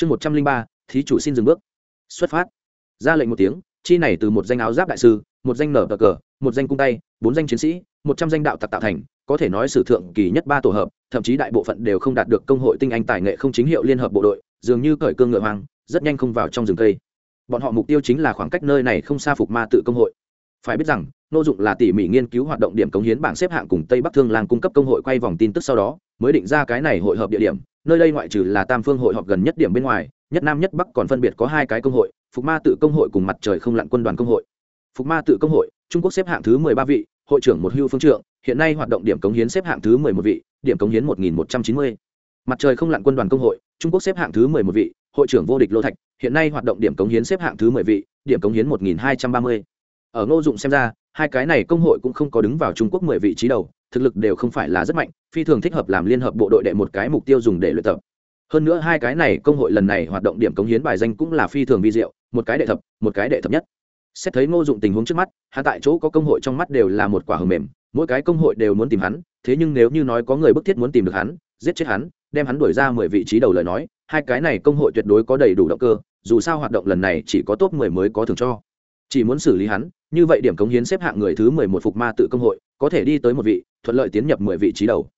chương một trăm linh ba, thí chủ xin dừng bước. Xuất phát. Ra lệnh một tiếng, chi này từ một danh áo giáp đại sư, một danh nở bờ cờ, một danh cung tay, bốn danh chiến sĩ, một trăm danh đạo tặc tạo thành, có thể nói sử thượng kỳ nhất ba tổ hợp, thậm chí đại bộ phận đều không đạt được công hội tinh anh tài nghệ không chính hiệu liên hợp bộ đội, dường như cởi cương ngựa hoang, rất nhanh không vào trong rừng cây. Bọn họ mục tiêu chính là khoảng cách nơi này không xa phục ma tự công hội. Phải biết rằng, nô dụng là tỉ mỉ nghiên cứu hoạt động điểm cống hiến bảng xếp hạng cùng tây bắc thương làng cung cấp công hội quay vòng tin tức sau đó, mới định ra cái này hội hợp địa điểm nơi đây ngoại trừ là tam phương hội họp gần nhất điểm bên ngoài, nhất nam nhất bắc còn phân biệt có hai cái công hội, phục ma tự công hội cùng mặt trời không lặn quân đoàn công hội. Phục ma tự công hội, trung quốc xếp hạng thứ mười ba vị, hội trưởng một hưu phương trượng, hiện nay hoạt động điểm cống hiến xếp hạng thứ mười một vị, điểm cống hiến một nghìn một trăm chín mươi. Mặt trời không lặn quân đoàn công hội, trung quốc xếp hạng thứ mười một vị, hội trưởng vô địch lô thạch, hiện nay hoạt động điểm cống hiến xếp hạng thứ mười vị, điểm cống hiến một nghìn hai trăm ba mươi ở ngô dụng xem ra, hai cái này công hội cũng không có đứng vào trung quốc mười vị trí đầu, thực lực đều không phải là rất mạnh, phi thường thích hợp làm liên hợp bộ đội đệ một cái mục tiêu dùng để luyện tập. Hơn nữa hai cái này công hội lần này hoạt động điểm cống hiến bài danh cũng là phi thường vi diệu, một cái đệ thập, một cái đệ thập nhất. Xét thấy ngô dụng tình huống trước mắt, hắn tại chỗ có công hội trong mắt đều là một quả hầm mềm, mỗi cái công hội đều muốn tìm hắn, thế nhưng nếu như nói có người bức thiết muốn tìm được hắn, giết chết hắn, đem hắn đuổi ra mười vị trí đầu lời nói, hai cái này công hội tuyệt đối có đầy đủ động cơ, dù sao hoạt động lần này chỉ có top mười mới có thường cho chỉ muốn xử lý hắn, như vậy điểm cống hiến xếp hạng người thứ mười một phục ma tự công hội, có thể đi tới một vị, thuận lợi tiến nhập mười vị trí đầu.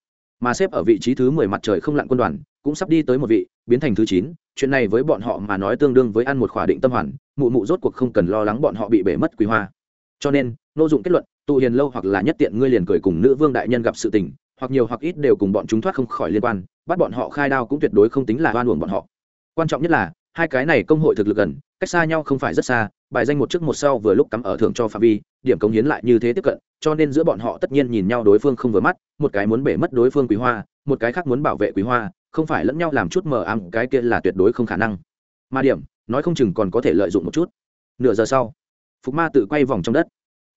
Mà xếp ở vị trí thứ mười mặt trời không lặn quân đoàn, cũng sắp đi tới một vị, biến thành thứ chín. Chuyện này với bọn họ mà nói tương đương với ăn một khỏa định tâm hoàn, mụ mụ rốt cuộc không cần lo lắng bọn họ bị bể mất quý hoa. Cho nên, nô dụng kết luận, tụ hiền lâu hoặc là nhất tiện ngươi liền cười cùng nữ vương đại nhân gặp sự tình, hoặc nhiều hoặc ít đều cùng bọn chúng thoát không khỏi liên quan, bắt bọn họ khai đao cũng tuyệt đối không tính là oan uổng bọn họ. Quan trọng nhất là, hai cái này công hội thực lực gần, cách xa nhau không phải rất xa bài danh một trước một sau vừa lúc cắm ở thưởng cho phạm vi, điểm cống hiến lại như thế tiếp cận, cho nên giữa bọn họ tất nhiên nhìn nhau đối phương không vừa mắt, một cái muốn bể mất đối phương quý hoa, một cái khác muốn bảo vệ quý hoa, không phải lẫn nhau làm chút mờ ám, cái kia là tuyệt đối không khả năng. Mà điểm, nói không chừng còn có thể lợi dụng một chút. Nửa giờ sau, phục ma tự quay vòng trong đất.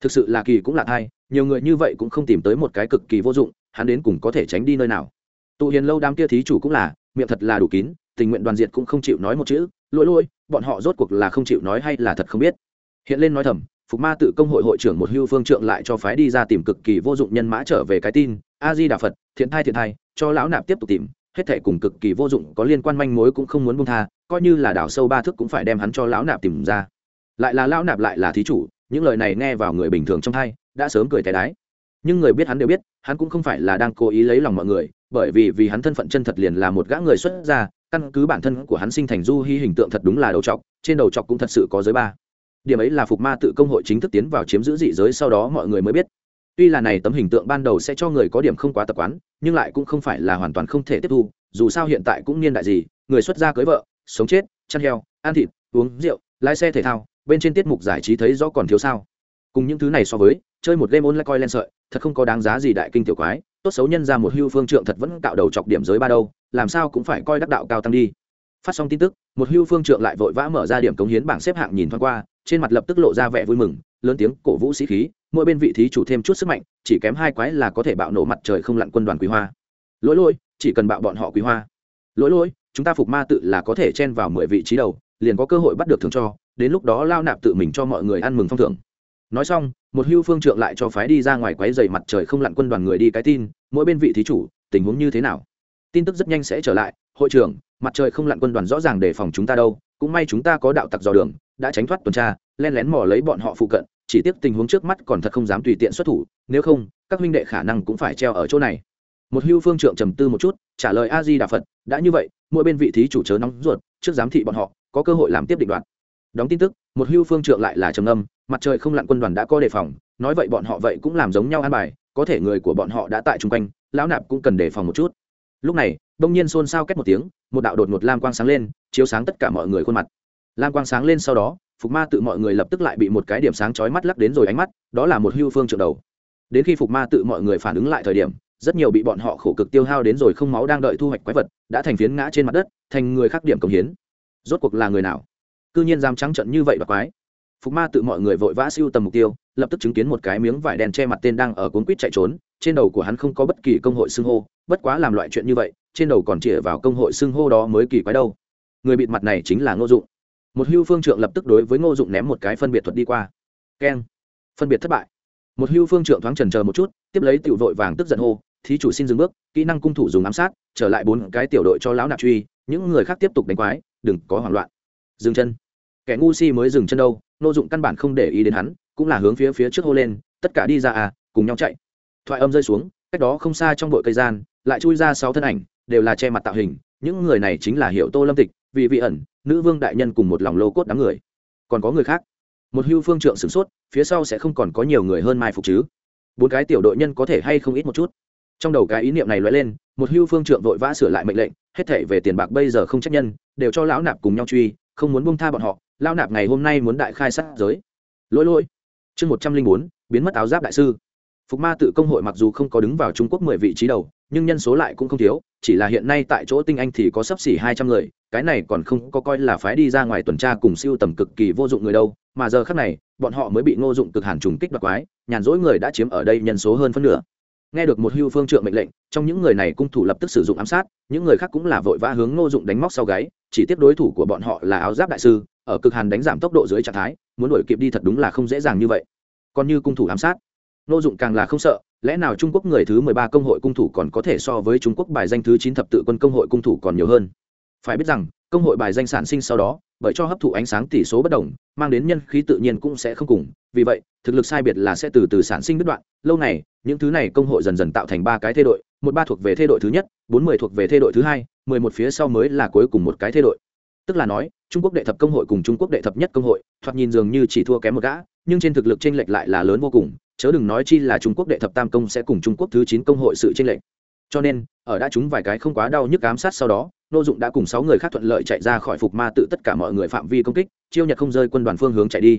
Thực sự là kỳ cũng là thay nhiều người như vậy cũng không tìm tới một cái cực kỳ vô dụng, hắn đến cùng có thể tránh đi nơi nào. Tụ hiền lâu đám kia thí chủ cũng là, miệng thật là đủ kín, tình nguyện đoàn diệt cũng không chịu nói một chữ lỗi lỗi, bọn họ rốt cuộc là không chịu nói hay là thật không biết. Hiện lên nói thầm, phục ma tự công hội hội trưởng một hưu phương trượng lại cho phái đi ra tìm cực kỳ vô dụng nhân mã trở về cái tin a di đà phật, thiện thai thiện thai, cho lão nạp tiếp tục tìm, hết thể cùng cực kỳ vô dụng có liên quan manh mối cũng không muốn buông tha, coi như là đào sâu ba thước cũng phải đem hắn cho lão nạp tìm ra. Lại là lão nạp lại là thí chủ, những lời này nghe vào người bình thường trong thai, đã sớm cười tay đái. Nhưng người biết hắn đều biết, hắn cũng không phải là đang cố ý lấy lòng mọi người, bởi vì vì hắn thân phận chân thật liền là một gã người xuất gia căn cứ bản thân của hắn sinh thành du hy hình tượng thật đúng là đầu chọc trên đầu trọc cũng thật sự có giới ba. Điểm ấy là phục ma tự công hội chính thức tiến vào chiếm giữ dị giới sau đó mọi người mới biết. Tuy là này tấm hình tượng ban đầu sẽ cho người có điểm không quá tập quán, nhưng lại cũng không phải là hoàn toàn không thể tiếp thu, dù sao hiện tại cũng niên đại gì, người xuất gia cưới vợ, sống chết, chăn heo, ăn thịt, uống rượu, lái xe thể thao, bên trên tiết mục giải trí thấy rõ còn thiếu sao. Cùng những thứ này so với, chơi một game online coi lên sợi, thật không có đáng giá gì đại kinh tiểu quái tốt xấu nhân ra một hưu phương trượng thật vẫn cạo đầu chọc điểm giới ba đâu, làm sao cũng phải coi đắc đạo cao tăng đi. Phát xong tin tức, một hưu phương trượng lại vội vã mở ra điểm cống hiến bảng xếp hạng nhìn thoáng qua, trên mặt lập tức lộ ra vẻ vui mừng, lớn tiếng cổ vũ sĩ khí, mỗi bên vị thí chủ thêm chút sức mạnh, chỉ kém hai quái là có thể bạo nổ mặt trời không lặn quân đoàn quý hoa. Lỗi lỗi, chỉ cần bạo bọn họ quý hoa. Lỗi lỗi, chúng ta phục ma tự là có thể chen vào mười vị trí đầu, liền có cơ hội bắt được thường cho, đến lúc đó lao nạp tự mình cho mọi người ăn mừng phong thưởng nói xong, một hưu phương trượng lại cho phái đi ra ngoài quáy dày mặt trời không lặn quân đoàn người đi cái tin, mỗi bên vị thí chủ, tình huống như thế nào? Tin tức rất nhanh sẽ trở lại, hội trưởng, mặt trời không lặn quân đoàn rõ ràng đề phòng chúng ta đâu, cũng may chúng ta có đạo tặc dò đường, đã tránh thoát tuần tra len lén mò lấy bọn họ phụ cận, chỉ tiếc tình huống trước mắt còn thật không dám tùy tiện xuất thủ, nếu không, các huynh đệ khả năng cũng phải treo ở chỗ này. Một hưu phương trượng trầm tư một chút, trả lời a di đà phật, đã như vậy, mỗi bên vị thí chủ chớ nóng ruột, trước giám thị bọn họ, có cơ hội làm tiếp định đoạn đóng tin tức, một hưu phương trượng lại là trầm âm mặt trời không lặn quân đoàn đã có đề phòng, nói vậy bọn họ vậy cũng làm giống nhau an bài, có thể người của bọn họ đã tại chung quanh, lão nạp cũng cần đề phòng một chút. Lúc này đông nhiên xôn xao két một tiếng, một đạo đột ngột lam quang sáng lên, chiếu sáng tất cả mọi người khuôn mặt. Lam quang sáng lên sau đó, phục ma tự mọi người lập tức lại bị một cái điểm sáng chói mắt lắc đến rồi ánh mắt, đó là một hưu phương trượng đầu. Đến khi phục ma tự mọi người phản ứng lại thời điểm, rất nhiều bị bọn họ khổ cực tiêu hao đến rồi không máu đang đợi thu hoạch quái vật, đã thành phiến ngã trên mặt đất, thành người khác điểm công hiến. Rốt cuộc là người nào? Cư nhiên dám trắng trận như vậy và quái. Phục ma tự mọi người vội vã siêu tầm mục tiêu, lập tức chứng kiến một cái miếng vải đen che mặt tên đang ở cuốn quýt chạy trốn, trên đầu của hắn không có bất kỳ công hội xưng hô, bất quá làm loại chuyện như vậy, trên đầu còn chĩa vào công hội xưng hô đó mới kỳ quái đâu. Người bịt mặt này chính là ngô dụng. Một hưu phương trượng lập tức đối với ngô dụng ném một cái phân biệt thuật đi qua. Keng. Phân biệt thất bại. Một hưu phương trượng thoáng trần chờ một chút, tiếp lấy tiểu vội vàng tức giận hô, thí chủ xin dừng bước, kỹ năng cung thủ dùng ám sát, trở lại bốn cái tiểu đội cho lão nạp truy, những người khác tiếp tục đánh quái, đừng có hoảng loạn dừng chân. Kẻ ngu si mới dừng chân đâu, nô dụng căn bản không để ý đến hắn, cũng là hướng phía phía trước hô lên, tất cả đi ra à cùng nhau chạy. Thoại âm rơi xuống, cách đó không xa trong bụi cây gian, lại chui ra sáu thân ảnh, đều là che mặt tạo hình, những người này chính là hiệu tô lâm tịch, vị vị ẩn, nữ vương đại nhân cùng một lòng lô cốt đám người. Còn có người khác. Một hưu phương trượng sửng sốt, phía sau sẽ không còn có nhiều người hơn mai phục chứ. Bốn cái tiểu đội nhân có thể hay không ít một chút. Trong đầu cái ý niệm này lóe lên, một hưu phương trượng vội vã sửa lại mệnh lệnh, hết thể về tiền bạc bây giờ không trách nhân, đều cho lão nạp cùng nhau truy không muốn buông tha bọn họ, lao nạp ngày hôm nay muốn đại khai sát giới. Lỗi lỗi. Chương một trăm linh bốn, biến mất áo giáp đại sư. Phục ma tự công hội mặc dù không có đứng vào trung quốc mười vị trí đầu, nhưng nhân số lại cũng không thiếu, chỉ là hiện nay tại chỗ tinh anh thì có sấp xỉ hai trăm người, cái này còn không có coi là phái đi ra ngoài tuần tra cùng siêu tầm cực kỳ vô dụng người đâu, mà giờ khác này, bọn họ mới bị ngô dụng cực hàn trùng kích đoạt quái, nhàn rỗi người đã chiếm ở đây nhân số hơn phân nửa nghe được một hưu phương trượng mệnh lệnh, trong những người này cung thủ lập tức sử dụng ám sát, những người khác cũng là vội vã hướng ngô dụng đánh móc sau gáy, chỉ tiếp đối thủ của bọn họ là áo giáp đại sư, ở cực hàn đánh giảm tốc độ dưới trạng thái, muốn đuổi kịp đi thật đúng là không dễ dàng như vậy. Còn như cung thủ ám sát, ngô dụng càng là không sợ, lẽ nào trung quốc người thứ mười ba công hội cung thủ còn có thể so với trung quốc bài danh thứ chín thập tự quân công hội cung thủ còn nhiều hơn? Phải biết rằng, công hội bài danh sản sinh sau đó, bởi cho hấp thụ ánh sáng tỷ số bất đồng, mang đến nhân khí tự nhiên cũng sẽ không cùng, vì vậy, thực lực sai biệt là sẽ từ từ sản sinh đứt đoạn, lâu này những thứ này công hội dần dần tạo thành ba cái thê đội, một ba thuộc về thê đội thứ nhất, bốn mươi thuộc về thê đội thứ hai, mười một phía sau mới là cuối cùng một cái thê đội. Tức là nói, trung quốc đệ thập công hội cùng trung quốc đệ thập nhất công hội, thoạt nhìn dường như chỉ thua kém một gã, nhưng trên thực lực t r ê n lệch lại là lớn vô cùng, chớ đừng nói chi là trung quốc đệ thập tam công sẽ cùng trung quốc thứ chín công hội sự t r ê n lệch. Cho nên, ở đã chúng vài cái không quá đau nhức ám sát sau đó, nô dụng đã cùng sáu người khác thuận lợi chạy ra khỏi phục ma tự tất cả mọi người phạm vi công kích, chiêu nhật không rơi quân đoàn phương hướng chạy đi.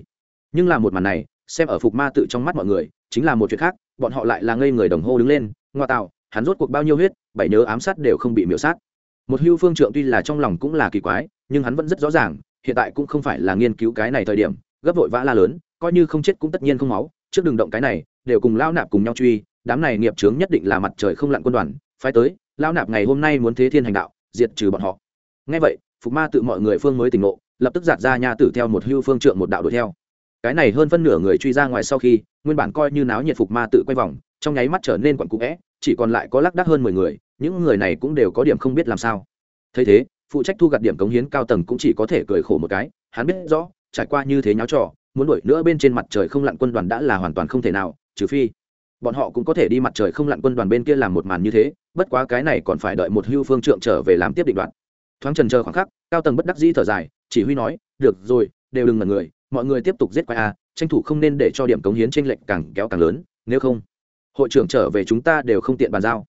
Nhưng là một màn này xem ở phục ma tự trong mắt mọi người, chính là một chuyện khác, bọn họ lại là ngây người đồng hô đứng lên, ngoa tạo, hắn rốt cuộc bao nhiêu huyết, bảy nhớ ám sát đều không bị miễu sát. Một hưu phương trượng tuy là trong lòng cũng là kỳ quái, nhưng hắn vẫn rất rõ ràng, hiện tại cũng không phải là nghiên cứu cái này thời điểm, gấp vội vã la lớn, coi như không chết cũng tất nhiên không máu, trước đường động cái này, đều cùng lao nạp cùng nhau truy, đám này nghiệp chướng nhất định là mặt trời không lặn quân đoàn, phái tới lao nạp ngày hôm nay muốn thế thiên hành đạo, diệt trừ bọn họ. Ngay vậy, phục ma tự mọi người phương mới tỉnh ngộ, lập tức giạt ra nha tử theo một hưu phương trượng một đạo đuổi theo cái này hơn phân nửa người truy ra ngoài sau khi, nguyên bản coi như náo nhiệt phục ma tự quay vòng, trong nháy mắt trở nên quặn cụ vẽ chỉ còn lại có lác đác hơn mười người, những người này cũng đều có điểm không biết làm sao. Thấy thế, phụ trách thu gặt điểm cống hiến cao tầng cũng chỉ có thể cười khổ một cái, hắn biết rõ, trải qua như thế nháo trò, muốn đuổi nữa bên trên mặt trời không lặn quân đoàn đã là hoàn toàn không thể nào, trừ phi, bọn họ cũng có thể đi mặt trời không lặn quân đoàn bên kia làm một màn như thế, bất quá cái này còn phải đợi một hưu phương trượng trở về làm tiếp định đoạn. Thoáng trần chờ khoảng khắc, cao tầng bất đắc dĩ thở dài, chỉ huy nói, được rồi, đều đừng ngần người mọi người tiếp tục giết quái a, tranh thủ không nên để cho điểm cống hiến tranh lệch càng kéo càng lớn, nếu không, hội trưởng trở về chúng ta đều không tiện bàn giao.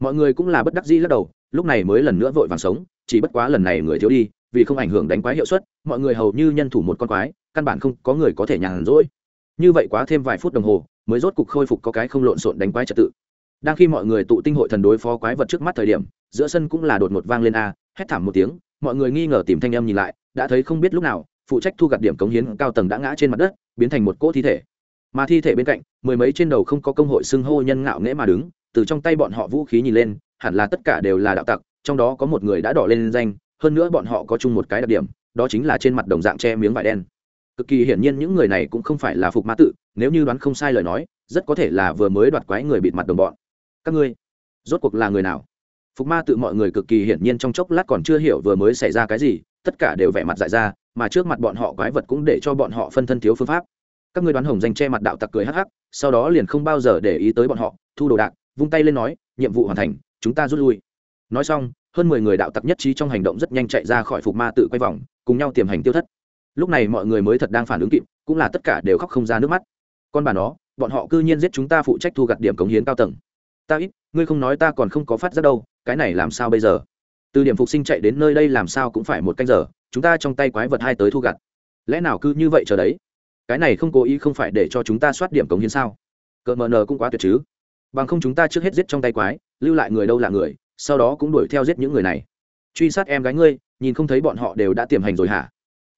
Mọi người cũng là bất đắc dĩ lắc đầu, lúc này mới lần nữa vội vàng sống, chỉ bất quá lần này người thiếu đi, vì không ảnh hưởng đánh quái hiệu suất, mọi người hầu như nhân thủ một con quái, căn bản không có người có thể nhàn rỗi. Như vậy quá thêm vài phút đồng hồ, mới rốt cục khôi phục có cái không lộn xộn đánh quái trật tự. Đang khi mọi người tụ tinh hội thần đối phó quái vật trước mắt thời điểm, giữa sân cũng là đột một vang lên a, hét thảm một tiếng, mọi người nghi ngờ tìm thanh âm nhìn lại, đã thấy không biết lúc nào phụ trách thu gặt điểm cống hiến cao tầng đã ngã trên mặt đất, biến thành một cỗ thi thể. Mà thi thể bên cạnh, mười mấy trên đầu không có công hội xưng hô nhân ngạo nghễ mà đứng, từ trong tay bọn họ vũ khí nhìn lên, hẳn là tất cả đều là đạo tặc, trong đó có một người đã đỏ lên danh, hơn nữa bọn họ có chung một cái đặc điểm, đó chính là trên mặt đồng dạng che miếng vải đen. Cực kỳ hiển nhiên những người này cũng không phải là phục ma tự, nếu như đoán không sai lời nói, rất có thể là vừa mới đoạt quái người bịt mặt đồng bọn. Các ngươi, rốt cuộc là người nào? Phục ma tự mọi người cực kỳ hiển nhiên trong chốc lát còn chưa hiểu vừa mới xảy ra cái gì, tất cả đều vẻ mặt dại ra mà trước mặt bọn họ quái vật cũng để cho bọn họ phân thân thiếu phương pháp. Các ngươi đoán hồng danh che mặt đạo tặc cười hắc hắc, sau đó liền không bao giờ để ý tới bọn họ, thu đồ đạc, vung tay lên nói, nhiệm vụ hoàn thành, chúng ta rút lui. Nói xong, hơn mười người đạo tặc nhất trí trong hành động rất nhanh chạy ra khỏi phục ma tự quay vòng, cùng nhau tiềm hành tiêu thất. Lúc này mọi người mới thật đang phản ứng kịp, cũng là tất cả đều khóc không ra nước mắt. Con bà nó, bọn họ cư nhiên giết chúng ta phụ trách thu gặt điểm cống hiến cao tầng. Ta ít, ngươi không nói ta còn không có phát ra đâu, cái này làm sao bây giờ? Từ điểm phục sinh chạy đến nơi đây làm sao cũng phải một canh giờ chúng ta trong tay quái vật hai tới thu gặt. Lẽ nào cứ như vậy chờ đấy? Cái này không cố ý không phải để cho chúng ta soát điểm cống hiến sao? Cỡ mờ nờ cũng quá tuyệt chứ. Bằng không chúng ta trước hết giết trong tay quái, lưu lại người đâu là người, sau đó cũng đuổi theo giết những người này. Truy sát em gái ngươi, nhìn không thấy bọn họ đều đã tiềm hành rồi hả?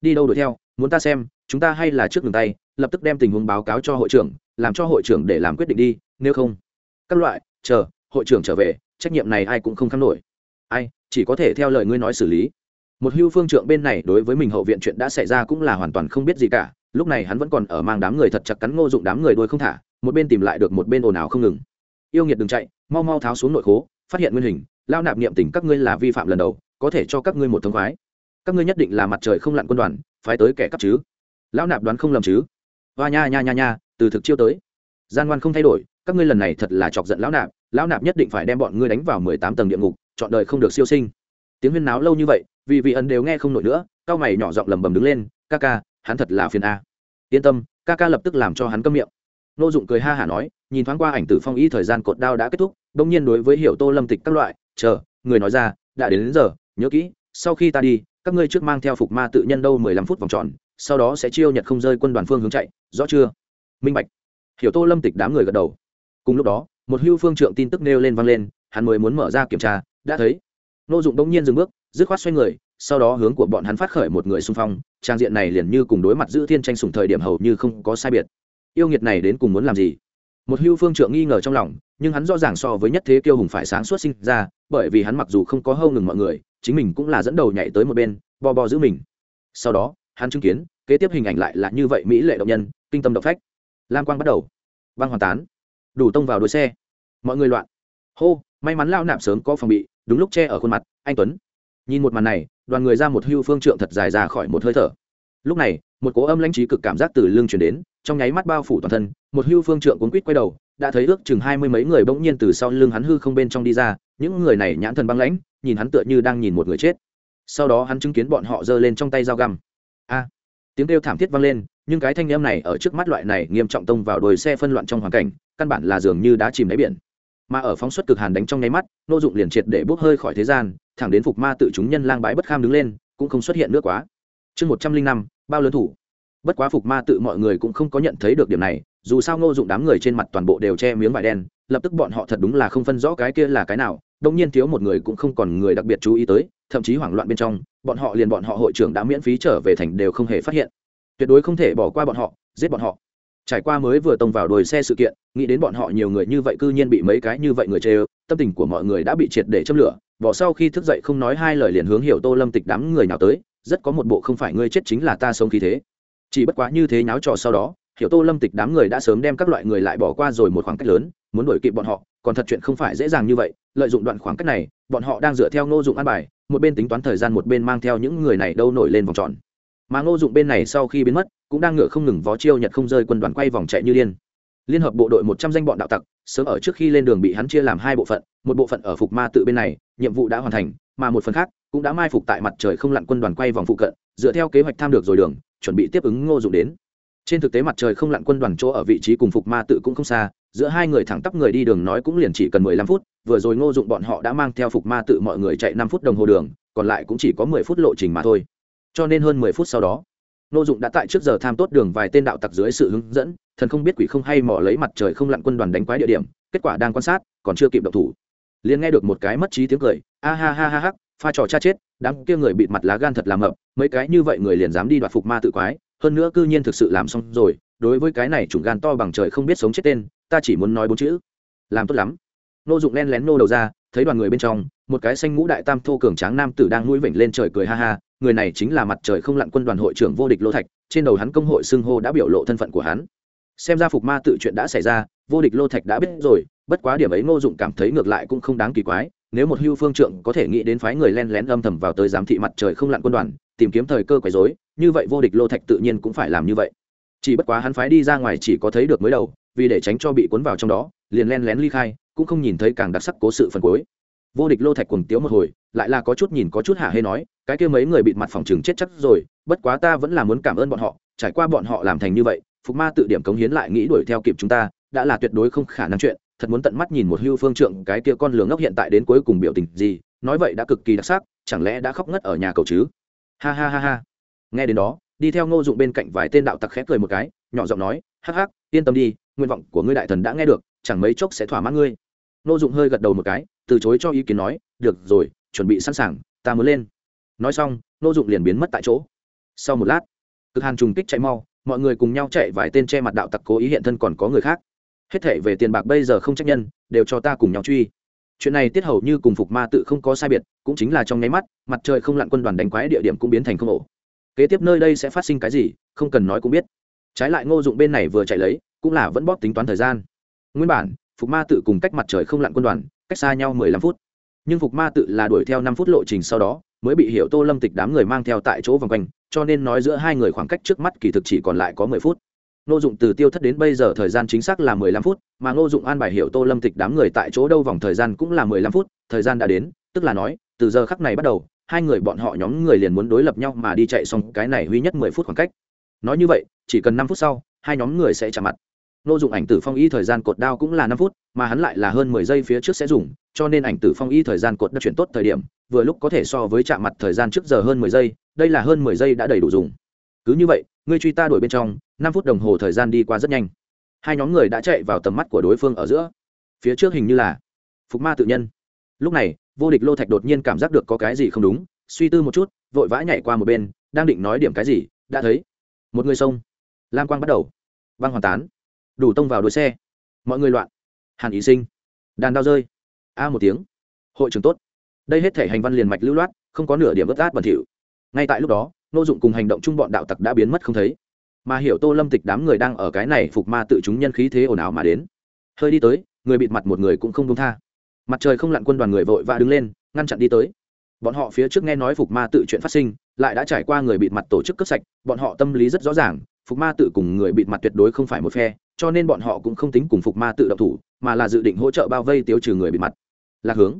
Đi đâu đuổi theo, muốn ta xem, chúng ta hay là trước đường tay, lập tức đem tình huống báo cáo cho hội trưởng, làm cho hội trưởng để làm quyết định đi, nếu không. Các loại, chờ, hội trưởng trở về, trách nhiệm này ai cũng không khám nổi. Ai, chỉ có thể theo lời ngươi nói xử lý một hưu phương trượng bên này đối với mình hậu viện chuyện đã xảy ra cũng là hoàn toàn không biết gì cả. Lúc này hắn vẫn còn ở mang đám người thật chặt cắn ngô dụng đám người đôi không thả, một bên tìm lại được một bên ồn ào không ngừng. Yêu nghiệt đừng chạy, mau mau tháo xuống nội khố, phát hiện nguyên hình, lao nạp niệm tình các ngươi là vi phạm lần đầu, có thể cho các ngươi một thông khoái. Các ngươi nhất định là mặt trời không lặn quân đoàn, phái tới kẻ cắp chứ. Lão nạp đoán không lầm chứ. Hoa nha nha nha nha, từ thực chiêu tới. Gian ngoan không thay đổi, các ngươi lần này thật là chọc giận lão nạp lão nạp nhất định phải đem bọn ngươi đánh vào mười tám tầng địa ngục, chọn đời không được siêu sinh. Tiếng huyên náo lâu như vậy vì vị ẩn đều nghe không nổi nữa cao mày nhỏ giọng lầm bầm đứng lên ca ca hắn thật là phiền a. Yên tâm ca ca lập tức làm cho hắn câm miệng. Nô dụng cười ha hả nói nhìn thoáng qua ảnh tử phong y thời gian cột đao đã kết thúc đông nhiên đối với hiểu tô lâm tịch các loại chờ người nói ra đã đến, đến giờ nhớ kỹ sau khi ta đi các ngươi trước mang theo phục ma tự nhân đâu mười lăm phút vòng tròn sau đó sẽ chiêu nhật không rơi quân đoàn phương hướng chạy rõ chưa? Minh bạch. Hiểu tô lâm tịch đám người gật đầu. Cùng lúc đó một hưu phương trượng tin tức nêu lên vang lên hắn mới muốn mở ra kiểm tra đã thấy nô dụng đông nhiên dừng bước dứt khoát xoay người, sau đó hướng của bọn hắn phát khởi một người xung phong, trang diện này liền như cùng đối mặt giữ thiên tranh sùng thời điểm hầu như không có sai biệt. Yêu nghiệt này đến cùng muốn làm gì? Một hưu phương trượng nghi ngờ trong lòng, nhưng hắn rõ ràng so với nhất thế kiêu hùng phải sáng suốt sinh ra, bởi vì hắn mặc dù không có hâu ngừng mọi người, chính mình cũng là dẫn đầu nhảy tới một bên, bo bo giữ mình. Sau đó, hắn chứng kiến, kế tiếp hình ảnh lại là như vậy mỹ lệ động nhân, kinh tâm động phách. Lam quang bắt đầu. Băng hoàn tán. Đủ tông vào đuôi xe. Mọi người loạn. Hô, may mắn lao nạp sớm có phòng bị, đúng lúc che ở khuôn mặt, anh tuấn nhìn một màn này, đoàn người ra một hưu phương trượng thật dài ra khỏi một hơi thở. Lúc này, một cố âm lãnh trí cực cảm giác từ lưng chuyển đến, trong nháy mắt bao phủ toàn thân, một hưu phương trượng cuốn quýt quay đầu, đã thấy ước chừng hai mươi mấy người bỗng nhiên từ sau lưng hắn hư không bên trong đi ra, những người này nhãn thần băng lãnh, nhìn hắn tựa như đang nhìn một người chết. Sau đó hắn chứng kiến bọn họ giơ lên trong tay dao găm. A! Tiếng kêu thảm thiết vang lên, nhưng cái thanh em này ở trước mắt loại này nghiêm trọng tông vào đồi xe phân loạn trong hoàn cảnh, căn bản là dường như đã chìm đáy biển. Mà ở phóng xuất cực hàn đánh trong nháy mắt, nô dụng liền triệt để bốc hơi khỏi thế gian thẳng đến phục ma tự chúng nhân lang bãi bất kham đứng lên, cũng không xuất hiện nước quá. Chương một trăm linh năm, bao lớn thủ. Bất quá phục ma tự mọi người cũng không có nhận thấy được điểm này, dù sao ngô dụng đám người trên mặt toàn bộ đều che miếng vải đen, lập tức bọn họ thật đúng là không phân rõ cái kia là cái nào, đông nhiên thiếu một người cũng không còn người đặc biệt chú ý tới, thậm chí hoảng loạn bên trong, bọn họ liền bọn họ hội trưởng đã miễn phí trở về thành đều không hề phát hiện. Tuyệt đối không thể bỏ qua bọn họ, giết bọn họ. Trải qua mới vừa tông vào đồi xe sự kiện, nghĩ đến bọn họ nhiều người như vậy cư nhiên bị mấy cái như vậy người chê ơ, tâm tình của mọi người đã bị triệt để châm lửa bỏ sau khi thức dậy không nói hai lời liền hướng hiểu tô lâm tịch đám người nào tới, rất có một bộ không phải ngươi chết chính là ta sống khí thế. Chỉ bất quá như thế nháo trò sau đó, hiểu tô lâm tịch đám người đã sớm đem các loại người lại bỏ qua rồi một khoảng cách lớn, muốn đuổi kịp bọn họ, còn thật chuyện không phải dễ dàng như vậy, lợi dụng đoạn khoảng cách này, bọn họ đang dựa theo ngô dụng an bài, một bên tính toán thời gian một bên mang theo những người này đâu nổi lên vòng tròn. Mà ngô dụng bên này sau khi biến mất, cũng đang ngựa không ngừng vó chiêu nhật không rơi quân đoàn quay vòng chạy như điên. Liên hợp bộ đội một trăm danh bọn đạo tặc, sớm ở trước khi lên đường bị hắn chia làm hai bộ phận, một bộ phận ở phục ma tự bên này nhiệm vụ đã hoàn thành, mà một phần khác cũng đã mai phục tại mặt trời không lặn quân đoàn quay vòng phụ cận, dựa theo kế hoạch tham được rồi đường, chuẩn bị tiếp ứng ngô dụng đến. Trên thực tế mặt trời không lặn quân đoàn chỗ ở vị trí cùng phục ma tự cũng không xa, giữa hai người thẳng tắp người đi đường nói cũng liền chỉ cần mười lăm phút, vừa rồi ngô dụng bọn họ đã mang theo phục ma tự mọi người chạy năm phút đồng hồ đường, còn lại cũng chỉ có mười phút lộ trình mà thôi. Cho nên hơn mười phút sau đó, ngô dụng đã tại trước giờ tham tốt đường vài tên đạo tặc dưới sự hướng dẫn, thần không biết quỷ không hay mò lấy mặt trời không lặn quân đoàn đánh quái địa điểm, kết quả đang quan sát, còn chưa kịp động thủ liền nghe được một cái mất trí tiếng cười, a ha ha ha ha, pha trò cha chết, đám kia người bịt mặt lá gan thật làm mập, mấy cái như vậy người liền dám đi đoạt phục ma tự quái, hơn nữa cư nhiên thực sự làm xong rồi, đối với cái này chủng gan to bằng trời không biết sống chết tên, ta chỉ muốn nói bốn chữ. Làm tốt lắm. Nô dụng len lén nô đầu ra, thấy đoàn người bên trong, một cái xanh ngũ đại tam thô cường tráng nam tử đang nuôi vểnh lên trời cười ha ha, người này chính là mặt trời không lặn quân đoàn hội trưởng vô địch lô thạch, trên đầu hắn công hội xưng hô đã biểu lộ thân phận của hắn. Xem ra phục ma tự chuyện đã xảy ra vô địch lô thạch đã biết rồi, bất quá điểm ấy ngô dụng cảm thấy ngược lại cũng không đáng kỳ quái, nếu một hưu phương trượng có thể nghĩ đến phái người len lén âm thầm vào tới giám thị mặt trời không lặn quân đoàn, tìm kiếm thời cơ quấy rối, như vậy vô địch lô thạch tự nhiên cũng phải làm như vậy. Chỉ bất quá hắn phái đi ra ngoài chỉ có thấy được mới đầu, vì để tránh cho bị cuốn vào trong đó, liền len lén ly khai, cũng không nhìn thấy càng đặc sắc cố sự phần cuối. Vô địch lô thạch cuồng tiếu một hồi, lại là có chút nhìn có chút hạ hê nói, cái kia mấy người bị mặt phòng chừng chết chắc rồi, bất quá ta vẫn là muốn cảm ơn bọn họ, trải qua bọn họ làm thành như vậy, phục ma tự điểm cống hiến lại nghĩ đuổi theo kịp chúng ta đã là tuyệt đối không khả năng chuyện, thật muốn tận mắt nhìn một hưu phương trượng cái kia con lường ngốc hiện tại đến cuối cùng biểu tình gì, nói vậy đã cực kỳ đặc sắc, chẳng lẽ đã khóc ngất ở nhà cầu chứ? Ha ha ha ha. Nghe đến đó, đi theo ngô dụng bên cạnh vài tên đạo tặc khẽ cười một cái, nhỏ giọng nói, hắc hắc, yên tâm đi, nguyện vọng của ngươi đại thần đã nghe được, chẳng mấy chốc sẽ thỏa mãn ngươi. Ngô dụng hơi gật đầu một cái, từ chối cho ý kiến nói, được rồi, chuẩn bị sẵn sàng, ta muốn lên. Nói xong, ngô dụng liền biến mất tại chỗ. Sau một lát, cực hàn trùng kích chạy mau, mọi người cùng nhau chạy vài tên che mặt đạo tặc cố ý hiện thân còn có người khác hết thể về tiền bạc bây giờ không trách nhân, đều cho ta cùng nhau truy. Chuyện này tiết hầu như cùng phục ma tự không có sai biệt, cũng chính là trong nháy mắt, mặt trời không lặn quân đoàn đánh quái địa điểm cũng biến thành không ổ. Kế tiếp nơi đây sẽ phát sinh cái gì, không cần nói cũng biết. Trái lại ngô dụng bên này vừa chạy lấy, cũng là vẫn bóp tính toán thời gian. Nguyên bản, phục ma tự cùng cách mặt trời không lặn quân đoàn, cách xa nhau mười lăm phút. Nhưng phục ma tự là đuổi theo năm phút lộ trình sau đó, mới bị hiểu tô lâm tịch đám người mang theo tại chỗ vòng quanh, cho nên nói giữa hai người khoảng cách trước mắt kỳ thực chỉ còn lại có mười phút ngô dụng từ tiêu thất đến bây giờ thời gian chính xác là mười lăm phút, mà ngô dụng an bài hiểu tô lâm tịch đám người tại chỗ đâu vòng thời gian cũng là mười lăm phút, thời gian đã đến, tức là nói, từ giờ khắc này bắt đầu, hai người bọn họ nhóm người liền muốn đối lập nhau mà đi chạy xong cái này huy nhất mười phút khoảng cách. Nói như vậy, chỉ cần năm phút sau, hai nhóm người sẽ chạm mặt. Nô dụng ảnh tử phong y thời gian cột đao cũng là năm phút, mà hắn lại là hơn mười giây phía trước sẽ dùng, cho nên ảnh tử phong y thời gian cột đã chuyển tốt thời điểm, vừa lúc có thể so với chạm mặt thời gian trước giờ hơn mười giây, đây là hơn mười giây đã đầy đủ dùng. Cứ như vậy, ngươi truy ta đuổi bên trong năm phút đồng hồ thời gian đi qua rất nhanh. Hai nhóm người đã chạy vào tầm mắt của đối phương ở giữa. Phía trước hình như là phục ma tự nhân. Lúc này, vô địch lô thạch đột nhiên cảm giác được có cái gì không đúng, suy tư một chút, vội vã nhảy qua một bên, đang định nói điểm cái gì, đã thấy một người sông. Lam quang bắt đầu. Băng hoàn tán. Đủ tông vào đuôi xe. Mọi người loạn. Hàn ý sinh. Đàn đao rơi. A một tiếng. Hội trường tốt. Đây hết thể hành văn liền mạch lưu loát, không có nửa điểm ướt át bẩn thỉu. Ngay tại lúc đó, nô dụng cùng hành động chung bọn đạo tặc đã biến mất không thấy mà hiểu tô lâm tịch đám người đang ở cái này phục ma tự chúng nhân khí thế ồn ào mà đến. Hơi đi tới, người bịt mặt một người cũng không đông tha. Mặt trời không lặn quân đoàn người vội và đứng lên, ngăn chặn đi tới. Bọn họ phía trước nghe nói phục ma tự chuyện phát sinh, lại đã trải qua người bịt mặt tổ chức cướp sạch, bọn họ tâm lý rất rõ ràng, phục ma tự cùng người bịt mặt tuyệt đối không phải một phe, cho nên bọn họ cũng không tính cùng phục ma tự động thủ, mà là dự định hỗ trợ bao vây tiêu trừ người bịt mặt. Lạc hướng.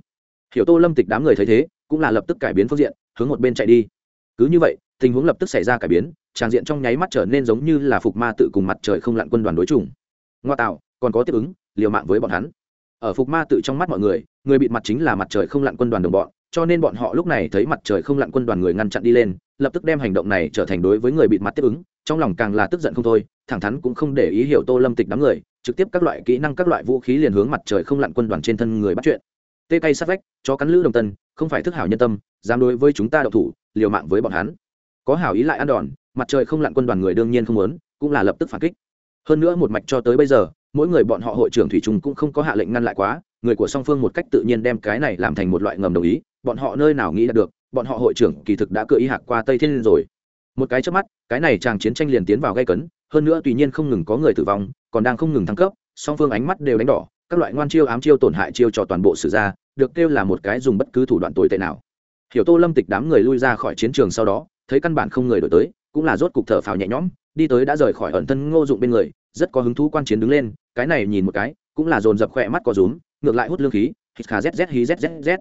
Hiểu tô lâm tịch đám người thấy thế, cũng là lập tức cải biến phương diện, hướng một bên chạy đi. Cứ như vậy tình huống lập tức xảy ra cải biến, tràng diện trong nháy mắt trở nên giống như là phục ma tự cùng mặt trời không lặn quân đoàn đối chủng. Ngoa tạo, còn có tiếp ứng, liều mạng với bọn hắn. Ở phục ma tự trong mắt mọi người người bịt mặt chính là mặt trời không lặn quân đoàn đồng bọn, cho nên bọn họ lúc này thấy mặt trời không lặn quân đoàn người ngăn chặn đi lên, lập tức đem hành động này trở thành đối với người bịt mặt tiếp ứng, trong lòng càng là tức giận không thôi, thẳng thắn cũng không để ý hiểu tô lâm tịch đám người, trực tiếp các loại kỹ năng, các loại vũ khí liền hướng mặt trời không lặn quân đoàn trên thân người bắt chuyện. Tê cây sát vách cho cắn lữ đồng tân, không phải thức hảo nhân tâm, dám đối với chúng ta đậu thủ, liều mạng với bọn hắn có hảo ý lại ăn đòn mặt trời không lặn quân đoàn người đương nhiên không muốn cũng là lập tức phản kích. Hơn nữa một mạch cho tới bây giờ mỗi người bọn họ hội trưởng thủy trung cũng không có hạ lệnh ngăn lại quá người của song phương một cách tự nhiên đem cái này làm thành một loại ngầm đồng ý bọn họ nơi nào nghĩ được bọn họ hội trưởng kỳ thực đã cự ý hạc qua tây thiên rồi. Một cái trước mắt cái này chàng chiến tranh liền tiến vào gây cấn hơn nữa tuy nhiên không ngừng có người tử vong còn đang không ngừng thăng cấp song phương ánh mắt đều đánh đỏ các loại ngoan chiêu ám chiêu tổn hại chiêu cho toàn bộ sử gia, được kêu là một cái dùng bất cứ thủ đoạn tồi tệ nào. Hiểu tô lâm tịch đám người lui ra khỏi chiến trường sau đó thấy căn bản không người đổi tới, cũng là rốt cục thở phào nhẹ nhõm, đi tới đã rời khỏi ẩn thân ngô dụng bên người, rất có hứng thú quan chiến đứng lên, cái này nhìn một cái, cũng là dồn dập khỏe mắt có rúm, ngược lại hút lương khí, hít khà zz hí zzz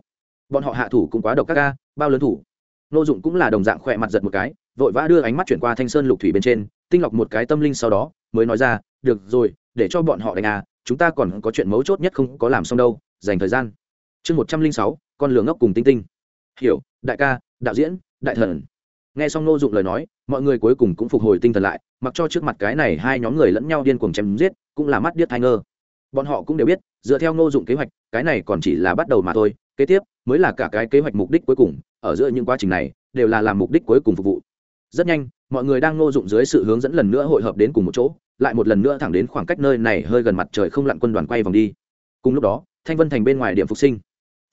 bọn họ hạ thủ cũng quá độc các ca, bao lớn thủ. Ngô dụng cũng là đồng dạng khỏe mặt giật một cái, vội vã đưa ánh mắt chuyển qua thanh sơn lục thủy bên trên, tinh lọc một cái tâm linh sau đó, mới nói ra, được rồi, để cho bọn họ đánh à chúng ta còn có chuyện mấu chốt nhất không có làm xong đâu, dành thời gian. Chương một trăm linh sáu, con lửa ngốc cùng tinh tinh. Hiểu, đại ca, đạo diễn, đại thần nghe xong nô dụng lời nói, mọi người cuối cùng cũng phục hồi tinh thần lại, mặc cho trước mặt cái này hai nhóm người lẫn nhau điên cuồng chém giết, cũng là mắt điếc thai ngơ. Bọn họ cũng đều biết, dựa theo nô dụng kế hoạch, cái này còn chỉ là bắt đầu mà thôi, kế tiếp mới là cả cái kế hoạch mục đích cuối cùng, ở giữa những quá trình này, đều là làm mục đích cuối cùng phục vụ. Rất nhanh, mọi người đang nô dụng dưới sự hướng dẫn lần nữa hội hợp đến cùng một chỗ, lại một lần nữa thẳng đến khoảng cách nơi này hơi gần mặt trời không lặn quân đoàn quay vòng đi. Cùng lúc đó, thanh vân thành bên ngoài điểm phục sinh.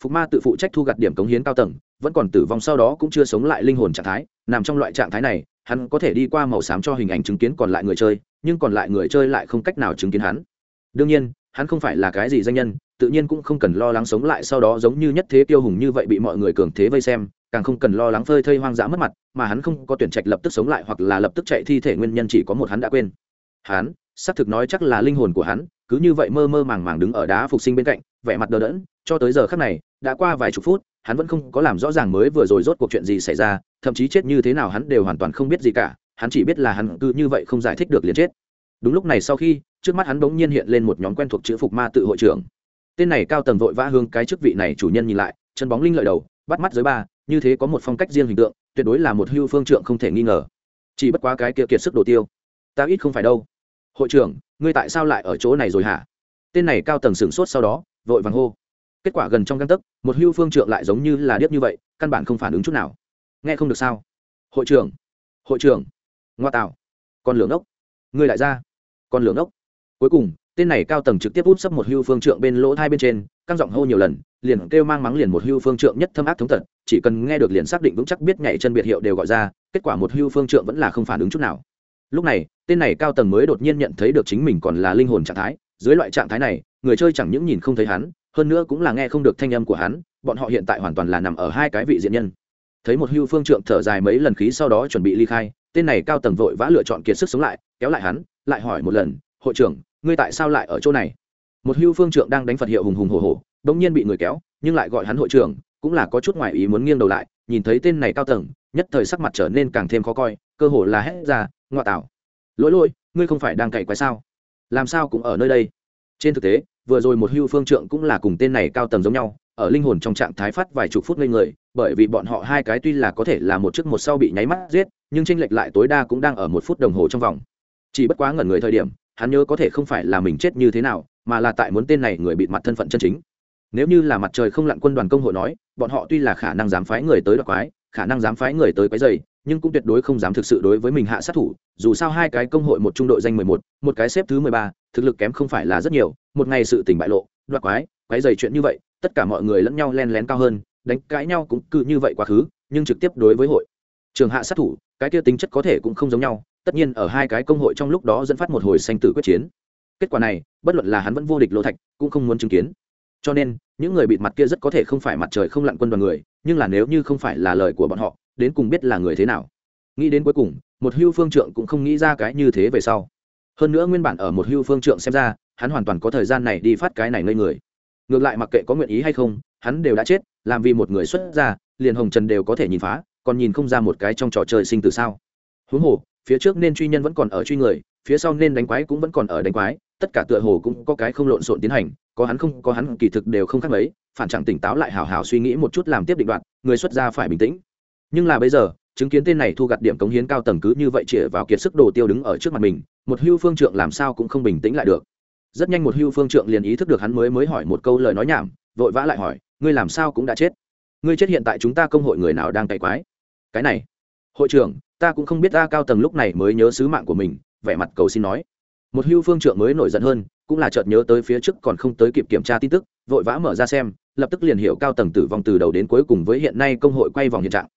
Phục ma tự phụ trách thu gặt điểm cống hiến cao tầng vẫn còn tử vong sau đó cũng chưa sống lại linh hồn trạng thái, nằm trong loại trạng thái này, hắn có thể đi qua màu xám cho hình ảnh chứng kiến còn lại người chơi, nhưng còn lại người chơi lại không cách nào chứng kiến hắn. Đương nhiên, hắn không phải là cái gì danh nhân, tự nhiên cũng không cần lo lắng sống lại sau đó giống như nhất thế tiêu hùng như vậy bị mọi người cường thế vây xem, càng không cần lo lắng phơi thây hoang dã mất mặt, mà hắn không có tuyển trạch lập tức sống lại hoặc là lập tức chạy thi thể nguyên nhân chỉ có một hắn đã quên hắn, xác thực nói chắc là linh hồn của hắn, cứ như vậy mơ mơ màng màng đứng ở đá phục sinh bên cạnh, vẻ mặt đờ đẫn, cho tới giờ khắc này, đã qua vài chục phút, hắn vẫn không có làm rõ ràng mới vừa rồi rốt cuộc chuyện gì xảy ra, thậm chí chết như thế nào hắn đều hoàn toàn không biết gì cả, hắn chỉ biết là hắn cứ như vậy không giải thích được liền chết. Đúng lúc này sau khi, trước mắt hắn bỗng nhiên hiện lên một nhóm quen thuộc chữ phục ma tự hội trưởng. Tên này cao tầng vội vã hương cái chức vị này chủ nhân nhìn lại, chân bóng linh lợi đầu, bắt mắt dưới ba, như thế có một phong cách riêng hình tượng, tuyệt đối là một hưu phương trượng không thể nghi ngờ. Chỉ bất quá cái kia kiệt sức đồ tiêu, ta ít không phải đâu hội trưởng, ngươi tại sao lại ở chỗ này rồi hả? Tên này cao tầng sửng sốt sau đó, vội vàng hô. Kết quả gần trong găng tấc, một hưu phương trượng lại giống như là điếc như vậy, căn bản không phản ứng chút nào. Nghe không được sao? Hội trưởng hội trưởng, ngoa tạo, con lưỡng ốc, ngươi lại ra, con lưỡng ốc. Cuối cùng, tên này cao tầng trực tiếp út sấp một hưu phương trượng bên lỗ hai bên trên, căng giọng hô nhiều lần, liền kêu mang mắng liền một hưu phương trượng nhất thâm ác thống tật chỉ cần nghe được liền xác định vững chắc biết nhảy chân biệt hiệu đều gọi ra, kết quả một hưu phương trượng vẫn là không phản ứng chút nào. Lúc này tên này cao tầng mới đột nhiên nhận thấy được chính mình còn là linh hồn trạng thái, dưới loại trạng thái này, người chơi chẳng những nhìn không thấy hắn, hơn nữa cũng là nghe không được thanh âm của hắn, bọn họ hiện tại hoàn toàn là nằm ở hai cái vị diện nhân. Thấy một hưu phương trượng thở dài mấy lần khí sau đó chuẩn bị ly khai, tên này cao tầng vội vã lựa chọn kiệt sức sống lại, kéo lại hắn, lại hỏi một lần, hội trưởng, ngươi tại sao lại ở chỗ này? Một hưu phương trượng đang đánh phật hiệu hùng hùng hồ hồ đông nhiên bị người kéo, nhưng lại gọi hắn hội trưởng cũng là có chút ngoài ý muốn nghiêng đầu lại, nhìn thấy tên này cao tầng, nhất thời sắc mặt trở nên càng thêm khó coi, cơ hồ là hét ra ngoại tảo lỗi lỗi, ngươi không phải đang cậy quái sao? Làm sao cũng ở nơi đây? Trên thực tế, vừa rồi một hưu phương trượng cũng là cùng tên này cao tầng giống nhau, ở linh hồn trong trạng thái phát vài chục phút ngây người, bởi vì bọn họ hai cái tuy là có thể là một chiếc một sau bị nháy mắt giết, nhưng tranh lệch lại tối đa cũng đang ở một phút đồng hồ trong vòng. Chỉ bất quá ngẩn người thời điểm, hắn nhớ có thể không phải là mình chết như thế nào, mà là tại muốn tên này người bị mặt thân phận chân chính. Nếu như là mặt trời không lặn quân đoàn công hội nói, bọn họ tuy là khả năng dám phái người tới đoạt quái, khả năng dám phái người tới quái dày nhưng cũng tuyệt đối không dám thực sự đối với mình hạ sát thủ, dù sao hai cái công hội một trung đội danh mười một một cái xếp thứ mười ba, thực lực kém không phải là rất nhiều, một ngày sự tỉnh bại lộ, đoạt quái quái dày chuyện như vậy, tất cả mọi người lẫn nhau len lén cao hơn, đánh cãi nhau cũng cứ như vậy quá khứ, nhưng trực tiếp đối với hội. Trường hạ sát thủ, cái kia tính chất có thể cũng không giống nhau, tất nhiên ở hai cái công hội trong lúc đó dẫn phát một hồi sanh tử quyết chiến. Kết quả này, bất luận là hắn vẫn vô địch lô thạch, cũng không muốn chứng kiến. Cho nên, những người bịt mặt kia rất có thể không phải mặt trời không lặn quân đoàn người, nhưng là nếu như không phải là lời của bọn họ đến cùng biết là người thế nào. Nghĩ đến cuối cùng một hưu phương trượng cũng không nghĩ ra cái như thế về sau. Hơn nữa nguyên bản ở một hưu phương trượng xem ra hắn hoàn toàn có thời gian này đi phát cái này ngây người. Ngược lại mặc kệ có nguyện ý hay không hắn đều đã chết làm vì một người xuất ra, liền hồng trần đều có thể nhìn phá còn nhìn không ra một cái trong trò chơi sinh từ sao. Huống hồ phía trước nên truy nhân vẫn còn ở truy người phía sau nên đánh quái cũng vẫn còn ở đánh quái tất cả tựa hồ cũng có cái không lộn xộn tiến hành có hắn không có hắn kỳ thực đều không khác mấy phản chẳng tỉnh táo lại hào hào suy nghĩ một chút làm tiếp định đoạn người xuất gia phải bình tĩnh nhưng là bây giờ, chứng kiến tên này thu gặt điểm cống hiến cao tầng cứ như vậy chĩa vào kiệt sức đồ tiêu đứng ở trước mặt mình, một hưu phương trượng làm sao cũng không bình tĩnh lại được. Rất nhanh một hưu phương trượng liền ý thức được hắn mới mới hỏi một câu lời nói nhảm, vội vã lại hỏi, ngươi làm sao cũng đã chết? Ngươi chết hiện tại chúng ta công hội người nào đang cày quái? Cái này, hội trưởng, ta cũng không biết ta cao tầng lúc này mới nhớ sứ mạng của mình, vẻ mặt cầu xin nói. Một hưu phương trượng mới nổi giận hơn, cũng là chợt nhớ tới phía trước còn không tới kịp kiểm tra tin tức, vội vã mở ra xem, lập tức liền hiểu cao tầng tử vong từ đầu đến cuối cùng với hiện nay công hội quay vòng hiện trạng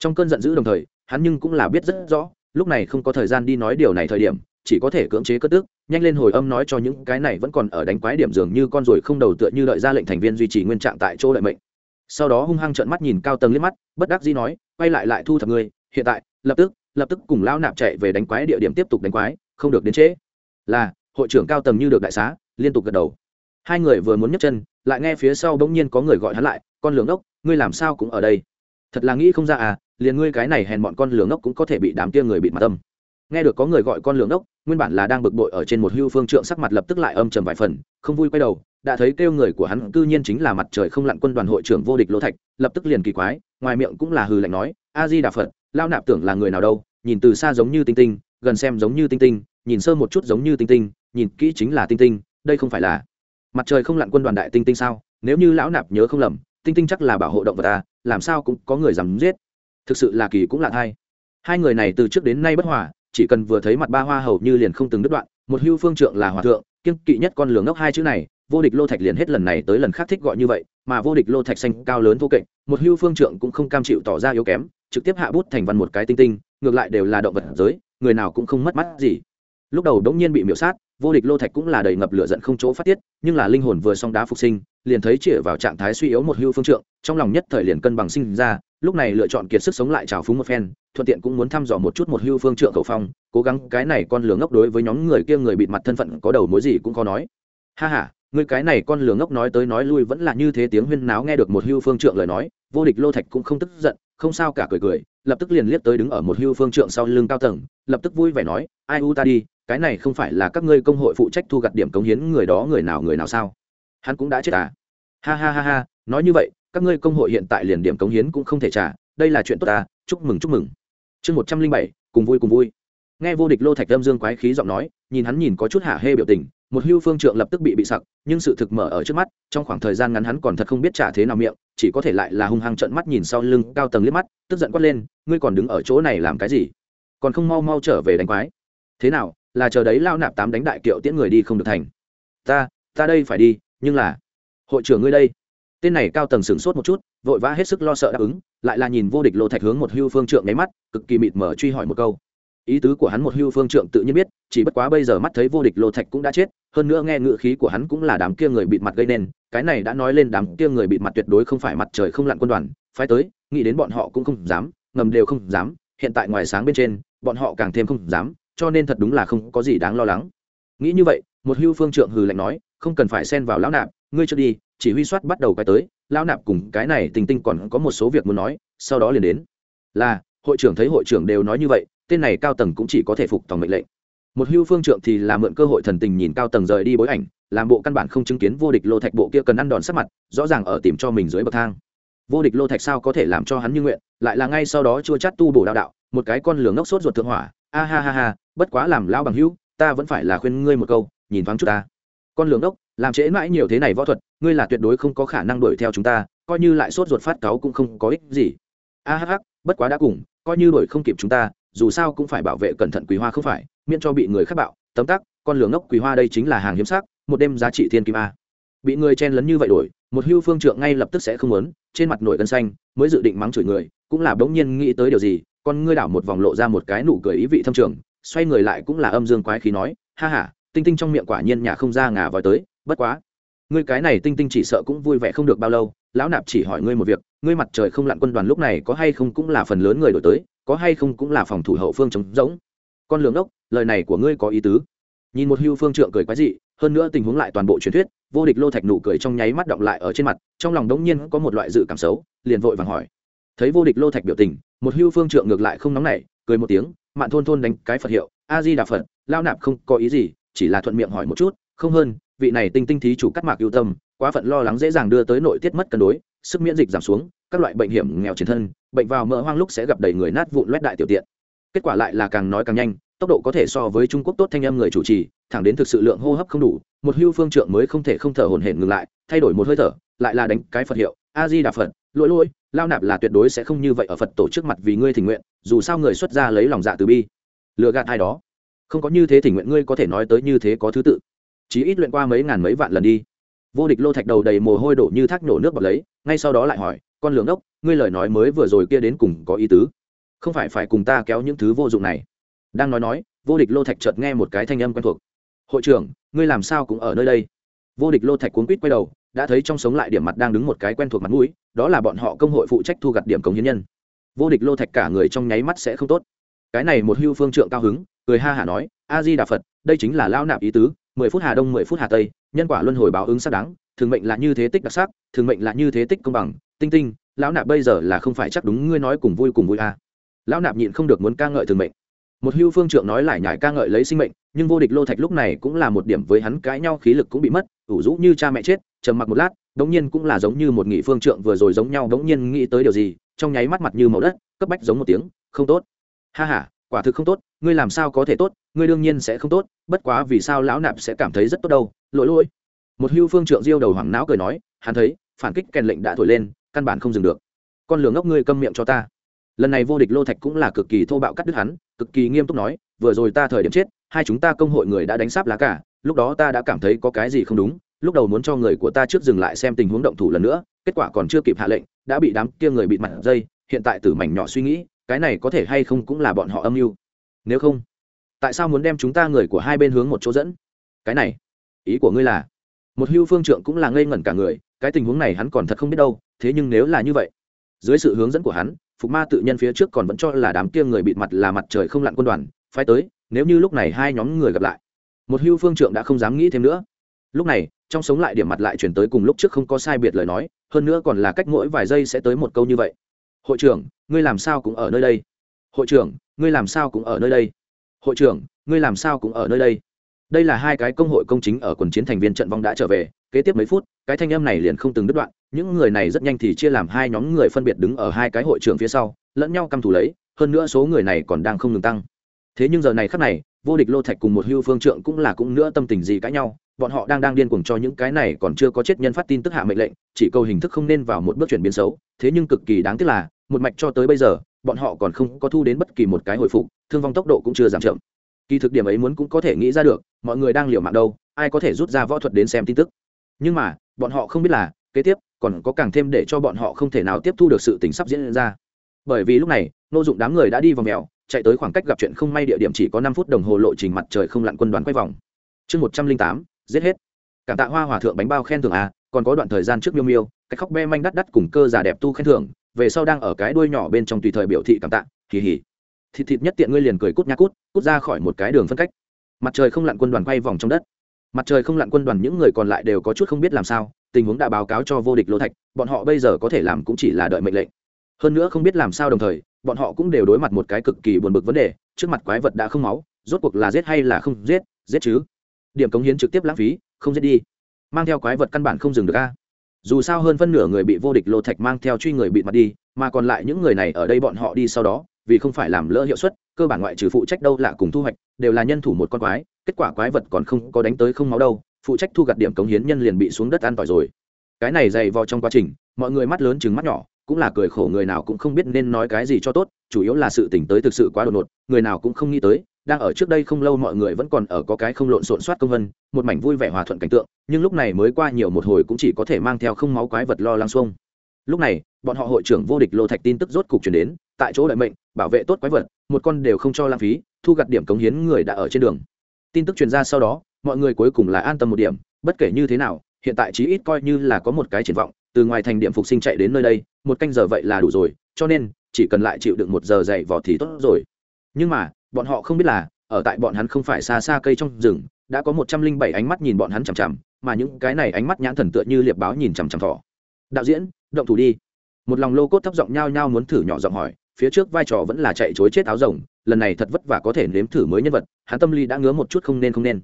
trong cơn giận dữ đồng thời, hắn nhưng cũng là biết rất rõ, lúc này không có thời gian đi nói điều này thời điểm, chỉ có thể cưỡng chế cất tức, nhanh lên hồi âm nói cho những cái này vẫn còn ở đánh quái điểm dường như con ruồi không đầu tựa như đợi ra lệnh thành viên duy trì nguyên trạng tại chỗ lợi mệnh. Sau đó hung hăng trợn mắt nhìn cao tầng liếc mắt, bất đắc dĩ nói, quay lại lại thu thập ngươi, hiện tại, lập tức lập tức cùng lão nạp chạy về đánh quái địa điểm tiếp tục đánh quái, không được đến trễ. Là, hội trưởng cao tầng như được đại xá, liên tục gật đầu. Hai người vừa muốn nhấc chân, lại nghe phía sau bỗng nhiên có người gọi hắn lại, con lường ốc ngươi làm sao cũng ở đây? Thật là nghĩ không ra à liền ngươi cái này hèn bọn con lường ốc cũng có thể bị đám kia người bị mặt tâm nghe được có người gọi con lường ốc nguyên bản là đang bực bội ở trên một hưu phương trượng sắc mặt lập tức lại âm trầm vài phần, không vui quay đầu, đã thấy kêu người của hắn cư nhiên chính là mặt trời không lặn quân đoàn hội trưởng vô địch lỗ thạch, lập tức liền kỳ quái, ngoài miệng cũng là hừ lạnh nói, a di đà phật lao nạp tưởng là người nào đâu, nhìn từ xa giống như tinh tinh, gần xem giống như tinh tinh, nhìn sơ một chút giống như tinh tinh, nhìn kỹ chính là tinh tinh, đây không phải là mặt trời không lặn quân đoàn đại tinh tinh sao? Nếu như lão nạp nhớ không lầm, tinh tinh chắc là bảo hộ động vật ta, làm sao cũng có người dám giết thực sự là kỳ cũng lạ thay. Hai người này từ trước đến nay bất hòa, chỉ cần vừa thấy mặt ba hoa hầu như liền không từng đứt đoạn, một hưu phương trượng là hòa thượng kiên kỵ nhất con lường ngốc hai chữ này, vô địch lô thạch liền hết lần này tới lần khác thích gọi như vậy, mà vô địch lô thạch xanh cao lớn vô kệch một hưu phương trượng cũng không cam chịu tỏ ra yếu kém, trực tiếp hạ bút thành văn một cái tinh tinh, ngược lại đều là động vật giới, người nào cũng không mất mắt gì. Lúc đầu đống nhiên bị miễu sát, vô địch lô thạch cũng là đầy ngập lửa giận không chỗ phát tiết, nhưng là linh hồn vừa xong đá phục sinh, liền thấy chĩa vào trạng thái suy yếu một hưu phương trượng, trong lòng nhất thời liền cân bằng sinh ra lúc này lựa chọn kiệt sức sống lại trào phúng một phen, thuận tiện cũng muốn thăm dò một chút một hưu phương trượng khẩu phong, cố gắng cái này con lửa ngốc đối với nhóm người kia người bịt mặt thân phận có đầu mối gì cũng có nói. Ha ha, người cái này con lửa ngốc nói tới nói lui vẫn là như thế tiếng huyên náo nghe được một hưu phương trượng lời nói, vô địch lô thạch cũng không tức giận, không sao cả cười cười, lập tức liền liếc tới đứng ở một hưu phương trượng sau lưng cao tầng, lập tức vui vẻ nói, ai u ta đi, cái này không phải là các ngươi công hội phụ trách thu gặt điểm cống hiến người đó người nào người nào sao? Hắn cũng đã chết à? Ha ha ha ha, nói như vậy các ngươi công hội hiện tại liền điểm cống hiến cũng không thể trả, đây là chuyện tốt ta, chúc mừng chúc mừng. Chương một trăm linh bảy, cùng vui cùng vui. Nghe vô địch lô thạch âm dương quái khí giọng nói, nhìn hắn nhìn có chút hạ hê biểu tình, một hưu phương trượng lập tức bị bị sặc, nhưng sự thực mở ở trước mắt, trong khoảng thời gian ngắn hắn còn thật không biết trả thế nào miệng, chỉ có thể lại là hung hăng trợn mắt nhìn sau lưng cao tầng liếc mắt, tức giận quát lên, ngươi còn đứng ở chỗ này làm cái gì? Còn không mau mau trở về đánh quái. Thế nào, là chờ đấy lao nạp tám đánh đại kiệu tiễn người đi không được thành? Ta ta đây phải đi, nhưng là hội trưởng ngươi đây tên này cao tầng sửng sốt một chút, vội vã hết sức lo sợ đáp ứng, lại là nhìn vô địch lô thạch hướng một hưu phương trượng nháy mắt, cực kỳ mịt mở truy hỏi một câu. Ý tứ của hắn một hưu phương trượng tự nhiên biết, chỉ bất quá bây giờ mắt thấy vô địch lô thạch cũng đã chết, hơn nữa nghe ngựa khí của hắn cũng là đám kia người bịt mặt gây nên, cái này đã nói lên đám kia người bịt mặt tuyệt đối không phải mặt trời không lặn quân đoàn, phái tới, nghĩ đến bọn họ cũng không dám, ngầm đều không dám, hiện tại ngoài sáng bên trên, bọn họ càng thêm không dám, cho nên thật đúng là không có gì đáng lo lắng. Nghĩ như vậy, một hưu phương trượng hừ lạnh nói, không cần phải xen vào lão nạp, ngươi cho đi chỉ huy soát bắt đầu cái tới, lão nạp cùng cái này tình tinh còn có một số việc muốn nói, sau đó liền đến. Là, hội trưởng thấy hội trưởng đều nói như vậy, tên này cao tầng cũng chỉ có thể phục tòng mệnh lệnh. Một hưu phương trượng thì là mượn cơ hội thần tình nhìn cao tầng rời đi bối ảnh, làm bộ căn bản không chứng kiến vô địch lô thạch bộ kia cần ăn đòn sắc mặt, rõ ràng ở tìm cho mình dưới bậc thang. Vô địch lô thạch sao có thể làm cho hắn như nguyện, lại là ngay sau đó chua chát tu bổ đạo đạo, một cái con lửa ngốc sốt ruột thượng hỏa. A ha ha ha, bất quá làm lao bằng hữu, ta vẫn phải là khuyên ngươi một câu, nhìn thoáng chút ta con lường đốc, làm trễ mãi nhiều thế này võ thuật, ngươi là tuyệt đối không có khả năng đuổi theo chúng ta, coi như lại sốt ruột phát cáu cũng không có ích gì. A ha ha, bất quá đã cùng, coi như đuổi không kịp chúng ta, dù sao cũng phải bảo vệ cẩn thận quý hoa không phải, miễn cho bị người khác bạo. Tấm tắc, con lường ngốc quý hoa đây chính là hàng hiếm sắc, một đêm giá trị thiên kim a. Bị người chen lấn như vậy đổi, một hưu phương trượng ngay lập tức sẽ không muốn, trên mặt nổi cân xanh, mới dự định mắng chửi người, cũng là bỗng nhiên nghĩ tới điều gì, con ngươi đảo một vòng lộ ra một cái nụ cười ý vị thâm trường, xoay người lại cũng là âm dương quái khí nói, ha ha tinh tinh trong miệng quả nhiên nhà không ra ngà vòi tới, bất quá. Ngươi cái này tinh tinh chỉ sợ cũng vui vẻ không được bao lâu, lão nạp chỉ hỏi ngươi một việc, ngươi mặt trời không lặn quân đoàn lúc này có hay không cũng là phần lớn người đổi tới, có hay không cũng là phòng thủ hậu phương chống rỗng. Con lường ốc lời này của ngươi có ý tứ. Nhìn một hưu phương trượng cười quái dị, hơn nữa tình huống lại toàn bộ truyền thuyết, vô địch lô thạch nụ cười trong nháy mắt động lại ở trên mặt, trong lòng đống nhiên có một loại dự cảm xấu, liền vội vàng hỏi. Thấy vô địch lô thạch biểu tình, một hưu phương trượng ngược lại không nóng nảy, cười một tiếng, mạn thôn thôn đánh cái phật hiệu, a di đà phật lao nạp không có ý gì chỉ là thuận miệng hỏi một chút, không hơn, vị này tinh tinh thí chủ cắt mạc ưu tâm, quá phận lo lắng dễ dàng đưa tới nội tiết mất cân đối, sức miễn dịch giảm xuống, các loại bệnh hiểm nghèo chiến thân, bệnh vào mỡ hoang lúc sẽ gặp đầy người nát vụn loét đại tiểu tiện. Kết quả lại là càng nói càng nhanh, tốc độ có thể so với trung quốc tốt thanh âm người chủ trì, thẳng đến thực sự lượng hô hấp không đủ, một hưu phương trượng mới không thể không thở hổn hển ngừng lại, thay đổi một hơi thở, lại là đánh cái phật hiệu, a di đà phật, lỗi lỗi, lao nạp là tuyệt đối sẽ không như vậy ở phật tổ trước mặt vì ngươi thỉnh nguyện, dù sao người xuất gia lấy lòng dạ từ bi. Lừa gạt ai đó không có như thế thỉnh nguyện ngươi có thể nói tới như thế có thứ tự. Chí ít luyện qua mấy ngàn mấy vạn lần đi. Vô địch lô thạch đầu đầy mồ hôi đổ như thác nổ nước bọt lấy, ngay sau đó lại hỏi, con lường đốc, ngươi lời nói mới vừa rồi kia đến cùng có ý tứ? Không phải phải cùng ta kéo những thứ vô dụng này? Đang nói nói, vô địch lô thạch chợt nghe một cái thanh âm quen thuộc. Hội trưởng, ngươi làm sao cũng ở nơi đây? Vô địch lô thạch cuốn quýt quay đầu, đã thấy trong sống lại điểm mặt đang đứng một cái quen thuộc mặt mũi, đó là bọn họ công hội phụ trách thu gặt điểm cống hiến nhân. Vô địch lô thạch cả người trong nháy mắt sẽ không tốt cái này một hưu phương trượng cao hứng, cười ha hả nói, a di đà phật, đây chính là lao nạp ý tứ, mười phút hà đông, mười phút hà tây, nhân quả luân hồi báo ứng xác đáng, thường mệnh là như thế tích đặc sắc, thường mệnh là như thế tích công bằng. Tinh tinh, lão nạp bây giờ là không phải chắc đúng ngươi nói cùng vui cùng vui a à. lão nạp nhịn không được muốn ca ngợi thường mệnh. Một hưu phương trượng nói lại nhải ca ngợi lấy sinh mệnh, nhưng vô địch lô thạch lúc này cũng là một điểm với hắn cãi nhau khí lực cũng bị mất, ủ rũ như cha mẹ chết, trầm mặc một lát, đống nhiên cũng là giống như một nghị phương trượng vừa rồi giống nhau, đống nhiên nghĩ tới điều gì, trong nháy mắt mặt như màu đất, cấp bách giống một tiếng, không tốt ha ha, quả thực không tốt, ngươi làm sao có thể tốt, ngươi đương nhiên sẽ không tốt, bất quá vì sao lão nạp sẽ cảm thấy rất tốt đâu, lỗi lỗi. Một hưu phương trượng diêu đầu hoảng não cười nói, hắn thấy, phản kích kèn lệnh đã thổi lên, căn bản không dừng được. Con lường ngốc ngươi câm miệng cho ta. Lần này vô địch lô thạch cũng là cực kỳ thô bạo cắt đứt hắn, cực kỳ nghiêm túc nói, vừa rồi ta thời điểm chết, hai chúng ta công hội người đã đánh sáp lá cả, lúc đó ta đã cảm thấy có cái gì không đúng, lúc đầu muốn cho người của ta trước dừng lại xem tình huống động thủ lần nữa, kết quả còn chưa kịp hạ lệnh, đã bị đám kia người bị mặt dây, hiện tại từ mảnh nhỏ suy nghĩ cái này có thể hay không cũng là bọn họ âm mưu. Nếu không, tại sao muốn đem chúng ta người của hai bên hướng một chỗ dẫn? Cái này, ý của ngươi là, một hưu phương trượng cũng là ngây ngẩn cả người, cái tình huống này hắn còn thật không biết đâu, thế nhưng nếu là như vậy, dưới sự hướng dẫn của hắn, phục ma tự nhân phía trước còn vẫn cho là đám kia người bịt mặt là mặt trời không lặn quân đoàn, phải tới, nếu như lúc này hai nhóm người gặp lại, một hưu phương trượng đã không dám nghĩ thêm nữa. Lúc này, trong sống lại điểm mặt lại chuyển tới cùng lúc trước không có sai biệt lời nói, hơn nữa còn là cách mỗi vài giây sẽ tới một câu như vậy hội trưởng, ngươi làm sao cũng ở nơi đây? Hội trưởng, ngươi làm sao cũng ở nơi đây? Hội trưởng, ngươi làm sao cũng ở nơi đây? Đây là hai cái công hội công chính ở quần chiến thành viên trận vong đã trở về, kế tiếp mấy phút, cái thanh âm này liền không từng đứt đoạn, những người này rất nhanh thì chia làm hai nhóm người phân biệt đứng ở hai cái hội trưởng phía sau, lẫn nhau căm thù lấy, hơn nữa số người này còn đang không ngừng tăng. Thế nhưng giờ này khắc này vô địch lô thạch cùng một hưu phương trượng cũng là cũng nữa tâm tình gì cãi nhau, bọn họ đang đang điên cuồng cho những cái này còn chưa có chết nhân phát tin tức hạ mệnh lệnh, chỉ câu hình thức không nên vào một bước chuyển biến xấu, thế nhưng cực kỳ đáng tiếc là, một mạch cho tới bây giờ, bọn họ còn không có thu đến bất kỳ một cái hồi phục, thương vong tốc độ cũng chưa giảm chậm. Kỳ thực điểm ấy muốn cũng có thể nghĩ ra được, mọi người đang liều mạng đâu, ai có thể rút ra võ thuật đến xem tin tức. Nhưng mà, bọn họ không biết là, kế tiếp, còn có càng thêm để cho bọn họ không thể nào tiếp thu được sự tình sắp diễn ra. Bởi vì lúc này nô dụng đám người đã đi vào mèo chạy tới khoảng cách gặp chuyện không may địa điểm chỉ có năm phút đồng hồ lộ trình mặt trời không lặn quân đoàn quay vòng. Chương một trăm linh tám, giết hết. Cảm tạ hoa hòa thượng bánh bao khen thưởng à còn có đoạn thời gian trước miêu miêu cách khóc be manh đắt đắt cùng cơ già đẹp tu khen thưởng, về sau đang ở cái đuôi nhỏ bên trong tùy thời biểu thị cảm tạ kỳ hỉ thịt thịt nhất tiện ngươi liền cười cút nha cút cút ra khỏi một cái đường phân cách. Mặt trời không lặn quân đoàn quay vòng trong đất. Mặt trời không lặn quân đoàn những người còn lại đều có chút không biết làm sao, tình huống đã báo cáo cho vô địch lô thạch, bọn họ bây giờ có thể làm cũng chỉ là đợi mệnh lệnh. Hơn nữa không biết làm sao đồng thời bọn họ cũng đều đối mặt một cái cực kỳ buồn bực vấn đề, trước mặt quái vật đã không máu, rốt cuộc là giết hay là không giết giết chứ? Điểm cống hiến trực tiếp lãng phí, không giết đi. Mang theo quái vật căn bản không dừng được a. Dù sao hơn phân nửa người bị vô địch lô thạch mang theo truy người bị mặt đi, mà còn lại những người này ở đây bọn họ đi sau đó, vì không phải làm lỡ hiệu suất, cơ bản ngoại trừ phụ trách đâu là cùng thu hoạch, đều là nhân thủ một con quái, kết quả quái vật còn không có đánh tới không máu đâu, phụ trách thu gặt điểm cống hiến nhân liền bị xuống đất ăn tỏi rồi. Cái này dày vò trong quá trình, mọi người mắt lớn chừng mắt nhỏ cũng là cười khổ người nào cũng không biết nên nói cái gì cho tốt, chủ yếu là sự tỉnh tới thực sự quá đột ngột, người nào cũng không nghĩ tới, đang ở trước đây không lâu mọi người vẫn còn ở có cái không lộn xộn soát công vân, một mảnh vui vẻ hòa thuận cảnh tượng, nhưng lúc này mới qua nhiều một hồi cũng chỉ có thể mang theo không máu quái vật lo lăng xuông. Lúc này, bọn họ hội trưởng vô địch lô thạch tin tức rốt cục chuyển đến, tại chỗ đợi mệnh, bảo vệ tốt quái vật, một con đều không cho lãng phí, thu gặt điểm cống hiến người đã ở trên đường. Tin tức truyền ra sau đó, mọi người cuối cùng là an tâm một điểm, bất kể như thế nào, hiện tại chí ít coi như là có một cái triển vọng từ ngoài thành điểm phục sinh chạy đến nơi đây, một canh giờ vậy là đủ rồi, cho nên, chỉ cần lại chịu đựng một giờ dậy vỏ thì tốt rồi. Nhưng mà, bọn họ không biết là, ở tại bọn hắn không phải xa xa cây trong rừng, đã có một trăm linh bảy ánh mắt nhìn bọn hắn chằm chằm, mà những cái này ánh mắt nhãn thần tựa như liệp báo nhìn chằm chằm thỏ. Đạo diễn, động thủ đi. Một lòng lô cốt thấp giọng nhao nhao muốn thử nhỏ giọng hỏi, phía trước vai trò vẫn là chạy chối chết áo rồng, lần này thật vất vả có thể nếm thử mới nhân vật, hắn tâm lý đã ngứa một chút không nên không nên.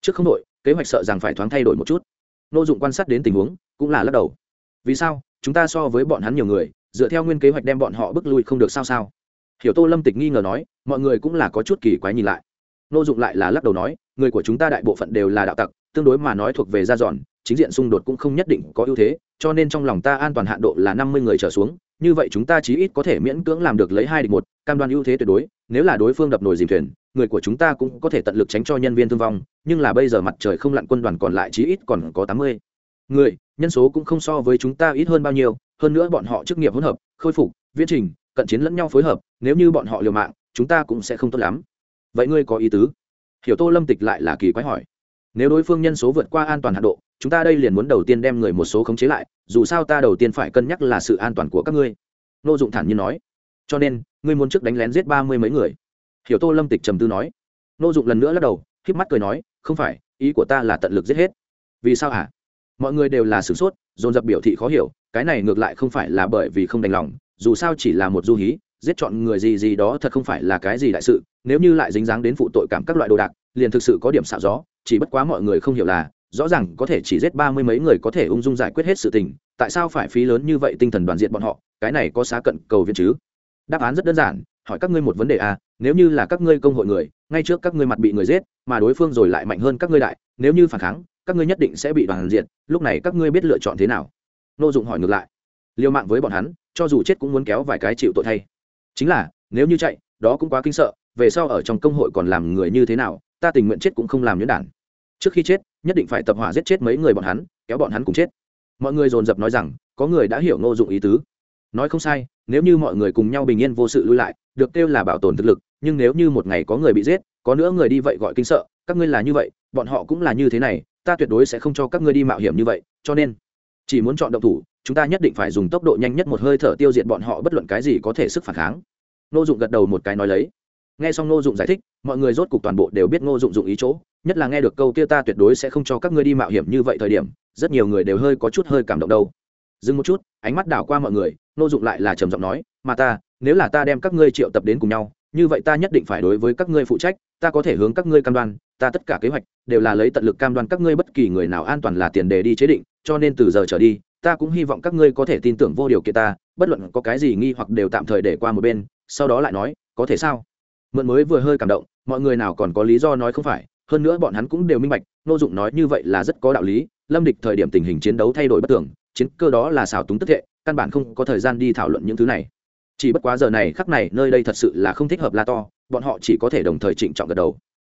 Trước không đội, kế hoạch sợ rằng phải thoáng thay đổi một chút. Nô dụng quan sát đến tình huống, cũng là lắc đầu vì sao? Chúng ta so với bọn hắn nhiều người dựa theo nguyên kế hoạch đem bọn họ bước lui không được sao sao? Hiểu tô lâm tịch nghi ngờ nói mọi người cũng là có chút kỳ quái nhìn lại. Nô dụng lại là lắc đầu nói người của chúng ta đại bộ phận đều là đạo tặc tương đối mà nói thuộc về gia giòn, chính diện xung đột cũng không nhất định có ưu thế cho nên trong lòng ta an toàn hạn độ là năm mươi người trở xuống như vậy chúng ta chí ít có thể miễn cưỡng làm được lấy hai địch một cam đoan ưu thế tuyệt đối nếu là đối phương đập nồi dìm thuyền người của chúng ta cũng có thể tận lực tránh cho nhân viên thương vong nhưng là bây giờ mặt trời không lặn quân đoàn còn lại chí ít còn có tám mươi người nhân số cũng không so với chúng ta ít hơn bao nhiêu, hơn nữa bọn họ chức nghiệp hỗn hợp, khôi phục, viễn trình, cận chiến lẫn nhau phối hợp, nếu như bọn họ liều mạng, chúng ta cũng sẽ không tốt lắm. Vậy ngươi có ý tứ? Hiểu tô lâm tịch lại là kỳ quái hỏi. Nếu đối phương nhân số vượt qua an toàn hạ độ, chúng ta đây liền muốn đầu tiên đem người một số khống chế lại, dù sao ta đầu tiên phải cân nhắc là sự an toàn của các ngươi. Nô dụng thản nhiên nói. Cho nên, ngươi muốn trước đánh lén giết ba mươi mấy người? Hiểu tô lâm tịch trầm tư nói. Nô dụng lần nữa lắc đầu k mắt cười nói, không phải, ý của ta là tận lực giết hết. Vì sao hả? Mọi người đều là sửng sốt, dồn dập biểu thị khó hiểu, cái này ngược lại không phải là bởi vì không đành lòng, dù sao chỉ là một du hí, giết chọn người gì gì đó thật không phải là cái gì đại sự, nếu như lại dính dáng đến phụ tội cảm các loại đồ đạc, liền thực sự có điểm xạo gió, chỉ bất quá mọi người không hiểu là, rõ ràng có thể chỉ giết ba mươi mấy người có thể ung dung giải quyết hết sự tình, tại sao phải phí lớn như vậy tinh thần đoàn diện bọn họ, cái này có xá cận cầu viên chứ? Đáp án rất đơn giản, hỏi các ngươi một vấn đề à nếu như là các ngươi công hội người, ngay trước các ngươi mặt bị người giết, mà đối phương rồi lại mạnh hơn các ngươi đại, nếu như phản kháng các ngươi nhất định sẽ bị đoàn diện lúc này các ngươi biết lựa chọn thế nào? Nô dụng hỏi ngược lại. Liều mạng với bọn hắn, cho dù chết cũng muốn kéo vài cái chịu tội thay. Chính là, nếu như chạy, đó cũng quá kinh sợ, về sau ở trong công hội còn làm người như thế nào, ta tình nguyện chết cũng không làm nhuyễn đản. Trước khi chết, nhất định phải tập hỏa giết chết mấy người bọn hắn, kéo bọn hắn cùng chết. Mọi người dồn dập nói rằng, có người đã hiểu ngô dụng ý tứ. Nói không sai, nếu như mọi người cùng nhau bình yên vô sự lui lại, được kêu là bảo tồn thực lực, nhưng nếu như một ngày có người bị giết, có nữa người đi vậy gọi kinh sợ, các ngươi là như vậy, bọn họ cũng là như thế này ta tuyệt đối sẽ không cho các ngươi đi mạo hiểm như vậy, cho nên, chỉ muốn chọn động thủ, chúng ta nhất định phải dùng tốc độ nhanh nhất một hơi thở tiêu diệt bọn họ bất luận cái gì có thể sức phản kháng. Nô dụng gật đầu một cái nói lấy. Nghe xong nô dụng giải thích, mọi người rốt cục toàn bộ đều biết nô dụng dụng ý chỗ, nhất là nghe được câu kia ta tuyệt đối sẽ không cho các ngươi đi mạo hiểm như vậy thời điểm, rất nhiều người đều hơi có chút hơi cảm động đâu. Dừng một chút, ánh mắt đảo qua mọi người nô dụng lại là trầm giọng nói, mà ta, nếu là ta đem các ngươi triệu tập đến cùng nhau như vậy ta nhất định phải đối với các ngươi phụ trách, ta có thể hướng các ngươi cam đoan, ta tất cả kế hoạch đều là lấy tận lực cam đoan các ngươi bất kỳ người nào an toàn là tiền đề đi chế định, cho nên từ giờ trở đi, ta cũng hy vọng các ngươi có thể tin tưởng vô điều kiện ta, bất luận có cái gì nghi hoặc đều tạm thời để qua một bên, sau đó lại nói, có thể sao? Mượn mới vừa hơi cảm động, mọi người nào còn có lý do nói không phải, hơn nữa bọn hắn cũng đều minh bạch nô dụng nói như vậy là rất có đạo lý, lâm địch thời điểm tình hình chiến đấu thay đổi bất thường, chiến cơ đó là xảo túng tức thệ, căn bản không có thời gian đi thảo luận những thứ này chỉ bất quá giờ này khắc này, nơi đây thật sự là không thích hợp la to, bọn họ chỉ có thể đồng thời trịnh trọng gật đầu.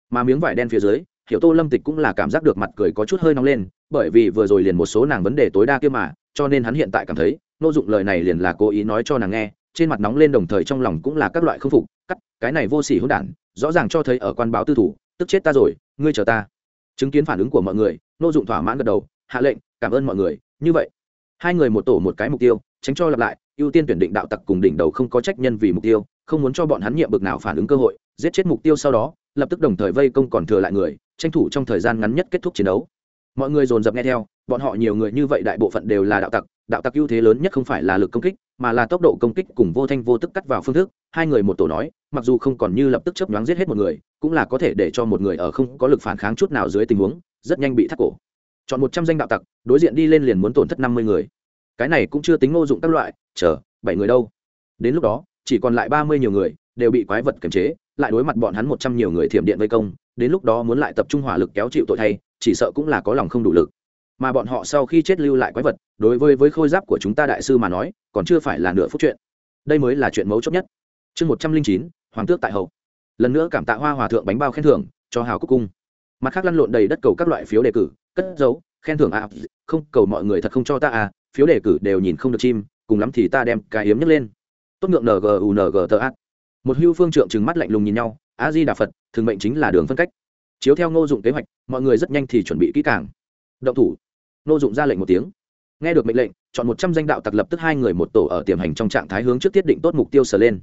Mà miếng vải đen phía dưới, hiểu tô lâm tịch cũng là cảm giác được mặt cười có chút hơi nóng lên, bởi vì vừa rồi liền một số nàng vấn đề tối đa kia mà, cho nên hắn hiện tại cảm thấy, nô dụng lời này liền là cố ý nói cho nàng nghe, trên mặt nóng lên đồng thời trong lòng cũng là các loại không phục, cắt, cái này vô sỉ hỗn đản, rõ ràng cho thấy ở quan báo tư thủ, tức chết ta rồi, ngươi chờ ta. Chứng kiến phản ứng của mọi người, nô dụng thỏa mãn gật đầu, hạ lệnh, cảm ơn mọi người, như vậy. Hai người một tổ một cái mục tiêu, tránh cho lặp lại ưu tiên tuyển định đạo tặc cùng đỉnh đầu không có trách nhân vì mục tiêu, không muốn cho bọn hắn nhiệm bực nào phản ứng cơ hội, giết chết mục tiêu sau đó, lập tức đồng thời vây công còn thừa lại người, tranh thủ trong thời gian ngắn nhất kết thúc chiến đấu. Mọi người dồn dập nghe theo, bọn họ nhiều người như vậy đại bộ phận đều là đạo tặc đạo tặc ưu thế lớn nhất không phải là lực công kích, mà là tốc độ công kích cùng vô thanh vô tức cắt vào phương thức. Hai người một tổ nói, mặc dù không còn như lập tức chấp nhoáng giết hết một người, cũng là có thể để cho một người ở không có lực phản kháng chút nào dưới tình huống, rất nhanh bị thắt cổ. Chọn một trăm danh đạo tặc, đối diện đi lên liền muốn tổn thất năm mươi người cái này cũng chưa tính ngô dụng các loại, chờ, bảy người đâu? Đến lúc đó, chỉ còn lại ba mươi nhiều người, đều bị quái vật kiềm chế, lại đối mặt bọn hắn một trăm nhiều người thiểm điện vây công, đến lúc đó muốn lại tập trung hỏa lực kéo chịu tội thay, chỉ sợ cũng là có lòng không đủ lực. Mà bọn họ sau khi chết lưu lại quái vật, đối với với khôi giáp của chúng ta đại sư mà nói, còn chưa phải là nửa phút chuyện. Đây mới là chuyện mấu chốt nhất. Chương một trăm linh chín, hoàng tước tại hậu. Lần nữa cảm tạ hoa hòa thượng bánh bao khen thưởng, cho hào cúc cung. Mặt khác lăn lộn đầy đất cầu các loại phiếu đề cử, cất dấu khen thưởng à không, cầu mọi người thật không cho ta à phiếu đề cử đều nhìn không được chim, cùng lắm thì ta đem cái hiếm nhất lên. Tốt ngượng ngung tờ ác một hưu phương trượng trừng mắt lạnh lùng nhìn nhau, a di đà phật, thường mệnh chính là đường phân cách. Chiếu theo ngô dụng kế hoạch, mọi người rất nhanh thì chuẩn bị kỹ càng. Động thủ. Ngô dụng ra lệnh một tiếng. Nghe được mệnh lệnh, chọn một trăm danh đạo tặc lập tức hai người một tổ ở tiềm hành trong trạng thái hướng trước tiết định tốt mục tiêu sờ lên.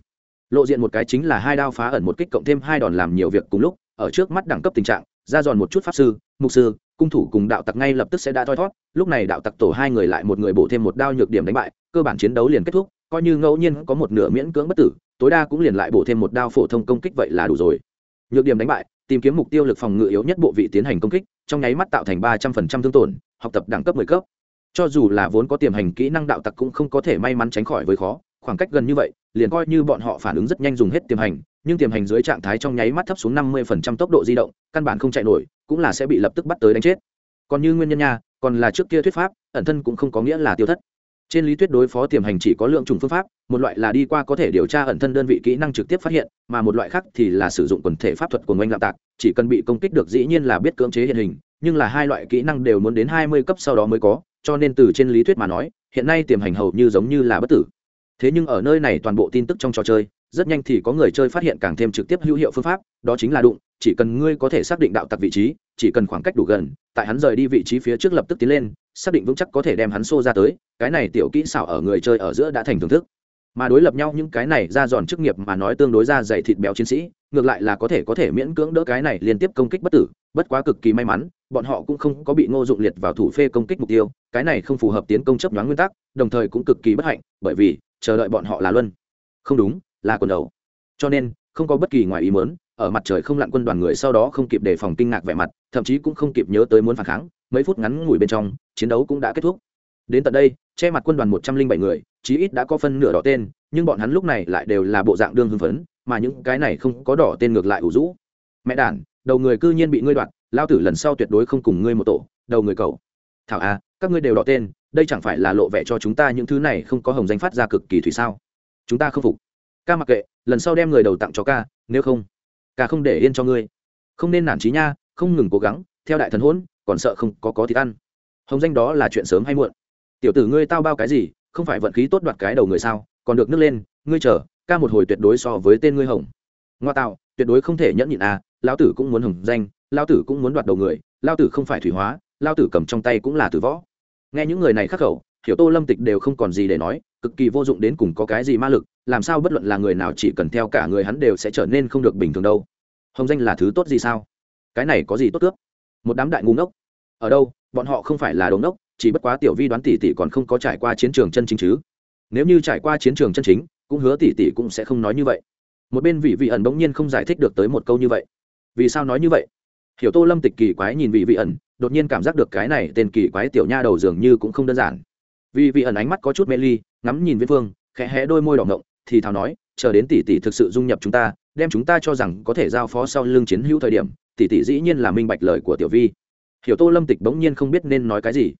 Lộ diện một cái chính là hai đao phá ẩn một kích cộng thêm hai đòn làm nhiều việc cùng lúc, ở trước mắt đẳng cấp tình trạng, ra giòn một chút pháp sư mục sư, cung thủ cùng đạo tặc ngay lập tức sẽ đã thoi thót, lúc này đạo tặc tổ hai người lại một người bổ thêm một đao nhược điểm đánh bại, cơ bản chiến đấu liền kết thúc, coi như ngẫu nhiên có một nửa miễn cưỡng bất tử, tối đa cũng liền lại bổ thêm một đao phổ thông công kích vậy là đủ rồi. Nhược điểm đánh bại, tìm kiếm mục tiêu lực phòng ngự yếu nhất bộ vị tiến hành công kích, trong nháy mắt tạo thành ba trăm phần trăm thương tổn, học tập đẳng cấp mười cấp. Cho dù là vốn có tiềm hành kỹ năng đạo tặc cũng không có thể may mắn tránh khỏi với khó, khoảng cách gần như vậy, liền coi như bọn họ phản ứng rất nhanh dùng hết tiềm hành nhưng tiềm hành dưới trạng thái trong nháy mắt thấp xuống năm mươi phần trăm tốc độ di động, căn bản không chạy nổi, cũng là sẽ bị lập tức bắt tới đánh chết. Còn như nguyên nhân nha, còn là trước kia thuyết pháp, ẩn thân cũng không có nghĩa là tiêu thất. Trên lý thuyết đối phó tiềm hành chỉ có lượng trùng phương pháp, một loại là đi qua có thể điều tra ẩn thân đơn vị kỹ năng trực tiếp phát hiện, mà một loại khác thì là sử dụng quần thể pháp thuật của ngoanh lạm tạc, chỉ cần bị công kích được dĩ nhiên là biết cưỡng chế hiện hình, nhưng là hai loại kỹ năng đều muốn đến hai mươi cấp sau đó mới có, cho nên từ trên lý thuyết mà nói, hiện nay tiềm hành hầu như giống như là bất tử. Thế nhưng ở nơi này toàn bộ tin tức trong trò chơi rất nhanh thì có người chơi phát hiện càng thêm trực tiếp hữu hiệu phương pháp, đó chính là đụng, chỉ cần ngươi có thể xác định đạo tặc vị trí, chỉ cần khoảng cách đủ gần, tại hắn rời đi vị trí phía trước lập tức tiến lên, xác định vững chắc có thể đem hắn xô ra tới, cái này tiểu kỹ xảo ở người chơi ở giữa đã thành thưởng thức. Mà đối lập nhau những cái này ra giòn chức nghiệp mà nói tương đối ra dày thịt béo chiến sĩ, ngược lại là có thể có thể miễn cưỡng đỡ cái này liên tiếp công kích bất tử, bất quá cực kỳ may mắn, bọn họ cũng không có bị ngô dụng liệt vào thủ phê công kích mục tiêu, cái này không phù hợp tiến công chấp nhoáng nguyên tắc, đồng thời cũng cực kỳ bất hạnh, bởi vì chờ đợi bọn họ là luân. Không đúng là quần đầu. Cho nên, không có bất kỳ ngoài ý mớn ở mặt trời không lặn quân đoàn người sau đó không kịp đề phòng kinh ngạc vẻ mặt, thậm chí cũng không kịp nhớ tới muốn phản kháng, mấy phút ngắn ngủi bên trong, chiến đấu cũng đã kết thúc. Đến tận đây, che mặt quân đoàn một trăm linh bảy người, chí ít đã có phân nửa đỏ tên, nhưng bọn hắn lúc này lại đều là bộ dạng đương hưng phấn, mà những cái này không có đỏ tên ngược lại ủ rũ. Mẹ đản, đầu người cư nhiên bị ngươi đoạt, lao tử lần sau tuyệt đối không cùng ngươi một tổ, đầu người cầu thảo à các ngươi đều đỏ tên, đây chẳng phải là lộ vẻ cho chúng ta những thứ này không có hồng danh phát ra cực kỳ thủy sao? Chúng ta không phục ca mặc kệ, lần sau đem người đầu tặng cho ca, nếu không, ca không để yên cho ngươi. Không nên nản trí nha, không ngừng cố gắng, theo đại thần hôn còn sợ không có có thịt ăn. Hồng danh đó là chuyện sớm hay muộn. Tiểu tử ngươi tao bao cái gì, không phải vận khí tốt đoạt cái đầu người sao, còn được nước lên, ngươi chờ, ca một hồi tuyệt đối so với tên ngươi hồng. Ngoa tạo, tuyệt đối không thể nhẫn nhịn à lão tử cũng muốn hồng danh lao tử cũng muốn đoạt đầu người lao tử không phải thủy hóa lao tử cầm trong tay cũng là tử võ. Nghe những người này khắc khẩu, hiểu tô lâm tịch đều không còn gì để nói cực kỳ vô dụng đến cùng có cái gì ma lực, làm sao bất luận là người nào chỉ cần theo cả người hắn đều sẽ trở nên không được bình thường đâu. Hồng danh là thứ tốt gì sao? Cái này có gì tốt cướp? Một đám đại ngu ngốc. Ở đâu? Bọn họ không phải là đống ngốc, chỉ bất quá tiểu vi đoán tỷ tỷ còn không có trải qua chiến trường chân chính chứ. Nếu như trải qua chiến trường chân chính, cũng hứa tỷ tỷ cũng sẽ không nói như vậy. Một bên vị vị ẩn bỗng nhiên không giải thích được tới một câu như vậy. Vì sao nói như vậy? Hiểu tô lâm tịch kỳ quái nhìn vị vị ẩn, đột nhiên cảm giác được cái này tên kỳ quái tiểu nha đầu dường như cũng không đơn giản vì vị ẩn ánh mắt có chút mê ly, ngắm nhìn viễn phương, khẽ hé đôi môi đỏ ngộng, thì thào nói, chờ đến tỷ tỷ thực sự dung nhập chúng ta, đem chúng ta cho rằng có thể giao phó sau lưng chiến hữu thời điểm, tỷ tỷ dĩ nhiên là minh bạch lời của tiểu vi. Hiểu tô lâm tịch bỗng nhiên không biết nên nói cái gì.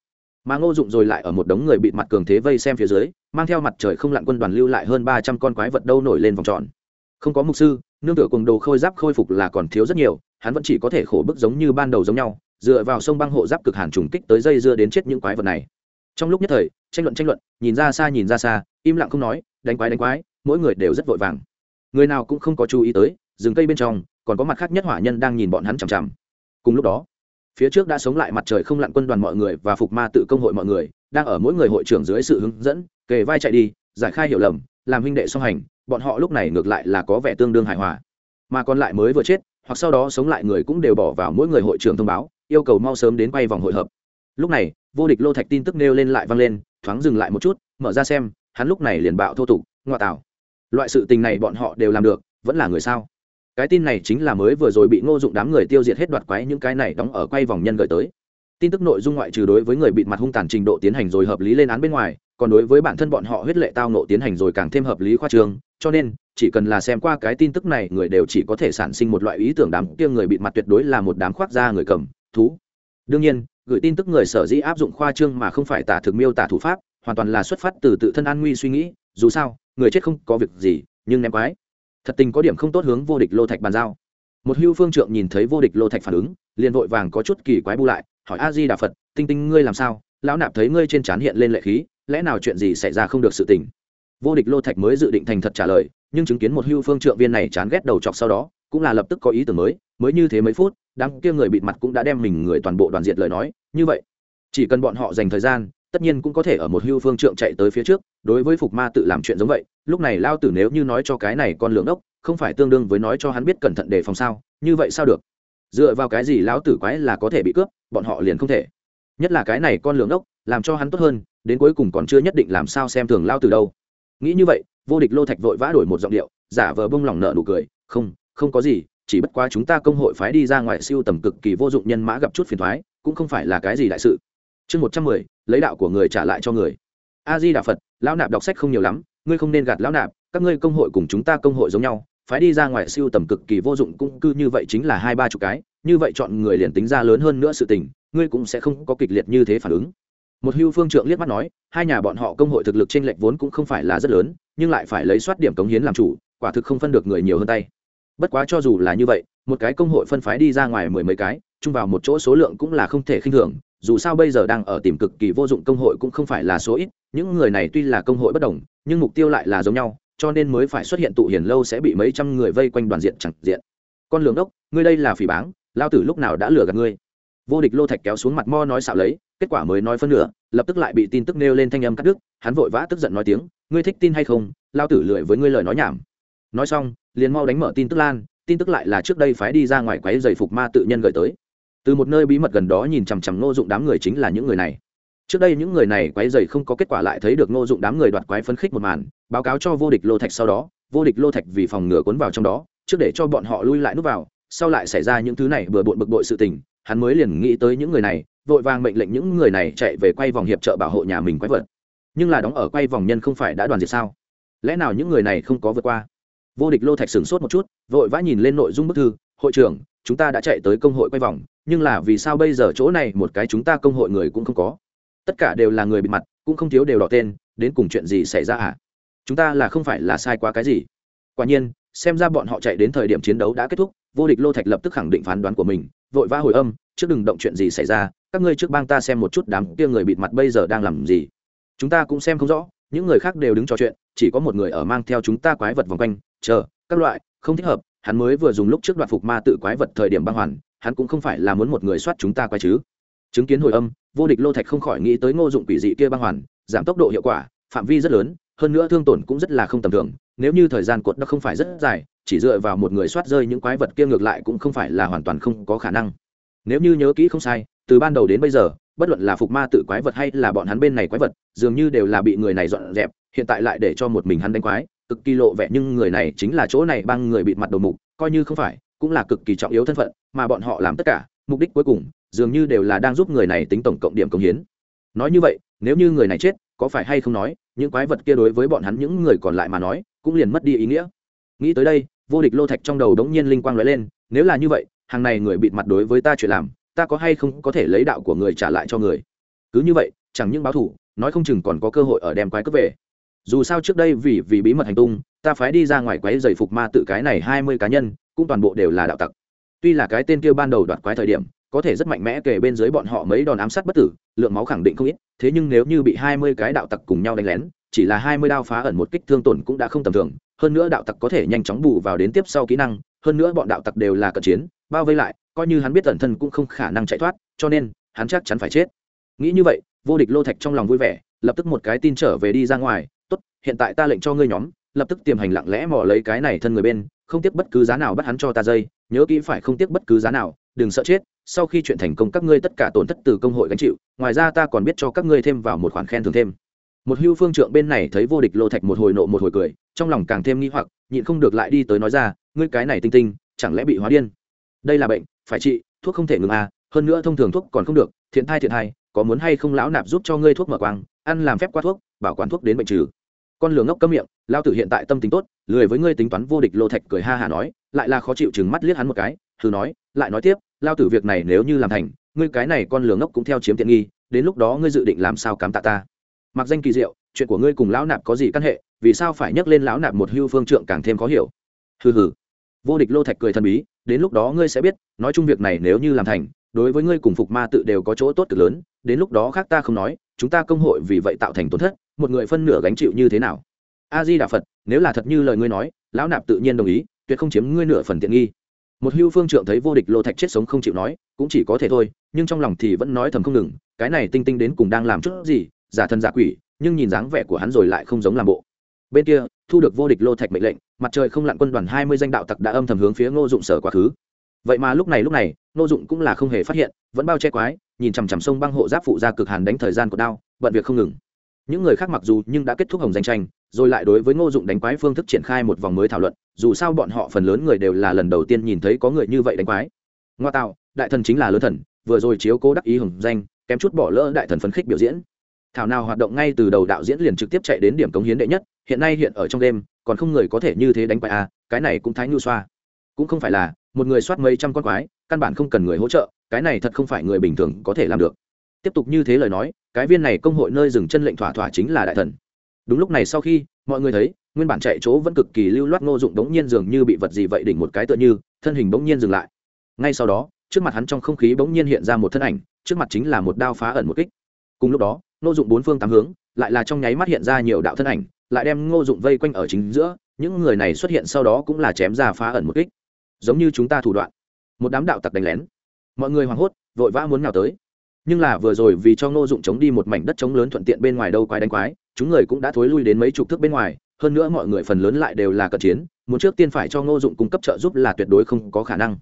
Mà ngô dụng rồi lại ở một đống người bị mặt cường thế vây xem phía dưới, mang theo mặt trời không lặn quân đoàn lưu lại hơn ba trăm con quái vật đâu nổi lên vòng tròn. Không có mục sư, nương tựa cùng đồ khôi giáp khôi phục là còn thiếu rất nhiều, hắn vẫn chỉ có thể khổ bức giống như ban đầu giống nhau, dựa vào sông băng hộ giáp cực hàn trùng kích tới dây dưa đến chết những quái vật này trong lúc nhất thời, tranh luận tranh luận, nhìn ra xa nhìn ra xa, im lặng không nói, đánh quái đánh quái, mỗi người đều rất vội vàng. Người nào cũng không có chú ý tới, rừng cây bên trong, còn có mặt khác nhất hỏa nhân đang nhìn bọn hắn chằm chằm. Cùng lúc đó, phía trước đã sống lại mặt trời không lặn quân đoàn mọi người và phục ma tự công hội mọi người, đang ở mỗi người hội trưởng dưới sự hướng dẫn, kề vai chạy đi, giải khai hiểu lầm, làm huynh đệ song hành, bọn họ lúc này ngược lại là có vẻ tương đương hài hòa. Mà còn lại mới vừa chết, hoặc sau đó sống lại người cũng đều bỏ vào mỗi người hội trưởng thông báo, yêu cầu mau sớm đến quay vòng hội hợp lúc này, vô địch lô thạch tin tức nêu lên lại vang lên, thoáng dừng lại một chút, mở ra xem, hắn lúc này liền bạo thô tục ngoại tảo loại sự tình này bọn họ đều làm được, vẫn là người sao? Cái tin này chính là mới vừa rồi bị ngô dụng đám người tiêu diệt hết đoạt quái những cái này đóng ở quay vòng nhân gửi tới. Tin tức nội dung ngoại trừ đối với người bị mặt hung tàn trình độ tiến hành rồi hợp lý lên án bên ngoài, còn đối với bản thân bọn họ huyết lệ tao nộ tiến hành rồi càng thêm hợp lý khoa trương cho nên, chỉ cần là xem qua cái tin tức này, người đều chỉ có thể sản sinh một loại ý tưởng đám kia người bị mặt tuyệt đối là một đám khoác da người cầm, thú. Đương nhiên gửi tin tức người sở dĩ áp dụng khoa trương mà không phải tả thực miêu tả thủ pháp, hoàn toàn là xuất phát từ tự thân an nguy suy nghĩ, dù sao, người chết không có việc gì, nhưng ném quái. Thật tình có điểm không tốt hướng vô địch lô thạch bàn giao. Một hưu phương trượng nhìn thấy vô địch lô thạch phản ứng, liền vội vàng có chút kỳ quái bu lại, hỏi a di đà phật, tinh tinh ngươi làm sao? Lão nạp thấy ngươi trên trán hiện lên lệ khí, lẽ nào chuyện gì xảy ra không được sự tình? Vô địch lô thạch mới dự định thành thật trả lời, nhưng chứng kiến một hưu phương trượng viên này chán ghét đầu chọc sau đó, cũng là lập tức có ý tưởng mới mới như thế mấy phút đám kia người bịt mặt cũng đã đem mình người toàn bộ đoàn diện lời nói, như vậy, chỉ cần bọn họ dành thời gian, tất nhiên cũng có thể ở một hưu phương trượng chạy tới phía trước, đối với phục ma tự làm chuyện giống vậy, lúc này lao tử nếu như nói cho cái này con lượng ốc không phải tương đương với nói cho hắn biết cẩn thận đề phòng sao, như vậy sao được? Dựa vào cái gì lão tử quái là có thể bị cướp, bọn họ liền không thể. Nhất là cái này con lượng ốc làm cho hắn tốt hơn, đến cuối cùng còn chưa nhất định làm sao xem thường lao tử đâu. Nghĩ như vậy, vô địch lô thạch vội vã đổi một giọng điệu, giả vờ bông lòng nợ nụ cười, không không có gì chỉ bất quá chúng ta công hội phái đi ra ngoài siêu tầm cực kỳ vô dụng nhân mã gặp chút phiền thoái, cũng không phải là cái gì đại sự. Chương một trăm mười, lấy đạo của người trả lại cho người. A di đà phật, lão nạp đọc sách không nhiều lắm, ngươi không nên gạt lão nạp, các ngươi công hội cùng chúng ta công hội giống nhau, phái đi ra ngoài siêu tầm cực kỳ vô dụng cũng cư như vậy chính là hai ba chục cái, như vậy chọn người liền tính ra lớn hơn nữa sự tình, ngươi cũng sẽ không có kịch liệt như thế phản ứng. Một hưu phương trượng liếc mắt nói, hai nhà bọn họ công hội thực lực trên lệch vốn cũng không phải là rất lớn, nhưng lại phải lấy soát điểm cống hiến làm chủ, quả thực không phân được người nhiều hơn tay bất quá cho dù là như vậy, một cái công hội phân phái đi ra ngoài mười mấy cái, chung vào một chỗ số lượng cũng là không thể khinh thường, dù sao bây giờ đang ở tìm cực kỳ vô dụng công hội cũng không phải là số ít, những người này tuy là công hội bất đồng, nhưng mục tiêu lại là giống nhau, cho nên mới phải xuất hiện tụ hiền lâu sẽ bị mấy trăm người vây quanh đoàn diện chẳng diện. Con lường đốc, ngươi đây là phỉ báng, lao tử lúc nào đã lừa gạt ngươi? Vô địch lô thạch kéo xuống mặt mo nói xạo lấy, kết quả mới nói phân nửa, lập tức lại bị tin tức nêu lên thanh âm cắt đứt, hắn vội vã tức giận nói tiếng, ngươi thích tin hay không? Lao tử lười với ngươi lời nói nhảm. Nói xong liền mau đánh mở tin tức lan, tin tức lại là trước đây phái đi ra ngoài quái giày phục ma tự nhân gửi tới. Từ một nơi bí mật gần đó nhìn chằm chằm ngô dụng đám người chính là những người này. Trước đây những người này quái dày không có kết quả lại thấy được ngô dụng đám người đoạt quái phấn khích một màn, báo cáo cho vô địch lô thạch sau đó, vô địch lô thạch vì phòng ngừa cuốn vào trong đó, trước để cho bọn họ lui lại núp vào, sau lại xảy ra những thứ này vừa bộn bực bội sự tình, hắn mới liền nghĩ tới những người này, vội vàng mệnh lệnh những người này chạy về quay vòng hiệp trợ bảo hộ nhà mình quái vật. Nhưng là đóng ở quay vòng nhân không phải đã đoàn diệt sao? Lẽ nào những người này không có vượt qua? Vô địch lô thạch sửng sốt một chút, vội vã nhìn lên nội dung bức thư, hội trưởng, chúng ta đã chạy tới công hội quay vòng, nhưng là vì sao bây giờ chỗ này một cái chúng ta công hội người cũng không có? Tất cả đều là người bị mặt, cũng không thiếu đều đỏ tên, đến cùng chuyện gì xảy ra à? Chúng ta là không phải là sai quá cái gì? Quả nhiên, xem ra bọn họ chạy đến thời điểm chiến đấu đã kết thúc, vô địch lô thạch lập tức khẳng định phán đoán của mình, vội vã hồi âm, trước đừng động chuyện gì xảy ra, các ngươi trước bang ta xem một chút đám kia người bịt mặt bây giờ đang làm gì. Chúng ta cũng xem không rõ, những người khác đều đứng trò chuyện, chỉ có một người ở mang theo chúng ta quái vật vòng quanh chờ, các loại, không thích hợp, hắn mới vừa dùng lúc trước đoạn phục ma tự quái vật thời điểm băng hoàn, hắn cũng không phải là muốn một người soát chúng ta quái chứ. Chứng kiến hồi âm, vô địch lô thạch không khỏi nghĩ tới ngô dụng quỷ dị kia băng hoàn, giảm tốc độ hiệu quả, phạm vi rất lớn, hơn nữa thương tổn cũng rất là không tầm thường, nếu như thời gian cột đó không phải rất dài, chỉ dựa vào một người soát rơi những quái vật kia ngược lại cũng không phải là hoàn toàn không có khả năng. Nếu như nhớ kỹ không sai, từ ban đầu đến bây giờ, bất luận là phục ma tự quái vật hay là bọn hắn bên này quái vật, dường như đều là bị người này dọn dẹp, hiện tại lại để cho một mình hắn đánh quái cực kỳ lộ vẻ, nhưng người này chính là chỗ này băng người bịt mặt đầu mục, coi như không phải, cũng là cực kỳ trọng yếu thân phận, mà bọn họ làm tất cả, mục đích cuối cùng, dường như đều là đang giúp người này tính tổng cộng điểm công hiến. Nói như vậy, nếu như người này chết, có phải hay không nói, những quái vật kia đối với bọn hắn những người còn lại mà nói, cũng liền mất đi ý nghĩa. Nghĩ tới đây, vô địch lô thạch trong đầu đống nhiên linh quang lóe lên, nếu là như vậy, hàng này người bịt mặt đối với ta chuyện làm, ta có hay không có thể lấy đạo của người trả lại cho người? Cứ như vậy, chẳng những báo thủ nói không chừng còn có cơ hội ở đem quái cướp về dù sao trước đây vì vì bí mật hành tung, ta phái đi ra ngoài quái giày phục ma tự cái này hai mươi cá nhân, cũng toàn bộ đều là đạo tặc. Tuy là cái tên kia ban đầu đoạt quái thời điểm, có thể rất mạnh mẽ kể bên dưới bọn họ mấy đòn ám sát bất tử, lượng máu khẳng định không ít, thế nhưng nếu như bị hai mươi cái đạo tặc cùng nhau đánh lén, chỉ là hai mươi đao phá ẩn một kích thương tổn cũng đã không tầm thường, hơn nữa đạo tặc có thể nhanh chóng bù vào đến tiếp sau kỹ năng, hơn nữa bọn đạo tặc đều là cận chiến, bao vây lại, coi như hắn biết tẩn thân cũng không khả năng chạy thoát, cho nên, hắn chắc chắn phải chết. Nghĩ như vậy, vô địch lô thạch trong lòng vui vẻ, lập tức một cái tin trở về đi ra ngoài hiện tại ta lệnh cho ngươi nhóm, lập tức tiềm hành lặng lẽ mò lấy cái này thân người bên, không tiếc bất cứ giá nào bắt hắn cho ta dây, nhớ kỹ phải không tiếc bất cứ giá nào, đừng sợ chết, sau khi chuyện thành công các ngươi tất cả tổn thất từ công hội gánh chịu, ngoài ra ta còn biết cho các ngươi thêm vào một khoản khen thưởng thêm. Một hưu phương trượng bên này thấy vô địch lô thạch một hồi nộ một hồi cười, trong lòng càng thêm nghi hoặc, nhịn không được lại đi tới nói ra, ngươi cái này tinh tinh, chẳng lẽ bị hóa điên? Đây là bệnh, phải trị, thuốc không thể ngừng à hơn nữa thông thường thuốc còn không được, thiện thai thiện thai, có muốn hay không lão nạp giúp cho ngươi thuốc mở quang, ăn làm phép qua thuốc, bảo quản thuốc đến bệnh trừ con lường ngốc cấm miệng, lao tử hiện tại tâm tính tốt, lười với ngươi tính toán vô địch lô thạch cười ha hả nói, lại là khó chịu chừng mắt liếc hắn một cái, thử nói, lại nói tiếp, lao tử việc này nếu như làm thành, ngươi cái này con lường ngốc cũng theo chiếm tiện nghi, đến lúc đó ngươi dự định làm sao cám tạ ta? Mặc danh kỳ diệu, chuyện của ngươi cùng lão nạp có gì căn hệ, vì sao phải nhắc lên lão nạp một hưu phương trượng càng thêm khó hiểu? Hừ hừ. Vô địch lô thạch cười thần bí, đến lúc đó ngươi sẽ biết, nói chung việc này nếu như làm thành, đối với ngươi cùng phục ma tự đều có chỗ tốt cực lớn, đến lúc đó khác ta không nói, chúng ta công hội vì vậy tạo thành tổn thất một người phân nửa gánh chịu như thế nào? A di đà phật, nếu là thật như lời ngươi nói, lão nạp tự nhiên đồng ý, tuyệt không chiếm ngươi nửa phần tiện nghi. Một hưu phương trượng thấy vô địch lô thạch chết sống không chịu nói, cũng chỉ có thể thôi, nhưng trong lòng thì vẫn nói thầm không ngừng, cái này tinh tinh đến cùng đang làm chút gì, giả thân giả quỷ, nhưng nhìn dáng vẻ của hắn rồi lại không giống làm bộ. Bên kia, thu được vô địch lô thạch mệnh lệnh, mặt trời không lặn quân đoàn hai mươi danh đạo tặc đã âm thầm hướng phía ngô dụng sở quá khứ. Vậy mà lúc này lúc này, ngô dụng cũng là không hề phát hiện, vẫn bao che quái, nhìn chằm chằm sông băng hộ giáp phụ ra cực hàn đánh thời gian của đao, bận việc không ngừng những người khác mặc dù nhưng đã kết thúc hồng danh tranh, rồi lại đối với ngô dụng đánh quái phương thức triển khai một vòng mới thảo luận, dù sao bọn họ phần lớn người đều là lần đầu tiên nhìn thấy có người như vậy đánh quái. Ngoa tạo, đại thần chính là lớn thần, vừa rồi chiếu cố đắc ý hồng danh, kém chút bỏ lỡ đại thần phấn khích biểu diễn. Thảo nào hoạt động ngay từ đầu đạo diễn liền trực tiếp chạy đến điểm cống hiến đệ nhất, hiện nay hiện ở trong đêm, còn không người có thể như thế đánh quái à cái này cũng thái nhu xoa. Cũng không phải là, một người soát mấy trăm con quái, căn bản không cần người hỗ trợ, cái này thật không phải người bình thường có thể làm được tiếp tục như thế lời nói, cái viên này công hội nơi dừng chân lệnh thỏa thỏa chính là đại thần. Đúng lúc này sau khi, mọi người thấy, nguyên bản chạy chỗ vẫn cực kỳ lưu loát ngô dụng đống nhiên dường như bị vật gì vậy đỉnh một cái tựa như, thân hình bỗng nhiên dừng lại. Ngay sau đó, trước mặt hắn trong không khí bỗng nhiên hiện ra một thân ảnh, trước mặt chính là một đao phá ẩn một kích. Cùng lúc đó, ngô dụng bốn phương tám hướng, lại là trong nháy mắt hiện ra nhiều đạo thân ảnh, lại đem ngô dụng vây quanh ở chính giữa, những người này xuất hiện sau đó cũng là chém ra phá ẩn một kích. Giống như chúng ta thủ đoạn. Một đám đạo tặc đánh lén. Mọi người hoảng hốt, vội vã muốn nào tới nhưng là vừa rồi vì cho ngô dụng chống đi một mảnh đất chống lớn thuận tiện bên ngoài đâu quái đánh quái, chúng người cũng đã thối lui đến mấy chục thước bên ngoài, hơn nữa mọi người phần lớn lại đều là cận chiến, muốn trước tiên phải cho ngô dụng cung cấp trợ giúp là tuyệt đối không có khả năng.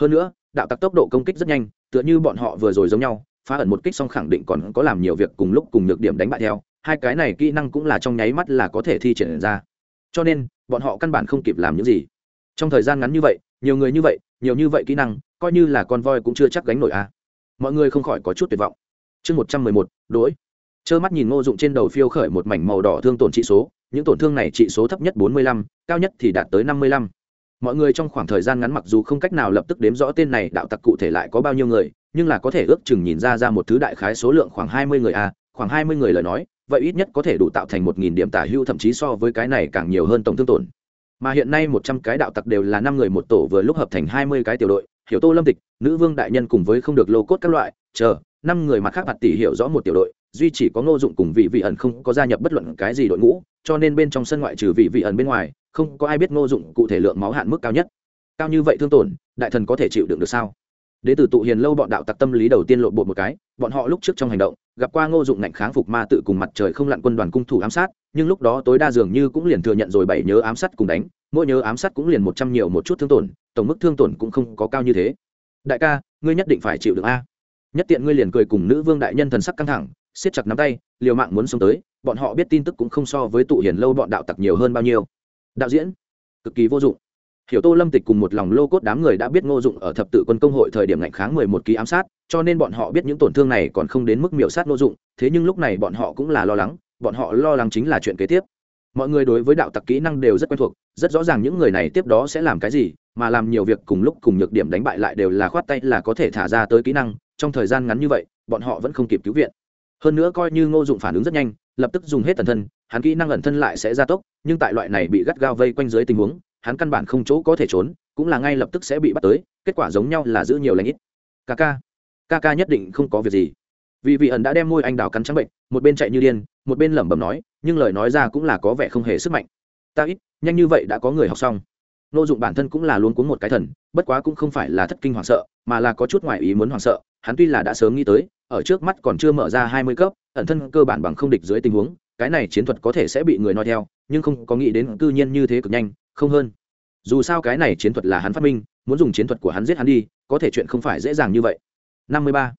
Hơn nữa, đạo tặc tốc độ công kích rất nhanh, tựa như bọn họ vừa rồi giống nhau, phá ẩn một kích xong khẳng định còn có làm nhiều việc cùng lúc cùng nhược điểm đánh bại theo, hai cái này kỹ năng cũng là trong nháy mắt là có thể thi triển ra. Cho nên, bọn họ căn bản không kịp làm những gì. Trong thời gian ngắn như vậy, nhiều người như vậy, nhiều như vậy kỹ năng, coi như là con voi cũng chưa chắc gánh nổi a à mọi người không khỏi có chút tuyệt vọng. Chương một trăm mười một đỗi. Trơ mắt nhìn ngô dụng trên đầu phiêu khởi một mảnh màu đỏ thương tổn trị số những tổn thương này trị số thấp nhất bốn mươi lăm cao nhất thì đạt tới năm mươi lăm. Mọi người trong khoảng thời gian ngắn mặc dù không cách nào lập tức đếm rõ tên này đạo tặc cụ thể lại có bao nhiêu người nhưng là có thể ước chừng nhìn ra ra một thứ đại khái số lượng khoảng hai mươi người a à, khoảng hai mươi người lời nói vậy ít nhất có thể đủ tạo thành một nghìn điểm tả hưu thậm chí so với cái này càng nhiều hơn tổng thương tổn. Mà hiện nay một trăm cái đạo tặc đều là năm người một tổ vừa lúc hợp thành hai mươi cái tiểu đội hiểu tô lâm tịch, nữ vương đại nhân cùng với không được lô cốt các loại, chờ, năm người mặt khác mặt tỷ hiểu rõ một tiểu đội, duy chỉ có ngô dụng cùng vị vị ẩn không có gia nhập bất luận cái gì đội ngũ, cho nên bên trong sân ngoại trừ vị vị ẩn bên ngoài, không có ai biết ngô dụng cụ thể lượng máu hạn mức cao nhất. Cao như vậy thương tổn, đại thần có thể chịu đựng được sao? Đế tử tụ hiền lâu bọn đạo tặc tâm lý đầu tiên lộn bộ một cái, bọn họ lúc trước trong hành động, gặp qua ngô dụng ngạnh kháng phục ma tự cùng mặt trời không lặn quân đoàn cung thủ ám sát, nhưng lúc đó tối đa dường như cũng liền thừa nhận rồi bảy nhớ ám sát cùng đánh, mỗi nhớ ám sát cũng liền một trăm nhiều một chút thương tổn tổng mức thương tổn cũng không có cao như thế. Đại ca, ngươi nhất định phải chịu được a. Nhất tiện ngươi liền cười cùng nữ vương đại nhân thần sắc căng thẳng, siết chặt nắm tay, liều mạng muốn sống tới, bọn họ biết tin tức cũng không so với tụ hiền lâu bọn đạo tặc nhiều hơn bao nhiêu. Đạo diễn, cực kỳ vô dụng. Hiểu tô lâm tịch cùng một lòng lô cốt đám người đã biết ngô dụng ở thập tự quân công hội thời điểm ngạnh kháng mười một ký ám sát, cho nên bọn họ biết những tổn thương này còn không đến mức miểu sát ngô dụng, thế nhưng lúc này bọn họ cũng là lo lắng, bọn họ lo lắng chính là chuyện kế tiếp. Mọi người đối với đạo tặc kỹ năng đều rất quen thuộc, rất rõ ràng những người này tiếp đó sẽ làm cái gì mà làm nhiều việc cùng lúc cùng nhược điểm đánh bại lại đều là khoát tay là có thể thả ra tới kỹ năng, trong thời gian ngắn như vậy, bọn họ vẫn không kịp cứu viện. Hơn nữa coi như ngô dụng phản ứng rất nhanh, lập tức dùng hết tần thân, hắn kỹ năng ẩn thân lại sẽ gia tốc, nhưng tại loại này bị gắt gao vây quanh dưới tình huống, hắn căn bản không chỗ có thể trốn, cũng là ngay lập tức sẽ bị bắt tới, kết quả giống nhau là giữ nhiều lãnh ít. Ca ca ca ca nhất định không có việc gì. Vì vị ẩn đã đem môi anh đào cắn trắng bệnh, một bên chạy như điên, một bên lẩm bẩm nói, nhưng lời nói ra cũng là có vẻ không hề sức mạnh. Ta ít, nhanh như vậy đã có người học xong nô dụng bản thân cũng là luôn cuống một cái thần, bất quá cũng không phải là thất kinh hoảng sợ, mà là có chút ngoại ý muốn hoảng sợ. Hắn tuy là đã sớm nghĩ tới, ở trước mắt còn chưa mở ra hai mươi cấp, ẩn thân cơ bản bằng không địch dưới tình huống, cái này chiến thuật có thể sẽ bị người nói theo, nhưng không có nghĩ đến cư nhiên như thế cực nhanh, không hơn. Dù sao cái này chiến thuật là hắn phát minh, muốn dùng chiến thuật của hắn giết hắn đi, có thể chuyện không phải dễ dàng như vậy. Năm mươi ba.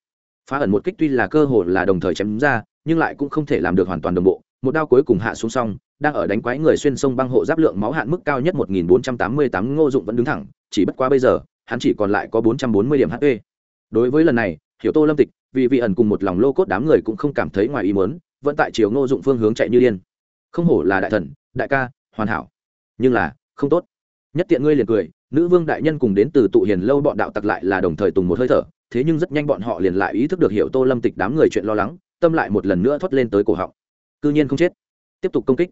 Phá ẩn một kích tuy là cơ hội là đồng thời chém ra, nhưng lại cũng không thể làm được hoàn toàn đồng bộ, một đao cuối cùng hạ xuống xong đang ở đánh quái người xuyên sông băng hộ giáp lượng máu hạn mức cao nhất một nghìn bốn trăm tám mươi tám, ngô dụng vẫn đứng thẳng, chỉ bất quá bây giờ, hắn chỉ còn lại có bốn trăm bốn mươi điểm hp. Đối với lần này, hiểu tô lâm tịch, vì vị ẩn cùng một lòng lô cốt đám người cũng không cảm thấy ngoài ý muốn, vẫn tại chiều ngô dụng phương hướng chạy như điên. Không hổ là đại thần, đại ca, hoàn hảo. Nhưng là, không tốt. Nhất tiện ngươi liền cười, nữ vương đại nhân cùng đến từ tụ hiền lâu bọn đạo tặc lại là đồng thời tùng một hơi thở, thế nhưng rất nhanh bọn họ liền lại ý thức được hiểu tô lâm tịch đám người chuyện lo lắng, tâm lại một lần nữa thoát lên tới cổ họng. Cư nhiên không chết. Tiếp tục công kích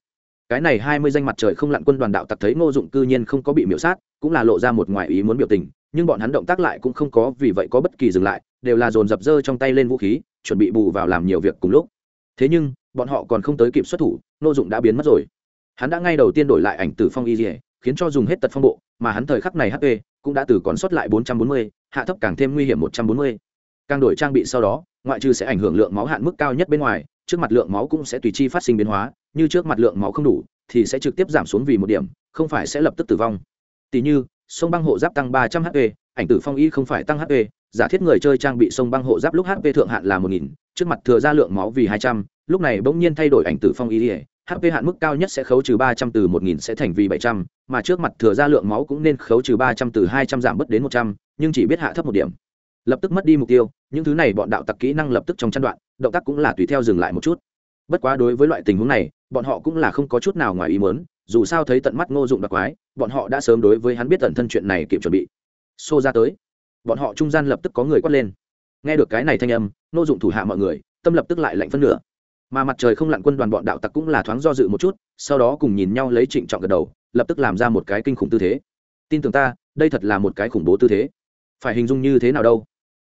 cái này hai mươi danh mặt trời không lặn quân đoàn đạo tặc thấy ngô dụng cư nhiên không có bị miễu sát cũng là lộ ra một ngoài ý muốn biểu tình nhưng bọn hắn động tác lại cũng không có vì vậy có bất kỳ dừng lại đều là dồn dập dơ trong tay lên vũ khí chuẩn bị bù vào làm nhiều việc cùng lúc thế nhưng bọn họ còn không tới kịp xuất thủ ngô dụng đã biến mất rồi hắn đã ngay đầu tiên đổi lại ảnh tử phong y dỉa khiến cho dùng hết tật phong bộ mà hắn thời khắc này hp cũng đã từ còn sót lại 440, hạ thấp càng thêm nguy hiểm 140. càng đổi trang bị sau đó ngoại trừ sẽ ảnh hưởng lượng máu hạn mức cao nhất bên ngoài trước mặt lượng máu cũng sẽ tùy chi phát sinh biến hóa như trước mặt lượng máu không đủ thì sẽ trực tiếp giảm xuống vì một điểm không phải sẽ lập tức tử vong. Tỷ như sông băng hộ giáp tăng 300 hp ảnh tử phong y không phải tăng hp giả thiết người chơi trang bị sông băng hộ giáp lúc hp thượng hạn là 1000, trước mặt thừa ra lượng máu vì 200, lúc này bỗng nhiên thay đổi ảnh tử phong y hp hạn mức cao nhất sẽ khấu trừ 300 từ 1000 sẽ thành vì 700, mà trước mặt thừa ra lượng máu cũng nên khấu trừ 300 từ 200 giảm bớt đến 100, nhưng chỉ biết hạ thấp một điểm. Lập tức mất đi mục tiêu những thứ này bọn đạo tặc kỹ năng lập tức trong chăn đoạn động tác cũng là tùy theo dừng lại một chút. Bất quá đối với loại tình huống này, bọn họ cũng là không có chút nào ngoài ý mớn dù sao thấy tận mắt ngô dụng đặc quái, bọn họ đã sớm đối với hắn biết tận thân chuyện này kịp chuẩn bị. Xô ra tới. Bọn họ trung gian lập tức có người quát lên. Nghe được cái này thanh âm, ngô dụng thủ hạ mọi người, tâm lập tức lại lạnh phân nửa. Mà mặt trời không lặn quân đoàn bọn đạo tặc cũng là thoáng do dự một chút, sau đó cùng nhìn nhau lấy trịnh trọng gật đầu, lập tức làm ra một cái kinh khủng tư thế. Tin tưởng ta, đây thật là một cái khủng bố tư thế. Phải hình dung như thế nào đâu?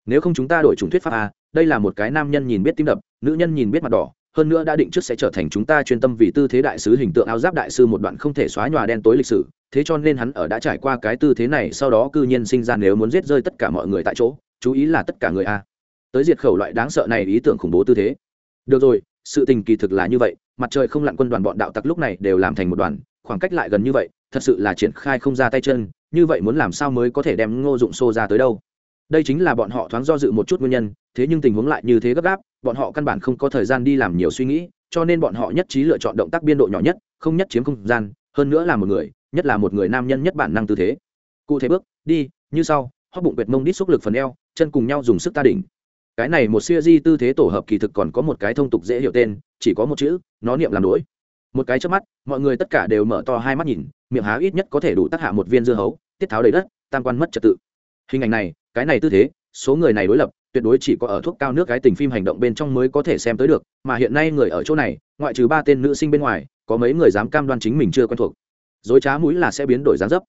Nếu không chúng ta đổi chủng thuyết pháp a, đây là một cái nam nhân nhìn biết tim đập, nữ nhân nhìn biết mặt đỏ, hơn nữa đã định trước sẽ trở thành chúng ta chuyên tâm vì tư thế đại sứ hình tượng áo giáp đại sư một đoạn không thể xóa nhòa đen tối lịch sử, thế cho nên hắn ở đã trải qua cái tư thế này, sau đó cư nhiên sinh ra nếu muốn giết rơi tất cả mọi người tại chỗ, chú ý là tất cả người a. Tới diệt khẩu loại đáng sợ này ý tưởng khủng bố tư thế. Được rồi, sự tình kỳ thực là như vậy, mặt trời không lặn quân đoàn bọn đạo tặc lúc này đều làm thành một đoàn, khoảng cách lại gần như vậy, thật sự là triển khai không ra tay chân, như vậy muốn làm sao mới có thể đem ngô dụng xô ra tới đâu? Đây chính là bọn họ thoáng do dự một chút nguyên nhân, thế nhưng tình huống lại như thế gấp gáp, bọn họ căn bản không có thời gian đi làm nhiều suy nghĩ, cho nên bọn họ nhất trí lựa chọn động tác biên độ nhỏ nhất, không nhất chiếm không gian, hơn nữa là một người, nhất là một người nam nhân nhất bản năng tư thế. Cụ thể bước, đi, như sau, hóc bụng vệt mông đít xúc lực phần eo, chân cùng nhau dùng sức ta đỉnh. Cái này một siêu di tư thế tổ hợp kỳ thực còn có một cái thông tục dễ hiểu tên, chỉ có một chữ, nó niệm làm đỗi một cái trước mắt, mọi người tất cả đều mở to hai mắt nhìn, miệng há ít nhất có thể đủ tác hạ một viên dưa hấu, tiết tháo đầy đất, tam quan mất trật tự. Hình ảnh này cái này tư thế, số người này đối lập, tuyệt đối chỉ có ở thuốc cao nước cái tình phim hành động bên trong mới có thể xem tới được, mà hiện nay người ở chỗ này, ngoại trừ ba tên nữ sinh bên ngoài, có mấy người dám cam đoan chính mình chưa quen thuộc. Dối trá mũi là sẽ biến đổi dáng dấp.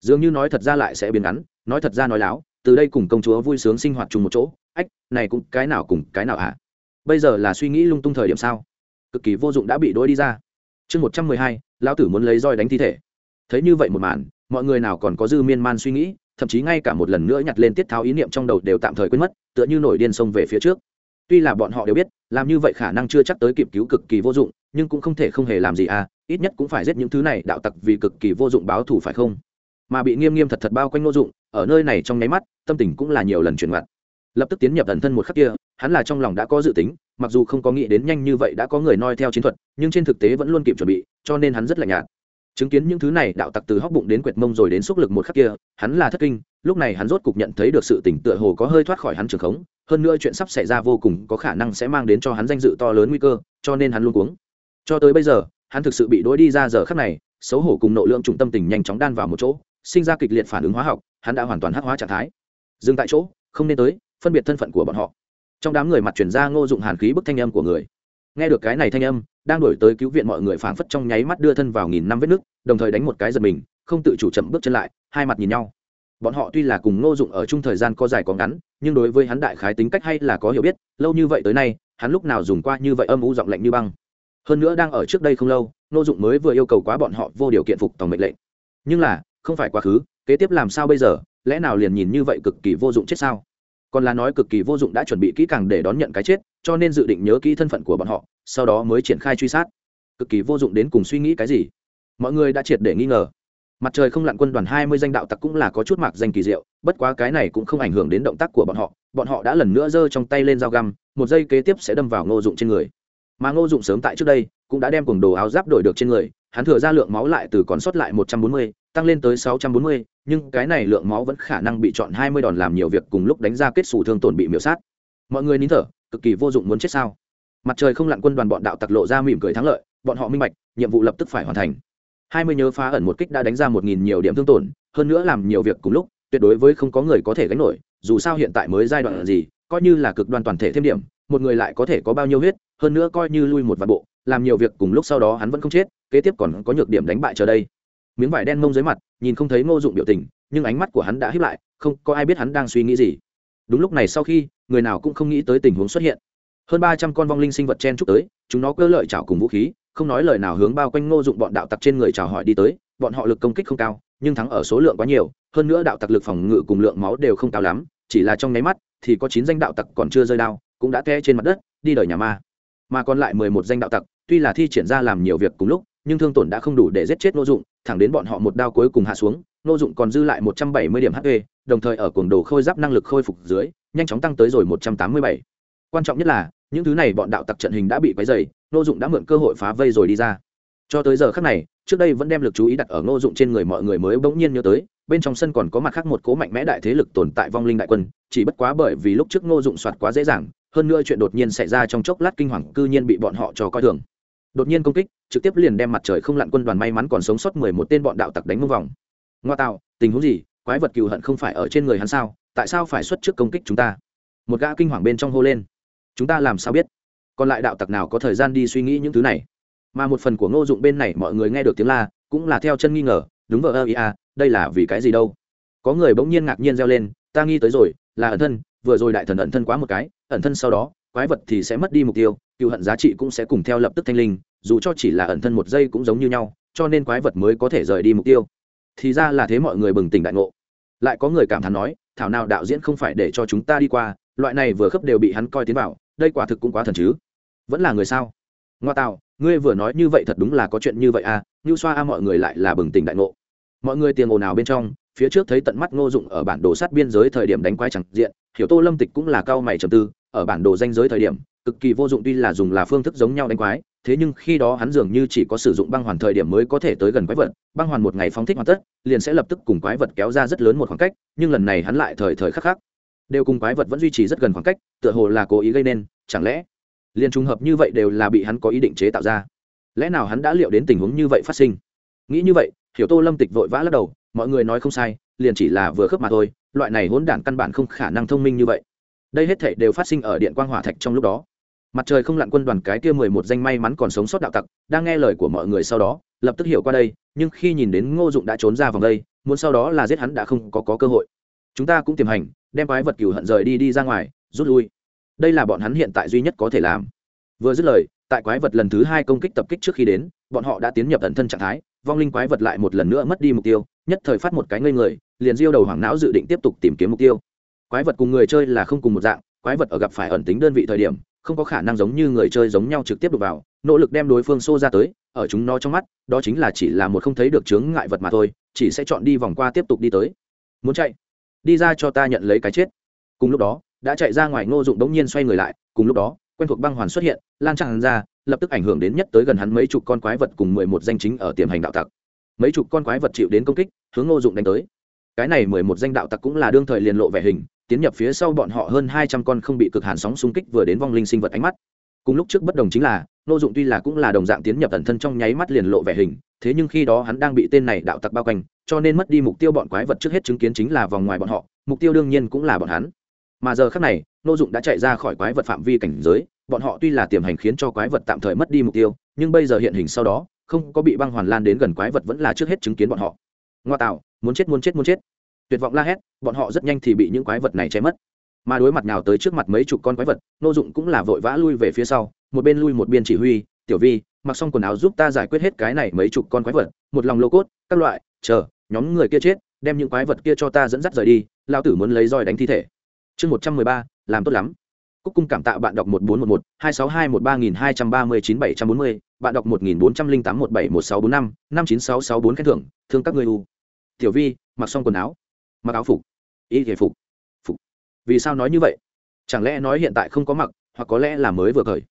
Dường như nói thật ra lại sẽ biến ngắn, nói thật ra nói láo, từ đây cùng công chúa vui sướng sinh hoạt chung một chỗ, ách, này cũng cái nào cùng cái nào hả? À? bây giờ là suy nghĩ lung tung thời điểm sao? Cực kỳ vô dụng đã bị đôi đi ra. Chương một trăm mười hai, lão tử muốn lấy roi đánh thi thể. Thấy như vậy một màn, mọi người nào còn có dư miên man suy nghĩ thậm chí ngay cả một lần nữa nhặt lên tiết tháo ý niệm trong đầu đều tạm thời quên mất, tựa như nổi điên sông về phía trước. Tuy là bọn họ đều biết, làm như vậy khả năng chưa chắc tới kịp cứu cực kỳ vô dụng, nhưng cũng không thể không hề làm gì à ít nhất cũng phải giết những thứ này đạo tặc vì cực kỳ vô dụng báo thù phải không? Mà bị nghiêm nghiêm thật thật bao quanh vô dụng, ở nơi này trong nháy mắt, tâm tình cũng là nhiều lần chuyển mặt lập tức tiến nhập thần thân một khắc kia, hắn là trong lòng đã có dự tính, mặc dù không có nghĩ đến nhanh như vậy đã có người noi theo chiến thuật, nhưng trên thực tế vẫn luôn kịp chuẩn bị, cho nên hắn rất lạnh nhạt chứng kiến những thứ này, đạo tặc từ hóc bụng đến quệt mông rồi đến xúc lực một khắc kia, hắn là thất kinh, lúc này hắn rốt cục nhận thấy được sự tỉnh tựa hồ có hơi thoát khỏi hắn trường khống, hơn nữa chuyện sắp xảy ra vô cùng có khả năng sẽ mang đến cho hắn danh dự to lớn nguy cơ, cho nên hắn luôn cuống. Cho tới bây giờ, hắn thực sự bị đuổi đi ra giờ khắc này, xấu hổ cùng nộ lượng trung tâm tình nhanh chóng đan vào một chỗ, sinh ra kịch liệt phản ứng hóa học, hắn đã hoàn toàn hắc hóa trạng thái. Dừng tại chỗ, không nên tới, phân biệt thân phận của bọn họ. Trong đám người mặt chuyển ra ngô dụng hàn khí bức thanh âm của người nghe được cái này thanh âm, đang đổi tới cứu viện mọi người phảng phất trong nháy mắt đưa thân vào nghìn năm vết nước, đồng thời đánh một cái giật mình, không tự chủ chậm bước chân lại, hai mặt nhìn nhau. Bọn họ tuy là cùng ngô dụng ở chung thời gian có dài có ngắn, nhưng đối với hắn đại khái tính cách hay là có hiểu biết, lâu như vậy tới nay, hắn lúc nào dùng qua như vậy âm u giọng lạnh như băng. Hơn nữa đang ở trước đây không lâu, ngô dụng mới vừa yêu cầu quá bọn họ vô điều kiện phục tổng mệnh lệnh. Nhưng là, không phải quá khứ, kế tiếp làm sao bây giờ, lẽ nào liền nhìn như vậy cực kỳ vô dụng chết sao? Còn là nói cực kỳ vô dụng đã chuẩn bị kỹ càng để đón nhận cái chết, cho nên dự định nhớ kỹ thân phận của bọn họ, sau đó mới triển khai truy sát. Cực kỳ vô dụng đến cùng suy nghĩ cái gì? Mọi người đã triệt để nghi ngờ. Mặt trời không lặn quân đoàn hai mươi danh đạo tặc cũng là có chút mạc danh kỳ diệu, bất quá cái này cũng không ảnh hưởng đến động tác của bọn họ bọn họ đã lần nữa giơ trong tay lên dao găm, một giây kế tiếp sẽ đâm vào ngô dụng trên người. Mà ngô dụng sớm tại trước đây, cũng đã đem cuồng đồ áo giáp đổi được trên người, hắn thừa ra lượng máu lại từ còn sót lại một trăm bốn mươi tăng lên tới sáu trăm bốn mươi, nhưng cái này lượng máu vẫn khả năng bị chọn hai mươi đòn làm nhiều việc cùng lúc đánh ra kết sủ thương tổn bị miểu sát. Mọi người nín thở, cực kỳ vô dụng muốn chết sao? Mặt trời không lặn quân đoàn bọn đạo tặc lộ ra mỉm cười thắng lợi, bọn họ minh bạch, nhiệm vụ lập tức phải hoàn thành. hai mươi nhớ phá ẩn một kích đã đánh ra một nghìn nhiều điểm thương tổn, hơn nữa làm nhiều việc cùng lúc, tuyệt đối với không có người có thể gánh nổi, dù sao hiện tại mới giai đoạn gì, coi như là cực đoan toàn thể thêm điểm, một người lại có thể có bao nhiêu huyết, hơn nữa coi như lui một vạn bộ, làm nhiều việc cùng lúc sau đó hắn vẫn không chết, kế tiếp còn có nhược điểm đánh bại chờ đây miếng vải đen mông dưới mặt, nhìn không thấy ngô dụng biểu tình, nhưng ánh mắt của hắn đã hiếp lại, không có ai biết hắn đang suy nghĩ gì. Đúng lúc này sau khi, người nào cũng không nghĩ tới tình huống xuất hiện. Hơn ba trăm con vong linh sinh vật chen chúc tới, chúng nó cơ lợi chảo cùng vũ khí, không nói lời nào hướng bao quanh ngô dụng bọn đạo tặc trên người chào hỏi đi tới, bọn họ lực công kích không cao, nhưng thắng ở số lượng quá nhiều, hơn nữa đạo tặc lực phòng ngự cùng lượng máu đều không cao lắm, chỉ là trong nháy mắt thì có chín danh đạo tặc còn chưa rơi đao, cũng đã té trên mặt đất, đi đời nhà ma. Mà còn lại mười một danh đạo tặc, tuy là thi triển ra làm nhiều việc cùng lúc nhưng thương tổn đã không đủ để giết chết nô dụng thẳng đến bọn họ một đao cuối cùng hạ xuống nô dụng còn dư lại một trăm bảy mươi điểm hp đồng thời ở cuồng đồ khôi giáp năng lực khôi phục dưới nhanh chóng tăng tới rồi một trăm tám mươi bảy. Quan trọng nhất là những thứ này bọn đạo tặc trận hình đã bị quấy rầy, nô dụng đã mượn cơ hội phá vây rồi đi ra. Cho tới giờ khắc này trước đây vẫn đem lực chú ý đặt ở nô dụng trên người mọi người mới bỗng nhiên nhớ tới bên trong sân còn có mặt khác một cố mạnh mẽ đại thế lực tồn tại vong linh đại quân chỉ bất quá bởi vì lúc trước nô dụng soạt quá dễ dàng hơn nữa chuyện đột nhiên xảy ra trong chốc lát kinh hoàng cư nhiên bị bọn họ cho coi thường đột nhiên công kích, trực tiếp liền đem mặt trời không lặn quân đoàn may mắn còn sống sót mười một tên bọn đạo tặc đánh mông vòng. Ngoa tạo, tình huống gì? Quái vật cừu hận không phải ở trên người hắn sao? Tại sao phải xuất trước công kích chúng ta? Một gã kinh hoàng bên trong hô lên. Chúng ta làm sao biết? Còn lại đạo tặc nào có thời gian đi suy nghĩ những thứ này? Mà một phần của ngô dụng bên này, mọi người nghe được tiếng la, cũng là theo chân nghi ngờ, đúng vờ ơ, ý à đây là vì cái gì đâu? Có người bỗng nhiên ngạc nhiên reo lên, ta nghi tới rồi, là ẩn thân, vừa rồi đại thần ẩn thân quá một cái, ẩn thân sau đó quái vật thì sẽ mất đi mục tiêu, cựu hận giá trị cũng sẽ cùng theo lập tức thanh linh, dù cho chỉ là ẩn thân một giây cũng giống như nhau, cho nên quái vật mới có thể rời đi mục tiêu. Thì ra là thế mọi người bừng tỉnh đại ngộ. Lại có người cảm thán nói, thảo nào đạo diễn không phải để cho chúng ta đi qua, loại này vừa khớp đều bị hắn coi tiến vào, đây quả thực cũng quá thần chứ. Vẫn là người sao? Ngoa tạo, ngươi vừa nói như vậy thật đúng là có chuyện như vậy à như xoa a, mọi người lại là bừng tỉnh đại ngộ. Mọi người tiền ồn ào bên trong, phía trước thấy tận mắt ngô dụng ở bản đồ sát biên giới thời điểm đánh quái chẳng diện, hiểu tô lâm tịch cũng là cao mày trầm tư ở bản đồ danh giới thời điểm, cực kỳ vô dụng tuy là dùng là phương thức giống nhau đánh quái, thế nhưng khi đó hắn dường như chỉ có sử dụng băng hoàn thời điểm mới có thể tới gần quái vật, băng hoàn một ngày phóng thích hoàn tất, liền sẽ lập tức cùng quái vật kéo ra rất lớn một khoảng cách, nhưng lần này hắn lại thời thời khắc khắc, đều cùng quái vật vẫn duy trì rất gần khoảng cách, tựa hồ là cố ý gây nên, chẳng lẽ, liền trùng hợp như vậy đều là bị hắn có ý định chế tạo ra. Lẽ nào hắn đã liệu đến tình huống như vậy phát sinh? Nghĩ như vậy, hiểu tô lâm tịch vội vã lắc đầu, mọi người nói không sai, liền chỉ là vừa khớp mà thôi, loại này hỗn đản căn bản không khả năng thông minh như vậy đây hết thể đều phát sinh ở điện quang hỏa thạch trong lúc đó. Mặt trời không lặn quân đoàn cái kia mười một danh may mắn còn sống sót đạo tặc đang nghe lời của mọi người sau đó lập tức hiểu qua đây nhưng khi nhìn đến ngô dụng đã trốn ra vòng đây muốn sau đó là giết hắn đã không có, có cơ hội. Chúng ta cũng tiềm hành đem quái vật cừu hận rời đi đi ra ngoài rút lui. Đây là bọn hắn hiện tại duy nhất có thể làm. Vừa dứt lời tại quái vật lần thứ hai công kích tập kích trước khi đến bọn họ đã tiến nhập tận thân trạng thái vong linh quái vật lại một lần nữa mất đi mục tiêu nhất thời phát một cái ngây người liền diêu đầu hoảng não dự định tiếp tục tìm kiếm mục tiêu quái vật cùng người chơi là không cùng một dạng, quái vật ở gặp phải ẩn tính đơn vị thời điểm, không có khả năng giống như người chơi giống nhau trực tiếp đục vào, nỗ lực đem đối phương xô ra tới, ở chúng nó trong mắt, đó chính là chỉ là một không thấy được chướng ngại vật mà thôi, chỉ sẽ chọn đi vòng qua tiếp tục đi tới. Muốn chạy? Đi ra cho ta nhận lấy cái chết. Cùng lúc đó, đã chạy ra ngoài ngô dụng đống nhiên xoay người lại, cùng lúc đó, quen thuộc băng hoàn xuất hiện, lan tràn ra, lập tức ảnh hưởng đến nhất tới gần hắn mấy chục con quái vật cùng mười một danh chính ở tiềm hành đạo tặc. Mấy chục con quái vật chịu đến công kích, hướng ngô dụng đánh tới. Cái này mười một danh đạo tặc cũng là đương thời liền lộ vẻ hình tiến nhập phía sau bọn họ hơn hai trăm con không bị cực hàn sóng xung kích vừa đến vong linh sinh vật ánh mắt. Cùng lúc trước bất đồng chính là ngô dụng tuy là cũng là đồng dạng tiến nhập thần thân trong nháy mắt liền lộ vẻ hình, thế nhưng khi đó hắn đang bị tên này đạo tặc bao quanh, cho nên mất đi mục tiêu bọn quái vật trước hết chứng kiến chính là vòng ngoài bọn họ, mục tiêu đương nhiên cũng là bọn hắn. Mà giờ khác này ngô dụng đã chạy ra khỏi quái vật phạm vi cảnh giới, bọn họ tuy là tiềm hành khiến cho quái vật tạm thời mất đi mục tiêu, nhưng bây giờ hiện hình sau đó, không có bị băng hoàn lan đến gần quái vật vẫn là trước hết chứng kiến bọn họ. Ngoa tạo, muốn chết muốn chết muốn chết tuyệt vọng la hét, bọn họ rất nhanh thì bị những quái vật này che mất. Mà đối mặt nào tới trước mặt mấy chục con quái vật nô dụng cũng là vội vã lui về phía sau, một bên lui một bên chỉ huy, tiểu vi, mặc xong quần áo giúp ta giải quyết hết cái này mấy chục con quái vật, một lòng lô cốt, các loại, chờ, nhóm người kia chết, đem những quái vật kia cho ta dẫn dắt rời đi lao tử muốn lấy roi đánh thi thể. Chương một trăm mười ba, làm tốt lắm. Cúc cung cảm tạ bạn đọc một bốn một một, hai sáu hai một ba nghìn hai trăm ba mươi chín bảy trăm bốn mươi, bạn đọc một nghìn bốn trăm linh tám một bảy một sáu bốn năm năm chín sáu sáu bốn khen thưởng, thương các người u. Tiểu vi, mặc xong quần áo mặc áo phục, y thể phục phục. Vì sao nói như vậy? Chẳng lẽ nói hiện tại không có mặc, hoặc có lẽ là mới vừa khởi?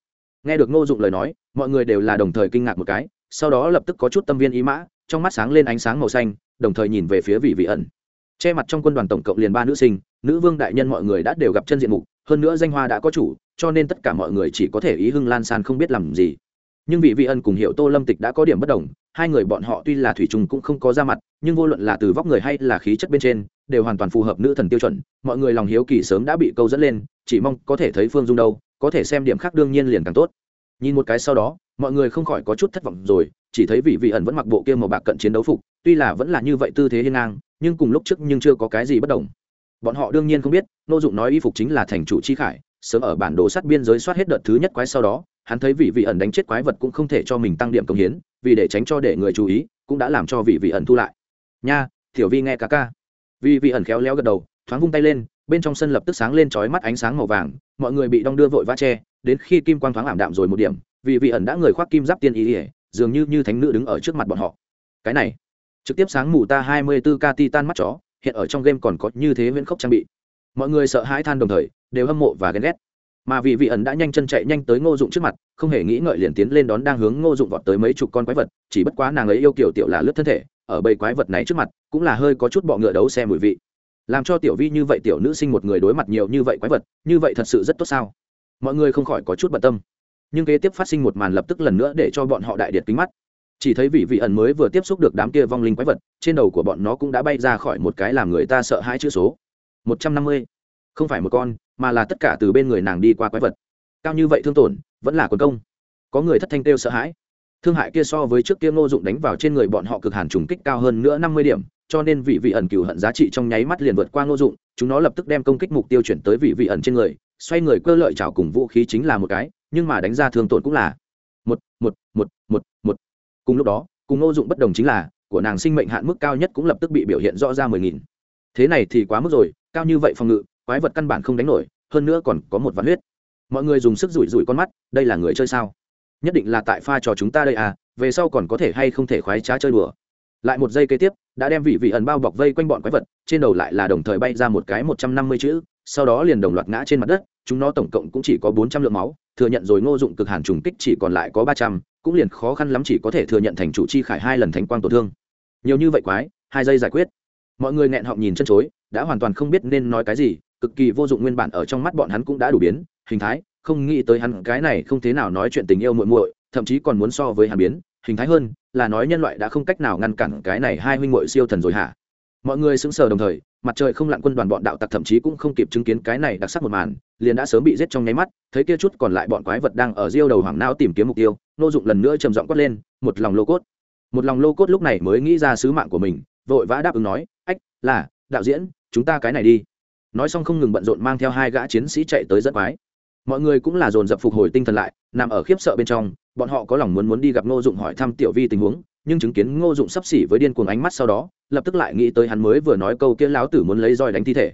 Nghe được ngô dụng lời nói, mọi người đều là đồng thời kinh ngạc một cái, sau đó lập tức có chút tâm viên ý mã, trong mắt sáng lên ánh sáng màu xanh, đồng thời nhìn về phía vị vị ẩn. Che mặt trong quân đoàn tổng cộng liền ba nữ sinh, nữ vương đại nhân mọi người đã đều gặp chân diện mục, hơn nữa danh hoa đã có chủ, cho nên tất cả mọi người chỉ có thể ý hưng lan san không biết làm gì. Nhưng vị vị ân cùng hiệu tô lâm tịch đã có điểm bất đồng hai người bọn họ tuy là thủy trùng cũng không có ra mặt, nhưng vô luận là từ vóc người hay là khí chất bên trên, đều hoàn toàn phù hợp nữ thần tiêu chuẩn. Mọi người lòng hiếu kỳ sớm đã bị câu dẫn lên, chỉ mong có thể thấy phương dung đâu, có thể xem điểm khác đương nhiên liền càng tốt. Nhìn một cái sau đó, mọi người không khỏi có chút thất vọng rồi, chỉ thấy vị vị ẩn vẫn mặc bộ kia màu bạc cận chiến đấu phục, tuy là vẫn là như vậy tư thế hiên ngang, nhưng cùng lúc trước nhưng chưa có cái gì bất đồng. Bọn họ đương nhiên không biết, nô dụng nói y phục chính là thành chủ chi khải, sớm ở bản đồ sát biên giới soát hết đợt thứ nhất quái sau đó hắn thấy vị vị ẩn đánh chết quái vật cũng không thể cho mình tăng điểm công hiến, vì để tránh cho để người chú ý, cũng đã làm cho vị vị ẩn thu lại. Nha, tiểu vi nghe ca ca. Vị vị ẩn khéo léo gật đầu, thoáng vung tay lên, bên trong sân lập tức sáng lên chói mắt ánh sáng màu vàng, mọi người bị đong đưa vội vã che, đến khi kim quang thoáng ảm đạm rồi một điểm, vị vị ẩn đã người khoác kim giáp tiên ý ỉa dường như như thánh nữ đứng ở trước mặt bọn họ. Cái này, trực tiếp sáng mù ta hai mươi 24 k titan mắt chó, hiện ở trong game còn có như thế viễn khốc trang bị. Mọi người sợ hãi than đồng thời, đều hâm mộ và ghen ghét mà vị vị ẩn đã nhanh chân chạy nhanh tới ngô dụng trước mặt, không hề nghĩ ngợi liền tiến lên đón đang hướng ngô dụng vọt tới mấy chục con quái vật, chỉ bất quá nàng ấy yêu kiểu tiểu là lướt thân thể, ở bầy quái vật này trước mặt, cũng là hơi có chút bọ ngựa đấu xe mùi vị. Làm cho tiểu vi như vậy tiểu nữ sinh một người đối mặt nhiều như vậy quái vật, như vậy thật sự rất tốt sao? Mọi người không khỏi có chút bận tâm. Nhưng kế tiếp phát sinh một màn lập tức lần nữa để cho bọn họ đại điệt kính mắt. Chỉ thấy vị vị ẩn mới vừa tiếp xúc được đám kia vong linh quái vật, trên đầu của bọn nó cũng đã bay ra khỏi một cái làm người ta sợ hãi chữ số. Một trăm năm mươi. Không phải một con mà là tất cả từ bên người nàng đi qua quái vật. Cao như vậy thương tổn, vẫn là quần công. Có người thất thanh kêu sợ hãi. Thương hại kia so với trước kia ngô dụng đánh vào trên người bọn họ cực hàn trùng kích cao hơn nữa năm mươi điểm, cho nên vị vị ẩn cừu hận giá trị trong nháy mắt liền vượt qua ngô dụng, chúng nó lập tức đem công kích mục tiêu chuyển tới vị vị ẩn trên người, xoay người cơ lợi trào cùng vũ khí chính là một cái, nhưng mà đánh ra thương tổn cũng là một một một một một. Cùng lúc đó, cùng ngô dụng bất đồng chính là, của nàng sinh mệnh hạn mức cao nhất cũng lập tức bị biểu hiện rõ ra mười nghìn. Thế này thì quá mức rồi, cao như vậy phòng ngự quái vật căn bản không đánh nổi, hơn nữa còn có một ván huyết. Mọi người dùng sức rủi rủi con mắt, đây là người chơi sao? Nhất định là tại pha trò chúng ta đây à về sau còn có thể hay không thể khoái trá chơi đùa. Lại một giây kế tiếp, đã đem vị vị ẩn bao bọc vây quanh bọn quái vật, trên đầu lại là đồng thời bay ra một cái một trăm năm mươi chữ, sau đó liền đồng loạt ngã trên mặt đất, chúng nó tổng cộng cũng chỉ có bốn trăm lượng máu, thừa nhận rồi ngô dụng cực hàn trùng kích chỉ còn lại có ba trăm, cũng liền khó khăn lắm chỉ có thể thừa nhận thành chủ chi khải hai lần thành quang tổn thương. Nhiều như vậy quái, hai giây giải quyết. Mọi người nghẹn họng nhìn chân chối, đã hoàn toàn không biết nên nói cái gì cực kỳ vô dụng nguyên bản ở trong mắt bọn hắn cũng đã đủ biến, hình thái, không nghĩ tới hắn cái này không thế nào nói chuyện tình yêu muội muội, thậm chí còn muốn so với hắn biến, hình thái hơn, là nói nhân loại đã không cách nào ngăn cản cái này hai huynh muội siêu thần rồi hả? Mọi người sững sờ đồng thời, mặt trời không lặn quân đoàn bọn đạo tặc thậm chí cũng không kịp chứng kiến cái này đặc sắc một màn, liền đã sớm bị giết trong nháy mắt, thấy kia chút còn lại bọn quái vật đang ở diêu đầu hoàng não tìm kiếm mục tiêu, nô dụng lần nữa trầm giọng quát lên, một lòng lô cốt. Một lòng lô cốt lúc này mới nghĩ ra sứ mạng của mình, vội vã đáp ứng nói, ách, là, đạo diễn, chúng ta cái này đi nói xong không ngừng bận rộn mang theo hai gã chiến sĩ chạy tới rất quái. Mọi người cũng là dồn dập phục hồi tinh thần lại, nằm ở khiếp sợ bên trong, bọn họ có lòng muốn muốn đi gặp ngô dụng hỏi thăm tiểu vi tình huống, nhưng chứng kiến ngô dụng sắp xỉ với điên cuồng ánh mắt sau đó, lập tức lại nghĩ tới hắn mới vừa nói câu kia láo tử muốn lấy roi đánh thi thể.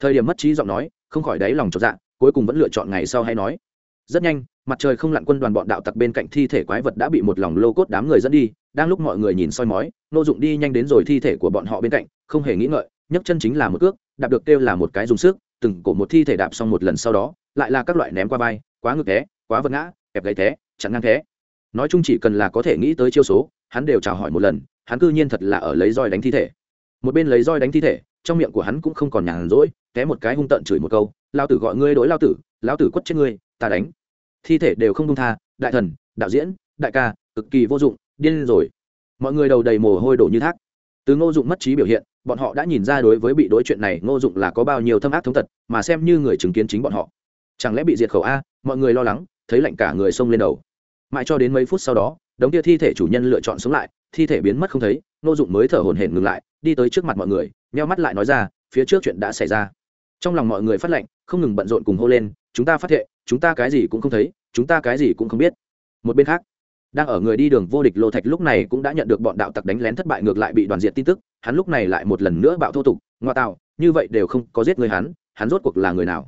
Thời điểm mất trí giọng nói, không khỏi đáy lòng chột dạ cuối cùng vẫn lựa chọn ngày sau hay nói. Rất nhanh, mặt trời không lặn quân đoàn bọn đạo tặc bên cạnh thi thể quái vật đã bị một lòng lô cốt đám người dẫn đi, đang lúc mọi người nhìn soi mói, ngô dụng đi nhanh đến rồi thi thể của bọn họ bên cạnh, không hề nghĩ ngợi, nhấc chân chính là một cước đạp được kêu là một cái dùng sức, từng cổ một thi thể đạp xong một lần sau đó, lại là các loại ném qua vai, quá ngực té quá vật ngã ép gãy té chặn ngang té nói chung chỉ cần là có thể nghĩ tới chiêu số, hắn đều chào hỏi một lần, hắn cư nhiên thật là ở lấy roi đánh thi thể. Một bên lấy roi đánh thi thể, trong miệng của hắn cũng không còn nhàn rỗi, té một cái hung tận chửi một câu lao tử gọi ngươi đối lao tử lao tử quất chết ngươi, ta đánh. Thi thể đều không đông tha, đại thần, đạo diễn, đại ca, cực kỳ vô dụng, điên rồi. Mọi người đầu đầy mồ hôi đổ như thác. Từ ngô dụng mất trí biểu hiện bọn họ đã nhìn ra đối với bị đối chuyện này ngô dụng là có bao nhiêu thâm ác thống tật, mà xem như người chứng kiến chính bọn họ. Chẳng lẽ bị diệt khẩu a, mọi người lo lắng, thấy lạnh cả người xông lên đầu. Mãi cho đến mấy phút sau đó, đống kia thi thể chủ nhân lựa chọn sống lại, thi thể biến mất không thấy, ngô dụng mới thở hổn hển ngừng lại, đi tới trước mặt mọi người, nheo mắt lại nói ra, phía trước chuyện đã xảy ra. Trong lòng mọi người phát lệnh, không ngừng bận rộn cùng hô lên, chúng ta phát hiện, chúng ta cái gì cũng không thấy, chúng ta cái gì cũng không biết. Một bên khác đang ở người đi đường vô địch lô thạch lúc này cũng đã nhận được bọn đạo tặc đánh lén thất bại ngược lại bị đoàn diện tin tức, hắn lúc này lại một lần nữa bạo thô tục, ngoa tạo, như vậy đều không có giết người hắn hắn rốt cuộc là người nào?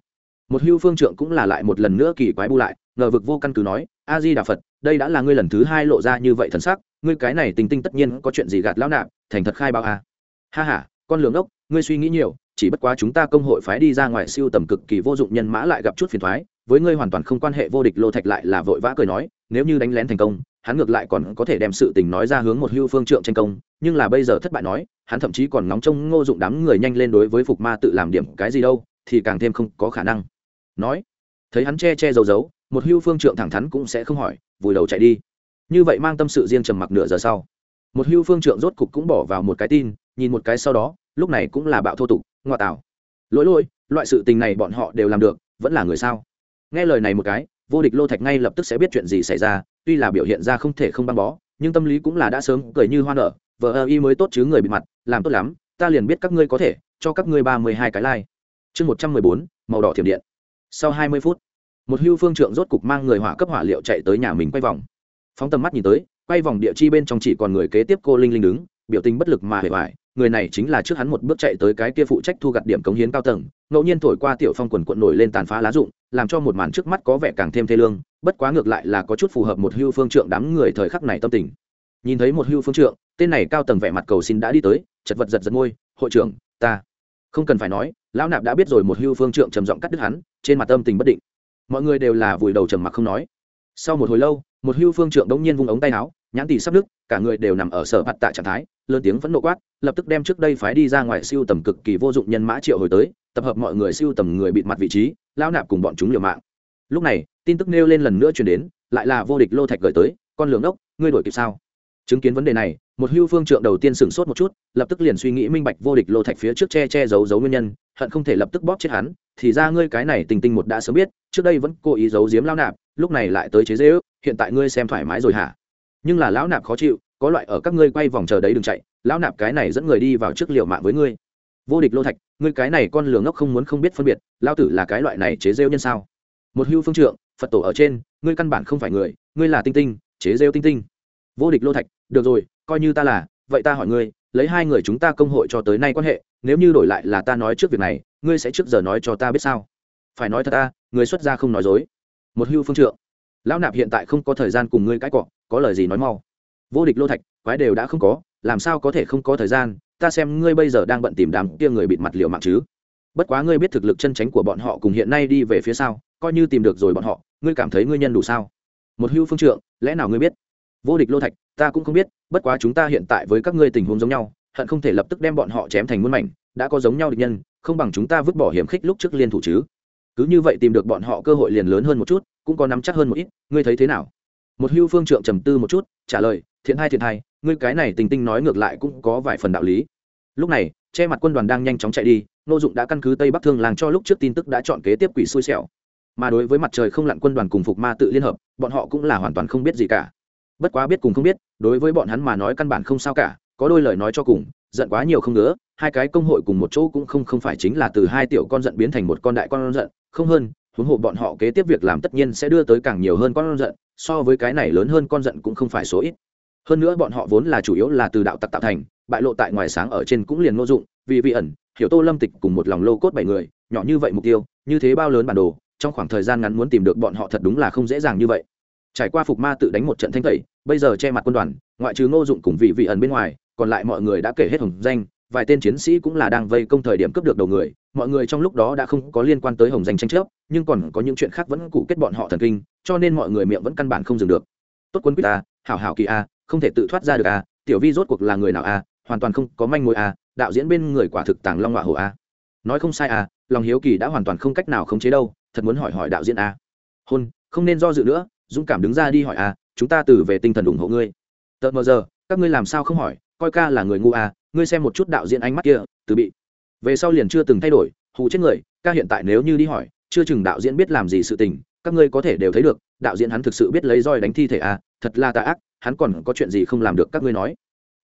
Một hưu phương trượng cũng là lại một lần nữa kỳ quái bu lại, ngờ vực vô căn cứ nói a di đà phật đây đã là ngươi lần thứ hai lộ ra như vậy thần sắc, ngươi cái này tình tinh tất nhiên có chuyện gì gạt lão nạp, thành thật khai báo a. Ha ha, con lường ốc, ngươi suy nghĩ nhiều, chỉ bất quá chúng ta công hội phái đi ra ngoài siêu tầm cực kỳ vô dụng nhân mã lại gặp chút phiền thoái, với ngươi hoàn toàn không quan hệ vô địch lô thạch lại là vội vã cười nói, nếu như đánh lén thành công hắn ngược lại còn có thể đem sự tình nói ra hướng một hưu phương trượng tranh công, nhưng là bây giờ thất bại nói, hắn thậm chí còn ngóng trông ngô dụng đám người nhanh lên đối với phục ma tự làm điểm cái gì đâu, thì càng thêm không có khả năng. Nói, thấy hắn che che giấu giấu, một hưu phương trượng thẳng thắn cũng sẽ không hỏi, vùi đầu chạy đi. Như vậy mang tâm sự riêng trầm mặc nửa giờ sau. Một hưu phương trượng rốt cục cũng bỏ vào một cái tin, nhìn một cái sau đó, lúc này cũng là bạo thô tục, ngoa tảo. Lỗi lỗi, loại sự tình này bọn họ đều làm được, vẫn là người sao? Nghe lời này một cái, vô địch lô thạch ngay lập tức sẽ biết chuyện gì xảy ra tuy là biểu hiện ra không thể không băng bó, nhưng tâm lý cũng là đã sớm cười như hoa nở vợ ơ y mới tốt chứ người bị mặt, làm tốt lắm, ta liền biết các ngươi có thể, cho các ngươi ba mươi hai cái lai、like. chương một trăm mười bốn, màu đỏ thiểm điện. Sau hai mươi phút, một hưu phương trượng rốt cục mang người hỏa cấp hỏa liệu chạy tới nhà mình quay vòng. Phóng tầm mắt nhìn tới, quay vòng địa chi bên trong chỉ còn người kế tiếp cô linh linh đứng, biểu tình bất lực mà hề hoài người này chính là trước hắn một bước chạy tới cái kia phụ trách thu gặt điểm cống hiến cao tầng, ngẫu nhiên thổi qua tiểu phong quần quận nổi lên tàn phá lá rụng, làm cho một màn trước mắt có vẻ càng thêm thê lương, bất quá ngược lại là có chút phù hợp một hưu phương trượng đám người thời khắc này tâm tình. Nhìn thấy một hưu phương trượng, tên này cao tầng vẻ mặt cầu xin đã đi tới, chật vật giật giật môi, hội trưởng, ta không cần phải nói, lão nạp đã biết rồi một hưu phương trượng trầm giọng cắt đứt hắn, trên mặt tâm tình bất định. Mọi người đều là vùi đầu trầm mặc không nói. Sau một hồi lâu, một hưu phương trượng đống nhiên vung ống tay áo nhãn tỷ sắp đứt cả người đều nằm ở sở mặt tại trạng thái, lớn tiếng vẫn nộ quát, lập tức đem trước đây phái đi ra ngoài siêu tầm cực kỳ vô dụng nhân mã triệu hồi tới, tập hợp mọi người siêu tầm người bịt mặt vị trí, lao nạp cùng bọn chúng liều mạng. Lúc này, tin tức nêu lên lần nữa truyền đến, lại là vô địch lô thạch gửi tới, con lường ốc ngươi đổi kịp sao? Chứng kiến vấn đề này, một hưu phương trượng đầu tiên sửng sốt một chút, lập tức liền suy nghĩ minh bạch vô địch lô thạch phía trước che che giấu giấu nguyên nhân, hận không thể lập tức bóp chết hắn, thì ra ngươi cái này tình tình một đã sớm biết, trước đây vẫn cố ý giấu giếm lao nạp, lúc này lại tới chế dễ ước hiện tại ngươi xem thoải mái rồi hả? Nhưng là lão nạp khó chịu, có loại ở các ngươi quay vòng chờ đấy đừng chạy, lão nạp cái này dẫn người đi vào trước liệu mạng với ngươi. Vô địch lô thạch, ngươi cái này con lường ngốc không muốn không biết phân biệt lao tử là cái loại này chế rêu nhân sao? Một hưu phương trượng, phật tổ ở trên, ngươi căn bản không phải người, ngươi là tinh tinh, chế rêu tinh tinh. Vô địch lô thạch, được rồi, coi như ta là, vậy ta hỏi ngươi, lấy hai người chúng ta công hội cho tới nay quan hệ, nếu như đổi lại là ta nói trước việc này, ngươi sẽ trước giờ nói cho ta biết sao? Phải nói thật ta, người xuất gia không nói dối. Một hưu phương trượng, lão nạp hiện tại không có thời gian cùng ngươi cãi cọ có lời gì nói mau. Vô địch lô thạch, quái đều đã không có, làm sao có thể không có thời gian? Ta xem ngươi bây giờ đang bận tìm đám kia người bịt mặt liệu mạng chứ. Bất quá ngươi biết thực lực chân tránh của bọn họ cùng hiện nay đi về phía sau, coi như tìm được rồi bọn họ, ngươi cảm thấy ngươi nhân đủ sao? Một hưu phương trượng, lẽ nào ngươi biết? Vô địch lô thạch, ta cũng không biết, bất quá chúng ta hiện tại với các ngươi tình huống giống nhau, hận không thể lập tức đem bọn họ chém thành muôn mảnh, đã có giống nhau địch nhân, không bằng chúng ta vứt bỏ hiểm khích lúc trước liên thủ chứ. Cứ như vậy tìm được bọn họ cơ hội liền lớn hơn một chút, cũng có nắm chắc hơn một ít, ngươi thấy thế nào? Một hưu phương trượng trầm tư một chút, trả lời, thiện hai thiện hai ngươi cái này tình tinh nói ngược lại cũng có vài phần đạo lý. Lúc này, che mặt quân đoàn đang nhanh chóng chạy đi nô dụng đã căn cứ tây bắc thương làng cho lúc trước tin tức đã chọn kế tiếp quỷ xui xẻo. Mà đối với mặt trời không lặn quân đoàn cùng phục ma tự liên hợp, bọn họ cũng là hoàn toàn không biết gì cả. Bất quá biết cùng không biết, đối với bọn hắn mà nói căn bản không sao cả, có đôi lời nói cho cùng, giận quá nhiều không nữa hai cái công hội cùng một chỗ cũng không không phải chính là từ hai tiểu con giận biến thành một con đại con giận, không hơn huống hồ bọn họ kế tiếp việc làm tất nhiên sẽ đưa tới càng nhiều hơn con giận, so với cái này lớn hơn con giận cũng không phải số ít. Hơn nữa bọn họ vốn là chủ yếu là từ đạo tặc tạo thành, bại lộ tại ngoài sáng ở trên cũng liền ngô dụng, vì vị ẩn, hiểu tô lâm tịch cùng một lòng lô cốt bảy người, nhỏ như vậy mục tiêu, như thế bao lớn bản đồ, trong khoảng thời gian ngắn muốn tìm được bọn họ thật đúng là không dễ dàng như vậy. Trải qua phục ma tự đánh một trận thanh tẩy, bây giờ che mặt quân đoàn, ngoại trừ ngô dụng cùng vị vị ẩn bên ngoài, còn lại mọi người đã kể hết hồng danh vài tên chiến sĩ cũng là đang vây công thời điểm cướp được đầu người, mọi người trong lúc đó đã không có liên quan tới hồng danh tranh chấp, nhưng còn có những chuyện khác vẫn cụ kết bọn họ thần kinh, cho nên mọi người miệng vẫn căn bản không dừng được. Tốt quân quyết a hảo hảo kỳ a không thể tự thoát ra được a tiểu vi rốt cuộc là người nào a hoàn toàn không có manh mối a đạo diễn bên người quả thực tàng long họa hổ a nói không sai a lòng hiếu kỳ đã hoàn toàn không cách nào khống chế đâu, thật muốn hỏi hỏi đạo diễn a hôn, không nên do dự nữa, dũng cảm đứng ra đi hỏi a chúng ta từ về tinh thần ủng hộ ngươi. Tợt mờ giờ, các ngươi làm sao không hỏi coi ca là người ngu à, ngươi xem một chút đạo diễn ánh mắt kia từ bị. Về sau liền chưa từng thay đổi hù chết người ca hiện tại nếu như đi hỏi chưa chừng đạo diễn biết làm gì sự tình các ngươi có thể đều thấy được đạo diễn hắn thực sự biết lấy roi đánh thi thể à thật là tà ác hắn còn có chuyện gì không làm được các ngươi nói.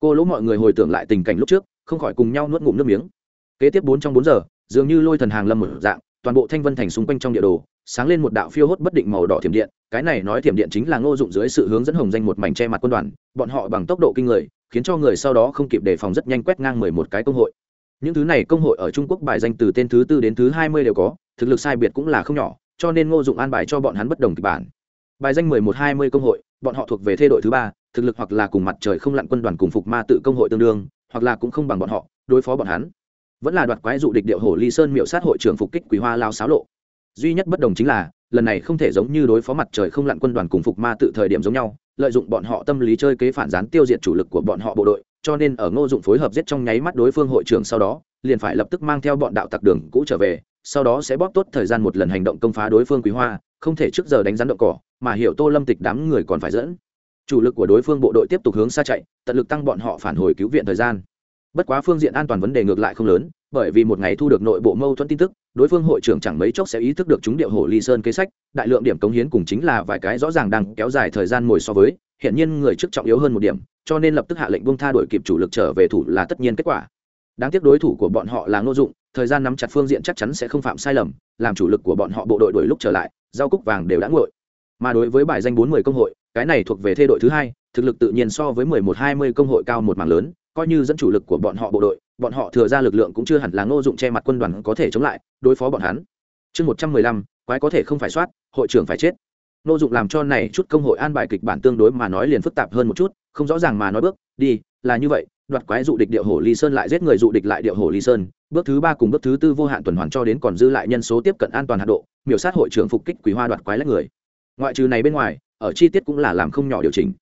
Cô lỗ mọi người hồi tưởng lại tình cảnh lúc trước không khỏi cùng nhau nuốt ngụm nước miếng. Kế tiếp bốn trong bốn giờ dường như lôi thần hàng lâm một dạng toàn bộ thanh vân thành xung quanh trong địa đồ, sáng lên một đạo phiêu hốt bất định màu đỏ thiểm điện. Cái này nói thiểm điện chính là ngô dụng dưới sự hướng dẫn hồng danh một mảnh che mặt quân đoàn. Bọn họ bằng tốc độ kinh người, khiến cho người sau đó không kịp đề phòng rất nhanh quét ngang mười một cái công hội. Những thứ này công hội ở trung quốc bài danh từ tên thứ tư đến thứ hai mươi đều có, thực lực sai biệt cũng là không nhỏ, cho nên ngô dụng an bài cho bọn hắn bất đồng kịch bản. Bài danh mười một hai mươi công hội, bọn họ thuộc về thê đội thứ ba, thực lực hoặc là cùng mặt trời không lặn quân đoàn cùng phục ma tự công hội tương đương, hoặc là cũng không bằng bọn họ, đối phó bọn hắn vẫn là đoạt quái dụ địch điệu hồ ly sơn miệu sát hội trưởng phục kích quý hoa lao xáo lộ. Duy nhất bất đồng chính là, lần này không thể giống như đối phó mặt trời không lặn quân đoàn cùng phục ma tự thời điểm giống nhau, lợi dụng bọn họ tâm lý chơi kế phản gián tiêu diệt chủ lực của bọn họ bộ đội, cho nên ở ngô dụng phối hợp giết trong nháy mắt đối phương hội trưởng sau đó, liền phải lập tức mang theo bọn đạo tặc đường cũ trở về, sau đó sẽ bóp tốt thời gian một lần hành động công phá đối phương quý hoa, không thể trước giờ đánh rắn động cỏ, mà hiểu tô lâm tịch đám người còn phải dẫn. Chủ lực của đối phương bộ đội tiếp tục hướng xa chạy, tận lực tăng bọn họ phản hồi cứu viện thời gian bất quá phương diện an toàn vấn đề ngược lại không lớn, bởi vì một ngày thu được nội bộ mâu thuẫn tin tức, đối phương hội trưởng chẳng mấy chốc sẽ ý thức được chúng điệu hồ ly sơn kế sách, đại lượng điểm cống hiến cùng chính là vài cái rõ ràng đang kéo dài thời gian ngồi so với hiện nhiên người trước trọng yếu hơn một điểm, cho nên lập tức hạ lệnh buông tha đổi kịp chủ lực trở về thủ là tất nhiên kết quả. Đáng tiếc đối thủ của bọn họ là ngô dụng, thời gian nắm chặt phương diện chắc chắn sẽ không phạm sai lầm, làm chủ lực của bọn họ bộ đội đổi lúc trở lại giao cúc vàng đều đã nguội. Mà đối với bài danh bốn mươi công hội, cái này thuộc về thê đội thứ hai, thực lực tự nhiên so với mười một hai mươi công hội cao một mảng lớn coi như dẫn chủ lực của bọn họ bộ đội, bọn họ thừa ra lực lượng cũng chưa hẳn là ngô dụng che mặt quân đoàn có thể chống lại, đối phó bọn hắn. Chương một trăm mười lăm, quái có thể không phải soát, hội trưởng phải chết. Ngô dụng làm cho này chút công hội an bài kịch bản tương đối mà nói liền phức tạp hơn một chút, không rõ ràng mà nói bước, đi, là như vậy, đoạt quái dụ địch điệu hổ ly sơn lại giết người dụ địch lại điệu hổ ly sơn, bước thứ ba cùng bước thứ tư vô hạn tuần hoàn cho đến còn dư lại nhân số tiếp cận an toàn hạ độ, miểu sát hội trưởng phục kích quý hoa đoạt quái lách người. Ngoại trừ này bên ngoài, ở chi tiết cũng là làm không nhỏ điều chỉnh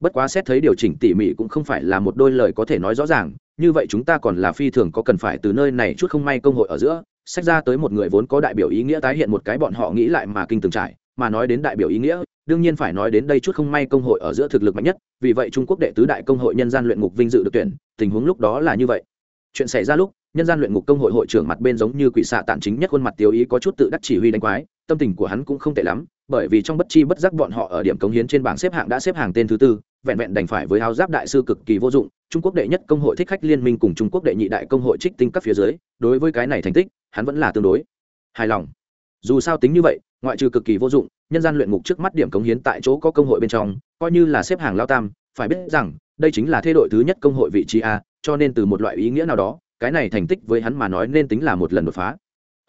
bất quá xét thấy điều chỉnh tỉ mỉ cũng không phải là một đôi lời có thể nói rõ ràng, như vậy chúng ta còn là phi thường có cần phải từ nơi này chút không may công hội ở giữa sách ra tới một người vốn có đại biểu ý nghĩa tái hiện một cái bọn họ nghĩ lại mà kinh từng trải, mà nói đến đại biểu ý nghĩa, đương nhiên phải nói đến đây chút không may công hội ở giữa thực lực mạnh nhất, vì vậy trung quốc đệ tứ đại công hội nhân gian luyện ngục vinh dự được tuyển, tình huống lúc đó là như vậy. Chuyện xảy ra lúc, nhân gian luyện ngục công hội hội trưởng mặt bên giống như quỷ xạ tản chính nhất khuôn mặt tiêu ý có chút tự đắc chỉ huy đánh quái, tâm tình của hắn cũng không tệ lắm, bởi vì trong bất chi bất giác bọn họ ở điểm cống hiến trên bảng xếp hạng đã xếp hàng tên thứ tư vẹn vẹn đành phải với áo giáp đại sư cực kỳ vô dụng, trung quốc đệ nhất công hội thích khách liên minh cùng trung quốc đệ nhị đại công hội trích tinh cấp phía dưới, đối với cái này thành tích, hắn vẫn là tương đối hài lòng. Dù sao tính như vậy, ngoại trừ cực kỳ vô dụng, nhân gian luyện ngục trước mắt điểm cống hiến tại chỗ có công hội bên trong, coi như là xếp hàng lao tam, phải biết rằng, đây chính là thế đội thứ nhất công hội vị trí a, cho nên từ một loại ý nghĩa nào đó, cái này thành tích với hắn mà nói nên tính là một lần đột phá.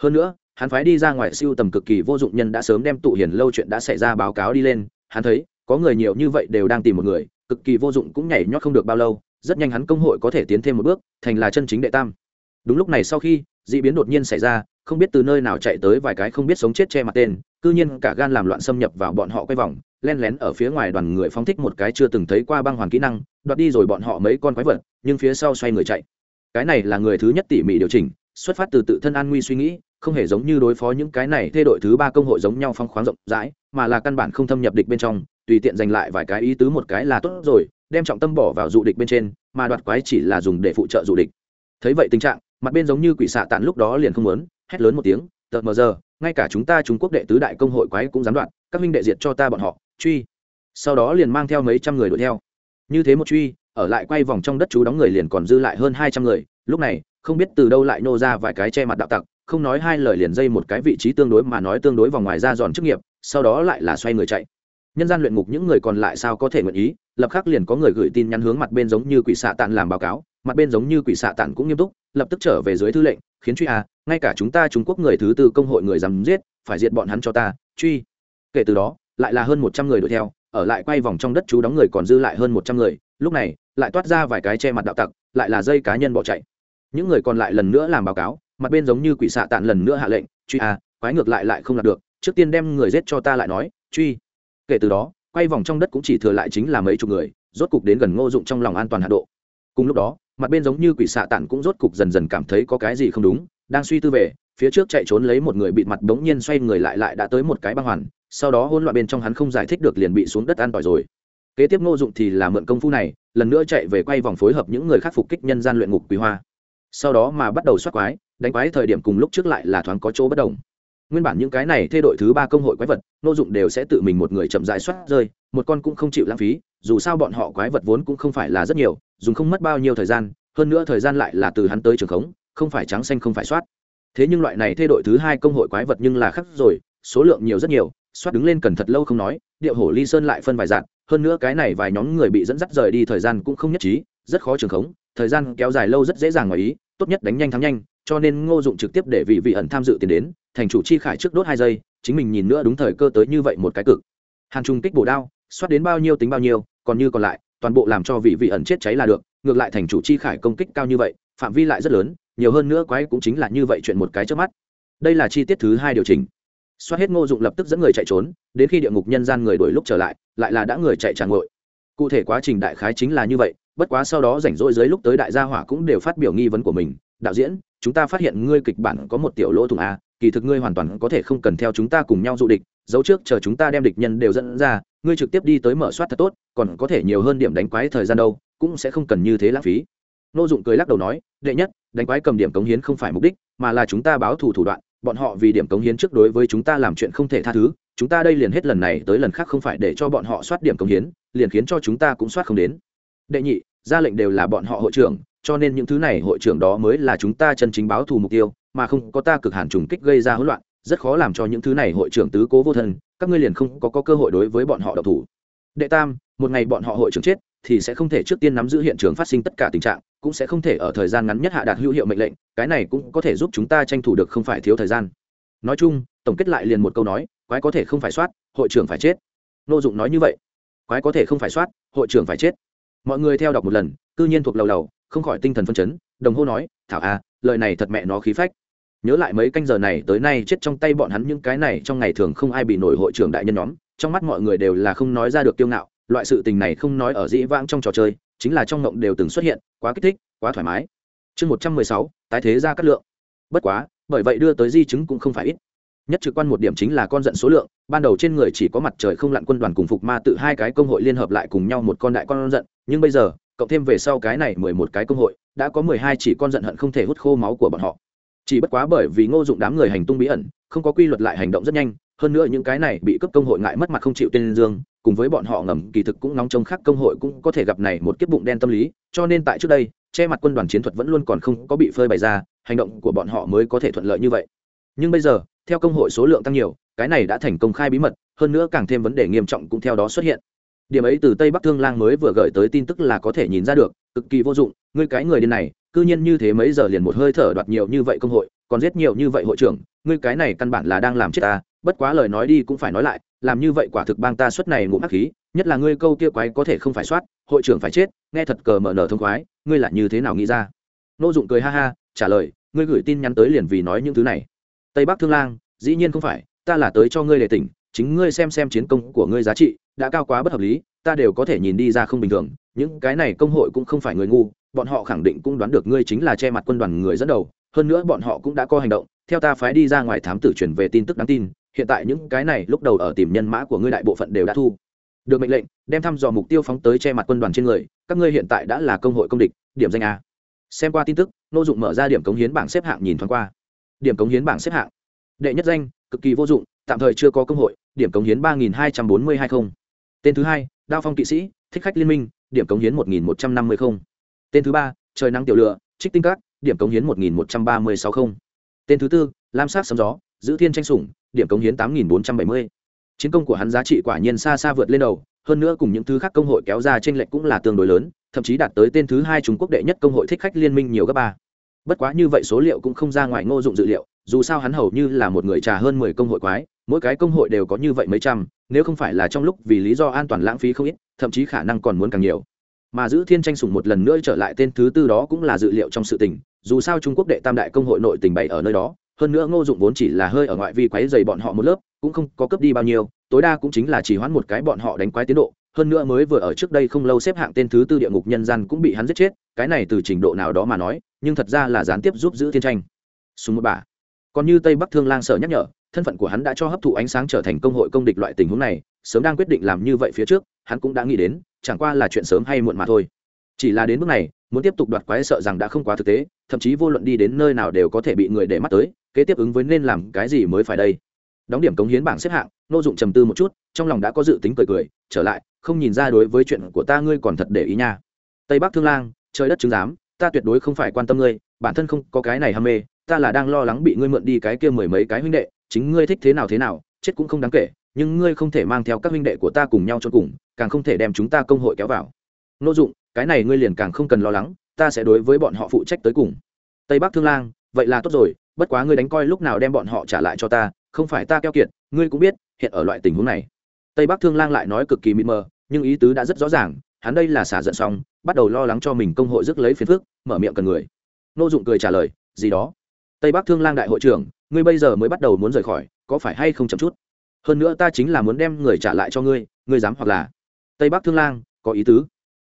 Hơn nữa, hắn phái đi ra ngoài siêu tầm cực kỳ vô dụng nhân đã sớm đem tụ hiền lâu chuyện đã xảy ra báo cáo đi lên, hắn thấy có người nhiều như vậy đều đang tìm một người, cực kỳ vô dụng cũng nhảy nhót không được bao lâu, rất nhanh hắn công hội có thể tiến thêm một bước, thành là chân chính đệ tam. Đúng lúc này sau khi d ị biến đột nhiên xảy ra, không biết từ nơi nào chạy tới vài cái không biết sống chết che mặt tên, cư nhiên cả gan làm loạn xâm nhập vào bọn họ quay vòng, len lén ở phía ngoài đoàn người phóng thích một cái chưa từng thấy qua băng hoàn kỹ năng, đoạt đi rồi bọn họ mấy con quái vật, nhưng phía sau xoay người chạy. Cái này là người thứ nhất tỉ mỉ điều chỉnh, xuất phát từ tự thân an nguy suy nghĩ, không hề giống như đối phó những cái này thay đội thứ ba công hội giống nhau phong khoáng rộng rãi, mà là căn bản không thâm nhập địch bên trong tùy tiện giành lại vài cái ý tứ một cái là tốt rồi, đem trọng tâm bỏ vào dụ địch bên trên, mà đoạt quái chỉ là dùng để phụ trợ dụ địch. Thấy vậy tình trạng, mặt bên giống như quỷ xạ tàn lúc đó liền không muốn, hét lớn một tiếng tợt mờ giờ, ngay cả chúng ta trung quốc đệ tứ đại công hội quái cũng dám đoạn các minh đệ diệt cho ta bọn họ, truy. Sau đó liền mang theo mấy trăm người đuổi theo. Như thế một truy, ở lại quay vòng trong đất chú đóng người liền còn dư lại hơn hai trăm người, lúc này, không biết từ đâu lại nô ra vài cái che mặt đạo tặc, không nói hai lời liền dây một cái vị trí tương đối mà nói tương đối vòng ngoài ra giòn chức nghiệp, sau đó lại là xoay người chạy nhân gian luyện ngục những người còn lại sao có thể nguyện ý? Lập khắc liền có người gửi tin nhắn hướng mặt bên giống như quỷ xạ tàn làm báo cáo, mặt bên giống như quỷ xạ tàn cũng nghiêm túc, lập tức trở về dưới thư lệnh, khiến truy à ngay cả chúng ta trung quốc người thứ tư công hội người dám giết, phải diệt bọn hắn cho ta, truy. Kể từ đó, lại là hơn một trăm người đuổi theo, ở lại quay vòng trong đất chú đóng người còn dư lại hơn một trăm người, lúc này, lại toát ra vài cái che mặt đạo tặc, lại là dây cá nhân bỏ chạy. Những người còn lại lần nữa làm báo cáo, mặt bên giống như quỷ xạ tàn lần nữa hạ lệnh, truy à quái ngược lại lại không đạt được, trước tiên đem người giết cho ta lại nói, truy kể từ đó, quay vòng trong đất cũng chỉ thừa lại chính là mấy chục người, rốt cục đến gần ngô dụng trong lòng an toàn hạ độ. Cùng lúc đó, mặt bên giống như quỷ xạ tản cũng rốt cục dần dần cảm thấy có cái gì không đúng, đang suy tư về, phía trước chạy trốn lấy một người bị mặt bỗng nhiên xoay người lại lại đã tới một cái băng hoàn, sau đó hôn loạn bên trong hắn không giải thích được liền bị xuống đất an tỏi rồi. Kế tiếp ngô dụng thì là mượn công phu này, lần nữa chạy về quay vòng phối hợp những người khắc phục kích nhân gian luyện ngục quý hoa. Sau đó mà bắt đầu soát quái, đánh quái thời điểm cùng lúc trước lại là thoáng có chỗ bất đồng nguyên bản những cái này thay đổi thứ ba công hội quái vật nô dụng đều sẽ tự mình một người chậm rãi soát rơi, một con cũng không chịu lãng phí, dù sao bọn họ quái vật vốn cũng không phải là rất nhiều, dùng không mất bao nhiêu thời gian, hơn nữa thời gian lại là từ hắn tới trường khống, không phải trắng xanh không phải soát. Thế nhưng loại này thay đổi thứ hai công hội quái vật nhưng là khắc rồi, số lượng nhiều rất nhiều, soát đứng lên cần thật lâu không nói, điệu hổ ly sơn lại phân vài dạng, hơn nữa cái này vài nhóm người bị dẫn dắt rời đi thời gian cũng không nhất trí, rất khó trường khống, thời gian kéo dài lâu rất dễ dàng ngoài ý, tốt nhất đánh nhanh thắng nhanh cho nên ngô dụng trực tiếp để vị vị ẩn tham dự tiền đến, thành chủ chi khải trước đốt hai giây, chính mình nhìn nữa đúng thời cơ tới như vậy một cái cực. Hàn trung kích bổ đao, xoát đến bao nhiêu tính bao nhiêu, còn như còn lại, toàn bộ làm cho vị vị ẩn chết cháy là được, ngược lại thành chủ chi khải công kích cao như vậy, phạm vi lại rất lớn, nhiều hơn nữa quái cũng chính là như vậy chuyện một cái trước mắt. Đây là chi tiết thứ hai điều chỉnh. Xoát hết ngô dụng lập tức dẫn người chạy trốn, đến khi địa ngục nhân gian người đổi lúc trở lại lại là đã người chạy tràn ngội cụ thể quá trình đại khái chính là như vậy, bất quá sau đó rảnh rỗi dưới lúc tới đại gia hỏa cũng đều phát biểu nghi vấn của mình, đạo diễn chúng ta phát hiện ngươi kịch bản có một tiểu lỗ thủng a, kỳ thực ngươi hoàn toàn có thể không cần theo chúng ta cùng nhau dụ địch, dấu trước chờ chúng ta đem địch nhân đều dẫn ra, ngươi trực tiếp đi tới mở soát thật tốt, còn có thể nhiều hơn điểm đánh quái thời gian đâu, cũng sẽ không cần như thế lãng phí. Nô dụng cười lắc đầu nói, đệ nhất, đánh quái cầm điểm cống hiến không phải mục đích, mà là chúng ta báo thù thủ đoạn, bọn họ vì điểm cống hiến trước đối với chúng ta làm chuyện không thể tha thứ, chúng ta đây liền hết lần này tới lần khác không phải để cho bọn họ soát điểm cống hiến, liền khiến cho chúng ta cũng soát không đến. Đệ nhị, ra lệnh đều là bọn họ hội trưởng cho nên những thứ này hội trưởng đó mới là chúng ta chân chính báo thù mục tiêu mà không có ta cực hàn trùng kích gây ra hỗn loạn rất khó làm cho những thứ này hội trưởng tứ cố vô thân các ngươi liền không có, có cơ hội đối với bọn họ độc thủ. Đệ tam một ngày bọn họ hội trưởng chết thì sẽ không thể trước tiên nắm giữ hiện trường phát sinh tất cả tình trạng cũng sẽ không thể ở thời gian ngắn nhất hạ đạt hữu hiệu mệnh lệnh cái này cũng có thể giúp chúng ta tranh thủ được không phải thiếu thời gian. Nói chung tổng kết lại liền một câu nói quái có thể không phải soát hội trưởng phải chết. Nô dụng nói như vậy. Quái có thể không phải soát hội trưởng phải chết. Mọi người theo đọc một lần cư nhiên thuộc lầu lầu không khỏi tinh thần phân chấn đồng hô nói thảo a à, lời này thật mẹ nó khí phách. Nhớ lại mấy canh giờ này tới nay chết trong tay bọn hắn những cái này trong ngày thường không ai bị nổi hội trưởng đại nhân nhóm trong mắt mọi người đều là không nói ra được tiêu ngạo loại sự tình này không nói ở dĩ vãng trong trò chơi chính là trong ngộng đều từng xuất hiện quá kích thích quá thoải mái. Chương một trăm mười sáu tái thế ra cắt lượng. Bất quá bởi vậy đưa tới di chứng cũng không phải ít. Nhất trực quan một điểm chính là con giận số lượng ban đầu trên người chỉ có mặt trời không lặn quân đoàn cùng phục ma tự hai cái công hội liên hợp lại cùng nhau một con đại con giận nhưng bây giờ cộng thêm về sau cái này mười một cái công hội, đã có mười hai chỉ con giận hận không thể hút khô máu của bọn họ. Chỉ bất quá bởi vì ngô dụng đám người hành tung bí ẩn, không có quy luật lại hành động rất nhanh, hơn nữa những cái này bị cấp công hội ngại mất mặt không chịu tên dương, cùng với bọn họ ngầm kỳ thực cũng nóng trong khác công hội cũng có thể gặp này một kiếp bụng đen tâm lý, cho nên tại trước đây, che mặt quân đoàn chiến thuật vẫn luôn còn không có bị phơi bày ra, hành động của bọn họ mới có thể thuận lợi như vậy. Nhưng bây giờ, theo công hội số lượng tăng nhiều, cái này đã thành công khai bí mật, hơn nữa càng thêm vấn đề nghiêm trọng cũng theo đó xuất hiện điểm ấy từ tây bắc thương lang mới vừa gửi tới tin tức là có thể nhìn ra được, cực kỳ vô dụng, ngươi cái người điên này, cư nhiên như thế mấy giờ liền một hơi thở đoạt nhiều như vậy công hội, còn giết nhiều như vậy hội trưởng, ngươi cái này căn bản là đang làm chết ta, bất quá lời nói đi cũng phải nói lại, làm như vậy quả thực bang ta suất này ngụm hắc khí, nhất là ngươi câu kia quái có thể không phải soát, hội trưởng phải chết, nghe thật cờ mở nở thông khoái, ngươi là như thế nào nghĩ ra? Nô dụng cười ha ha, trả lời, ngươi gửi tin nhắn tới liền vì nói những thứ này. Tây bắc thương lang, dĩ nhiên không phải, ta là tới cho ngươi để tỉnh, chính ngươi xem xem chiến công của ngươi giá trị đã cao quá bất hợp lý, ta đều có thể nhìn đi ra không bình thường, những cái này công hội cũng không phải người ngu, bọn họ khẳng định cũng đoán được ngươi chính là che mặt quân đoàn người dẫn đầu, hơn nữa bọn họ cũng đã có hành động, theo ta phái đi ra ngoài thám tử truyền về tin tức đáng tin, hiện tại những cái này lúc đầu ở tìm nhân mã của ngươi đại bộ phận đều đã thu. Được mệnh lệnh, đem thăm dò mục tiêu phóng tới che mặt quân đoàn trên người, các ngươi hiện tại đã là công hội công địch, điểm danh a. Xem qua tin tức, nô dụng mở ra điểm cống hiến bảng xếp hạng nhìn thoáng qua. Điểm cống hiến bảng xếp hạng. Đệ nhất danh, cực kỳ vô dụng, tạm thời chưa có công hội, điểm cống hiến ba nghìn hai trăm bốn mươi hai không tên thứ hai, đao phong kỵ sĩ, thích khách liên minh, điểm cống hiến một nghìn một trăm năm mươi không. Tên thứ ba, trời nắng tiểu lửa, trích tinh các, điểm cống hiến một nghìn một trăm ba mươi sáu không. Tên thứ tư, lam sát sấm gió, giữ thiên tranh sủng, điểm cống hiến tám nghìn bốn trăm bảy mươi. Chiến công của hắn giá trị quả nhiên xa xa vượt lên đầu, hơn nữa cùng những thứ khác công hội kéo ra t r ê n lệch cũng là tương đối lớn, thậm chí đạt tới tên thứ hai trung quốc đệ nhất công hội thích khách liên minh nhiều gấp ba bất quá như vậy số liệu cũng không ra ngoài ngô dụng dự liệu, dù sao hắn hầu như là một người trà hơn mười công hội quái, mỗi cái công hội đều có như vậy mấy trăm, nếu không phải là trong lúc vì lý do an toàn lãng phí không ít, thậm chí khả năng còn muốn càng nhiều. Mà giữ thiên tranh sủng một lần nữa trở lại tên thứ tư đó cũng là dự liệu trong sự tình, dù sao trung quốc đệ tam đại công hội nội tình bày ở nơi đó, hơn nữa ngô dụng vốn chỉ là hơi ở ngoại vi quái dày bọn họ một lớp, cũng không có cấp đi bao nhiêu, tối đa cũng chính là chỉ hoãn một cái bọn họ đánh quái tiến độ, hơn nữa mới vừa ở trước đây không lâu xếp hạng tên thứ tư địa ngục nhân gian cũng bị hắn giết chết, cái này từ trình độ nào đó mà nói nhưng thật ra là gián tiếp giúp giữ thiên tranh. Súng một bà. Còn như tây bắc thương lang sợ nhắc nhở, thân phận của hắn đã cho hấp thụ ánh sáng trở thành công hội công địch loại tình huống này, sớm đang quyết định làm như vậy phía trước, hắn cũng đã nghĩ đến, chẳng qua là chuyện sớm hay muộn mà thôi. Chỉ là đến bước này, muốn tiếp tục đoạt quái sợ rằng đã không quá thực tế, thậm chí vô luận đi đến nơi nào đều có thể bị người để mắt tới, kế tiếp ứng với nên làm cái gì mới phải đây. Đóng điểm cống hiến bảng xếp hạng nô dụng trầm tư một chút, trong lòng đã có dự tính cười cười, trở lại, không nhìn ra đối với chuyện của ta ngươi còn thật để ý nha. Tây bắc thương lang, trời đất chứng giám ta tuyệt đối không phải quan tâm ngươi, bản thân không có cái này ham mê, ta là đang lo lắng bị ngươi mượn đi cái kia mười mấy cái huynh đệ, chính ngươi thích thế nào thế nào, chết cũng không đáng kể, nhưng ngươi không thể mang theo các huynh đệ của ta cùng nhau cho cùng, càng không thể đem chúng ta công hội kéo vào. Nô dụng, cái này ngươi liền càng không cần lo lắng, ta sẽ đối với bọn họ phụ trách tới cùng. Tây bắc thương lang, vậy là tốt rồi, bất quá ngươi đánh coi lúc nào đem bọn họ trả lại cho ta, không phải ta keo kiệt, ngươi cũng biết, hiện ở loại tình huống này. Tây bắc thương lang lại nói cực kỳ mịt mờ, nhưng ý tứ đã rất rõ ràng, hắn đây là xả giận xong, bắt đầu lo lắng cho mình công hội rước lấy phiền phức mở miệng cần người. Nô dụng cười trả lời, gì đó? Tây bắc thương lang đại hội trưởng, ngươi bây giờ mới bắt đầu muốn rời khỏi, có phải hay không chậm chút? Hơn nữa ta chính là muốn đem người trả lại cho ngươi ngươi dám hoặc là? Tây bắc thương lang, có ý tứ.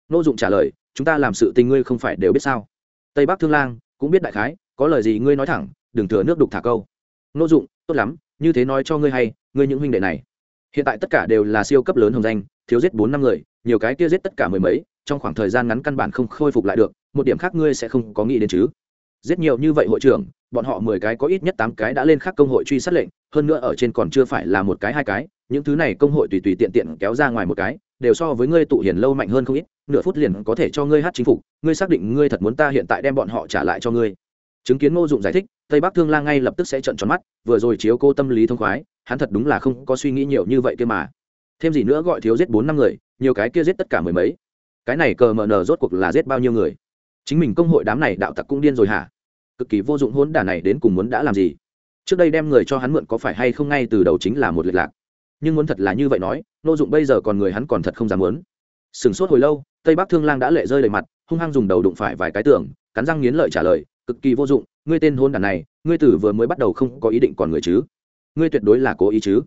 Nô dụng trả lời, chúng ta làm sự tình ngươi không phải đều biết sao? Tây bắc thương lang, cũng biết đại khái, có lời gì ngươi nói thẳng, đừng thừa nước đục thả câu. Nô dụng, tốt lắm, như thế nói cho ngươi hay, ngươi những huynh đệ này. Hiện tại tất cả đều là siêu cấp lớn hồng danh, thiếu giết bốn năm người, nhiều cái kia giết tất cả mười mấy, trong khoảng thời gian ngắn căn bản không khôi phục lại được một điểm khác ngươi sẽ không có nghĩ đến chứ. Giết nhiều như vậy hội trưởng bọn họ mười cái có ít nhất tám cái đã lên khác công hội truy sát lệnh hơn nữa ở trên còn chưa phải là một cái hai cái những thứ này công hội tùy tùy tiện tiện kéo ra ngoài một cái đều so với ngươi tụ hiền lâu mạnh hơn không ít nửa phút liền có thể cho ngươi hát chính phủ, ngươi xác định ngươi thật muốn ta hiện tại đem bọn họ trả lại cho ngươi. Chứng kiến ngô dụng giải thích tây bắc thương lang ngay lập tức sẽ trận tròn mắt vừa rồi chiếu cô tâm lý thông khoái hắn thật đúng là không có suy nghĩ nhiều như vậy kia mà. Thêm gì nữa gọi thiếu giết bốn năm người nhiều cái kia giết tất cả mười mấy. Cái này cờ mờ nờ rốt cuộc là giết bao nhiêu người? Chính mình công hội đám này đạo tặc cũng điên rồi hả? Cực kỳ vô dụng hôn đả này đến cùng muốn đã làm gì? Trước đây đem người cho hắn mượn có phải hay không ngay từ đầu chính là một lệch lạc. Nhưng muốn thật là như vậy nói, nô dụng bây giờ còn người hắn còn thật không dám muốn. Sửng sốt hồi lâu, tây bắc thương lang đã lệ rơi đầy mặt, hung hăng dùng đầu đụng phải vài cái tưởng cắn răng nghiến lợi trả lời, cực kỳ vô dụng, ngươi tên hôn đản này, ngươi tử vừa mới bắt đầu không có ý định còn người chứ? Ngươi tuyệt đối là cố ý chứ?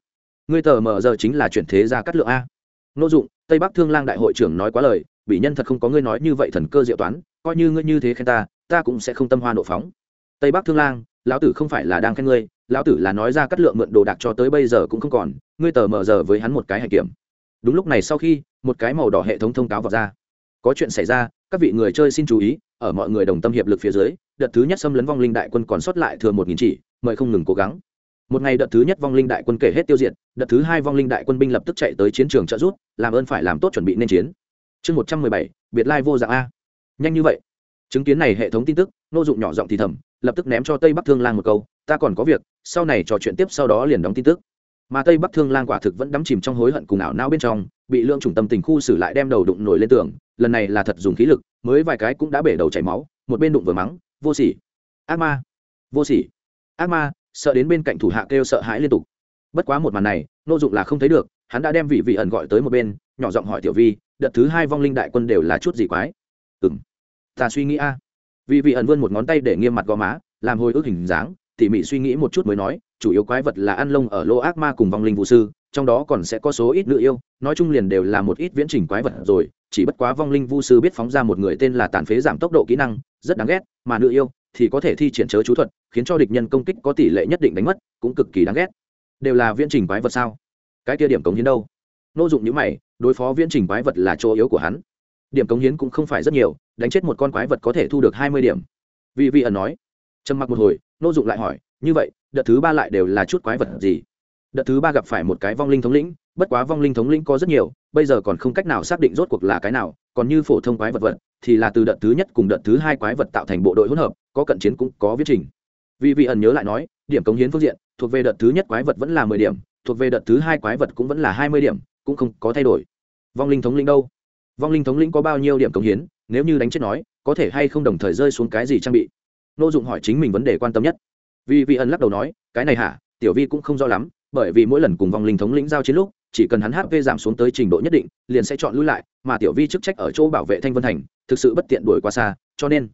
Ngươi tờ mờ giờ chính là chuyển thế ra cắt lượng a. Nô dụng, tây bắc thương lang đại hội trưởng nói quá lời, bị nhân thật không có ngươi nói như vậy thần cơ diệu toán coi như ngươi như thế khen ta ta cũng sẽ không tâm hoa nộ phóng. Tây bắc thương lang, lão tử không phải là đang khen ngươi, lão tử là nói ra cắt lượng mượn đồ đạc cho tới bây giờ cũng không còn, ngươi tờ mờ giờ với hắn một cái hành kiểm. Đúng lúc này sau khi, một cái màu đỏ hệ thống thông cáo vào ra. Có chuyện xảy ra, các vị người chơi xin chú ý, ở mọi người đồng tâm hiệp lực phía dưới, đợt thứ nhất xâm lấn vong linh đại quân còn sót lại thừa một nghìn chỉ, mời không ngừng cố gắng. Một ngày đợt thứ nhất vong linh đại quân kể hết tiêu diệt, đợt thứ hai vong linh đại quân binh lập tức chạy tới chiến trường trợ rút làm ơn phải làm tốt chuẩn bị nên chiến. Chương một trăm mười bảy, biệt lai vô dạng a nhanh như vậy? Chứng kiến này hệ thống tin tức nô dụng nhỏ giọng thì thầm, lập tức ném cho tây bắc thương lang một câu, ta còn có việc, sau này trò chuyện tiếp sau đó liền đóng tin tức. Mà tây bắc thương lang quả thực vẫn đắm chìm trong hối hận cùng ảo não bên trong, bị lương chủng tâm tình khu xử lại đem đầu đụng nổi lên tường, lần này là thật dùng khí lực, mới vài cái cũng đã bể đầu chảy máu, một bên đụng vừa mắng, vô sỉ, ác ma, vô sỉ, ác ma, sợ đến bên cạnh thủ hạ kêu sợ hãi liên tục. Bất quá một màn này nô dụng là không thấy được, hắn đã đem vị vị ẩn gọi tới một bên, nhỏ giọng hỏi tiểu vi, đợt thứ hai vong linh đại quân đều là chút gì quái? Ừng ta suy nghĩ a. Vì vị ẩn vươn một ngón tay để nghiêm mặt gò má, làm hồi ức hình dáng, tỉ mỉ suy nghĩ một chút mới nói, chủ yếu quái vật là ăn lông ở lô ác ma cùng vong linh vũ sư, trong đó còn sẽ có số ít nữ yêu, nói chung liền đều là một ít viễn trình quái vật rồi, chỉ bất quá vong linh vu sư biết phóng ra một người tên là tàn phế giảm tốc độ kỹ năng, rất đáng ghét, mà nữ yêu thì có thể thi triển chớ chú thuật, khiến cho địch nhân công kích có tỷ lệ nhất định đánh mất, cũng cực kỳ đáng ghét. Đều là viễn trình quái vật sao? Cái kia điểm cống hiến đâu? Nô dụng những mày, đối phó viễn trình quái vật là chỗ yếu của hắn. Điểm cống hiến cũng không phải rất nhiều đánh chết một con quái vật có thể thu được hai mươi điểm. Vị vị ẩn nói. Trầm mặc một hồi, nô dụng lại hỏi, như vậy, đợt thứ ba lại đều là chút quái vật gì? Đợt thứ ba gặp phải một cái vong linh thống lĩnh, bất quá vong linh thống lĩnh có rất nhiều, bây giờ còn không cách nào xác định rốt cuộc là cái nào, còn như phổ thông quái vật vật, thì là từ đợt thứ nhất cùng đợt thứ hai quái vật tạo thành bộ đội hỗn hợp, có cận chiến cũng có viết trình. Vì vị ẩn nhớ lại nói, điểm cống hiến phương diện, thuộc về đợt thứ nhất quái vật vẫn là mười điểm, thuộc về đợt thứ hai quái vật cũng vẫn là hai mươi điểm, cũng không có thay đổi. Vong linh thống lĩnh đâu? Vong linh thống lĩnh có bao nhiêu điểm cống hiến? Nếu như đánh chết nói, có thể hay không đồng thời rơi xuống cái gì trang bị? Nô dụng hỏi chính mình vấn đề quan tâm nhất. Vì vị ẩn lắc đầu nói, cái này hả? Tiểu vi cũng không rõ lắm, bởi vì mỗi lần cùng vong linh thống lĩnh giao chiến lúc, chỉ cần hắn hp giảm xuống tới trình độ nhất định, liền sẽ chọn lui lại, mà tiểu vi chức trách ở chỗ bảo vệ thanh vân thành, thực sự bất tiện đuổi qua xa, cho nên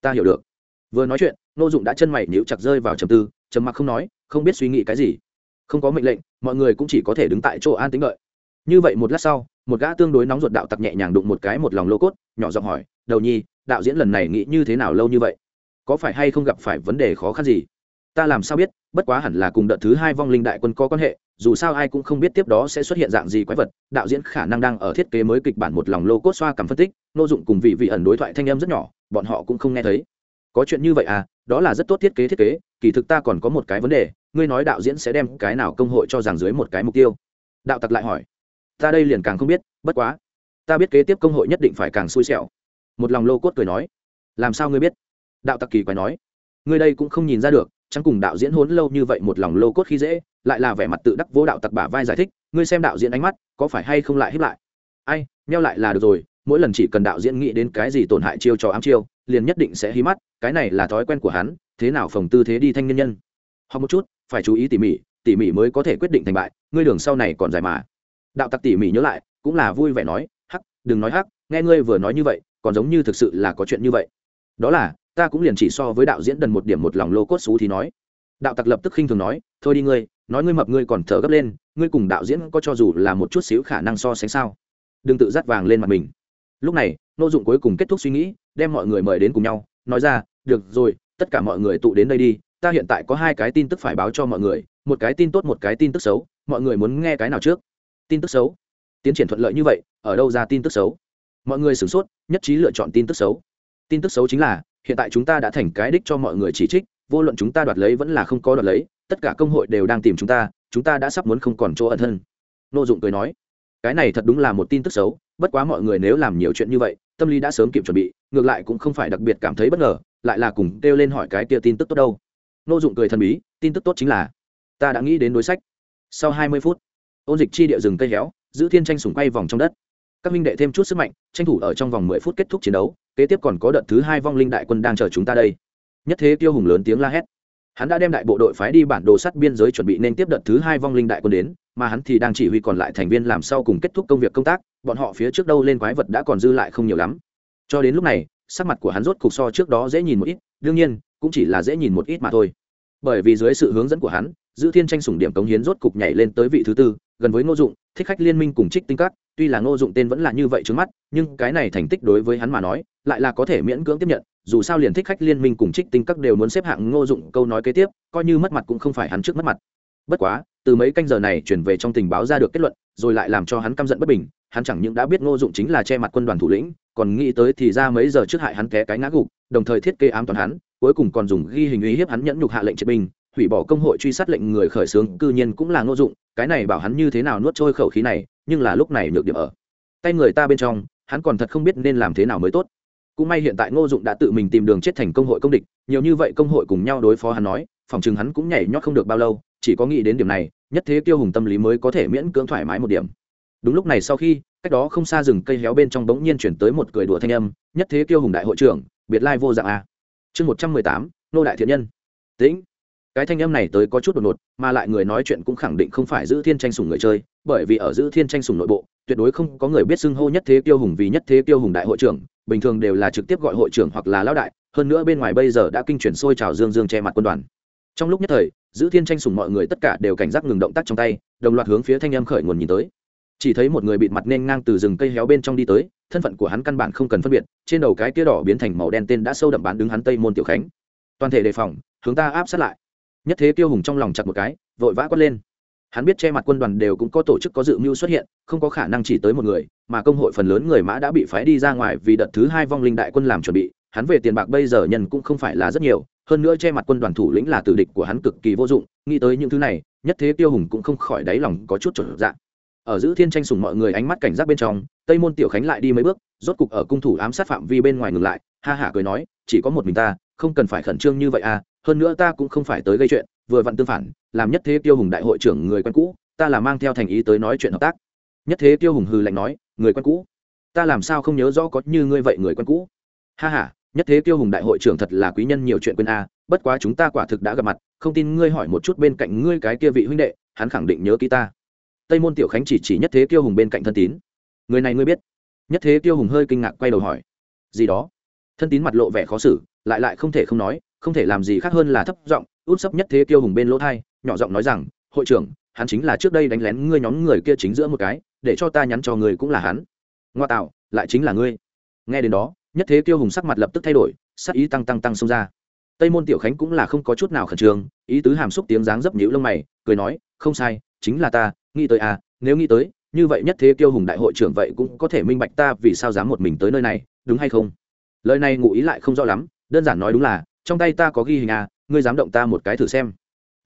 ta hiểu được. Vừa nói chuyện, nô dụng đã chân mày níu chặt rơi vào trầm tư, trầm mặc không nói, không biết suy nghĩ cái gì. Không có mệnh lệnh, mọi người cũng chỉ có thể đứng tại chỗ an tính đợi. Như vậy một lát sau một gã tương đối nóng ruột đạo tặc nhẹ nhàng đụng một cái một lòng lô cốt, nhỏ giọng hỏi, đầu nhi, đạo diễn lần này nghĩ như thế nào lâu như vậy? Có phải hay không gặp phải vấn đề khó khăn gì? Ta làm sao biết, bất quá hẳn là cùng đợt thứ hai vong linh đại quân có quan hệ, dù sao ai cũng không biết tiếp đó sẽ xuất hiện dạng gì quái vật, đạo diễn khả năng đang ở thiết kế mới kịch bản một lòng lô cốt xoa cầm phân tích, nô dụng cùng vị vị ẩn đối thoại thanh âm rất nhỏ, bọn họ cũng không nghe thấy. Có chuyện như vậy à? Đó là rất tốt thiết kế thiết kế, kỳ thực ta còn có một cái vấn đề, ngươi nói đạo diễn sẽ đem cái nào công hội cho rằng dưới một cái mục tiêu? Đạo tặc lại hỏi ta đây liền càng không biết, bất quá, ta biết kế tiếp công hội nhất định phải càng xui xẻo. Một lòng lô cốt cười nói, làm sao ngươi biết? Đạo tặc kỳ quái nói, ngươi đây cũng không nhìn ra được, chẳng cùng đạo diễn hốn lâu như vậy một lòng lô cốt khi dễ, lại là vẻ mặt tự đắc vô đạo tặc bả vai giải thích, ngươi xem đạo diễn ánh mắt, có phải hay không lại hiếp lại? Ai neo lại là được rồi, mỗi lần chỉ cần đạo diễn nghĩ đến cái gì tổn hại chiêu trò ám chiêu, liền nhất định sẽ hí mắt, cái này là thói quen của hắn, thế nào phòng tư thế đi thanh nhân nhân? Học một chút, phải chú ý tỉ mỉ tỉ mỉ mới có thể quyết định thành bại, ngươi đường sau này còn dài mà đạo tặc tỉ mỉ nhớ lại, cũng là vui vẻ nói, hắc, đừng nói hắc, nghe ngươi vừa nói như vậy, còn giống như thực sự là có chuyện như vậy. Đó là, ta cũng liền chỉ so với đạo diễn đần một điểm một lòng lô cốt xú thì nói. Đạo tặc lập tức khinh thường nói, thôi đi ngươi, nói ngươi mập ngươi còn thở gấp lên, ngươi cùng đạo diễn có cho dù là một chút xíu khả năng so sánh sao? Đừng tự dắt vàng lên mặt mình. Lúc này nô dụng cuối cùng kết thúc suy nghĩ, đem mọi người mời đến cùng nhau, nói ra, được rồi, tất cả mọi người tụ đến đây đi, ta hiện tại có hai cái tin tức phải báo cho mọi người, một cái tin tốt một cái tin tức xấu, mọi người muốn nghe cái nào trước? Tin tức xấu. Tiến triển thuận lợi như vậy, ở đâu ra tin tức xấu? Mọi người sửng sốt, nhất trí lựa chọn tin tức xấu. Tin tức xấu chính là, hiện tại chúng ta đã thành cái đích cho mọi người chỉ trích, vô luận chúng ta đoạt lấy vẫn là không có đoạt lấy, tất cả công hội đều đang tìm chúng ta chúng ta đã sắp muốn không còn chỗ ẩn thân. Nô dụng cười nói, cái này thật đúng là một tin tức xấu, bất quá mọi người nếu làm nhiều chuyện như vậy, tâm lý đã sớm kịp chuẩn bị, ngược lại cũng không phải đặc biệt cảm thấy bất ngờ, lại là cùng kêu lên hỏi cái kia tin tức tốt đâu. Nô dụng cười thần bí, tin tức tốt chính là, ta đã nghĩ đến đối sách. Sau hai mươi phút ôn dịch chi địa rừng cây héo, giữ thiên tranh sùng quay vòng trong đất. Các minh đệ thêm chút sức mạnh, tranh thủ ở trong vòng mười phút kết thúc chiến đấu, kế tiếp còn có đợt thứ hai vong linh đại quân đang chờ chúng ta đây. Nhất thế tiêu hùng lớn tiếng la hét. Hắn đã đem đại bộ đội phái đi bản đồ sắt biên giới chuẩn bị nên tiếp đợt thứ hai vong linh đại quân đến, mà hắn thì đang chỉ huy còn lại thành viên làm sau cùng kết thúc công việc công tác, bọn họ phía trước đâu lên quái vật đã còn dư lại không nhiều lắm. Cho đến lúc này, sắc mặt của hắn rốt cục so trước đó dễ nhìn một ít, đương nhiên, cũng chỉ là dễ nhìn một ít mà thôi. Bởi vì dưới sự hướng dẫn của hắn, giữ thiên tranh sủng điểm cống hiến rốt cục nhảy lên tới vị thứ tư gần với ngô dụng, thích khách liên minh cùng trích tinh các, tuy là ngô dụng tên vẫn là như vậy trước mắt, nhưng cái này thành tích đối với hắn mà nói, lại là có thể miễn cưỡng tiếp nhận, dù sao liền thích khách liên minh cùng trích tinh các đều muốn xếp hạng ngô dụng, câu nói kế tiếp, coi như mất mặt cũng không phải hắn trước mất mặt. Bất quá, từ mấy canh giờ này chuyển về trong tình báo ra được kết luận, rồi lại làm cho hắn căm giận bất bình, hắn chẳng những đã biết ngô dụng chính là che mặt quân đoàn thủ lĩnh, còn nghĩ tới thì ra mấy giờ trước hại hắn té cái ngã gục, đồng thời thiết kế ám toàn hắn, cuối cùng còn dùng ghi hình uy hiếp hắn nhẫn nhục hạ lệnh triệt binh hủy bỏ công hội truy sát lệnh người khởi xướng, cư nhiên cũng là ngô dụng cái này bảo hắn như thế nào nuốt trôi khẩu khí này, nhưng là lúc này nhược điểm ở. Tay người ta bên trong, hắn còn thật không biết nên làm thế nào mới tốt. Cũng may hiện tại ngô dụng đã tự mình tìm đường chết thành công hội công địch, nhiều như vậy công hội cùng nhau đối phó hắn nói, phòng chừng hắn cũng nhảy nhót không được bao lâu, chỉ có nghĩ đến điểm này, nhất thế tiêu hùng tâm lý mới có thể miễn cưỡng thoải mái một điểm. Đúng lúc này sau khi, cách đó không xa rừng cây héo bên trong bỗng nhiên chuyển tới một cười đùa thanh âm, nhất thế tiêu hùng đại hội trưởng, biệt lai vô dạng a. Chương một trăm mười tám nô đại thiện nhân. Tĩnh cái thanh âm này tới có chút đột ngột, mà lại người nói chuyện cũng khẳng định không phải giữ thiên tranh sùng người chơi, bởi vì ở giữ thiên tranh sùng nội bộ, tuyệt đối không có người biết xưng hô nhất thế tiêu hùng vì nhất thế tiêu hùng đại hội trưởng, bình thường đều là trực tiếp gọi hội trưởng hoặc là lão đại, hơn nữa bên ngoài bây giờ đã kinh chuyển sôi trào dương dương che mặt quân đoàn. Trong lúc nhất thời, giữ thiên tranh sùng mọi người tất cả đều cảnh giác ngừng động tác trong tay, đồng loạt hướng phía thanh âm khởi nguồn nhìn tới. Chỉ thấy một người bịt mặt nên ngang từ rừng cây héo bên trong đi tới, thân phận của hắn căn bản không cần phân biệt, trên đầu cái tia đỏ biến thành màu đen tên đã sâu đậm bán đứng hắn tây môn tiểu khánh. Toàn thể đề phòng, hướng ta áp sát lại nhất thế tiêu hùng trong lòng chặt một cái, vội vã quát lên. Hắn biết che mặt quân đoàn đều cũng có tổ chức có dự mưu xuất hiện, không có khả năng chỉ tới một người, mà công hội phần lớn người mã đã bị phái đi ra ngoài vì đợt thứ hai vong linh đại quân làm chuẩn bị, hắn về tiền bạc bây giờ nhân cũng không phải là rất nhiều, hơn nữa che mặt quân đoàn thủ lĩnh là tử địch của hắn cực kỳ vô dụng, nghĩ tới những thứ này, nhất thế tiêu hùng cũng không khỏi đáy lòng có chút trở dạng ở giữ thiên tranh sùng mọi người ánh mắt cảnh giác bên trong, tây môn tiểu khánh lại đi mấy bước, rốt cục ở cung thủ ám sát phạm vi bên ngoài ngừng lại, ha hả cười nói, chỉ có một mình ta, không cần phải khẩn trương như vậy à hơn nữa ta cũng không phải tới gây chuyện, vừa vặn tương phản, làm nhất thế tiêu hùng đại hội trưởng người quen cũ, ta là mang theo thành ý tới nói chuyện hợp tác. Nhất thế tiêu hùng hư lạnh nói, người quen cũ? Ta làm sao không nhớ rõ có như ngươi vậy người quen cũ? Ha ha, nhất thế tiêu hùng đại hội trưởng thật là quý nhân nhiều chuyện quên a, bất quá chúng ta quả thực đã gặp mặt, không tin ngươi hỏi một chút bên cạnh ngươi cái kia vị huynh đệ, hắn khẳng định nhớ ký ta. Tây môn tiểu khánh chỉ chỉ nhất thế tiêu hùng bên cạnh thân tín. Người này ngươi biết? Nhất thế tiêu hùng hơi kinh ngạc quay đầu hỏi. Gì đó? Thân tín mặt lộ vẻ khó xử, lại lại không thể không nói không thể làm gì khác hơn là thấp giọng, út sấp nhất thế tiêu hùng bên lỗ thai, nhỏ giọng nói rằng, hội trưởng, hắn chính là trước đây đánh lén ngươi nhóm người kia chính giữa một cái, để cho ta nhắn cho người cũng là hắn. Ngoa tạo, lại chính là ngươi. Nghe đến đó, nhất thế tiêu hùng sắc mặt lập tức thay đổi, sắc ý tăng tăng tăng xông ra. Tây môn tiểu khánh cũng là không có chút nào khẩn trương, ý tứ hàm xúc tiếng dáng dấp nhũ lông mày, cười nói, không sai, chính là ta, nghĩ tới à nếu nghĩ tới, như vậy nhất thế tiêu hùng đại hội trưởng vậy cũng có thể minh bạch ta vì sao dám một mình tới nơi này, đúng hay không? Lời này ngụ ý lại không rõ lắm, đơn giản nói đúng là trong tay ta có ghi hình à ngươi dám động ta một cái thử xem.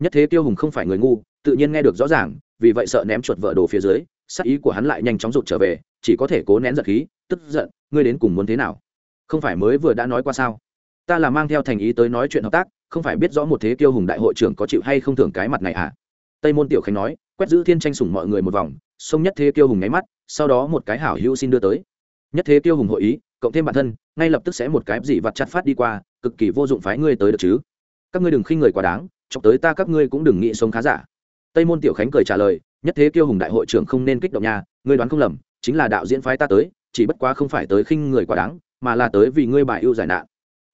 Nhất thế tiêu hùng không phải người ngu, tự nhiên nghe được rõ ràng, vì vậy sợ ném chuột vợ đồ phía dưới, sắc ý của hắn lại nhanh chóng rụt trở về, chỉ có thể cố nén giận khí, tức giận, ngươi đến cùng muốn thế nào? Không phải mới vừa đã nói qua sao? Ta là mang theo thành ý tới nói chuyện hợp tác, không phải biết rõ một thế tiêu hùng đại hội trưởng có chịu hay không thưởng cái mặt này à? Tây môn tiểu khánh nói, quét giữ thiên tranh sủng mọi người một vòng xông nhất thế tiêu hùng nháy mắt, sau đó một cái hảo hữu xin đưa tới. Nhất thế tiêu hùng hội ý cộng thêm bản thân ngay lập tức sẽ một cái gì vặt chặt phát đi qua cực kỳ vô dụng phái ngươi tới được chứ. Các ngươi đừng khinh người quá đáng chọc tới ta các ngươi cũng đừng nghĩ sống khá giả. Tây môn tiểu khánh cười trả lời nhất thế kiêu hùng đại hội trưởng không nên kích động nhà, ngươi đoán không lầm chính là đạo diễn phái ta tới chỉ bất quá không phải tới khinh người quá đáng mà là tới vì ngươi bài ưu giải nạn.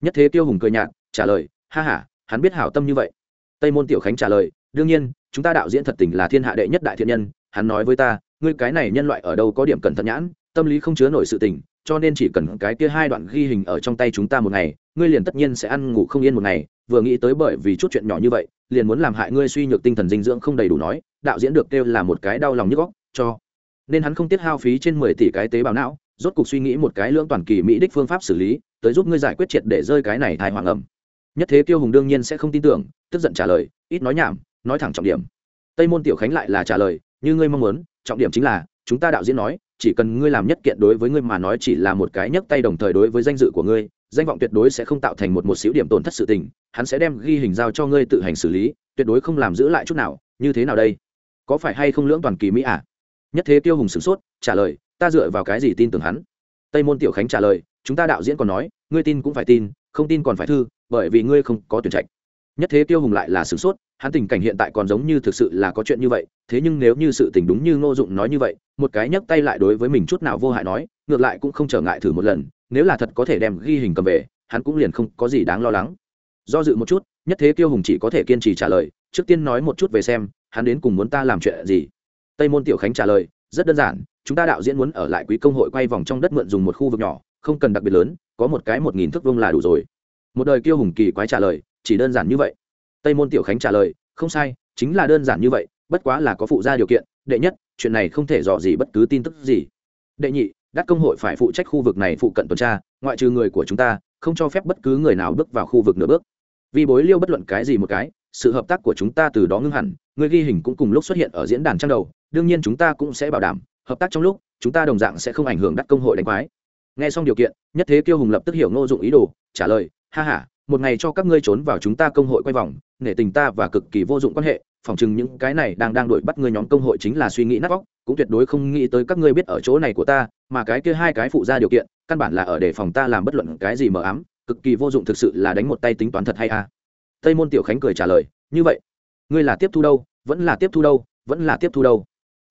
Nhất thế kiêu hùng cười nhạt trả lời ha ha hắn biết hảo tâm như vậy. Tây môn tiểu khánh trả lời đương nhiên chúng ta đạo diễn thật tình là thiên hạ đệ nhất đại thiện nhân hắn nói với ta ngươi cái này nhân loại ở đâu có điểm cẩn thận nhãn tâm lý không chứa nổi sự tình cho nên chỉ cần cái kia hai đoạn ghi hình ở trong tay chúng ta một ngày, ngươi liền tất nhiên sẽ ăn ngủ không yên một ngày. Vừa nghĩ tới bởi vì chút chuyện nhỏ như vậy, liền muốn làm hại ngươi suy nhược tinh thần dinh dưỡng không đầy đủ nói, đạo diễn được kêu là một cái đau lòng nhức góc, cho nên hắn không tiết hao phí trên mười tỷ cái tế bào não, rốt cục suy nghĩ một cái lưỡng toàn kỳ mỹ đích phương pháp xử lý, tới giúp ngươi giải quyết triệt để rơi cái này thai hoàng ẩm. Nhất thế tiêu hùng đương nhiên sẽ không tin tưởng, tức giận trả lời, ít nói nhảm, nói thẳng trọng điểm. Tây môn tiểu khánh lại là trả lời, như ngươi mong muốn, trọng điểm chính là, chúng ta đạo diễn nói chỉ cần ngươi làm nhất kiện đối với ngươi mà nói chỉ là một cái nhấc tay đồng thời đối với danh dự của ngươi, danh vọng tuyệt đối sẽ không tạo thành một một xíu điểm tổn thất sự tình, hắn sẽ đem ghi hình giao cho ngươi tự hành xử lý, tuyệt đối không làm giữ lại chút nào, như thế nào đây? Có phải hay không lưỡng toàn kỳ mỹ à? Nhất thế tiêu hùng sửng sốt, trả lời, ta dựa vào cái gì tin tưởng hắn? Tây môn tiểu khánh trả lời, chúng ta đạo diễn còn nói, ngươi tin cũng phải tin, không tin còn phải thư, bởi vì ngươi không có tuyển trạch nhất thế tiêu hùng lại là sửng sốt, hắn tình cảnh hiện tại còn giống như thực sự là có chuyện như vậy, thế nhưng nếu như sự tình đúng như ngô dụng nói như vậy, một cái nhấc tay lại đối với mình chút nào vô hại nói, ngược lại cũng không trở ngại thử một lần, nếu là thật có thể đem ghi hình cầm về, hắn cũng liền không có gì đáng lo lắng. Do dự một chút, nhất thế tiêu hùng chỉ có thể kiên trì trả lời, trước tiên nói một chút về xem, hắn đến cùng muốn ta làm chuyện gì? Tây môn tiểu khánh trả lời, rất đơn giản, chúng ta đạo diễn muốn ở lại quý công hội quay vòng trong đất mượn dùng một khu vực nhỏ, không cần đặc biệt lớn, có một cái một nghìn thước vông là đủ rồi. Một đời kiêu hùng kỳ quái trả lời chỉ đơn giản như vậy. Tây môn tiểu khánh trả lời, không sai, chính là đơn giản như vậy, bất quá là có phụ gia điều kiện, đệ nhất, chuyện này không thể dò gì bất cứ tin tức gì. Đệ nhị, đắc công hội phải phụ trách khu vực này phụ cận tuần tra, ngoại trừ người của chúng ta, không cho phép bất cứ người nào bước vào khu vực nửa bước. Vì bối liêu bất luận cái gì một cái, sự hợp tác của chúng ta từ đó ngưng hẳn, người ghi hình cũng cùng lúc xuất hiện ở diễn đàn trang đầu, đương nhiên chúng ta cũng sẽ bảo đảm, hợp tác trong lúc, chúng ta đồng dạng sẽ không ảnh hưởng đắc công hội đánh quái. Nghe xong điều kiện, nhất thế kiêu hùng lập tức hiểu ngô dụng ý đồ, trả lời, ha ha một ngày cho các ngươi trốn vào chúng ta công hội quay vòng, nể tình ta và cực kỳ vô dụng quan hệ phỏng chừng những cái này đang đang đuổi bắt ngươi nhóm công hội chính là suy nghĩ nát vóc cũng tuyệt đối không nghĩ tới các ngươi biết ở chỗ này của ta, mà cái kia hai cái phụ ra điều kiện, căn bản là ở để phòng ta làm bất luận cái gì mờ ám, cực kỳ vô dụng thực sự là đánh một tay tính toán thật hay à. Tây môn tiểu khánh cười trả lời, như vậy, ngươi là tiếp thu đâu, vẫn là tiếp thu đâu, vẫn là tiếp thu đâu?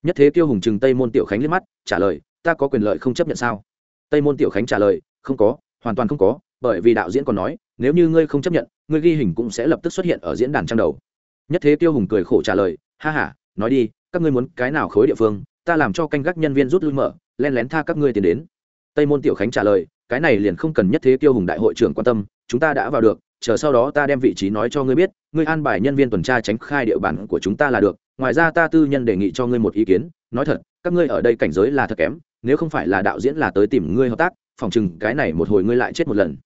Nhất thế kiêu hùng chừng tây môn tiểu khánh liếc mắt, trả lời, ta có quyền lợi không chấp nhận sao? Tây môn tiểu khánh trả lời, không có, hoàn toàn không có, bởi vì đạo diễn còn nói nếu như ngươi không chấp nhận, ngươi ghi hình cũng sẽ lập tức xuất hiện ở diễn đàn trang đầu. Nhất thế tiêu hùng cười khổ trả lời, ha h a nói đi, các ngươi muốn cái nào khối địa phương, ta làm cho canh gác nhân viên rút lui mở, len lén tha các ngươi tiền đến. Tây môn tiểu khánh trả lời, cái này liền không cần nhất thế tiêu hùng đại hội trưởng quan tâm, chúng ta đã vào được, chờ sau đó ta đem vị trí nói cho ngươi biết, ngươi an bài nhân viên tuần tra tránh khai địa bàn của chúng ta là được, ngoài ra ta tư nhân đề nghị cho ngươi một ý kiến, nói thật, các ngươi ở đây cảnh giới là thật kém, nếu không phải là đạo diễn là tới tìm ngươi hợp tác, phòng chừng cái này một hồi ngươi lại chết một lần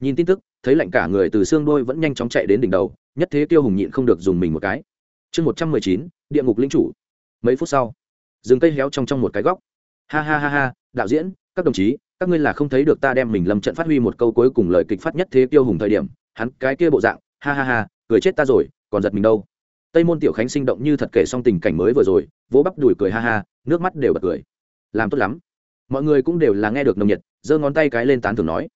nhìn tin tức, thấy lạnh cả người từ xương đôi vẫn nhanh chóng chạy đến đỉnh đầu, nhất thế tiêu hùng nhịn không được dùng mình một cái. Chương một trăm mười chín, địa ngục linh chủ. Mấy phút sau, rừng cây héo trong trong một cái góc. Ha ha ha ha, đạo diễn, các đồng chí, các ngươi là không thấy được ta đem mình lâm trận phát huy một câu cuối cùng lời kịch phát nhất thế tiêu hùng thời điểm, hắn cái kia bộ dạng, ha ha ha, cười chết ta rồi, còn giật mình đâu. Tây môn tiểu khánh sinh động như thật kể xong tình cảnh mới vừa rồi, vỗ bắp đùi cười ha ha, nước mắt đều bật cười. Làm tốt lắm. Mọi người cũng đều là nghe được nồng nhiệt, giơ ngón tay cái lên tán thường nói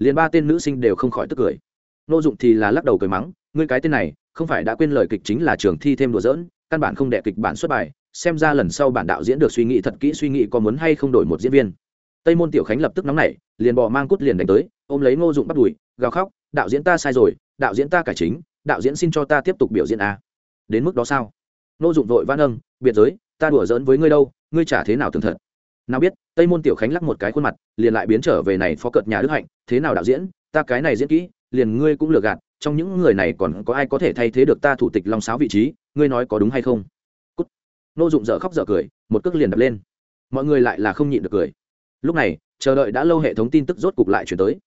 liền ba tên nữ sinh đều không khỏi tức cười. Nô dụng thì là lắc đầu cười mắng, ngươi cái tên này, không phải đã quên lời kịch chính là trường thi thêm đùa dỡn căn bản không đệ kịch bản xuất bài, xem ra lần sau bản đạo diễn được suy nghĩ thật kỹ suy nghĩ có muốn hay không đổi một diễn viên. Tây môn tiểu khánh lập tức nóng nảy, liền bỏ mang cút liền đánh tới, ôm lấy ngô dụng bắt đùi, gào khóc, đạo diễn ta sai rồi, đạo diễn ta cải chính, đạo diễn xin cho ta tiếp tục biểu diễn a. Đến mức đó sao? Ngô dụng vội van âng biệt giới, ta đùa giỡn với ngươi đâu, ngươi trả thế nào tường thật nào biết, tây môn tiểu khánh lắc một cái khuôn mặt, liền lại biến trở về này phó cợt nhà đức hạnh, thế nào đạo diễn, ta cái này diễn kỹ, liền ngươi cũng lừa gạt, trong những người này còn có ai có thể thay thế được ta thủ tịch long sáo vị trí, ngươi nói có đúng hay không? Cút. Nô dụng dở khóc dở cười, một cước liền đập lên. Mọi người lại là không nhịn được cười. Lúc này, chờ đợi đã lâu hệ thống tin tức rốt cục lại chuyển tới.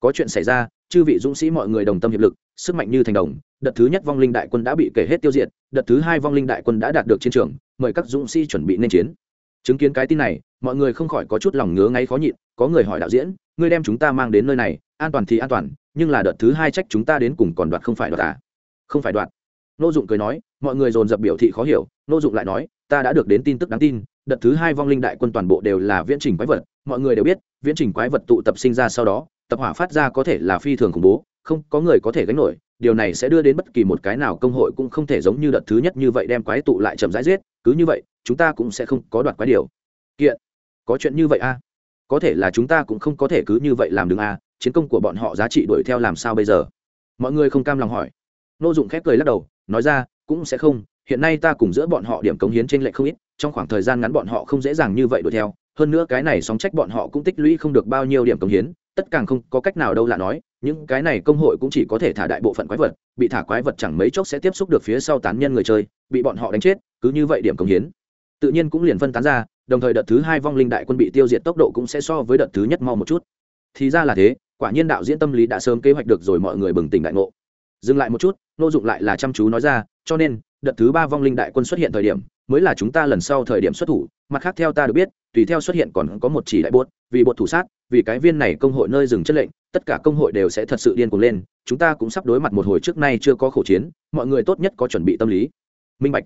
Có chuyện xảy ra, chư vị dũng sĩ mọi người đồng tâm hiệp lực, sức mạnh như thành đồng, đợt thứ nhất vong linh đại quân đã bị kể hết tiêu diệt, đợt thứ hai vong linh đại quân đã đạt được chiến trường, mời các dũng sĩ chuẩn bị nên chiến chứng kiến cái tin này, mọi người không khỏi có chút lòng ngứa ngáy khó nhịn, có người hỏi đạo diễn, ngươi đem chúng ta mang đến nơi này, an toàn thì an toàn, nhưng là đợt thứ hai trách chúng ta đến cùng còn đoạt không phải đoạt à? Không phải đoạt. Nô dụng cười nói, mọi người dồn dập biểu thị khó hiểu, nô dụng lại nói, ta đã được đến tin tức đáng tin, đợt thứ hai vong linh đại quân toàn bộ đều là viễn trình quái vật, mọi người đều biết, viễn trình quái vật tụ tập sinh ra sau đó, tập hỏa phát ra có thể là phi thường khủng bố, không có người có thể gánh nổi, điều này sẽ đưa đến bất kỳ một cái nào công hội cũng không thể giống như đợt thứ nhất như vậy đem quái tụ lại chậm rãi giết, cứ như vậy chúng ta cũng sẽ không có đoạt quái điều. Kiện. Có chuyện như vậy a có thể là chúng ta cũng không có thể cứ như vậy làm được a à, chiến công của bọn họ giá trị đuổi theo làm sao bây giờ? Mọi người không cam lòng hỏi. Nô dụng khép cười lắc đầu, nói ra, cũng sẽ không, hiện nay ta cùng giữa bọn họ điểm cống hiến trên lệch không ít, trong khoảng thời gian ngắn bọn họ không dễ dàng như vậy đuổi theo, hơn nữa cái này sóng trách bọn họ cũng tích lũy không được bao nhiêu điểm cống hiến, tất càng không có cách nào đâu là nói, những cái này công hội cũng chỉ có thể thả đại bộ phận quái vật, bị thả quái vật chẳng mấy chốc sẽ tiếp xúc được phía sau tán nhân người chơi, bị bọn họ đánh chết, cứ như vậy điểm cống hiến tự nhiên cũng liền phân tán ra, đồng thời đợt thứ hai vong linh đại quân bị tiêu diệt tốc độ cũng sẽ so với đợt thứ nhất mau một chút. Thì ra là thế, quả nhiên đạo diễn tâm lý đã sớm kế hoạch được rồi mọi người bừng tỉnh đại ngộ. Dừng lại một chút, nô dụng lại là chăm chú nói ra, cho nên, đợt thứ ba vong linh đại quân xuất hiện thời điểm, mới là chúng ta lần sau thời điểm xuất thủ, mặt khác theo ta được biết, tùy theo xuất hiện còn có một chỉ đại bột, vì bột thủ sát, vì cái viên này công hội nơi dừng chất lệnh, tất cả công hội đều sẽ thật sự điên cuồng lên, chúng ta cũng sắp đối mặt một hồi trước nay chưa có khổ chiến, mọi người tốt nhất có chuẩn bị tâm lý. Minh bạch.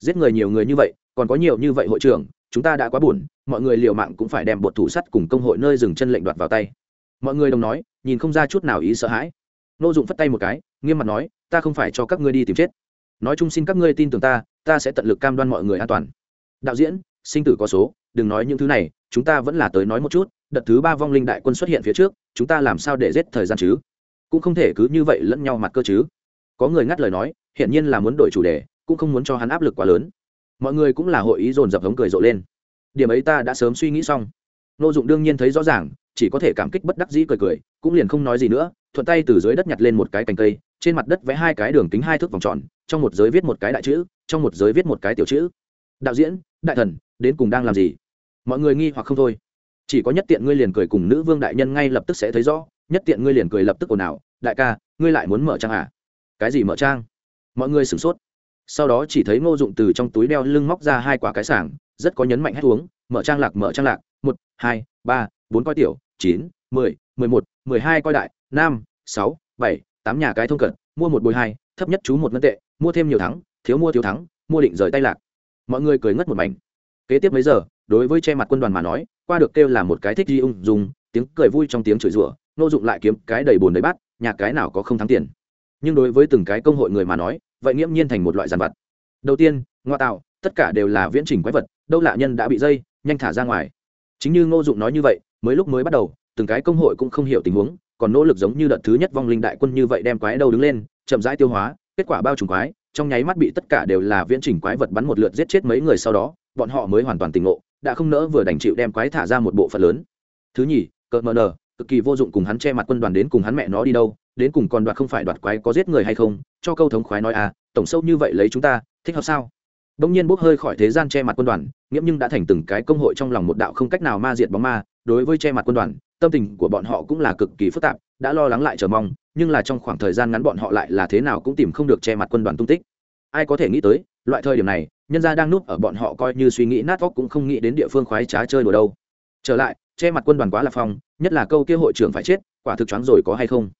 Giết người nhiều người như vậy còn có nhiều như vậy hội trưởng, chúng ta đã quá buồn, mọi người liều mạng cũng phải đem bột thủ sắt cùng công hội nơi dừng chân lệnh đoạt vào tay. Mọi người đồng nói, nhìn không ra chút nào ý sợ hãi. Nô dụng phất tay một cái, nghiêm mặt nói, ta không phải cho các ngươi đi tìm chết. Nói chung xin các ngươi tin tưởng ta ta sẽ tận lực cam đoan mọi người an toàn. Đạo diễn, sinh tử có số, đừng nói những thứ này, chúng ta vẫn là tới nói một chút, đợt thứ ba vong linh đại quân xuất hiện phía trước, chúng ta làm sao để giết thời gian chứ? Cũng không thể cứ như vậy lẫn nhau mặt cơ chứ. Có người ngắt lời nói hiện nhiên là muốn đổi chủ đề, cũng không muốn cho hắn áp lực quá lớn mọi người cũng là hội ý dồn dập hống cười rộ lên. Điểm ấy ta đã sớm suy nghĩ xong. Nô dụng đương nhiên thấy rõ ràng, chỉ có thể cảm kích bất đắc dĩ cười cười, cũng liền không nói gì nữa, thuận tay từ dưới đất nhặt lên một cái cành cây, trên mặt đất vẽ hai cái đường kính hai thước vòng tròn, trong một giới viết một cái đại chữ, trong một giới viết một cái tiểu chữ. Đạo diễn, đại thần, đến cùng đang làm gì? Mọi người nghi hoặc không thôi. Chỉ có nhất tiện ngươi liền cười cùng nữ vương đại nhân ngay lập tức sẽ thấy rõ, nhất tiện ngươi liền cười lập tức ồn ào, đại ca, ngươi lại muốn mở trang à? Cái gì mở trang? Mọi người sửng sốt sau đó chỉ thấy ngô dụng từ trong túi đeo lưng móc ra hai quả cái sảng, rất có nhấn mạnh hét uống, mở trang lạc, mở trang lạc, một, hai, ba, bốn coi tiểu, chín, mười mười một, mười hai coi đại, năm, sáu, bảy, tám nhà cái thông cận, mua một bồi hai, thấp nhất chú một ngân tệ, mua thêm nhiều thắng, thiếu mua thiếu thắng, mua định rời tay lạc. Mọi người cười ngất một mảnh. Kế tiếp mấy giờ, đối với che mặt quân đoàn mà nói, qua được kêu là một cái thích di ung dùng tiếng cười vui trong tiếng chửi rủa nô dụng lại kiếm cái đầy bồn đầy bát, nhà cái nào có không thắng tiền. Nhưng đối với từng cái công hội người mà nói vậy nghiễm nhiên thành một loại giàn vật đầu tiên, ngoa tạo, tất cả đều là viễn trình quái vật, đâu lạ nhân đã bị dây, nhanh thả ra ngoài. Chính như ngô dụng nói như vậy, mới lúc mới bắt đầu, từng cái công hội cũng không hiểu tình huống, còn nỗ lực giống như đợt thứ nhất vong linh đại quân như vậy đem quái đầu đứng lên, chậm rãi tiêu hóa, kết quả bao trùm quái, trong nháy mắt bị tất cả đều là viễn trình quái vật bắn một lượt giết chết mấy người sau đó, bọn họ mới hoàn toàn tỉnh ngộ, đã không nỡ vừa đành chịu đem quái thả ra một bộ phận lớn. Thứ nhì, cợt mờ nờ, cực kỳ vô dụng cùng hắn che mặt quân đoàn đến cùng hắn mẹ nó đi đâu đến cùng còn đoạt không phải đoạt quái có giết người hay không, cho câu thống khoái nói à tổng sâu như vậy lấy chúng ta, thích hợp sao? Bỗng nhiên bốc hơi khỏi thế gian che mặt quân đoàn, nghiễm nhưng đã thành từng cái công hội trong lòng một đạo không cách nào ma diệt bóng ma, đối với che mặt quân đoàn, tâm tình của bọn họ cũng là cực kỳ phức tạp, đã lo lắng lại chờ mong, nhưng là trong khoảng thời gian ngắn bọn họ lại là thế nào cũng tìm không được che mặt quân đoàn tung tích. Ai có thể nghĩ tới, loại thời điểm này, nhân gia đang núp ở bọn họ coi như suy nghĩ nát óc cũng không nghĩ đến địa phương khoái trá chơi đùa đâu. Trở lại, che mặt quân đoàn quá là phong, nhất là câu kia hội trưởng phải chết, quả thực choáng rồi có hay không?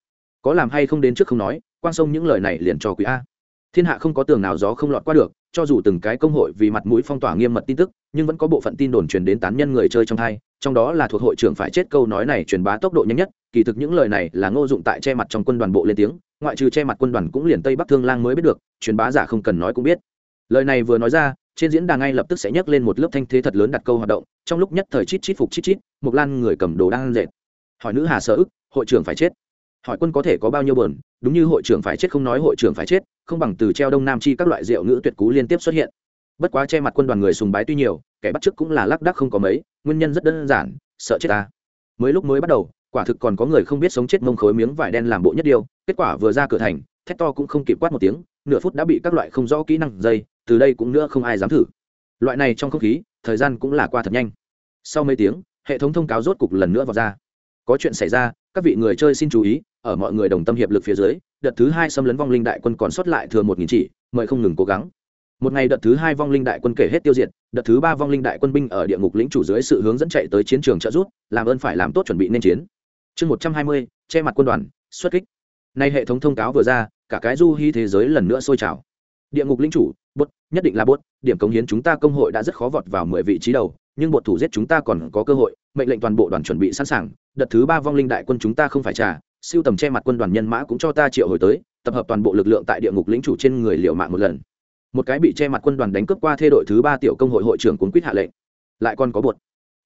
Có làm hay không đến trước không nói quan sông những lời này liền cho quý a. Thiên hạ không có tường nào gió không lọt qua được, cho dù từng cái công hội vì mặt mũi phong tỏa nghiêm mật tin tức, nhưng vẫn có bộ phận tin đồn truyền đến tán nhân người chơi trong hai, trong đó là thuộc hội trưởng phải chết câu nói này truyền bá tốc độ nhanh nhất, kỳ thực những lời này là ngô dụng tại che mặt trong quân đoàn bộ lên tiếng, ngoại trừ che mặt quân đoàn cũng liền tây bắc thương lang mới biết được, truyền bá giả không cần nói cũng biết. Lời này vừa nói ra, trên diễn đàn ngay lập tức sẽ nhắc lên một lớp thanh thế thật lớn đặt câu hoạt động, trong lúc nhất thời chít chít phục chít chít một lan người cầm đồ đang dệt. Hỏi nữ hà sở ức, hội trưởng phải chết hỏi quân có thể có bao nhiêu bờn đúng như hội trưởng phải chết không nói hội trưởng phải chết, không bằng từ treo đông nam chi các loại rượu ngữ tuyệt cú liên tiếp xuất hiện. Bất quá che mặt quân đoàn người sùng bái tuy nhiều, kẻ bắt chước cũng là lác đác không có mấy, nguyên nhân rất đơn giản, sợ chết ta. Mới lúc mới bắt đầu, quả thực còn có người không biết sống chết mông khối miếng vải đen làm bộ nhất điều, kết quả vừa ra cửa thành, thét to cũng không kịp quát một tiếng, nửa phút đã bị các loại không rõ kỹ năng dây, từ đây cũng nữa không ai dám thử. Loại này trong không khí, thời gian cũng là qua thật nhanh. Sau mấy tiếng, hệ thống thông cáo rốt cục lần nữa vào ra. Có chuyện xảy ra, các vị người chơi xin chú ý ở mọi người đồng tâm hiệp lực phía dưới, đợt thứ hai xâm lấn vong linh đại quân còn sót lại thừa một nghìn chỉ, mời không ngừng cố gắng. Một ngày đợt thứ hai vong linh đại quân kể hết tiêu diệt, đợt thứ ba vong linh đại quân binh ở địa ngục lĩnh chủ dưới sự hướng dẫn chạy tới chiến trường trợ rút làm ơn phải làm tốt chuẩn bị nên chiến. Chương một trăm hai mươi, che mặt quân đoàn, xuất kích. Nay hệ thống thông cáo vừa ra, cả cái du hy thế giới lần nữa sôi trào. Địa ngục lĩnh chủ, bột, nhất định là bột. điểm cống hiến chúng ta công hội đã rất khó vọt vào mười vị trí đầu, nhưng bột thủ giết chúng ta còn có cơ hội, mệnh lệnh toàn bộ đoàn chuẩn bị sẵn sàng, đợt thứ ba vong linh đại quân chúng ta không phải trả siêu tầm che mặt quân đoàn nhân mã cũng cho ta triệu hồi tới, tập hợp toàn bộ lực lượng tại địa ngục lĩnh chủ trên người liệu mạng một lần. Một cái bị che mặt quân đoàn đánh cướp qua thê đội thứ ba tiểu công hội hội trưởng cuốn quýt hạ lệnh. Lại còn có bột.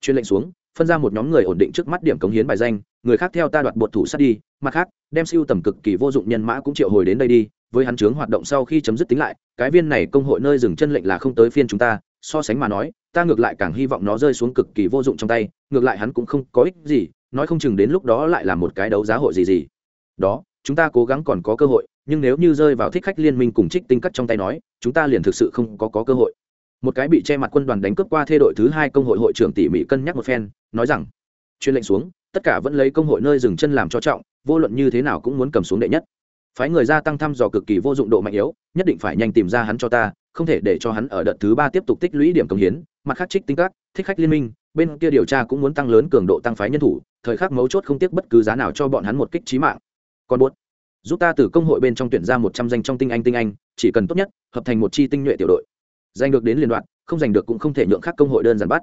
Chuyên lệnh xuống, phân ra một nhóm người ổn định trước mắt điểm cống hiến bài danh, người khác theo ta đoạt bột thủ sát đi, mặt khác, đem siêu tầm cực kỳ vô dụng nhân mã cũng triệu hồi đến đây đi, với hắn chướng hoạt động sau khi chấm dứt tính lại, cái viên này công hội nơi dừng chân lệnh là không tới phiên chúng ta, so sánh mà nói, ta ngược lại càng hy vọng nó rơi xuống cực kỳ vô dụng trong tay, ngược lại hắn cũng không có ích gì nói không chừng đến lúc đó lại là một cái đấu giá hội gì gì. Đó chúng ta cố gắng còn có cơ hội nhưng nếu như rơi vào thích khách liên minh cùng trích tinh cắt trong tay nói chúng ta liền thực sự không có, có cơ hội. Một cái bị che mặt quân đoàn đánh cướp qua thê đội thứ hai công hội hội trưởng tỉ mỉ cân nhắc một phen nói rằng chuyên lệnh xuống tất cả vẫn lấy công hội nơi dừng chân làm cho trọng vô luận như thế nào cũng muốn cầm xuống đệ nhất. Phái người ra tăng thăm dò cực kỳ vô dụng độ mạnh yếu nhất định phải nhanh tìm ra hắn cho ta không thể để cho hắn ở đợt thứ ba tiếp tục tích lũy điểm công hiến mặt khác trích tinh các thích khách liên minh bên kia điều tra cũng muốn tăng lớn cường độ tăng phái nhân thủ, thời khắc mấu chốt không tiếc bất cứ giá nào cho bọn hắn một kích trí mạng. Còn buốt. Giúp ta từ công hội bên trong tuyển ra một trăm danh trong tinh anh tinh anh, chỉ cần tốt nhất, hợp thành một chi tinh nhuệ tiểu đội. Giành được đến liên đoạn, không giành được cũng không thể nhượng khác công hội đơn giản bắt.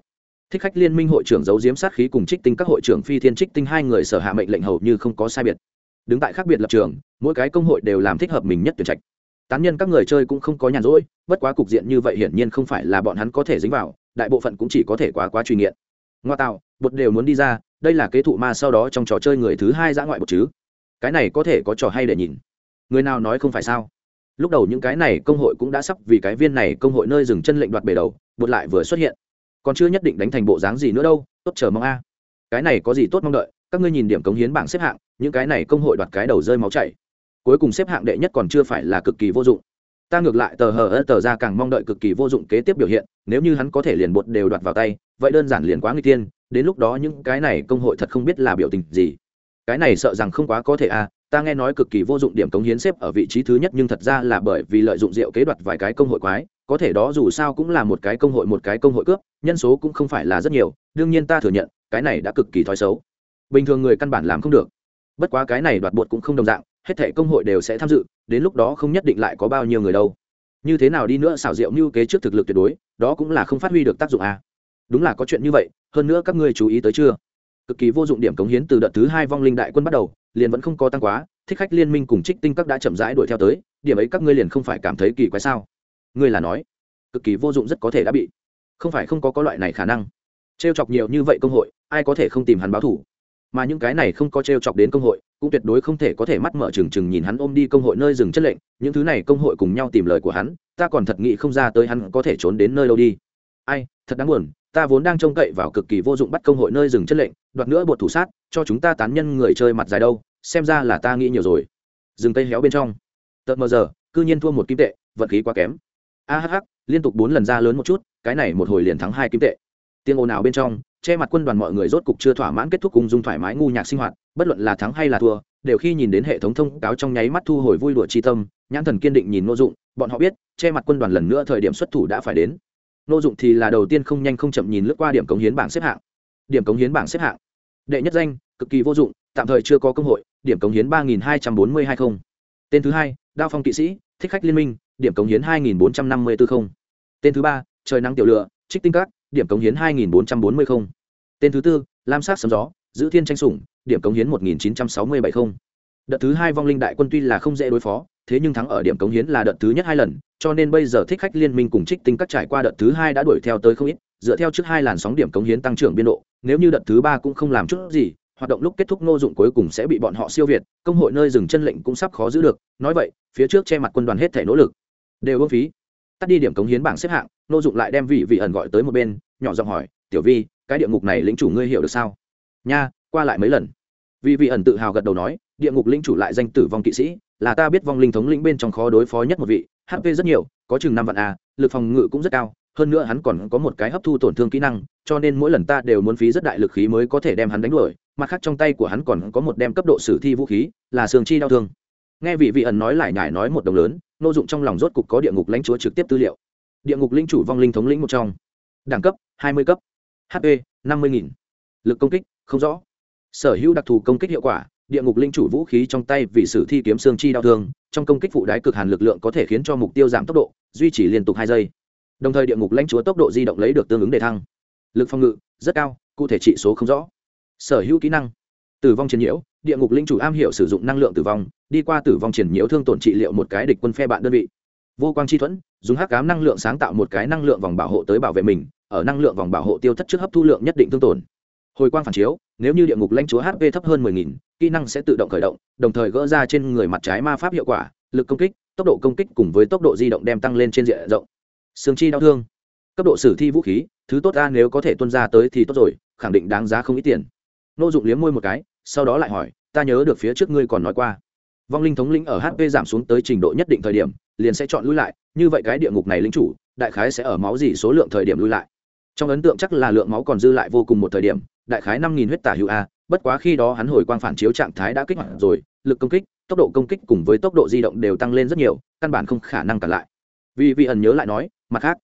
Thích khách liên minh hội trưởng giấu diếm sát khí cùng trích tinh các hội trưởng phi thiên trích tinh hai người sở hạ mệnh lệnh hầu như không có sai biệt. Đứng tại khác biệt lập trường, mỗi cái công hội đều làm thích hợp mình nhất tuyển trạch. Tán nhân các người chơi cũng không có nhàn rỗi, bất quá cục diện như vậy hiển nhiên không phải là bọn hắn có thể dính vào đại bộ phận cũng chỉ có thể quá quá truy nghiện. Ngoa tạo, bột đều muốn đi ra, đây là kế thụ ma sau đó trong trò chơi người thứ hai giã ngoại bột chứ. Cái này có thể có trò hay để nhìn. Người nào nói không phải sao? Lúc đầu những cái này công hội cũng đã sắp vì cái viên này công hội nơi dừng chân lệnh đoạt bể đầu, bột lại vừa xuất hiện. Còn chưa nhất định đánh thành bộ dáng gì nữa đâu, tốt chờ mong a. Cái này có gì tốt mong đợi, các ngươi nhìn điểm cống hiến bảng xếp hạng, những cái này công hội đoạt cái đầu rơi máu chảy. Cuối cùng xếp hạng đệ nhất còn chưa phải là cực kỳ vô dụng ta ngược lại tờ hờ ớt tờ ra càng mong đợi cực kỳ vô dụng kế tiếp biểu hiện, nếu như hắn có thể liền bột đều đoạt vào tay, vậy đơn giản liền quá nguy tiên, đến lúc đó những cái này công hội thật không biết là biểu tình gì. Cái này sợ rằng không quá có thể à ta nghe nói cực kỳ vô dụng điểm cống hiến xếp ở vị trí thứ nhất nhưng thật ra là bởi vì lợi dụng rượu kế đoạt vài cái công hội quái, có thể đó dù sao cũng là một cái công hội một cái công hội cướp, nhân số cũng không phải là rất nhiều, đương nhiên ta thừa nhận, cái này đã cực kỳ thói xấu. Bình thường người căn bản làm không được. Bất quá cái này đoạt bột cũng không đồng dạng hết thảy công hội đều sẽ tham dự, đến lúc đó không nhất định lại có bao nhiêu người đâu. Như thế nào đi nữa xảo diệu như kế trước thực lực tuyệt đối, đó cũng là không phát huy được tác dụng à. đúng là có chuyện như vậy, hơn nữa các ngươi chú ý tới chưa? Cực kỳ vô dụng điểm cống hiến từ đợt thứ hai vong linh đại quân bắt đầu, liền vẫn không có tăng quá, thích khách liên minh cùng trích tinh các đã chậm rãi đuổi theo tới, điểm ấy các ngươi liền không phải cảm thấy kỳ quái sao? Ngươi là nói, cực kỳ vô dụng rất có thể đã bị. Không phải không có có loại này khả năng. T chọc nhiều như vậy công hội, ai có thể không tìm hắn báo thủ? Mà những cái này không có t chọc đến công hội, cũng tuyệt đối không thể có thể mắt mở trừng trừng nhìn hắn ôm đi công hội nơi dừng chất lệnh, những thứ này công hội cùng nhau tìm lời của hắn, ta còn thật nghĩ không ra tới hắn có thể trốn đến nơi đâu đi. Ai, thật đáng buồn, ta vốn đang trông cậy vào cực kỳ vô dụng bắt công hội nơi dừng chất lệnh, đoạt nữa bột thủ sát, cho chúng ta tán nhân người chơi mặt dài đâu, xem ra là ta nghĩ nhiều rồi. Dừng tay héo bên trong. Tợt mờ giờ, cư nhiên thua một kim tệ, vận khí quá kém. Ahh liên tục bốn lần ra lớn một chút, cái này một hồi liền thắng hai kim tệ. Tiếng ồn ào bên trong che mặt quân đoàn mọi người rốt cục chưa thỏa mãn kết thúc cùng dung thoải mái ngu nhạc sinh hoạt, bất luận là thắng hay là thua, đều khi nhìn đến hệ thống thông cáo trong nháy mắt thu hồi vui đùa chi tâm, nhãn thần kiên định nhìn nô dụng, bọn họ biết, che mặt quân đoàn lần nữa thời điểm xuất thủ đã phải đến. Nô dụng thì là đầu tiên không nhanh không chậm nhìn lướt qua điểm cống hiến bảng xếp hạng. Điểm cống hiến bảng xếp hạng. Đệ nhất danh, cực kỳ vô dụng, tạm thời chưa có cơ hội, điểm cống hiến ba nghìn hai trăm bốn mươi hai không. Tên thứ hai, đao phong kỵ sĩ, thích khách liên minh, điểm cống hiến hai nghìn bốn trăm năm mươi bốn không. Tên thứ ba, trời nắng tiểu lựa trích tinh cát điểm cống hiến hai nghìn bốn trăm bốn mươi không. Tên thứ tư, lam sát sấm gió, giữ thiên tranh sủng, điểm cống hiến một nghìn chín trăm sáu mươi bảy không. Đợt thứ hai vong linh đại quân tuy là không dễ đối phó, thế nhưng thắng ở điểm cống hiến là đợt thứ nhất hai lần, cho nên bây giờ thích khách liên minh cùng trích tinh các trải qua đợt thứ hai đã đuổi theo tới không ít, dựa theo trước hai làn sóng điểm cống hiến tăng trưởng biên độ, nếu như đợt thứ ba cũng không làm chút gì, hoạt động lúc kết thúc nô dụng cuối cùng sẽ bị bọn họ siêu việt, công hội nơi dừng chân lệnh cũng sắp khó giữ được, nói vậy, phía trước che mặt quân đoàn hết thể nỗ lực. Đều ưng phí tắt đi điểm cống hiến bảng xếp hạng, nô dụng lại đem vị vị ẩn gọi tới một bên, nhỏ giọng hỏi, tiểu vi, cái địa ngục này lĩnh chủ ngươi hiểu được sao? Nha, qua lại mấy lần. Vị vị ẩn tự hào gật đầu nói, địa ngục lĩnh chủ lại danh tử vong kỵ sĩ, là ta biết vong linh thống lĩnh bên trong khó đối phó nhất một vị hp rất nhiều, có chừng năm vạn a, lực phòng ngự cũng rất cao, hơn nữa hắn còn có một cái hấp thu tổn thương kỹ năng, cho nên mỗi lần ta đều muốn phí rất đại lực khí mới có thể đem hắn đánh đuổi, mặt khác trong tay của hắn còn có một đem cấp độ sử thi vũ khí, là sương chi đau thương nghe vị vị ẩn nói lại nhải nói một đồng lớn, nô dụng trong lòng rốt cục có địa ngục lãnh chúa trực tiếp tư liệu. Địa ngục linh chủ vong linh thống lĩnh một trong. Đẳng cấp, hai mươi cấp. Hp năm mươi nghìn. Lực công kích, không rõ. Sở hữu đặc thù công kích hiệu quả, địa ngục linh chủ vũ khí trong tay vì sử thi kiếm xương chi đau thương, trong công kích phụ đái cực hàn lực lượng có thể khiến cho mục tiêu giảm tốc độ, duy trì liên tục hai giây. Đồng thời địa ngục lãnh chúa tốc độ di động lấy được tương ứng đề thăng. Lực phòng ngự, rất cao, cụ thể trị số không rõ. Sở hữu kỹ năng, tử vong chiến nhiễu địa ngục linh chủ am hiểu sử dụng năng lượng tử vong đi qua tử vong triển nhiễu thương tổn trị liệu một cái địch quân phe bạn đơn vị. Vô quang chi thuẫn dùng hắc cám năng lượng sáng tạo một cái năng lượng vòng bảo hộ tới bảo vệ mình ở năng lượng vòng bảo hộ tiêu thất trước hấp thu lượng nhất định thương tổn. Hồi quang phản chiếu nếu như địa ngục lãnh chúa hp thấp hơn 10.000, kỹ năng sẽ tự động khởi động đồng thời gỡ ra trên người mặt trái ma pháp hiệu quả lực công kích tốc độ công kích cùng với tốc độ di động đem tăng lên trên diện rộng. Xương chi đau thương. Cấp độ sử thi vũ khí thứ tốt ra nếu có thể tuân ra tới thì tốt rồi khẳng định đáng giá không ít tiền. Nô dụng liếm môi một cái sau đó lại hỏi, ta nhớ được phía trước ngươi còn nói qua, vong linh thống lĩnh ở hp giảm xuống tới trình độ nhất định thời điểm, liền sẽ chọn lui lại, như vậy cái địa ngục này lính chủ, đại khái sẽ ở máu gì số lượng thời điểm lui lại. Trong ấn tượng chắc là lượng máu còn dư lại vô cùng một thời điểm, đại khái năm nghìn huyết tả hữu a, bất quá khi đó hắn hồi quang phản chiếu trạng thái đã kích hoạt rồi, lực công kích, tốc độ công kích cùng với tốc độ di động đều tăng lên rất nhiều, căn bản không khả năng cản lại. Vì vị ẩn nhớ lại nói, mặt khác,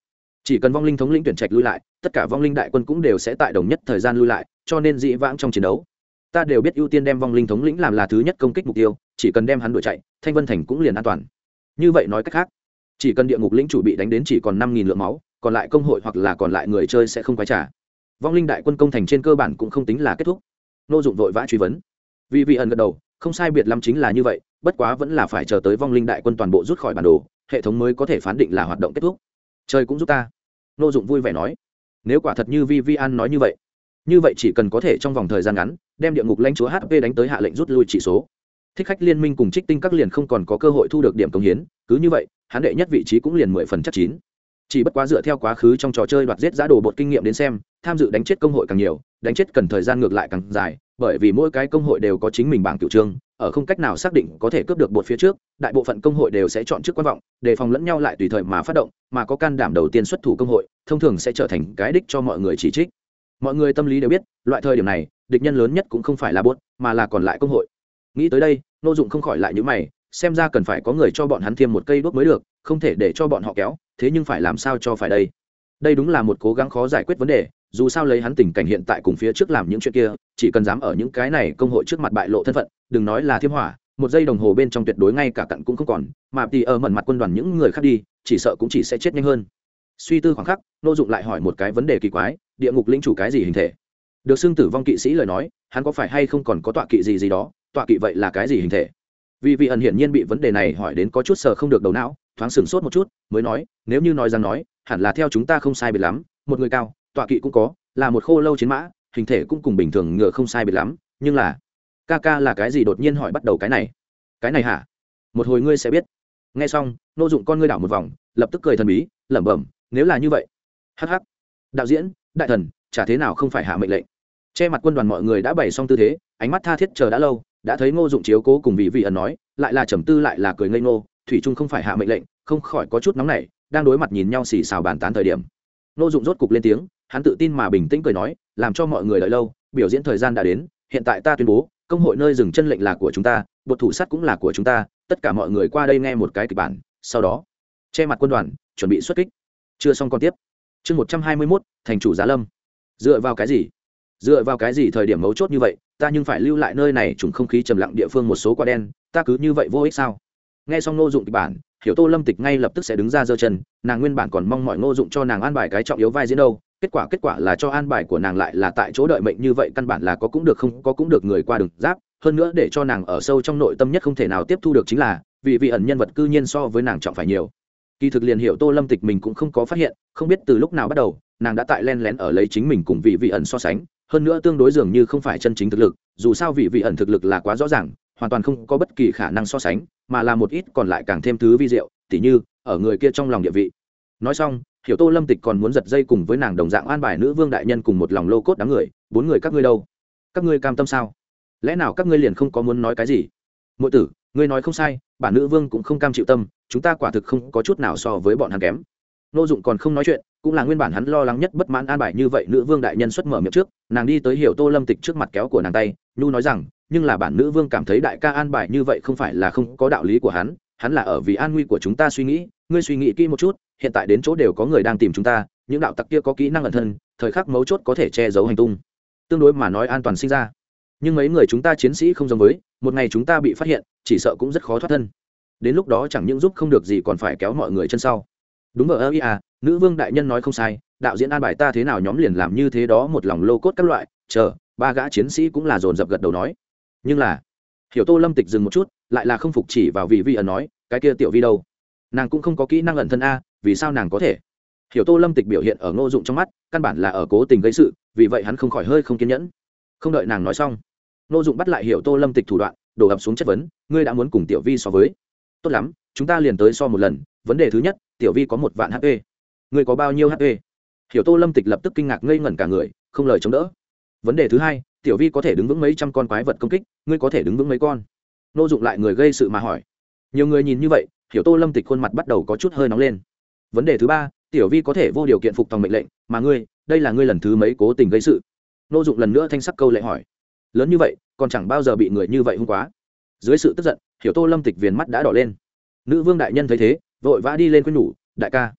chỉ cần vong linh thống lĩnh tuyển trạch lui lại, tất cả vong linh đại quân cũng đều sẽ tại đồng nhất thời gian lui lại, cho nên dĩ vãng trong chiến đấu ta đều biết ưu tiên đem vong linh thống lĩnh làm là thứ nhất công kích mục tiêu, chỉ cần đem hắn đuổi chạy, thanh vân thành cũng liền an toàn. Như vậy nói cách khác, chỉ cần địa ngục lĩnh chủ bị đánh đến chỉ còn năm nghìn lượng máu, còn lại công hội hoặc là còn lại người chơi sẽ không quay trả vong linh đại quân công thành trên cơ bản cũng không tính là kết thúc. Nô dụng vội vã truy vấn. Vì vị ẩn gật đầu, không sai biệt lắm chính là như vậy, bất quá vẫn là phải chờ tới vong linh đại quân toàn bộ rút khỏi bản đồ, hệ thống mới có thể phán định là hoạt động kết thúc. Chơi cũng giúp ta. Nô dụng vui vẻ nói. Nếu quả thật như vi vi an nói như vậy như vậy chỉ cần có thể trong vòng thời gian ngắn, đem địa ngục lãnh chúa hp đánh tới hạ lệnh rút lui chỉ số. Thích khách liên minh cùng trích tinh các liền không còn có cơ hội thu được điểm công hiến, cứ như vậy, hắn đệ nhất vị trí cũng liền mười phần chắc chín. Chỉ bất quá dựa theo quá khứ trong trò chơi đoạt giết giá đồ bột kinh nghiệm đến xem, tham dự đánh chết công hội càng nhiều, đánh chết cần thời gian ngược lại càng dài, bởi vì mỗi cái công hội đều có chính mình bảng cựu trương, ở không cách nào xác định có thể cướp được bột phía trước, đại bộ phận công hội đều sẽ chọn trước quan vọng, đề phòng lẫn nhau lại tùy thời mà phát động, mà có can đảm đầu tiên xuất thủ công hội, thông thường sẽ trở thành cái đích cho mọi người chỉ trích mọi người tâm lý đều biết, loại thời điểm này, địch nhân lớn nhất cũng không phải là buốt, mà là còn lại công hội. Nghĩ tới đây nô dụng không khỏi lại những mày, xem ra cần phải có người cho bọn hắn thêm một cây đuốc mới được, không thể để cho bọn họ kéo, thế nhưng phải làm sao cho phải đây? Đây đúng là một cố gắng khó giải quyết vấn đề, dù sao lấy hắn tình cảnh hiện tại cùng phía trước làm những chuyện kia, chỉ cần dám ở những cái này công hội trước mặt bại lộ thân phận, đừng nói là thiêm hỏa, một giây đồng hồ bên trong tuyệt đối ngay cả cặn cũng không còn, mà thì ở mẩn mặt quân đoàn những người khác đi, chỉ sợ cũng chỉ sẽ chết nhanh hơn. Suy tư khoảng khắc nô dụng lại hỏi một cái vấn đề kỳ quái địa ngục lĩnh chủ cái gì hình thể? Được xưng tử vong kỵ sĩ lời nói, hắn có phải hay không còn có tọa kỵ gì gì đó? Tọa kỵ vậy là cái gì hình thể? Vì vị ẩn hiển nhiên bị vấn đề này hỏi đến có chút sờ không được đầu não, thoáng sửng sốt một chút, mới nói, nếu như nói rằng nói, hẳn là theo chúng ta không sai biệt lắm, một người cao, tọa kỵ cũng có, là một khô lâu chiến mã, hình thể cũng cùng bình thường ngựa không sai biệt lắm, nhưng là, ca ca là cái gì đột nhiên hỏi bắt đầu cái này? Cái này hả? Một hồi ngươi sẽ biết. Nghe xong, nô dụng con ngươi đảo một vòng, lập tức cười thần bí, lẩm bẩm, nếu là như vậy hh đạo diễn đại thần, chả thế nào không phải hạ mệnh lệnh. Che mặt quân đoàn mọi người đã bày xong tư thế, ánh mắt tha thiết chờ đã lâu, đã thấy ngô dụng chiếu cố cùng vị vị ẩn nói, lại là trầm tư lại là cười ngây ngô, thủy trung không phải hạ mệnh lệnh, không khỏi có chút nóng nảy, đang đối mặt nhìn nhau xì xào bàn tán thời điểm. Ngô dụng rốt cục lên tiếng, hắn tự tin mà bình tĩnh cười nói, làm cho mọi người đợi lâu, biểu diễn thời gian đã đến, hiện tại ta tuyên bố, công hội nơi dừng chân lệnh là của chúng ta bột thủ sắt cũng là của chúng ta, tất cả mọi người qua đây nghe một cái kịch bản, sau đó, che mặt quân đoàn, chuẩn bị xuất kích. Chưa xong còn tiếp chương một trăm hai mươi mốt, thành chủ giá lâm. Dựa vào cái gì? Dựa vào cái gì thời điểm mấu chốt như vậy, ta nhưng phải lưu lại nơi này trùng không khí trầm lặng địa phương một số quả đen, ta cứ như vậy vô ích sao? Nghe xong ngô dụng kịch bản, hiểu tô lâm tịch ngay lập tức sẽ đứng ra giơ chân, nàng nguyên bản còn mong mọi ngô dụng cho nàng an bài cái trọng yếu vai diễn đâu, kết quả kết quả là cho an bài của nàng lại là tại chỗ đợi mệnh như vậy căn bản là có cũng được không, có cũng được người qua đường giáp, hơn nữa để cho nàng ở sâu trong nội tâm nhất không thể nào tiếp thu được chính là, vì vị ẩn nhân vật cư nhiên so với nàng trọng phải nhiều kỳ thực liền hiểu tô lâm tịch mình cũng không có phát hiện, không biết từ lúc nào bắt đầu, nàng đã tại len lén ở lấy chính mình cùng vị vị ẩn so sánh, hơn nữa tương đối dường như không phải chân chính thực lực, dù sao vị vị ẩn thực lực là quá rõ ràng, hoàn toàn không có bất kỳ khả năng so sánh, mà là một ít còn lại càng thêm thứ vi diệu, tỉ như, ở người kia trong lòng địa vị. Nói xong, hiểu tô lâm tịch còn muốn giật dây cùng với nàng đồng dạng an bài nữ vương đại nhân cùng một lòng lô cốt đám người, bốn người các ngươi đâu? Các ngươi cam tâm sao? Lẽ nào các ngươi liền không có muốn nói cái gì? Mỗi tử ngươi nói không sai, bản nữ vương cũng không cam chịu tâm, chúng ta quả thực không có chút nào so với bọn hắn kém. Nô dụng còn không nói chuyện, cũng là nguyên bản hắn lo lắng nhất bất mãn an bài như vậy nữ vương đại nhân xuất mở miệng trước, nàng đi tới hiểu tô lâm tịch trước mặt kéo của nàng tay, nhu nói rằng, nhưng là bản nữ vương cảm thấy đại ca an bài như vậy không phải là không có đạo lý của hắn hắn là ở vì an nguy của chúng ta suy nghĩ, ngươi suy nghĩ kỹ một chút, hiện tại đến chỗ đều có người đang tìm chúng ta, những đạo tặc kia có kỹ năng ẩn thân, thời khắc mấu chốt có thể che giấu hành tung. Tương đối mà nói an toàn sinh ra. Nhưng mấy người chúng ta chiến sĩ không giống với, một ngày chúng ta bị phát hiện chỉ sợ cũng rất khó thoát thân. Đến lúc đó chẳng những giúp không được gì còn phải kéo mọi người chân sau. Đúng ở ơ à nữ vương đại nhân nói không sai, đạo diễn an bài ta thế nào nhóm liền làm như thế đó, một lòng lô cốt các loại, chờ, ba gã chiến sĩ cũng là dồn dập gật đầu nói. Nhưng là, hiểu tô lâm tịch dừng một chút, lại là không phục chỉ vào vị vi ẩn nói, cái kia tiểu vi đâu? Nàng cũng không có kỹ năng ẩn thân a, vì sao nàng có thể? Hiểu tô lâm tịch biểu hiện ở ngô dụng trong mắt, căn bản là ở cố tình gây sự, vì vậy hắn không khỏi hơi không kiên nhẫn. Không đợi nàng nói xong, ngô dụng bắt lại hiểu tô lâm tịch thủ đoạn đổ ập xuống chất vấn, ngươi đã muốn cùng tiểu vi so với? Tốt lắm, chúng ta liền tới so một lần, vấn đề thứ nhất, tiểu vi có một vạn hp ngươi có bao nhiêu hp hiểu tô lâm tịch lập tức kinh ngạc ngây ngẩn cả người, không lời chống đỡ. Vấn đề thứ hai, tiểu vi có thể đứng vững mấy trăm con quái vật công kích, ngươi có thể đứng vững mấy con? Nô dụng lại người gây sự mà hỏi. Nhiều người nhìn như vậy, hiểu tô lâm tịch khuôn mặt bắt đầu có chút hơi nóng lên. Vấn đề thứ ba, tiểu vi có thể vô điều kiện phục tòng mệnh lệnh, mà ngươi, đây là ngươi lần thứ mấy cố tình gây sự? Nô dụng lần nữa thanh sắc câu lệ hỏi lớn như vậy, còn chẳng bao giờ bị người như vậy hung quá. Dưới sự tức giận, hiểu tô lâm tịch viền mắt đã đỏ lên. Nữ vương đại nhân thấy thế, vội vã đi lên quên nhủ, đại ca.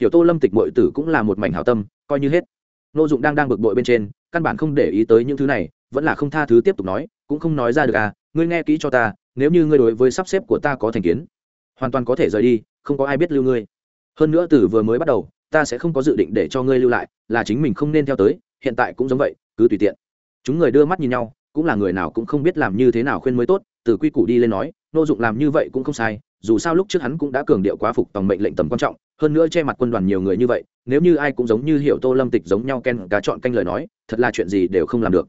Hiểu tô lâm tịch mội tử cũng là một mảnh hảo tâm, coi như hết. Nô dụng đang đang bực bội bên trên, căn bản không để ý tới những thứ này, vẫn là không tha thứ tiếp tục nói, cũng không nói ra được à ngươi nghe kỹ cho ta, nếu như ngươi đối với sắp xếp của ta có thành kiến, hoàn toàn có thể rời đi, không có ai biết lưu ngươi. Hơn nữa từ vừa mới bắt đầu, ta sẽ không có dự định để cho ngươi lưu lại, là chính mình không nên theo tới, hiện tại cũng giống vậy, cứ tùy tiện chúng người đưa mắt nhìn nhau, cũng là người nào cũng không biết làm như thế nào khuyên mới tốt, từ quy củ đi lên nói, nô dụng làm như vậy cũng không sai, dù sao lúc trước hắn cũng đã cường điệu quá phục tòng mệnh lệnh tầm quan trọng, hơn nữa che mặt quân đoàn nhiều người như vậy, nếu như ai cũng giống như hiệu tô lâm tịch giống nhau ken cá chọn canh lời nói, thật là chuyện gì đều không làm được.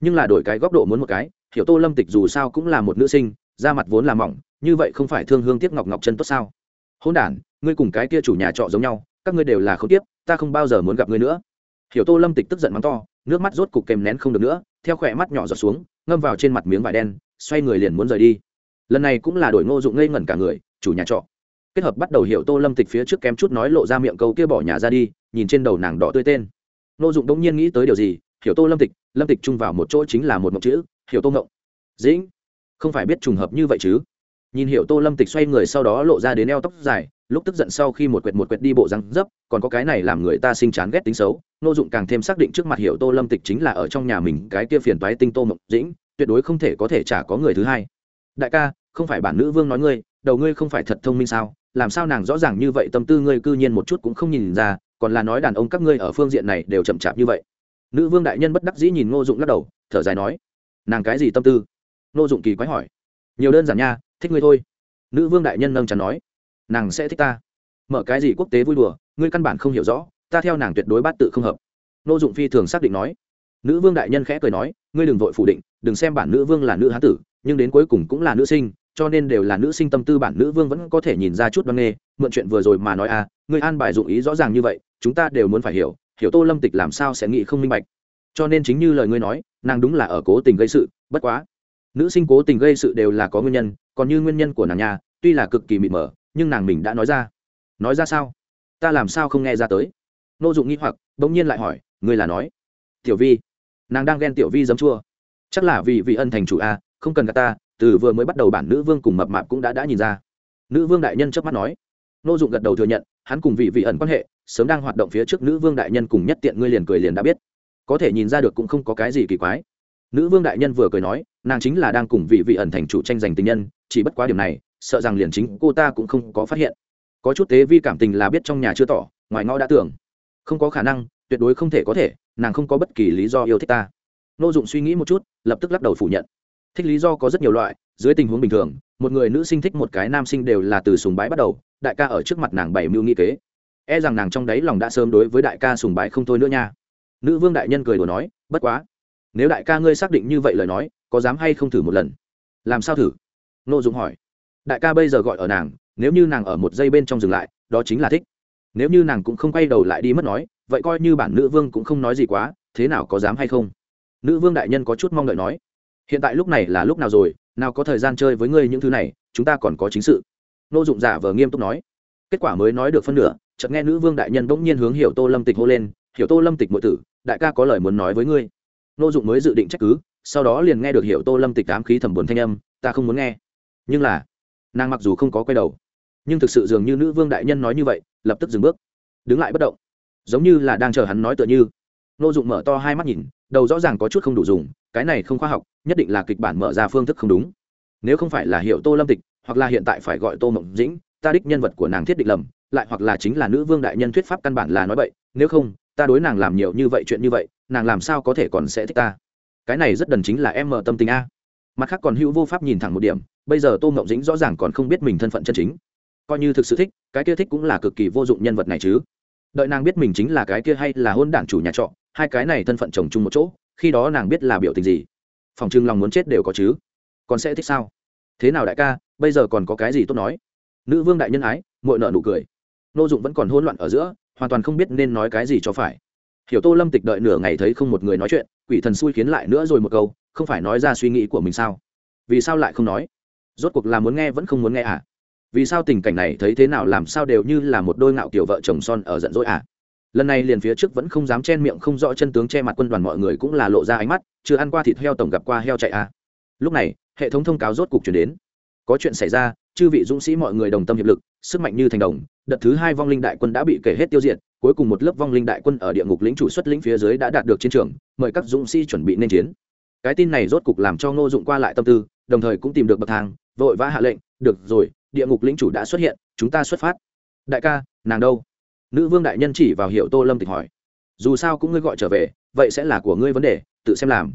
Nhưng là đổi cái góc độ muốn một cái, hiểu tô lâm tịch dù sao cũng là một nữ sinh, da mặt vốn là mỏng, như vậy không phải thương hương tiếc ngọc ngọc chân tốt sao? Hôn đản, ngươi cùng cái kia chủ nhà trọ giống nhau, các ngươi đều là không tiếp, ta không bao giờ muốn gặp ngươi nữa. Hiểu tô lâm tịch tức giận mắng to nước mắt rốt cục kèm nén không được nữa, theo khỏe mắt nhỏ giọt xuống, ngâm vào trên mặt miếng vải đen, xoay người liền muốn rời đi. Lần này cũng là đổi ngô dụng ngây ngẩn cả người, chủ nhà trọ. Kết hợp bắt đầu hiểu tô lâm tịch phía trước kém chút nói lộ ra miệng câu kia bỏ nhà ra đi, nhìn trên đầu nàng đỏ tươi tên. Ngô dụng đống nhiên nghĩ tới điều gì, hiểu tô lâm tịch lâm tịch chung vào một chỗ chính là một mộng chữ, hiểu tô ngộng. Dĩnh, không phải biết trùng hợp như vậy chứ? Nhìn hiểu tô lâm tịch xoay người sau đó lộ ra đến eo tóc dài, lúc tức giận sau khi một quệt một quệt đi bộ răng dấp, còn có cái này làm người ta sinh chán ghét tính xấu nô dụng càng thêm xác định trước mặt hiểu tô lâm tịch chính là ở trong nhà mình cái kia phiền toái tinh tô mộng dĩnh, tuyệt đối không thể có thể chả có người thứ hai. Đại ca, không phải bản nữ vương nói ngươi, đầu ngươi không phải thật thông minh sao? Làm sao nàng rõ ràng như vậy tâm tư ngươi cư nhiên một chút cũng không nhìn ra, còn là nói đàn ông các ngươi ở phương diện này đều chậm chạp như vậy. Nữ vương đại nhân bất đắc dĩ nhìn ngô dụng lắc đầu, thở dài nói, nàng cái gì tâm tư? Ngô dụng kỳ quái hỏi, nhiều đơn giản nha, thích ngươi thôi. Nữ vương đại nhân nâng chắn nói, nàng sẽ thích ta. Mở cái gì quốc tế vui đùa, ngươi căn bản không hiểu rõ ta theo nàng tuyệt đối bát tự không hợp. Nô dụng phi thường xác định nói. Nữ vương đại nhân khẽ cười nói, ngươi đừng vội phủ định, đừng xem bản nữ vương là nữ hán tử, nhưng đến cuối cùng cũng là nữ sinh, cho nên đều là nữ sinh tâm tư bản nữ vương vẫn có thể nhìn ra chút văn nghê, mượn chuyện vừa rồi mà nói à ngươi an bài dụng ý rõ ràng như vậy, chúng ta đều muốn phải hiểu hiểu tô lâm tịch làm sao sẽ nghĩ không minh bạch. Cho nên chính như lời ngươi nói, nàng đúng là ở cố tình gây sự, bất quá. Nữ sinh cố tình gây sự đều là có nguyên nhân, còn như nguyên nhân của nàng nhà, tuy là cực kỳ mịt mờ, nhưng nàng mình đã nói ra. Nói ra sao? Ta làm sao không nghe ra tới? Nô dụng nghi hoặc, bỗng nhiên lại hỏi, ngươi là nói? Tiểu vi. Nàng đang ghen tiểu vi dấm chua. Chắc là vì vị ân thành chủ a, không cần gạt ta, từ vừa mới bắt đầu bản nữ vương cùng mập mạp cũng đã đã nhìn ra. Nữ vương đại nhân chớp mắt nói. Nô dụng gật đầu thừa nhận, hắn cùng vị vị ẩn quan hệ, sớm đang hoạt động phía trước nữ vương đại nhân cùng nhất tiện ngươi liền cười liền đã biết. Có thể nhìn ra được cũng không có cái gì kỳ quái. Nữ vương đại nhân vừa cười nói, nàng chính là đang cùng vị vị ẩn thành chủ tranh giành tình nhân, chỉ bất quá điểm này, sợ rằng liền chính cô ta cũng không có phát hiện. Có chút tế vi cảm tình là biết trong nhà chưa tỏ, ngoài ngõ đã tưởng không có khả năng, tuyệt đối không thể có thể, nàng không có bất kỳ lý do yêu thích ta. Nô dụng suy nghĩ một chút, lập tức lắc đầu phủ nhận. Thích lý do có rất nhiều loại, dưới tình huống bình thường, một người nữ sinh thích một cái nam sinh đều là từ sùng bái bắt đầu, đại ca ở trước mặt nàng bảy mưu nghi kế. E rằng nàng trong đáy lòng đã sớm đối với đại ca sùng bái không thôi nữa nha. Nữ vương đại nhân cười đùa nói, bất quá, nếu đại ca ngươi xác định như vậy lời nói, có dám hay không thử một lần? Làm sao thử? Nô dụng hỏi. Đại ca bây giờ gọi ở nàng, nếu như nàng ở một giây bên trong dừng lại, đó chính là thích nếu như nàng cũng không quay đầu lại đi mất nói, vậy coi như bản nữ vương cũng không nói gì quá, thế nào có dám hay không? Nữ vương đại nhân có chút mong đợi nói, hiện tại lúc này là lúc nào rồi, nào có thời gian chơi với ngươi những thứ này, chúng ta còn có chính sự. Nô dụng giả vờ nghiêm túc nói. Kết quả mới nói được phân nửa, chợt nghe nữ vương đại nhân bỗng nhiên hướng hiểu tô lâm tịch hô lên, hiểu tô lâm tịch muội tử, đại ca có lời muốn nói với ngươi. Nô dụng mới dự định trách cứ, sau đó liền nghe được hiểu tô lâm tịch ám khí thẩm buồn thanh âm, ta không muốn nghe. Nhưng là, nàng mặc dù không có quay đầu, nhưng thực sự dường như nữ vương đại nhân nói như vậy lập tức dừng bước, đứng lại bất động, giống như là đang chờ hắn nói tựa như. Nô dụng mở to hai mắt nhìn, đầu rõ ràng có chút không đủ dùng, cái này không khoa học, nhất định là kịch bản mở ra phương thức không đúng. Nếu không phải là hiệu tô lâm tịch, hoặc là hiện tại phải gọi tô mộng dĩnh, ta đích nhân vật của nàng thiết định lầm, lại hoặc là chính là nữ vương đại nhân thuyết pháp căn bản là nói vậy nếu không, ta đối nàng làm nhiều như vậy chuyện như vậy, nàng làm sao có thể còn sẽ thích ta? Cái này rất đần chính là em mở tâm tình a. Mặt khác còn hữu vô pháp nhìn thẳng một điểm, bây giờ tô mộng dĩnh rõ ràng còn không biết mình thân phận chân chính coi như thực sự thích, cái kia thích cũng là cực kỳ vô dụng nhân vật này chứ. Đợi nàng biết mình chính là cái kia hay là hôn đảng chủ nhà trọ, hai cái này thân phận chồng chung một chỗ, khi đó nàng biết là biểu tình gì. Phòng trưng lòng muốn chết đều có chứ. Còn sẽ thích sao? Thế nào đại ca, bây giờ còn có cái gì tốt nói? Nữ vương đại nhân ái mội nợ nụ cười. Nô dụng vẫn còn hôn loạn ở giữa, hoàn toàn không biết nên nói cái gì cho phải. Hiểu tô lâm tịch đợi nửa ngày thấy không một người nói chuyện, quỷ thần xui khiến lại nữa rồi một câu, không phải nói ra suy nghĩ của mình sao? Vì sao lại không nói? Rốt cuộc là muốn nghe vẫn không muốn nghe à? Vì sao tình cảnh này thấy thế nào, làm sao đều như là một đôi ngạo kiểu vợ chồng son ở giận dỗi à? Lần này liền phía trước vẫn không dám chen miệng, không rõ chân tướng che mặt quân đoàn mọi người cũng là lộ ra ánh mắt, chưa ăn qua thịt heo tổng gặp qua heo chạy à? Lúc này, hệ thống thông cáo rốt cục chuyển đến. Có chuyện xảy ra, chư vị dũng sĩ mọi người đồng tâm hiệp lực, sức mạnh như thành đồng, đợt thứ hai vong linh đại quân đã bị kể hết tiêu diệt, cuối cùng một lớp vong linh đại quân ở địa ngục lĩnh chủ xuất lĩnh phía dưới đã đạt được chiến trường, mời các dũng sĩ chuẩn bị nên chiến. Cái tin này rốt cục làm cho ngô dụng qua lại tâm tư, đồng thời cũng tìm được bậc thang, vội vã hạ lệnh, được rồi địa ngục lĩnh chủ đã xuất hiện, chúng ta xuất phát. Đại ca, nàng đâu? Nữ vương đại nhân chỉ vào hiệu tô lâm tịch hỏi. Dù sao cũng ngươi gọi trở về, vậy sẽ là của ngươi vấn đề, tự xem làm.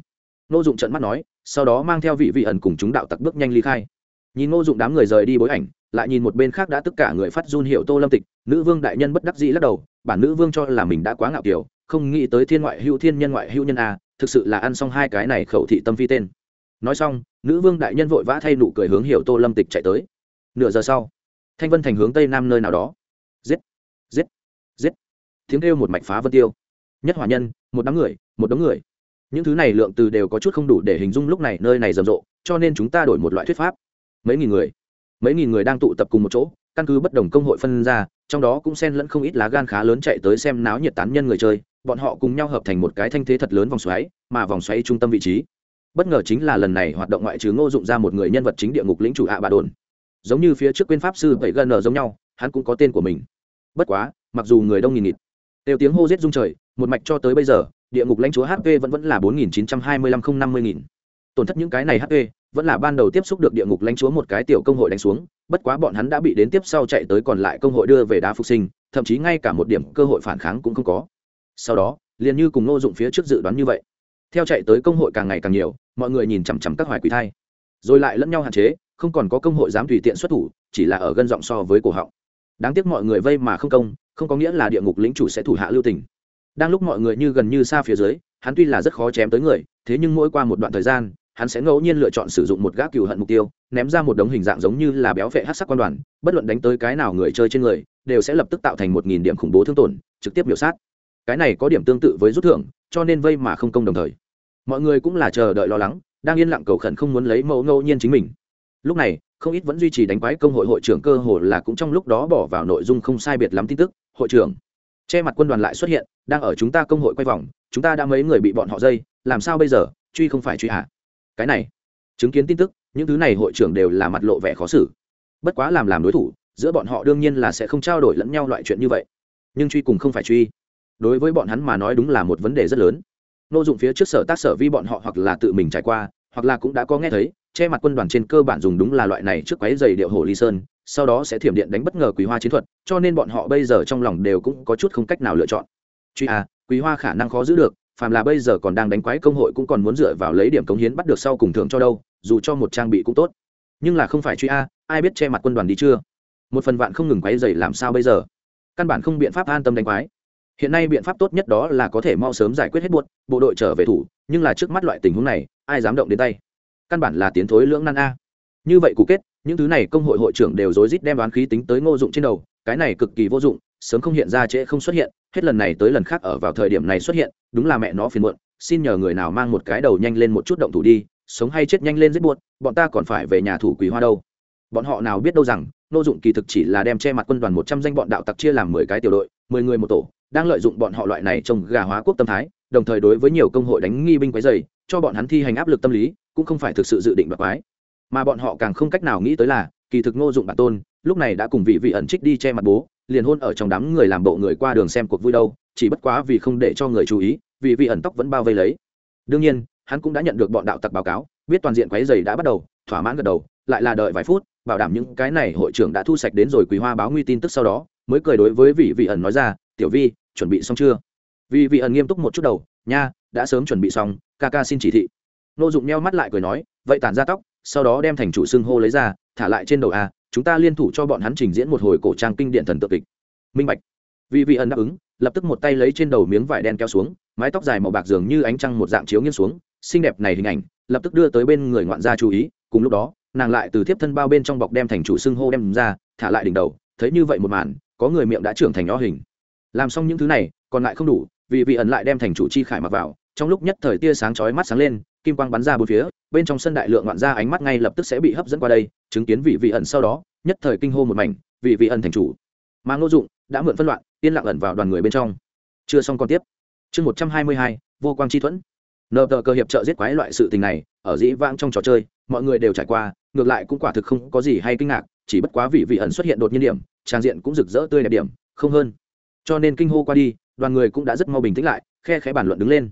Ngô dụng trận mắt nói, sau đó mang theo vị vị ẩn cùng chúng đạo tặc bước nhanh ly khai. Nhìn ngô dụng đám người rời đi bối ảnh, lại nhìn một bên khác đã tất cả người phát run hiệu tô lâm tịch, nữ vương đại nhân bất đắc dĩ lắc đầu, bản nữ vương cho là mình đã quá ngạo kiểu, không nghĩ tới thiên ngoại hữu thiên nhân ngoại hữu nhân a, thực sự là ăn xong hai cái này khẩu thị tâm phi tên. Nói xong, nữ vương đại nhân vội vã thay nụ cười hướng hiệu tô lâm tịch chạy tới nửa giờ sau, thanh vân thành hướng tây nam nơi nào đó. Giết giết giết. Tiếng kêu một mạch phá vân tiêu. Nhất hỏa nhân, một đám người, một đống người. Những thứ này lượng từ đều có chút không đủ để hình dung lúc này nơi này rầm rộ, cho nên chúng ta đổi một loại thuyết pháp. Mấy nghìn người, mấy nghìn người đang tụ tập cùng một chỗ, căn cứ bất đồng công hội phân ra, trong đó cũng xen lẫn không ít lá gan khá lớn chạy tới xem náo nhiệt tán nhân người chơi, bọn họ cùng nhau hợp thành một cái thanh thế thật lớn vòng xoáy, mà vòng xoáy trung tâm vị trí. Bất ngờ chính là lần này hoạt động ngoại trừ ngô dụng ra một người nhân vật chính địa ngục lĩnh chủ ạ bà đồn giống như phía trước quên pháp sư vậy gần ở giống nhau, hắn cũng có tên của mình. Bất quá, mặc dù người đông nghìn nghịt, đều tiếng hô giết rung trời, một mạch cho tới bây giờ, địa ngục lãnh chúa hp vẫn vẫn là bốn nghìn chín trăm hai mươi lăm không năm mươi nghìn. Tổn thất những cái này hp vẫn là ban đầu tiếp xúc được địa ngục lãnh chúa một cái tiểu công hội đánh xuống, bất quá bọn hắn đã bị đến tiếp sau chạy tới còn lại công hội đưa về đá phục sinh, thậm chí ngay cả một điểm cơ hội phản kháng cũng không có. Sau đó, liền như cùng ngô dụng phía trước dự đoán như vậy. Theo chạy tới công hội càng ngày càng nhiều, mọi người nhìn chằm chằm các hoài quỷ thai. Rồi lại lẫn nhau hạn chế không còn có công hội dám tùy tiện xuất thủ, chỉ là ở gân giọng so với cổ họng. Đáng tiếc mọi người vây mà không công, không có nghĩa là địa ngục lĩnh chủ sẽ thủ hạ lưu tình. Đang lúc mọi người như gần như xa phía dưới, hắn tuy là rất khó chém tới người, thế nhưng mỗi qua một đoạn thời gian, hắn sẽ ngẫu nhiên lựa chọn sử dụng một gác cừu hận mục tiêu, ném ra một đống hình dạng giống như là béo vệ hát sắc quan đoàn, bất luận đánh tới cái nào người chơi trên người, đều sẽ lập tức tạo thành một nghìn điểm khủng bố thương tổn, trực tiếp biểu sát. Cái này có điểm tương tự với rút thưởng, cho nên vây mà không công đồng thời. Mọi người cũng là chờ đợi lo lắng, đang yên lặng cầu khẩn không muốn lấy mẫu ngẫu nhiên chính mình lúc này, không ít vẫn duy trì đánh quái công hội hội trưởng cơ hồ là cũng trong lúc đó bỏ vào nội dung không sai biệt lắm tin tức. Hội trưởng, che mặt quân đoàn lại xuất hiện, đang ở chúng ta công hội quay vòng, chúng ta đã mấy người bị bọn họ dây, làm sao bây giờ, truy không phải truy hạ. Cái này, chứng kiến tin tức, những thứ này hội trưởng đều là mặt lộ vẻ khó xử. Bất quá làm làm đối thủ, giữa bọn họ đương nhiên là sẽ không trao đổi lẫn nhau loại chuyện như vậy. Nhưng truy cùng không phải truy. Đối với bọn hắn mà nói đúng là một vấn đề rất lớn. N ô dụng phía trước sở tác sở vi bọn họ hoặc là tự mình trải qua, hoặc là cũng đã có nghe thấy che mặt quân đoàn trên cơ bản dùng đúng là loại này trước quấy giày điệu hồ ly sơn, sau đó sẽ thiểm điện đánh bất ngờ quý hoa chiến thuật, cho nên bọn họ bây giờ trong lòng đều cũng có chút không cách nào lựa chọn. Truy à quý hoa khả năng khó giữ được, phàm là bây giờ còn đang đánh quái công hội cũng còn muốn dựa vào lấy điểm cống hiến bắt được sau cùng thưởng cho đâu, dù cho một trang bị cũng tốt. Nhưng là không phải truy a ai biết che mặt quân đoàn đi chưa? Một phần vạn không ngừng quấy dày làm sao bây giờ? Căn bản không biện pháp an tâm đánh quái. Hiện nay biện pháp tốt nhất đó là có thể mau sớm giải quyết hết buốt bộ đội trở về thủ, nhưng là trước mắt loại tình huống này, ai dám động đến tay? Căn bản là tiến thối lưỡng nan a. Như vậy cụ kết, những thứ này công hội hội trưởng đều rối rít đem đoán khí tính tới ngô dụng trên đầu, cái này cực kỳ vô dụng, sớm không hiện ra trễ không xuất hiện, hết lần này tới lần khác ở vào thời điểm này xuất hiện, đúng là mẹ nó phiền muộn, xin nhờ người nào mang một cái đầu nhanh lên một chút động thủ đi, sống hay chết nhanh lên giết buốt, bọn ta còn phải về nhà thủ quỳ hoa đâu. Bọn họ nào biết đâu rằng, Ngô dụng kỳ thực chỉ là đem che mặt quân đoàn một trăm danh bọn đạo tặc chia làm mười cái tiểu đội, mười người một tổ, đang lợi dụng bọn họ loại này trông gà hóa quốc tâm thái, đồng thời đối với nhiều công hội đánh nghi binh quấy dày cho bọn hắn thi hành áp lực tâm lý cũng không phải thực sự dự định đoạt quái. Mà bọn họ càng không cách nào nghĩ tới là, kỳ thực ngô dụng bản tôn, lúc này đã cùng vị vị ẩn trích đi che mặt bố, liền hôn ở trong đám người làm bộ người qua đường xem cuộc vui đâu, chỉ bất quá vì không để cho người chú ý vì vị ẩn tóc vẫn bao vây lấy. Đương nhiên, hắn cũng đã nhận được bọn đạo tặc báo cáo, biết toàn diện quấy giày đã bắt đầu, thỏa mãn gật đầu, lại là đợi vài phút, bảo đảm những cái này hội trưởng đã thu sạch đến rồi quý hoa báo nguy tin tức sau đó, mới cười đối với vị vị ẩn nói ra, tiểu vi, chuẩn bị xong chưa? Vì vị ẩn nghiêm túc một chút đầu, nha, đã sớm chuẩn bị xong, ca ca xin chỉ thị nô dụng neo mắt lại cười nói, vậy tản ra tóc, sau đó đem thành chủ xưng hô lấy ra, thả lại trên đầu a chúng ta liên thủ cho bọn hắn trình diễn một hồi cổ trang kinh điện thần tượng kịch. Minh bạch. Vì vị ẩn đáp ứng, lập tức một tay lấy trên đầu miếng vải đen kéo xuống, mái tóc dài màu bạc dường như ánh trăng một dạng chiếu nghiêng xuống, xinh đẹp này hình ảnh, lập tức đưa tới bên người ngoạn gia chú ý, cùng lúc đó, nàng lại từ tiếp thân bao bên trong bọc đem thành chủ xưng hô đem ra, thả lại đỉnh đầu, thấy như vậy một màn, có người miệng đã trưởng thành nho hình. Làm xong những thứ này, còn lại không đủ, vì vị ẩn lại đem thành chủ chi khải mặc vào, trong lúc nhất thời tia sáng chói mắt sáng lên kim quang bắn ra bốn phía, bên trong sân đại lượng ngoạn gia ánh mắt ngay lập tức sẽ bị hấp dẫn qua đây, chứng kiến vị vị ẩn sau đó, nhất thời kinh hô một mảnh, vị vị ẩn thành chủ. Mà ngô dụng đã mượn phân loạn, yên lặng ẩn vào đoàn người bên trong. Chưa xong còn tiếp. Chương một trăm hai mươi hai, vô quang chi thuẫn. Nợ tờ cơ hiệp trợ giết quái loại sự tình này, ở dĩ vãng trong trò chơi, mọi người đều trải qua, ngược lại cũng quả thực không có gì hay kinh ngạc, chỉ bất quá vị vị ẩn xuất hiện đột nhiên điểm, trang diện cũng rực rỡ tươi đẹp điểm, không hơn. Cho nên kinh hô qua đi, đoàn người cũng đã rất mau bình tĩnh lại, khe khẽ bàn luận đứng lên.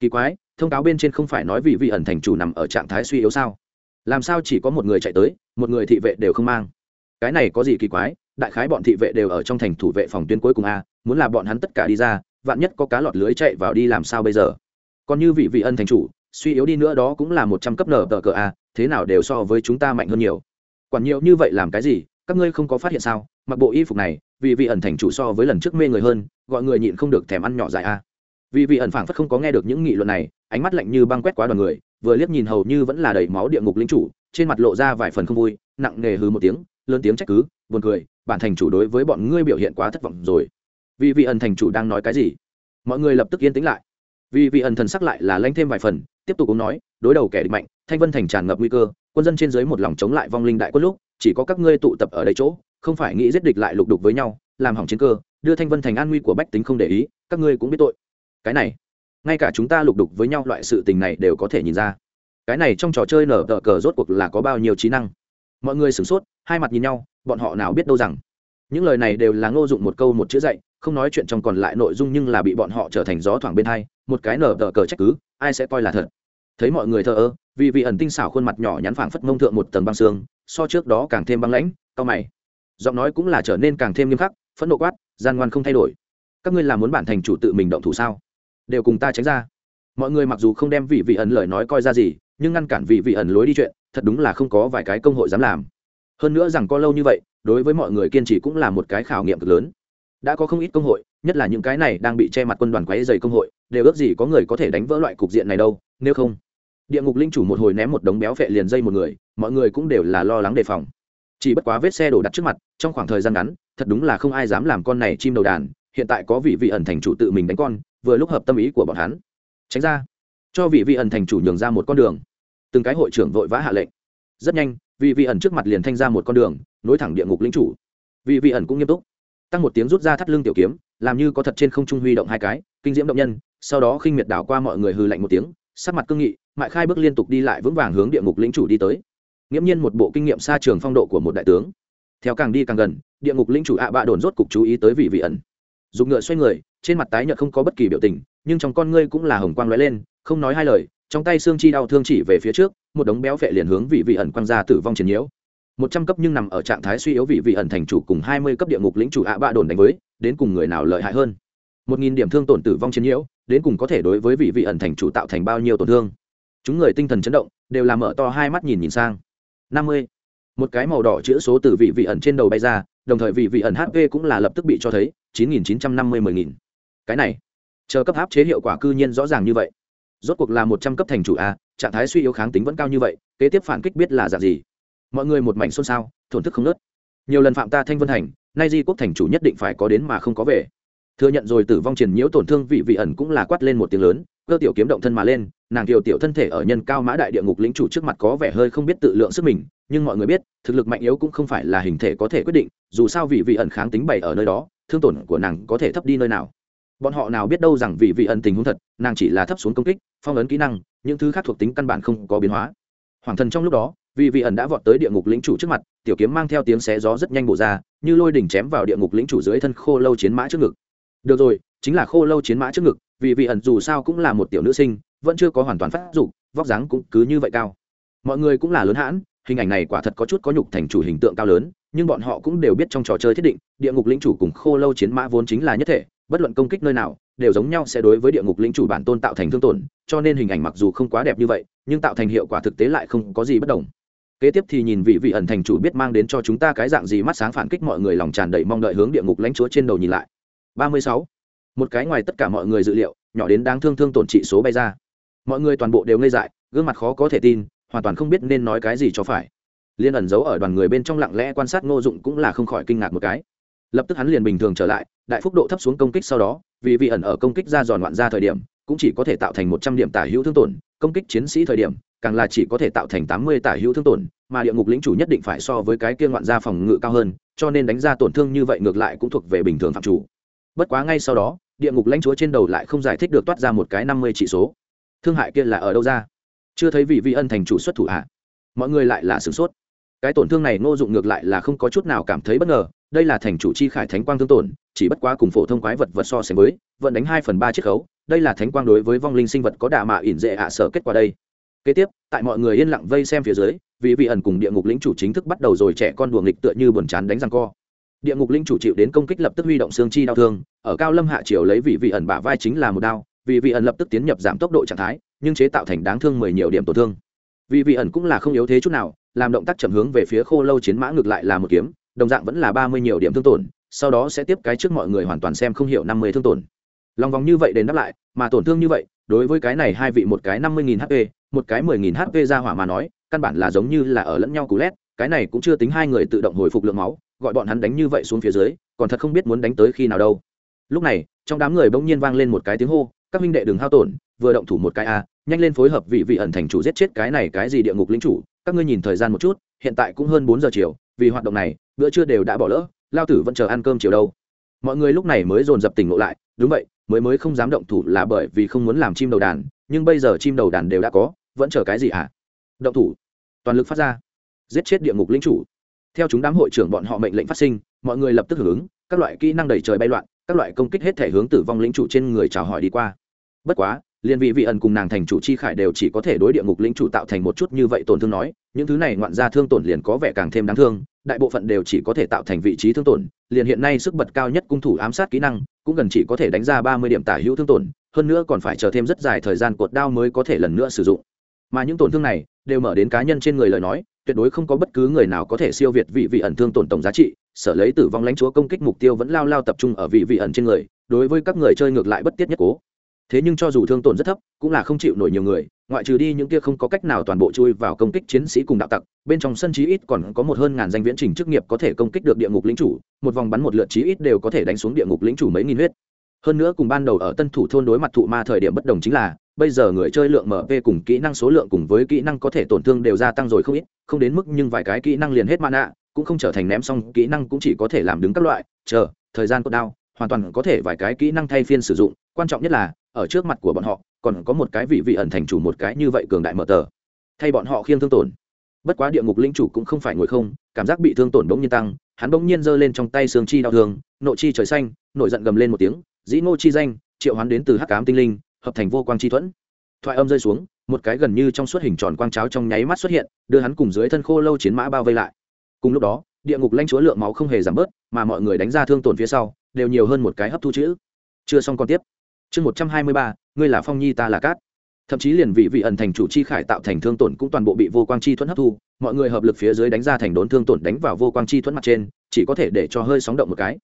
Kỳ quái thông cáo bên trên không phải nói vị vị ẩn thành chủ nằm ở trạng thái suy yếu sao? Làm sao chỉ có một người chạy tới, một người thị vệ đều không mang? Cái này có gì kỳ quái? Đại khái bọn thị vệ đều ở trong thành thủ vệ phòng tuyến cuối cùng a, muốn là bọn hắn tất cả đi ra, vạn nhất có cá lọt lưới chạy vào đi làm sao bây giờ? Còn như vị vị ân thành chủ, suy yếu đi nữa đó cũng là một trăm cấp nở tờ cờ a, thế nào đều so với chúng ta mạnh hơn nhiều. Quản nhiều như vậy làm cái gì? Các ngươi không có phát hiện sao? Mặc bộ y phục này vì vị ẩn thành chủ so với lần trước mê người hơn, gọi người nhịn không được thèm ăn nhỏ dài a vì vị ẩn phảng phất không có nghe được những nghị luận này, ánh mắt lạnh như băng quét qua đoàn người, vừa liếc nhìn hầu như vẫn là đầy máu địa ngục lính chủ, trên mặt lộ ra vài phần không vui, nặng nề hừ một tiếng, lớn tiếng trách cứ, buồn cười, bản thành chủ đối với bọn ngươi biểu hiện quá thất vọng rồi. Vì vị ẩn thành chủ đang nói cái gì? Mọi người lập tức yên tĩnh lại. Vì vị ẩn thần sắc lại là lanh thêm vài phần, tiếp tục cũng nói, đối đầu kẻ địch mạnh, thanh vân thành tràn ngập nguy cơ, quân dân trên dưới một lòng chống lại vong linh đại quân lúc, chỉ có các ngươi tụ tập ở đây chỗ, không phải nghĩ giết địch lại lục đục với nhau, làm hỏng chiến cơ, đưa thanh vân thành an nguy của bách tính không để ý, các ngươi cũng biết tội cái này, ngay cả chúng ta lục đục với nhau loại sự tình này đều có thể nhìn ra. Cái này trong trò chơi nở tờ cờ rốt cuộc là có bao nhiêu trí năng? Mọi người sửng sốt, hai mặt nhìn nhau, bọn họ nào biết đâu rằng, những lời này đều là ngô dụng một câu một chữ dạy, không nói chuyện trong còn lại nội dung nhưng là bị bọn họ trở thành gió thoảng bên hai, một cái nở tờ cờ trách cứ, ai sẽ coi là thật? Thấy mọi người thờ ơ, vì vị ẩn tinh xảo khuôn mặt nhỏ nhắn phảng phất mông thượng một tầng băng xương, so trước đó càng thêm băng lãnh cao mày. Giọng nói cũng là trở nên càng thêm nghiêm khắc, phẫn nộ quát, gian ngoan không thay đổi. Các ngươi làm muốn bản thành chủ tự mình động thủ sao? Đều cùng ta tránh ra. Mọi người mặc dù không đem vị vị ẩn lời nói coi ra gì, nhưng ngăn cản vị vị ẩn lối đi chuyện, thật đúng là không có vài cái công hội dám làm. Hơn nữa rằng có lâu như vậy, đối với mọi người kiên trì cũng là một cái khảo nghiệm cực lớn. Đã có không ít công hội, nhất là những cái này đang bị che mặt quân đoàn quấy dày công hội, đều ước gì có người có thể đánh vỡ loại cục diện này đâu, nếu không, địa ngục linh chủ một hồi ném một đống béo phệ liền dây một người, mọi người cũng đều là lo lắng đề phòng. Chỉ bất quá vết xe đổ đặt trước mặt, trong khoảng thời gian ngắn, thật đúng là không ai dám làm con này chim đầu đàn, hiện tại có vị vị ẩn thành chủ tự mình đánh con vừa lúc hợp tâm ý của bọn hắn. Tránh ra. Cho vị vị ẩn thành chủ nhường ra một con đường. Từng cái hội trưởng vội vã hạ lệnh. Rất nhanh, vị vị ẩn trước mặt liền thanh ra một con đường, nối thẳng địa ngục lính chủ. Vị vị ẩn cũng nghiêm túc. Tăng một tiếng rút ra thắt lưng tiểu kiếm, làm như có thật trên không trung huy động hai cái, kinh diễm động nhân, sau đó khinh miệt đảo qua mọi người hư lạnh một tiếng, sắc mặt cương nghị, mại khai bước liên tục đi lại vững vàng hướng địa ngục lĩnh chủ đi tới. Nghiễm nhiên một bộ kinh nghiệm xa trường phong độ của một đại tướng. Theo càng đi càng gần, địa ngục lĩnh chủ ạ bạ đồn rốt cục chú ý tới vị vị ẩn. Dùng ngựa xoay người trên mặt tái nhợt không có bất kỳ biểu tình, nhưng trong con ngươi cũng là hồng quang lóe lên, không nói hai lời, trong tay xương chi đau thương chỉ về phía trước, một đống béo phệ liền hướng vị vị ẩn quang ra tử vong chiến nhiễu. Một trăm cấp nhưng nằm ở trạng thái suy yếu vị vị ẩn thành chủ cùng hai mươi cấp địa ngục lĩnh chủ ạ bạ đồn đánh với, đến cùng người nào lợi hại hơn? Một nghìn điểm thương tổn tử vong chiến nhiễu, đến cùng có thể đối với vị vị ẩn thành chủ tạo thành bao nhiêu tổn thương? Chúng người tinh thần chấn động, đều làm mở to hai mắt nhìn nhìn sang. Năm mươi. Một cái màu đỏ chữ số từ vị vị ẩn trên đầu bay ra, đồng thời vị vị ẩn hp cũng là lập tức bị cho thấy, chín nghìn chín trăm năm mươi mười nghìn cái này, chờ cấp áp chế hiệu quả cư nhiên rõ ràng như vậy. Rốt cuộc là một trăm cấp thành chủ a, trạng thái suy yếu kháng tính vẫn cao như vậy, kế tiếp phản kích biết là dạng gì? Mọi người một mảnh xôn xao, thổn thức không nớt nhiều lần phạm ta thanh vân thành, nay di quốc thành chủ nhất định phải có đến mà không có về. Thừa nhận rồi tử vong triển nhiễu tổn thương vị vị ẩn cũng là quát lên một tiếng lớn, cơ tiểu kiếm động thân mà lên, nàng kiều tiểu thân thể ở nhân cao mã đại địa ngục lĩnh chủ trước mặt có vẻ hơi không biết tự lượng sức mình, nhưng mọi người biết, thực lực mạnh yếu cũng không phải là hình thể có thể quyết định, dù sao vị vị ẩn kháng tính bày ở nơi đó, thương tổn của nàng có thể thấp đi nơi nào bọn họ nào biết đâu rằng vì vị ẩn tình huống thật, nàng chỉ là thấp xuống công kích, phong ấn kỹ năng, những thứ khác thuộc tính căn bản không có biến hóa. Hoàng thần trong lúc đó, vì vị ẩn đã vọt tới địa ngục lĩnh chủ trước mặt, tiểu kiếm mang theo tiếng xé gió rất nhanh bổ ra, như lôi đỉnh chém vào địa ngục lĩnh chủ dưới thân khô lâu chiến mã trước ngực. Được rồi, chính là khô lâu chiến mã trước ngực, vì vị ẩn dù sao cũng là một tiểu nữ sinh, vẫn chưa có hoàn toàn phát dục, vóc dáng cũng cứ như vậy cao. Mọi người cũng là lớn hãn, hình ảnh này quả thật có chút có nhục thành chủ hình tượng cao lớn, nhưng bọn họ cũng đều biết trong trò chơi thiết định, địa ngục lĩnh chủ cùng khô lâu chiến mã vốn chính là nhất thể bất luận công kích nơi nào, đều giống nhau sẽ đối với địa ngục lĩnh chủ bản tôn tạo thành thương tổn, cho nên hình ảnh mặc dù không quá đẹp như vậy, nhưng tạo thành hiệu quả thực tế lại không có gì bất đồng. Kế tiếp thì nhìn vị vị ẩn thành chủ biết mang đến cho chúng ta cái dạng gì mắt sáng phản kích mọi người lòng tràn đầy mong đợi hướng địa ngục lãnh chúa trên đầu nhìn lại. 36. một cái ngoài tất cả mọi người dự liệu, nhỏ đến đáng thương thương tổn trị số bay ra. Mọi người toàn bộ đều ngây dại, gương mặt khó có thể tin, hoàn toàn không biết nên nói cái gì cho phải. Liên ẩn giấu ở đoàn người bên trong lặng lẽ quan sát ngô dụng cũng là không khỏi kinh ngạc một cái lập tức hắn liền bình thường trở lại, đại phúc độ thấp xuống công kích sau đó, vì vị ẩn ở công kích ra giòn loạn ra thời điểm, cũng chỉ có thể tạo thành một trăm điểm tả hữu thương tổn, công kích chiến sĩ thời điểm, càng là chỉ có thể tạo thành tám mươi tả hữu thương tổn, mà địa ngục lĩnh chủ nhất định phải so với cái kia ngoạn ra phòng ngự cao hơn, cho nên đánh ra tổn thương như vậy ngược lại cũng thuộc về bình thường phạm chủ. Bất quá ngay sau đó, địa ngục lãnh chúa trên đầu lại không giải thích được toát ra một cái năm mươi chỉ số. Thương hại kia là ở đâu ra? Chưa thấy vị vi ân thành chủ xuất thủ hạ mọi người lại là sửng sốt. Cái tổn thương này ngô dụng ngược lại là không có chút nào cảm thấy bất ngờ đây là thành chủ chi khải thánh quang thương tổn, chỉ bất quá cùng phổ thông quái vật vật so sánh với, vẫn đánh hai phần ba chiết khấu, đây là thánh quang đối với vong linh sinh vật có đà mạ ỉn dễ ạ sở kết quả đây. Kế tiếp, tại mọi người yên lặng vây xem phía dưới, vì vị ẩn cùng địa ngục lĩnh chủ chính thức bắt đầu rồi trẻ con đùa nghịch tựa như buồn chán đánh răng co. Địa ngục lĩnh chủ chịu đến công kích lập tức huy động xương chi đau thương, ở cao lâm hạ triều lấy vị vị ẩn bả vai chính là một đao vì vị ẩn lập tức tiến nhập giảm tốc độ trạng thái, nhưng chế tạo thành đáng thương mười nhiều điểm tổn thương. Vì vị ẩn cũng là không yếu thế chút nào, làm động tác chậm hướng về phía khô lâu chiến mã ngược lại là một kiếm đồng dạng vẫn là ba mươi nhiều điểm thương tổn, sau đó sẽ tiếp cái trước mọi người hoàn toàn xem không hiểu năm mươi thương tổn. Lòng vòng như vậy đền đáp lại, mà tổn thương như vậy, đối với cái này hai vị một cái năm mươi nghìn hp một cái mười nghìn hp ra hỏa mà nói, căn bản là giống như là ở lẫn nhau cú lét, cái này cũng chưa tính hai người tự động hồi phục lượng máu, gọi bọn hắn đánh như vậy xuống phía dưới, còn thật không biết muốn đánh tới khi nào đâu. Lúc này, trong đám người bỗng nhiên vang lên một cái tiếng hô, các minh đệ đừng hao tổn, vừa động thủ một cái a, nhanh lên phối hợp vị vị ẩn thành chủ giết chết cái này cái gì địa ngục lính chủ, các ngươi nhìn thời gian một chút, hiện tại cũng hơn bốn giờ chiều vì hoạt động này, bữa trưa đều đã bỏ lỡ, lao tử vẫn chờ ăn cơm chiều đâu. Mọi người lúc này mới dồn dập tỉnh ngộ lại, đúng vậy, mới mới không dám động thủ là bởi vì không muốn làm chim đầu đàn, nhưng bây giờ chim đầu đàn đều đã có, vẫn chờ cái gì hả? Động thủ. Toàn lực phát ra. Giết chết địa ngục lính chủ. Theo chúng đám hội trưởng bọn họ mệnh lệnh phát sinh, mọi người lập tức hưởng ứng, các loại kỹ năng đầy trời bay loạn, các loại công kích hết thể hướng tử vong lính chủ trên người chào hỏi đi qua. Bất quá liên vị vị ẩn cùng nàng thành chủ chi khải đều chỉ có thể đối địa ngục lĩnh chủ tạo thành một chút như vậy tổn thương nói, những thứ này ngoạn ra thương tổn liền có vẻ càng thêm đáng thương, đại bộ phận đều chỉ có thể tạo thành vị trí thương tổn, liền hiện nay sức bật cao nhất cung thủ ám sát kỹ năng, cũng gần chỉ có thể đánh ra ba mươi điểm tả hữu thương tổn, hơn nữa còn phải chờ thêm rất dài thời gian cột đao mới có thể lần nữa sử dụng. Mà những tổn thương này đều mở đến cá nhân trên người lời nói, tuyệt đối không có bất cứ người nào có thể siêu việt vị vị ẩn thương tổn tổng giá trị, sở lấy tử vong lãnh chúa công kích mục tiêu vẫn lao lao tập trung ở vị vị ẩn trên người, đối với các người chơi ngược lại bất tiết nhất cố thế nhưng cho dù thương tổn rất thấp, cũng là không chịu nổi nhiều người, ngoại trừ đi những kia không có cách nào toàn bộ chui vào công kích chiến sĩ cùng đạo tặc, bên trong sân chí ít còn có một hơn ngàn danh viễn trình chức nghiệp có thể công kích được địa ngục lính chủ, một vòng bắn một lượt chí ít đều có thể đánh xuống địa ngục lính chủ mấy nghìn huyết. Hơn nữa cùng ban đầu ở tân thủ thôn đối mặt thụ ma thời điểm bất đồng chính là, bây giờ người chơi lượng mp cùng kỹ năng số lượng cùng với kỹ năng có thể tổn thương đều gia tăng rồi không ít, không đến mức nhưng vài cái kỹ năng liền hết mana, cũng không trở thành ném xong, kỹ năng cũng chỉ có thể làm đứng các loại, chờ, thời gian cốt đao, hoàn toàn có thể vài cái kỹ năng thay phiên sử dụng quan trọng nhất là, ở trước mặt của bọn họ, còn có một cái vị vị ẩn thành chủ một cái như vậy cường đại mở tờ. Thay bọn họ khiêng thương tổn. Bất quá địa ngục linh chủ cũng không phải ngồi không, cảm giác bị thương tổn bỗng nhiên tăng, hắn bỗng nhiên giơ lên trong tay xương chi đau thương, nội chi trời xanh nội giận gầm lên một tiếng, dĩ ngô chi danh, triệu hoán đến từ hắc cám tinh linh, hợp thành vô quang chi thuẫn. Thoại âm rơi xuống, một cái gần như trong suốt hình tròn quang cháo trong nháy mắt xuất hiện, đưa hắn cùng dưới thân khô lâu chiến mã bao vây lại. Cùng lúc đó, địa ngục lanh chúa lượng máu không hề giảm bớt, mà mọi người đánh ra thương tổn phía sau, đều nhiều hơn một cái hấp thu chữ. Chưa xong còn tiếp chương một trăm hai mươi ba, ngươi là phong nhi ta là cát. Thậm chí liền vị vị ẩn thành chủ chi khải tạo thành thương tổn cũng toàn bộ bị vô quang chi thuẫn hấp thu, mọi người hợp lực phía dưới đánh ra thành đốn thương tổn đánh vào vô quang chi thuẫn mặt trên, chỉ có thể để cho hơi sóng động một cái.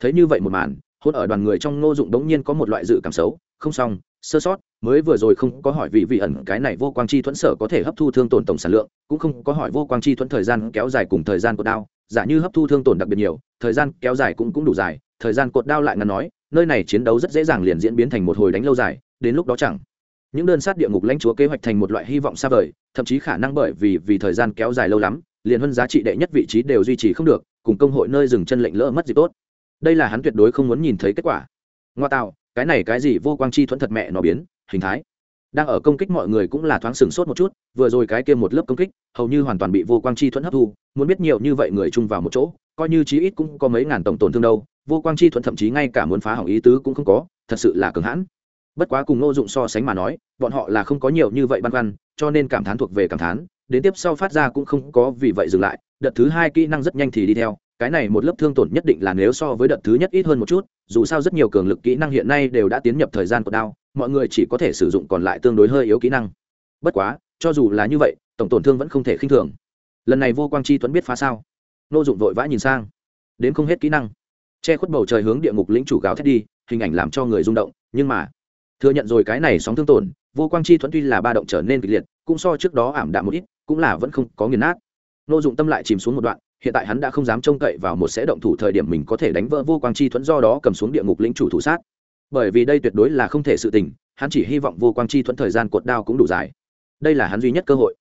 Thấy như vậy một màn, hôn ở đoàn người trong ngô dụng đống nhiên có một loại dự cảm xấu, không xong, sơ sót, mới vừa rồi không có hỏi vị vị ẩn cái này vô quang chi thuẫn sở có thể hấp thu thương tổn tổng sản lượng, cũng không có hỏi vô quang chi thuẫn thời gian kéo dài cùng thời gian của đao, giả như hấp thu thương tổn đặc biệt nhiều, thời gian kéo dài cũng cũng đủ dài thời gian cột đao lại ngắn nói, nơi này chiến đấu rất dễ dàng liền diễn biến thành một hồi đánh lâu dài, đến lúc đó chẳng. Những đơn sát địa ngục lãnh chúa kế hoạch thành một loại hy vọng xa vời, thậm chí khả năng bởi vì vì thời gian kéo dài lâu lắm, liền hơn giá trị đệ nhất vị trí đều duy trì không được, cùng công hội nơi dừng chân lệnh lỡ mất gì tốt. Đây là hắn tuyệt đối không muốn nhìn thấy kết quả. Ngoa tạo, cái này cái gì vô quang chi thuẫn thật mẹ nó biến, hình thái. Đang ở công kích mọi người cũng là thoáng sừng sốt một chút, vừa rồi cái kia một lớp công kích, hầu như hoàn toàn bị vô quang chi thuẫn hấp thu, muốn biết nhiều như vậy người chung vào một chỗ, coi như chí ít cũng có mấy ngàn tổng tổn thương đâu vô quang chi Thuận thậm chí ngay cả muốn phá hỏng ý tứ cũng không có, thật sự là cường hãn. Bất quá cùng ngô dụng so sánh mà nói, bọn họ là không có nhiều như vậy băn khoăn, cho nên cảm thán thuộc về cảm thán, đến tiếp sau phát ra cũng không có vì vậy dừng lại, đợt thứ hai kỹ năng rất nhanh thì đi theo, cái này một lớp thương tổn nhất định là nếu so với đợt thứ nhất ít hơn một chút, dù sao rất nhiều cường lực kỹ năng hiện nay đều đã tiến nhập thời gian của đao, mọi người chỉ có thể sử dụng còn lại tương đối hơi yếu kỹ năng. Bất quá, cho dù là như vậy, tổng tổn thương vẫn không thể khinh thường. Lần này vô quang chi tuấn biết phá sao? Nô dụng vội vã nhìn sang. Đến không hết kỹ năng che khuất bầu trời hướng địa ngục lĩnh chủ gào thét đi, hình ảnh làm cho người rung động, nhưng mà, thừa nhận rồi cái này sóng thương tổn, vô quang chi thuẫn tuy là ba động trở nên kịch liệt, cũng so trước đó ảm đạm một ít, cũng là vẫn không có nghiền nát. Nô dụng tâm lại chìm xuống một đoạn, hiện tại hắn đã không dám trông cậy vào một sẽ động thủ thời điểm mình có thể đánh vỡ vô quang chi thuẫn do đó cầm xuống địa ngục lĩnh chủ thủ sát. Bởi vì đây tuyệt đối là không thể sự tình, hắn chỉ hy vọng vô quang chi thuẫn thời gian cột đao cũng đủ dài. Đây là hắn duy nhất cơ hội.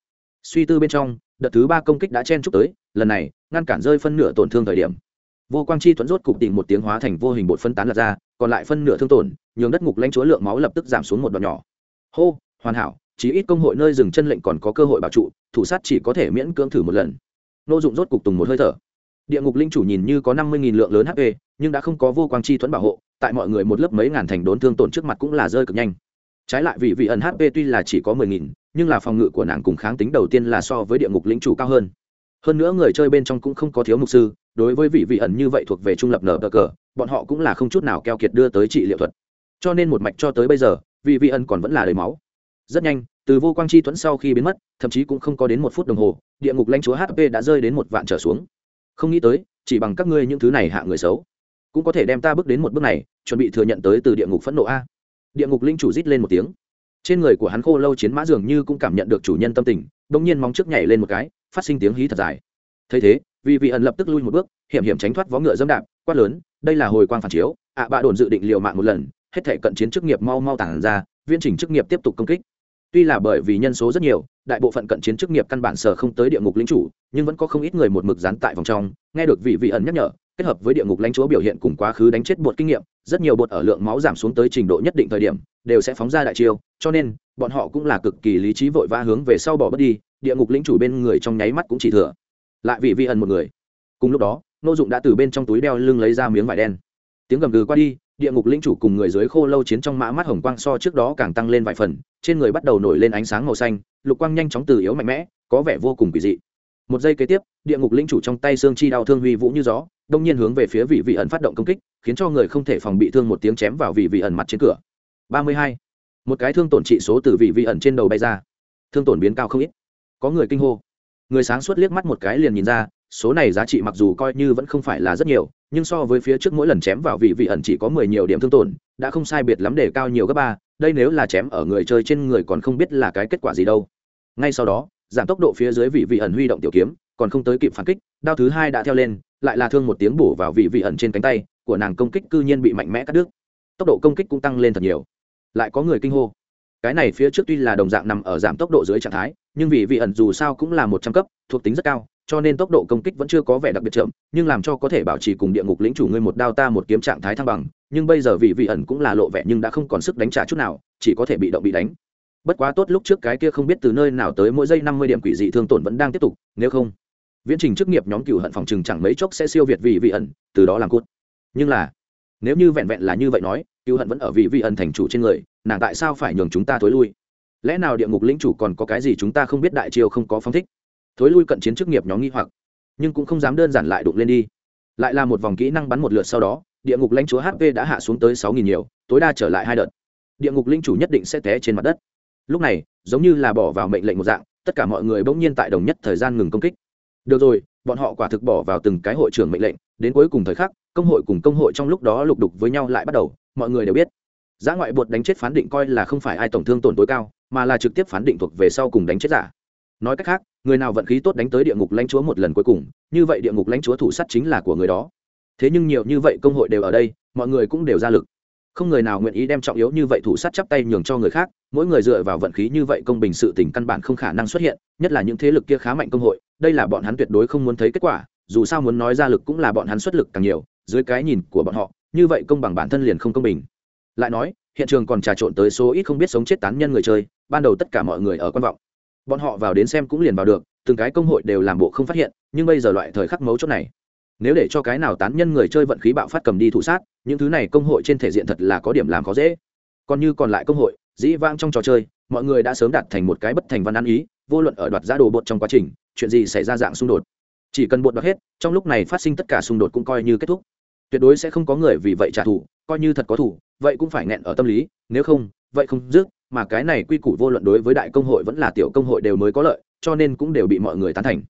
Suy tư bên trong, đợt thứ ba công kích đã chen chúc tới, lần này, ngăn cản rơi phân nửa tổn thương thời điểm vô quang chi thuẫn rốt cục tìm một tiếng hóa thành vô hình bột phân tán lật ra, còn lại phân nửa thương tổn, nhường đất ngục lãnh chúa lượng máu lập tức giảm xuống một đoạn nhỏ. Hô, hoàn hảo chỉ ít công hội nơi dừng chân lệnh còn có cơ hội bảo trụ, thủ sát chỉ có thể miễn cưỡng thử một lần. Nô dụng rốt cục tùng một hơi thở. Địa ngục linh chủ nhìn như có năm mươi lượng lớn hp, nhưng đã không có vô quang chi thuẫn bảo hộ, tại mọi người một lớp mấy ngàn thành đốn thương tổn trước mặt cũng là rơi cực nhanh. Trái lại vì vị ẩn hp tuy là chỉ có mười nghìn, nhưng là phòng ngự của nàng cùng kháng tính đầu tiên là so với địa ngục linh chủ cao hơn hơn nữa người chơi bên trong cũng không có thiếu mục sư, đối với vị vị ẩn như vậy thuộc về trung lập nở cờ cờ, bọn họ cũng là không chút nào keo kiệt đưa tới trị liệu thuật. Cho nên một mạch cho tới bây giờ, vị vị ẩn còn vẫn là đầy máu. Rất nhanh, từ vô quang chi thuẫn sau khi biến mất, thậm chí cũng không có đến một phút đồng hồ, địa ngục lãnh chúa hp đã rơi đến một vạn trở xuống. Không nghĩ tới, chỉ bằng các ngươi những thứ này hạ người xấu, cũng có thể đem ta bước đến một bước này, chuẩn bị thừa nhận tới từ địa ngục phẫn nộ a. Địa ngục linh chủ rít lên một tiếng. Trên người của hắn khô lâu chiến mã dường như cũng cảm nhận được chủ nhân tâm tình bỗng nhiên móng trước nhảy lên một cái phát sinh tiếng hí thật dài. Thấy thế vì vị ẩn lập tức lui một bước, hiểm hiểm tránh thoát vó ngựa dẫm đạp, quát lớn, đây là hồi quang phản chiếu, ạ bạ đồn dự định liều mạng một lần, hết thể cận chiến chức nghiệp mau mau tản ra viên chỉnh chức nghiệp tiếp tục công kích. Tuy là bởi vì nhân số rất nhiều, đại bộ phận cận chiến chức nghiệp căn bản sở không tới địa ngục lính chủ, nhưng vẫn có không ít người một mực dán tại vòng trong, nghe được vị vị ẩn nhắc nhở, kết hợp với địa ngục lãnh chúa biểu hiện cùng quá khứ đánh chết bột kinh nghiệm, rất nhiều bột ở lượng máu giảm xuống tới trình độ nhất định thời điểm, đều sẽ phóng ra đại chiêu, cho nên, bọn họ cũng là cực kỳ lý trí vội vã hướng về sau bỏ bớt đi địa ngục lĩnh chủ bên người trong nháy mắt cũng chỉ thừa. Lại vị vi ẩn một người. Cùng lúc đó, nô dụng đã từ bên trong túi đeo lưng lấy ra miếng vải đen. Tiếng gầm gừ qua đi, địa ngục lĩnh chủ cùng người dưới khô lâu chiến trong mã mắt hồng quang so trước đó càng tăng lên vài phần, trên người bắt đầu nổi lên ánh sáng màu xanh, lục quang nhanh chóng từ yếu mạnh mẽ, có vẻ vô cùng kỳ dị. Một giây kế tiếp, địa ngục lĩnh chủ trong tay xương chi đau thương huy vũ như gió, đông nhiên hướng về phía vị vị ẩn phát động công kích, khiến cho người không thể phòng bị thương một tiếng chém vào vị vị ẩn mặt trên cửa. Ba mươi hai. Một cái thương tổn trị số từ vị vị ẩn trên đầu bay ra. Thương tổn biến cao không ít có người kinh hô. Người sáng suốt liếc mắt một cái liền nhìn ra, số này giá trị mặc dù coi như vẫn không phải là rất nhiều, nhưng so với phía trước mỗi lần chém vào vị vị ẩn chỉ có mười nhiều điểm thương tổn, đã không sai biệt lắm để cao nhiều gấp ba, đây nếu là chém ở người chơi trên người còn không biết là cái kết quả gì đâu. Ngay sau đó, giảm tốc độ phía dưới vị vị ẩn huy động tiểu kiếm, còn không tới kịp phản kích, đao thứ hai đã theo lên, lại là thương một tiếng bổ vào vị vị ẩn trên cánh tay, của nàng công kích cư nhiên bị mạnh mẽ cắt đứt. Tốc độ công kích cũng tăng lên thật nhiều. Lại có người kinh hô. Cái này phía trước tuy là đồng dạng nằm ở giảm tốc độ dưới trạng thái nhưng vì vị ẩn dù sao cũng là một trăm cấp, thuộc tính rất cao, cho nên tốc độ công kích vẫn chưa có vẻ đặc biệt chậm, nhưng làm cho có thể bảo trì cùng địa ngục lĩnh chủ ngươi một đao ta một kiếm trạng thái thăng bằng, nhưng bây giờ vị vị ẩn cũng là lộ vẻ nhưng đã không còn sức đánh trả chút nào, chỉ có thể bị động bị đánh. Bất quá tốt lúc trước cái kia không biết từ nơi nào tới mỗi giây năm mươi điểm quỷ dị thương tổn vẫn đang tiếp tục, nếu không, viễn trình chức nghiệp nhóm cựu hận phòng chừng chẳng mấy chốc sẽ siêu việt vị vị ẩn, từ đó làm cốt nhưng là, nếu như vẹn vẹn là như vậy nói, cựu hận vẫn ở vị vị ẩn thành chủ trên người, nàng tại sao phải nhường chúng ta thối lui? Lẽ nào địa ngục lĩnh chủ còn có cái gì chúng ta không biết đại triều không có phong thích? Thối lui cận chiến chức nghiệp nhóm nghi hoặc, nhưng cũng không dám đơn giản lại đụng lên đi. Lại là một vòng kỹ năng bắn một lượt sau đó, địa ngục lãnh chúa hp đã hạ xuống tới sáu nghìn nhiều, tối đa trở lại hai đợt. Địa ngục linh chủ nhất định sẽ té trên mặt đất. Lúc này, giống như là bỏ vào mệnh lệnh một dạng, tất cả mọi người bỗng nhiên tại đồng nhất thời gian ngừng công kích. Được rồi, bọn họ quả thực bỏ vào từng cái hội trưởng mệnh lệnh, đến cuối cùng thời khắc, công hội cùng công hội trong lúc đó lục đục với nhau lại bắt đầu, mọi người đều biết giá ngoại bột đánh chết phán định coi là không phải ai tổng thương tổn tối cao, mà là trực tiếp phán định thuộc về sau cùng đánh chết giả. Nói cách khác, người nào vận khí tốt đánh tới địa ngục lãnh chúa một lần cuối cùng, như vậy địa ngục lãnh chúa thủ sắt chính là của người đó. Thế nhưng nhiều như vậy công hội đều ở đây, mọi người cũng đều ra lực. Không người nào nguyện ý đem trọng yếu như vậy thủ sắt chắp tay nhường cho người khác, mỗi người dựa vào vận khí như vậy công bình sự tình căn bản không khả năng xuất hiện, nhất là những thế lực kia khá mạnh công hội, đây là bọn hắn tuyệt đối không muốn thấy kết quả, dù sao muốn nói ra lực cũng là bọn hắn xuất lực càng nhiều, dưới cái nhìn của bọn họ, như vậy công bằng bản thân liền không công bình lại nói, hiện trường còn trà trộn tới số ít không biết sống chết tán nhân người chơi, ban đầu tất cả mọi người ở quan vọng. Bọn họ vào đến xem cũng liền vào được, từng cái công hội đều làm bộ không phát hiện, nhưng bây giờ loại thời khắc mấu chốt này, nếu để cho cái nào tán nhân người chơi vận khí bạo phát cầm đi thủ sát, những thứ này công hội trên thể diện thật là có điểm làm khó dễ. Còn như còn lại công hội, dĩ vang trong trò chơi, mọi người đã sớm đạt thành một cái bất thành văn ăn ý, vô luận ở đoạt giá đồ bột trong quá trình, chuyện gì xảy ra dạng xung đột. Chỉ cần bột đoạt hết, trong lúc này phát sinh tất cả xung đột cũng coi như kết thúc tuyệt đối sẽ không có người vì vậy trả thù, coi như thật có thù, vậy cũng phải nghẹn ở tâm lý, nếu không, vậy không dứt, mà cái này quy củ vô luận đối với đại công hội vẫn là tiểu công hội đều mới có lợi, cho nên cũng đều bị mọi người tán thành.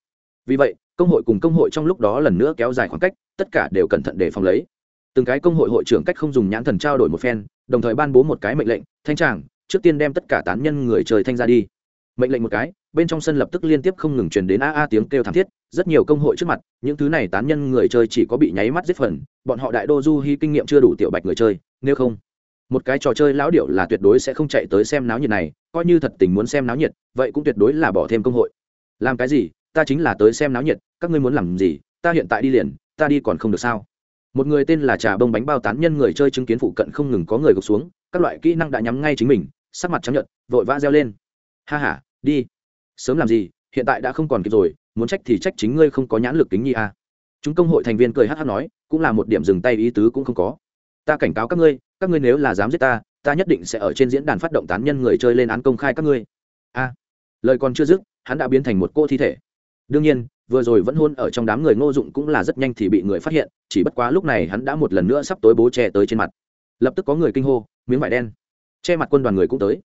Vì vậy, công hội cùng công hội trong lúc đó lần nữa kéo dài khoảng cách, tất cả đều cẩn thận để phòng lấy. Từng cái công hội hội trưởng cách không dùng nhãn thần trao đổi một phen, đồng thời ban bố một cái mệnh lệnh, thanh tràng trước tiên đem tất cả tán nhân người trời thanh ra đi mệnh lệnh một cái, bên trong sân lập tức liên tiếp không ngừng truyền đến a a tiếng kêu thảm thiết, rất nhiều công hội trước mặt, những thứ này tán nhân người chơi chỉ có bị nháy mắt giết phần, bọn họ đại đô du hy kinh nghiệm chưa đủ tiểu bạch người chơi, nếu không, một cái trò chơi lão điệu là tuyệt đối sẽ không chạy tới xem náo nhiệt này, coi như thật tình muốn xem náo nhiệt, vậy cũng tuyệt đối là bỏ thêm công hội. Làm cái gì, ta chính là tới xem náo nhiệt, các ngươi muốn làm gì, ta hiện tại đi liền, ta đi còn không được sao? Một người tên là trà bông bánh bao tán nhân người chơi chứng kiến phụ cận không ngừng có người gục xuống, các loại kỹ năng đã nhắm ngay chính mình, sắc mặt chấp nhận vội vã reo lên ha h a đi. Sớm làm gì, hiện tại đã không còn kịp rồi, muốn trách thì trách chính ngươi không có nhãn lực kính nhi à. chúng công hội thành viên cười hát hát nói, cũng là một điểm dừng tay ý tứ cũng không có. Ta cảnh cáo các ngươi các ngươi nếu là dám giết ta ta nhất định sẽ ở trên diễn đàn phát động tán nhân người chơi lên án công khai các ngươi. A. À, lời còn chưa dứt, hắn đã biến thành một cô thi thể. Đương nhiên, vừa rồi vẫn hôn ở trong đám người ngô dụng cũng là rất nhanh thì bị người phát hiện, chỉ bất quá lúc này hắn đã một lần nữa sắp tối bố che tới trên mặt. Lập tức có người kinh hô, miếng vải đen. Che mặt quân đoàn người cũng tới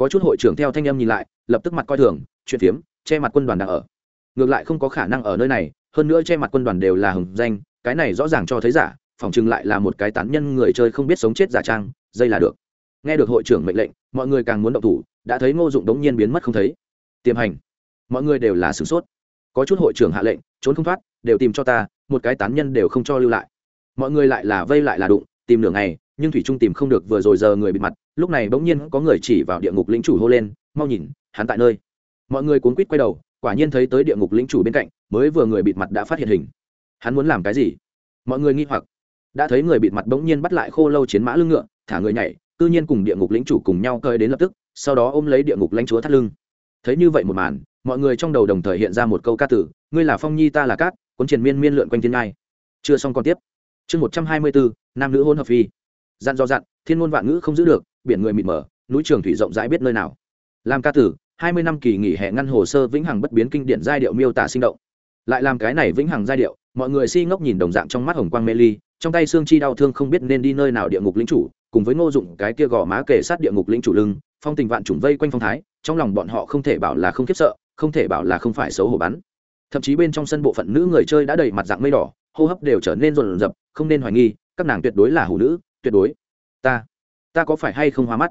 có chút hội trưởng theo thanh âm nhìn lại, lập tức mặt coi thường, chuyện phiếm, che mặt quân đoàn đang ở. Ngược lại không có khả năng ở nơi này, hơn nữa che mặt quân đoàn đều là hừng danh, cái này rõ ràng cho thấy giả, phòng chừng lại là một cái tán nhân người chơi không biết sống chết giả trang, dây là được. Nghe được hội trưởng mệnh lệnh, mọi người càng muốn động thủ, đã thấy ngô dụng đống nhiên biến mất không thấy. Tiềm hành, mọi người đều là sửng sốt. Có chút hội trưởng hạ lệnh, trốn không thoát, đều tìm cho ta, một cái tán nhân đều không cho lưu lại. Mọi người lại là vây lại là đụng, tìm nửa ngày nhưng thủy trung tìm không được vừa rồi giờ người bị mặt, lúc này bỗng nhiên có người chỉ vào địa ngục lĩnh chủ hô lên, mau nhìn, hắn tại nơi. Mọi người cuốn quýt quay đầu, quả nhiên thấy tới địa ngục lĩnh chủ bên cạnh, mới vừa người bịt mặt đã phát hiện hình. Hắn muốn làm cái gì? Mọi người nghi hoặc. Đã thấy người bịt mặt bỗng nhiên bắt lại khô lâu chiến mã lưng ngựa, thả người nhảy tư nhiên cùng địa ngục lĩnh chủ cùng nhau cơi đến lập tức, sau đó ôm lấy địa ngục lãnh chúa thắt lưng. Thấy như vậy một màn, mọi người trong đầu đồng thời hiện ra một câu ca tử, ngươi là phong nhi ta là cát, cuốn triền miên miên lượn quanh thiên ngai. Chưa xong còn tiếp. Chương một trăm hai mươi bốn nam nữ hôn hợp phi dặn do dặn, thiên ngôn vạn ngữ không giữ được, biển người mịt mờ, núi trường thủy rộng rãi biết nơi nào. Làm ca tử, hai mươi năm kỳ nghỉ hè ngăn hồ sơ vĩnh hằng bất biến kinh điển giai điệu miêu tả sinh động. Lại làm cái này vĩnh hằng giai điệu, mọi người si ngốc nhìn đồng dạng trong mắt hồng quang mê ly, trong tay xương chi đau thương không biết nên đi nơi nào địa ngục lĩnh chủ, cùng với ngô dụng cái kia gò má kề sát địa ngục lĩnh chủ lưng, phong tình vạn trùng vây quanh phong thái, trong lòng bọn họ không thể bảo là không khiếp sợ, không thể bảo là không phải xấu hổ bắn. Thậm chí bên trong sân bộ phận nữ người chơi đã đầy mặt dạng mây đỏ, hô hấp đều trở nên rộn rập, không nên hoài nghi, các nàng tuyệt đối là hủ nữ tuyệt đối. Ta ta có phải hay không hoa mắt?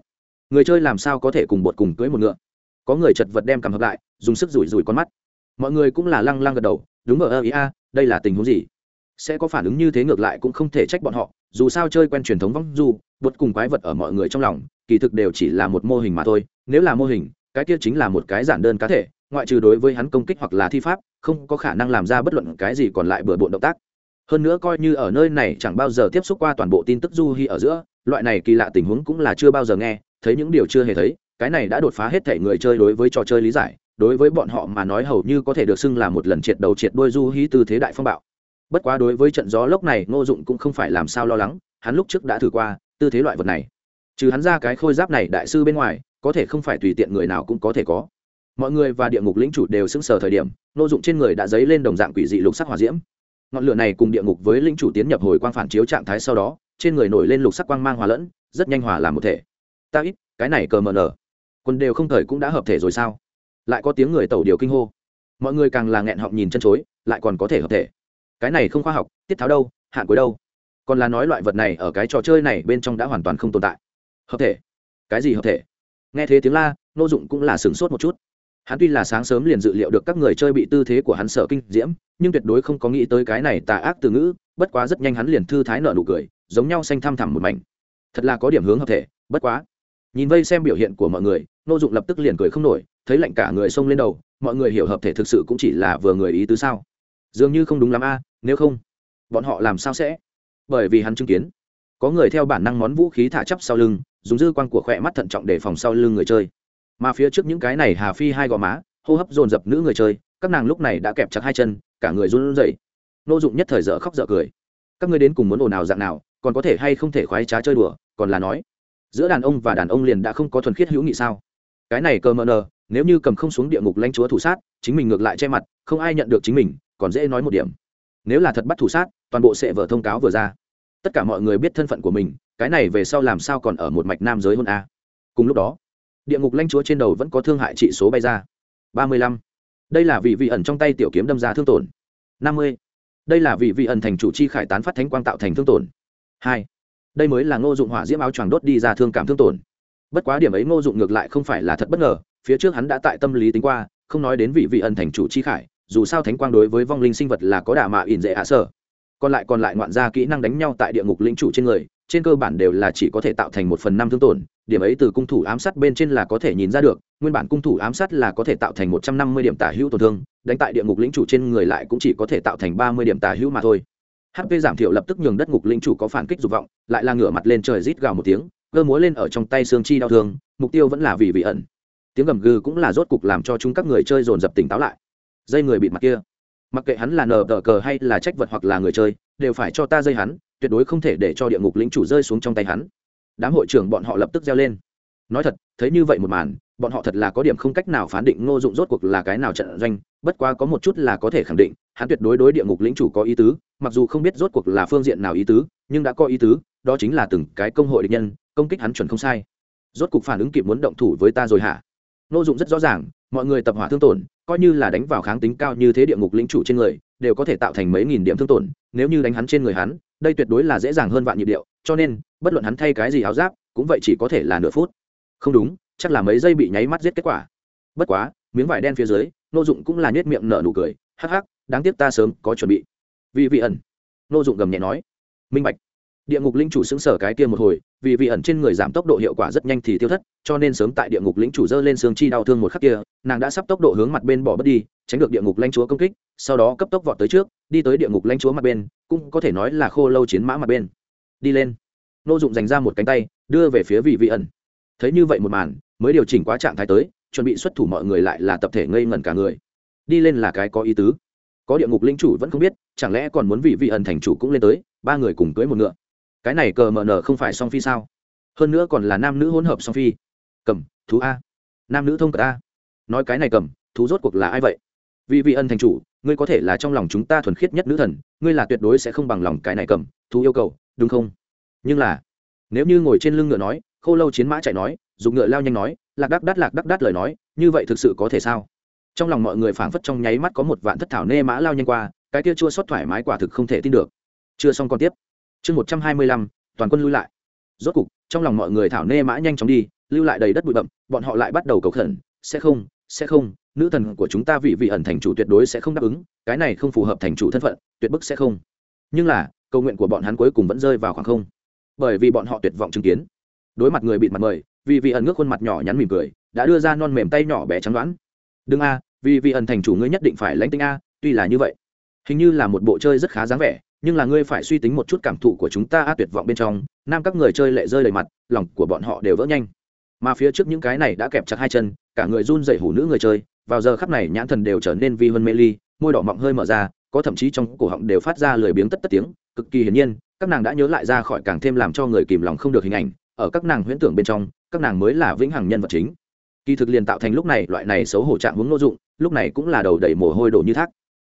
Người chơi làm sao có thể cùng bột cùng cưới một ngựa? Có người chật vật đem cầm hợp lại, dùng sức rủi rủi con mắt. Mọi người cũng là lăng lăng gật đầu, đúng ở ơ, ý a, đây là tình huống gì? Sẽ có phản ứng như thế ngược lại cũng không thể trách bọn họ, dù sao chơi quen truyền thống vong du, bột cùng quái vật ở mọi người trong lòng, kỳ thực đều chỉ là một mô hình mà thôi. Nếu là mô hình, cái kia chính là một cái giản đơn cá thể, ngoại trừ đối với hắn công kích hoặc là thi pháp, không có khả năng làm ra bất luận cái gì còn lại bừa bộn động tác hơn nữa coi như ở nơi này chẳng bao giờ tiếp xúc qua toàn bộ tin tức du hi ở giữa, loại này kỳ lạ tình huống cũng là chưa bao giờ nghe, thấy những điều chưa hề thấy, cái này đã đột phá hết thể người chơi đối với trò chơi lý giải, đối với bọn họ mà nói hầu như có thể được xưng là một lần triệt đầu triệt đôi du hi tư thế đại phong bạo. Bất quá đối với trận gió lốc này, ngô dụng cũng không phải làm sao lo lắng, hắn lúc trước đã thử qua tư thế loại vật này. Trừ hắn ra cái khôi giáp này đại sư bên ngoài, có thể không phải tùy tiện người nào cũng có thể có. Mọi người và địa ngục lĩnh chủ đều sững sờ thời điểm, ngô dụng trên người đã dấy lên đồng dạng quỷ dị lục sắc hỏa diễm ngọn lửa này cùng địa ngục với linh chủ tiến nhập hồi quang phản chiếu trạng thái sau đó, trên người nổi lên lục sắc quang mang hòa lẫn, rất nhanh hòa làm một thể. Ta ít, cái này cờ mờ nở. Quân đều không thời cũng đã hợp thể rồi sao? Lại có tiếng người tẩu điều kinh hô. Mọi người càng là nghẹn họng nhìn chân chối, lại còn có thể hợp thể. Cái này không khoa học, tiết tháo đâu, hạn cuối đâu. Còn là nói loại vật này ở cái trò chơi này bên trong đã hoàn toàn không tồn tại. Hợp thể. Cái gì hợp thể? Nghe thế tiếng la, nô dụng cũng là sửng sốt một chút hắn tuy là sáng sớm liền dự liệu được các người chơi bị tư thế của hắn sợ kinh diễm, nhưng tuyệt đối không có nghĩ tới cái này tà ác từ ngữ, bất quá rất nhanh hắn liền thư thái nợ nụ cười, giống nhau xanh thăm thẳm một mảnh. Thật là có điểm hướng hợp thể, bất quá. Nhìn vây xem biểu hiện của mọi người nô dụng lập tức liền cười không nổi, thấy lạnh cả người xông lên đầu, mọi người hiểu hợp thể thực sự cũng chỉ là vừa người ý tứ sao. Dường như không đúng lắm a, nếu không, bọn họ làm sao sẽ? Bởi vì hắn chứng kiến, có người theo bản năng món vũ khí thả chấp sau lưng, dùng dư quan của khỏe mắt thận trọng để phòng sau lưng người chơi mà phía trước những cái này hà phi hai gò má, hô hấp dồn dập nữ người chơi, các nàng lúc này đã kẹp chặt hai chân, cả người run rẩy. Nô dụng nhất thời dở khóc dở cười. Các ngươi đến cùng muốn ồn ào dạng nào, còn có thể hay không thể khoái trá chơi đùa, còn là nói. Giữa đàn ông và đàn ông liền đã không có thuần khiết hữu nghị sao? Cái này cơ mờ nờ, nếu như cầm không xuống địa ngục lãnh chúa thủ sát, chính mình ngược lại che mặt, không ai nhận được chính mình, còn dễ nói một điểm. Nếu là thật bắt thủ sát, toàn bộ sẽ vở thông cáo vừa ra. Tất cả mọi người biết thân phận của mình, cái này về sau làm sao còn ở một mạch nam giới hôn a. Cùng lúc đó địa ngục lanh chúa trên đầu vẫn có thương hại trị số bay ra. Ba mươi lăm. Đây là vị vị ẩn trong tay tiểu kiếm đâm ra thương tổn. Năm mươi. Đây là vị vị ẩn thành chủ chi khải tán phát thánh quang tạo thành thương tổn. Hai. Đây mới là ngô dụng hỏa diễm áo choàng đốt đi ra thương cảm thương tổn. Bất quá điểm ấy ngô dụng ngược lại không phải là thật bất ngờ, phía trước hắn đã tại tâm lý tính qua, không nói đến vị vị ẩn thành chủ chi khải, dù sao thánh quang đối với vong linh sinh vật là có đà mạ ỉn dễ hạ sở. Còn lại còn lại ngoạn ra kỹ năng đánh nhau tại địa ngục lĩnh chủ trên người trên cơ bản đều là chỉ có thể tạo thành một phần năm thương tổn, điểm ấy từ cung thủ ám sát bên trên là có thể nhìn ra được, nguyên bản cung thủ ám sát là có thể tạo thành một trăm năm mươi điểm tả hữu tổn thương, đánh tại địa ngục lĩnh chủ trên người lại cũng chỉ có thể tạo thành ba mươi điểm tả hữu mà thôi. Hp giảm thiểu lập tức nhường đất ngục lĩnh chủ có phản kích dục vọng, lại là ngửa mặt lên trời rít gào một tiếng, cơ múa lên ở trong tay xương chi đau thương, mục tiêu vẫn là vì vị ẩn. Tiếng gầm gừ cũng là rốt cục làm cho chúng các người chơi dồn dập tỉnh táo lại. Dây người bịt mặt kia. Mặc kệ hắn là nờ tờ cờ hay là trách vật hoặc là người chơi, đều phải cho ta dây hắn tuyệt đối không thể để cho địa ngục lĩnh chủ rơi xuống trong tay hắn. Đám hội trưởng bọn họ lập tức reo lên. Nói thật, thấy như vậy một màn, bọn họ thật là có điểm không cách nào phán định ngô dụng rốt cuộc là cái nào trận doanh, bất quá có một chút là có thể khẳng định, hắn tuyệt đối đối địa ngục lĩnh chủ có ý tứ, mặc dù không biết rốt cuộc là phương diện nào ý tứ, nhưng đã có ý tứ, đó chính là từng cái công hội địch nhân, công kích hắn chuẩn không sai. Rốt cuộc phản ứng kịp muốn động thủ với ta rồi hả? Ngô dụng rất rõ ràng, mọi người tập hỏa thương tổn, coi như là đánh vào kháng tính cao như thế địa ngục lĩnh chủ trên người, đều có thể tạo thành mấy nghìn điểm thương tổn, nếu như đánh hắn trên người hắn đây tuyệt đối là dễ dàng hơn vạn nhịp điệu, cho nên, bất luận hắn thay cái gì áo giáp, cũng vậy chỉ có thể là nửa phút. Không đúng, chắc là mấy giây bị nháy mắt giết kết quả. Bất quá, miếng vải đen phía dưới, nô dụng cũng là nhét miệng nở nụ cười, hắc hắc, đáng tiếc ta sớm có chuẩn bị. Vì vị ẩn, nô dụng gầm nhẹ nói, minh bạch. Địa ngục linh chủ xứng sở cái kia một hồi, vì vị ẩn trên người giảm tốc độ hiệu quả rất nhanh thì tiêu thất, cho nên sớm tại địa ngục lĩnh chủ dơ lên xương chi đau thương một khắc kia, nàng đã sắp tốc độ hướng mặt bên bỏ bớt đi, tránh được địa ngục lãnh chúa công kích, sau đó cấp tốc vọt tới trước, đi tới địa ngục lãnh chúa mặt bên cũng có thể nói là khô lâu chiến mã mặt bên. Đi lên. Nô dụng dành ra một cánh tay, đưa về phía vị vị ẩn. Thấy như vậy một màn, mới điều chỉnh quá trạng thái tới, chuẩn bị xuất thủ mọi người lại là tập thể ngây ngẩn cả người. Đi lên là cái có ý tứ. Có địa ngục linh chủ vẫn không biết, chẳng lẽ còn muốn vị vị ẩn thành chủ cũng lên tới, ba người cùng cưới một ngựa. Cái này cờ mờ nở không phải song phi sao? Hơn nữa còn là nam nữ hỗn hợp song phi. Cầm, thú a. Nam nữ thông cờ a. Nói cái này cầm, thú rốt cuộc là ai vậy? Vị vị ân thành chủ ngươi có thể là trong lòng chúng ta thuần khiết nhất nữ thần, ngươi là tuyệt đối sẽ không bằng lòng cái này cầm, thú yêu cầu, đúng không? Nhưng là, nếu như ngồi trên lưng ngựa nói khâu lâu chiến mã chạy nói, dùng ngựa lao nhanh nói, lạc đắc đắt lạc đắc đắt lời nói, như vậy thực sự có thể sao? Trong lòng mọi người phảng phất trong nháy mắt có một vạn thất thảo nê mã lao nhanh qua, cái kia chua xót thoải mái quả thực không thể tin được. Chưa xong còn tiếp. Chương một trăm hai mươi lăm, toàn quân lui lại. Rốt cục, trong lòng mọi người thảo nê mã nhanh chóng đi, lưu lại đầy đất bụi bậm bọn họ lại bắt đầu cầu khẩn, sẽ không sẽ không nữ thần của chúng ta vị vị ẩn thành chủ tuyệt đối sẽ không đáp ứng, cái này không phù hợp thành chủ thân phận, tuyệt bức sẽ không. Nhưng là, cầu nguyện của bọn hắn cuối cùng vẫn rơi vào khoảng không. Bởi vì bọn họ tuyệt vọng chứng kiến. Đối mặt người bị mặt mời vì vị ẩn ngước khuôn mặt nhỏ nhắn mỉm cười, đã đưa ra non mềm tay nhỏ bé trắng đoán. Đương a vì vị ẩn thành chủ ngươi nhất định phải lãnh tinh a, tuy là như vậy. Hình như là một bộ chơi rất khá dáng vẻ, nhưng là ngươi phải suy tính một chút cảm thụ của chúng ta a tuyệt vọng bên trong. Nam các người chơi lệ rơi đầy mặt, lòng của bọn họ đều vỡ nhanh. Mà phía trước những cái này đã kẹp chặt hai chân, cả người run dậy hủ nữ người chơi vào giờ khắp này, nhãn thần đều trở nên vi hơn mê ly, môi đỏ mọng hơi mở ra, có thậm chí trong cổ họng đều phát ra lười biếng tất tất tiếng, cực kỳ hiển nhiên, các nàng đã nhớ lại ra khỏi càng thêm làm cho người kìm lòng không được hình ảnh, ở các nàng huyễn tưởng bên trong, các nàng mới là vĩnh hằng nhân vật chính. Kỳ thực liền tạo thành lúc này, loại này xấu hổ trạng hướng nô dụng, lúc này cũng là đầu đầy mồ hôi đổ như thác.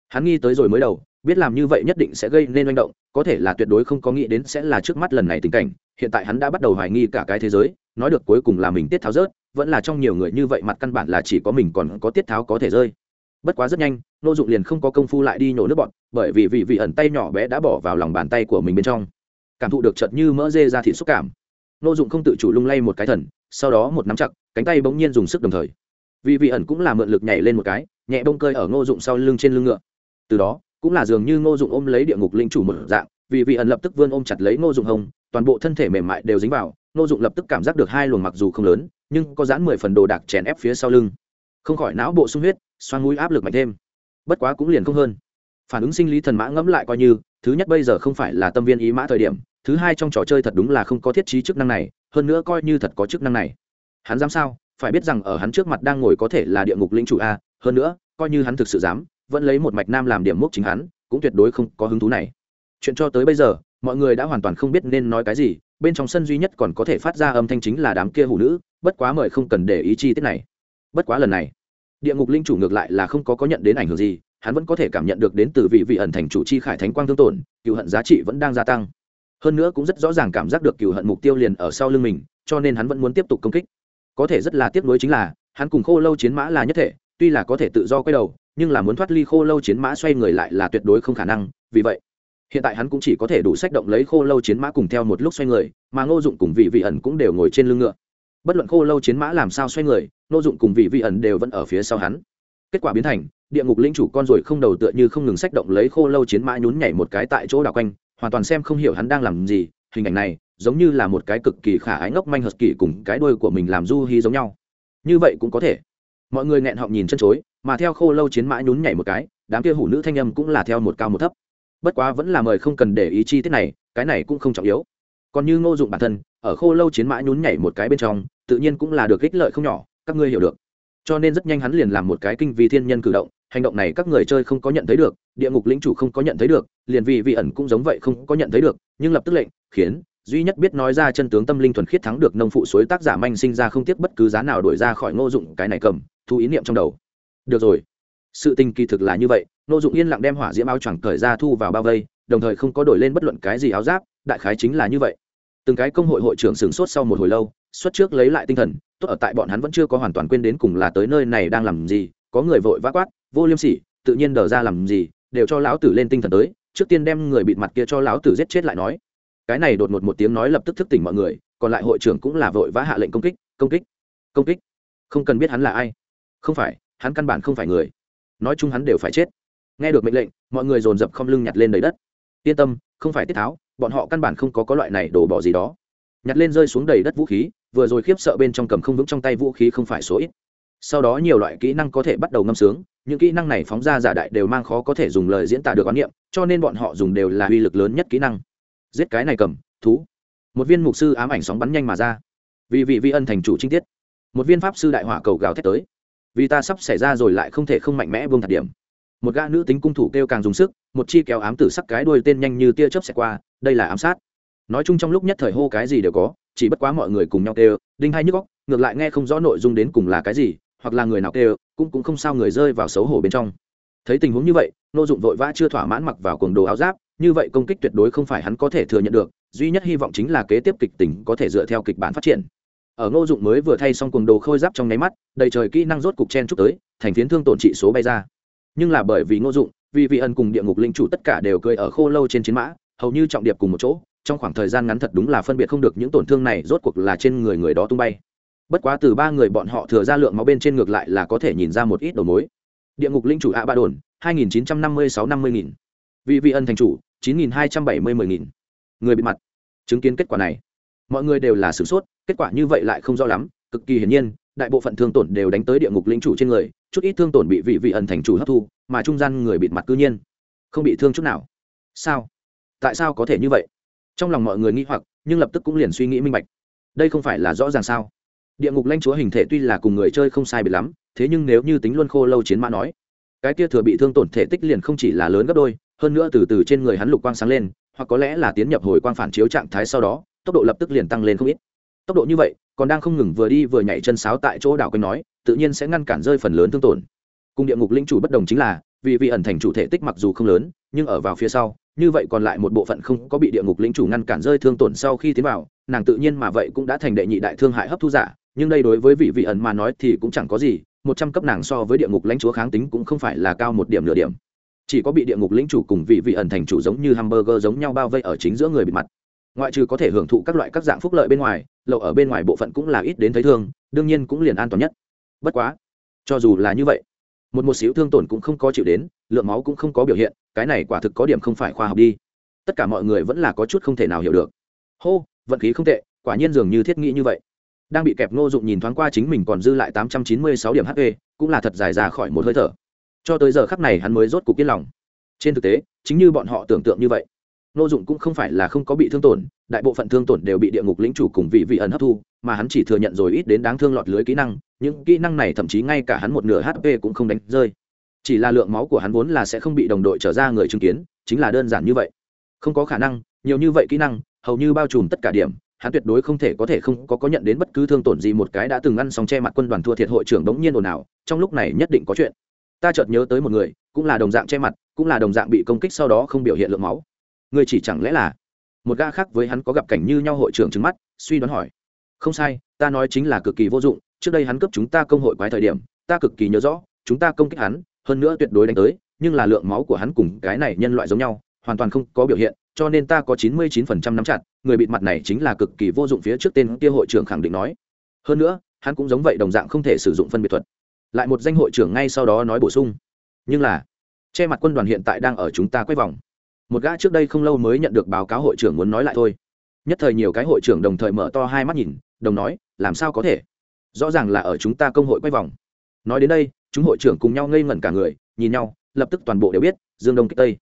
Hắn nghi tới rồi mới đầu biết làm như vậy nhất định sẽ gây nên manh động, có thể là tuyệt đối không có nghĩ đến sẽ là trước mắt lần này tình cảnh, hiện tại hắn đã bắt đầu hoài nghi cả cái thế giới, nói được cuối cùng là mình tiết tháo rớt, vẫn là trong nhiều người như vậy mặt căn bản là chỉ có mình còn có tiết tháo có thể rơi. Bất quá rất nhanh, nô dụng liền không có công phu lại đi nhổ nước bọn, bởi vì vị vị ẩn tay nhỏ bé đã bỏ vào lòng bàn tay của mình bên trong. Cảm thụ được chợt như mỡ dê ra thịt xúc cảm. Nô dụng không tự chủ lung lay một cái thần, sau đó một nắm chặt, cánh tay bỗng nhiên dùng sức đồng thời. Vị vị ẩn cũng là mượn lực nhảy lên một cái, nhẹ bông cơi ở ngô dụng sau lưng trên lưng ngựa. Từ đó cũng là dường như ngô dụng ôm lấy địa ngục linh chủ một dạng, vì vị ẩn lập tức vươn ôm chặt lấy ngô dụng hông, toàn bộ thân thể mềm mại đều dính vào, ngô dụng lập tức cảm giác được hai luồng mặc dù không lớn, nhưng có dán mười phần đồ đạc chèn ép phía sau lưng. Không khỏi não bộ sung huyết xoan mũi áp lực mạnh thêm. Bất quá cũng liền không hơn. Phản ứng sinh lý thần mã ngẫm lại coi như, thứ nhất bây giờ không phải là tâm viên ý mã thời điểm, thứ hai trong trò chơi thật đúng là không có thiết trí chức năng này, hơn nữa coi như thật có chức năng này. Hắn dám sao? Phải biết rằng ở hắn trước mặt đang ngồi có thể là địa ngục linh chủ a, hơn nữa, coi như hắn thực sự dám vẫn lấy một mạch nam làm điểm mốc chính hắn, cũng tuyệt đối không có hứng thú này. Chuyện cho tới bây giờ, mọi người đã hoàn toàn không biết nên nói cái gì, bên trong sân duy nhất còn có thể phát ra âm thanh chính là đám kia hủ nữ, bất quá mời không cần để ý chi tiết này. Bất quá lần này, địa ngục linh chủ ngược lại là không có có nhận đến ảnh hưởng gì, hắn vẫn có thể cảm nhận được đến từ vị vị ẩn thành chủ chi khải thánh quang thương tổn, cựu hận giá trị vẫn đang gia tăng. Hơn nữa cũng rất rõ ràng cảm giác được cựu hận mục tiêu liền ở sau lưng mình, cho nên hắn vẫn muốn tiếp tục công kích. Có thể rất là tiếc nuối chính là, hắn cùng khô lâu chiến mã là nhất thể, tuy là có thể tự do quay đầu nhưng là muốn thoát ly khô lâu chiến mã xoay người lại là tuyệt đối không khả năng, vì vậy, hiện tại hắn cũng chỉ có thể đủ sách động lấy khô lâu chiến mã cùng theo một lúc xoay người, mà ngô dụng cùng vị vị ẩn cũng đều ngồi trên lưng ngựa. Bất luận khô lâu chiến mã làm sao xoay người, ngô dụng cùng vị vị ẩn đều vẫn ở phía sau hắn. Kết quả biến thành, địa ngục linh chủ con rồi không đầu tựa như không ngừng sách động lấy khô lâu chiến mã nhún nhảy một cái tại chỗ đào quanh, hoàn toàn xem không hiểu hắn đang làm gì, hình ảnh này giống như là một cái cực kỳ khả ái ngốc manh hợp kỳ cùng cái đuôi của mình làm du hí giống nhau. Như vậy cũng có thể mọi người nghẹn họng nhìn chân chối, mà theo khô lâu chiến mã nhún nhảy một cái, đám kia hủ nữ thanh âm cũng là theo một cao một thấp. Bất quá vẫn là mời không cần để ý chi tiết này, cái này cũng không trọng yếu. Còn như ngô dụng bản thân, ở khô lâu chiến mã nhún nhảy một cái bên trong, tự nhiên cũng là được ích lợi không nhỏ, các ngươi hiểu được. Cho nên rất nhanh hắn liền làm một cái kinh vì thiên nhân cử động, hành động này các người chơi không có nhận thấy được, địa ngục lĩnh chủ không có nhận thấy được, liền vì vị ẩn cũng giống vậy không có nhận thấy được, nhưng lập tức lệnh, khiến, duy nhất biết nói ra chân tướng tâm linh thuần khiết thắng được nông phụ suối tác giả manh sinh ra không tiếc bất cứ giá nào đổi ra khỏi ngô dụng cái này cầm thu ý niệm trong đầu. Được rồi. Sự tình kỳ thực là như vậy Nô dụng yên lặng đem hỏa diễm áo choàng cởi ra thu vào bao vây, đồng thời không có đổi lên bất luận cái gì áo giáp, đại khái chính là như vậy. Từng cái công hội hội trưởng sửng sốt sau một hồi lâu, xuất trước lấy lại tinh thần, tốt ở tại bọn hắn vẫn chưa có hoàn toàn quên đến cùng là tới nơi này đang làm gì, có người vội vã quát, vô liêm sỉ, tự nhiên đờ ra làm gì, đều cho lão tử lên tinh thần tới, trước tiên đem người bịt mặt kia cho lão tử giết chết lại nói. Cái này đột ngột một tiếng nói lập tức thức tỉnh mọi người, còn lại hội trưởng cũng là vội vã hạ lệnh công kích công kích công kích, không cần biết hắn là ai không phải, hắn căn bản không phải người. Nói chung hắn đều phải chết. Nghe được mệnh lệnh, mọi người dồn dập không lưng nhặt lên đầy đất. Yên tâm, không phải tiết tháo, bọn họ căn bản không có có loại này đổ bỏ gì đó. Nhặt lên rơi xuống đầy đất vũ khí, vừa rồi khiếp sợ bên trong cầm không vững trong tay vũ khí không phải số ít. Sau đó nhiều loại kỹ năng có thể bắt đầu ngâm sướng, những kỹ năng này phóng ra giả đại đều mang khó có thể dùng lời diễn tả được quán niệm, cho nên bọn họ dùng đều là uy lực lớn nhất kỹ năng. Giết cái này cầm, thú. Một viên mục sư ám ảnh sóng bắn nhanh mà ra. Vì vị vi ân thành chủ trinh tiết. Một viên pháp sư đại hỏa cầu gào thét tới vì ta sắp xảy ra rồi lại không thể không mạnh mẽ buông thật điểm. Một gã nữ tính cung thủ kêu càng dùng sức, một chi kéo ám tử sắc cái đuôi tên nhanh như tia chớp xẹt qua, đây là ám sát. Nói chung trong lúc nhất thời hô cái gì đều có, chỉ bất quá mọi người cùng nhau kêu, đinh hay nhức góc ngược lại nghe không rõ nội dung đến cùng là cái gì, hoặc là người nào kêu, cũng cũng không sao người rơi vào xấu hổ bên trong. Thấy tình huống như vậy, nô dụng vội vã chưa thỏa mãn mặc vào cuồng đồ áo giáp, như vậy công kích tuyệt đối không phải hắn có thể thừa nhận được, duy nhất hy vọng chính là kế tiếp kịch tính có thể dựa theo kịch bản phát triển ở ngô dụng mới vừa thay xong cuồng đồ khôi giáp trong nháy mắt, đầy trời kỹ năng rốt cục chen chúc tới, thành phiến thương tổn trị số bay ra. Nhưng là bởi vì ngô dụng, vì vị ân cùng địa ngục linh chủ tất cả đều cười ở khô lâu trên chiến mã, hầu như trọng điệp cùng một chỗ, trong khoảng thời gian ngắn thật đúng là phân biệt không được những tổn thương này rốt cuộc là trên người người đó tung bay. Bất quá từ ba người bọn họ thừa ra lượng máu bên trên ngược lại là có thể nhìn ra một ít đầu mối. Địa ngục linh chủ a ba đồn, hai nghìn chín trăm năm mươi sáu năm mươi nghìn. Vị vị ân thành chủ, chín nghìn hai trăm bảy mươi mười nghìn. Người bị mặt. Chứng kiến kết quả này mọi người đều là sửng sốt, kết quả như vậy lại không rõ lắm, cực kỳ hiển nhiên, đại bộ phận thương tổn đều đánh tới địa ngục linh chủ trên người, chút ít thương tổn bị vị vị ẩn thành chủ hấp thu, mà trung gian người bịt mặt cư nhiên, không bị thương chút nào. Sao? Tại sao có thể như vậy? Trong lòng mọi người nghĩ hoặc, nhưng lập tức cũng liền suy nghĩ minh bạch. Đây không phải là rõ ràng sao? Địa ngục lanh chúa hình thể tuy là cùng người chơi không sai biệt lắm, thế nhưng nếu như tính luôn khô lâu chiến mã nói, cái kia thừa bị thương tổn thể tích liền không chỉ là lớn gấp đôi, hơn nữa từ từ trên người hắn lục quang sáng lên, hoặc có lẽ là tiến nhập hồi quang phản chiếu trạng thái sau đó tốc độ lập tức liền tăng lên không ít. Tốc độ như vậy, còn đang không ngừng vừa đi vừa nhảy chân sáo tại chỗ đảo quanh nói, tự nhiên sẽ ngăn cản rơi phần lớn thương tổn. Cùng địa ngục linh chủ bất đồng chính là, vì vị ẩn thành chủ thể tích mặc dù không lớn, nhưng ở vào phía sau, như vậy còn lại một bộ phận không có bị địa ngục lĩnh chủ ngăn cản rơi thương tổn sau khi tiến vào, nàng tự nhiên mà vậy cũng đã thành đệ nhị đại thương hại hấp thu giả, nhưng đây đối với vị vị ẩn mà nói thì cũng chẳng có gì, một trăm cấp nàng so với địa ngục lãnh chúa kháng tính cũng không phải là cao một điểm nửa điểm. Chỉ có bị địa ngục lĩnh chủ cùng vị vị ẩn thành chủ giống như hamburger giống nhau bao vây ở chính giữa người bị mặt ngoại trừ có thể hưởng thụ các loại các dạng phúc lợi bên ngoài, lậu ở bên ngoài bộ phận cũng là ít đến thấy thương, đương nhiên cũng liền an toàn nhất. Bất quá, cho dù là như vậy, một một xíu thương tổn cũng không có chịu đến, lượng máu cũng không có biểu hiện, cái này quả thực có điểm không phải khoa học đi. Tất cả mọi người vẫn là có chút không thể nào hiểu được. Hô, vận khí không tệ, quả nhiên dường như thiết nghĩ như vậy. Đang bị kẹp ngô dụng nhìn thoáng qua chính mình còn dư lại tám trăm chín mươi sáu điểm hp cũng là thật dài ra khỏi một hơi thở. Cho tới giờ khắc này hắn mới rốt cục yên lòng. Trên thực tế, chính như bọn họ tưởng tượng như vậy Nô dụng cũng không phải là không có bị thương tổn, đại bộ phận thương tổn đều bị địa ngục lĩnh chủ cùng vị vị ẩn hấp thu, mà hắn chỉ thừa nhận rồi ít đến đáng thương lọt lưới kỹ năng, những kỹ năng này thậm chí ngay cả hắn một nửa hp cũng không đánh rơi. Chỉ là lượng máu của hắn vốn là sẽ không bị đồng đội trở ra người chứng kiến, chính là đơn giản như vậy. Không có khả năng, nhiều như vậy kỹ năng, hầu như bao trùm tất cả điểm, hắn tuyệt đối không thể có thể không có có nhận đến bất cứ thương tổn gì một cái đã từng ngăn xong che mặt quân đoàn thua thiệt hội trưởng đống nhiên ồn ào, trong lúc này nhất định có chuyện. Ta chợt nhớ tới một người, cũng là đồng dạng che mặt, cũng là đồng dạng bị công kích sau đó không biểu hiện lượng máu người chỉ chẳng lẽ là một gã khác với hắn có gặp cảnh như nhau hội trưởng trứng mắt, suy đoán hỏi. Không sai, ta nói chính là cực kỳ vô dụng, trước đây hắn cướp chúng ta công hội quái thời điểm, ta cực kỳ nhớ rõ, chúng ta công kích hắn, hơn nữa tuyệt đối đánh tới, nhưng là lượng máu của hắn cùng cái này nhân loại giống nhau, hoàn toàn không có biểu hiện, cho nên ta có chín mươi chín phần trăm nắm chặt, người bịt mặt này chính là cực kỳ vô dụng phía trước tên kia hội trưởng khẳng định nói. Hơn nữa, hắn cũng giống vậy đồng dạng không thể sử dụng phân biệt thuật. Lại một danh hội trưởng ngay sau đó nói bổ sung. Nhưng là, che mặt quân đoàn hiện tại đang ở chúng ta quay vòng một gã trước đây không lâu mới nhận được báo cáo hội trưởng muốn nói lại thôi. Nhất thời nhiều cái hội trưởng đồng thời mở to hai mắt nhìn, đồng nói, làm sao có thể? Rõ ràng là ở chúng ta công hội quay vòng. Nói đến đây, chúng hội trưởng cùng nhau ngây ngẩn cả người, nhìn nhau, lập tức toàn bộ đều biết, dương đông kích tây.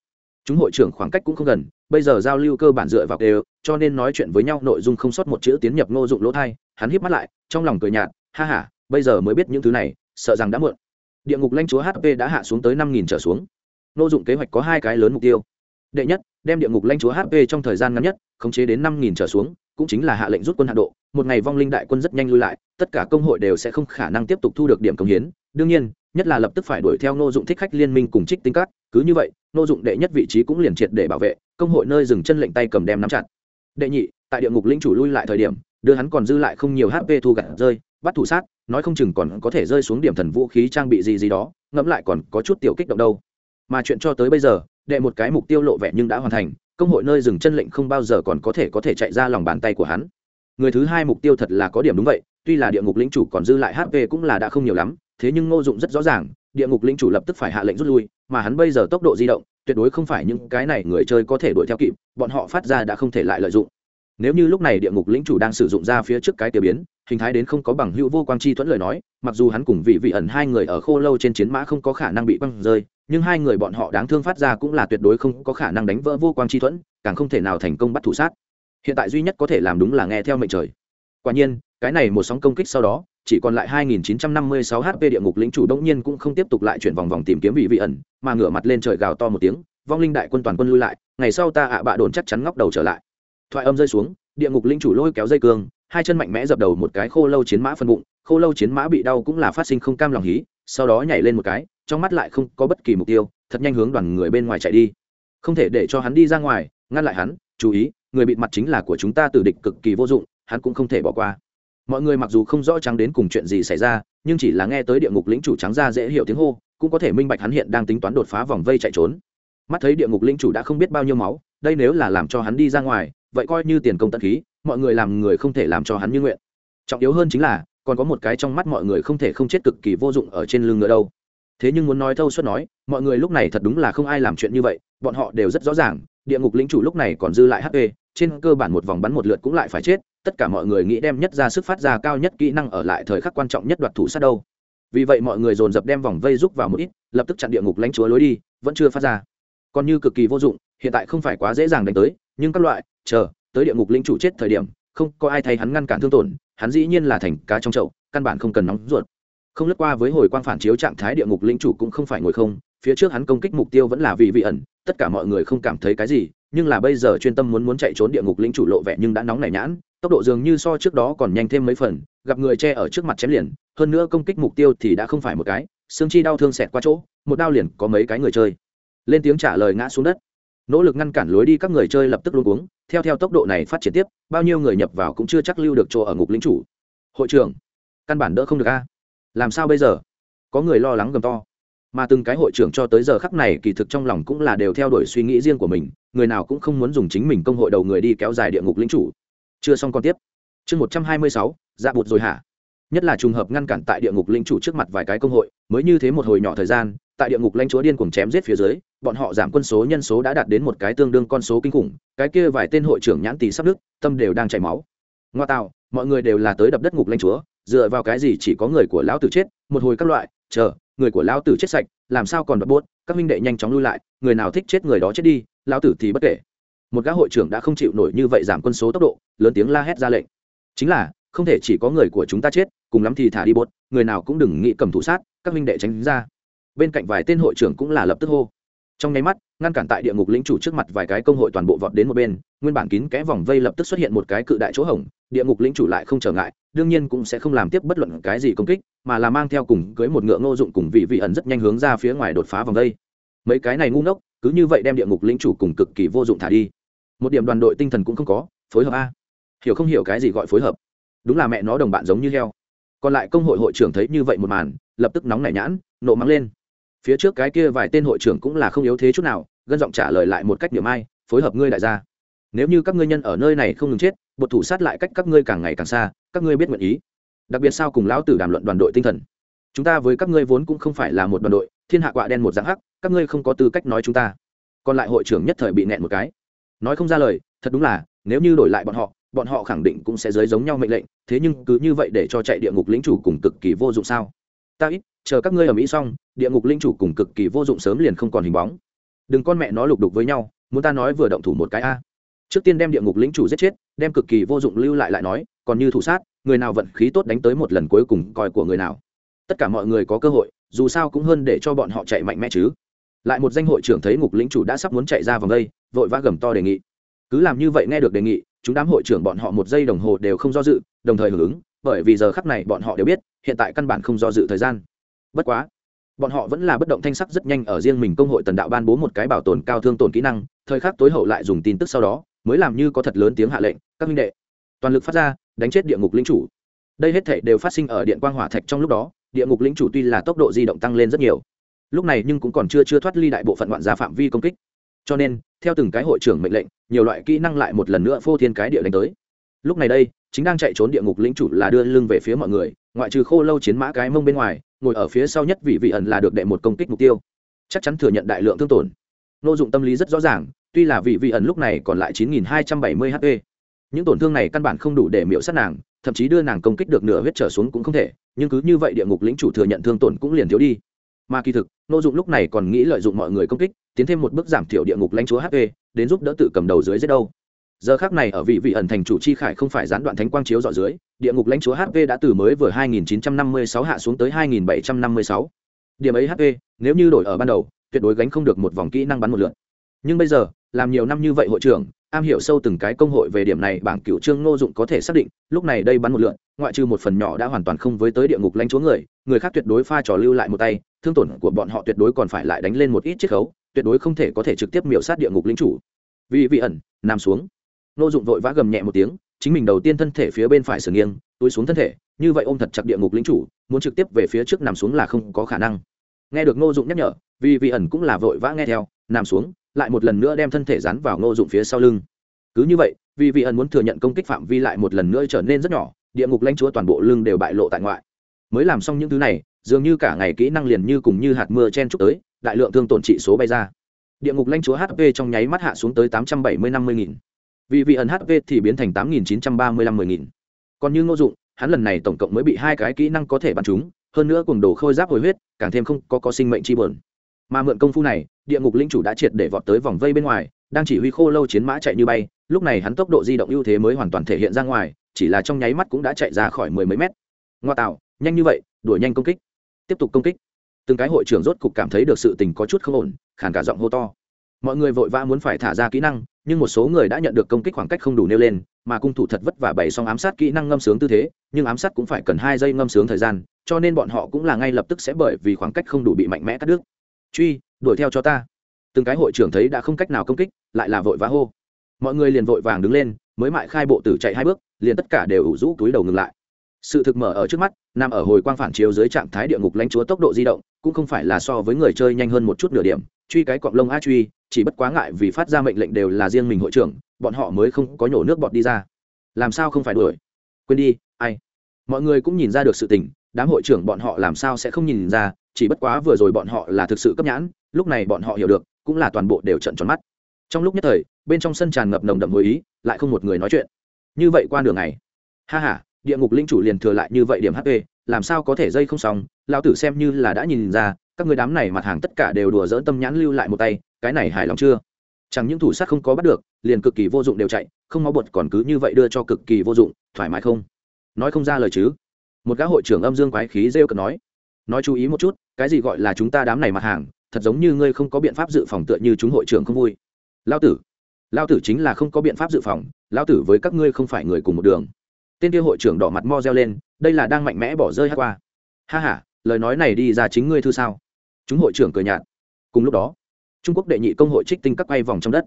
Chúng hội trưởng khoảng cách cũng không gần, bây giờ giao lưu cơ bản dựa vào đều, cho nên nói chuyện với nhau nội dung không sót một chữ tiến nhập ngô dụng lỗ thai, hắn híp mắt lại, trong lòng cười nhạt, ha ha, bây giờ mới biết những thứ này, sợ rằng đã muộn. Địa ngục lanh chúa hp đã hạ xuống tới năm nghìn trở xuống. Ngô dụng kế hoạch có hai cái lớn mục tiêu đệ nhất, đem địa ngục lãnh chúa hp trong thời gian ngắn nhất, khống chế đến năm nghìn trở xuống, cũng chính là hạ lệnh rút quân hạ độ. Một ngày vong linh đại quân rất nhanh lui lại, tất cả công hội đều sẽ không khả năng tiếp tục thu được điểm công hiến. Đương nhiên, nhất là lập tức phải đuổi theo nô dụng thích khách liên minh cùng trích tinh cát, cứ như vậy nô dụng đệ nhất vị trí cũng liền triệt để bảo vệ, công hội nơi dừng chân lệnh tay cầm đem nắm chặt. Đệ nhị, tại địa ngục linh chủ lui lại thời điểm, đưa hắn còn dư lại không nhiều hp thu gặt rơi, bắt thủ sát, nói không chừng còn có thể rơi xuống điểm thần vũ khí trang bị gì gì đó, ngẫm lại còn có chút tiểu kích động đâu. Mà chuyện cho tới bây giờ đệ một cái mục tiêu lộ vẻ nhưng đã hoàn thành, công hội nơi dừng chân lệnh không bao giờ còn có thể có thể chạy ra lòng bàn tay của hắn. Người thứ hai mục tiêu thật là có điểm đúng vậy, tuy là địa ngục lĩnh chủ còn dư lại hp cũng là đã không nhiều lắm, thế nhưng ngô dụng rất rõ ràng, địa ngục lĩnh chủ lập tức phải hạ lệnh rút lui, mà hắn bây giờ tốc độ di động, tuyệt đối không phải những cái này người chơi có thể đuổi theo kịp, bọn họ phát ra đã không thể lại lợi dụng. Nếu như lúc này địa ngục lĩnh chủ đang sử dụng ra phía trước cái tiêu biến, hình thái đến không có bằng hữu vô quang chi thuẫn lời nói, mặc dù hắn cùng vị vị ẩn hai người ở khô lâu trên chiến mã không có khả năng bị quăng rơi nhưng hai người bọn họ đáng thương phát ra cũng là tuyệt đối không có khả năng đánh vỡ vô quang chi thuẫn càng không thể nào thành công bắt thủ sát hiện tại duy nhất có thể làm đúng là nghe theo mệnh trời quả nhiên cái này một sóng công kích sau đó chỉ còn lại 2956 HP địa ngục lĩnh chủ đống nhiên cũng không tiếp tục lại chuyển vòng vòng tìm kiếm vị vị ẩn, mà ngửa mặt lên trời gào to một tiếng, vong linh đại quân toàn quân lui lại, ngày sau ta ạ bạ đồn chắc chắn ngóc đầu trở lại. Thoại âm rơi xuống, địa ngục lĩnh chủ lôi kéo dây cương, hai chân mạnh mẽ dập đầu một cái khô lâu chiến mã phân bụng, khô lâu chiến mã bị đau cũng là phát sinh không cam lòng hí, sau đó nhảy lên một cái, trong mắt lại không có bất kỳ mục tiêu, thật nhanh hướng đoàn người bên ngoài chạy đi. Không thể để cho hắn đi ra ngoài, ngăn lại hắn, chú ý, người bịt mặt chính là của chúng ta tử địch cực kỳ vô dụng, hắn cũng không thể bỏ qua. Mọi người mặc dù không rõ trắng đến cùng chuyện gì xảy ra nhưng chỉ là nghe tới địa ngục lĩnh chủ trắng ra dễ hiểu tiếng hô cũng có thể minh bạch hắn hiện đang tính toán đột phá vòng vây chạy trốn. Mắt thấy địa ngục lĩnh chủ đã không biết bao nhiêu máu đây nếu là làm cho hắn đi ra ngoài vậy coi như tiền công tận khí mọi người làm người không thể làm cho hắn như nguyện. Trọng yếu hơn chính là còn có một cái trong mắt mọi người không thể không chết cực kỳ vô dụng ở trên lưng nữa đâu thế nhưng muốn nói thâu suất nói, mọi người lúc này thật đúng là không ai làm chuyện như vậy, bọn họ đều rất rõ ràng, địa ngục lĩnh chủ lúc này còn dư lại hp trên cơ bản một vòng bắn một lượt cũng lại phải chết, tất cả mọi người nghĩ đem nhất ra sức phát ra cao nhất kỹ năng ở lại thời khắc quan trọng nhất đoạt thủ sát đâu. Vì vậy mọi người dồn dập đem vòng vây rút vào một ít, lập tức chặn địa ngục lãnh chúa lối đi, vẫn chưa phát ra. Còn như cực kỳ vô dụng, hiện tại không phải quá dễ dàng đánh tới, nhưng các loại, chờ, tới địa ngục lính chủ chết thời điểm, không có ai thay hắn ngăn cản thương tổn, hắn dĩ nhiên là thành cá trong chậu, căn bản không cần nóng ruột không lướt qua với hồi quang phản chiếu trạng thái địa ngục linh chủ cũng không phải ngồi không, phía trước hắn công kích mục tiêu vẫn là vì vị ẩn, tất cả mọi người không cảm thấy cái gì, nhưng là bây giờ chuyên tâm muốn muốn chạy trốn địa ngục lĩnh chủ lộ vẻ nhưng đã nóng nảy nhãn, tốc độ dường như so trước đó còn nhanh thêm mấy phần, gặp người che ở trước mặt chém liền, hơn nữa công kích mục tiêu thì đã không phải một cái, xương chi đau thương xẹt qua chỗ, một đao liền có mấy cái người chơi. Lên tiếng trả lời ngã xuống đất. Nỗ lực ngăn cản lối đi các người chơi lập tức luôn uống theo theo tốc độ này phát triển tiếp, bao nhiêu người nhập vào cũng chưa chắc lưu được chỗ ở ngục lĩnh chủ. Hội trưởng, căn bản đỡ không được a làm sao bây giờ? Có người lo lắng gầm to. Mà từng cái hội trưởng cho tới giờ khắc này kỳ thực trong lòng cũng là đều theo đuổi suy nghĩ riêng của mình, người nào cũng không muốn dùng chính mình công hội đầu người đi kéo dài địa ngục lính chủ. Chưa xong còn tiếp. Chương một trăm hai mươi sáu dạ bụt rồi hả? Nhất là trùng hợp ngăn cản tại địa ngục linh chủ trước mặt vài cái công hội, mới như thế một hồi nhỏ thời gian, tại địa ngục lãnh chúa điên cuồng chém giết phía dưới, bọn họ giảm quân số nhân số đã đạt đến một cái tương đương con số kinh khủng, cái kia vài tên hội trưởng nhãn tỷ sắp đức tâm đều đang chảy máu. Ngoa tạo, mọi người đều là tới đập đất ngục lãnh chúa dựa vào cái gì chỉ có người của lão tử chết, một hồi các loại, chờ, người của lão tử chết sạch, làm sao còn đập bốt các huynh đệ nhanh chóng lui lại, người nào thích chết người đó chết đi, lão tử thì bất kể. Một gã hội trưởng đã không chịu nổi như vậy giảm quân số tốc độ, lớn tiếng la hét ra lệnh. Chính là, không thể chỉ có người của chúng ta chết, cùng lắm thì thả đi bốt người nào cũng đừng nghĩ cầm thủ sát, các huynh đệ tránh ra. Bên cạnh vài tên hội trưởng cũng là lập tức hô. Trong nháy mắt, ngăn cản tại địa ngục lĩnh chủ trước mặt vài cái công hội toàn bộ vọt đến một bên, nguyên bản kín kẽ vòng vây lập tức xuất hiện một cái cự đại chỗ hổng, địa ngục lĩnh chủ lại không trở ngại đương nhiên cũng sẽ không làm tiếp bất luận cái gì công kích, mà là mang theo cùng cưới một ngựa ngô dụng cùng vị vị ẩn rất nhanh hướng ra phía ngoài đột phá vòng đây. Mấy cái này ngu ngốc, cứ như vậy đem địa ngục lĩnh chủ cùng cực kỳ vô dụng thả đi. Một điểm đoàn đội tinh thần cũng không có, phối hợp a. Hiểu không hiểu cái gì gọi phối hợp? Đúng là mẹ nó đồng bạn giống như heo. Còn lại công hội hội trưởng thấy như vậy một màn, lập tức nóng nảy nhãn, nộ mắng lên. Phía trước cái kia vài tên hội trưởng cũng là không yếu thế chút nào, gân giọng trả lời lại một cách niệm ai, phối hợp ngươi đại gia nếu như các ngươi nhân ở nơi này không ngừng chết, bột thủ sát lại cách các ngươi càng ngày càng xa, các ngươi biết nguyện ý. Đặc biệt sao cùng lão tử đàm luận đoàn đội tinh thần. Chúng ta với các ngươi vốn cũng không phải là một đoàn đội, thiên hạ quạ đen một dạng hắc, các ngươi không có tư cách nói chúng ta. Còn lại hội trưởng nhất thời bị nẹn một cái. Nói không ra lời, thật đúng là, nếu như đổi lại bọn họ bọn họ khẳng định cũng sẽ giới giống nhau mệnh lệnh, thế nhưng cứ như vậy để cho chạy địa ngục lĩnh chủ cùng cực kỳ vô dụng sao? Ta ít, chờ các ngươi ở mỹ xong, địa ngục linh chủ cùng cực kỳ vô dụng sớm liền không còn hình bóng. Đừng con mẹ nó lục đục với nhau, muốn ta nói vừa động thủ một cái a trước tiên đem địa ngục lĩnh chủ giết chết, đem cực kỳ vô dụng lưu lại lại nói, còn như thủ sát, người nào vận khí tốt đánh tới một lần cuối cùng coi của người nào. Tất cả mọi người có cơ hội, dù sao cũng hơn để cho bọn họ chạy mạnh mẽ chứ. Lại một danh hội trưởng thấy ngục lĩnh chủ đã sắp muốn chạy ra vòng đây, vội vã gầm to đề nghị. Cứ làm như vậy nghe được đề nghị, chúng đám hội trưởng bọn họ một giây đồng hồ đều không do dự, đồng thời hưởng ứng, bởi vì giờ khắc này bọn họ đều biết, hiện tại căn bản không do dự thời gian. Bất quá, bọn họ vẫn là bất động thanh sắc rất nhanh ở riêng mình công hội tần đạo ban bố một cái bảo tồn cao thương tổn kỹ năng, thời khắc tối hậu lại dùng tin tức sau đó mới làm như có thật lớn tiếng hạ lệnh, các minh đệ, toàn lực phát ra, đánh chết địa ngục lính chủ. Đây hết thể đều phát sinh ở điện quang hỏa thạch trong lúc đó, địa ngục lính chủ tuy là tốc độ di động tăng lên rất nhiều, lúc này nhưng cũng còn chưa chưa thoát ly đại bộ phận ngoạn gia phạm vi công kích. Cho nên, theo từng cái hội trưởng mệnh lệnh, nhiều loại kỹ năng lại một lần nữa phô thiên cái địa đánh tới. Lúc này đây, chính đang chạy trốn địa ngục lính chủ là đưa lưng về phía mọi người, ngoại trừ khô lâu chiến mã cái mông bên ngoài, ngồi ở phía sau nhất vị vị ẩn là được đệ một công kích mục tiêu. Chắc chắn thừa nhận đại lượng thương tổn. Nô dụng tâm lý rất rõ ràng tuy là vị vị ẩn lúc này còn lại 9.270 hp những tổn thương này căn bản không đủ để miểu sát nàng, thậm chí đưa nàng công kích được nửa huyết trở xuống cũng không thể, nhưng cứ như vậy địa ngục lĩnh chủ thừa nhận thương tổn cũng liền thiếu đi. Mà kỳ thực, nô dụng lúc này còn nghĩ lợi dụng mọi người công kích, tiến thêm một bước giảm thiểu địa ngục lãnh chúa hp đến giúp đỡ tự cầm đầu dưới giết đâu. Giờ khắc này ở vị vị ẩn thành chủ chi khải không phải gián đoạn thánh quang chiếu dọi dưới, địa ngục lãnh chúa hp đã từ mới vừa 2956 hạ xuống tới 2756. điểm ấy hp nếu như đổi ở ban đầu, tuyệt đối gánh không được một vòng kỹ năng bắn một lượt nhưng bây giờ, làm nhiều năm như vậy hội trưởng, am hiểu sâu từng cái công hội về điểm này, bảng cựu trương ngô dụng có thể xác định, lúc này đây bắn một lượn, ngoại trừ một phần nhỏ đã hoàn toàn không với tới địa ngục lãnh chúa người người khác tuyệt đối pha trò lưu lại một tay, thương tổn của bọn họ tuyệt đối còn phải lại đánh lên một ít chiết khấu, tuyệt đối không thể có thể trực tiếp miểu sát địa ngục lính chủ. Vì vị ẩn, nằm xuống. Ngô dụng vội vã gầm nhẹ một tiếng, chính mình đầu tiên thân thể phía bên phải sửa nghiêng, túi xuống thân thể, như vậy ôm thật chặt địa ngục lính chủ, muốn trực tiếp về phía trước nằm xuống là không có khả năng. Nghe được ngô dụng nhắc nhở, vì vị ẩn cũng là vội vã nghe theo nằm xuống, lại một lần nữa đem thân thể dán vào ngô dụng phía sau lưng. Cứ như vậy, vì vị ẩn muốn thừa nhận công kích phạm vi lại một lần nữa trở nên rất nhỏ, địa ngục lãnh chúa toàn bộ lưng đều bại lộ tại ngoại. Mới làm xong những thứ này, dường như cả ngày kỹ năng liền như cùng như hạt mưa chen chúc tới, đại lượng thương tổn trị số bay ra. Địa ngục lãnh chúa hp trong nháy mắt hạ xuống tới tám trăm bảy mươi năm mươi nghìn. Vì vị ẩn hp thì biến thành tám nghìn chín trăm ba mươi năm mươi nghìn. Còn như ngô dụng, hắn lần này tổng cộng mới bị hai cái kỹ năng có thể bắn chúng hơn nữa cùng đồ khôi giáp hồi huyết, càng thêm không có có sinh mệnh chi bờn mà mượn công phu này địa ngục linh chủ đã triệt để vọt tới vòng vây bên ngoài, đang chỉ huy khô lâu chiến mã chạy như bay. Lúc này hắn tốc độ di động ưu thế mới hoàn toàn thể hiện ra ngoài, chỉ là trong nháy mắt cũng đã chạy ra khỏi mười mấy mét. Ngoa tạo, nhanh như vậy, đuổi nhanh công kích. Tiếp tục công kích. Từng cái hội trưởng rốt cục cảm thấy được sự tình có chút không ổn, khàn cả giọng hô to. Mọi người vội vã muốn phải thả ra kỹ năng, nhưng một số người đã nhận được công kích khoảng cách không đủ nêu lên, mà cung thủ thật vất vả bày xong ám sát kỹ năng ngâm sướng tư thế, nhưng ám sát cũng phải cần hai giây ngâm sướng thời gian, cho nên bọn họ cũng là ngay lập tức sẽ bởi vì khoảng cách không đủ bị mạnh mẽ cắt đứt. Truy đuổi theo cho ta. Từng cái hội trưởng thấy đã không cách nào công kích, lại là vội vã hô. Mọi người liền vội vàng đứng lên, mới mại khai bộ tử chạy hai bước, liền tất cả đều ủ rũ túi đầu ngừng lại. Sự thực mở ở trước mắt, nằm ở hồi quang phản chiếu dưới trạng thái địa ngục lãnh chúa tốc độ di động, cũng không phải là so với người chơi nhanh hơn một chút nửa điểm, truy cái cọng lông a truy, chỉ bất quá ngại vì phát ra mệnh lệnh đều là riêng mình hội trưởng, bọn họ mới không có nhổ nước bọt đi ra. Làm sao không phải đuổi? Quên đi, ai? Mọi người cũng nhìn ra được sự tình, đám hội trưởng bọn họ làm sao sẽ không nhìn ra, chỉ bất quá vừa rồi bọn họ là thực sự cấp nhãn lúc này bọn họ hiểu được cũng là toàn bộ đều trận tròn mắt. Trong lúc nhất thời bên trong sân tràn ngập nồng đậm hồi ý lại không một người nói chuyện. Như vậy qua đường này, ha h a địa ngục linh chủ liền thừa lại như vậy điểm hp làm sao có thể dây không xong? Lao tử xem như là đã nhìn ra các người đám này mặt hàng tất cả đều đùa dỡ tâm nhãn lưu lại một tay cái này hài lòng chưa? Chẳng những thủ sát không có bắt được liền cực kỳ vô dụng đều chạy không máu bột còn cứ như vậy đưa cho cực kỳ vô dụng thoải mái không? Nói không ra lời chứ. Một gã hội trưởng âm dương quái khí rêu cực nói. Nói chú ý một chút cái gì gọi là chúng ta đám này mặt hàng thật giống như ngươi không có biện pháp dự phòng tựa như chúng hội trưởng không vui. Lao tử lao tử chính là không có biện pháp dự phòng lao tử với các ngươi không phải người cùng một đường. Tên kia hội trưởng đỏ mặt mo reo lên, đây là đang mạnh mẽ bỏ rơi hát qua. Ha h a lời nói này đi ra chính ngươi thư sao? Chúng hội trưởng cười nhạt. Cùng lúc đó, trung quốc đệ nhị công hội trích tinh các quay vòng trong đất.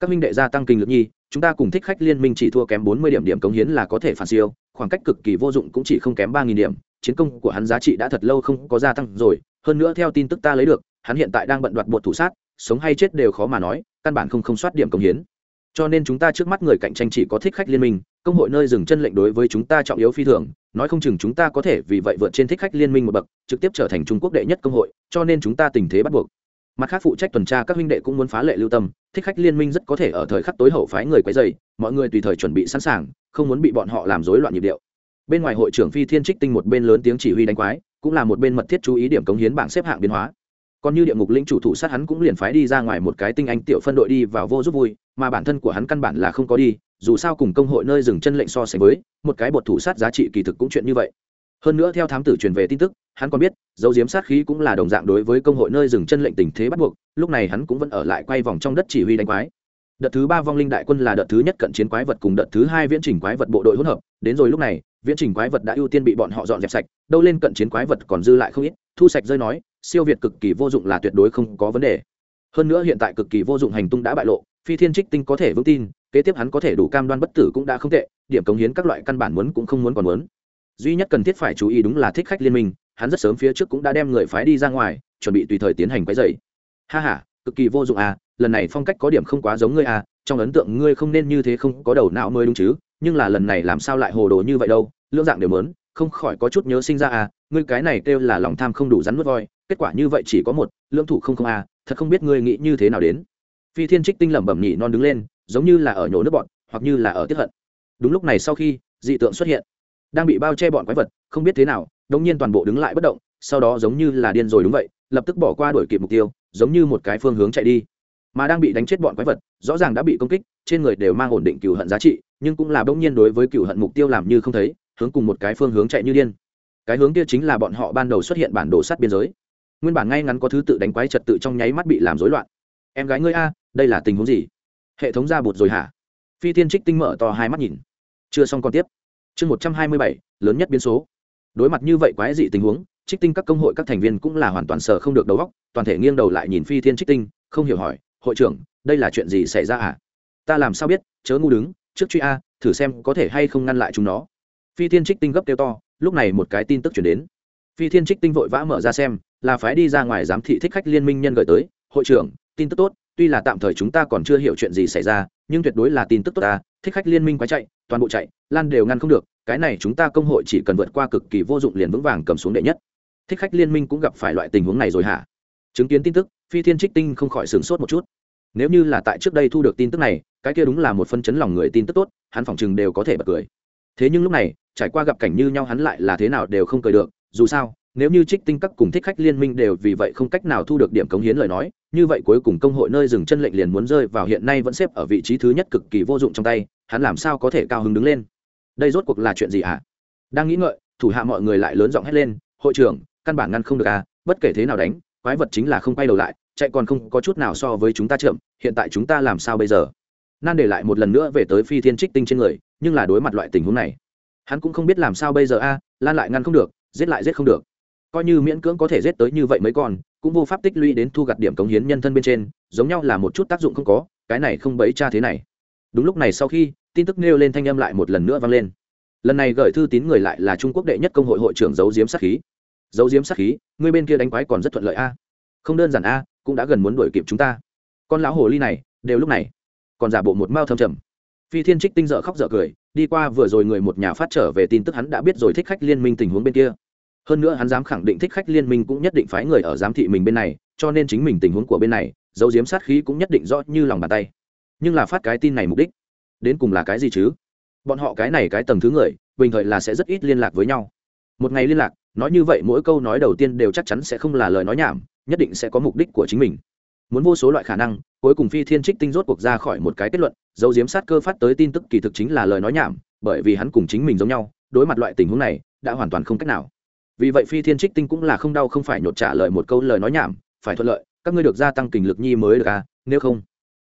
Các minh đệ gia tăng kinh lực nhi chúng ta cùng thích khách liên minh chỉ thua kém bốn mươi điểm điểm cống hiến là có thể phản siêu, khoảng cách cực kỳ vô dụng cũng chỉ không kém ba nghìn điểm. Chiến công của hắn giá trị đã thật lâu không có gia tăng rồi, hơn nữa theo tin tức ta lấy được, hắn hiện tại đang bận đoạt bộ thủ sát, sống hay chết đều khó mà nói, căn bản không không soát điểm cống hiến. Cho nên chúng ta trước mắt người cạnh tranh chỉ có thích khách liên minh, công hội nơi dừng chân lệnh đối với chúng ta trọng yếu phi thường, nói không chừng chúng ta có thể vì vậy vượt trên thích khách liên minh một bậc, trực tiếp trở thành trung quốc đệ nhất công hội, cho nên chúng ta tình thế bắt buộc mặt khác phụ trách tuần tra các huynh đệ cũng muốn phá lệ lưu tâm, thích khách liên minh rất có thể ở thời khắc tối hậu phái người quấy dày mọi người tùy thời chuẩn bị sẵn sàng, không muốn bị bọn họ làm rối loạn nhịp điệu. Bên ngoài hội trưởng phi thiên trích tinh một bên lớn tiếng chỉ huy đánh quái, cũng là một bên mật thiết chú ý điểm cống hiến bảng xếp hạng biến hóa. Còn như địa ngục lĩnh chủ thủ sát hắn cũng liền phái đi ra ngoài một cái tinh anh tiểu phân đội đi vào vô giúp vui, mà bản thân của hắn căn bản là không có đi, dù sao cùng công hội nơi dừng chân lệnh so sánh với, một cái bột thủ sát giá trị kỳ thực cũng chuyện như vậy hơn nữa theo thám tử truyền về tin tức, hắn còn biết, dấu diếm sát khí cũng là đồng dạng đối với công hội nơi dừng chân lệnh tình thế bắt buộc, lúc này hắn cũng vẫn ở lại quay vòng trong đất chỉ huy đánh quái. Đợt thứ ba vong linh đại quân là đợt thứ nhất cận chiến quái vật cùng đợt thứ hai viễn trình quái vật bộ đội hỗn hợp, đến rồi lúc này, viễn trình quái vật đã ưu tiên bị bọn họ dọn dẹp sạch, đâu lên cận chiến quái vật còn dư lại không ít, thu sạch rơi nói, siêu việt cực kỳ vô dụng là tuyệt đối không có vấn đề. Hơn nữa hiện tại cực kỳ vô dụng hành tung đã bại lộ, phi thiên trích tinh có thể vững tin, kế tiếp hắn có thể đủ cam đoan bất tử cũng đã không tệ, điểm cống hiến các loại căn bản muốn cũng không muốn còn muốn duy nhất cần thiết phải chú ý đúng là thích khách liên minh, hắn rất sớm phía trước cũng đã đem người phái đi ra ngoài, chuẩn bị tùy thời tiến hành quấy dày ha h a cực kỳ vô dụng à lần này phong cách có điểm không quá giống ngươi à trong ấn tượng ngươi không nên như thế không có đầu não mới đúng chứ, nhưng là lần này làm sao lại hồ đồ như vậy đâu, lưỡng dạng đều mớn không khỏi có chút nhớ sinh ra à ngươi cái này kêu là lòng tham không đủ rắn nuốt voi, kết quả như vậy chỉ có một, lưỡng thủ không không à thật không biết ngươi nghĩ như thế nào đến. Phi thiên trích tinh lẩm bẩm nhỉ non đứng lên, giống như là ở nhổ nước bọn, hoặc như là ở tiếp hận. Đúng lúc này sau khi, dị tượng xuất hiện đang bị bao che bọn quái vật, không biết thế nào, đống nhiên toàn bộ đứng lại bất động, sau đó giống như là điên rồi đúng vậy, lập tức bỏ qua đuổi kịp mục tiêu, giống như một cái phương hướng chạy đi. Mà đang bị đánh chết bọn quái vật, rõ ràng đã bị công kích, trên người đều mang ổn định cựu hận giá trị, nhưng cũng là bỗng nhiên đối với cựu hận mục tiêu làm như không thấy, hướng cùng một cái phương hướng chạy như điên. Cái hướng kia chính là bọn họ ban đầu xuất hiện bản đồ sát biên giới. Nguyên bản ngay ngắn có thứ tự đánh quái trật tự trong nháy mắt bị làm rối loạn. Em gái ngươi a, đây là tình huống gì? Hệ thống ra bụt rồi hả? Phi thiên trích tinh mở to hai mắt nhìn. Chưa xong còn tiếp chương một trăm hai mươi bảy, lớn nhất biến số. Đối mặt như vậy quái dị tình huống, trích tinh các công hội các thành viên cũng là hoàn toàn sợ không được đầu óc, toàn thể nghiêng đầu lại nhìn phi thiên trích tinh, không hiểu hỏi, hội trưởng, đây là chuyện gì xảy ra à? Ta làm sao biết, chớ ngu đứng, trước truy a, thử xem có thể hay không ngăn lại chúng nó. Phi thiên trích tinh gấp kêu to, lúc này một cái tin tức chuyển đến. Phi thiên trích tinh vội vã mở ra xem, là phái đi ra ngoài giám thị thích khách liên minh nhân gửi tới, hội trưởng, tin tức tốt tuy là tạm thời chúng ta còn chưa hiểu chuyện gì xảy ra, nhưng tuyệt đối là tin tức tốt ta. Thích khách liên minh quái chạy, toàn bộ chạy, lan đều ngăn không được, cái này chúng ta công hội chỉ cần vượt qua cực kỳ vô dụng liền vững vàng cầm xuống đệ nhất. Thích khách liên minh cũng gặp phải loại tình huống này rồi hả? Chứng kiến tin tức, phi thiên trích tinh không khỏi sửng sốt một chút. Nếu như là tại trước đây thu được tin tức này, cái kia đúng là một phân chấn lòng người tin tức tốt, hắn phỏng chừng đều có thể bật cười. Thế nhưng lúc này, trải qua gặp cảnh như nhau hắn lại là thế nào đều không cười được. Dù sao, nếu như trích tinh các cùng thích khách liên minh đều vì vậy không cách nào thu được điểm cống hiến lời nói như vậy cuối cùng công hội nơi dừng chân lệnh liền muốn rơi vào hiện nay vẫn xếp ở vị trí thứ nhất cực kỳ vô dụng trong tay, hắn làm sao có thể cao hứng đứng lên? Đây rốt cuộc là chuyện gì ạ? À? đang nghĩ ngợi, thủ hạ mọi người lại lớn giọng hét lên, hội trưởng, căn bản ngăn không được à bất kể thế nào đánh, quái vật chính là không quay đầu lại, chạy còn không có chút nào so với chúng ta chậm, hiện tại chúng ta làm sao bây giờ? Nan để lại một lần nữa về tới phi thiên trích tinh trên người, nhưng là đối mặt loại tình huống này, hắn cũng không biết làm sao bây giờ a, lan lại ngăn không được, giết lại giết không được. Coi như miễn cưỡng có thể giết tới như vậy mấy con cũng vô pháp tích lũy đến thu gặt điểm cống hiến nhân thân bên trên, giống nhau là một chút tác dụng không có, cái này không bấy cha thế này. Đúng lúc này sau khi, tin tức nêu lên thanh âm lại một lần nữa vang lên. Lần này gửi thư tín người lại là trung quốc đệ nhất công hội hội trưởng giấu diếm sát khí. Giấu diếm sát khí, người bên kia đánh quái còn rất thuận lợi a. Không đơn giản a, cũng đã gần muốn đuổi kịp chúng ta. Con lão hồ ly này, đều lúc này. Còn giả bộ một mao thâm trầm. Phi thiên trích tinh dợ khóc dợ cười, đi qua vừa rồi người một nhà phát trở về tin tức hắn đã biết rồi thích khách liên minh tình huống bên kia hơn nữa hắn dám khẳng định thích khách liên minh cũng nhất định phái người ở giám thị mình bên này, cho nên chính mình tình huống của bên này, dấu diếm sát khí cũng nhất định rõ như lòng bàn tay. Nhưng là phát cái tin này mục đích, đến cùng là cái gì chứ? Bọn họ cái này cái tầng thứ người, bình thời là sẽ rất ít liên lạc với nhau. Một ngày liên lạc, nói như vậy mỗi câu nói đầu tiên đều chắc chắn sẽ không là lời nói nhảm, nhất định sẽ có mục đích của chính mình. Muốn vô số loại khả năng, cuối cùng phi thiên trích tinh rốt cuộc ra khỏi một cái kết luận, dấu diếm sát cơ phát tới tin tức kỳ thực chính là lời nói nhảm, bởi vì hắn cùng chính mình giống nhau, đối mặt loại tình huống này, đã hoàn toàn không cách nào vì vậy phi thiên trích tinh cũng là không đau không phải nhột trả lời một câu lời nói nhảm, phải thuận lợi, các ngươi được gia tăng kình lực nhi mới được à nếu không,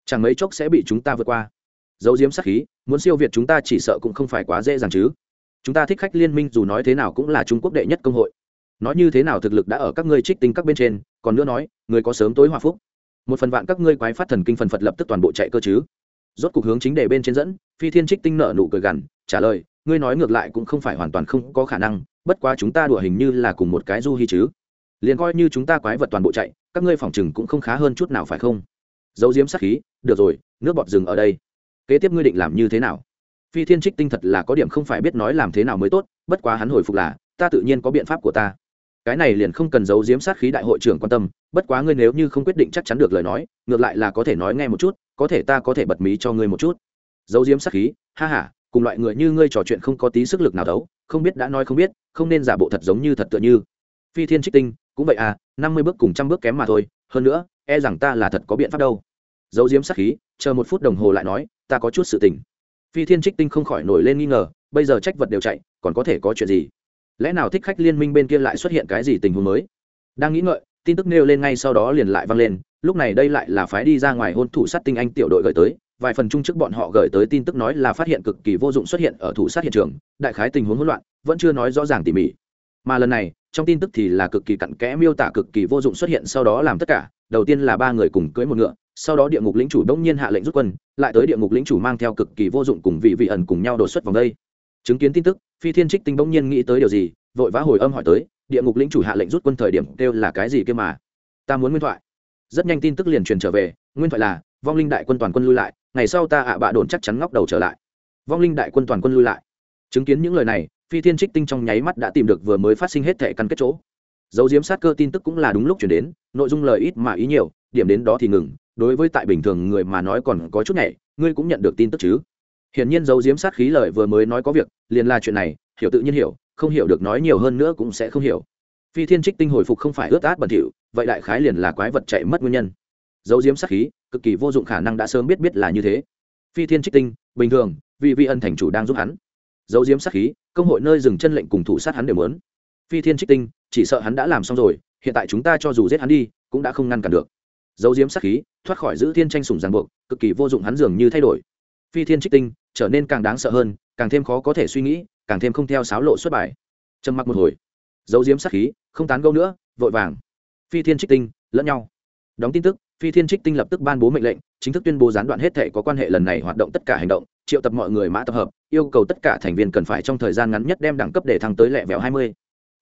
chẳng mấy chốc sẽ bị chúng ta vượt qua. Dấu diếm sát khí, muốn siêu việt chúng ta chỉ sợ cũng không phải quá dễ dàng chứ. Chúng ta thích khách liên minh, dù nói thế nào cũng là trung quốc đệ nhất công hội. Nói như thế nào thực lực đã ở các ngươi trích tinh các bên trên, còn nữa nói, người có sớm tối hòa phúc. Một phần vạn các ngươi quái phát thần kinh phần phật lập tức toàn bộ chạy cơ chứ. Rốt cục hướng chính đề bên trên dẫn, phi thiên trích tinh nợ nụ cười gằn, trả lời, ngươi nói ngược lại cũng không phải hoàn toàn không có khả năng bất quá chúng ta đùa hình như là cùng một cái du hy chứ. Liền coi như chúng ta quái vật toàn bộ chạy, các ngươi phòng chừng cũng không khá hơn chút nào phải không? Dấu diếm sát khí, được rồi, nước bọt rừng ở đây. Kế tiếp ngươi định làm như thế nào? Phi thiên trích tinh thật là có điểm không phải biết nói làm thế nào mới tốt, bất quá hắn hồi phục là, ta tự nhiên có biện pháp của ta. Cái này liền không cần giấu diếm sát khí đại hội trưởng quan tâm, bất quá ngươi nếu như không quyết định chắc chắn được lời nói, ngược lại là có thể nói nghe một chút, có thể ta có thể bật mí cho ngươi một chút. Giấu diếm sát khí, ha h a cùng loại người như ngươi trò chuyện không có tí sức lực nào đấu, không biết đã nói không biết không nên giả bộ thật giống như thật tựa như. Phi thiên trích tinh, cũng vậy à năm mươi bước cùng trăm bước kém mà thôi, hơn nữa e rằng ta là thật có biện pháp đâu. Giấu diếm sắc khí, chờ một phút đồng hồ lại nói, ta có chút sự tình. Phi thiên trích tinh không khỏi nổi lên nghi ngờ, bây giờ trách vật đều chạy, còn có thể có chuyện gì? Lẽ nào thích khách liên minh bên kia lại xuất hiện cái gì tình huống mới? Đang nghĩ ngợi, tin tức nêu lên ngay sau đó liền lại vang lên, lúc này đây lại là phái đi ra ngoài hôn thủ sát tinh anh tiểu đội gửi tới vài phần chung trước bọn họ gửi tới tin tức nói là phát hiện cực kỳ vô dụng xuất hiện ở thủ sát hiện trường, đại khái tình huống hỗn loạn, vẫn chưa nói rõ ràng tỉ mỉ. Mà lần này, trong tin tức thì là cực kỳ cặn kẽ miêu tả cực kỳ vô dụng xuất hiện sau đó làm tất cả, đầu tiên là ba người cùng cưới một ngựa, sau đó địa ngục lĩnh chủ đông nhiên hạ lệnh rút quân, lại tới địa ngục lĩnh chủ mang theo cực kỳ vô dụng cùng vị vị ẩn cùng nhau đột xuất vòng đây. Chứng kiến tin tức, phi thiên trích tinh bỗng nhiên nghĩ tới điều gì, vội vã hồi âm hỏi tới, địa ngục lĩnh chủ hạ lệnh rút quân thời điểm kêu là cái gì kia mà? Ta muốn nguyên thoại. Rất nhanh tin tức liền truyền trở về, nguyên thoại là, vong linh đại quân toàn quân lui lại ngày sau ta ạ bạ đồn chắc chắn ngóc đầu trở lại. Vong linh đại quân toàn quân lui lại. Chứng kiến những lời này, phi thiên trích tinh trong nháy mắt đã tìm được vừa mới phát sinh hết thẻ căn kết chỗ. Dấu diếm sát cơ tin tức cũng là đúng lúc chuyển đến, nội dung lời ít mà ý nhiều, điểm đến đó thì ngừng, đối với tại bình thường người mà nói còn có chút nhẹ, ngươi cũng nhận được tin tức chứ? Hiển nhiên dấu diếm sát khí lời vừa mới nói có việc, liền là chuyện này, hiểu tự nhiên hiểu, không hiểu được nói nhiều hơn nữa cũng sẽ không hiểu. Phi thiên trích tinh hồi phục không phải ướt át bẩn thỉu, vậy đại khái liền là quái vật chạy mất nguyên nhân dấu diếm sát khí, cực kỳ vô dụng khả năng đã sớm biết biết là như thế. Phi thiên trích tinh, bình thường, vì vi ân thành chủ đang giúp hắn. Dấu diếm sát khí, công hội nơi dừng chân lệnh cùng thủ sát hắn đều muốn. Phi thiên trích tinh, chỉ sợ hắn đã làm xong rồi, hiện tại chúng ta cho dù giết hắn đi, cũng đã không ngăn cản được. Dấu diếm sát khí, thoát khỏi giữ thiên tranh sủng ràng buộc, cực kỳ vô dụng hắn dường như thay đổi. Phi thiên trích tinh, trở nên càng đáng sợ hơn, càng thêm khó có thể suy nghĩ, càng thêm không theo sáo lộ xuất bài. Trầm mặc một hồi. Dấu diếm sát khí, không tán gâu nữa, vội vàng. Phi thiên trích tinh, lẫn nhau. Đóng tin tức phi thiên trích tinh lập tức ban bố mệnh lệnh, chính thức tuyên bố gián đoạn hết thể có quan hệ lần này hoạt động tất cả hành động, triệu tập mọi người mã tập hợp, yêu cầu tất cả thành viên cần phải trong thời gian ngắn nhất đem đẳng cấp để thăng tới lẹ vẹo hai mươi.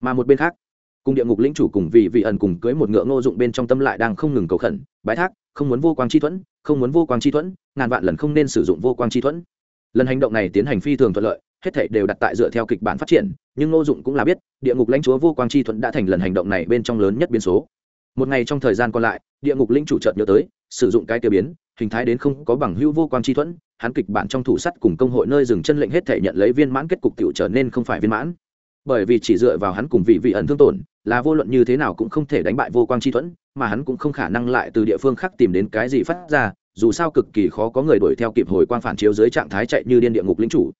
Mà một bên khác, cùng địa ngục lĩnh chủ cùng vì vị ẩn cùng cưới một ngựa ngô dụng bên trong tâm lại đang không ngừng cầu khẩn, bái thác, không muốn vô quang chi thuẫn, không muốn vô quang chi thuẫn, ngàn vạn lần không nên sử dụng vô quang chi thuẫn. Lần hành động này tiến hành phi thường thuận lợi, hết thảy đều đặt tại dựa theo kịch bản phát triển, nhưng ngô dụng cũng là biết, địa ngục lãnh chúa vô quang chi thuẫn đã thành lần hành động này bên trong lớn nhất biến số một ngày trong thời gian còn lại, địa ngục linh chủ chợt nhớ tới, sử dụng cái tiêu biến, hình thái đến không có bằng hữu vô quang chi thuẫn, hắn kịch bản trong thủ sắt cùng công hội nơi dừng chân lệnh hết thể nhận lấy viên mãn kết cục tiểu trở nên không phải viên mãn. Bởi vì chỉ dựa vào hắn cùng vị vị ẩn thương tổn, là vô luận như thế nào cũng không thể đánh bại vô quang chi thuẫn, mà hắn cũng không khả năng lại từ địa phương khác tìm đến cái gì phát ra, dù sao cực kỳ khó có người đuổi theo kịp hồi quang phản chiếu dưới trạng thái chạy như điên địa ngục lính chủ.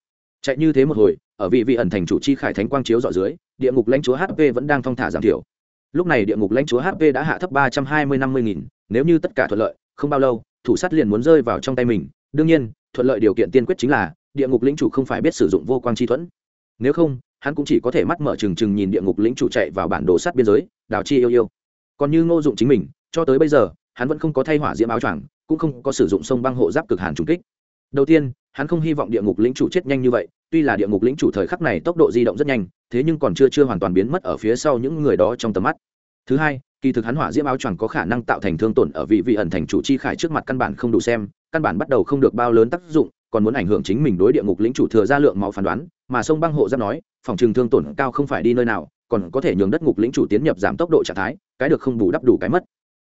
Chạy như thế một hồi, ở vị vị ẩn thành chủ chi khải thánh quang chiếu dọ dưới, địa ngục lãnh chúa hp vẫn đang thong thả giảm thiểu lúc này địa ngục lãnh chúa hp đã hạ thấp ba trăm hai mươi năm mươi nghìn, nếu như tất cả thuận lợi, không bao lâu, thủ sát liền muốn rơi vào trong tay mình. Đương nhiên, thuận lợi điều kiện tiên quyết chính là, địa ngục lĩnh chủ không phải biết sử dụng vô quang chi thuẫn. Nếu không, hắn cũng chỉ có thể mắt mở trừng trừng nhìn địa ngục lĩnh chủ chạy vào bản đồ sắt biên giới, đào chi yêu yêu. Còn như ngô dụng chính mình, cho tới bây giờ, hắn vẫn không có thay hỏa diễm áo choàng, cũng không có sử dụng sông băng hộ giáp cực hàn trùng kích. Đầu tiên hắn không hy vọng địa ngục lĩnh chủ chết nhanh như vậy, tuy là địa ngục lĩnh chủ thời khắc này tốc độ di động rất nhanh, thế nhưng còn chưa chưa hoàn toàn biến mất ở phía sau những người đó trong tầm mắt. Thứ hai, kỳ thực hắn hỏa diễm áo choàng có khả năng tạo thành thương tổn ở vị vị ẩn thành chủ chi khải trước mặt căn bản không đủ xem, căn bản bắt đầu không được bao lớn tác dụng, còn muốn ảnh hưởng chính mình đối địa ngục lĩnh chủ thừa ra lượng máu phán đoán, mà sông băng hộ giáp nói, phòng trường thương tổn cao không phải đi nơi nào, còn có thể nhường đất ngục lĩnh chủ tiến nhập giảm tốc độ trạng thái, cái được không bù đắp đủ cái mất.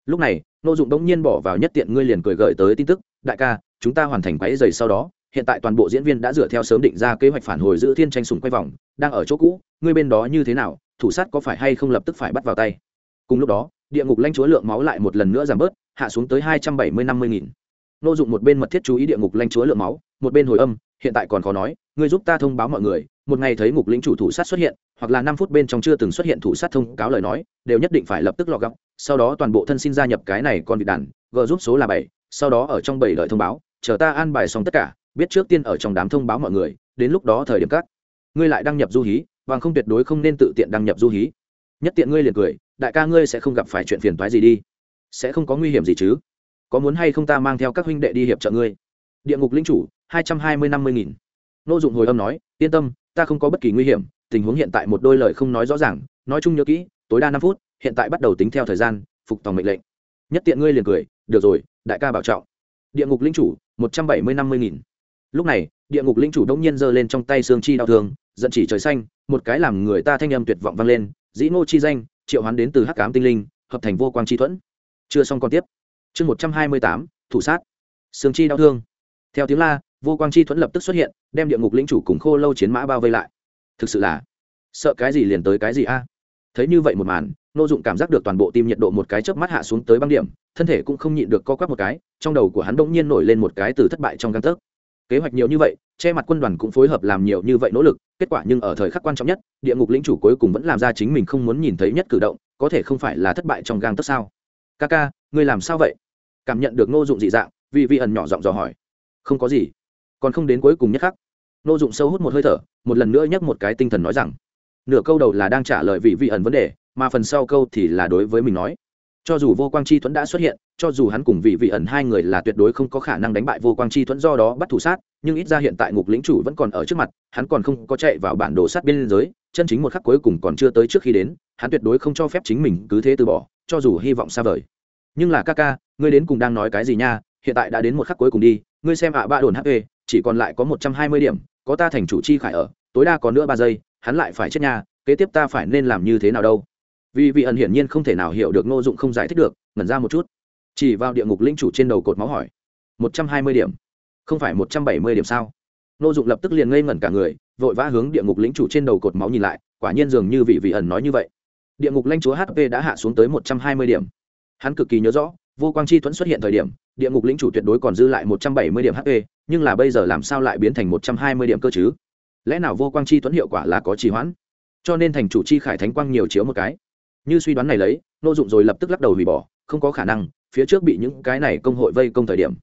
Lúc này, nô dụng đống nhiên bỏ vào nhất tiện ngươi liền cười gợi tới tin tức, đại ca, chúng ta hoàn thành quáy giày sau đó hiện tại toàn bộ diễn viên đã dựa theo sớm định ra kế hoạch phản hồi giữ thiên tranh sùng quay vòng, đang ở chỗ cũ, ngươi bên đó như thế nào, thủ sát có phải hay không lập tức phải bắt vào tay? Cùng lúc đó, địa ngục lanh chúa lượng máu lại một lần nữa giảm bớt, hạ xuống tới hai trăm bảy mươi năm mươi nghìn. Nô dụng một bên mật thiết chú ý địa ngục lanh chúa lượng máu, một bên hồi âm, hiện tại còn khó nói, ngươi giúp ta thông báo mọi người, một ngày thấy ngục lĩnh chủ thủ sát xuất hiện, hoặc là năm phút bên trong chưa từng xuất hiện thủ sát thông cáo lời nói, đều nhất định phải lập tức lọ gấp sau đó toàn bộ thân xin gia nhập cái này còn vịt đàn g giúp số là bảy, sau đó ở trong bảy lời thông báo, chờ ta an bài xong tất cả biết trước tiên ở trong đám thông báo mọi người, đến lúc đó thời điểm các ngươi lại đăng nhập du hí và không tuyệt đối không nên tự tiện đăng nhập du hí. Nhất tiện ngươi liền cười, đại ca ngươi sẽ không gặp phải chuyện phiền toái gì đi. Sẽ không có nguy hiểm gì chứ. Có muốn hay không ta mang theo các huynh đệ đi hiệp trợ ngươi? Địa ngục linh chủ, hai trăm hai mươi năm mươi nghìn. Nô dụng hồi âm nói, yên tâm, ta không có bất kỳ nguy hiểm, tình huống hiện tại một đôi lời không nói rõ ràng. Nói chung nhớ kỹ, tối đa năm phút, hiện tại bắt đầu tính theo thời gian, phục tòng mệnh lệnh. Nhất tiện ngươi liền cười, được rồi, đại ca bảo trọng. Địa ngục linh chủ, một trăm bảy mươi năm mươi nghìn lúc này, địa ngục linh chủ đông nhiên giơ lên trong tay xương chi đau thương, giận chỉ trời xanh, một cái làm người ta thanh âm tuyệt vọng vang lên, dĩ ngô chi danh, triệu hoán đến từ hắc cám tinh linh, hợp thành vô quang chi thuẫn. Chưa xong còn tiếp. Chương một trăm hai mươi tám, thủ sát. Xương chi đau thương. Theo tiếng la, vô quang chi thuẫn lập tức xuất hiện, đem địa ngục linh chủ cùng khô lâu chiến mã bao vây lại. Thực sự là, sợ cái gì liền tới cái gì a? Thấy như vậy một màn, nô dụng cảm giác được toàn bộ tim nhiệt độ một cái chớp mắt hạ xuống tới băng điểm, thân thể cũng không nhịn được co quắp một cái, trong đầu của hắn bỗng nhiên nổi lên một cái từ thất bại trong găng tấc kế hoạch nhiều như vậy, che mặt quân đoàn cũng phối hợp làm nhiều như vậy nỗ lực, kết quả nhưng ở thời khắc quan trọng nhất, địa ngục lĩnh chủ cuối cùng vẫn làm ra chính mình không muốn nhìn thấy nhất cử động, có thể không phải là thất bại trong gang tấc sao? Ca ca ngươi làm sao vậy? Cảm nhận được nô dụng dị dạng vì vi ẩn nhỏ giọng dò hỏi. Không có gì. Còn không đến cuối cùng nhất khắc nô dụng sâu hút một hơi thở, một lần nữa nhắc một cái tinh thần nói rằng, nửa câu đầu là đang trả lời vị vi ẩn vấn đề, mà phần sau câu thì là đối với mình nói cho dù vô quang chi thuẫn đã xuất hiện, cho dù hắn cùng vị vị ẩn hai người là tuyệt đối không có khả năng đánh bại vô quang chi thuẫn do đó bắt thủ sát, nhưng ít ra hiện tại ngục lĩnh chủ vẫn còn ở trước mặt, hắn còn không có chạy vào bản đồ sát biên giới, chân chính một khắc cuối cùng còn chưa tới trước khi đến, hắn tuyệt đối không cho phép chính mình cứ thế từ bỏ, cho dù hy vọng xa vời. Nhưng là ca ca, ngươi đến cùng đang nói cái gì nha? Hiện tại đã đến một khắc cuối cùng đi, ngươi xem ạ à ba đồn hp chỉ còn lại có một trăm hai mươi điểm, có ta thành chủ chi khải ở, tối đa còn nữa ba giây, hắn lại phải chết nha, kế tiếp ta phải nên làm như thế nào đâu? Vì vị ẩn hiển nhiên không thể nào hiểu được ngô dụng không giải thích được, ngẩn ra một chút. Chỉ vào địa ngục linh chủ trên đầu cột máu hỏi, một trăm hai mươi điểm? Không phải một trăm bảy mươi điểm sao? Ngô dụng lập tức liền ngây ngẩn cả người, vội vã hướng địa ngục linh chủ trên đầu cột máu nhìn lại, quả nhiên dường như vị vị ẩn nói như vậy. Địa ngục lanh chúa hp đã hạ xuống tới một trăm hai mươi điểm. Hắn cực kỳ nhớ rõ, vô quang chi thuẫn xuất hiện thời điểm, địa ngục lĩnh chủ tuyệt đối còn dư lại một trăm bảy mươi điểm hp nhưng là bây giờ làm sao lại biến thành một trăm hai mươi điểm cơ chứ? Lẽ nào vô quang chi thuẫn hiệu quả là có trì hoãn? Cho nên thành chủ chi khải thánh quang nhiều chiếu một cái như suy đoán này lấy, nô dụng rồi lập tức lắc đầu hủy bỏ, không có khả năng, phía trước bị những cái này công hội vây công thời điểm.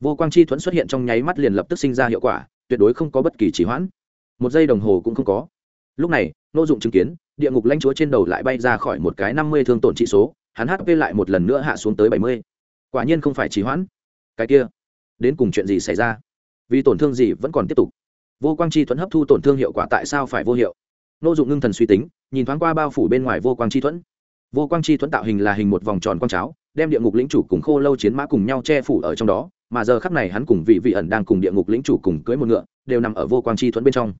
Vô quang chi thuẫn xuất hiện trong nháy mắt liền lập tức sinh ra hiệu quả, tuyệt đối không có bất kỳ trì hoãn. Một giây đồng hồ cũng không có. Lúc này, nô dụng chứng kiến, địa ngục lãnh chúa trên đầu lại bay ra khỏi một cái năm mươi thương tổn trị số, hắn hp lại một lần nữa hạ xuống tới bảy mươi. Quả nhiên không phải trì hoãn. Cái kia, đến cùng chuyện gì xảy ra? Vì tổn thương gì vẫn còn tiếp tục? Vô quang chi thuẫn hấp thu tổn thương hiệu quả tại sao phải vô hiệu? Nô dụng ngưng thần suy tính, nhìn thoáng qua bao phủ bên ngoài vô quang chi thuẫn. Vô quang chi thuẫn tạo hình là hình một vòng tròn quang cháo, đem địa ngục lĩnh chủ cùng khô lâu chiến mã cùng nhau che phủ ở trong đó, mà giờ khắc này hắn cùng vị vị ẩn đang cùng địa ngục lĩnh chủ cùng cưới một ngựa, đều nằm ở vô quang chi thuẫn bên trong.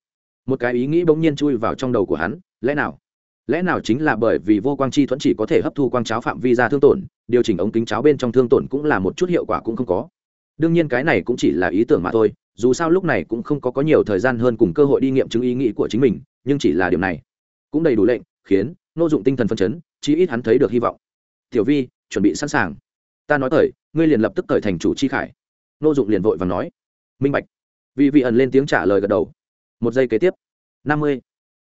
Một cái ý nghĩ bỗng nhiên chui vào trong đầu của hắn, lẽ nào? Lẽ nào chính là bởi vì vô quang chi thuẫn chỉ có thể hấp thu quang cháo phạm vi ra thương tổn, điều chỉnh ống kính cháo bên trong thương tổn cũng là một chút hiệu quả cũng không có. Đương nhiên cái này cũng chỉ là ý tưởng mà thôi dù sao lúc này cũng không có có nhiều thời gian hơn cùng cơ hội đi nghiệm chứng ý nghĩ của chính mình, nhưng chỉ là điều này. Cũng đầy đủ lệnh, khiến nô dụng tinh thần phân chấn, chí ít hắn thấy được hy vọng. Tiểu vi, chuẩn bị sẵn sàng. Ta nói thời, ngươi liền lập tức thời thành chủ chi khải. Nô dụng liền vội và nói. Minh bạch. Vì vị ẩn lên tiếng trả lời gật đầu. Một giây kế tiếp, năm mươi.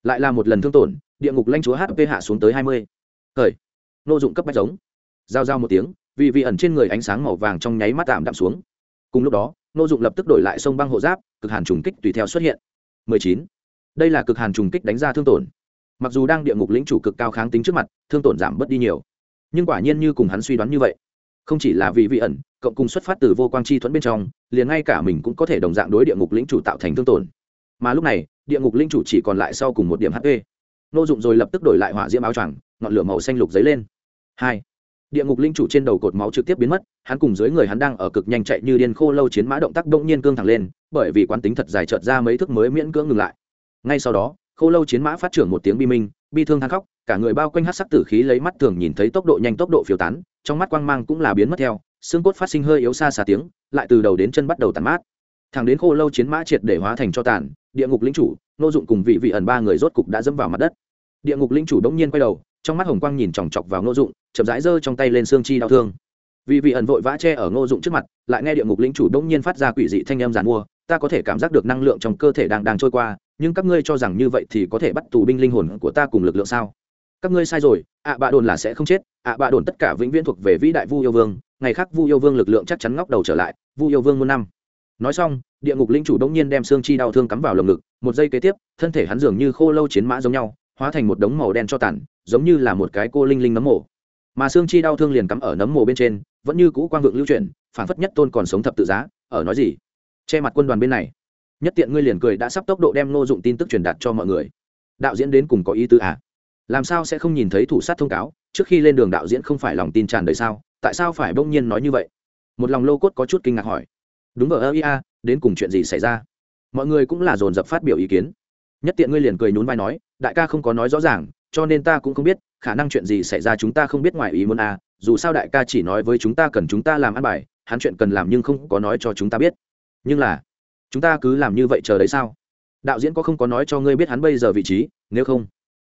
Lại là một lần thương tổn, địa ngục lanh chúa hp hạ xuống tới hai mươi. Thời nô dụng cấp bách giống. Giao giao một tiếng vì vị ẩn trên người ánh sáng màu vàng trong nháy mắt tạm đạm xuống cùng lúc đó nô dụng lập tức đổi lại sông băng hộ giáp, cực hàn trùng kích tùy theo xuất hiện. 19. đây là cực hàn trùng kích đánh ra thương tổn. Mặc dù đang địa ngục lĩnh chủ cực cao kháng tính trước mặt, thương tổn giảm bớt đi nhiều. Nhưng quả nhiên như cùng hắn suy đoán như vậy. Không chỉ là vì vị ẩn, cộng cùng xuất phát từ vô quang chi thuẫn bên trong, liền ngay cả mình cũng có thể đồng dạng đối địa ngục lĩnh chủ tạo thành thương tổn. Mà lúc này, địa ngục lĩnh chủ chỉ còn lại sau cùng một điểm hp nô dụng rồi lập tức đổi lại hỏa diễm áo choàng, ngọn lửa màu xanh lục dấy lên. Hai địa ngục linh chủ trên đầu cột máu trực tiếp biến mất, hắn cùng dưới người hắn đang ở cực nhanh chạy như điên khô lâu chiến mã động tác đông nhiên cương thẳng lên, bởi vì quán tính thật dài trợt ra mấy thước mới miễn cưỡng ngừng lại. Ngay sau đó, khô lâu chiến mã phát trưởng một tiếng bi minh, bi thương than khóc, cả người bao quanh hát sắc tử khí lấy mắt thường nhìn thấy tốc độ nhanh tốc độ phiêu tán, trong mắt quang mang cũng là biến mất theo, xương cốt phát sinh hơi yếu xa xa tiếng, lại từ đầu đến chân bắt đầu tàn mát. Thằng đến khô lâu chiến mã triệt để hóa thành cho tàn, địa ngục linh chủ, nô dụng cùng vị vị ẩn ba người rốt cục đã dẫm vào mặt đất. Địa ngục linh chủ đống nhiên quay đầu trong mắt hồng quang nhìn chòng chọc vào ngô dụng, chậm rãi giơ trong tay lên xương chi đau thương. Vì vị ẩn vội vã che ở ngô dụng trước mặt, lại nghe địa ngục lĩnh chủ đống nhiên phát ra quỷ dị thanh âm giàn mua, ta có thể cảm giác được năng lượng trong cơ thể đang đang trôi qua, nhưng các ngươi cho rằng như vậy thì có thể bắt tù binh linh hồn của ta cùng lực lượng sao? Các ngươi sai rồi, ạ bạ đồn là sẽ không chết, ạ bạ đồn tất cả vĩnh viễn thuộc về vĩ đại vu yêu vương, ngày khác vu yêu vương lực lượng chắc chắn ngóc đầu trở lại, vu yêu vương muôn năm. Nói xong, địa ngục linh chủ đống nhiên đem xương chi đau thương cắm vào lồng ngực, một giây kế tiếp, thân thể hắn dường như khô lâu chiến mã giống nhau hóa thành một đống màu đen cho tàn, giống như là một cái cô linh linh nấm mồ. Mà xương chi đau thương liền cắm ở nấm mồ bên trên, vẫn như cũ quang vượng lưu chuyển, phản phất nhất tôn còn sống thập tự giá, ở nói gì? Che mặt quân đoàn bên này. Nhất tiện ngươi liền cười đã sắp tốc độ đem nô dụng tin tức truyền đạt cho mọi người. Đạo diễn đến cùng có ý tứ à? Làm sao sẽ không nhìn thấy thủ sát thông cáo, trước khi lên đường đạo diễn không phải lòng tin tràn đầy sao? Tại sao phải bỗng nhiên nói như vậy? Một lòng lô cốt có chút kinh ngạc hỏi. Đúng vờ ơ ia đến cùng chuyện gì xảy ra? Mọi người cũng là dồn dập phát biểu ý kiến. Nhất tiện ngươi liền cười nhún vai nói đại ca không có nói rõ ràng, cho nên ta cũng không biết, khả năng chuyện gì xảy ra chúng ta không biết ngoài ý muốn à dù sao đại ca chỉ nói với chúng ta cần chúng ta làm ăn bài, hắn chuyện cần làm nhưng không có nói cho chúng ta biết. Nhưng là, chúng ta cứ làm như vậy chờ đấy sao? Đạo diễn có không có nói cho ngươi biết hắn bây giờ vị trí, nếu không?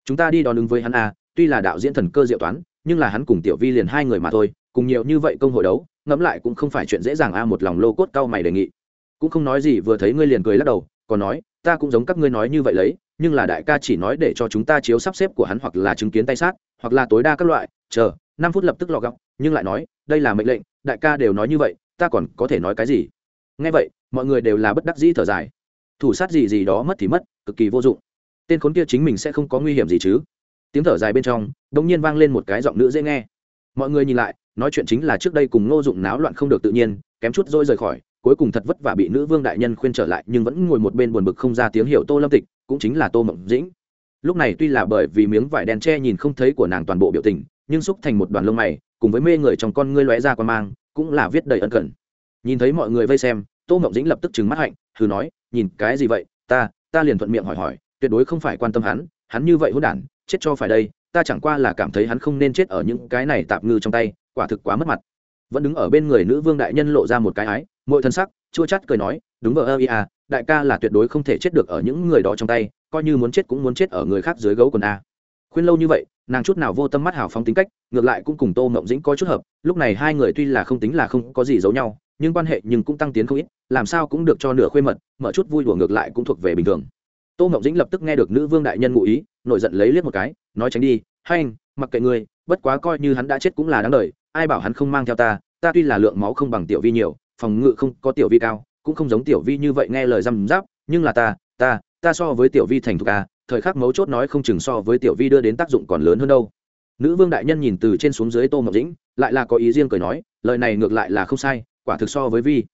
Chúng ta đi đón ứng với hắn à tuy là đạo diễn thần cơ diệu toán, nhưng là hắn cùng tiểu vi liền hai người mà thôi, cùng nhiều như vậy công hội đấu, ngẫm lại cũng không phải chuyện dễ dàng a một lòng lô cốt cao mày đề nghị. Cũng không nói gì, vừa thấy ngươi liền cười lắc đầu, còn nói, ta cũng giống các ngươi nói như vậy lấy nhưng là đại ca chỉ nói để cho chúng ta chiếu sắp xếp của hắn hoặc là chứng kiến tay sát, hoặc là tối đa các loại, chờ, năm phút lập tức lọ gọc nhưng lại nói, đây là mệnh lệnh, đại ca đều nói như vậy, ta còn có thể nói cái gì? Nghe vậy, mọi người đều là bất đắc dĩ thở dài. Thủ sát gì gì đó mất thì mất, cực kỳ vô dụng. Tên khốn kia chính mình sẽ không có nguy hiểm gì chứ. Tiếng thở dài bên trong đ ỗ n g nhiên vang lên một cái giọng nữ dễ nghe. Mọi người nhìn lại, nói chuyện chính là trước đây cùng ngô dụng náo loạn không được tự nhiên, kém chút dôi rời khỏi, cuối cùng thật vất vả bị nữ vương đại nhân khuyên trở lại, nhưng vẫn ngồi một bên buồn bực không ra tiếng hiệu tô lâm tịch cũng chính là tô mộng dĩnh. Lúc này tuy là bởi vì miếng vải đen tre nhìn không thấy của nàng toàn bộ biểu tình, nhưng xúc thành một đoàn lông mày, cùng với mê người trong con ngươi lóe ra qua mang, cũng là viết đầy ân cần. Nhìn thấy mọi người vây xem, tô mộng dĩnh lập tức trừng mắt hạnh, thử nói, nhìn cái gì vậy? Ta ta liền thuận miệng hỏi hỏi, tuyệt đối không phải quan tâm hắn hắn như vậy hốt đản, chết cho phải đây, ta chẳng qua là cảm thấy hắn không nên chết ở những cái này tạm ngư trong tay, quả thực quá mất mặt. Vẫn đứng ở bên người nữ vương đại nhân lộ ra một cái ái mỗi thân sắc, chua chát cười nói đúng vợ ơ ia đại ca là tuyệt đối không thể chết được ở những người đó trong tay, coi như muốn chết cũng muốn chết ở người khác dưới gấu quần a. Khuyên lâu như vậy, nàng chút nào vô tâm mắt hào phóng tính cách, ngược lại cũng cùng tô mộng dĩnh có chút hợp, lúc này hai người tuy là không tính là không có gì giấu nhau, nhưng quan hệ nhưng cũng tăng tiến không ít, làm sao cũng được cho nửa khuê mật, mở chút vui đùa ngược lại cũng thuộc về bình thường. Tô mộng dĩnh lập tức nghe được nữ vương đại nhân ngụ ý, nổi giận lấy liếc một cái, nói tránh đi hay anh, mặc kệ ngươi, bất quá coi như hắn đã chết cũng là đáng đời, ai bảo hắn không mang theo ta ta tuy là lượng máu không bằng tiểu vi nhiều, phòng ngự không có tiểu vi cao cũng không giống tiểu vi như vậy nghe lời răm giáp nhưng là ta ta ta so với tiểu vi thành thục a thời khắc mấu chốt nói không chừng so với tiểu vi đưa đến tác dụng còn lớn hơn đâu. Nữ vương đại nhân nhìn từ trên xuống dưới tô mộng dĩnh, lại là có ý riêng cười nói, lời này ngược lại là không sai, quả thực so với vi.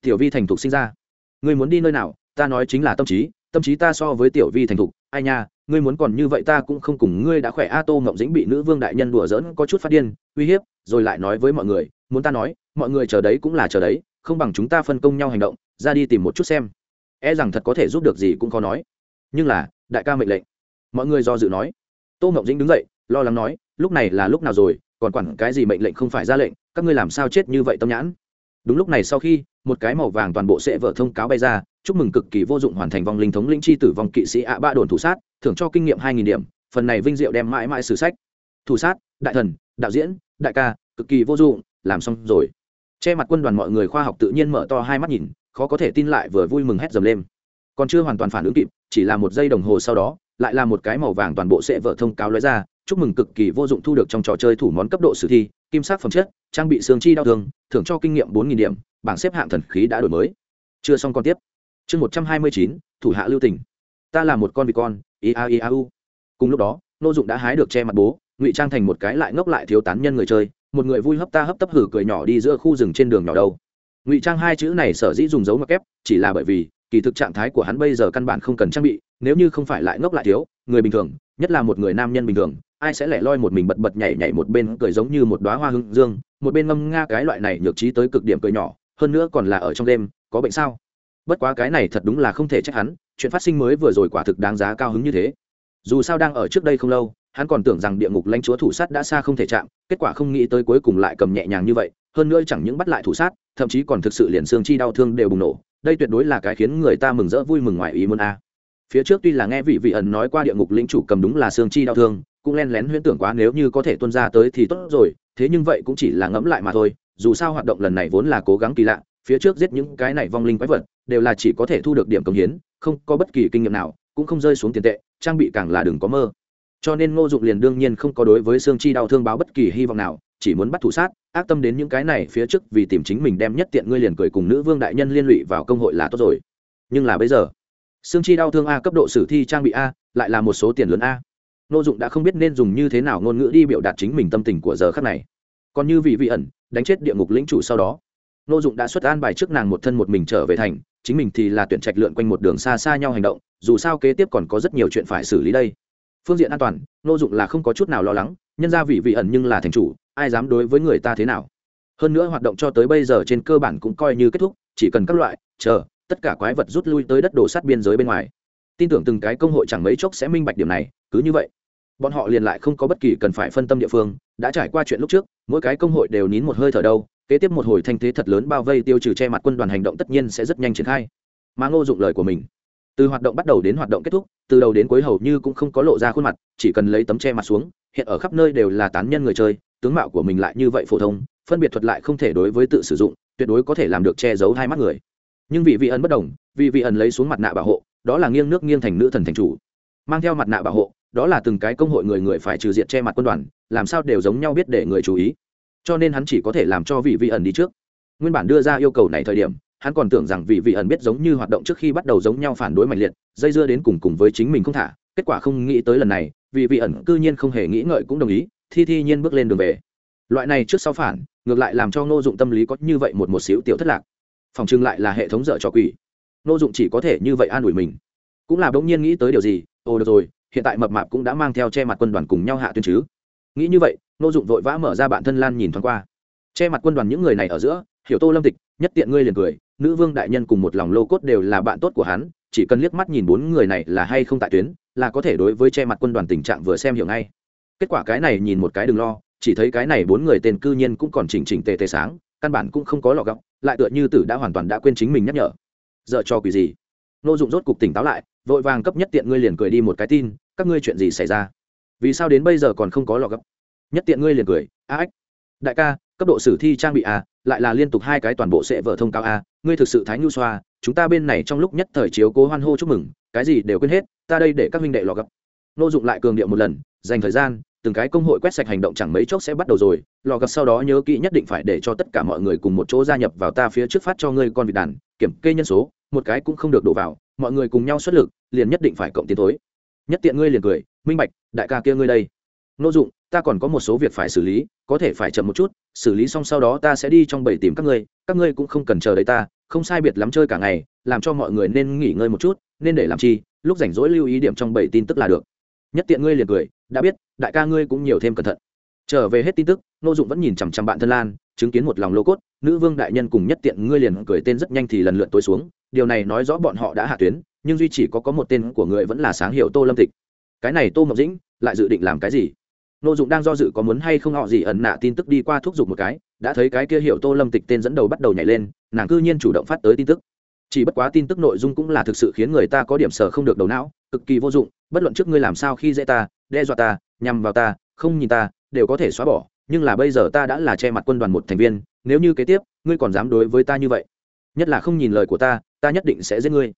Tiểu vi thành thục sinh ra. Ngươi muốn đi nơi nào, ta nói chính là tâm trí tâm trí ta so với tiểu vi thành thục, ai nha, ngươi muốn còn như vậy ta cũng không cùng ngươi đã khỏe a, tô ngộng dĩnh bị nữ vương đại nhân đùa dỡn có chút phát điên, uy hiếp, rồi lại nói với mọi người, muốn ta nói, mọi người chờ đấy cũng là chờ đấy không bằng chúng ta phân công nhau hành động, ra đi tìm một chút xem. E rằng thật có thể giúp được gì cũng khó nói. Nhưng là, đại ca mệnh lệnh. Mọi người do dự nói. Tô ngộng dĩnh đứng dậy, lo lắng nói, lúc này là lúc nào rồi, còn quản cái gì mệnh lệnh không phải ra lệnh, các ngươi làm sao chết như vậy tâm nhãn? Đúng lúc này sau khi, một cái màu vàng toàn bộ sẽ vợ thông cáo bay ra, chúc mừng cực kỳ vô dụng hoàn thành vòng linh thống linh chi tử vong kỵ sĩ ạ ba đồn thủ sát, thưởng cho kinh nghiệm hai nghìn điểm, phần này vinh diệu đem mãi mãi sử sách. Thủ sát, đại thần, đạo diễn, đại ca, cực kỳ vô dụng, làm xong rồi che mặt quân đoàn mọi người khoa học tự nhiên mở to hai mắt nhìn, khó có thể tin lại vừa vui mừng hét dầm lên. Còn chưa hoàn toàn phản ứng kịp, chỉ là một giây đồng hồ sau đó, lại là một cái màu vàng toàn bộ sẽ vợ thông cáo lóe ra, chúc mừng cực kỳ vô dụng thu được trong trò chơi thủ món cấp độ sử thi, kim sắc phẩm chất, trang bị xương chi đau thương, thưởng cho kinh nghiệm bốn nghìn điểm, bảng xếp hạng thần khí đã đổi mới. Chưa xong còn tiếp. Chương một trăm hai mươi chín, thủ hạ lưu tỉnh ta là một con vịt con ia ia u. Cùng lúc đó, nô dụng đã hái được che mặt bố, ngụy trang thành một cái lại ngốc lại thiếu tán nhân người chơi một người vui hấp ta hấp tấp hử cười nhỏ đi giữa khu rừng trên đường nhỏ đâu. Ngụy trang hai chữ này sở dĩ dùng dấu mặc kép, chỉ là bởi vì, kỳ thực trạng thái của hắn bây giờ căn bản không cần trang bị, nếu như không phải lại ngốc lại thiếu, người bình thường, nhất là một người nam nhân bình thường, ai sẽ lẻ loi một mình bật bật nhảy nhảy một bên cười giống như một đoá hoa hương dương, một bên ngâm nga cái loại này nhược trí tới cực điểm cười nhỏ, hơn nữa còn là ở trong đêm, có bệnh sao? Bất quá cái này thật đúng là không thể trách hắn, chuyện phát sinh mới vừa rồi quả thực đáng giá cao hứng như thế. Dù sao đang ở trước đây không lâu hắn còn tưởng rằng địa ngục lãnh chúa thủ sát đã xa không thể chạm, kết quả không nghĩ tới cuối cùng lại cầm nhẹ nhàng như vậy, hơn nữa chẳng những bắt lại thủ sát, thậm chí còn thực sự liền xương chi đau thương đều bùng nổ. Đây tuyệt đối là cái khiến người ta mừng rỡ vui mừng ngoài ý muốn a. Phía trước tuy là nghe vị vị ẩn nói qua địa ngục lĩnh chủ cầm đúng là xương chi đau thương, cũng len lén huyễn tưởng quá nếu như có thể tuân ra tới thì tốt rồi, thế nhưng vậy cũng chỉ là ngẫm lại mà thôi, dù sao hoạt động lần này vốn là cố gắng kỳ lạ, phía trước giết những cái này vong linh quái vật, đều là chỉ có thể thu được điểm công hiến, không có bất kỳ kinh nghiệm nào, cũng không rơi xuống tiền tệ, trang bị càng là đừng có mơ cho nên ngô dụng liền đương nhiên không có đối với Sương chi đau thương báo bất kỳ hy vọng nào, chỉ muốn bắt thủ sát, ác tâm đến những cái này phía trước vì tìm chính mình đem nhất tiện ngươi liền cười cùng nữ vương đại nhân liên lụy vào công hội là tốt rồi. Nhưng là bây giờ, Sương chi đau thương a cấp độ sử thi trang bị a, lại là một số tiền lớn a. Ngô dụng đã không biết nên dùng như thế nào ngôn ngữ đi biểu đạt chính mình tâm tình của giờ khắc này. Còn như vị vị ẩn, đánh chết địa ngục lĩnh chủ sau đó nô dụng đã xuất an bài trước nàng một thân một mình trở về thành, chính mình thì là tuyển trạch lượn quanh một đường xa xa nhau hành động, dù sao kế tiếp còn có rất nhiều chuyện phải xử lý đây phương diện an toàn nô dụng là không có chút nào lo lắng, nhân ra vị vị ẩn nhưng là thành chủ, ai dám đối với người ta thế nào? Hơn nữa hoạt động cho tới bây giờ trên cơ bản cũng coi như kết thúc, chỉ cần các loại, chờ, tất cả quái vật rút lui tới đất đổ sát biên giới bên ngoài. Tin tưởng từng cái công hội chẳng mấy chốc sẽ minh bạch điểm này, cứ như vậy, bọn họ liền lại không có bất kỳ cần phải phân tâm địa phương, đã trải qua chuyện lúc trước, mỗi cái công hội đều nín một hơi thở đâu, kế tiếp một hồi thanh thế thật lớn bao vây tiêu trừ che mặt quân đoàn hành động tất nhiên sẽ rất nhanh triển khai. Mà ngô dụng lời của mình từ hoạt động bắt đầu đến hoạt động kết thúc, từ đầu đến cuối hầu như cũng không có lộ ra khuôn mặt, chỉ cần lấy tấm che mặt xuống, hiện ở khắp nơi đều là tán nhân người chơi, tướng mạo của mình lại như vậy phổ thông, phân biệt thuật lại không thể đối với tự sử dụng, tuyệt đối có thể làm được che giấu hai mắt người. Nhưng vị vị ẩn bất đồng, vị vị ẩn lấy xuống mặt nạ bảo hộ, đó là nghiêng nước nghiêng thành nữ thần thành chủ. Mang theo mặt nạ bảo hộ, đó là từng cái công hội người người phải trừ diện che mặt quân đoàn, làm sao đều giống nhau biết để người chú ý. Cho nên hắn chỉ có thể làm cho vị vị ẩn đi trước. Nguyên bản đưa ra yêu cầu này thời điểm hắn còn tưởng rằng vị vị ẩn biết giống như hoạt động trước khi bắt đầu giống nhau phản đối mạnh liệt, dây dưa đến cùng cùng với chính mình không thả. Kết quả không nghĩ tới lần này, vị vị ẩn cư nhiên không hề nghĩ ngợi cũng đồng ý, thi thi nhiên bước lên đường về. Loại này trước sau phản, ngược lại làm cho ngô dụng tâm lý có như vậy một một xíu tiểu thất lạc. Phòng trưng lại là hệ thống dở cho quỷ. Ngô dụng chỉ có thể như vậy an ủi mình. Cũng là bỗng nhiên nghĩ tới điều gì, ồ, được rồi, hiện tại mập mạp cũng đã mang theo che mặt quân đoàn cùng nhau hạ tuyên chứ. Nghĩ như vậy, ngô dụng vội vã mở ra bản thân lan nhìn thoáng qua. Che mặt quân đoàn những người này ở giữa, hiểu tô lâm tịch, nhất tiện ngươi liền cười nữ vương đại nhân cùng một lòng lô cốt đều là bạn tốt của hắn, chỉ cần liếc mắt nhìn bốn người này là hay không tại tuyến, là có thể đối với che mặt quân đoàn tình trạng vừa xem hiểu ngay. Kết quả cái này nhìn một cái đừng lo, chỉ thấy cái này bốn người tên cư nhiên cũng còn chỉnh chỉnh tề tề sáng, căn bản cũng không có lọ gọng, lại tựa như tử đã hoàn toàn đã quên chính mình nhắc nhở. Giờ cho quỷ gì? Nô dụng rốt cục tỉnh táo lại, vội vàng cấp nhất tiện ngươi liền cười đi một cái tin, các ngươi chuyện gì xảy ra? Vì sao đến bây giờ còn không có lọ gấp nhất tiện ngươi liền cười, a ếch đại ca cấp độ sử thi trang bị a, lại là liên tục hai cái toàn bộ sẽ vợ thông cao a, ngươi thực sự thái nhu xoa, chúng ta bên này trong lúc nhất thời chiếu cố hoan hô chúc mừng, cái gì đều quên hết, ta đây để các minh đệ lò gấp nô dụng lại cường điệu một lần, dành thời gian, từng cái công hội quét sạch hành động chẳng mấy chốc sẽ bắt đầu rồi, lò gặp sau đó nhớ kỹ nhất định phải để cho tất cả mọi người cùng một chỗ gia nhập vào ta phía trước phát cho ngươi con vịt đàn, kiểm kê nhân số, một cái cũng không được đổ vào, mọi người cùng nhau xuất lực, liền nhất định phải cộng tiến tối nhất tiện ngươi liền cười, minh bạch, đại ca kia ngươi đây. Nô dụng, ta còn có một số việc phải xử lý, có thể phải chậm một chút xử lý xong sau đó ta sẽ đi trong bầy tìm các ngươi các ngươi cũng không cần chờ đấy ta, không sai biệt lắm chơi cả ngày, làm cho mọi người nên nghỉ ngơi một chút, nên để làm chi, lúc rảnh rỗi lưu ý điểm trong bầy tin tức là được. Nhất tiện ngươi liền cười, đã biết, đại ca ngươi cũng nhiều thêm cẩn thận. Trở về hết tin tức nô dụng vẫn nhìn chằm chằm bạn thân lan, chứng kiến một lòng lô cốt, nữ vương đại nhân cùng nhất tiện ngươi liền cười tên rất nhanh thì lần lượt tối xuống, điều này nói rõ bọn họ đã hạ tuyến, nhưng duy chỉ có có một tên của người vẫn là sáng hiệu tô lâm tịch. Cái này tô mộc dĩnh, lại dự định làm cái gì? Nô dụng đang do dự có muốn hay không họ gì ẩn nạ tin tức đi qua thúc giục một cái, đã thấy cái kia hiểu tô lâm tịch tên dẫn đầu bắt đầu nhảy lên, nàng cư nhiên chủ động phát tới tin tức. Chỉ bất quá tin tức nội dung cũng là thực sự khiến người ta có điểm sở không được đầu não, cực kỳ vô dụng, bất luận trước ngươi làm sao khi dễ ta, đe dọa ta, nhằm vào ta, không nhìn ta, đều có thể xóa bỏ, nhưng là bây giờ ta đã là che mặt quân đoàn một thành viên, nếu như kế tiếp, ngươi còn dám đối với ta như vậy, nhất là không nhìn lời của ta ta nhất định sẽ giết ngươi.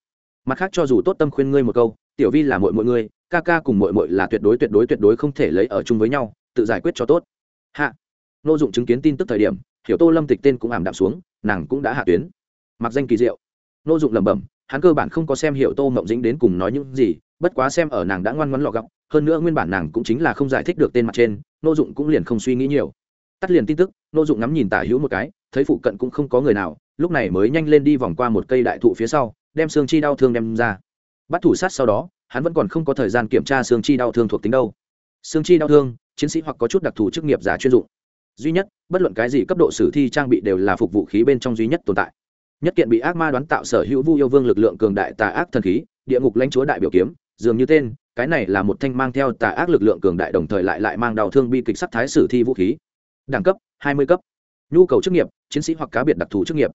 Mặt khác cho dù tốt tâm khuyên ngươi một câu tiểu vi là muội mọi ngươi, ca ca cùng muội muội là tuyệt đối tuyệt đối tuyệt đối không thể lấy ở chung với nhau, tự giải quyết cho tốt. Hạ. Nô dụng chứng kiến tin tức thời điểm, hiểu tô lâm tịch tên cũng ảm đạm xuống, nàng cũng đã hạ tuyến. Mặc danh kỳ diệu. Nô dụng lẩm bẩm, hắn cơ bản không có xem hiểu tô mộng dĩnh đến cùng nói những gì, bất quá xem ở nàng đã ngoan ngoãn lọ gọc hơn nữa nguyên bản nàng cũng chính là không giải thích được tên mặt trên, nô dụng cũng liền không suy nghĩ nhiều. Tắt liền tin tức, nô dụng ngắm nhìn tả hữu một cái, thấy phụ cận cũng không có người nào, lúc này mới nhanh lên đi vòng qua một cây đại thụ phía sau, đem xương chi đau thương đem ra bắt thủ sát sau đó, hắn vẫn còn không có thời gian kiểm tra xương chi đau thương thuộc tính đâu. Xương chi đau thương, chiến sĩ hoặc có chút đặc thù chức nghiệp giả chuyên dụng. Duy nhất, bất luận cái gì cấp độ sử thi trang bị đều là phục vũ khí bên trong duy nhất tồn tại. Nhất kiện bị ác ma đoán tạo sở hữu vu yêu vương lực lượng cường đại tà ác thần khí, địa ngục lãnh chúa đại biểu kiếm, dường như tên, cái này là một thanh mang theo tà ác lực lượng cường đại đồng thời lại lại mang đau thương bi kịch sắc thái sử thi vũ khí. Đẳng cấp 20 cấp. Nhu cầu chức nghiệp, chiến sĩ hoặc cá biệt đặc thù chức nghiệp.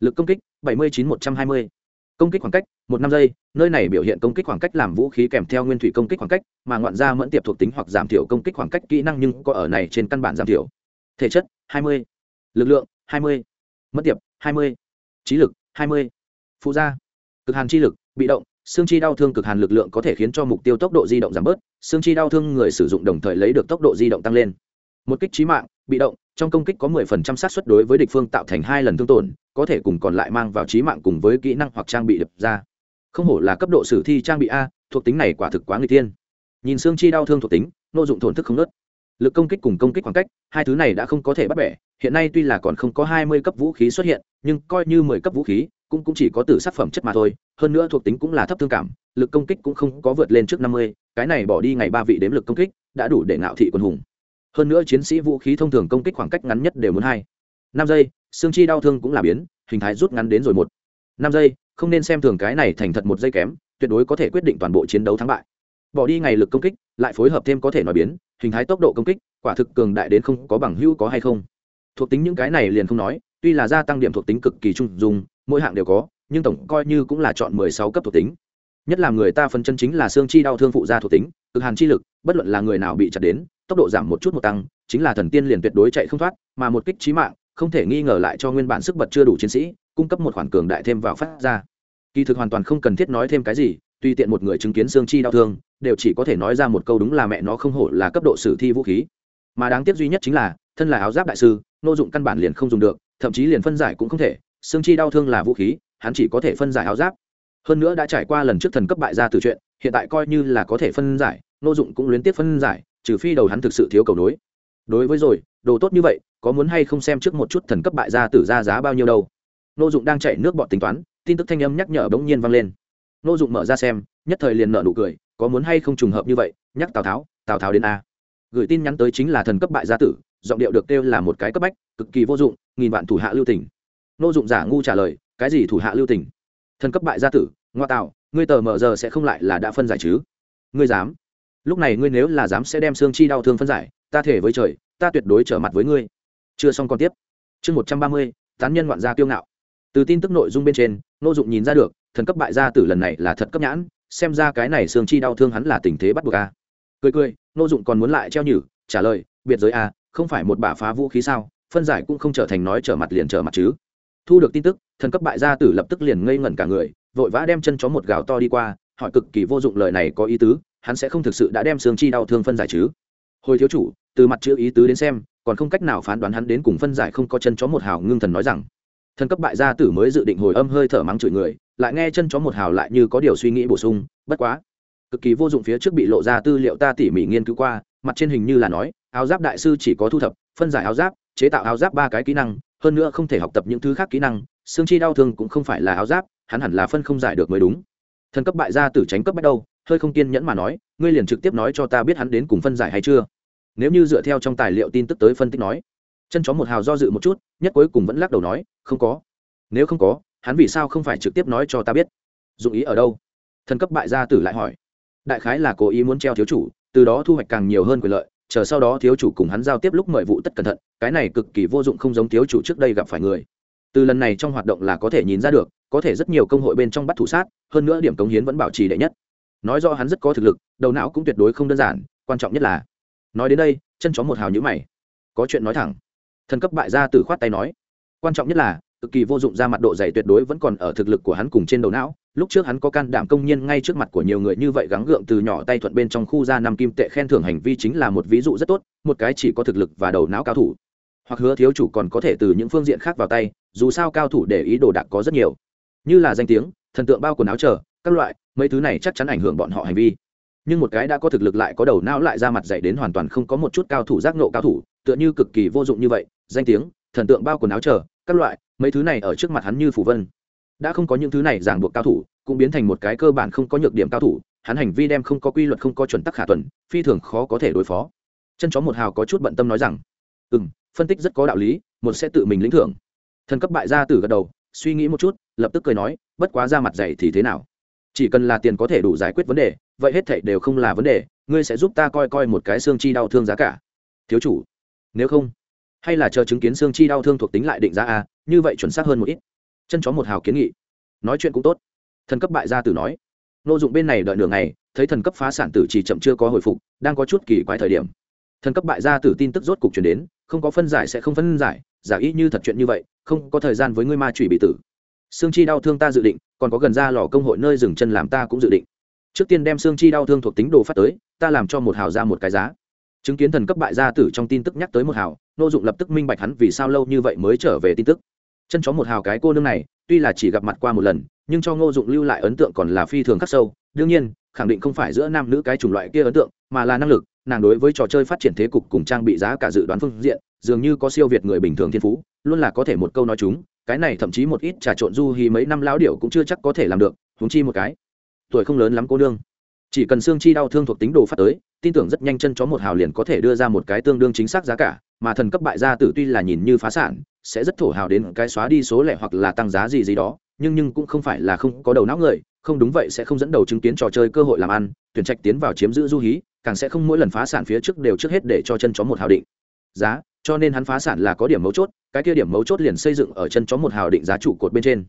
Lực công kích 79-120. công kích khoảng cách, một năm giây nơi này biểu hiện công kích khoảng cách làm vũ khí kèm theo nguyên thủy công kích khoảng cách, mà ngoạn gia mẫn tiệp thuộc tính hoặc giảm thiểu công kích khoảng cách kỹ năng nhưng có ở này trên căn bản giảm thiểu thể chất 20. lực lượng 20. mất tiệp 20. trí lực 20. phụ gia cực hàn chi lực, bị động, xương chi đau thương cực hàn lực lượng có thể khiến cho mục tiêu tốc độ di động giảm bớt, xương chi đau thương người sử dụng đồng thời lấy được tốc độ di động tăng lên một kích trí mạng, bị động, trong công kích có 10% xác suất đối với địch phương tạo thành hai lần thương tổn, có thể cùng còn lại mang vào trí mạng cùng với kỹ năng hoặc trang bị đập ra không hổ là cấp độ sử thi trang bị a, thuộc tính này quả thực quá người tiên nhìn xương chi đau thương thuộc tính, nô dụng thổn thức không nớt. Lực công kích cùng công kích khoảng cách, hai thứ này đã không có thể bắt bẻ. Hiện nay tuy là còn không có hai mươi cấp vũ khí xuất hiện, nhưng coi như mười cấp vũ khí, cũng cũng chỉ có từ sắc phẩm chất mà thôi. Hơn nữa thuộc tính cũng là thấp thương cảm, lực công kích cũng không có vượt lên trước năm mươi, cái này bỏ đi ngày ba vị đếm lực công kích, đã đủ để ngạo thị quân hùng. Hơn nữa chiến sĩ vũ khí thông thường công kích khoảng cách ngắn nhất đều muốn hai. Năm giây, xương chi đau thương cũng là biến, hình thái rút ngắn đến rồi một. Năm giây không nên xem thường cái này thành thật một giây kém, tuyệt đối có thể quyết định toàn bộ chiến đấu thắng bại. Bỏ đi ngày lực công kích, lại phối hợp thêm có thể nói biến, hình thái tốc độ công kích, quả thực cường đại đến không có bằng hữu có hay không. Thuộc tính những cái này liền không nói, tuy là gia tăng điểm thuộc tính cực kỳ trung dung, mỗi hạng đều có, nhưng tổng coi như cũng là chọn mười sáu cấp thuộc tính. Nhất là người ta phân chân chính là xương chi đau thương phụ gia thuộc tính, cực hàn chi lực, bất luận là người nào bị chặt đến, tốc độ giảm một chút một tăng, chính là thần tiên liền tuyệt đối chạy không thoát, mà một kích trí mạng không thể nghi ngờ lại cho nguyên bản sức bật chưa đủ chiến sĩ, cung cấp một khoản cường đại thêm vào phát ra. Kỳ thực hoàn toàn không cần thiết nói thêm cái gì tuy tiện một người chứng kiến xương chi đau thương, đều chỉ có thể nói ra một câu đúng là mẹ nó không hổ là cấp độ sử thi vũ khí. Mà đáng tiếc duy nhất chính là, thân là áo giáp đại sư, nô dụng căn bản liền không dùng được, thậm chí liền phân giải cũng không thể, xương chi đau thương là vũ khí, hắn chỉ có thể phân giải áo giáp. Hơn nữa đã trải qua lần trước thần cấp bại ra từ chuyện, hiện tại coi như là có thể phân giải, nô dụng cũng liên tiếp phân giải, trừ phi đầu hắn thực sự thiếu cầu nối. Đối với rồi đồ tốt như vậy, có muốn hay không xem trước một chút thần cấp bại gia tử ra giá bao nhiêu đâu. Nô dụng đang chạy nước bọn tính toán, tin tức thanh âm nhắc nhở bỗng nhiên vang lên. Nô dụng mở ra xem, nhất thời liền nợ nụ cười, có muốn hay không trùng hợp như vậy, nhắc tào tháo tào tháo đến a. Gửi tin nhắn tới chính là thần cấp bại gia tử, giọng điệu được kêu là một cái cấp bách, cực kỳ vô dụng, nghìn vạn thủ hạ lưu tỉnh nô dụng giả ngu trả lời, cái gì thủ hạ lưu tỉnh thần cấp bại gia tử, ngoa tạo, ngươi tờ mờ giờ sẽ không lại là đã phân giải chứ? Ngươi dám. Lúc này ngươi nếu là dám sẽ đem xương chi đau thương phân giải, ta thể với trời ta tuyệt đối trở mặt với ngươi. Chưa xong còn tiếp. Chương một trăm ba mươi, tán nhân ngoạn gia kiêu ngạo. Từ tin tức nội dung bên trên nô dụng nhìn ra được, thần cấp bại gia tử lần này là thật cấp nhãn, xem ra cái này xương chi đau thương hắn là tình thế bắt buộc a cười cười nô dụng còn muốn lại treo nhử, trả lời, biệt giới a không phải một bả phá vũ khí sao, phân giải cũng không trở thành nói trở mặt liền trở mặt chứ. Thu được tin tức, thần cấp bại gia tử lập tức liền ngây ngẩn cả người, vội vã đem chân chó một gào to đi qua, hỏi cực kỳ vô dụng lời này có ý tứ, hắn sẽ không thực sự đã đem xương chi đau thương phân giải chứ. Hồi thiếu chủ từ mặt chữ ý tứ đến xem, còn không cách nào phán đoán hắn đến cùng phân giải không có chân chó một hào ngưng thần nói rằng. Thần cấp bại gia tử mới dự định hồi âm hơi thở mắng chửi người, lại nghe chân chó một hào lại như có điều suy nghĩ bổ sung, bất quá. Cực kỳ vô dụng phía trước bị lộ ra tư liệu ta tỉ mỉ nghiên cứu qua, mặt trên hình như là nói, áo giáp đại sư chỉ có thu thập, phân giải áo giáp, chế tạo áo giáp ba cái kỹ năng, hơn nữa không thể học tập những thứ khác kỹ năng, xương chi đau thương cũng không phải là áo giáp, hắn hẳn là phân không giải được mới đúng. Thần cấp bại gia tử tránh cấp bắt đâu, hơi không kiên nhẫn mà nói, ngươi liền trực tiếp nói cho ta biết hắn đến cùng phân giải hay chưa nếu như dựa theo trong tài liệu tin tức tới phân tích nói, chân chó một hào do dự một chút, nhất cuối cùng vẫn lắc đầu nói, không có. Nếu không có, hắn vì sao không phải trực tiếp nói cho ta biết? Dụng ý ở đâu? Thần cấp bại gia tử lại hỏi. Đại khái là cố ý muốn treo thiếu chủ, từ đó thu hoạch càng nhiều hơn quyền lợi, chờ sau đó thiếu chủ cùng hắn giao tiếp lúc mời vụ tất cẩn thận, cái này cực kỳ vô dụng không giống thiếu chủ trước đây gặp phải người. Từ lần này trong hoạt động là có thể nhìn ra được, có thể rất nhiều công hội bên trong bắt thủ sát, hơn nữa điểm cống hiến vẫn bảo trì đệ nhất. Nói do hắn rất có thực lực, đầu não cũng tuyệt đối không đơn giản, quan trọng nhất là nói đến đây, chân chó một hào nhữ mày. Có chuyện nói thẳng. Thần cấp bại gia tử khoát tay nói. Quan trọng nhất là, cực kỳ vô dụng ra mặt độ dày tuyệt đối vẫn còn ở thực lực của hắn cùng trên đầu não. Lúc trước hắn có can đảm công nhiên ngay trước mặt của nhiều người như vậy gắng gượng từ nhỏ tay thuận bên trong khu ra năm kim tệ khen thưởng hành vi chính là một ví dụ rất tốt, một cái chỉ có thực lực và đầu não cao thủ. Hoặc hứa thiếu chủ còn có thể từ những phương diện khác vào tay, dù sao cao thủ để ý đồ đạc có rất nhiều. Như là danh tiếng, thần tượng bao quần áo chờ, các loại, mấy thứ này chắc chắn ảnh hưởng bọn họ hành vi nhưng một cái đã có thực lực lại có đầu não lại ra mặt dạy đến hoàn toàn không có một chút cao thủ giác nộ cao thủ, tựa như cực kỳ vô dụng như vậy, danh tiếng, thần tượng bao quần áo chờ, các loại, mấy thứ này ở trước mặt hắn như phủ vân. Đã không có những thứ này ràng buộc cao thủ, cũng biến thành một cái cơ bản không có nhược điểm cao thủ, hắn hành vi đem không có quy luật không có chuẩn tắc khả tuần, phi thường khó có thể đối phó. Chân chó một hào có chút bận tâm nói rằng ừ m phân tích rất có đạo lý, một sẽ tự mình lĩnh thưởng. Thần cấp bại gia tử gật đầu, suy nghĩ một chút, lập tức cười nói, bất quá ra mặt dày thì thế nào? Chỉ cần là tiền có thể đủ giải quyết vấn đề vậy hết thảy đều không là vấn đề, ngươi sẽ giúp ta coi coi một cái xương chi đau thương giá cả. Thiếu chủ, nếu không, hay là chờ chứng kiến xương chi đau thương thuộc tính lại định giá a, như vậy chuẩn xác hơn một ít. Chân chó một hào kiến nghị. Nói chuyện cũng tốt. Thần cấp bại gia tử nói. Nô dụng bên này đợi nửa ngày, thấy thần cấp phá sản tử chỉ chậm chưa có hồi phục, đang có chút kỳ quái thời điểm. Thần cấp bại gia tử tin tức rốt cục chuyển đến, không có phân giải sẽ không phân giải, giả ý như thật chuyện như vậy, không có thời gian với ngươi ma trụy bị tử. Xương chi đau thương ta dự định, còn có gần ra lò công hội nơi dừng chân làm ta cũng dự định trước tiên đem xương chi đau thương thuộc tính đồ phát tới, ta làm cho một hào ra một cái giá. Chứng kiến thần cấp bại gia tử trong tin tức nhắc tới một hào, nô dụng lập tức minh bạch hắn vì sao lâu như vậy mới trở về tin tức. Chân chó một hào cái cô nương này, tuy là chỉ gặp mặt qua một lần, nhưng cho ngô dụng lưu lại ấn tượng còn là phi thường khắc sâu. Đương nhiên, khẳng định không phải giữa nam nữ cái chủng loại kia ấn tượng, mà là năng lực, nàng đối với trò chơi phát triển thế cục cùng trang bị giá cả dự đoán phương diện, dường như có siêu việt người bình thường thiên phú, luôn là có thể một câu nói chúng, cái này thậm chí một ít trà trộn du hì mấy năm lão điệu cũng chưa chắc có thể làm được húng chi một cái tuổi không lớn lắm cô nương. Chỉ cần xương chi đau thương thuộc tính đồ phát tới, tin tưởng rất nhanh chân chó một hào liền có thể đưa ra một cái tương đương chính xác giá cả, mà thần cấp bại gia tử tuy là nhìn như phá sản, sẽ rất thổ hào đến cái xóa đi số lẻ hoặc là tăng giá gì gì đó, nhưng nhưng cũng không phải là không có đầu não người, không đúng vậy sẽ không dẫn đầu chứng kiến trò chơi cơ hội làm ăn, tuyển trạch tiến vào chiếm giữ du hí, càng sẽ không mỗi lần phá sản phía trước đều trước hết để cho chân chó một hào định giá, cho nên hắn phá sản là có điểm mấu chốt, cái kia điểm mấu chốt liền xây dựng ở chân chó một hào định giá trụ cột bên trên.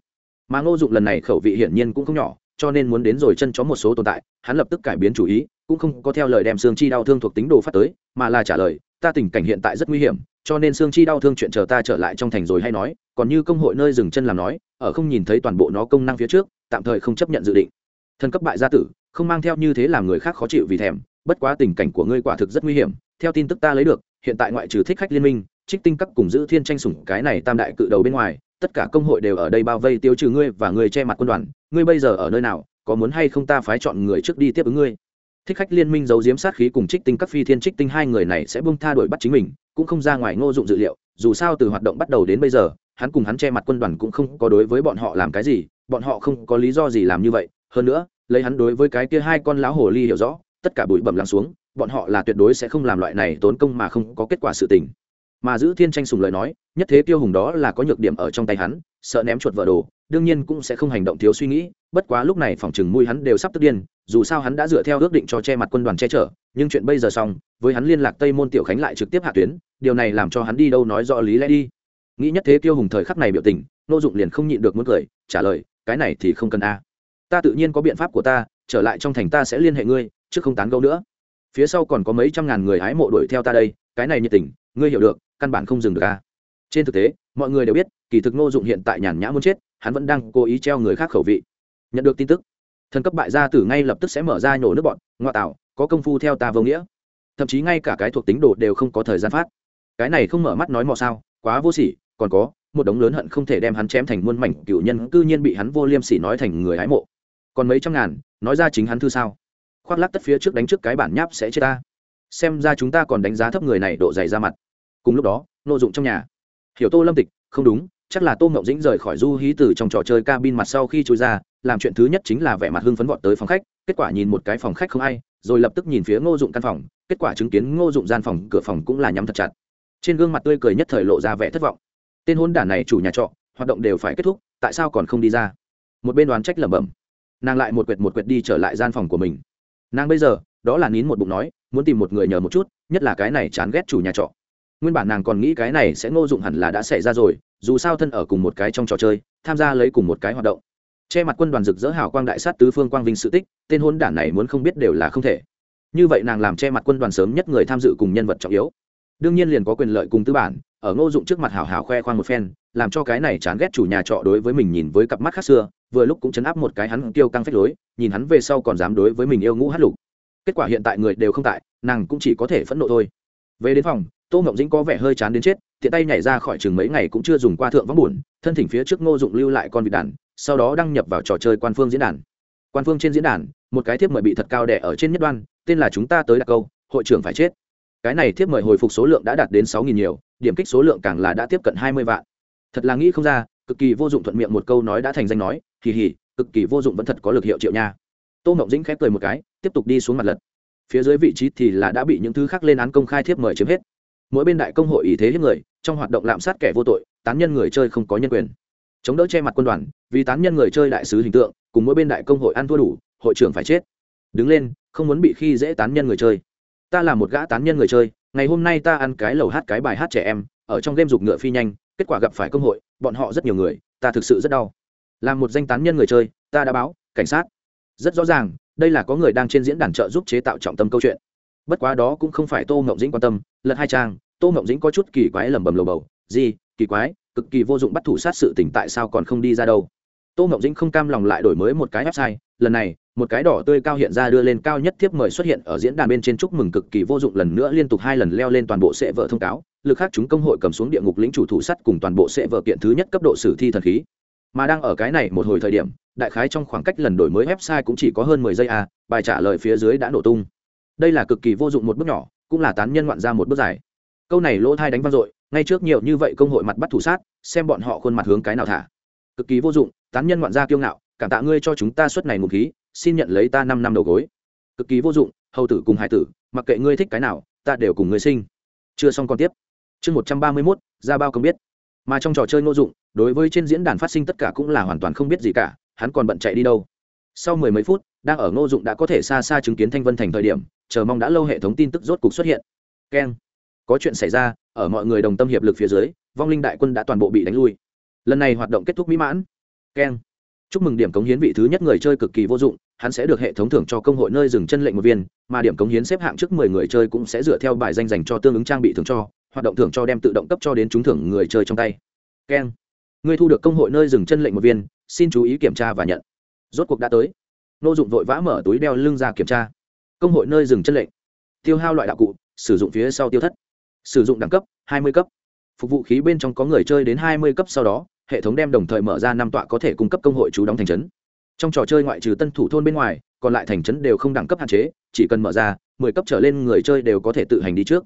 Mà ngô dụng lần này khẩu vị hiển nhiên cũng không nhỏ cho nên muốn đến rồi chân chó một số tồn tại, hắn lập tức cải biến chủ ý, cũng không có theo lời đem xương chi đau thương thuộc tính đồ phát tới, mà là trả lời, ta tình cảnh hiện tại rất nguy hiểm, cho nên xương chi đau thương chuyện chờ ta trở lại trong thành rồi hay nói, còn như công hội nơi dừng chân làm nói, ở không nhìn thấy toàn bộ nó công năng phía trước, tạm thời không chấp nhận dự định. Thân cấp bại gia tử, không mang theo như thế làm người khác khó chịu vì thèm, bất quá tình cảnh của ngươi quả thực rất nguy hiểm, theo tin tức ta lấy được, hiện tại ngoại trừ thích khách liên minh, trích tinh các cùng giữ thiên tranh sủng cái này tam đại cự đầu bên ngoài, tất cả công hội đều ở đây bao vây tiêu trừ ngươi và người che mặt quân đoàn ngươi bây giờ ở nơi nào, có muốn hay không ta phái chọn người trước đi tiếp ứng ngươi. Thích khách liên minh giấu diếm sát khí cùng trích tinh các phi thiên trích tinh hai người này sẽ bung tha đuổi bắt chính mình, cũng không ra ngoài ngô dụng dự liệu, dù sao từ hoạt động bắt đầu đến bây giờ, hắn cùng hắn che mặt quân đoàn cũng không có đối với bọn họ làm cái gì, bọn họ không có lý do gì làm như vậy. Hơn nữa, lấy hắn đối với cái kia hai con lão hồ ly hiểu rõ, tất cả bụi bẩm lắng xuống, bọn họ là tuyệt đối sẽ không làm loại này tốn công mà không có kết quả sự tình mà giữ thiên tranh sùng lời nói, nhất thế tiêu hùng đó là có nhược điểm ở trong tay hắn, sợ ném chuột vợ đồ, đương nhiên cũng sẽ không hành động thiếu suy nghĩ, bất quá lúc này phòng chừng mùi hắn đều sắp tức điên, dù sao hắn đã dựa theo ước định cho che mặt quân đoàn che chở, nhưng chuyện bây giờ xong, với hắn liên lạc tây môn tiểu khánh lại trực tiếp hạ tuyến, điều này làm cho hắn đi đâu nói rõ lý lẽ đi. Nghĩ nhất thế tiêu hùng thời khắc này biểu tình nô dụng liền không nhịn được muốn cười, trả lời, cái này thì không cần a. Ta tự nhiên có biện pháp của ta, trở lại trong thành ta sẽ liên hệ ngươi, chứ không tán gẫu nữa. Phía sau còn có mấy trăm ngàn người hái mộ đuổi theo ta đây, cái này nhiệt tình, ngươi hiểu được căn bản không dừng được a. Trên thực tế, mọi người đều biết, kỳ thực ngô dụng hiện tại nhàn nhã muốn chết, hắn vẫn đang cố ý treo người khác khẩu vị. Nhận được tin tức, thần cấp bại gia tử ngay lập tức sẽ mở ra nhổ nước bọn, ngoại tạo, có công phu theo ta vô nghĩa. Thậm chí ngay cả cái thuộc tính đồ đều không có thời gian phát. Cái này không mở mắt nói mò sao, quá vô sỉ, còn có, một đống lớn hận không thể đem hắn chém thành muôn mảnh cựu nhân, cư nhiên bị hắn vô liêm sỉ nói thành người hái mộ. Còn mấy trăm ngàn, nói ra chính hắn thư sao? Khoác lắc tất phía trước đánh trước cái bản nháp sẽ chết ta. Xem ra chúng ta còn đánh giá thấp người này độ dày ra mặt cùng lúc đó, nô dụng trong nhà. Hiểu tô lâm tịch, không đúng, chắc là tô ngậu dĩnh rời khỏi du hí từ trong trò chơi cabin mặt sau khi trôi ra, làm chuyện thứ nhất chính là vẻ mặt hưng phấn vọt tới phòng khách, kết quả nhìn một cái phòng khách không ai, rồi lập tức nhìn phía ngô dụng căn phòng, kết quả chứng kiến ngô dụng gian phòng, cửa phòng cũng là nhắm thật chặt. Trên gương mặt tươi cười nhất thời lộ ra vẻ thất vọng. Tên hôn đản này chủ nhà trọ, hoạt động đều phải kết thúc, tại sao còn không đi ra? Một bên đoán trách lẩm bẩm. Nàng lại một quệt một quệt đi trở lại gian phòng của mình. Nàng bây giờ, đó là nín một bụng nói, muốn tìm một người nhờ một chút, nhất là cái này chán ghét chủ nhà trọ nguyên bản nàng còn nghĩ cái này sẽ ngô dụng hẳn là đã xảy ra rồi, dù sao thân ở cùng một cái trong trò chơi, tham gia lấy cùng một cái hoạt động. Che mặt quân đoàn rực rỡ hào quang đại sát tứ phương quang vinh sự tích, tên hôn đản này muốn không biết đều là không thể. Như vậy nàng làm che mặt quân đoàn sớm nhất người tham dự cùng nhân vật trọng yếu. Đương nhiên liền có quyền lợi cùng tư bản, ở ngô dụng trước mặt hào hào khoe khoang một phen, làm cho cái này chán ghét chủ nhà trọ đối với mình nhìn với cặp mắt khác xưa, vừa lúc cũng chấn áp một cái hắn tiêu căng phách lối, nhìn hắn về sau còn dám đối với mình yêu ngũ hát lục. Kết quả hiện tại người đều không tại, nàng cũng chỉ có thể phẫn nộ thôi. Về đến phòng tô Ngộng dĩnh có vẻ hơi chán đến chết, tiện tay nhảy ra khỏi chừng mấy ngày cũng chưa dùng qua thượng vắng buồn, thân thỉnh phía trước ngô dụng lưu lại con vịt đàn, sau đó đăng nhập vào trò chơi quan phương diễn đàn. Quan phương trên diễn đàn, một cái thiếp mời bị thật cao đẻ ở trên nhất đoan, tên là chúng ta tới đặt câu, hội trưởng phải chết. Cái này thiếp mời hồi phục số lượng đã đạt đến sáu nghìn nhiều, điểm kích số lượng càng là đã tiếp cận hai mươi vạn. Thật là nghĩ không ra, cực kỳ vô dụng thuận miệng một câu nói đã thành danh nói kỳ hỉ cực kỳ vô dụng vẫn thật có lực hiệu triệu nha. Tô mộng dĩnh khép cười một cái, tiếp tục đi xuống mặt lật. Phía dưới vị trí thì là đã bị những thứ khác lên án công khai thiếp mời chiếm hết mỗi bên đại công hội ý thế hết người, trong hoạt động lạm sát kẻ vô tội, tán nhân người chơi không có nhân quyền. Chống đỡ che mặt quân đoàn, vì tán nhân người chơi đại sứ hình tượng, cùng mỗi bên đại công hội ăn thua đủ, hội trưởng phải chết. Đứng lên, không muốn bị khi dễ tán nhân người chơi. Ta là một gã tán nhân người chơi, ngày hôm nay ta ăn cái lầu hát cái bài hát trẻ em, ở trong game dục ngựa phi nhanh, kết quả gặp phải công hội, bọn họ rất nhiều người, ta thực sự rất đau. Là một danh tán nhân người chơi, ta đã báo, cảnh sát. Rất rõ ràng, đây là có người đang trên diễn đàn trợ giúp chế tạo trọng tâm câu chuyện bất quá đó cũng không phải tô mộng dĩnh quan tâm, lật hai trang, tô mộng dĩnh có chút kỳ quái lẩm bẩm lầu bầu, gì, kỳ quái, cực kỳ vô dụng bắt thủ sát sự tỉnh tại sao còn không đi ra đâu? Tô mộng dĩnh không cam lòng lại đổi mới một cái website, lần này, một cái đỏ tươi cao hiện ra đưa lên cao nhất tiếp mời xuất hiện ở diễn đàn bên trên chúc mừng cực kỳ vô dụng lần nữa liên tục hai lần leo lên toàn bộ sẽ vợ thông cáo, lực khác chúng công hội cầm xuống địa ngục lĩnh chủ thủ sắt cùng toàn bộ sẽ vợ kiện thứ nhất cấp độ sử thi thần khí. Mà đang ở cái này một hồi thời điểm, đại khái trong khoảng cách lần đổi mới website cũng chỉ có hơn mười giây a bài trả lời phía dưới đã nổ tung đây là cực kỳ vô dụng một bước nhỏ, cũng là tán nhân ngoạn ra một bước dài. Câu này lỗ thai đánh vang dội, ngay trước nhiều như vậy công hội mặt bắt thủ sát, xem bọn họ khuôn mặt hướng cái nào thả. Cực kỳ vô dụng, tán nhân ngoạn ra kiêu ngạo, cảm tạ ngươi cho chúng ta suất này ngụ khí, xin nhận lấy ta năm năm đầu gối. Cực kỳ vô dụng, hầu tử cùng hải tử, mặc kệ ngươi thích cái nào, ta đều cùng ngươi sinh. Chưa xong còn tiếp. Chương một trăm ba mươi mốt, ra bao không biết. Mà trong trò chơi ngô dụng, đối với trên diễn đàn phát sinh tất cả cũng là hoàn toàn không biết gì cả, hắn còn bận chạy đi đâu. Sau mười mấy phút đang ở ngô dụng đã có thể xa xa chứng kiến thanh vân thành thời điểm, chờ mong đã lâu hệ thống tin tức rốt cục xuất hiện. Keng. Có chuyện xảy ra, ở mọi người đồng tâm hiệp lực phía dưới, vong linh đại quân đã toàn bộ bị đánh lui. Lần này hoạt động kết thúc mỹ mãn. Keng. Chúc mừng điểm cống hiến vị thứ nhất người chơi cực kỳ vô dụng, hắn sẽ được hệ thống thưởng cho công hội nơi dừng chân lệnh một viên, mà điểm cống hiến xếp hạng trước mười người chơi cũng sẽ dựa theo bài danh dành cho tương ứng trang bị thưởng cho, hoạt động thưởng cho đem tự động cấp cho đến trúng thưởng người chơi trong tay. Keng. Người thu được công hội nơi dừng chân lệnh một viên, xin chú ý kiểm tra và nhận. Rốt cuộc đã tới nô dụng vội vã mở túi đeo lưng ra kiểm tra. Công hội nơi dừng chân lệnh. Tiêu hao loại đạo cụ, sử dụng phía sau tiêu thất. Sử dụng đẳng cấp 20 cấp. Phục vụ khí bên trong có người chơi đến 20 cấp sau đó, hệ thống đem đồng thời mở ra năm tọa có thể cung cấp công hội chú đóng thành trấn. Trong trò chơi ngoại trừ tân thủ thôn bên ngoài, còn lại thành trấn đều không đẳng cấp hạn chế, chỉ cần mở ra 10 cấp trở lên người chơi đều có thể tự hành đi trước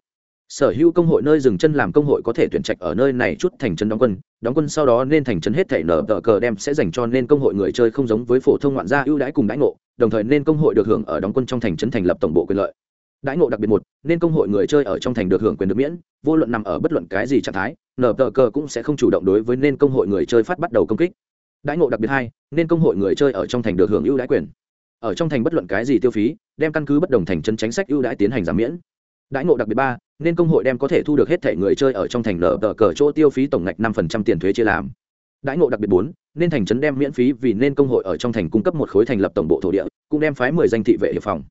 sở hữu công hội nơi dừng chân làm công hội có thể tuyển trạch ở nơi này chút thành trấn đóng quân đóng quân sau đó nên thành trấn hết thể nở tờ cờ đem sẽ dành cho nên công hội người chơi không giống với phổ thông ngoạn gia ưu đãi cùng đãi ngộ, đồng thời nên công hội được hưởng ở đóng quân trong thành trấn thành lập tổng bộ quyền lợi. Đãi ngộ đặc biệt một, nên công hội người chơi ở trong thành được hưởng quyền được miễn, vô luận nằm ở bất luận cái gì trạng thái, nở tờ cờ cũng sẽ không chủ động đối với nên công hội người chơi phát bắt đầu công kích. Đãi ngộ đặc biệt hai, nên công hội người chơi ở trong thành được hưởng ưu đãi quyền. Ở trong thành bất luận cái gì tiêu phí, đem căn cứ bất đồng thành chân chính sách ưu đãi tiến hành giảm miễn đãi ngộ đặc biệt ba, nên công hội đem có thể thu được hết thể người chơi ở trong thành nở tờ cờ chỗ tiêu phí tổng ngạch năm phần trăm tiền thuế chia làm. Đãi ngộ đặc biệt bốn, nên thành trấn đem miễn phí vì nên công hội ở trong thành cung cấp một khối thành lập tổng bộ thổ địa, cũng đem phái mười danh thị vệ hiệp phòng.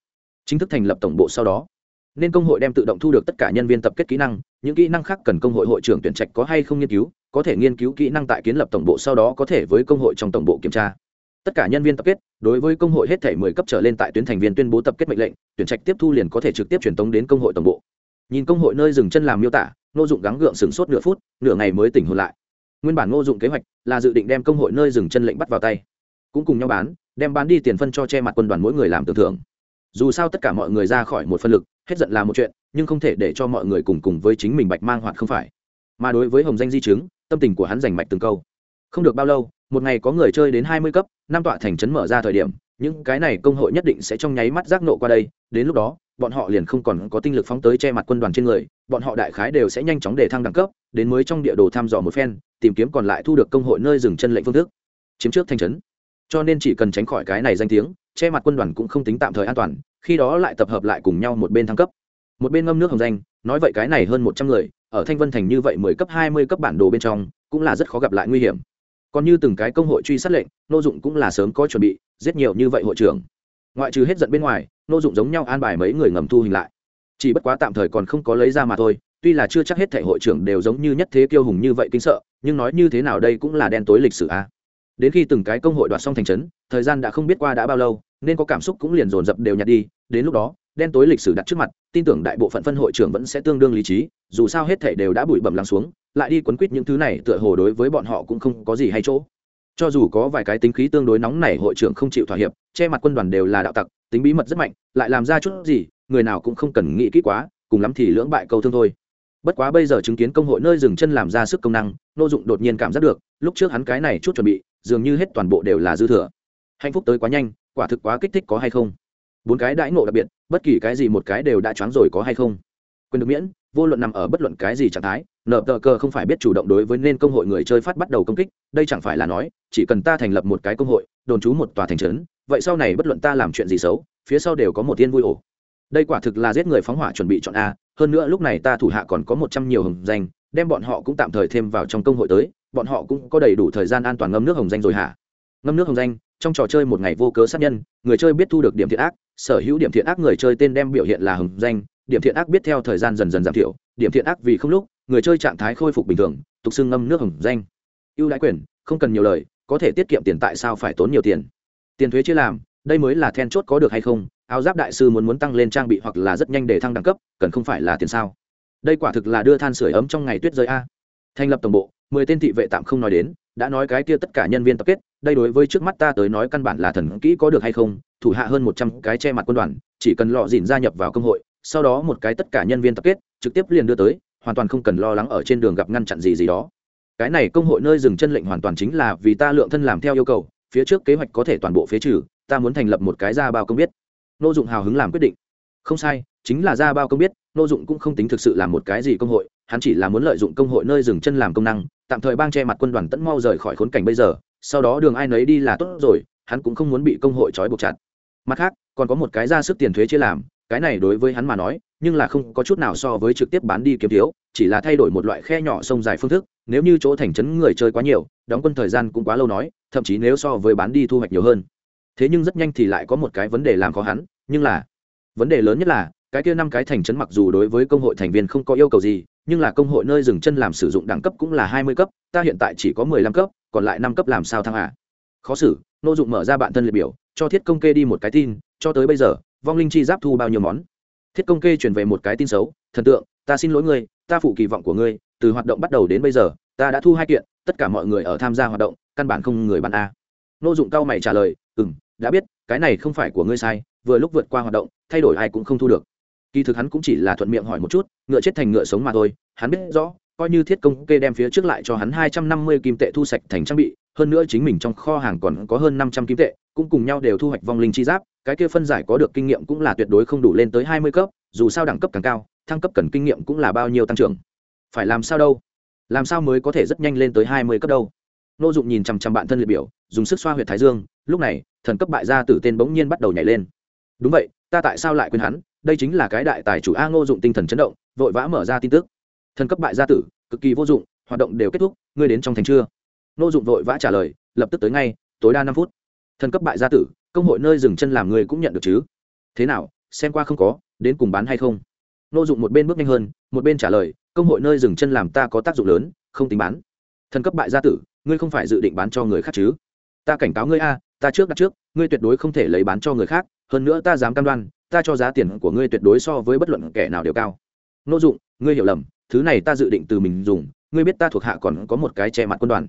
Chính thức thành lập tổng bộ sau đó, nên công hội đem tự động thu được tất cả nhân viên tập kết kỹ năng, những kỹ năng khác cần công hội hội trưởng tuyển trạch có hay không nghiên cứu, có thể nghiên cứu kỹ năng tại kiến lập tổng bộ sau đó có thể với công hội trong tổng bộ kiểm tra tất cả nhân viên tập kết, đối với công hội hết thể mười cấp trở lên tại tuyến thành viên tuyên bố tập kết mệnh lệnh, tuyển trạch tiếp thu liền có thể trực tiếp truyền tống đến công hội tổng bộ. Nhìn công hội nơi dừng chân làm miêu tả, ngô dụng gắng gượng sửng sốt nửa phút, nửa ngày mới tỉnh hồn lại. Nguyên bản ngô dụng kế hoạch là dự định đem công hội nơi dừng chân lệnh bắt vào tay. Cũng cùng nhau bán, đem bán đi tiền phân cho che mặt quân đoàn mỗi người làm tưởng thưởng. Dù sao tất cả mọi người ra khỏi một phân lực, hết giận là một chuyện, nhưng không thể để cho mọi người cùng cùng với chính mình bạch mang hoạt không phải. Mà đối với hồng danh di chứng, tâm tình của hắn giành mạch từng câu. Không được bao lâu một ngày có người chơi đến hai mươi cấp, năm tọa thành trấn mở ra thời điểm, những cái này công hội nhất định sẽ trong nháy mắt giác nộ qua đây. Đến lúc đó, bọn họ liền không còn có tinh lực phóng tới che mặt quân đoàn trên người, bọn họ đại khái đều sẽ nhanh chóng để thăng đẳng cấp, đến mới trong địa đồ thăm dò một phen, tìm kiếm còn lại thu được công hội nơi dừng chân lệnh phương thức. Chiếm trước thành trấn. Cho nên chỉ cần tránh khỏi cái này danh tiếng, che mặt quân đoàn cũng không tính tạm thời an toàn, khi đó lại tập hợp lại cùng nhau một bên thăng cấp. Một bên ngâm nước hồng danh, nói vậy cái này hơn một trăm người, ở thanh vân thành như vậy mười cấp, hai mươi cấp bản đồ bên trong, cũng là rất khó gặp lại nguy hiểm còn như từng cái công hội truy sát lệnh nô dụng cũng là sớm có chuẩn bị, giết nhiều như vậy hội trưởng. Ngoại trừ hết giận bên ngoài nô dụng giống nhau an bài mấy người ngầm thu hình lại. Chỉ bất quá tạm thời còn không có lấy ra mà thôi, tuy là chưa chắc hết thể hội trưởng đều giống như nhất thế kiêu hùng như vậy kinh sợ, nhưng nói như thế nào đây cũng là đen tối lịch sử a. Đến khi từng cái công hội đoạt xong thành trấn, thời gian đã không biết qua đã bao lâu, nên có cảm xúc cũng liền dồn dập đều nhặt đi, đến lúc đó, đen tối lịch sử đặt trước mặt, tin tưởng đại bộ phận phân hội trưởng vẫn sẽ tương đương lý trí, dù sao hết thể đều đã bụi bẩm lắng xuống lại đi quấn quýt những thứ này, tựa hồ đối với bọn họ cũng không có gì hay chỗ. Cho dù có vài cái tính khí tương đối nóng này, hội trưởng không chịu thỏa hiệp, che mặt quân đoàn đều là đạo tặc, tính bí mật rất mạnh, lại làm ra chút gì, người nào cũng không cần nghĩ kỹ quá, cùng lắm thì lưỡng bại câu thương thôi. Bất quá bây giờ chứng kiến công hội nơi dừng chân làm ra sức công năng, nô dụng đột nhiên cảm giác được, lúc trước hắn cái này chút chuẩn bị, dường như hết toàn bộ đều là dư thừa. Hạnh phúc tới quá nhanh, quả thực quá kích thích có hay không? Bốn cái đãi ngộ đặc biệt, bất kỳ cái gì một cái đều đã choáng rồi có hay không? Quyền được miễn, vô luận nằm ở bất luận cái gì trạng thái nợ tờ cờ không phải biết chủ động đối với nên công hội người chơi phát bắt đầu công kích, đây chẳng phải là nói, chỉ cần ta thành lập một cái công hội, đồn trú một tòa thành trấn, vậy sau này bất luận ta làm chuyện gì xấu, phía sau đều có một tiên vui ổ. Đây quả thực là giết người phóng hỏa chuẩn bị chọn a, hơn nữa lúc này ta thủ hạ còn có một trăm nhiều hồng danh, đem bọn họ cũng tạm thời thêm vào trong công hội tới, bọn họ cũng có đầy đủ thời gian an toàn ngâm nước hồng danh rồi hả? Ngâm nước hồng danh, trong trò chơi một ngày vô cớ sát nhân, người chơi biết thu được điểm thiện ác, sở hữu điểm thiện ác người chơi tên đem biểu hiện là hồng danh, điểm thiện ác biết theo thời gian dần dần giảm thiểu, điểm thiện ác vì không lúc người chơi trạng thái khôi phục bình thường, tục xưng ngâm nước hồng danh. Ưu đãi quyền, không cần nhiều lời, có thể tiết kiệm tiền tại sao phải tốn nhiều tiền? Tiền thuế chia làm, đây mới là then chốt có được hay không? Áo giáp đại sư muốn muốn tăng lên trang bị hoặc là rất nhanh để thăng đẳng cấp, cần không phải là tiền sao? Đây quả thực là đưa than sửa ấm trong ngày tuyết rơi a. Thành lập tổng bộ, mười tên thị vệ tạm không nói đến, đã nói cái kia tất cả nhân viên tập kết, đây đối với trước mắt ta tới nói căn bản là thần kỹ có được hay không? Thủ hạ hơn một trăm cái che mặt quân đoàn, chỉ cần lọ dìn gia nhập vào công hội, sau đó một cái tất cả nhân viên tập kết, trực tiếp liền đưa tới hoàn toàn không cần lo lắng ở trên đường gặp ngăn chặn gì gì đó. Cái này công hội nơi dừng chân lệnh hoàn toàn chính là vì ta lượng thân làm theo yêu cầu, phía trước kế hoạch có thể toàn bộ phế trừ, ta muốn thành lập một cái ra bao công biết. Nô dụng hào hứng làm quyết định. Không sai, chính là ra bao công biết, nô dụng cũng không tính thực sự là một cái gì công hội, hắn chỉ là muốn lợi dụng công hội nơi dừng chân làm công năng, tạm thời bang che mặt quân đoàn tẫn mau rời khỏi khốn cảnh bây giờ, sau đó đường ai nấy đi là tốt rồi, hắn cũng không muốn bị công hội trói buộc chặt. Mặt khác, còn có một cái ra sức tiền thuế chia làm cái này đối với hắn mà nói, nhưng là không có chút nào so với trực tiếp bán đi kiếm thiếu, chỉ là thay đổi một loại khe nhỏ sông dài phương thức, nếu như chỗ thành trấn người chơi quá nhiều, đóng quân thời gian cũng quá lâu nói, thậm chí nếu so với bán đi thu hoạch nhiều hơn. Thế nhưng rất nhanh thì lại có một cái vấn đề làm khó hắn, nhưng là, vấn đề lớn nhất là, cái kia năm cái thành trấn mặc dù đối với công hội thành viên không có yêu cầu gì, nhưng là công hội nơi dừng chân làm sử dụng đẳng cấp cũng là hai mươi cấp, ta hiện tại chỉ có mười lăm cấp, còn lại năm cấp làm sao thăng à? Khó xử, nô dụng mở ra bản thân liệt biểu, cho thiết công kê đi một cái tin, cho tới bây giờ vong linh chi giáp thu bao nhiêu món? Thiết công kê chuyển về một cái tin xấu, thần tượng, ta xin lỗi ngươi, ta phụ kỳ vọng của ngươi, từ hoạt động bắt đầu đến bây giờ, ta đã thu hai kiện, tất cả mọi người ở tham gia hoạt động, căn bản không người bán a. Nô dụng cao mày trả lời ừ m đã biết, cái này không phải của ngươi sai, vừa lúc vượt qua hoạt động, thay đổi ai cũng không thu được. Kỳ thực hắn cũng chỉ là thuận miệng hỏi một chút, ngựa chết thành ngựa sống mà thôi, hắn biết rõ, coi như thiết công kê đem phía trước lại cho hắn hai trăm năm mươi kim tệ thu sạch thành trang bị hơn nữa chính mình trong kho hàng còn có hơn năm trăm kim tệ, cũng cùng nhau đều thu hoạch vong linh chi giáp, cái kia phân giải có được kinh nghiệm cũng là tuyệt đối không đủ lên tới hai mươi cấp, dù sao đẳng cấp càng cao, thăng cấp cần kinh nghiệm cũng là bao nhiêu tăng trưởng. Phải làm sao đâu? Làm sao mới có thể rất nhanh lên tới hai mươi cấp đâu? Nô dụng nhìn chằm chằm bạn thân liệt biểu, dùng sức xoa huyệt thái dương, lúc này, thần cấp bại gia tử tên bỗng nhiên bắt đầu nhảy lên. Đúng vậy, ta tại sao lại quên hắn? Đây chính là cái đại tài chủ a ngô dụng tinh thần chấn động, vội vã mở ra tin tức. Thần cấp bại gia tử, cực kỳ vô dụng, hoạt động đều kết thúc, ngươi đến trong thành chưa? Nô dụng vội vã trả lời, lập tức tới ngay, tối đa năm phút. Thần cấp bại gia tử, công hội nơi dừng chân làm người cũng nhận được chứ? Thế nào, xem qua không có, đến cùng bán hay không? Nô dụng một bên bước nhanh hơn, một bên trả lời, công hội nơi dừng chân làm ta có tác dụng lớn, không tính bán. Thần cấp bại gia tử, ngươi không phải dự định bán cho người khác chứ? Ta cảnh cáo ngươi a, ta trước đặt trước, ngươi tuyệt đối không thể lấy bán cho người khác, hơn nữa ta dám cam đoan, ta cho giá tiền của ngươi tuyệt đối so với bất luận kẻ nào đều cao. Nô dụng, ngươi hiểu lầm, thứ này ta dự định từ mình dùng, ngươi biết ta thuộc hạ còn có một cái che mặt quân đoàn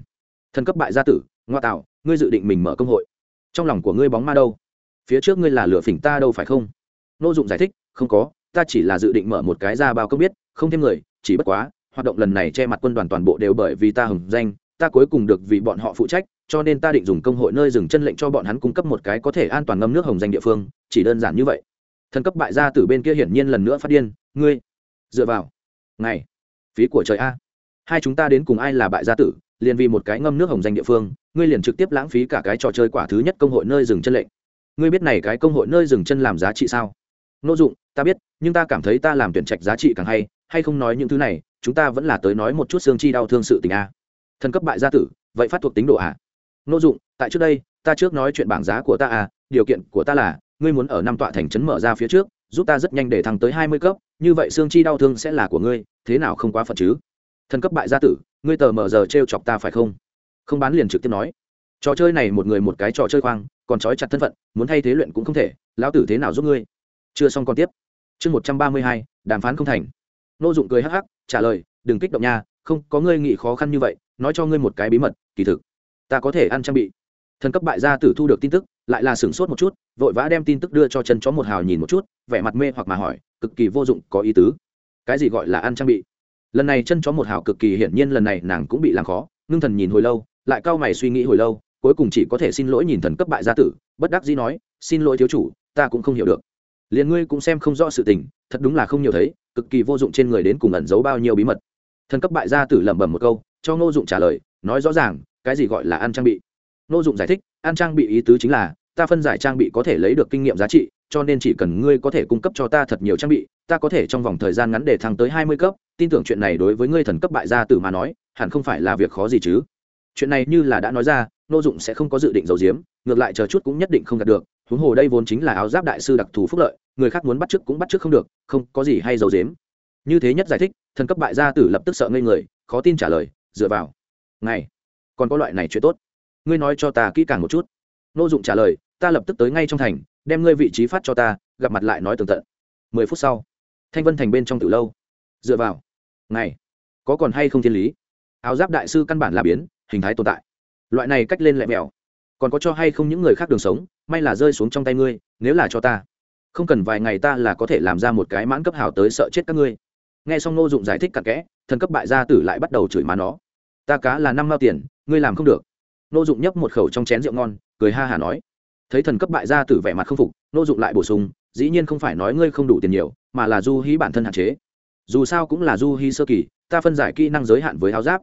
thần cấp bại gia tử, ngoa tạo, ngươi dự định mình mở công hội. Trong lòng của ngươi bóng ma đâu? Phía trước ngươi là lửa phỉnh ta đâu phải không? N ô dụng giải thích, không có, ta chỉ là dự định mở một cái ra bao công biết, không thêm người, chỉ bất quá, hoạt động lần này che mặt quân đoàn toàn bộ đều bởi vì ta hừng danh, ta cuối cùng được vì bọn họ phụ trách, cho nên ta định dùng công hội nơi dừng chân lệnh cho bọn hắn cung cấp một cái có thể an toàn ngâm nước hồng danh địa phương, chỉ đơn giản như vậy. Thần cấp bại gia tử bên kia hiển nhiên lần nữa phát điên, ngươi, dựa vào ngày phí của trời a. Hai chúng ta đến cùng ai là bại gia tử liền vì một cái ngâm nước hồng danh địa phương, ngươi liền trực tiếp lãng phí cả cái trò chơi quả thứ nhất công hội nơi dừng chân lệnh. Ngươi biết này cái công hội nơi dừng chân làm giá trị sao? Nội dụng, ta biết, nhưng ta cảm thấy ta làm tuyển trạch giá trị càng hay hay không nói những thứ này, chúng ta vẫn là tới nói một chút xương chi đau thương sự tình a. Thần cấp bại gia tử, vậy phát thuộc tính độ à? N ô dụng, tại trước đây, ta trước nói chuyện bảng giá của ta à điều kiện của ta là, ngươi muốn ở năm tọa thành trấn mở ra phía trước, giúp ta rất nhanh để thăng tới hai mươi cấp, như vậy xương chi đau thương sẽ là của ngươi, thế nào không quá phận chứ? Thần cấp bại gia tử, ngươi tờ mờ giờ t r e o chọc ta phải không? Không bán liền trực tiếp nói. Trò chơi này một người một cái trò chơi khoang, còn trói chặt thân phận, muốn thay thế luyện cũng không thể, lão tử thế nào giúp ngươi? Chưa xong còn tiếp. Chương một trăm ba mươi hai, đàm phán không thành. N ô dụng cười hắc hắc, trả lời, đừng kích động nha, không có ngươi nghĩ khó khăn như vậy, nói cho ngươi một cái bí mật, kỳ thực, ta có thể ăn trang bị. Thần cấp bại gia tử thu được tin tức, lại là sửng sốt một chút, vội vã đem tin tức đưa cho chân chó một hào nhìn một chút, vẻ mặt mê hoặc mà hỏi, cực kỳ vô dụng, có ý tứ? Cái gì gọi là ăn trang bị? Lần này chân chó một hào cực kỳ hiển nhiên lần này nàng cũng bị làm khó, ngưng thần nhìn hồi lâu, lại cau mày suy nghĩ hồi lâu, cuối cùng chỉ có thể xin lỗi nhìn thần cấp bại gia tử, bất đắc dĩ nói, xin lỗi thiếu chủ, ta cũng không hiểu được. Liền ngươi cũng xem không rõ sự tình, thật đúng là không nhiều thấy, cực kỳ vô dụng trên người đến cùng ẩn giấu bao nhiêu bí mật. Thần cấp bại gia tử lẩm bẩm một câu, cho ngô dụng trả lời, nói rõ ràng, cái gì gọi là ăn trang bị? Ngô dụng giải thích, ăn trang bị ý tứ chính là, ta phân giải trang bị có thể lấy được kinh nghiệm giá trị, cho nên chỉ cần ngươi có thể cung cấp cho ta thật nhiều trang bị ta có thể trong vòng thời gian ngắn để thăng tới hai mươi cấp, tin tưởng chuyện này đối với ngươi thần cấp bại gia tử mà nói, hẳn không phải là việc khó gì chứ. Chuyện này như là đã nói ra, nô dụng sẽ không có dự định giấu giếm, ngược lại chờ chút cũng nhất định không đạt được. Huống hồ đây vốn chính là áo giáp đại sư đặc thù phúc lợi, người khác muốn bắt chước cũng bắt chước không được, không có gì hay giấu giếm. Như thế nhất giải thích, thần cấp bại gia tử lập tức sợ ngây người, khó tin trả lời, dựa vào. Ngày còn có loại này chuyện tốt. Ngươi nói cho ta kỹ càng một chút. Nô dụng trả lời, ta lập tức tới ngay trong thành, đem ngươi vị trí phát cho ta, gặp mặt lại nói tường tận. Mười phút sau thanh vân thành bên trong từ lâu. Dựa vào. Ngày. Có còn hay không thiên lý? Áo giáp đại sư căn bản là biến, hình thái tồn tại. Loại này cách lên lẹ mèo còn có cho hay không những người khác đường sống, may là rơi xuống trong tay ngươi, nếu là cho ta. Không cần vài ngày ta là có thể làm ra một cái mãn cấp hào tới sợ chết các ngươi. Nghe xong Nô dụng giải thích cặn kẽ, thần cấp bại gia tử lại bắt đầu chửi má nó. Ta cá là năm mao tiền, ngươi làm không được. Nô dụng nhấp một khẩu trong chén rượu ngon, cười ha hả nói. Thấy thần cấp bại gia tử vẻ mặt không phục Nô dụng lại bổ sung dĩ nhiên không phải nói ngươi không đủ tiền nhiều, mà là du hí bản thân hạn chế. Dù sao cũng là du hí sơ kỳ, ta phân giải kỹ năng giới hạn với áo giáp.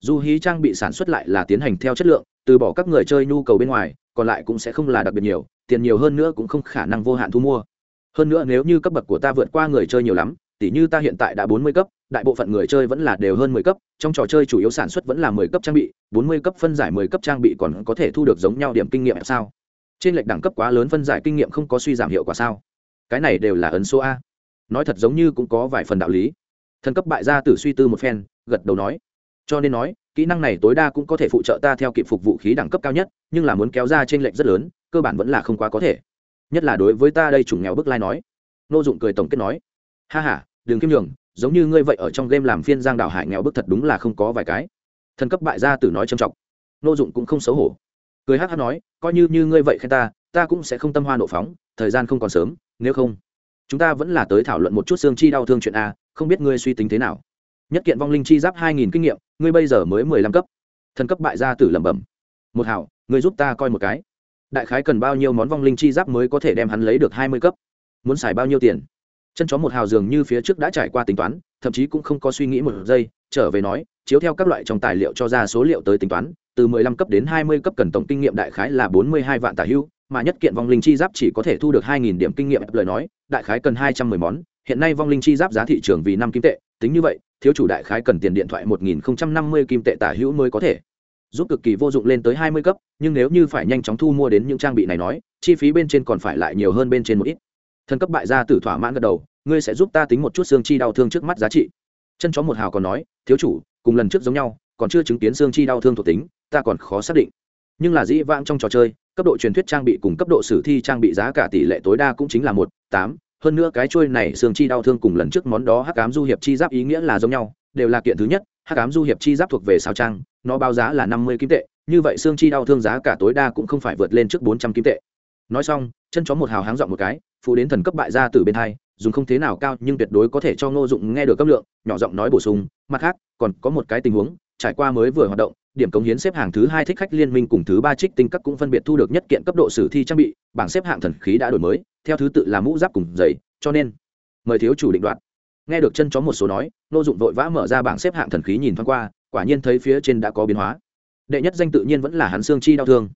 Du hí trang bị sản xuất lại là tiến hành theo chất lượng, từ bỏ các người chơi nhu cầu bên ngoài, còn lại cũng sẽ không là đặc biệt nhiều, tiền nhiều hơn nữa cũng không khả năng vô hạn thu mua. Hơn nữa nếu như cấp bậc của ta vượt qua người chơi nhiều lắm, tỉ như ta hiện tại đã bốn mươi cấp, đại bộ phận người chơi vẫn là đều hơn mười cấp, trong trò chơi chủ yếu sản xuất vẫn là mười cấp trang bị, bốn mươi cấp phân giải mười cấp trang bị còn có thể thu được giống nhau điểm kinh nghiệm sao? Trên lệch đẳng cấp quá lớn phân giải kinh nghiệm không có suy giảm hiệu quả sao? Cái này đều là ấn số a. Nói thật giống như cũng có vài phần đạo lý. Thần cấp bại gia tử suy tư một phen, gật đầu nói. Cho nên nói, kỹ năng này tối đa cũng có thể phụ trợ ta theo kịp phục vũ khí đẳng cấp cao nhất, nhưng là muốn kéo ra trên lệnh rất lớn, cơ bản vẫn là không quá có thể. Nhất là đối với ta đây chủng nghèo bức lai nói. Nô dụng cười tổng kết nói. Ha h a đừng kim nhường, giống như ngươi vậy ở trong game làm phiên giang đảo hải nghèo bức thật đúng là không có vài cái. Thần cấp bại gia tử nói trầm trọng. Nô dụng cũng không xấu hổ. Cười hát hát nói, coi như như ngươi vậy khen ta ta cũng sẽ không tâm hoa nộ phóng, thời gian không còn sớm nếu không, chúng ta vẫn là tới thảo luận một chút xương chi đau thương chuyện a, không biết ngươi suy tính thế nào. Nhất kiện vong linh chi giáp hai nghìn kinh nghiệm, ngươi bây giờ mới mười lăm cấp. Thần cấp bại gia tử lẩm bẩm. Một hảo, ngươi giúp ta coi một cái. Đại khái cần bao nhiêu món vong linh chi giáp mới có thể đem hắn lấy được hai mươi cấp? Muốn xài bao nhiêu tiền? Chân chó một hào dường như phía trước đã trải qua tính toán, thậm chí cũng không có suy nghĩ một giây, trở về nói, chiếu theo các loại trong tài liệu cho ra số liệu tới tính toán, từ mười lăm cấp đến hai mươi cấp cần tổng kinh nghiệm đại khái là bốn mươi hai vạn tả hưu mà nhất kiện vong linh chi giáp chỉ có thể thu được hai nghìn điểm kinh nghiệm, lời nói, đại khái cần hai trăm mười món. Hiện nay vong linh chi giáp giá thị trường vì năm kim tệ, tính như vậy, thiếu chủ đại khái cần tiền điện thoại một nghìn năm mươi kim tệ tả hữu mới có thể. Giúp cực kỳ vô dụng lên tới hai mươi cấp, nhưng nếu như phải nhanh chóng thu mua đến những trang bị này nói, chi phí bên trên còn phải lại nhiều hơn bên trên một ít. Thân cấp bại gia tử thỏa mãn gật đầu, ngươi sẽ giúp ta tính một chút xương chi đau thương trước mắt giá trị. Chân chó một hào còn nói, thiếu chủ, cùng lần trước giống nhau, còn chưa chứng kiến xương chi đau thương thuộc tính, ta còn khó xác định nhưng là dĩ vãng trong trò chơi, cấp độ truyền thuyết trang bị cùng cấp độ sử thi trang bị giá cả tỷ lệ tối đa cũng chính là một, tám. Hơn nữa cái trôi này xương chi đau thương cùng lần trước món đó hắc cám du hiệp chi giáp ý nghĩa là giống nhau, đều là kiện thứ nhất, hắc cám du hiệp chi giáp thuộc về sao trang, nó báo giá là năm mươi kim tệ, như vậy xương chi đau thương giá cả tối đa cũng không phải vượt lên trước bốn trăm kim tệ. Nói xong, chân chó một hào háng dọn một cái, phụ đến thần cấp bại ra từ bên hai, dùng không thế nào cao nhưng tuyệt đối có thể cho ngô dụng nghe được cấp lượng, nhỏ giọng nói bổ sung, mặt khác, còn có một cái tình huống, trải qua mới vừa hoạt động điểm cống hiến xếp hạng thứ hai thích khách liên minh cùng thứ ba trích tinh các cũng phân biệt thu được nhất kiện cấp độ sử thi trang bị, bảng xếp hạng thần khí đã đổi mới, theo thứ tự là mũ giáp cùng giày, cho nên, mời thiếu chủ định đoạt. Nghe được chân chó một số nói, nô dụng vội vã mở ra bảng xếp hạng thần khí nhìn thoáng qua, quả nhiên thấy phía trên đã có biến hóa. Đệ nhất danh tự nhiên vẫn là hắn xương chi đau thương.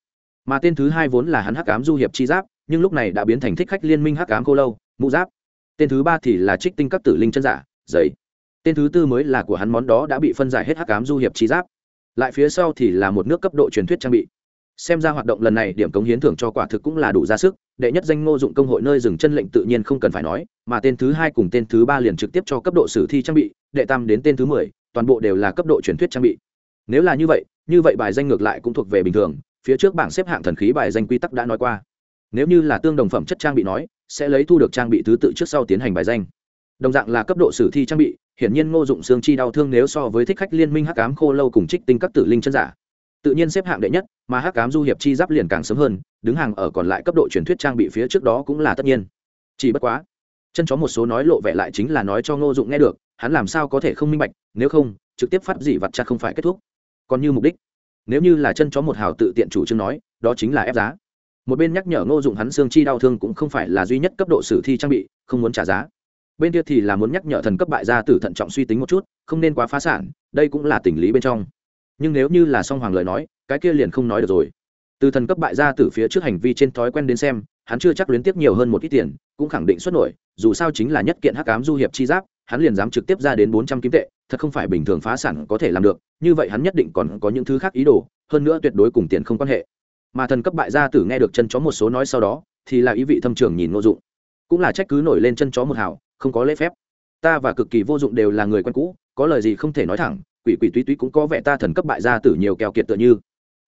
Mà tên thứ hai vốn là hắn hắc cám du hiệp chi giáp, nhưng lúc này đã biến thành thích khách liên minh hắc cám cô lâu, mũ giáp. Tên thứ ba thì là trích tinh các tử linh chân giả giấy tên thứ tư mới là của hắn món đó đã bị phân giải hết hắc cám du hiệp chi giáp lại phía sau thì là một nước cấp độ truyền thuyết trang bị. Xem ra hoạt động lần này điểm cống hiến thưởng cho quả thực cũng là đủ ra sức, đệ nhất danh ngô dụng công hội nơi dừng chân lệnh tự nhiên không cần phải nói, mà tên thứ hai cùng tên thứ ba liền trực tiếp cho cấp độ sử thi trang bị, đệ tam đến tên thứ mười, toàn bộ đều là cấp độ truyền thuyết trang bị. Nếu là như vậy như vậy bài danh ngược lại cũng thuộc về bình thường, phía trước bảng xếp hạng thần khí bài danh quy tắc đã nói qua. Nếu như là tương đồng phẩm chất trang bị nói, sẽ lấy thu được trang bị thứ tự trước sau tiến hành bài danh đồng dạng là cấp độ sử thi trang bị, hiển nhiên ngô dụng xương chi đau thương nếu so với thích khách liên minh hắc cám khô lâu cùng trích tinh các tử linh chân giả. Tự nhiên xếp hạng đệ nhất, mà hắc cám du hiệp chi giáp liền càng sớm hơn, đứng hàng ở còn lại cấp độ truyền thuyết trang bị phía trước đó cũng là tất nhiên. Chỉ bất quá, chân chó một số nói lộ vẻ lại chính là nói cho ngô dụng nghe được, hắn làm sao có thể không minh bạch, nếu không, trực tiếp phát dị vặt chặt không phải kết thúc. Còn như mục đích, nếu như là chân chó một hào tự tiện chủ trương nói, đó chính là ép giá. Một bên nhắc nhở ngô dụng hắn xương chi đau thương cũng không phải là duy nhất cấp độ sử thi trang bị, không muốn trả giá bên kia thì là muốn nhắc nhở thần cấp bại gia tử thận trọng suy tính một chút, không nên quá phá sản, đây cũng là tình lý bên trong. Nhưng nếu như là song hoàng lời nói, cái kia liền không nói được rồi. Từ thần cấp bại gia tử phía trước hành vi trên thói quen đến xem, hắn chưa chắc luyến tiếp nhiều hơn một ít tiền, cũng khẳng định xuất nổi, dù sao chính là nhất kiện hắc cám du hiệp chi giáp, hắn liền dám trực tiếp ra đến bốn trăm kim tệ, thật không phải bình thường phá sản có thể làm được, như vậy hắn nhất định còn có những thứ khác ý đồ, hơn nữa tuyệt đối cùng tiền không quan hệ. Mà thần cấp bại gia tử nghe được chân chó một số nói sau đó, thì là ý vị thâm trường nhìn ngô dụng. Cũng là trách cứ nổi lên chân chó một hào không có lễ phép. Ta và cực kỳ vô dụng đều là người quen cũ, có lời gì không thể nói thẳng, quỷ quỷ túy túy cũng có vẻ ta thần cấp bại gia tử nhiều keo kiệt tựa như.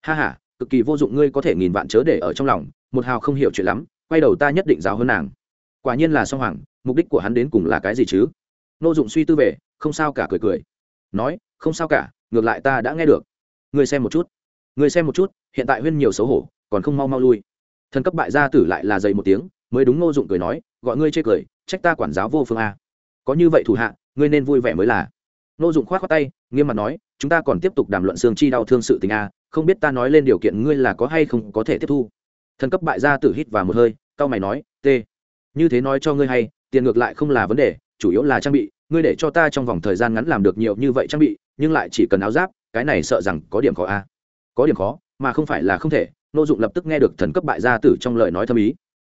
Ha ha, cực kỳ vô dụng ngươi có thể nghìn vạn chớ để ở trong lòng, một hào không hiểu chuyện lắm, quay đầu ta nhất định giáo hơn nàng. Quả nhiên là song hoàng, mục đích của hắn đến cùng là cái gì chứ? Nô dụng suy tư về, không sao cả cười cười. Nói, không sao cả, ngược lại ta đã nghe được. Ngươi xem một chút. Ngươi xem một chút, hiện tại huyên nhiều xấu hổ, còn không mau mau lui. Thần cấp bại gia tử lại là dày một tiếng, mới đúng ngô dụng cười nói, gọi ngươi chê cười trách ta quản giáo vô phương a. Có như vậy thủ hạ, ngươi nên vui vẻ mới là. Nô dụng khoát khoát tay, nghiêm mặt nói, chúng ta còn tiếp tục đàm luận xương chi đau thương sự tình a, không biết ta nói lên điều kiện ngươi là có hay không có thể tiếp thu. Thần cấp bại gia tử hít vào một hơi tao mày nói t như thế nói cho ngươi hay, tiền ngược lại không là vấn đề, chủ yếu là trang bị, ngươi để cho ta trong vòng thời gian ngắn làm được nhiều như vậy trang bị, nhưng lại chỉ cần áo giáp, cái này sợ rằng có điểm khó a. Có điểm khó, mà không phải là không thể. Nô dụng lập tức nghe được thần cấp bại gia tử trong lời nói thâm ý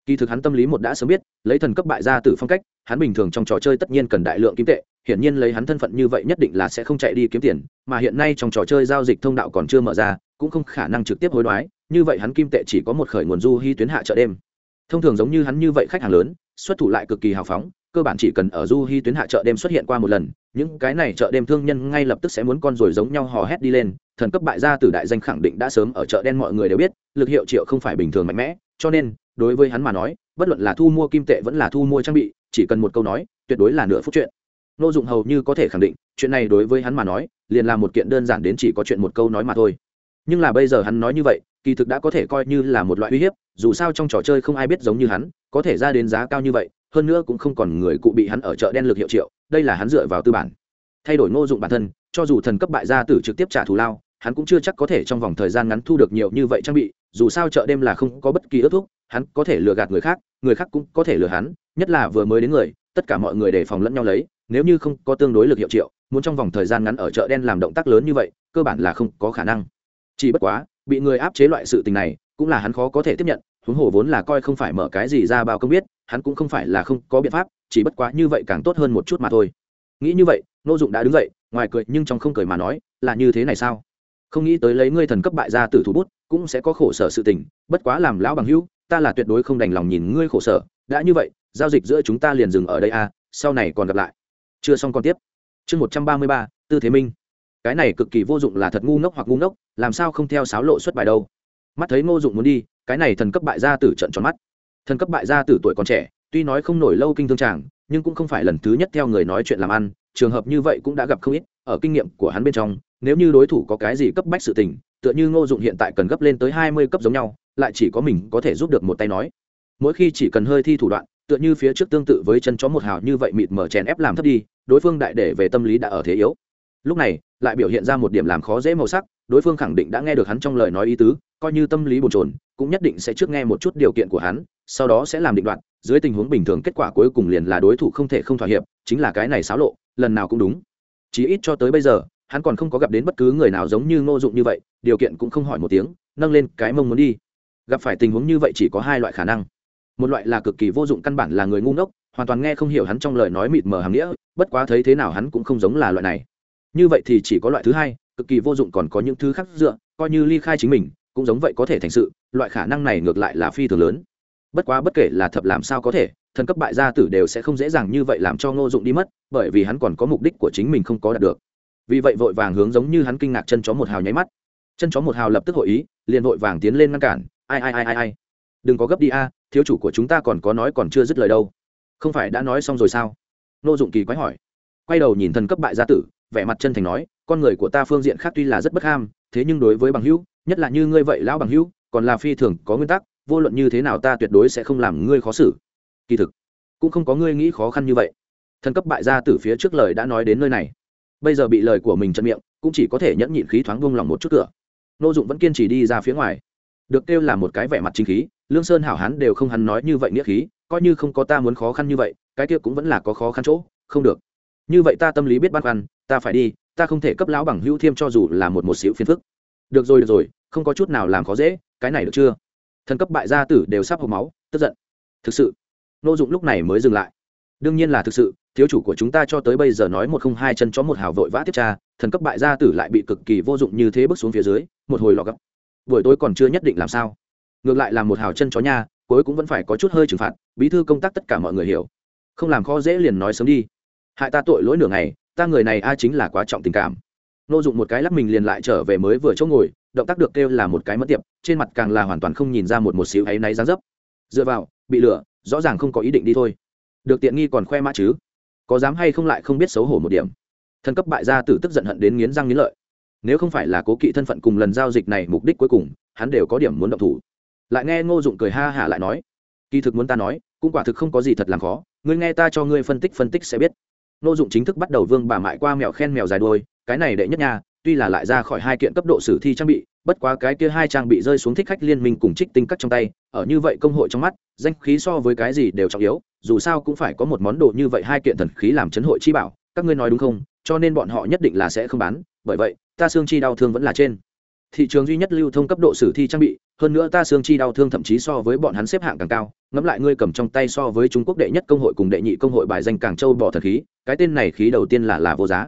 kỳ thực hắn tâm lý một đã sớm biết, lấy thần cấp bại gia tử phong cách, hắn bình thường trong trò chơi tất nhiên cần đại lượng kim tệ, hiển nhiên lấy hắn thân phận như vậy nhất định là sẽ không chạy đi kiếm tiền, mà hiện nay trong trò chơi giao dịch thông đạo còn chưa mở ra, cũng không khả năng trực tiếp hối đoái, như vậy hắn kim tệ chỉ có một khởi nguồn du hy tuyến hạ chợ đêm. Thông thường giống như hắn như vậy khách hàng lớn, xuất thủ lại cực kỳ hào phóng, cơ bản chỉ cần ở du hy tuyến hạ chợ đêm xuất hiện qua một lần, những cái này chợ đêm thương nhân ngay lập tức sẽ muốn con rồi giống nhau hò hét đi lên, thần cấp bại gia tử đại danh khẳng định đã sớm ở chợ đen mọi người đều biết, lực hiệu triệu không phải bình thường mạnh mẽ, cho nên đối với hắn mà nói, bất luận là thu mua kim tệ vẫn là thu mua trang bị, chỉ cần một câu nói, tuyệt đối là nửa phút chuyện. Nô dụng hầu như có thể khẳng định, chuyện này đối với hắn mà nói, liền là một kiện đơn giản đến chỉ có chuyện một câu nói mà thôi. Nhưng là bây giờ hắn nói như vậy, kỳ thực đã có thể coi như là một loại uy hiếp, dù sao trong trò chơi không ai biết giống như hắn, có thể ra đến giá cao như vậy, hơn nữa cũng không còn người cụ bị hắn ở chợ đen lực hiệu triệu, đây là hắn dựa vào tư bản. Thay đổi ngô dụng bản thân, cho dù thần cấp bại gia tử trực tiếp trả thù lao hắn cũng chưa chắc có thể trong vòng thời gian ngắn thu được nhiều như vậy trang bị, dù sao chợ đêm là không có bất kỳ ước thúc, hắn có thể lừa gạt người khác người khác cũng có thể lừa hắn, nhất là vừa mới đến người, tất cả mọi người đề phòng lẫn nhau lấy, nếu như không có tương đối lực hiệu triệu, muốn trong vòng thời gian ngắn ở chợ đen làm động tác lớn như vậy, cơ bản là không có khả năng. Chỉ bất quá, bị người áp chế loại sự tình này, cũng là hắn khó có thể tiếp nhận, huống hồ vốn là coi không phải mở cái gì ra bao công biết, hắn cũng không phải là không có biện pháp, chỉ bất quá như vậy càng tốt hơn một chút mà thôi. Nghĩ như vậy nô dụng đã đứng dậy, ngoài cười nhưng trong không cười mà nói, là như thế này sao? Không nghĩ tới lấy ngươi thần cấp bại ra tử thủ bút, cũng sẽ có khổ sở sự tình, bất quá làm lão bằng hữu, ta là tuyệt đối không đành lòng nhìn ngươi khổ sở. Đã như vậy, giao dịch giữa chúng ta liền dừng ở đây a sau này còn gặp lại. Chưa xong còn tiếp. Chương một trăm ba mươi ba, tư thế minh. Cái này cực kỳ vô dụng là thật ngu ngốc hoặc ngu ngốc, làm sao không theo sáo lộ xuất bài đâu. Mắt thấy ngô dụng muốn đi, cái này thần cấp bại gia tử trận tròn mắt. Thần cấp bại gia tử tuổi còn trẻ, tuy nói không nổi lâu kinh thương tràng, nhưng cũng không phải lần thứ nhất theo người nói chuyện làm ăn, trường hợp như vậy cũng đã gặp không ít ở kinh nghiệm của hắn bên trong, nếu như đối thủ có cái gì cấp bách sự tình, tựa như ngô dụng hiện tại cần gấp lên tới hai mươi cấp giống nhau, lại chỉ có mình có thể giúp được một tay nói. Mỗi khi chỉ cần hơi thi thủ đoạn, tựa như phía trước tương tự với chân chó một hào như vậy mịt mở chèn ép làm thấp đi, đối phương đại để về tâm lý đã ở thế yếu. Lúc này, lại biểu hiện ra một điểm làm khó dễ màu sắc, đối phương khẳng định đã nghe được hắn trong lời nói ý tứ, coi như tâm lý bồn trồn cũng nhất định sẽ trước nghe một chút điều kiện của hắn, sau đó sẽ làm định đoạn dưới tình huống bình thường kết quả cuối cùng liền là đối thủ không thể không thỏa hiệp, chính là cái này xáo lộ, lần nào cũng đúng chí ít cho tới bây giờ, hắn còn không có gặp đến bất cứ người nào giống như ngô dụng như vậy, điều kiện cũng không hỏi một tiếng, nâng lên cái mông muốn đi. Gặp phải tình huống như vậy chỉ có hai loại khả năng. Một loại là cực kỳ vô dụng căn bản là người ngu ngốc, hoàn toàn nghe không hiểu hắn trong lời nói mịt mờ hàm nghĩa, bất quá thấy thế nào hắn cũng không giống là loại này. Như vậy thì chỉ có loại thứ hai, cực kỳ vô dụng còn có những thứ khác dựa, coi như ly khai chính mình, cũng giống vậy có thể thành sự, loại khả năng này ngược lại là phi thường lớn. Bất quá bất kể là thập làm sao có thể thần cấp bại gia tử đều sẽ không dễ dàng như vậy làm cho ngô dụng đi mất, bởi vì hắn còn có mục đích của chính mình không có đạt được. Vì vậy vội vàng hướng giống như hắn kinh ngạc chân chó một hào nháy mắt. Chân chó một hào lập tức hội ý, liền vội vàng tiến lên ngăn cản. Ai ai ai ai ai? Đừng có gấp đi a, thiếu chủ của chúng ta còn có nói còn chưa dứt lời đâu. Không phải đã nói xong rồi sao? Ngô dụng kỳ quái hỏi. Quay đầu nhìn thần cấp bại gia tử, vẻ mặt chân thành nói, con người của ta phương diện khác tuy là rất bất ham, thế nhưng đối với bằng hữu, nhất là như ngươi vậy lão bằng hữu, còn là phi thường có nguyên tắc, vô luận như thế nào ta tuyệt đối sẽ không làm ngươi khó xử kỳ thực, cũng không có ngươi nghĩ khó khăn như vậy. Thần cấp bại gia từ phía trước lời đã nói đến nơi này. Bây giờ bị lời của mình chặn miệng, cũng chỉ có thể nhẫn nhịn khí thoáng buông lòng một chút cửa. Nô dụng vẫn kiên trì đi ra phía ngoài. Được kêu là một cái vẻ mặt chính khí, lương sơn hảo hán đều không hắn nói như vậy nghĩa khí, coi như không có ta muốn khó khăn như vậy, cái kia cũng vẫn là có khó khăn chỗ, không được. Như vậy ta tâm lý biết băn khoăn, ta phải đi, ta không thể cấp lão bằng hữu thiêm cho dù là một một xíu phiền phức. Được rồi được rồi, không có chút nào làm khó dễ, cái này được chưa? Thần cấp bại gia tử đều sắp hộp máu, tức giận. Thực sự nô dụng lúc này mới dừng lại. Đương nhiên là thực sự, thiếu chủ của chúng ta cho tới bây giờ nói một không hai chân chó một hào vội vã tiếp tra, thần cấp bại gia tử lại bị cực kỳ vô dụng như thế bước xuống phía dưới, một hồi lò gấp. Buổi tối còn chưa nhất định làm sao. Ngược lại là một hào chân chó nha, cuối cũng vẫn phải có chút hơi trừng phạt, bí thư công tác tất cả mọi người hiểu. Không làm khó dễ liền nói sớm đi. Hại ta tội lỗi nửa ngày, ta người này a chính là quá trọng tình cảm. Nô dụng một cái lắc mình liền lại trở về mới vừa chỗ ngồi, động tác được kêu là một cái mất tiệp, trên mặt càng là hoàn toàn không nhìn ra một một xíu áy náy dáng dấp. Dựa vào, bị lửa rõ ràng không có ý định đi thôi. Được tiện nghi còn khoe mã chứ? Có dám hay không lại không biết xấu hổ một điểm. Thân cấp bại gia tử tức giận hận đến nghiến răng nghiến lợi. Nếu không phải là cố kỵ thân phận cùng lần giao dịch này mục đích cuối cùng, hắn đều có điểm muốn động thủ. Lại nghe ngô dụng cười ha hả lại nói, kỳ thực muốn ta nói, cũng quả thực không có gì thật làm khó, ngươi nghe ta cho ngươi phân tích phân tích sẽ biết. Ngô dụng chính thức bắt đầu vương bà mại qua mèo khen mèo dài đuôi, cái này đệ nhất nha, tuy là lại ra khỏi hai kiện cấp độ sử thi trang bị bất quá cái kia hai trang bị rơi xuống thích khách liên minh cùng trích tinh cắt trong tay, ở như vậy công hội trong mắt, danh khí so với cái gì đều trọng yếu, dù sao cũng phải có một món đồ như vậy hai kiện thần khí làm chấn hội chi bảo, các ngươi nói đúng không? Cho nên bọn họ nhất định là sẽ không bán, bởi vậy, ta xương chi đau thương vẫn là trên. Thị trường duy nhất lưu thông cấp độ sử thi trang bị, hơn nữa ta xương chi đau thương thậm chí so với bọn hắn xếp hạng càng cao, ngẫm lại ngươi cầm trong tay so với trung quốc đệ nhất công hội cùng đệ nhị công hội bài danh càng châu bỏ thần khí, cái tên này khí đầu tiên là là vô giá.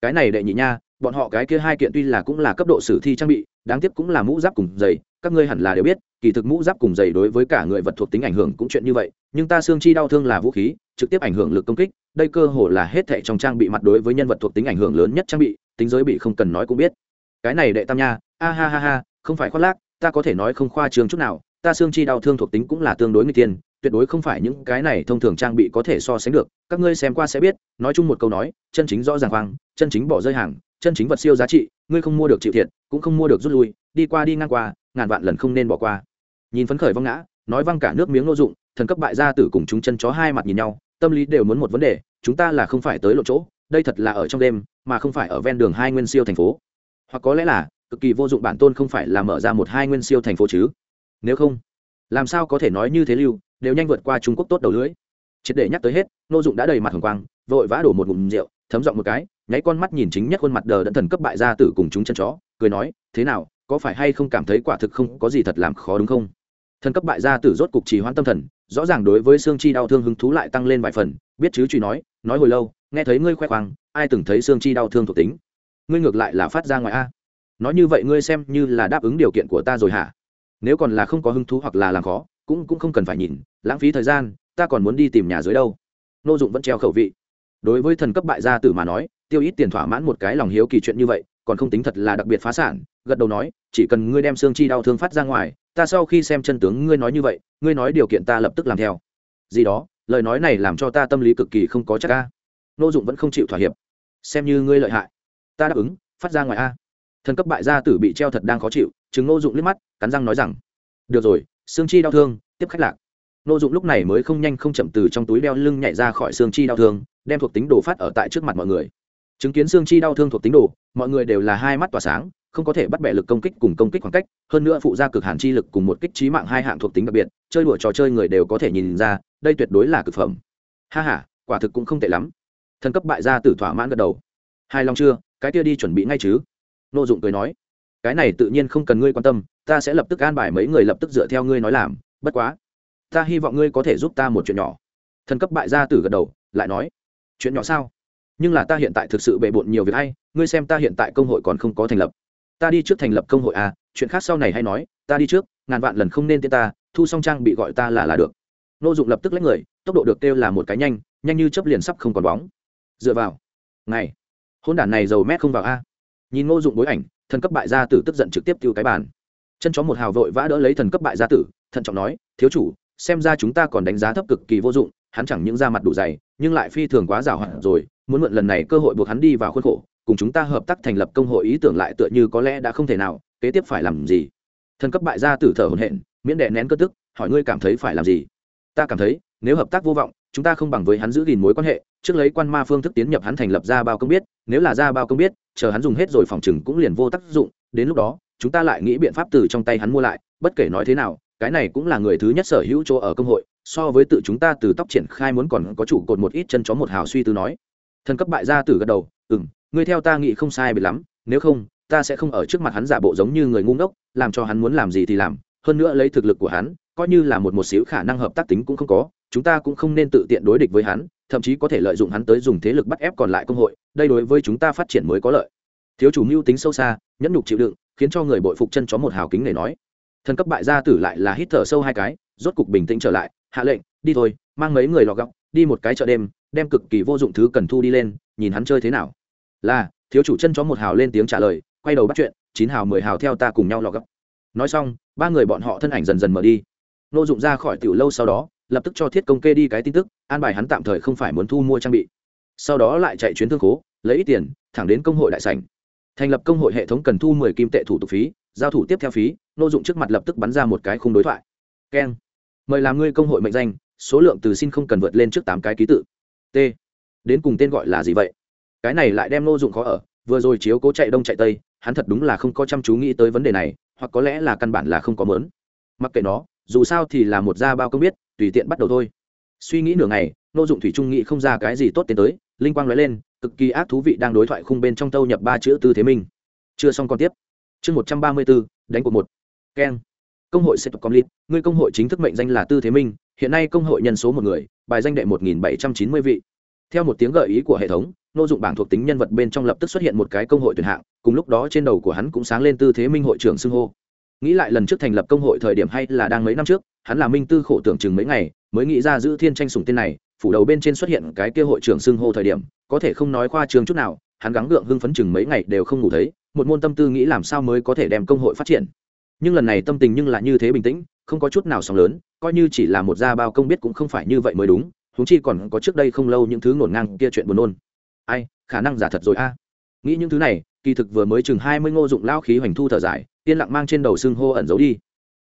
Cái này đệ nhị nha bọn họ cái kia hai kiện tuy là cũng là cấp độ sử thi trang bị, đáng tiếc cũng là mũ giáp cùng giày, các ngươi hẳn là đều biết, kỳ thực mũ giáp cùng giày đối với cả người vật thuộc tính ảnh hưởng cũng chuyện như vậy, nhưng ta xương chi đau thương là vũ khí, trực tiếp ảnh hưởng lực công kích, đây cơ hồ là hết thệ trong trang bị mặt đối với nhân vật thuộc tính ảnh hưởng lớn nhất trang bị, tính giới bị không cần nói cũng biết. Cái này đệ tam nha, a ha ha ha, không phải khoác lác, ta có thể nói không khoa trương chút nào, ta xương chi đau thương thuộc tính cũng là tương đối nguy tiên, tuyệt đối không phải những cái này thông thường trang bị có thể so sánh được, các ngươi xem qua sẽ biết, nói chung một câu nói, chân chính rõ ràng vang chân chính bỏ rơi hàng chân chính vật siêu giá trị, ngươi không mua được chịu thiệt, cũng không mua được rút lui, đi qua đi ngang qua, ngàn vạn lần không nên bỏ qua. Nhìn phấn khởi vong ngã, nói văng cả nước miếng nô dụng, thần cấp bại gia tử cùng chúng chân chó hai mặt nhìn nhau, tâm lý đều muốn một vấn đề, chúng ta là không phải tới lộ chỗ, đây thật là ở trong đêm, mà không phải ở ven đường hai nguyên siêu thành phố. Hoặc có lẽ là, cực kỳ vô dụng bản tôn không phải là mở ra một hai nguyên siêu thành phố chứ. Nếu không, làm sao có thể nói như thế lưu, đều nhanh vượt qua trung quốc tốt đầu lưới triệt để nhắc tới hết, nô dụng đã đầy mặt hồng quang, vội vã đổ một ngụm rượu, thấm giọng một cái nháy con mắt nhìn chính nhất khuôn mặt đờ đẫn thần cấp bại gia tử cùng chúng chân chó, cười nói, thế nào, có phải hay không cảm thấy quả thực không có gì thật làm khó đúng không? Thần cấp bại gia tử rốt cục trì hoãn tâm thần, rõ ràng đối với xương chi đau thương hứng thú lại tăng lên vài phần, biết chứ truy nói nói hồi lâu, nghe thấy ngươi khoe khoang, ai từng thấy xương chi đau thương thuộc tính? Ngươi ngược lại là phát ra ngoài a. Nói như vậy ngươi xem như là đáp ứng điều kiện của ta rồi hả? Nếu còn là không có hứng thú hoặc là làm khó, cũng cũng không cần phải nhìn, lãng phí thời gian, ta còn muốn đi tìm nhà dưới đâu. Nô dụng vẫn treo khẩu vị. Đối với thần cấp bại gia tử mà nói tiêu ít tiền thỏa mãn một cái lòng hiếu kỳ chuyện như vậy, còn không tính thật là đặc biệt phá sản, gật đầu nói, chỉ cần ngươi đem xương chi đau thương phát ra ngoài, ta sau khi xem chân tướng ngươi nói như vậy, ngươi nói điều kiện ta lập tức làm theo. Gì đó, lời nói này làm cho ta tâm lý cực kỳ không có chắc ca nô dụng vẫn không chịu thỏa hiệp. Xem như ngươi lợi hại. Ta đáp ứng, phát ra ngoài a. Thần cấp bại gia tử bị treo thật đang khó chịu chứng nô dụng liếc mắt, cắn răng nói rằng, được rồi, xương chi đau thương, tiếp khách lạc. Nô dụng lúc này mới không nhanh không chậm từ trong túi đeo lưng nhảy ra khỏi xương chi đau thương, đem thuộc tính đồ phát ở tại trước mặt mọi người chứng kiến xương chi đau thương thuộc tính đồ, mọi người đều là hai mắt tỏa sáng, không có thể bắt bẻ lực công kích cùng công kích khoảng cách, hơn nữa phụ gia cực hàn chi lực cùng một kích trí mạng hai hạng thuộc tính đặc biệt, chơi đùa trò chơi người đều có thể nhìn ra, đây tuyệt đối là cực phẩm. Ha h a quả thực cũng không tệ lắm. Thần cấp bại gia tử thỏa mãn gật đầu. Hai lòng chưa, cái kia đi chuẩn bị ngay chứ? Nô dụng cười nói. Cái này tự nhiên không cần ngươi quan tâm, ta sẽ lập tức an bài mấy người lập tức dựa theo ngươi nói làm, bất quá. Ta hy vọng ngươi có thể giúp ta một chuyện nhỏ. Thần cấp bại gia tử gật đầu, lại nói. Chuyện nhỏ sao? Nhưng là ta hiện tại thực sự bệ bộn nhiều việc hay, ngươi xem ta hiện tại công hội còn không có thành lập. Ta đi trước thành lập công hội à chuyện khác sau này hay nói, ta đi trước, ngàn vạn lần không nên tên ta, thu song trang bị gọi ta là là được. Nô dụng lập tức lấy người, tốc độ được kêu là một cái nhanh nhanh như chấp liền sắp không còn bóng. Dựa vào. Ngày. Hôn đản này giàu mét không vào a. Nhìn ngô dụng bối ảnh, thần cấp bại gia tử tức giận trực tiếp tiêu cái bàn. Chân chó một hào vội vã đỡ lấy thần cấp bại gia tử, thận trọng nói, thiếu chủ, xem ra chúng ta còn đánh giá thấp cực kỳ vô dụng, hắn chẳng những ra mặt đủ dày, nhưng lại phi thường quá giàu hẳn rồi muốn mượn lần này cơ hội buộc hắn đi vào khuôn khổ, cùng chúng ta hợp tác thành lập công hội ý tưởng lại tựa như có lẽ đã không thể nào, kế tiếp phải làm gì? Thần cấp bại gia tử thở hổn hển, miễn đệ nén cơn tức, hỏi ngươi cảm thấy phải làm gì? Ta cảm thấy, nếu hợp tác vô vọng, chúng ta không bằng với hắn giữ gìn mối quan hệ, trước lấy quan ma phương thức tiến nhập hắn thành lập ra bao công biết, nếu là ra bao công biết, chờ hắn dùng hết rồi phòng chừng cũng liền vô tác dụng, đến lúc đó, chúng ta lại nghĩ biện pháp từ trong tay hắn mua lại, bất kể nói thế nào, cái này cũng là người thứ nhất sở hữu chỗ ở công hội, so với tự chúng ta từ tóc triển khai muốn còn có chủ cột một ít chân chó một hào suy tư nói thần cấp bại gia tử gật đầu ừ m ngươi theo ta nghĩ không sai bị lắm, nếu không, ta sẽ không ở trước mặt hắn giả bộ giống như người ngu ngốc, làm cho hắn muốn làm gì thì làm, hơn nữa lấy thực lực của hắn, coi như là một một xíu khả năng hợp tác tính cũng không có, chúng ta cũng không nên tự tiện đối địch với hắn, thậm chí có thể lợi dụng hắn tới dùng thế lực bắt ép còn lại công hội, đây đối với chúng ta phát triển mới có lợi. Thiếu chủ mưu tính sâu xa, nhẫn nhục chịu đựng, khiến cho người bội phục chân chó một hào kính để nói. Thần cấp bại gia tử lại là hít thở sâu hai cái, rốt cục bình tĩnh trở lại, hạ lệnh đi thôi, mang mấy người lò gọc đi một cái chợ đêm, đem cực kỳ vô dụng thứ cần thu đi lên, nhìn hắn chơi thế nào. Là, thiếu chủ chân chó một hào lên tiếng trả lời, quay đầu bắt chuyện, chín hào, mười hào theo ta cùng nhau lò gọng. nói xong, ba người bọn họ thân ảnh dần dần mở đi. Nô dụng ra khỏi tiểu lâu sau đó, lập tức cho thiết công kê đi cái tin tức, an bài hắn tạm thời không phải muốn thu mua trang bị. Sau đó lại chạy chuyến thương khố, lấy ít tiền, thẳng đến công hội đại sảnh. Thành lập công hội hệ thống cần thu mười kim tệ thủ tục phí, giao thủ tiếp theo phí, nô dụng trước mặt lập tức bắn ra một cái khung đối thoại. Keng, mời làm ngươi công hội mệnh danh số lượng từ xin không cần vượt lên trước tám cái ký tự. T. Đến cùng tên gọi là gì vậy? Cái này lại đem nô dụng khó ở, vừa rồi chiếu cố chạy đông chạy tây, hắn thật đúng là không có chăm chú nghĩ tới vấn đề này, hoặc có lẽ là căn bản là không có mớn mặc kệ nó, dù sao thì là một gia bao công biết, tùy tiện bắt đầu thôi. Suy nghĩ nửa ngày nô dụng thủy trung nghĩ không ra cái gì tốt tiến tới, linh quang nói lên, cực kỳ ác thú vị đang đối thoại khung bên trong tâu nhập ba chữ tư thế minh chưa xong còn tiếp. Chương một trăm ba mươi bốn đánh cuộc một. Keng. Công hội sẽ com lit người công hội chính thức mệnh danh là tư thế minh hiện nay công hội nhân số một người, bài danh đệ một nghìn bảy trăm chín mươi vị. Theo một tiếng gợi ý của hệ thống nô dụng bảng thuộc tính nhân vật bên trong lập tức xuất hiện một cái công hội tuyển hạng, cùng lúc đó trên đầu của hắn cũng sáng lên tư thế minh hội trưởng xưng hô. Nghĩ lại lần trước thành lập công hội thời điểm hay là đang mấy năm trước, hắn là minh tư khổ tưởng chừng mấy ngày, mới nghĩ ra giữ thiên tranh sùng tên này, phủ đầu bên trên xuất hiện cái kia hội trưởng xưng hô thời điểm, có thể không nói khoa trường chút nào, hắn gắng gượng hưng phấn chừng mấy ngày đều không ngủ thấy, một môn tâm tư nghĩ làm sao mới có thể đem công hội phát triển. Nhưng lần này tâm tình nhưng là như thế bình tĩnh không có chút nào sóng lớn coi như chỉ là một gia bao công biết cũng không phải như vậy mới đúng húng chi còn có trước đây không lâu những thứ ngổn ngang kia chuyện buồn nôn. Ai khả năng giả thật rồi a. À. Nghĩ những thứ này kỳ thực vừa mới chừng hai mươi ngô dụng lao khí hoành thu thở dài yên lặng mang trên đầu xương hô ẩn giấu đi.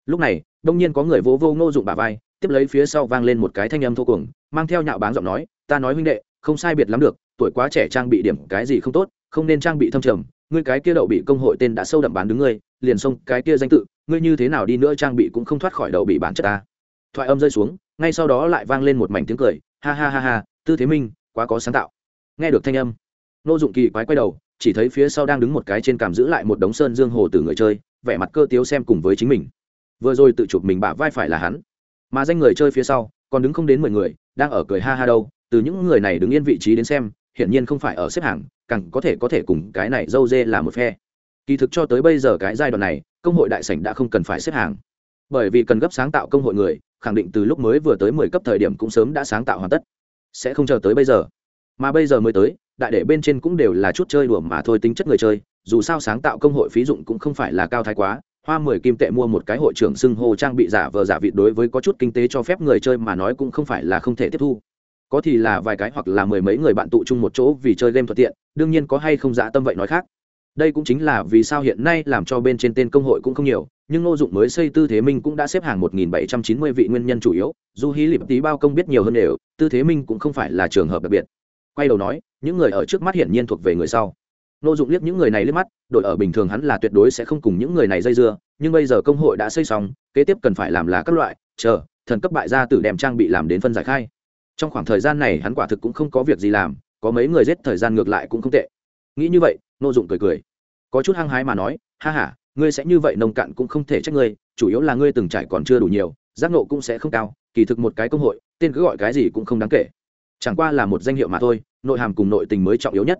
Lúc này đông nhiên có người vỗ vô, vô ngô dụng bà vai tiếp lấy phía sau vang lên một cái thanh âm thô cuồng mang theo nhạo báng giọng nói ta nói huynh đệ không sai biệt lắm được tuổi quá trẻ trang bị điểm cái gì không tốt không nên trang bị thâm trầm ngươi cái kia đậu bị công hội tên đã sâu đậm bán đứng ngươi liền xông cái kia danh tự ngươi như thế nào đi nữa trang bị cũng không thoát khỏi đậu bị bản chất ta. Thoại âm rơi xuống, ngay sau đó lại vang lên một mảnh tiếng cười, ha ha ha ha, tư thế minh, quá có sáng tạo. Nghe được thanh âm, nô dụng kỳ quái quay đầu, chỉ thấy phía sau đang đứng một cái trên cằm giữ lại một đống sơn dương hồ từ người chơi, vẻ mặt cơ tiếu xem cùng với chính mình. Vừa rồi tự chụp mình bả vai phải là hắn. Mà danh người chơi phía sau, còn đứng không đến mười người, đang ở cười ha ha đâu, từ những người này đứng yên vị trí đến xem, hiển nhiên không phải ở xếp hàng, càng có thể có thể cùng cái này dâu dê là một phe. Kỳ thực cho tới bây giờ cái giai đoạn này công hội đại sảnh đã không cần phải xếp hàng. Bởi vì cần gấp sáng tạo công hội người, khẳng định từ lúc mới vừa tới mười cấp thời điểm cũng sớm đã sáng tạo hoàn tất. Sẽ không chờ tới bây giờ. Mà bây giờ mới tới, đại để bên trên cũng đều là chút chơi đùa mà thôi tính chất người chơi, dù sao sáng tạo công hội phí dụng cũng không phải là cao thái quá, hoa mười kim tệ mua một cái hội trưởng xưng hô trang bị giả vờ giả vị đối với có chút kinh tế cho phép người chơi mà nói cũng không phải là không thể tiếp thu. Có thì là vài cái hoặc là mười mấy người bạn tụ chung một chỗ vì chơi game thuận tiện, đương nhiên có hay không dạ tâm vậy nói khác đây cũng chính là vì sao hiện nay làm cho bên trên tên công hội cũng không nhiều, nhưng ngô dụng mới xây tư thế minh cũng đã xếp hàng một nghìn bảy trăm chín mươi vị nguyên nhân chủ yếu, dù hí lịp tí bao công biết nhiều hơn đều, tư thế minh cũng không phải là trường hợp đặc biệt. Quay đầu nói, những người ở trước mắt hiển nhiên thuộc về người sau. Ngô dụng liếc những người này liếc mắt, đội ở bình thường hắn là tuyệt đối sẽ không cùng những người này dây dưa, nhưng bây giờ công hội đã xây xong, kế tiếp cần phải làm là các loại, chờ, thần cấp bại gia tử đem trang bị làm đến phân giải khai. Trong khoảng thời gian này hắn quả thực cũng không có việc gì làm, có mấy người giết thời gian ngược lại cũng không tệ. Nghĩ như vậy Nô dụng cười cười. Có chút hăng hái mà nói, ha h a ngươi sẽ như vậy nông cạn cũng không thể trách ngươi, chủ yếu là ngươi từng trải còn chưa đủ nhiều, giác nộ cũng sẽ không cao, kỳ thực một cái công hội, tên cứ gọi cái gì cũng không đáng kể. Chẳng qua là một danh hiệu mà thôi, nội hàm cùng nội tình mới trọng yếu nhất.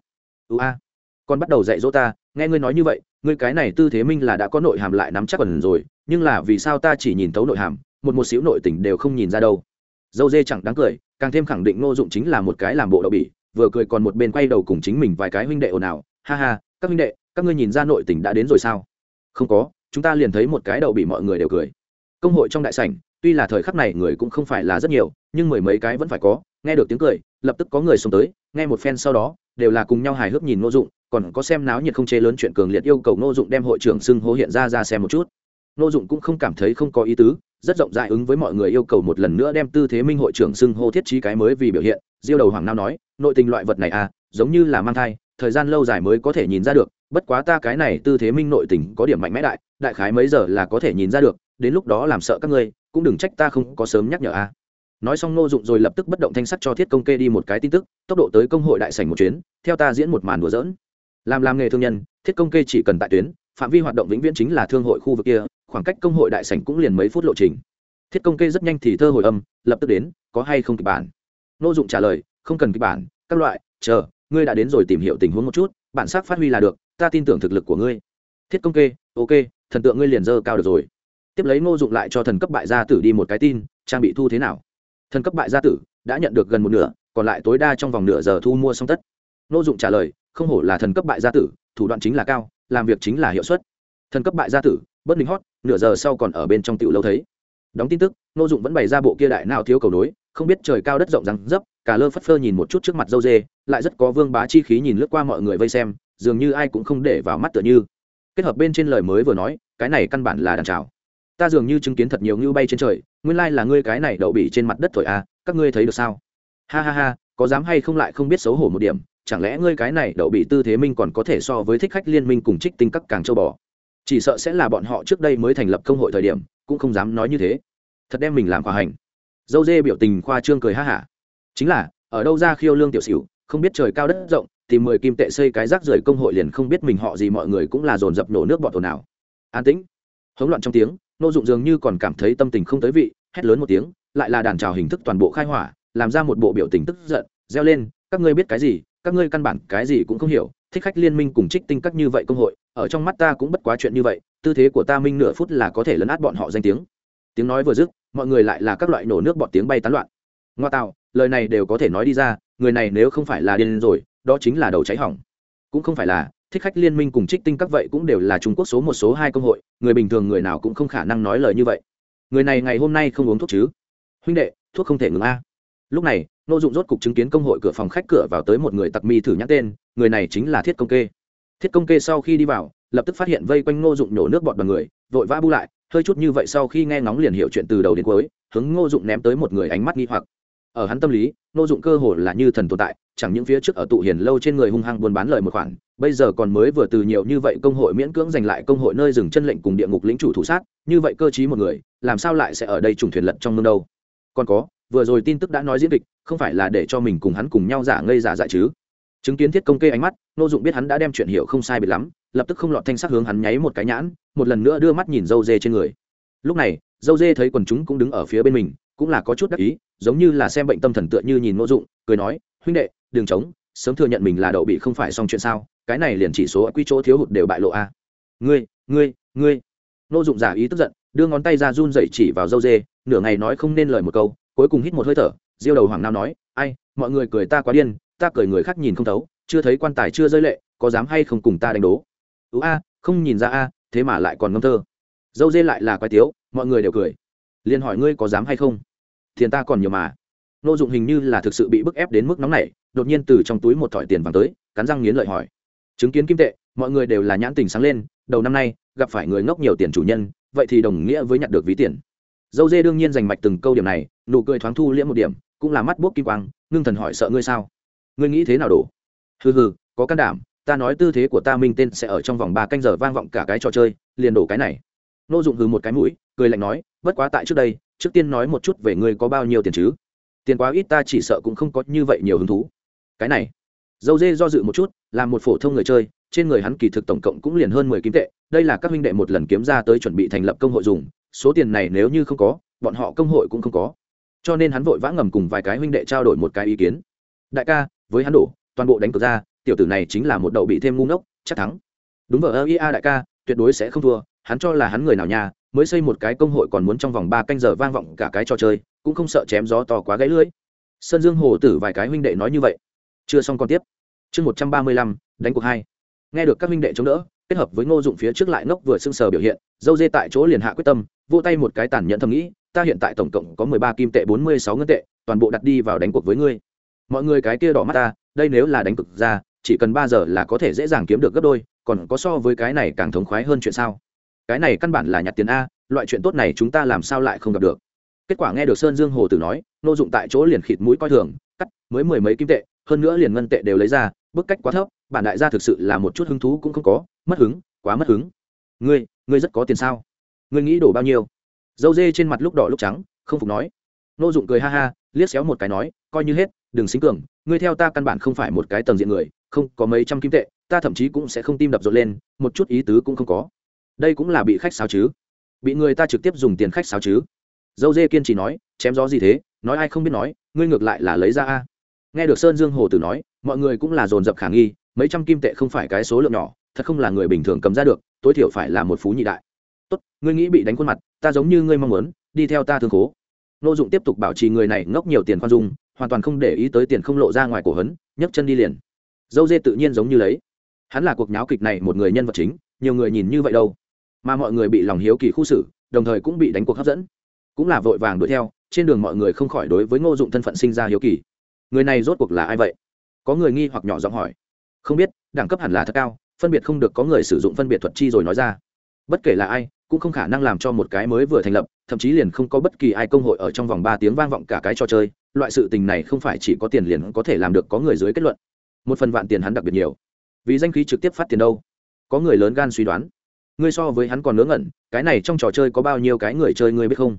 Ưu a, con bắt đầu dạy dỗ ta, nghe ngươi nói như vậy, ngươi cái này tư thế minh là đã có nội hàm lại nắm chắc quần rồi, nhưng là vì sao ta chỉ nhìn thấu nội hàm, một một xíu nội tình đều không nhìn ra đâu. Dâu dê chẳng đáng cười, càng thêm khẳng định ngô dụng chính là một cái làm bộ đậu bỉ, vừa cười còn một bên quay đầu cùng chính mình vài cái huynh đệ ồn ào ha ha, các huynh đệ, các ngươi nhìn ra nội tình đã đến rồi sao? Không có, chúng ta liền thấy một cái đậu bị mọi người đều cười. Công hội trong đại sảnh, tuy là thời khắc này người cũng không phải là rất nhiều, nhưng mười mấy cái vẫn phải có. Nghe được tiếng cười, lập tức có người xông tới, nghe một phen sau đó, đều là cùng nhau hài hước nhìn ngô dụng, còn có xem náo nhiệt không chế lớn chuyện cường liệt yêu cầu ngô dụng đem hội trưởng xưng hô hiện ra ra xem một chút. Ngô dụng cũng không cảm thấy không có ý tứ, rất rộng rãi ứng với mọi người yêu cầu một lần nữa đem tư thế minh hội trưởng xưng hô thiết trí cái mới vì biểu hiện. Diêu đầu hoàng nao nói, nội tình loại vật này à giống như là mang thai thời gian lâu dài mới có thể nhìn ra được, bất quá ta cái này tư thế minh nội tình có điểm mạnh mẽ đại đại khái mấy giờ là có thể nhìn ra được, đến lúc đó làm sợ các ngươi, cũng đừng trách ta không có sớm nhắc nhở a. Nói xong nô dụng rồi lập tức bất động thanh sắc cho thiết công kê đi một cái tin tức, tốc độ tới công hội đại sảnh một chuyến, theo ta diễn một màn đùa dỡn làm làm nghề thương nhân, thiết công kê chỉ cần tại tuyến, phạm vi hoạt động vĩnh viễn chính là thương hội khu vực kia, khoảng cách công hội đại sảnh cũng liền mấy phút lộ trình. Thiết công kê rất nhanh thì thơ hồi âm, lập tức đến, có hay không kịch bản? Nô dụng trả lời, không cần kịch bản, các loại, chờ ngươi đã đến rồi tìm hiểu tình huống một chút, bản sắc phát huy là được, ta tin tưởng thực lực của ngươi. Thiết công kê, ok, thần tượng ngươi liền dơ cao được rồi. Tiếp lấy ngô dụng lại cho thần cấp bại gia tử đi một cái tin, trang bị thu thế nào? Thần cấp bại gia tử đã nhận được gần một nửa, còn lại tối đa trong vòng nửa giờ thu mua xong tất. Ngô dụng trả lời, không hổ là thần cấp bại gia tử, thủ đoạn chính là cao, làm việc chính là hiệu suất. Thần cấp bại gia tử, bất lính hót, nửa giờ sau còn ở bên trong tiểu lâu thấy. Đóng tin tức, ngô dụng vẫn bày ra bộ kia đại nào thiếu cầu nối không biết trời cao đất rộng răng dấp cả lơ phất phơ nhìn một chút trước mặt dâu dê lại rất có vương bá chi khí nhìn lướt qua mọi người vây xem dường như ai cũng không để vào mắt tựa như. Kết hợp bên trên lời mới vừa nói cái này căn bản là đàn trào. Ta dường như chứng kiến thật nhiều ngưu bay trên trời nguyên lai là ngươi cái này đậu bị trên mặt đất thổi à, các ngươi thấy được sao? Ha ha ha có dám hay không lại không biết xấu hổ một điểm chẳng lẽ ngươi cái này đậu bị tư thế minh còn có thể so với thích khách liên minh cùng trích tinh các càng châu bò? Chỉ sợ sẽ là bọn họ trước đây mới thành lập công hội thời điểm cũng không dám nói như thế. Thật đem mình làm khoa hành dâu dê biểu tình khoa trương cười ha hả. Chính là, ở đâu ra khiêu lương tiểu xỉu, không biết trời cao đất rộng, tìm mười kim tệ xây cái rác rưởi công hội liền không biết mình họ gì mọi người cũng là dồn dập nổ nước bọt ồn nào. An tĩnh. Hỗn loạn trong tiếng, nô dụng dường như còn cảm thấy tâm tình không tới vị, hét lớn một tiếng, lại là đàn trào hình thức toàn bộ khai hỏa, làm ra một bộ biểu tình tức giận, reo lên, các ngươi biết cái gì, các ngươi căn bản cái gì cũng không hiểu, thích khách liên minh cùng trích tinh các như vậy công hội, ở trong mắt ta cũng bất quá chuyện như vậy, tư thế của ta minh nửa phút là có thể lấn át bọn họ danh tiếng. Tiếng nói vừa dứt mọi người lại là các loại nổ nước bọt tiếng bay tán loạn. Ngoa tạo, lời này đều có thể nói đi ra, người này nếu không phải là điên rồi, đó chính là đầu cháy hỏng. Cũng không phải là, thích khách liên minh cùng trích tinh các vậy cũng đều là trung quốc số một số hai công hội, người bình thường người nào cũng không khả năng nói lời như vậy. Người này ngày hôm nay không uống thuốc chứ? Huynh đệ, thuốc không thể ngừng a. Lúc này, nô dụng rốt cục chứng kiến công hội cửa phòng khách cửa vào tới một người tặc mi thử nhắc tên, người này chính là thiết công kê. Thiết công kê sau khi đi vào, lập tức phát hiện vây quanh ngô dụng nổ nước bọt bằng người, vội vã bu lại hơi chút như vậy sau khi nghe ngóng liền hiểu chuyện từ đầu đến cuối, hướng ngô dụng ném tới một người ánh mắt nghi hoặc. Ở hắn tâm lý, ngô dụng cơ hồ là như thần tồn tại, chẳng những phía trước ở tụ hiền lâu trên người hung hăng buôn bán lời một khoản, bây giờ còn mới vừa từ nhiều như vậy công hội miễn cưỡng giành lại công hội nơi dừng chân lệnh cùng địa ngục lĩnh chủ thủ sát, như vậy cơ chí một người, làm sao lại sẽ ở đây trùng thuyền lật trong mương đâu? Còn có, vừa rồi tin tức đã nói diễn kịch, không phải là để cho mình cùng hắn cùng nhau giả ngây giả dại chứ? Chứng kiến thiết công kê ánh mắt, Ngô dụng biết hắn đã đem chuyện hiểu không sai biệt lắm lập tức không lọt thanh sắc hướng hắn nháy một cái nhãn, một lần nữa đưa mắt nhìn dâu dê trên người. Lúc này, dâu dê thấy quần chúng cũng đứng ở phía bên mình, cũng là có chút đắc ý, giống như là xem bệnh tâm thần tựa như nhìn nô dụng, cười nói, huynh đệ, đừng chống sớm thừa nhận mình là đậu bị không phải xong chuyện sao, cái này liền chỉ số quy chỗ thiếu hụt đều bại lộ a. Ngươi ngươi ngươi. Nô dụng giả ý tức giận, đưa ngón tay ra run dậy chỉ vào dâu dê, nửa ngày nói không nên lời một câu, cuối cùng hít một hơi thở, diêu đầu hoàng nao nói, ai, mọi người cười ta quá điên, ta cười người khác nhìn không thấu, chưa thấy quan tài chưa rơi lệ, có dám hay không cùng ta đánh đố? Ú a, không nhìn ra a, thế mà lại còn ngâm thơ. Dâu dê lại là quái tiếu, mọi người đều cười. Liền hỏi ngươi có dám hay không? Tiền ta còn nhiều mà. Nô dụng hình như là thực sự bị bức ép đến mức nóng này đột nhiên từ trong túi một thỏi tiền vàng tới, cắn răng nghiến lợi hỏi. Chứng kiến kim tệ, mọi người đều là nhãn tình sáng lên, đầu năm nay, gặp phải người ngốc nhiều tiền chủ nhân, vậy thì đồng nghĩa với nhặt được ví tiền. Dâu dê đương nhiên giành mạch từng câu điểm này, nụ cười thoáng thu liễm một điểm, cũng là mắt buốc kim quang, ngưng thần hỏi sợ ngươi sao? Ngươi nghĩ thế nào đổ? Hừ hừ, có can đảm ta nói tư thế của ta minh tên sẽ ở trong vòng ba canh giờ vang vọng cả cái trò chơi, liền đổ cái này. Nô dụng hừ một cái mũi, cười lạnh nói, bất quá tại trước đây, trước tiên nói một chút về ngươi có bao nhiêu tiền chứ? Tiền quá ít ta chỉ sợ cũng không có như vậy nhiều hứng thú. Cái này, dâu dê do dự một chút là một phổ thông người chơi, trên người hắn kỳ thực tổng cộng cũng liền hơn mười kim tệ, đây là các huynh đệ một lần kiếm ra tới chuẩn bị thành lập công hội dùng, số tiền này nếu như không có, bọn họ công hội cũng không có. Cho nên hắn vội vã ngầm cùng vài cái huynh đệ trao đổi một cái ý kiến. Đại ca, với hắn đổ, toàn bộ đánh cược ra tiểu tử này chính là một đậu bị thêm ngu ngốc, chắc thắng. Đúng vợ ơ ia đại ca, tuyệt đối sẽ không thua, hắn cho là hắn người nào nhà mới xây một cái công hội còn muốn trong vòng ba canh giờ vang vọng cả cái trò chơi, cũng không sợ chém gió to quá gãy lưỡi. Sơn dương hồ tử vài cái huynh đệ nói như vậy. Chưa xong còn tiếp. Chương một trăm ba mươi lăm, đánh cuộc hai. Nghe được các huynh đệ chống đỡ, kết hợp với ngô dụng phía trước lại ngốc vừa sưng sờ biểu hiện, dâu dê tại chỗ liền hạ quyết tâm vô tay một cái tàn nhẫn thầm nghĩ, ta hiện tại tổng cộng có mười ba kim tệ, bốn mươi sáu ngân tệ, toàn bộ đặt đi vào đánh cuộc với ngươi. Mọi người cái kia đỏ mắt ta, đây nếu là đánh cực ra chỉ cần ba giờ là có thể dễ dàng kiếm được gấp đôi, còn có so với cái này càng thống khoái hơn chuyện sao? Cái này căn bản là nhặt tiền a, loại chuyện tốt này chúng ta làm sao lại không gặp được? Kết quả nghe được sơn dương hồ tử nói, nô dụng tại chỗ liền khịt mũi coi thường, cắt, mới mười mấy kim tệ, hơn nữa liền ngân tệ đều lấy ra, bức cách quá thấp, bản đại gia thực sự là một chút hứng thú cũng không có, mất hứng, quá mất hứng. Ngươi ngươi rất có tiền sao? Ngươi nghĩ đổ bao nhiêu? Dâu dê trên mặt lúc đỏ lúc trắng, không phục nói. Nô dụng cười ha ha, liếc xéo một cái nói, coi như hết, đừng xính cường, ngươi theo ta căn bản không phải một cái tầng diện người không có mấy trăm kim tệ, ta thậm chí cũng sẽ không tim đập rộn lên, một chút ý tứ cũng không có. Đây cũng là bị khách sáo chứ? Bị người ta trực tiếp dùng tiền khách sáo chứ? Dâu dê kiên trì nói, chém gió gì thế? Nói ai không biết nói, ngươi ngược lại là lấy ra a. Nghe được sơn dương hồ tử nói, mọi người cũng là dồn dập khả nghi, mấy trăm kim tệ không phải cái số lượng nhỏ, thật không là người bình thường cầm ra được, tối thiểu phải là một phú nhị đại. Tốt, ngươi nghĩ bị đánh khuôn mặt, ta giống như ngươi mong muốn, đi theo ta thương khố. Nô dụng tiếp tục bảo trì người này ngốc nhiều tiền khoan dung, hoàn toàn không để ý tới tiền không lộ ra ngoài cổ hấn, nhấc chân đi liền dâu dê tự nhiên giống như lấy. Hắn là cuộc nháo kịch này một người nhân vật chính, nhiều người nhìn như vậy đâu. Mà mọi người bị lòng hiếu kỳ khu xử, đồng thời cũng bị đánh cuộc hấp dẫn. Cũng là vội vàng đuổi theo, trên đường mọi người không khỏi đối với ngô dụng thân phận sinh ra hiếu kỳ. Người này rốt cuộc là ai vậy? Có người nghi hoặc nhỏ giọng hỏi. Không biết, đẳng cấp hẳn là thật cao, phân biệt không được có người sử dụng phân biệt thuật chi rồi nói ra. Bất kể là ai, cũng không khả năng làm cho một cái mới vừa thành lập, thậm chí liền không có bất kỳ ai công hội ở trong vòng ba tiếng vang vọng cả cái trò chơi. Loại sự tình này không phải chỉ có tiền liền có thể làm được có người dưới kết luận một phần vạn tiền hắn đặc biệt nhiều. Vì danh khí trực tiếp phát tiền đâu? Có người lớn gan suy đoán. Ngươi so với hắn còn ngớ ngẩn, cái này trong trò chơi có bao nhiêu cái người chơi ngươi biết không?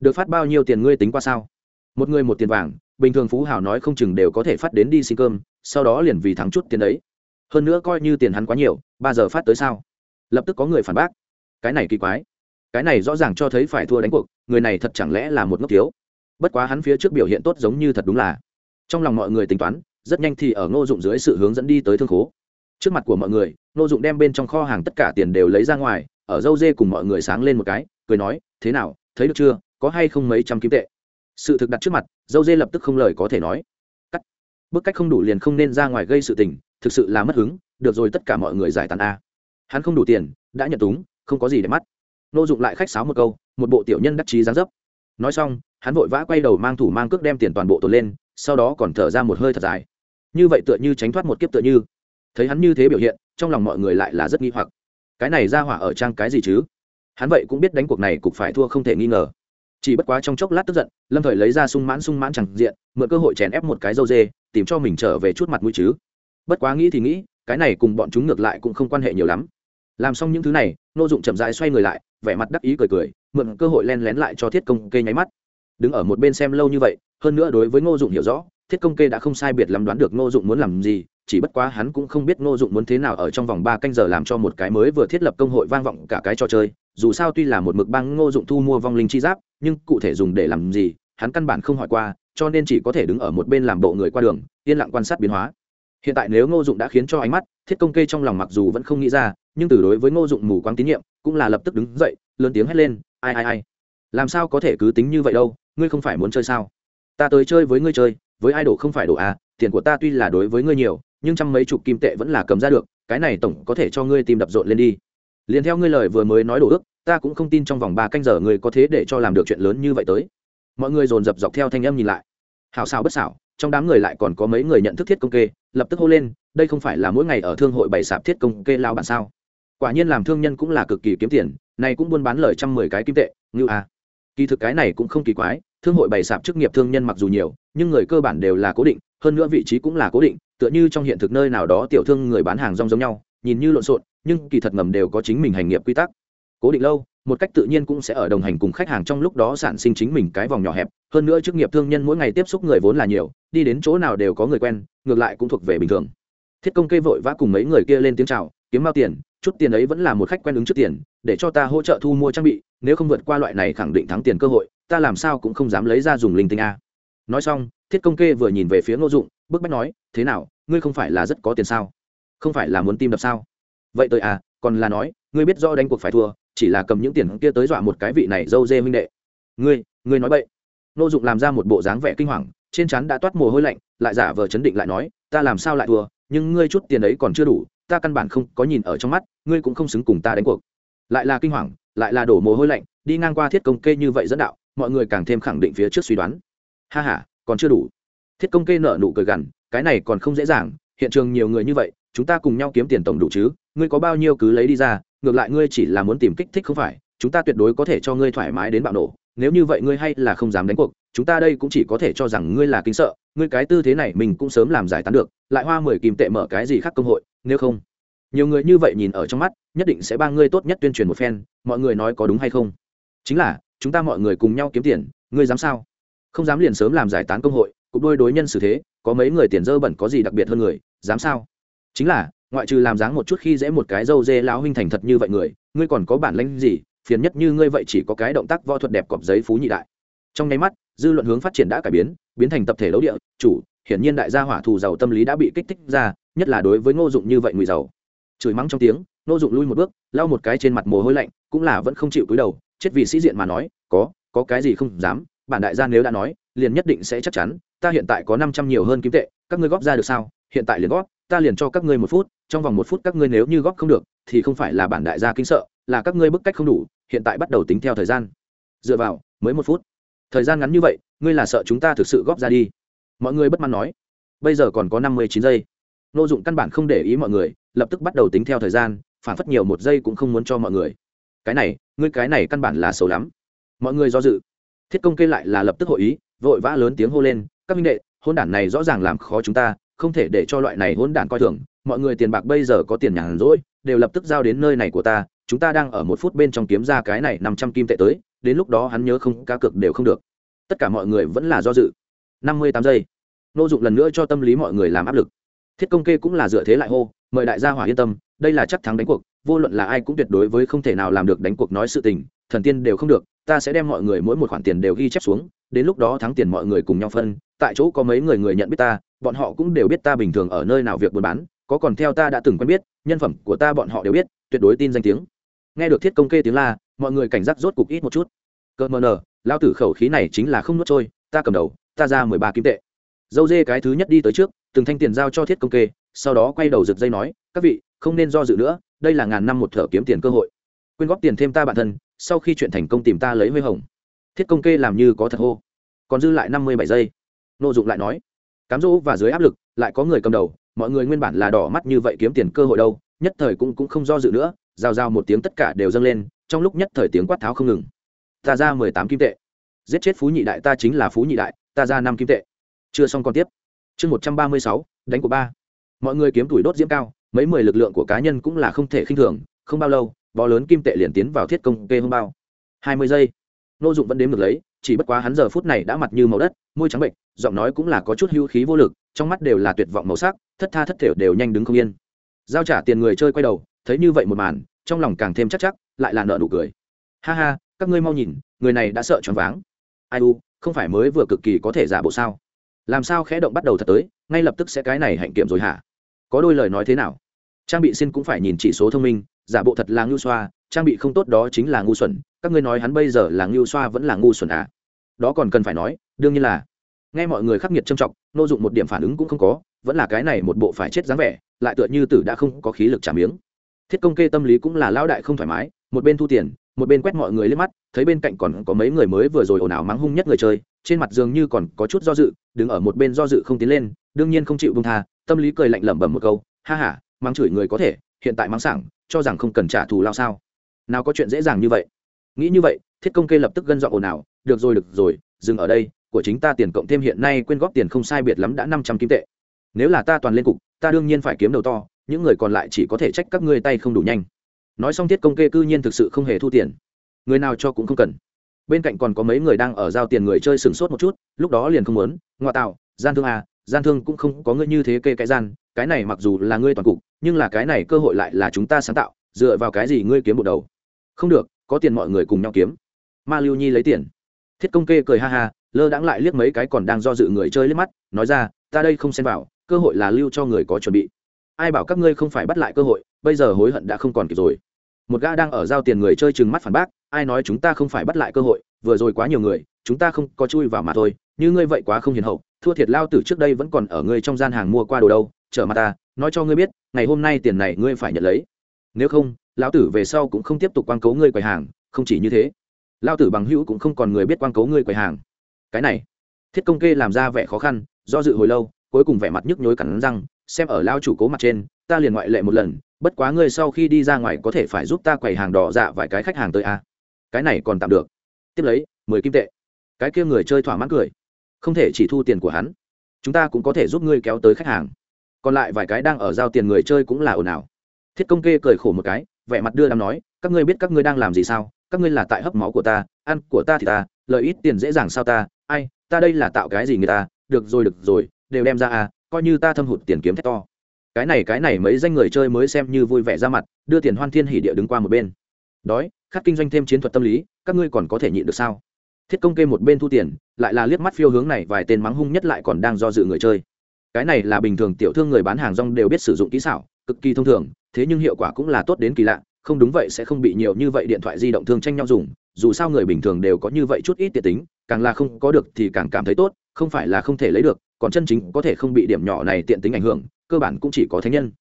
Được phát bao nhiêu tiền ngươi tính qua sao? Một người một tiền vàng, bình thường phú hảo nói không chừng đều có thể phát đến đi xin cơm, sau đó liền vì thắng chút tiền đấy. Hơn nữa coi như tiền hắn quá nhiều, ba giờ phát tới sao? Lập tức có người phản bác. Cái này kỳ quái. Cái này rõ ràng cho thấy phải thua đánh cuộc, người này thật chẳng lẽ là một ngốc thiếu? Bất quá hắn phía trước biểu hiện tốt giống như thật đúng là. Trong lòng mọi người tính toán rất nhanh thì ở ngô dụng dưới sự hướng dẫn đi tới thương khố. Trước mặt của mọi người, ngô dụng đem bên trong kho hàng tất cả tiền đều lấy ra ngoài, ở dâu dê cùng mọi người sáng lên một cái, cười nói, thế nào, thấy được chưa, có hay không mấy trăm kim tệ? Sự thực đặt trước mặt dâu dê lập tức không lời có thể nói. Cắt. Bức cách không đủ liền không nên ra ngoài gây sự tình, thực sự là mất hứng, được rồi tất cả mọi người giải tán a. Hắn không đủ tiền, đã nhận túng, không có gì để mắt. Nô dụng lại khách sáo một câu, một bộ tiểu nhân đắc chí gián dấp. Nói xong, hắn vội vã quay đầu mang thủ mang cước đem tiền toàn bộ tồn lên, sau đó còn thở ra một hơi thật dài như vậy tựa như tránh thoát một kiếp tựa như. Thấy hắn như thế biểu hiện, trong lòng mọi người lại là rất nghi hoặc. Cái này ra hỏa ở trang cái gì chứ? Hắn vậy cũng biết đánh cuộc này cục phải thua không thể nghi ngờ. Chỉ bất quá trong chốc lát tức giận, lâm thời lấy ra sung mãn sung mãn chẳng diện, mượn cơ hội chèn ép một cái dâu dê, tìm cho mình trở về chút mặt mũi chứ. Bất quá nghĩ thì nghĩ, cái này cùng bọn chúng ngược lại cũng không quan hệ nhiều lắm. Làm xong những thứ này, nô dụng chậm rãi xoay người lại, vẻ mặt đắc ý cười cười, mượn cơ hội len lén lại cho thiết công kê nháy mắt. Đứng ở một bên xem lâu như vậy, hơn nữa đối với ngô dụng hiểu rõ thiết công kê đã không sai biệt lắm đoán được ngô dụng muốn làm gì, chỉ bất quá hắn cũng không biết ngô dụng muốn thế nào ở trong vòng ba canh giờ làm cho một cái mới vừa thiết lập công hội vang vọng cả cái trò chơi. Dù sao tuy là một mực băng, ngô dụng thu mua vong linh chi giáp, nhưng cụ thể dùng để làm gì, hắn căn bản không hỏi qua, cho nên chỉ có thể đứng ở một bên làm bộ người qua đường, yên lặng quan sát biến hóa. Hiện tại nếu ngô dụng đã khiến cho ánh mắt, thiết công kê trong lòng mặc dù vẫn không nghĩ ra, nhưng từ đối với ngô dụng mù quáng tín nhiệm, cũng là lập tức đứng dậy, lớn tiếng hét lên, ai ai ai, làm sao có thể cứ tính như vậy đâu, ngươi không phải muốn chơi sao? Ta tới chơi với ngươi chơi với ai đổ không phải đổ à tiền của ta tuy là đối với ngươi nhiều, nhưng trăm mấy chục kim tệ vẫn là cầm ra được, cái này tổng có thể cho ngươi tìm đập rộn lên đi. Liên theo ngươi lời vừa mới nói đổ ước, ta cũng không tin trong vòng ba canh giờ ngươi có thế để cho làm được chuyện lớn như vậy tới. Mọi người dồn dập dọc theo thanh âm nhìn lại. Hảo xảo bất xảo, trong đám người lại còn có mấy người nhận thức thiết công kê, lập tức hô lên, đây không phải là mỗi ngày ở thương hội bày sạp thiết công kê lao bản sao? Quả nhiên làm thương nhân cũng là cực kỳ kiếm tiền, này cũng buôn bán lời trăm mười cái kim tệ như à? kỳ thực cái này cũng không kỳ quái thương hội bày sạp chức nghiệp thương nhân mặc dù nhiều, nhưng người cơ bản đều là cố định, hơn nữa vị trí cũng là cố định, tựa như trong hiện thực nơi nào đó tiểu thương người bán hàng rong giống nhau, nhìn như lộn xộn, nhưng kỳ thật ngầm đều có chính mình hành nghiệp quy tắc. Cố định lâu, một cách tự nhiên cũng sẽ ở đồng hành cùng khách hàng trong lúc đó sản sinh chính mình cái vòng nhỏ hẹp, hơn nữa chức nghiệp thương nhân mỗi ngày tiếp xúc người vốn là nhiều, đi đến chỗ nào đều có người quen, ngược lại cũng thuộc về bình thường. Thiết công kê vội vã cùng mấy người kia lên tiếng chào, kiếm bao tiền, chút tiền ấy vẫn là một khách quen ứng trước tiền, để cho ta hỗ trợ thu mua trang bị, nếu không vượt qua loại này khẳng định thắng tiền cơ hội ta làm sao cũng không dám lấy ra dùng linh tinh a. Nói xong, thiết công kê vừa nhìn về phía ngô dụng, bức bách nói, thế nào, ngươi không phải là rất có tiền sao? Không phải là muốn tim đập sao? Vậy tôi à còn là nói, ngươi biết rõ đánh cuộc phải thua, chỉ là cầm những tiền kia tới dọa một cái vị này dâu dê minh đệ. Ngươi ngươi nói vậy. ngô dụng làm ra một bộ dáng vẻ kinh hoàng, trên trán đã toát mồ hôi lạnh, lại giả vờ chấn định lại nói, ta làm sao lại thua, nhưng ngươi chút tiền ấy còn chưa đủ, ta căn bản không có nhìn ở trong mắt, ngươi cũng không xứng cùng ta đánh cuộc. Lại là kinh hoàng, lại là đổ mồ hôi lạnh, đi ngang qua thiết công kê như vậy dẫn đạo mọi người càng thêm khẳng định phía trước suy đoán. Ha ha, còn chưa đủ. Thiết công kê nợ nụ cười gằn cái này còn không dễ dàng hiện trường nhiều người như vậy chúng ta cùng nhau kiếm tiền tổng đủ chứ ngươi có bao nhiêu cứ lấy đi ra ngược lại ngươi chỉ là muốn tìm kích thích không phải chúng ta tuyệt đối có thể cho ngươi thoải mái đến bạo nổ nếu như vậy ngươi hay là không dám đánh cuộc chúng ta đây cũng chỉ có thể cho rằng ngươi là kính sợ ngươi cái tư thế này mình cũng sớm làm giải tán được lại hoa mười kim tệ mở cái gì khác công hội nếu không. Nhiều người như vậy nhìn ở trong mắt nhất định sẽ ba ngươi tốt nhất tuyên truyền một phen mọi người nói có đúng hay không? Chính là chúng ta mọi người cùng nhau kiếm tiền, ngươi dám sao? Không dám liền sớm làm giải tán công hội, cục đôi đối nhân xử thế, có mấy người tiền dơ bẩn có gì đặc biệt hơn người, dám sao? Chính là, ngoại trừ làm dáng một chút khi dễ một cái dâu dê lão huynh thành thật như vậy người, ngươi còn có bản lãnh gì? Phiền nhất như ngươi vậy chỉ có cái động tác võ thuật đẹp cọp giấy phú nhị đại. Trong nháy mắt, dư luận hướng phát triển đã cải biến biến thành tập thể đấu địa, chủ, hiển nhiên đại gia hỏa thù giàu tâm lý đã bị kích thích ra, nhất là đối với ngô dụng như vậy ngụy giàu. Chửi mắng trong tiếng, ngô dụng lui một bước, lau một cái trên mặt mồ hôi lạnh, cũng là vẫn không chịu cúi đầu chết vì sĩ diện mà nói, có có cái gì không dám, bản đại gia nếu đã nói, liền nhất định sẽ chắc chắn, ta hiện tại có năm trăm nhiều hơn kim tệ, các ngươi góp ra được sao? Hiện tại liền góp, ta liền cho các ngươi một phút, trong vòng một phút các ngươi nếu như góp không được, thì không phải là bản đại gia kinh sợ, là các ngươi bức cách không đủ, hiện tại bắt đầu tính theo thời gian. Dựa vào, mới một phút. Thời gian ngắn như vậy, ngươi là sợ chúng ta thực sự góp ra đi. Mọi người bất mãn nói. Bây giờ còn có năm mươi chín giây. N ô dụng căn bản không để ý mọi người, lập tức bắt đầu tính theo thời gian, phản phất nhiều một giây cũng không muốn cho mọi người. Cái này ngươi cái này căn bản là xấu lắm. Mọi người do dự. Thiết công kê lại là lập tức hội ý, vội vã lớn tiếng hô lên, các minh đệ, hôn đản này rõ ràng làm khó chúng ta, không thể để cho loại này hôn đản coi thường. Mọi người tiền bạc bây giờ có tiền nhàn rỗi, đều lập tức giao đến nơi này của ta. Chúng ta đang ở một phút bên trong kiếm ra cái này năm trăm kim tệ tới, đến lúc đó hắn nhớ không, cá cược đều không được. Tất cả mọi người vẫn là do dự. Năm mươi tám giây. Nô dụng lần nữa cho tâm lý mọi người làm áp lực. Thiết công kê cũng là dựa thế lại hô mời đại gia hỏa yên tâm, đây là chắc thắng đánh cuộc, vô luận là ai cũng tuyệt đối với không thể nào làm được đánh cuộc nói sự tình, thần tiên đều không được, ta sẽ đem mọi người mỗi một khoản tiền đều ghi chép xuống, đến lúc đó thắng tiền mọi người cùng nhau phân, tại chỗ có mấy người người nhận biết ta, bọn họ cũng đều biết ta bình thường ở nơi nào việc buôn bán, có còn theo ta đã từng quen biết, nhân phẩm của ta bọn họ đều biết, tuyệt đối tin danh tiếng. Nghe được thiết công kê tiếng la, mọi người cảnh giác rốt cục ít một chút. Cơ mờ nờ lao tử khẩu khí này chính là không nuốt trôi, ta cầm đầu, ta ra mười ba kim tệ. Dâu dê cái thứ nhất đi tới trước, từng thanh tiền giao cho thiết công kê sau đó quay đầu giật dây nói, các vị, không nên do dự nữa, đây là ngàn năm một thở kiếm tiền cơ hội. Quyên góp tiền thêm ta bản thân, sau khi chuyện thành công tìm ta lấy huê hồng. Thiết công kê làm như có thật hô. Còn dư lại năm mươi bảy giây. Nô dụng lại nói, cám dỗ và dưới áp lực, lại có người cầm đầu, mọi người nguyên bản là đỏ mắt như vậy kiếm tiền cơ hội đâu, nhất thời cũng cũng không do dự nữa, rào rào một tiếng tất cả đều dâng lên, trong lúc nhất thời tiếng quát tháo không ngừng. Ta ra mười tám kim tệ. Giết chết phú nhị đại ta chính là phú nhị đại, ta ra năm kim tệ. Chưa xong còn tiếp. Chương một trăm ba mươi sáu, đánh của ba mọi người kiếm tuổi đốt diễm cao, mấy mười lực lượng của cá nhân cũng là không thể khinh thường, không bao lâu, bó lớn kim tệ liền tiến vào thiết công kê hông bao. Hai mươi giây. Nô dụng vẫn đếm được lấy, chỉ bất quá hắn giờ phút này đã mặt như màu đất, môi trắng bệnh giọng nói cũng là có chút hưu khí vô lực, trong mắt đều là tuyệt vọng màu sắc, thất tha thất thểu đều nhanh đứng không yên. Giao trả tiền người chơi quay đầu, thấy như vậy một màn, trong lòng càng thêm chắc chắc, lại là nợ nụ cười. Ha ha, các ngươi mau nhìn, người này đã sợ choáng váng. Ai u, không phải mới vừa cực kỳ có thể giả bộ sao? Làm sao khẽ động bắt đầu thật tới, ngay lập tức sẽ cái này hạnh kiểm rồi hả? Có đôi lời nói thế nào? Trang bị xin cũng phải nhìn chỉ số thông minh, giả bộ thật là ngưu xoa, trang bị không tốt đó chính là ngu xuẩn, các ngươi nói hắn bây giờ là ngưu xoa vẫn là ngu xuẩn à? Đó còn cần phải nói, đương nhiên là. Nghe mọi người khắc nghiệt trầm trọng, nô dụng một điểm phản ứng cũng không có, vẫn là cái này một bộ phải chết dáng vẻ, lại tựa như tử đã không có khí lực trả miếng. Thiết công kê tâm lý cũng là lao đại không thoải mái, một bên thu tiền một bên quét mọi người lên mắt, thấy bên cạnh còn có mấy người mới vừa rồi ồn ào mắng hung nhất người chơi, trên mặt dường như còn có chút do dự, đứng ở một bên do dự không tiến lên, đương nhiên không chịu bông tha, tâm lý cười lạnh lẩm bẩm một câu, ha ha, mắng chửi người có thể, hiện tại mắng sảng, cho rằng không cần trả thù lao sao? Nào có chuyện dễ dàng như vậy. Nghĩ như vậy, thiết công kê lập tức gân dọn ồn ào, được rồi được rồi, dừng ở đây, của chính ta tiền cộng thêm hiện nay quyên góp tiền không sai biệt lắm đã năm trăm kim tệ. Nếu là ta toàn lên cục, ta đương nhiên phải kiếm đầu to, những người còn lại chỉ có thể trách các ngươi tay không đủ nhanh nói xong thiết công kê cư nhiên thực sự không hề thu tiền. Người nào cho cũng không cần. Bên cạnh còn có mấy người đang ở giao tiền người chơi sừng sốt một chút, lúc đó liền không muốn, ngoại tạo, gian thương à gian thương cũng không có ngươi như thế kê cái gian, cái này mặc dù là ngươi toàn cục, nhưng là cái này cơ hội lại là chúng ta sáng tạo, dựa vào cái gì ngươi kiếm một đầu? Không được, có tiền mọi người cùng nhau kiếm. Ma lưu nhi lấy tiền. Thiết công kê cười ha ha, lơ đãng lại liếc mấy cái còn đang do dự người chơi liếc mắt, nói ra, ta đây không xem vào, cơ hội là lưu cho người có chuẩn bị. Ai bảo các ngươi không phải bắt lại cơ hội, bây giờ hối hận đã không còn kịp rồi một gã đang ở giao tiền người chơi chừng mắt phản bác, ai nói chúng ta không phải bắt lại cơ hội, vừa rồi quá nhiều người, chúng ta không có chui vào mà thôi, như ngươi vậy quá không hiền hậu, thua thiệt lao tử trước đây vẫn còn ở ngươi trong gian hàng mua qua đồ đâu chở mặt ta, nói cho ngươi biết, ngày hôm nay tiền này ngươi phải nhận lấy. Nếu không, lão tử về sau cũng không tiếp tục quang cấu ngươi quầy hàng, không chỉ như thế. Lao tử bằng hữu cũng không còn người biết quang cấu ngươi quầy hàng. Cái này, thiết công kê làm ra vẻ khó khăn, do dự hồi lâu, cuối cùng vẻ mặt nhức nhối cắn răng, xem ở lao chủ cố mặt trên, ta liền ngoại lệ một lần bất quá ngươi sau khi đi ra ngoài có thể phải giúp ta quầy hàng đỏ dạ vài cái khách hàng tới a à. cái này còn tạm được. Tiếp lấy, mười kim tệ. Cái kia người chơi thỏa mãn cười. Không thể chỉ thu tiền của hắn. Chúng ta cũng có thể giúp ngươi kéo tới khách hàng. Còn lại vài cái đang ở giao tiền người chơi cũng là ồn ào. Thiết công kê cười khổ một cái, vẻ mặt đưa đám nói, các ngươi biết các ngươi đang làm gì sao? Các ngươi là tại hấp máu của ta, ăn của ta thì ta, lợi ít tiền dễ dàng sao ta? Ai, ta đây là tạo cái gì người ta? Được rồi được rồi, đều đem ra à coi như ta thâm hụt tiền kiếm thét to cái này cái này mấy danh người chơi mới xem như vui vẻ ra mặt, đưa tiền hoan thiên hỉ địa đứng qua một bên. Đói khát kinh doanh thêm chiến thuật tâm lý, các ngươi còn có thể nhịn được sao? Thiết công kê một bên thu tiền, lại là liếc mắt phiêu hướng này vài tên mắng hung nhất lại còn đang do dự người chơi. Cái này là bình thường tiểu thương người bán hàng rong đều biết sử dụng kỹ xảo, cực kỳ thông thường, thế nhưng hiệu quả cũng là tốt đến kỳ lạ, không đúng vậy sẽ không bị nhiều như vậy điện thoại di động thương tranh nhau dùng, dù sao người bình thường đều có như vậy chút ít tiện tính, càng là không có được thì càng cảm thấy tốt, không phải là không thể lấy được, còn chân chính có thể không bị điểm nhỏ này tiện tính ảnh hưởng cơ bản cũng chỉ có thánh nhân.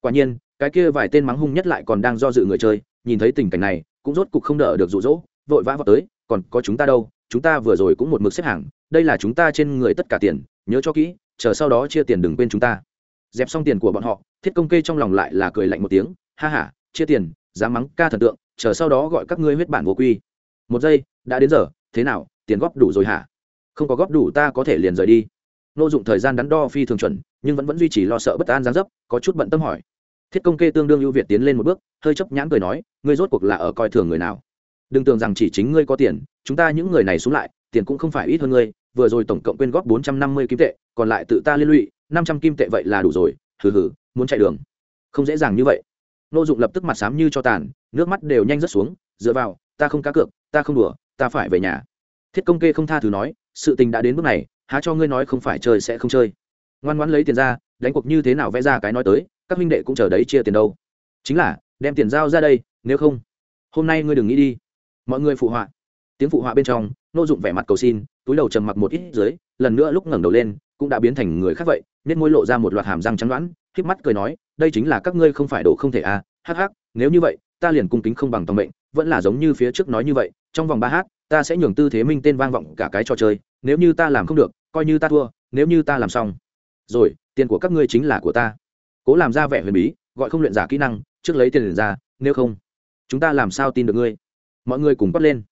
Quả nhiên, cái kia vài tên mắng hung nhất lại còn đang do dự người chơi, nhìn thấy tình cảnh này, cũng rốt cục không đỡ được rụ rỗ vội vã vào tới, còn có chúng ta đâu, chúng ta vừa rồi cũng một mực xếp hàng, đây là chúng ta trên người tất cả tiền, nhớ cho kỹ, chờ sau đó chia tiền đừng quên chúng ta. Dẹp xong tiền của bọn họ, thiết công kê trong lòng lại là cười lạnh một tiếng, ha ha, chia tiền, dám mắng ca thần tượng, chờ sau đó gọi các ngươi huyết bản vô quy. Một giây, đã đến giờ, thế nào, tiền góp đủ rồi hả? Không có góp đủ ta có thể liền rời đi nô dụng thời gian đắn đo phi thường chuẩn, nhưng vẫn vẫn duy trì lo sợ bất an gián dấp, có chút bận tâm hỏi. Thiết công kê tương đương ưu việt tiến lên một bước, hơi chấp nhãn cười nói, ngươi rốt cuộc là ở coi thường người nào? Đừng tưởng rằng chỉ chính ngươi có tiền, chúng ta những người này xuống lại, tiền cũng không phải ít hơn ngươi, vừa rồi tổng cộng quyên góp bốn trăm năm mươi kim tệ, còn lại tự ta liên lụy, năm trăm kim tệ vậy là đủ rồi, hừ hừ, muốn chạy đường. Không dễ dàng như vậy. Nô dụng lập tức mặt xám như cho tàn, nước mắt đều nhanh rớt xuống, dựa vào, ta không cá cược, ta không đùa, ta phải về nhà. Thiết công kê không tha thứ nói, sự tình đã đến bước này há cho ngươi nói không phải chơi sẽ không chơi. Ngoan ngoãn lấy tiền ra, đánh cuộc như thế nào vẽ ra cái nói tới, các huynh đệ cũng chờ đấy chia tiền đâu. Chính là, đem tiền giao ra đây, nếu không, hôm nay ngươi đừng nghĩ đi. Mọi người phụ họa. Tiếng phụ họa bên trong, nô dụng vẻ mặt cầu xin, túi đầu trầm mặc một ít dưới, lần nữa lúc ngẩng đầu lên, cũng đã biến thành người khác vậy nên môi lộ ra một loạt hàm răng trắng đoán híp mắt cười nói, đây chính là các ngươi không phải đổ không thể à hắc hắc, nếu như vậy, ta liền cung kính không bằng tòng mệnh, vẫn là giống như phía trước nói như vậy, trong vòng ba hát ta sẽ nhường tư thế minh tên vang vọng cả cái trò chơi, nếu như ta làm không được, coi như ta thua, nếu như ta làm xong. Rồi, tiền của các ngươi chính là của ta. Cố làm ra vẻ huyền bí, gọi không luyện giả kỹ năng, trước lấy tiền liền ra, nếu không, chúng ta làm sao tin được ngươi? Mọi người cùng bắt lên.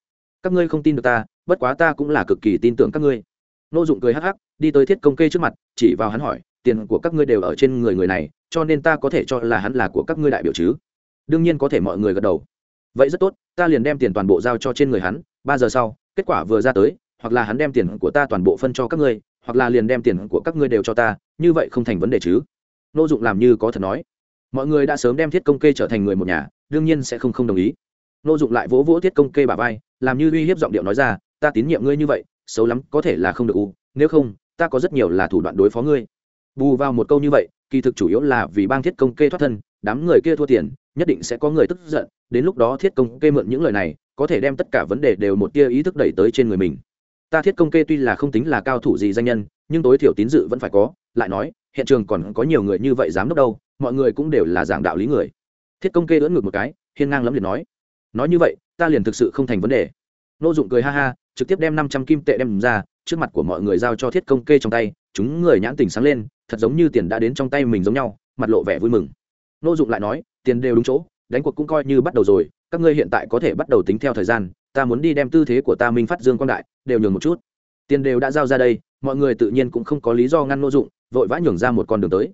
Các ngươi không tin được ta, bất quá ta cũng là cực kỳ tin tưởng các ngươi. Nô dụng cười hắc hắc, đi tới thiết công kê trước mặt, chỉ vào hắn hỏi, tiền của các ngươi đều ở trên người người này, cho nên ta có thể cho là hắn là của các ngươi đại biểu chứ? Đương nhiên có thể mọi người gật đầu. Vậy rất tốt, ta liền đem tiền toàn bộ giao cho trên người hắn ba giờ sau, kết quả vừa ra tới, hoặc là hắn đem tiền của ta toàn bộ phân cho các ngươi, hoặc là liền đem tiền của các ngươi đều cho ta, như vậy không thành vấn đề chứ. Nô dụng làm như có thật nói. Mọi người đã sớm đem thiết công kê trở thành người một nhà, đương nhiên sẽ không không đồng ý. Nô dụng lại vỗ vỗ thiết công kê bà vai, làm như uy hiếp giọng điệu nói ra, ta tín nhiệm ngươi như vậy, xấu lắm, có thể là không được u, nếu không, ta có rất nhiều là thủ đoạn đối phó ngươi. Bù vào một câu như vậy, kỳ thực chủ yếu là vì bang thiết công kê thoát thân, đám người kia thua tiền, nhất định sẽ có người tức giận, đến lúc đó thiết công kê mượn những lời này có thể đem tất cả vấn đề đều một tia ý thức đẩy tới trên người mình. Ta thiết công kê tuy là không tính là cao thủ gì danh nhân, nhưng tối thiểu tín dự vẫn phải có, lại nói, hiện trường còn có nhiều người như vậy dám đốc đâu, mọi người cũng đều là giảng đạo lý người. Thiết công kê ưỡn ngược một cái, hiên ngang lắm liền nói. Nói như vậy, ta liền thực sự không thành vấn đề. Nô dụng cười ha ha, trực tiếp đem năm trăm kim tệ đem ra, trước mặt của mọi người giao cho thiết công kê trong tay, chúng người nhãn tình sáng lên, thật giống như tiền đã đến trong tay mình giống nhau, mặt lộ vẻ vui mừng. Nô dụng lại nói, tiền đều đúng chỗ đánh cuộc cũng coi như bắt đầu rồi, các ngươi hiện tại có thể bắt đầu tính theo thời gian, ta muốn đi đem tư thế của ta minh phát dương quang đại, đều nhường một chút. Tiền đều đã giao ra đây, mọi người tự nhiên cũng không có lý do ngăn nô dụng, vội vã nhường ra một con đường tới.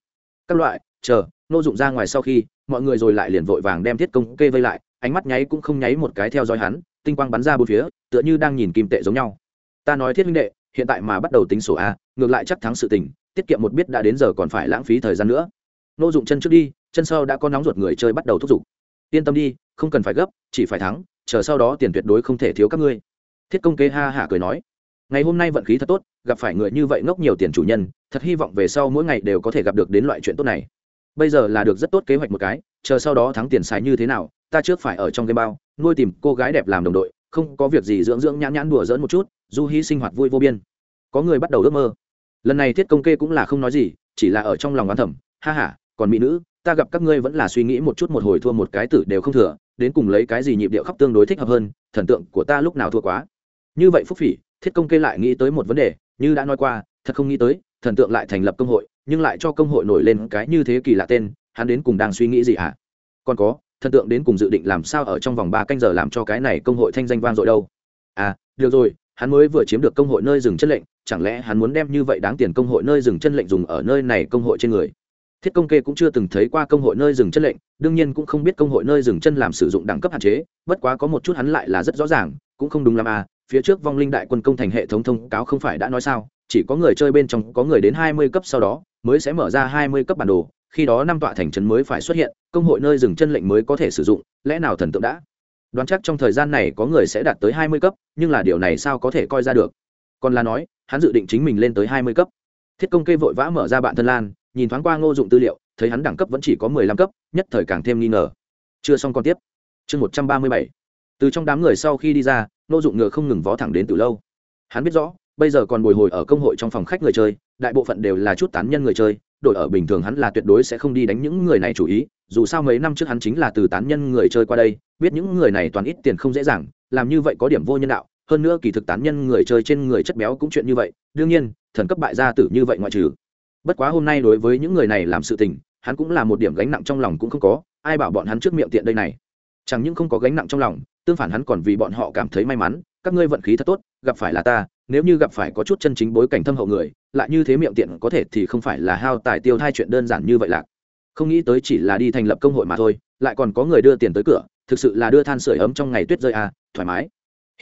Các loại, chờ nô dụng ra ngoài sau khi, mọi người rồi lại liền vội vàng đem thiết công kê vây lại, ánh mắt nháy cũng không nháy một cái theo dõi hắn, tinh quang bắn ra bốn phía, tựa như đang nhìn kim tệ giống nhau. Ta nói thiết minh đệ, hiện tại mà bắt đầu tính sổ a, ngược lại chắc thắng sự tình, tiết kiệm một biết đã đến giờ còn phải lãng phí thời gian nữa. Nô dụng chân trước đi, chân sau đã có nóng ruột người chơi bắt đầu thúc giục yên tâm đi, không cần phải gấp, chỉ phải thắng, chờ sau đó tiền tuyệt đối không thể thiếu các ngươi. Thiết công kế ha hả cười nói. Ngày hôm nay vận khí thật tốt, gặp phải người như vậy ngốc nhiều tiền chủ nhân, thật hy vọng về sau mỗi ngày đều có thể gặp được đến loại chuyện tốt này. Bây giờ là được rất tốt kế hoạch một cái, chờ sau đó thắng tiền xài như thế nào, ta trước phải ở trong game bao, nuôi tìm cô gái đẹp làm đồng đội, không có việc gì dưỡng dưỡng nhãn nhãn đùa dỡn một chút, du hy sinh hoạt vui vô biên. Có người bắt đầu ước mơ. Lần này thiết công kê cũng là không nói gì, chỉ là ở trong lòng oán thẩm ha h a còn mỹ nữ ta gặp các ngươi vẫn là suy nghĩ một chút một hồi thua một cái tử đều không thừa, đến cùng lấy cái gì nhịp điệu khóc tương đối thích hợp hơn, thần tượng của ta lúc nào thua quá. Như vậy phúc phỉ, thiết công kê lại nghĩ tới một vấn đề, như đã nói qua, thật không nghĩ tới, thần tượng lại thành lập công hội, nhưng lại cho công hội nổi lên cái như thế kỳ lạ tên, hắn đến cùng đang suy nghĩ gì hả? À? còn có, thần tượng đến cùng dự định làm sao ở trong vòng ba canh giờ làm cho cái này công hội thanh danh vang dội đâu? À được rồi, hắn mới vừa chiếm được công hội nơi dừng chân lệnh, chẳng lẽ hắn muốn đem như vậy đáng tiền công hội nơi dừng chân lệnh dùng ở nơi này công hội trên người? Thiết công kê cũng chưa từng thấy qua công hội nơi dừng chân lệnh, đương nhiên cũng không biết công hội nơi dừng chân làm sử dụng đẳng cấp hạn chế, bất quá có một chút hắn lại là rất rõ ràng, cũng không đúng làm à phía trước vong linh đại quân công thành hệ thống thông cáo không phải đã nói sao, chỉ có người chơi bên trong có người đến hai mươi cấp sau đó, mới sẽ mở ra hai mươi cấp bản đồ, khi đó năm tọa thành trấn mới phải xuất hiện, công hội nơi dừng chân lệnh mới có thể sử dụng, lẽ nào thần tượng đã? Đoán chắc trong thời gian này có người sẽ đạt tới hai mươi cấp, nhưng là điều này sao có thể coi ra được? Còn là nói, hắn dự định chính mình lên tới hai mươi cấp. Thiết công kê vội vã mở ra bạn thân lan nhìn thoáng qua ngô dụng tư liệu, thấy hắn đẳng cấp vẫn chỉ có mười lăm cấp, nhất thời càng thêm nghi ngờ. Chưa xong còn tiếp. Chương một trăm ba mươi bảy. Từ trong đám người sau khi đi ra, ngô dụng ngựa không ngừng vó thẳng đến từ lâu. Hắn biết rõ, bây giờ còn bồi hồi ở công hội trong phòng khách người chơi, đại bộ phận đều là chút tán nhân người chơi đội ở bình thường hắn là tuyệt đối sẽ không đi đánh những người này chủ ý, dù sao mấy năm trước hắn chính là từ tán nhân người chơi qua đây, biết những người này toàn ít tiền không dễ dàng, làm như vậy có điểm vô nhân đạo, hơn nữa kỳ thực tán nhân người chơi trên người chất béo cũng chuyện như vậy, đương nhiên, thần cấp bại gia tử như vậy ngoại trừ bất quá hôm nay đối với những người này làm sự tình, hắn cũng là một điểm gánh nặng trong lòng cũng không có, ai bảo bọn hắn trước miệng tiện đây này. Chẳng những không có gánh nặng trong lòng, tương phản hắn còn vì bọn họ cảm thấy may mắn, các ngươi vận khí thật tốt, gặp phải là ta, nếu như gặp phải có chút chân chính bối cảnh thâm hậu người, lại như thế miệng tiện có thể thì không phải là hao tài tiêu thai chuyện đơn giản như vậy lạc. Không nghĩ tới chỉ là đi thành lập công hội mà thôi, lại còn có người đưa tiền tới cửa, thực sự là đưa than sửa ấm trong ngày tuyết rơi à thoải mái.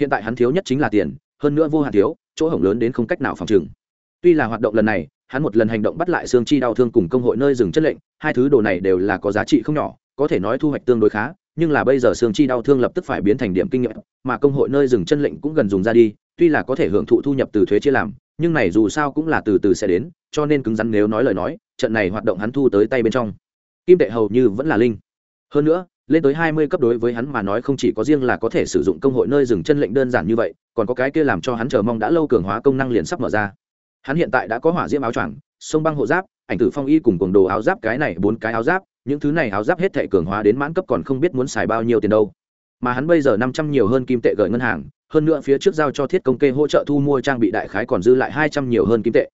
Hiện tại hắn thiếu nhất chính là tiền, hơn nữa vô hạn thiếu, chỗ hổng lớn đến không cách nào phòng trừng tuy là hoạt động lần này, hắn một lần hành động bắt lại xương chi đau thương cùng công hội nơi dừng chất lệnh, hai thứ đồ này đều là có giá trị không nhỏ, có thể nói thu hoạch tương đối khá, nhưng là bây giờ xương chi đau thương lập tức phải biến thành điểm kinh nghiệm, mà công hội nơi dừng chân lệnh cũng gần dùng ra đi, tuy là có thể hưởng thụ thu nhập từ thuế chia làm, nhưng này dù sao cũng là từ từ sẽ đến, cho nên cứng rắn nếu nói lời nói, trận này hoạt động hắn thu tới tay bên trong. Kim tệ hầu như vẫn là linh. Hơn nữa, lên tới hai mươi cấp đối với hắn mà nói không chỉ có riêng là có thể sử dụng công hội nơi dừng chân lệnh đơn giản như vậy, còn có cái kia làm cho hắn chờ mong đã lâu cường hóa công năng liền sắp mở ra hắn hiện tại đã có hỏa diễm áo choàng, sông băng hộ giáp, ảnh tử phong y cùng cuồng đồ áo giáp, cái này bốn cái áo giáp, những thứ này áo giáp hết thể cường hóa đến mãn cấp còn không biết muốn xài bao nhiêu tiền đâu. Mà hắn bây giờ năm trăm nhiều hơn kim tệ gửi ngân hàng, hơn nữa phía trước giao cho thiết công kê hỗ trợ thu mua trang bị đại khái còn dư lại hai trăm nhiều hơn kim tệ.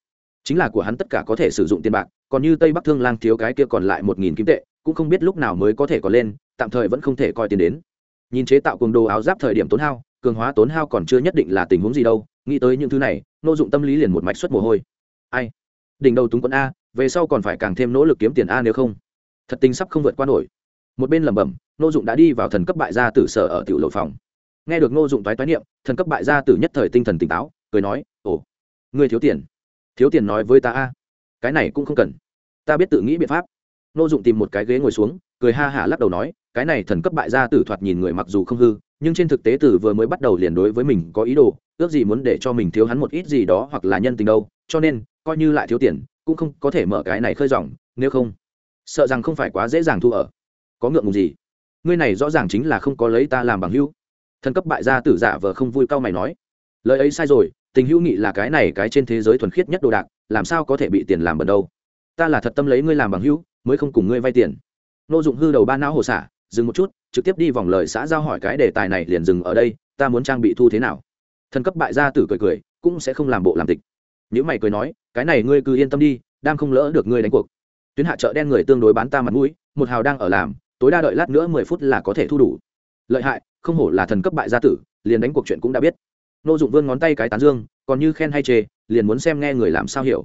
Chính là của hắn tất cả có thể sử dụng tiền bạc, còn như tây bắc thương lang thiếu cái kia còn lại một nghìn kim tệ, cũng không biết lúc nào mới có thể có lên, tạm thời vẫn không thể coi tiền đến. Nhìn chế tạo cuồng đồ áo giáp thời điểm tốn hao, cường hóa tốn hao còn chưa nhất định là tình huống gì đâu nghĩ tới những thứ này nô dụng tâm lý liền một mạch xuất mồ hôi. Ai? Đỉnh đầu túng quân a, về sau còn phải càng thêm nỗ lực kiếm tiền a nếu không. Thật tình sắp không vượt qua nổi. Một bên lẩm bẩm nô dụng đã đi vào thần cấp bại gia tử sở ở tiểu lộ phòng. Nghe được nô dụng toái toái niệm, thần cấp bại gia tử nhất thời tinh thần tỉnh táo, cười nói, ồ, ngươi thiếu tiền. Thiếu tiền nói với ta a. Cái này cũng không cần. Ta biết tự nghĩ biện pháp. Nô dụng tìm một cái ghế ngồi xuống, cười ha hả lắc đầu nói, cái này thần cấp bại gia tử thoạt nhìn người mặc dù không hư nhưng trên thực tế tử vừa mới bắt đầu liền đối với mình có ý đồ, ước gì muốn để cho mình thiếu hắn một ít gì đó hoặc là nhân tình đâu, cho nên, coi như lại thiếu tiền, cũng không có thể mở cái này khơi dòng, nếu không, sợ rằng không phải quá dễ dàng thu ở. Có ngượng ngùng gì? Ngươi này rõ ràng chính là không có lấy ta làm bằng hữu. Thần cấp bại gia tử giả vờ không vui cau mày nói. Lời ấy sai rồi, tình hữu nghị là cái này cái trên thế giới thuần khiết nhất đồ đạc, làm sao có thể bị tiền làm bẩn đâu? Ta là thật tâm lấy ngươi làm bằng hữu, mới không cùng ngươi vay tiền. Nô dụng hư đầu ba não hồ xả dừng một chút, trực tiếp đi vòng lời xã giao hỏi cái đề tài này liền dừng ở đây, ta muốn trang bị thu thế nào. Thần cấp bại gia tử cười cười, cũng sẽ không làm bộ làm tịch. Nếu mày cười nói, cái này ngươi cứ yên tâm đi, đang không lỡ được ngươi đánh cuộc. Tuyến hạ chợ đen người tương đối bán ta mặt mũi, một hào đang ở làm, tối đa đợi lát nữa mười phút là có thể thu đủ. Lợi hại, không hổ là thần cấp bại gia tử, liền đánh cuộc chuyện cũng đã biết. Nô dụng vươn ngón tay cái tán dương, còn như khen hay chê, liền muốn xem nghe người làm sao hiểu.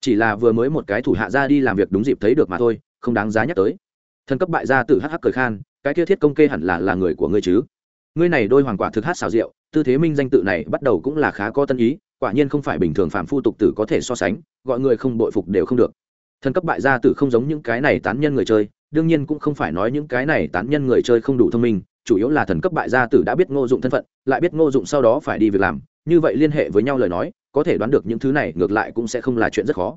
Chỉ là vừa mới một cái thủ hạ ra đi làm việc đúng dịp thấy được mà thôi, không đáng giá nhắc tới. Thần cấp bại gia tử hắc hắc cười khan cái kia thiết công kê hẳn là là người của ngươi chứ? Ngươi này đôi hoàng quả thực hát xào rượu, tư thế minh danh tự này bắt đầu cũng là khá có tân ý, quả nhiên không phải bình thường phạm phu tục tử có thể so sánh, gọi người không bội phục đều không được. Thần cấp bại gia tử không giống những cái này tán nhân người chơi, đương nhiên cũng không phải nói những cái này tán nhân người chơi không đủ thông minh, chủ yếu là thần cấp bại gia tử đã biết ngô dụng thân phận, lại biết ngô dụng sau đó phải đi việc làm, như vậy liên hệ với nhau lời nói, có thể đoán được những thứ này ngược lại cũng sẽ không là chuyện rất khó.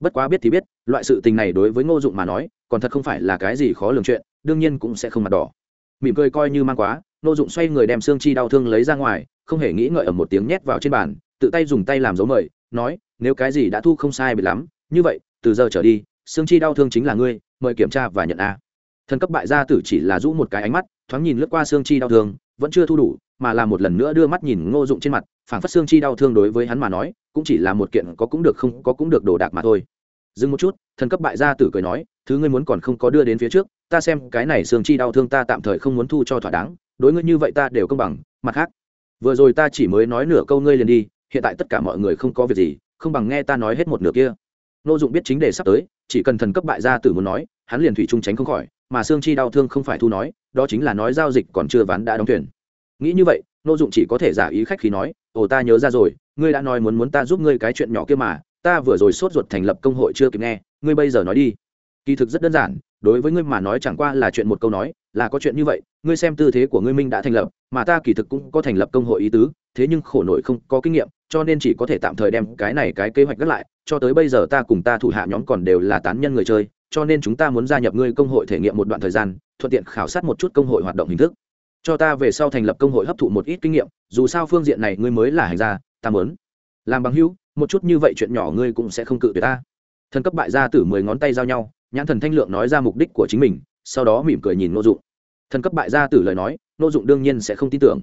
Bất quá biết thì biết, loại sự tình này đối với ngô dụng mà nói, còn thật không phải là cái gì khó lường chuyện đương nhiên cũng sẽ không mặt đỏ. Mỉm cười coi như mang quá ngô dụng xoay người đem xương chi đau thương lấy ra ngoài, không hề nghĩ ngợi ở một tiếng nhét vào trên bàn, tự tay dùng tay làm dấu mời, nói, nếu cái gì đã thu không sai bị lắm, như vậy, từ giờ trở đi, xương chi đau thương chính là ngươi, mời kiểm tra và nhận a. Thần cấp bại gia tử chỉ là rũ một cái ánh mắt, thoáng nhìn lướt qua xương chi đau thương, vẫn chưa thu đủ, mà là một lần nữa đưa mắt nhìn ngô dụng trên mặt phản phất xương chi đau thương đối với hắn mà nói, cũng chỉ là một kiện có cũng được không, có cũng được đồ đạc mà thôi. Dừng một chút, thần cấp bại gia tử cười nói, thứ ngươi muốn còn không có đưa đến phía trước ta xem cái này xương chi đau thương ta tạm thời không muốn thu cho thỏa đáng, đối ngươi như vậy ta đều công bằng, mặt khác, vừa rồi ta chỉ mới nói nửa câu ngươi liền đi, hiện tại tất cả mọi người không có việc gì, không bằng nghe ta nói hết một nửa kia. Nô dụng biết chính đề sắp tới, chỉ cần thần cấp bại gia tử muốn nói, hắn liền thủy trung tránh không khỏi, mà xương chi đau thương không phải thu nói, đó chính là nói giao dịch còn chưa ván đã đóng thuyền. Nghĩ như vậy, nô dụng chỉ có thể giả ý khách khi nói, ồ, ta nhớ ra rồi, ngươi đã nói muốn muốn ta giúp ngươi cái chuyện nhỏ kia mà, ta vừa rồi sốt ruột thành lập công hội chưa kịp nghe, ngươi bây giờ nói đi. Kỳ thực rất đơn giản đối với ngươi mà nói chẳng qua là chuyện một câu nói, là có chuyện như vậy, ngươi xem tư thế của ngươi minh đã thành lập, mà ta kỳ thực cũng có thành lập công hội ý tứ, thế nhưng khổ nổi không có kinh nghiệm, cho nên chỉ có thể tạm thời đem cái này cái kế hoạch gác lại, cho tới bây giờ ta cùng ta thủ hạ nhóm còn đều là tán nhân người chơi, cho nên chúng ta muốn gia nhập ngươi công hội thể nghiệm một đoạn thời gian, thuận tiện khảo sát một chút công hội hoạt động hình thức. Cho ta về sau thành lập công hội hấp thụ một ít kinh nghiệm, dù sao phương diện này ngươi mới là hành gia, ta muốn. Làm bằng hữu, một chút như vậy chuyện nhỏ ngươi cũng sẽ không cự tuyệt ta. Thần cấp bại gia tử mười ngón tay giao nhau nhãn thần thanh lượng nói ra mục đích của chính mình, sau đó mỉm cười nhìn n ô dụng. Thần cấp bại gia tử lời nói n ô dụng đương nhiên sẽ không tin tưởng.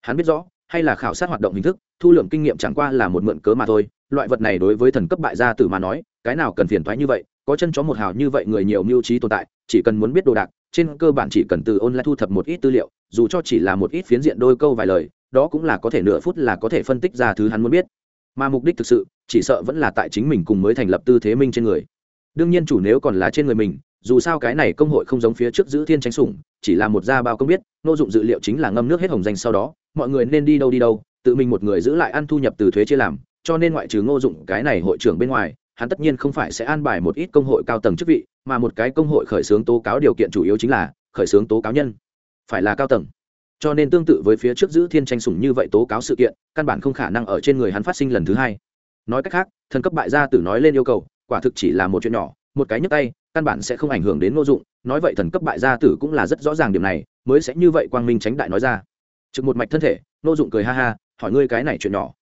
Hắn biết rõ, hay là khảo sát hoạt động hình thức, thu lượng kinh nghiệm chẳng qua là một mượn cớ mà thôi, loại vật này đối với thần cấp bại gia tử mà nói, cái nào cần phiền thoái như vậy, có chân chó một hào như vậy người nhiều mưu trí tồn tại, chỉ cần muốn biết đồ đạc, trên cơ bản chỉ cần từ online thu thập một ít tư liệu, dù cho chỉ là một ít phiến diện đôi câu vài lời, đó cũng là có thể nửa phút là có thể phân tích ra thứ hắn muốn biết. Mà mục đích thực sự, chỉ sợ vẫn là tại chính mình cùng mới thành lập tư thế minh trên người đương nhiên chủ nếu còn là trên người mình, dù sao cái này công hội không giống phía trước giữ thiên tranh sủng, chỉ là một gia bao công biết, nô dụng dự liệu chính là ngâm nước hết hồng danh sau đó, mọi người nên đi đâu đi đâu, tự mình một người giữ lại ăn thu nhập từ thuế chia làm, cho nên ngoại trừ ngô dụng cái này hội trưởng bên ngoài, hắn tất nhiên không phải sẽ an bài một ít công hội cao tầng chức vị, mà một cái công hội khởi xướng tố cáo điều kiện chủ yếu chính là khởi xướng tố cáo nhân. Phải là cao tầng. Cho nên tương tự với phía trước giữ thiên tranh sủng như vậy tố cáo sự kiện, căn bản không khả năng ở trên người hắn phát sinh lần thứ hai. Nói cách khác, thần cấp bại gia tử nói lên yêu cầu quả thực chỉ là một chuyện nhỏ, một cái nhấp tay, căn bản sẽ không ảnh hưởng đến ngô dụng. Nói vậy thần cấp bại gia tử cũng là rất rõ ràng điểm này, mới sẽ như vậy quang minh tránh đại nói ra. Trực một mạch thân thể, ngô dụng cười ha ha, hỏi ngươi cái này chuyện nhỏ,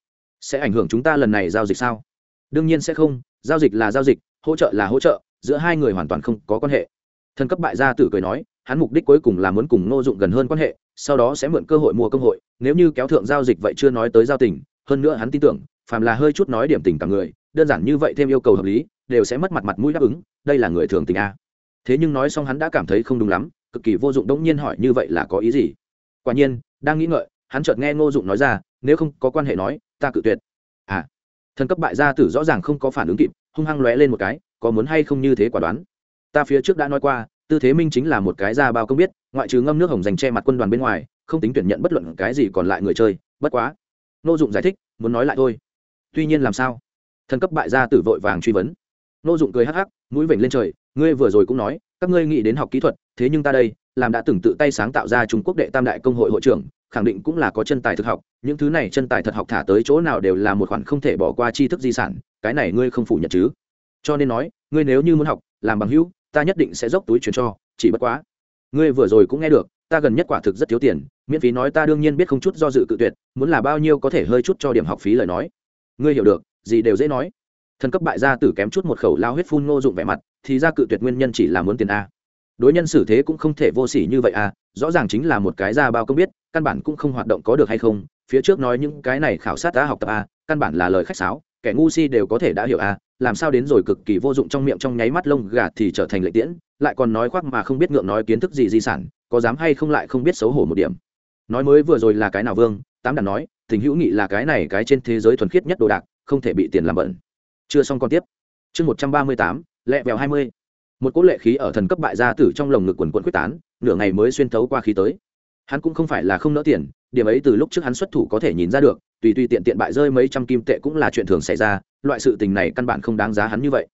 sẽ ảnh hưởng chúng ta lần này giao dịch sao? Đương nhiên sẽ không, giao dịch là giao dịch, hỗ trợ là hỗ trợ, giữa hai người hoàn toàn không có quan hệ. Thần cấp bại gia tử cười nói, hắn mục đích cuối cùng là muốn cùng ngô dụng gần hơn quan hệ, sau đó sẽ mượn cơ hội mua cơ hội, nếu như kéo thượng giao dịch vậy chưa nói tới giao tình, hơn nữa hắn tin tưởng phàm là hơi chút nói điểm tình cảm người, đơn giản như vậy thêm yêu cầu hợp lý, đều sẽ mất mặt mặt mũi đáp ứng, đây là người thường tình a. Thế nhưng nói xong hắn đã cảm thấy không đúng lắm, cực kỳ vô dụng đống nhiên hỏi như vậy là có ý gì? Quả nhiên, đang nghĩ ngợi, hắn chợt nghe ngô dụng nói ra, nếu không có quan hệ nói, ta cự tuyệt. À thần cấp bại gia tử rõ ràng không có phản ứng kịp, hung hăng lóe lên một cái, có muốn hay không như thế quả đoán. Ta phía trước đã nói qua, tư thế minh chính là một cái ra bao công biết, ngoại trừ ngâm nước hồng dành che mặt quân đoàn bên ngoài, không tính tuyển nhận bất luận cái gì còn lại người chơi, bất quá. Ngô dụng giải thích, muốn nói lại thôi tuy nhiên làm sao? Thần cấp bại gia tử vội vàng truy vấn. Nô dụng cười hắc hắc, mũi vểnh lên trời, ngươi vừa rồi cũng nói, các ngươi nghĩ đến học kỹ thuật, thế nhưng ta đây, làm đã từng tự tay sáng tạo ra trung quốc đệ tam đại công hội hội trưởng, khẳng định cũng là có chân tài thực học, những thứ này chân tài thật học thả tới chỗ nào đều là một khoản không thể bỏ qua tri thức di sản, cái này ngươi không phủ nhận chứ? Cho nên nói, ngươi nếu như muốn học, làm bằng hữu, ta nhất định sẽ dốc túi chuyển cho, chỉ bất quá. Ngươi vừa rồi cũng nghe được, ta gần nhất quả thực rất thiếu tiền, miễn phí nói ta đương nhiên biết không chút do dự cự tuyệt, muốn là bao nhiêu có thể hơi chút cho điểm học phí lời nói ngươi hiểu được, gì đều dễ nói. Thần cấp bại gia tử kém chút một khẩu lao huyết phun ngô dụng vẻ mặt, thì ra cự tuyệt nguyên nhân chỉ là muốn tiền a. Đối nhân xử thế cũng không thể vô s ỉ như vậy a, rõ ràng chính là một cái ra bao công biết, căn bản cũng không hoạt động có được hay không, phía trước nói những cái này khảo sát đã học tập a, căn bản là lời khách sáo, kẻ ngu si đều có thể đã hiểu a, làm sao đến rồi cực kỳ vô dụng trong miệng trong nháy mắt lông gà thì trở thành lệ tiễn, lại còn nói khoác mà không biết ngượng nói kiến thức gì di sản, có dám hay không lại không biết xấu hổ một điểm. Nói mới vừa rồi là cái nào vương, tám đàn nói tình hữu nghị là cái này cái trên thế giới thuần khiết nhất đồ đạc không thể bị tiền làm bẩn. Chưa xong còn tiếp. Chương một trăm ba mươi tám lẹ vèo hai mươi. Một cỗ lệ khí ở thần cấp bại gia tử trong lồng ngực quần quận quyết tán nửa ngày mới xuyên thấu qua khí tới. Hắn cũng không phải là không nỡ tiền điểm ấy từ lúc trước hắn xuất thủ có thể nhìn ra được tùy tùy tiện tiện bại rơi mấy trăm kim tệ cũng là chuyện thường xảy ra loại sự tình này căn bản không đáng giá hắn như vậy.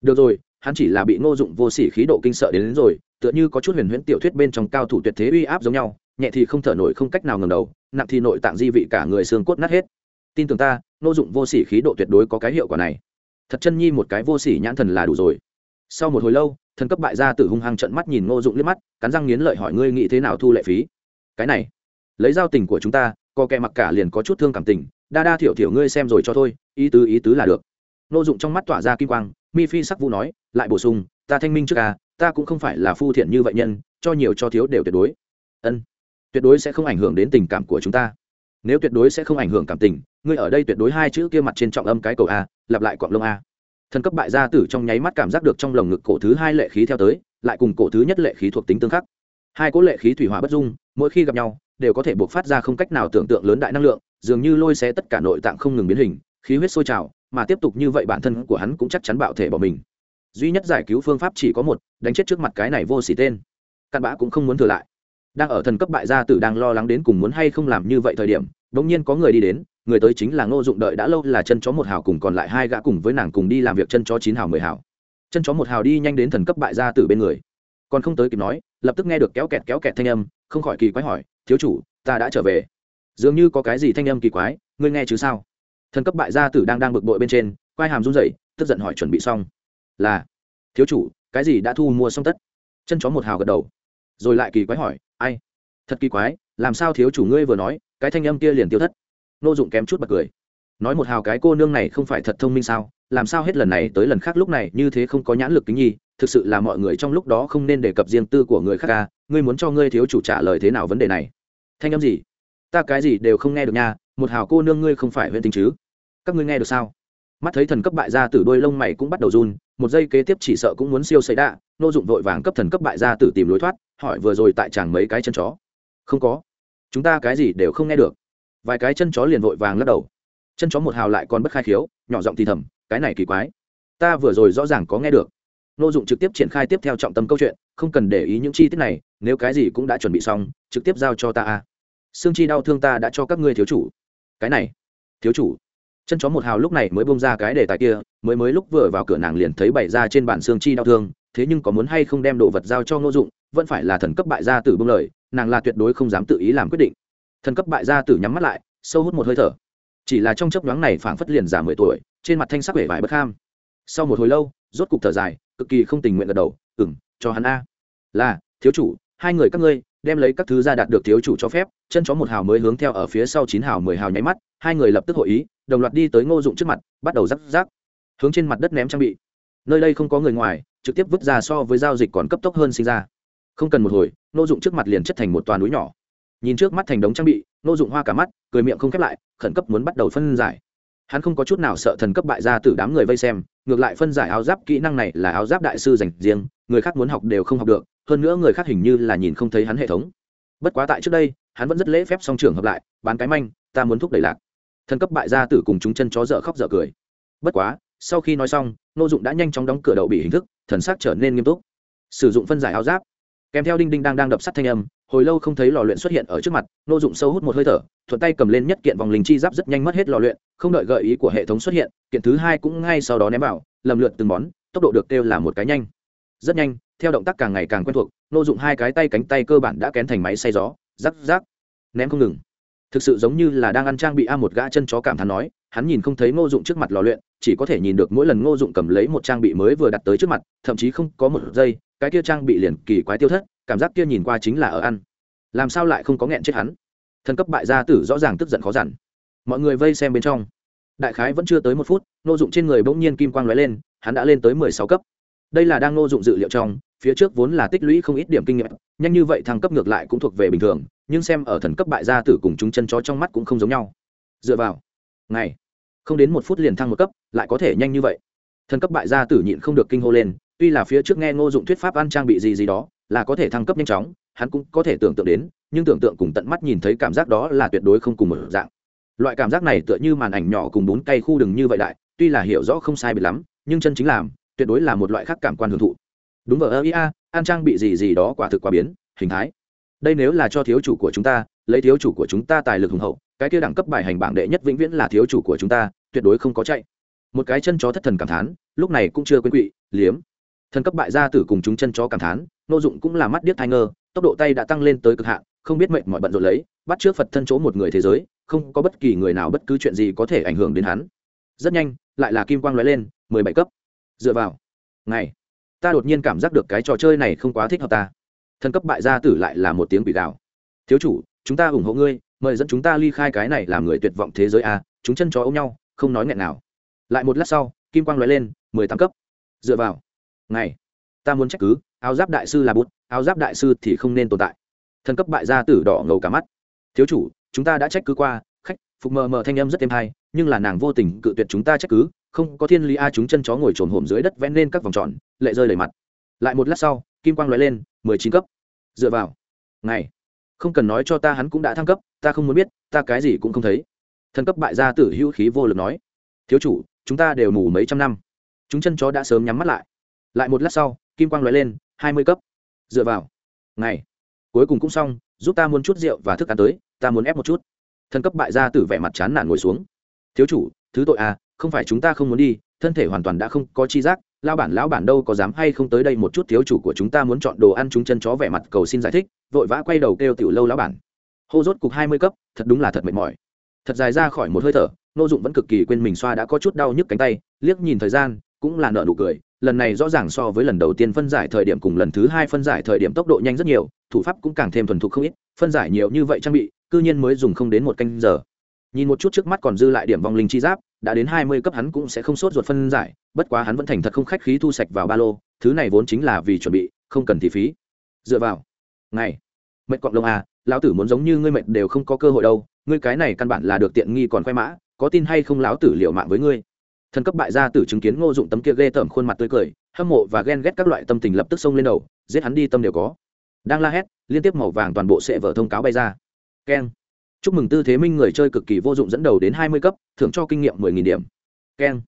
Được rồi hắn chỉ là bị ngô dụng vô sỉ khí độ kinh sợ đến, đến rồi tựa như có chút huyền huyễn tiểu thuyết bên trong cao thủ tuyệt thế uy áp giống nhau nhẹ thì không thở nổi không cách nào ngầm đầu nặng thì nội tạng di vị cả người xương cốt nát hết. Tin tưởng ta, nô dụng vô sỉ khí độ tuyệt đối có cái hiệu quả này. Thật chân nhi một cái vô sỉ nhãn thần là đủ rồi. Sau một hồi lâu, thần cấp bại gia tử hung hăng trận mắt nhìn ngô dụng liếc mắt, cắn răng nghiến lợi hỏi ngươi nghĩ thế nào thu lệ phí? Cái này, lấy giao tình của chúng ta, có kẻ mặc cả liền có chút thương cảm tình, đa đa thiểu thiểu ngươi xem rồi cho thôi, ý tứ ý tứ là được. Ngô dụng trong mắt tỏa ra kim quang, mi phi sắc vũ nói, lại bổ sung, ta thanh minh trước ca ta cũng không phải là phu thiện như vậy nhân, cho nhiều cho thiếu đều tuyệt đối. Ân tuyệt đối sẽ không ảnh hưởng đến tình cảm của chúng ta. Nếu tuyệt đối sẽ không ảnh hưởng cảm tình, ngươi ở đây tuyệt đối hai chữ kia mặt trên trọng âm cái cầu a, lặp lại quạng lông a. Thần cấp bại gia tử trong nháy mắt cảm giác được trong lồng ngực cổ thứ hai lệ khí theo tới, lại cùng cổ thứ nhất lệ khí thuộc tính tương khắc. Hai cỗ lệ khí thủy hỏa bất dung, mỗi khi gặp nhau, đều có thể buộc phát ra không cách nào tưởng tượng lớn đại năng lượng, dường như lôi xé tất cả nội tạng không ngừng biến hình, khí huyết sôi trào, mà tiếp tục như vậy bản thân của hắn cũng chắc chắn bạo thể bỏ mình. Duy nhất giải cứu phương pháp chỉ có một, đánh chết trước mặt cái này vô xỉ tên. Cặn bã cũng không muốn thừa lại đang ở thần cấp bại gia tử đang lo lắng đến cùng muốn hay không làm như vậy thời điểm bỗng nhiên có người đi đến, người tới chính là ngô dụng đợi, đã lâu là chân chó một hào cùng còn lại hai gã cùng với nàng cùng đi làm việc chân chó chín hào, mười hào. Chân chó một hào đi nhanh đến thần cấp bại gia tử bên người. Còn không tới kịp nói, lập tức nghe được kéo kẹt kéo kẹt thanh âm, không khỏi kỳ quái hỏi, thiếu chủ, ta đã trở về. Dường như có cái gì thanh âm kỳ quái, ngươi nghe chứ sao? Thần cấp bại gia tử đang đang bực bội bên trên quai hàm run rẩy, tức giận hỏi, chuẩn bị xong? Là. Thiếu chủ, cái gì đã thu mua xong tất? Chân chó một hào gật đầu rồi lại kỳ quái hỏi ai? Thật kỳ quái làm sao thiếu chủ ngươi vừa nói cái thanh âm kia liền tiêu thất? Nô dụng kém chút bật cười. Nói một hào cái cô nương này không phải thật thông minh sao? Làm sao hết lần này tới lần khác lúc này như thế không có nhãn lực kính nhi? Thực sự là mọi người trong lúc đó không nên đề cập riêng tư của người khác ca à, ngươi muốn cho ngươi thiếu chủ trả lời thế nào vấn đề này? Thanh âm gì? Ta cái gì đều không nghe được nha một hào cô nương ngươi không phải huyện tình chứ? Các ngươi nghe được sao? Mắt thấy thần cấp bại gia tử đôi lông mày cũng bắt đầu run một giây kế tiếp chỉ sợ cũng muốn siêu xảy đạ nô dụng vội vàng cấp thần cấp bại gia tử tìm lối thoát hỏi vừa rồi tại chàng mấy cái chân chó. Không có. Chúng ta cái gì đều không nghe được. Vài cái chân chó liền vội vàng lắc đầu. Chân chó một hào lại còn bất khai khiếu, nhỏ giọng thì thầm, cái này kỳ quái. Ta vừa rồi rõ ràng có nghe được. Nô dụng trực tiếp triển khai tiếp theo trọng tâm câu chuyện, không cần để ý những chi tiết này, nếu cái gì cũng đã chuẩn bị xong, trực tiếp giao cho ta a. Xương chi đau thương ta đã cho các ngươi thiếu chủ. Cái này, thiếu chủ. Chân chó một hào lúc này mới bông ra cái đề tài kia, mới mới lúc vừa vào cửa nàng liền thấy bày ra trên bản xương chi đau thương, thế nhưng có muốn hay không đem đồ vật giao cho ngô dụng vẫn phải là thần cấp bại gia tử bưng lời, nàng là tuyệt đối không dám tự ý làm quyết định. Thần cấp bại gia tử nhắm mắt lại, sâu hút một hơi thở. Chỉ là trong chấp nhoáng này phảng phất liền giả mười tuổi, trên mặt thanh sắc vẻ vải bất kham sau một hồi lâu, rốt cục thở dài, cực kỳ không tình nguyện gật đầu ừng cho hắn a. Là, thiếu chủ, hai người các ngươi, đem lấy các thứ ra đạt được thiếu chủ cho phép. Chân chó một hào mới hướng theo ở phía sau chín hào, mười hào nháy mắt, hai người lập tức hội ý, đồng loạt đi tới ngô dụng trước mặt, bắt đầu rắc rác hướng trên mặt đất ném trang bị. Nơi đây không có người ngoài, trực tiếp vứt ra so với giao dịch còn cấp tốc hơn sinh ra không cần một hồi nô dụng trước mặt liền chất thành một toàn núi nhỏ. Nhìn trước mắt thành đống trang bị nô dụng hoa cả mắt, cười miệng không khép lại, khẩn cấp muốn bắt đầu phân giải. Hắn không có chút nào sợ thần cấp bại ra từ đám người vây xem, ngược lại phân giải áo giáp kỹ năng này là áo giáp đại sư dành riêng, người khác muốn học đều không học được, hơn nữa người khác hình như là nhìn không thấy hắn hệ thống. Bất quá tại trước đây, hắn vẫn rất lễ phép song trường hợp lại, bán cái manh, ta muốn thúc đẩy lạc. Thần cấp bại gia tử cùng chúng chân chó dở khóc dở cười. Bất quá, sau khi nói xong nô dụng đã nhanh chóng đóng cửa đậu bị hình thức, thần sắc trở nên nghiêm túc. Sử dụng phân giải áo giáp kèm theo đinh đinh đang đang đập sắt thanh âm, hồi lâu không thấy lò luyện xuất hiện ở trước mặt, nô dụng sâu hút một hơi thở, thuận tay cầm lên nhất kiện vòng linh chi giáp rất nhanh mất hết lò luyện, không đợi gợi ý của hệ thống xuất hiện, kiện thứ hai cũng ngay sau đó ném vào, lầm lượt từng món, tốc độ được kêu là một cái nhanh. Rất nhanh, theo động tác càng ngày càng quen thuộc, nô dụng hai cái tay cánh tay cơ bản đã kén thành máy xay gió, rắc rác ném không ngừng. Thực sự giống như là đang ăn trang bị a một gã chân chó cảm thán nói, hắn nhìn không thấy ngô dụng trước mặt lò luyện, chỉ có thể nhìn được mỗi lần ngô dụng cầm lấy một trang bị mới vừa đặt tới trước mặt, thậm chí không có một giây cái kia trang bị liền kỳ quái tiêu thất, cảm giác kia nhìn qua chính là ở ăn. Làm sao lại không có nghẹn chết hắn? Thần cấp bại gia tử rõ ràng tức giận khó dằn. Mọi người vây xem bên trong. Đại khái vẫn chưa tới một phút, nô dụng trên người bỗng nhiên kim quang lóe lên, hắn đã lên tới mười sáu cấp. Đây là đang nô dụng dự liệu trong, phía trước vốn là tích lũy không ít điểm kinh nghiệm, nhanh như vậy thăng cấp ngược lại cũng thuộc về bình thường, nhưng xem ở thần cấp bại gia tử cùng chúng chân chó trong mắt cũng không giống nhau. Dựa vào, ngày, không đến một phút liền thăng một cấp, lại có thể nhanh như vậy. Thần cấp bại gia tử nhịn không được kinh hô lên tuy là phía trước nghe ngô dụng thuyết pháp ăn trang bị gì gì đó, là có thể thăng cấp nhanh chóng, hắn cũng có thể tưởng tượng đến, nhưng tưởng tượng cùng tận mắt nhìn thấy cảm giác đó là tuyệt đối không cùng một dạng. Loại cảm giác này tựa như màn ảnh nhỏ cùng bốn cây khu đừng như vậy đại, tuy là hiểu rõ không sai bị lắm, nhưng chân chính làm, tuyệt đối là một loại khác cảm quan hưởng thụ. Đúng vờ ơ ia an trang bị gì gì đó quả thực quá biến, hình thái. Đây nếu là cho thiếu chủ của chúng ta, lấy thiếu chủ của chúng ta tài lực hùng hậu, cái kia đẳng cấp bài hành bảng đệ nhất vĩnh viễn là thiếu chủ của chúng ta, tuyệt đối không có chạy. Một cái chân chó thất thần cảm thán, lúc này cũng chưa quên quỵ, liếm thần cấp bại gia tử cùng chúng chân chó cảm thán nô dụng cũng là mắt điếc thai ngơ tốc độ tay đã tăng lên tới cực hạn không biết mệnh mọi bận rộn lấy bắt trước phật thân chỗ một người thế giới không có bất kỳ người nào bất cứ chuyện gì có thể ảnh hưởng đến hắn. Rất nhanh lại là kim quang lóe lên mười bảy cấp. Dựa vào. Ngày. Ta đột nhiên cảm giác được cái trò chơi này không quá thích hợp ta. Thần cấp bại gia tử lại là một tiếng quỷ đạo, thiếu chủ chúng ta ủng hộ ngươi mời dẫn chúng ta ly khai cái này làm người tuyệt vọng thế giới a chúng chân chó ôm nhau không nói nghẹn nào. Lại một lát sau kim quang l lên mười tám cấp. Dựa vào ngày, ta muốn trách cứ, áo giáp đại sư là bút, áo giáp đại sư thì không nên tồn tại. Thần cấp bại gia tử đỏ ngầu cả mắt. Thiếu chủ, chúng ta đã trách cứ qua, khách, phục mờ mờ thanh âm rất êm hay, nhưng là nàng vô tình cự tuyệt chúng ta trách cứ, không có thiên lý a, chúng chân chó ngồi trồn hổm dưới đất vẽ lên các vòng tròn, lệ rơi đầy mặt. Lại một lát sau, kim quang l lên, mười chín cấp. Dựa vào. Ngày, không cần nói cho ta hắn cũng đã thăng cấp, ta không muốn biết, ta cái gì cũng không thấy. Thần cấp bại gia tử hữu khí vô lực nói. Thiếu chủ, chúng ta đều mù mấy trăm năm. Chúng chân chó đã sớm nhắm mắt lại lại một lát sau, kim quang loại lên, hai mươi cấp. Dựa vào. Ngày. Cuối cùng cũng xong, giúp ta muốn chút rượu và thức ăn tới, ta muốn ép một chút. Thân cấp bại gia tử vẻ mặt chán nản ngồi xuống. Thiếu chủ, thứ tội à không phải chúng ta không muốn đi, thân thể hoàn toàn đã không có chi giác lao bản, lão bản đâu có dám hay không tới đây một chút thiếu chủ của chúng ta muốn chọn đồ ăn chúng chân chó vẻ mặt cầu xin giải thích, vội vã quay đầu kêu tiểu lâu lão bản. Hô rốt cục hai mươi cấp, thật đúng là thật mệt mỏi. Thật dài ra khỏi một hơi thở, nô dụng vẫn cực kỳ quên mình, xoa đã có chút đau nhức cánh tay, liếc nhìn thời gian, cũng là nợ nụ cười lần này rõ ràng so với lần đầu tiên phân giải thời điểm cùng lần thứ hai phân giải thời điểm tốc độ nhanh rất nhiều, thủ pháp cũng càng thêm thuần thục không ít, phân giải nhiều như vậy trang bị, cư nhiên mới dùng không đến một canh giờ. Nhìn một chút trước mắt còn dư lại điểm vong linh chi giáp, đã đến hai mươi cấp hắn cũng sẽ không sốt ruột phân giải, bất quá hắn vẫn thành thật không khách khí thu sạch vào ba lô, thứ này vốn chính là vì chuẩn bị, không cần thì phí. Dựa vào ngày mệt cọng lông à lão tử muốn giống như ngươi mệt đều không có cơ hội đâu, ngươi cái này căn bản là được tiện nghi còn khoe mã, có tin hay không lão tử liệu mạng với ngươi? Thần cấp bại gia tử chứng kiến ngô dụng tấm kia ghê tởm khuôn mặt tươi cười, hâm mộ và ghen ghét các loại tâm tình lập tức xông lên đầu, giết hắn đi tâm đều có. Đang la hét, liên tiếp màu vàng toàn bộ sẽ vở thông cáo bay ra. Keng. Chúc mừng tư thế minh người chơi cực kỳ vô dụng dẫn đầu đến hai mươi cấp, thưởng cho kinh nghiệm mười nghìn điểm. Keng.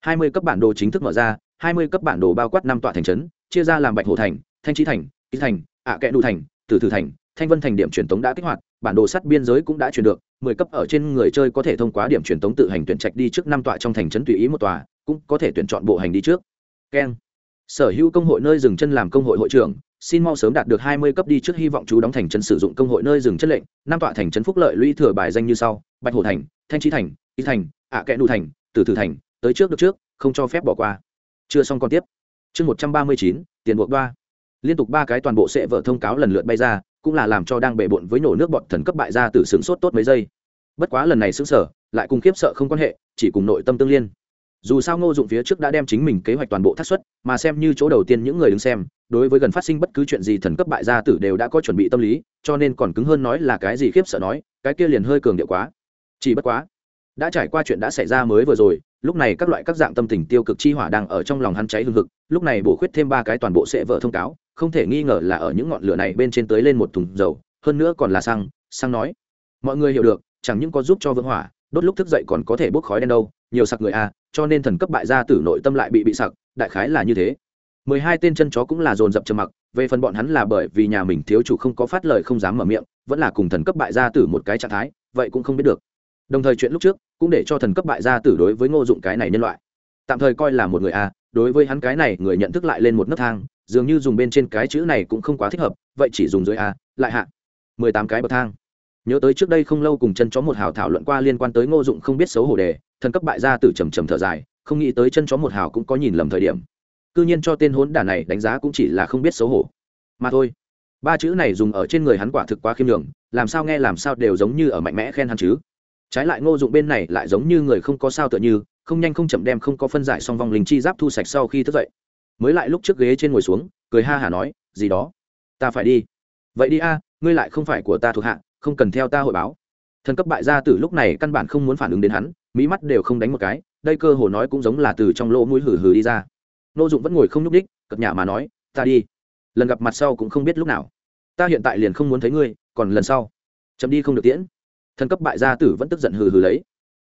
hai mươi cấp bản đồ chính thức mở ra, hai mươi cấp bản đồ bao quát năm tọa thành trấn, chia ra làm bạch hồ thành, thanh trí thành, ký thành, ạ à kẽ đu thành, tử thử thành, thanh vân thành điểm truyền tống đã kích hoạt bản đồ sắt biên giới cũng đã truyền được, mười cấp ở trên người chơi có thể thông qua điểm truyền tống tự hành tuyển trạch đi trước năm tọa trong thành trấn tùy ý một tòa, cũng có thể tuyển chọn bộ hành đi trước. Keng sở hữu công hội nơi dừng chân làm công hội hội trưởng, xin mau sớm đạt được hai mươi cấp đi trước hy vọng chú đóng thành trấn sử dụng công hội nơi dừng chân lệnh, năm tọa thành trấn phúc lợi lũy thừa bài danh như sau, bạch hồ thành, thanh trí thành, y thành, ạ à kẽ thành, tử thử thành, tới trước được trước, không cho phép bỏ qua. Chưa xong còn tiếp. Chương một trăm ba mươi chín, tiền buộc ba liên tục ba cái toàn bộ sẽ vợ thông cáo lần lượt bay ra cũng là làm cho đang bệ bộn với nổ nước bọn thần cấp bại ra từ sướng sốt tốt mấy giây. Bất quá lần này xứng sở lại cùng khiếp sợ không quan hệ, chỉ cùng nội tâm tương liên. Dù sao ngô dụng phía trước đã đem chính mình kế hoạch toàn bộ thắt xuất mà xem như chỗ đầu tiên những người đứng xem, đối với gần phát sinh bất cứ chuyện gì thần cấp bại gia tử đều đã có chuẩn bị tâm lý, cho nên còn cứng hơn nói là cái gì khiếp sợ nói, cái kia liền hơi cường điệu quá. Chỉ bất quá, đã trải qua chuyện đã xảy ra mới vừa rồi lúc này các loại các dạng tâm tình tiêu cực chi hỏa đang ở trong lòng hắn cháy hừng hực, lúc này bổ khuyết thêm ba cái toàn bộ sẽ vợ thông cáo, không thể nghi ngờ là ở những ngọn lửa này bên trên tới lên một thùng dầu, hơn nữa còn là xăng xăng nói, mọi người hiểu được, chẳng những có giúp cho vương hỏa, đốt lúc thức dậy còn có thể bốc khói đen đâu, nhiều sặc người a, cho nên thần cấp bại gia tử nội tâm lại bị bị sặc, đại khái là như thế. Mười hai tên chân chó cũng là dồn dập trầm mặc, về phần bọn hắn là bởi vì nhà mình thiếu chủ không có phát lời không dám mở miệng, vẫn là cùng thần cấp bại gia tử một cái trạng thái, vậy cũng không biết được đồng thời chuyện lúc trước cũng để cho thần cấp bại gia tử đối với ngô dụng cái này nhân loại. Tạm thời coi là một người a, đối với hắn cái này, người nhận thức lại lên một nấc thang, dường như dùng bên trên cái chữ này cũng không quá thích hợp, vậy chỉ dùng dưới a, lại hạ. Mười tám cái bậc thang. Nhớ tới trước đây không lâu cùng chân chó một hào thảo luận qua liên quan tới ngô dụng không biết xấu hổ đề, thần cấp bại gia tử trầm trầm thở dài, không nghĩ tới chân chó một hào cũng có nhìn lầm thời điểm. Cư nhiên cho tên hốn đả này đánh giá cũng chỉ là không biết xấu hổ. Mà thôi. Ba chữ này dùng ở trên người hắn quả thực quá khiêm nhường, làm sao nghe làm sao đều giống như ở mạnh mẽ khen hắn chứ trái lại ngô dụng bên này lại giống như người không có sao tựa như, không nhanh không chậm đem không có phân giải song vong linh chi giáp thu sạch sau khi thức dậy. Mới lại lúc trước ghế trên ngồi xuống, cười ha hả nói, gì đó? Ta phải đi. Vậy đi a, ngươi lại không phải của ta thuộc hạ, không cần theo ta hội báo. Thần cấp bại gia tử lúc này căn bản không muốn phản ứng đến hắn mỹ mắt đều không đánh một cái, đây cơ hồ nói cũng giống là từ trong lỗ mũi hử hử đi ra. Nô dụng vẫn ngồi không nhúc ních cập nhà mà nói, ta đi. Lần gặp mặt sau cũng không biết lúc nào. Ta hiện tại liền không muốn thấy ngươi, còn lần sau. Chậm đi không được tiễn thần cấp bại gia tử vẫn tức giận hừ hừ lấy.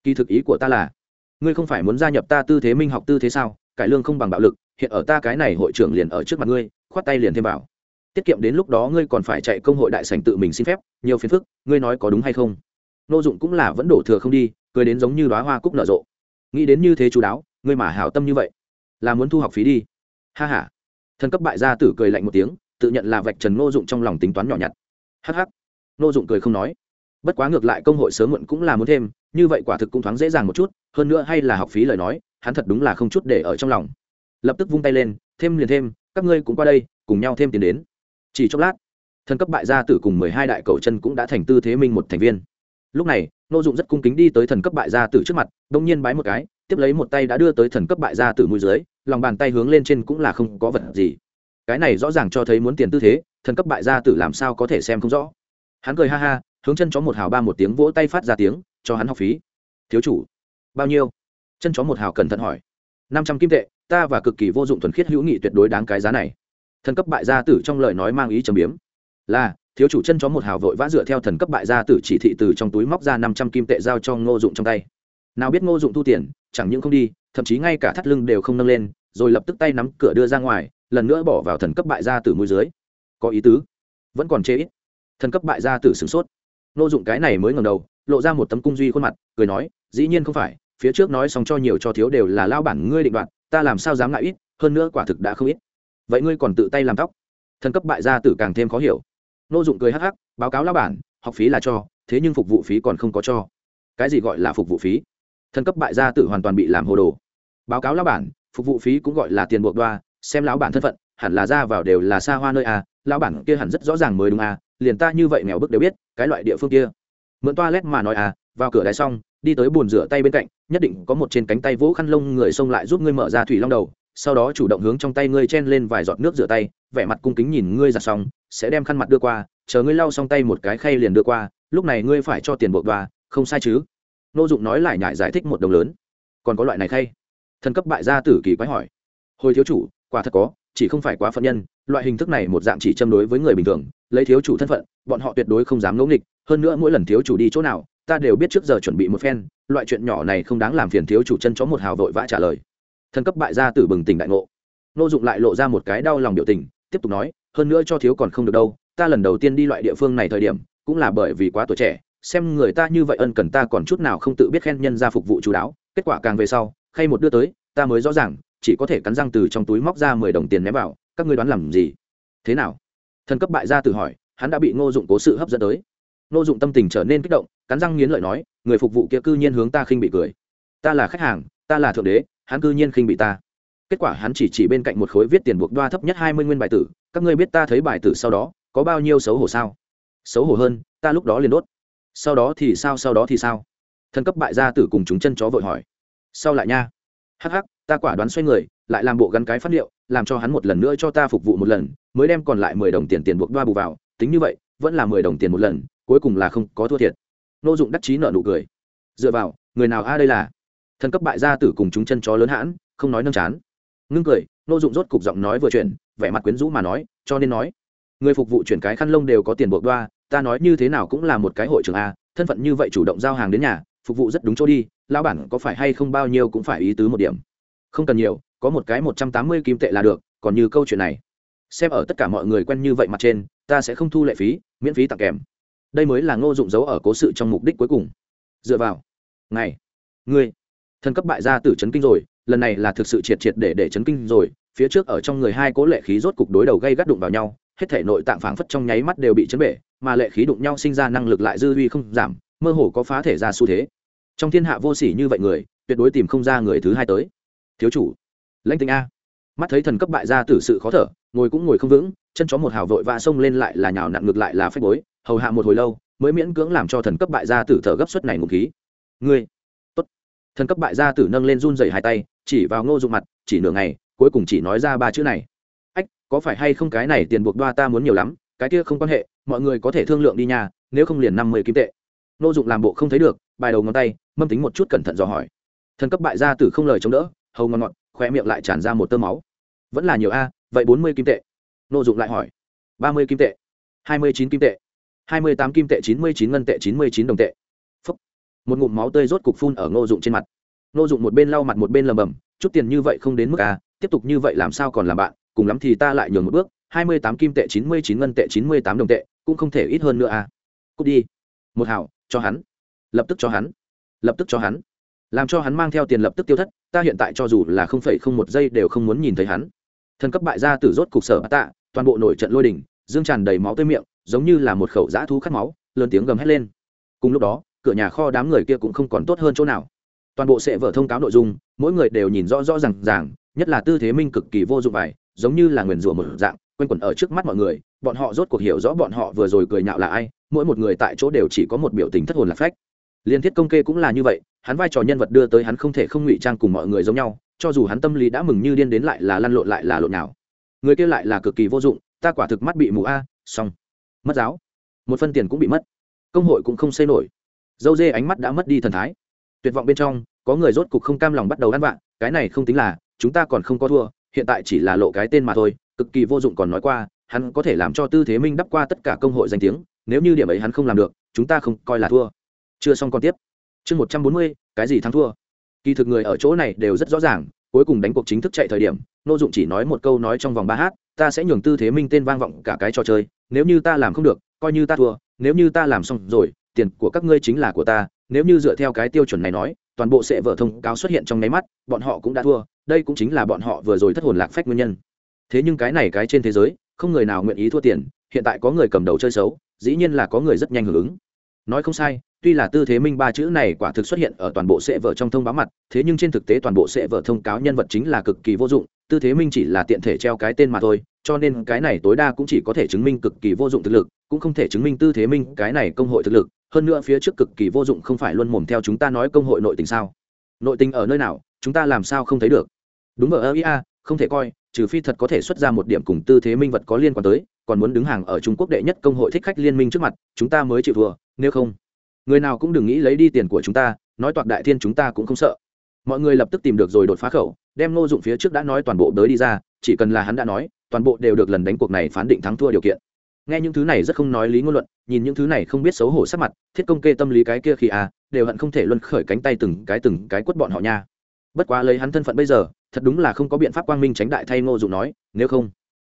Kỳ thực ý của ta là, ngươi không phải muốn gia nhập ta tư thế minh học tư thế sao? Cải lương không bằng bạo lực, hiện ở ta cái này hội trưởng liền ở trước mặt ngươi, khoát tay liền thêm vào. Tiết kiệm đến lúc đó ngươi còn phải chạy công hội đại sành tự mình xin phép, nhiều phiền phức, ngươi nói có đúng hay không? Nô dụng cũng là vẫn đổ thừa không đi, cười đến giống như đoá hoa cúc nở rộ. Nghĩ đến như thế chú đáo, ngươi mà hảo tâm như vậy, là muốn thu học phí đi. Ha h a thần cấp bại gia tử cười lạnh một tiếng, tự nhận là vạch trần nô dụng trong lòng tính toán nhỏ nhặt. Hh nô dụng cười không nói bất quá ngược lại công hội sớm muộn cũng là muốn thêm, như vậy quả thực cũng thoáng dễ dàng một chút, hơn nữa hay là học phí lời nói, hắn thật đúng là không chút để ở trong lòng. Lập tức vung tay lên, thêm liền thêm, các ngươi cũng qua đây, cùng nhau thêm tiền đến. Chỉ chốc lát, thần cấp bại gia tử cùng mười hai đại cầu chân cũng đã thành tư thế minh một thành viên. Lúc này, nô dụng rất cung kính đi tới thần cấp bại gia tử trước mặt, đông nhiên bái một cái, tiếp lấy một tay đã đưa tới thần cấp bại gia tử mũi dưới, lòng bàn tay hướng lên trên cũng là không có vật gì. Cái này rõ ràng cho thấy muốn tiền tư thế, thần cấp bại gia tử làm sao có thể xem không rõ. Hắn cười ha ha hướng chân chó một hào ba một tiếng vỗ tay phát ra tiếng, cho hắn học phí. Thiếu chủ, bao nhiêu? Chân chó một hào cẩn thận hỏi. Năm trăm kim tệ, ta và cực kỳ vô dụng thuần khiết hữu nghị tuyệt đối đáng cái giá này. Thần cấp bại gia tử trong lời nói mang ý trầm biếm. Là, thiếu chủ chân chó một hào vội vã dựa theo thần cấp bại gia tử chỉ thị từ trong túi móc ra năm trăm kim tệ giao cho ngô dụng trong tay. Nào biết ngô dụng thu tiền, chẳng những không đi, thậm chí ngay cả thắt lưng đều không nâng lên, rồi lập tức tay nắm cửa đưa ra ngoài, lần nữa bỏ vào thần cấp bại gia tử môi dưới. Có ý tứ, vẫn còn chê ít. Thần cấp bại gia tử sửng sốt. Nô dụng cái này mới ngầm đầu, lộ ra một tấm cung duy khuôn mặt, cười nói, dĩ nhiên không phải, phía trước nói xong cho nhiều cho thiếu đều là lao bản ngươi định đoạt, ta làm sao dám ngại ít, hơn nữa quả thực đã không ít. Vậy ngươi còn tự tay làm tóc. Thần cấp bại gia tử càng thêm khó hiểu. Nô dụng cười hắc hắc, báo cáo lao bản, học phí là cho, thế nhưng phục vụ phí còn không có cho. Cái gì gọi là phục vụ phí? Thần cấp bại gia tử hoàn toàn bị làm hồ đồ. Báo cáo lao bản, phục vụ phí cũng gọi là tiền buộc đoa, xem lão bản thân phận, hẳn là ra vào đều là xa hoa nơi a lão bản kia hẳn rất rõ ràng mới đúng à? liền ta như vậy nghèo bức đều biết, cái loại địa phương kia. Mượn toilet mà nói à vào cửa đại xong, đi tới bồn rửa tay bên cạnh, nhất định có một trên cánh tay vỗ khăn lông người xông lại giúp ngươi mở ra thủy long đầu, sau đó chủ động hướng trong tay ngươi chen lên vài giọt nước rửa tay, vẻ mặt cung kính nhìn ngươi giặt xong, sẽ đem khăn mặt đưa qua, chờ ngươi lau xong tay một cái khay liền đưa qua, lúc này ngươi phải cho tiền buộc đoa không sai chứ? Nô dụng nói lại nhại giải thích một đồng lớn. Còn có loại này khay? Thần cấp bại gia tử kỳ quái hỏi. Hồi thiếu chủ, quả thật có chỉ không phải quá phận nhân, loại hình thức này một dạng chỉ châm đối với người bình thường, lấy thiếu chủ thân phận, bọn họ tuyệt đối không dám ngẫu nghịch, hơn nữa mỗi lần thiếu chủ đi chỗ nào, ta đều biết trước giờ chuẩn bị một phen, loại chuyện nhỏ này không đáng làm phiền thiếu chủ chân chó một hào vội vã trả lời. Thân cấp bại gia tử bừng tỉnh đại ngộ. Nô dụng lại lộ ra một cái đau lòng biểu tình, tiếp tục nói, hơn nữa cho thiếu còn không được đâu, ta lần đầu tiên đi loại địa phương này thời điểm, cũng là bởi vì quá tuổi trẻ, xem người ta như vậy ân cần ta còn chút nào không tự biết khen nhân ra phục vụ chú đáo, kết quả càng về sau, khay một đưa tới, ta mới rõ ràng chỉ có thể cắn răng từ trong túi móc ra mười đồng tiền ném vào, các ngươi đoán làm gì? Thế nào? Thần cấp bại gia tử hỏi, hắn đã bị ngô dụng cố sự hấp dẫn tới. Ngô dụng tâm tình trở nên kích động, cắn răng nghiến lợi nói, người phục vụ kia cư nhiên hướng ta khinh bị cười. Ta là khách hàng, ta là thượng đế, hắn cư nhiên khinh bị ta. Kết quả hắn chỉ chỉ bên cạnh một khối viết tiền buộc đoa thấp nhất hai mươi nguyên bài tử, các ngươi biết ta thấy bài tử sau đó, có bao nhiêu xấu hổ sao? Xấu hổ hơn, ta lúc đó liền đốt. Sau đó thì sao, sau đó thì sao? Thần cấp bại gia tử cùng chúng chân chó vội hỏi. Sau lại nha. Hắc hắc ta quả đoán xoay người, lại làm bộ gắn cái phát liệu, làm cho hắn một lần nữa cho ta phục vụ một lần, mới đem còn lại mười đồng tiền tiền buộc đoa bù vào, tính như vậy, vẫn là mười đồng tiền một lần, cuối cùng là không có thua thiệt. Nô dụng đắc chí nợ nụ cười. Dựa vào, người nào a à đây là? Thần cấp bại gia tử cùng chúng chân chó lớn hãn, không nói nâng chán. Ngưng cười, nô dụng rốt cục giọng nói vừa chuyển, vẻ mặt quyến rũ mà nói, cho nên nói, người phục vụ chuyển cái khăn lông đều có tiền buộc đoa, ta nói như thế nào cũng là một cái hội trường a, thân phận như vậy chủ động giao hàng đến nhà, phục vụ rất đúng chỗ đi lao bản có phải hay không bao nhiêu cũng phải ý tứ một điểm không cần nhiều, có một cái một trăm tám mươi kim tệ là được, còn như câu chuyện này. Xem ở tất cả mọi người quen như vậy mặt trên, ta sẽ không thu lệ phí, miễn phí tặng kèm. Đây mới là ngô dụng dấu ở cố sự trong mục đích cuối cùng. Dựa vào. Ngày ngươi. Thân cấp bại gia tử chấn kinh rồi, lần này là thực sự triệt triệt để để chấn kinh rồi, phía trước ở trong người hai cố lệ khí rốt cục đối đầu gây gắt đụng vào nhau, hết thể nội tạng phảng phất trong nháy mắt đều bị chấn bể, mà lệ khí đụng nhau sinh ra năng lực lại dư uy không giảm, mơ hồ có phá thể ra xu thế. Trong thiên hạ vô sỉ như vậy người, tuyệt đối tìm không ra người thứ hai tới thiếu chủ. Lãnh tinh a. Mắt thấy thần cấp bại gia tử sự khó thở, ngồi cũng ngồi không vững, chân chó một hào vội vã xông lên lại là nhào nặn ngược lại là phách bối, hầu hạ một hồi lâu, mới miễn cưỡng làm cho thần cấp bại gia tử thở gấp suất này ngụ khí. Ngươi. Tốt. Thần cấp bại gia tử nâng lên run rẩy hai tay, chỉ vào ngô dụng mặt, chỉ nửa ngày, cuối cùng chỉ nói ra ba chữ này. Ách, có phải hay không cái này tiền buộc đoa ta muốn nhiều lắm, cái kia không quan hệ, mọi người có thể thương lượng đi nhà nếu không liền năm mươi kim tệ. Ngô dụng làm bộ không thấy được, bài đầu ngón tay, mâm tính một chút cẩn thận dò hỏi. Thần cấp bại gia tử không lời chống đỡ hầu ngon ngọt khoe miệng lại tràn ra một tơ máu. Vẫn là nhiều a vậy bốn mươi kim tệ. Nô dụng lại hỏi. ba mươi kim tệ. hai mươi chín kim tệ. hai mươi tám kim tệ chín mươi chín ngân tệ chín mươi chín đồng tệ. Phúc. một ngụm máu tươi rốt cục phun ở ngô dụng trên mặt. Ngô dụng một bên lau mặt một bên lầm bầm chút tiền như vậy không đến mức a, tiếp tục như vậy làm sao còn làm bạn cùng lắm thì ta lại nhường một bước hai mươi tám kim tệ chín mươi chín ngân tệ chín mươi tám đồng tệ cũng không thể ít hơn nữa a. cút đi. Một hảo cho hắn. Lập tức cho hắn. Lập tức cho hắn làm cho hắn mang theo tiền lập tức tiêu thất, ta hiện tại cho dù là không phẩy không một giây đều không muốn nhìn thấy hắn. Thần cấp bại gia tử rốt cục sở tạ, toàn bộ nổi trận lôi đỉnh dương tràn đầy máu tươi miệng, giống như là một khẩu dã thú khát máu, lớn tiếng gầm hét lên. Cùng lúc đó, cửa nhà kho đám người kia cũng không còn tốt hơn chỗ nào. Toàn bộ sẽ vở thông cáo nội dung, mỗi người đều nhìn rõ rõ rằng ràng, nhất là tư thế minh cực kỳ vô dụng vải giống như là nguyền rủa một dạng q u a n quẩn ở trước mắt mọi người, bọn họ rốt cuộc hiểu rõ bọn họ vừa rồi cười nhạo là ai, mỗi một người tại chỗ đều chỉ có một biểu tình thất hồn lạc phách. Liên thiết công kê cũng là như vậy hắn vai trò nhân vật đưa tới hắn không thể không ngụy trang cùng mọi người giống nhau, cho dù hắn tâm lý đã mừng như điên đến lại là lăn lộn lại là lộn nào người kia lại là cực kỳ vô dụng, ta quả thực mắt bị mù a, xong. Mất giáo. Một phân tiền cũng bị mất. Công hội cũng không xây nổi. Dâu dê ánh mắt đã mất đi thần thái. Tuyệt vọng bên trong, có người rốt cục không cam lòng bắt đầu ăn vạ, cái này không tính là, chúng ta còn không có thua, hiện tại chỉ là lộ cái tên mà thôi, cực kỳ vô dụng còn nói qua, hắn có thể làm cho tư thế minh đắp qua tất cả công hội danh tiếng, nếu như điểm ấy hắn không làm được, chúng ta không coi là thua. Chưa xong còn tiếp chương một trăm bốn mươi, cái gì thắng thua? Kỳ thực người ở chỗ này đều rất rõ ràng, cuối cùng đánh cuộc chính thức chạy thời điểm, nô dụng chỉ nói một câu nói trong vòng ba h ta sẽ nhường tư thế minh tên vang vọng cả cái trò chơi, nếu như ta làm không được, coi như ta thua, nếu như ta làm xong rồi, tiền của các ngươi chính là của ta. Nếu như dựa theo cái tiêu chuẩn này nói, toàn bộ sẽ vở thông cáo xuất hiện trong nháy mắt, bọn họ cũng đã thua, đây cũng chính là bọn họ vừa rồi thất hồn lạc phách nguyên nhân. Thế nhưng cái này cái trên thế giới, không người nào nguyện ý thua tiền, hiện tại có người cầm đầu chơi xấu, dĩ nhiên là có người rất nhanh hưởng ứng. Nói không sai tuy là tư thế minh ba chữ này quả thực xuất hiện ở toàn bộ sẽ vợ trong thông báo mặt, thế nhưng trên thực tế toàn bộ sẽ vợ thông cáo nhân vật chính là cực kỳ vô dụng, tư thế minh chỉ là tiện thể treo cái tên mà thôi, cho nên cái này tối đa cũng chỉ có thể chứng minh cực kỳ vô dụng thực lực, cũng không thể chứng minh tư thế minh cái này công hội thực lực, hơn nữa phía trước cực kỳ vô dụng không phải luôn mồm theo chúng ta nói công hội nội tình sao? Nội tình ở nơi nào? Chúng ta làm sao không thấy được? Đúng ở ia không thể coi, trừ phi thật có thể xuất ra một điểm cùng tư thế minh vật có liên quan tới, còn muốn đứng hàng ở trung quốc đệ nhất công hội thích khách liên minh trước mặt, chúng ta mới chịu thua, nếu không người nào cũng đừng nghĩ lấy đi tiền của chúng ta, nói toạc đại thiên chúng ta cũng không sợ. Mọi người lập tức tìm được rồi đột phá khẩu, đem ngô dụng phía trước đã nói toàn bộ tới đi ra, chỉ cần là hắn đã nói, toàn bộ đều được lần đánh cuộc này phán định thắng thua điều kiện. Nghe những thứ này rất không nói lý ngôn luận, nhìn những thứ này không biết xấu hổ sắc mặt, thiết công kê tâm lý cái kia khi à đều hận không thể luân khởi cánh tay từng cái từng cái quất bọn họ nha. Bất quá lấy hắn thân phận bây giờ, thật đúng là không có biện pháp quang minh tránh đại thay ngô dụng nói, nếu không,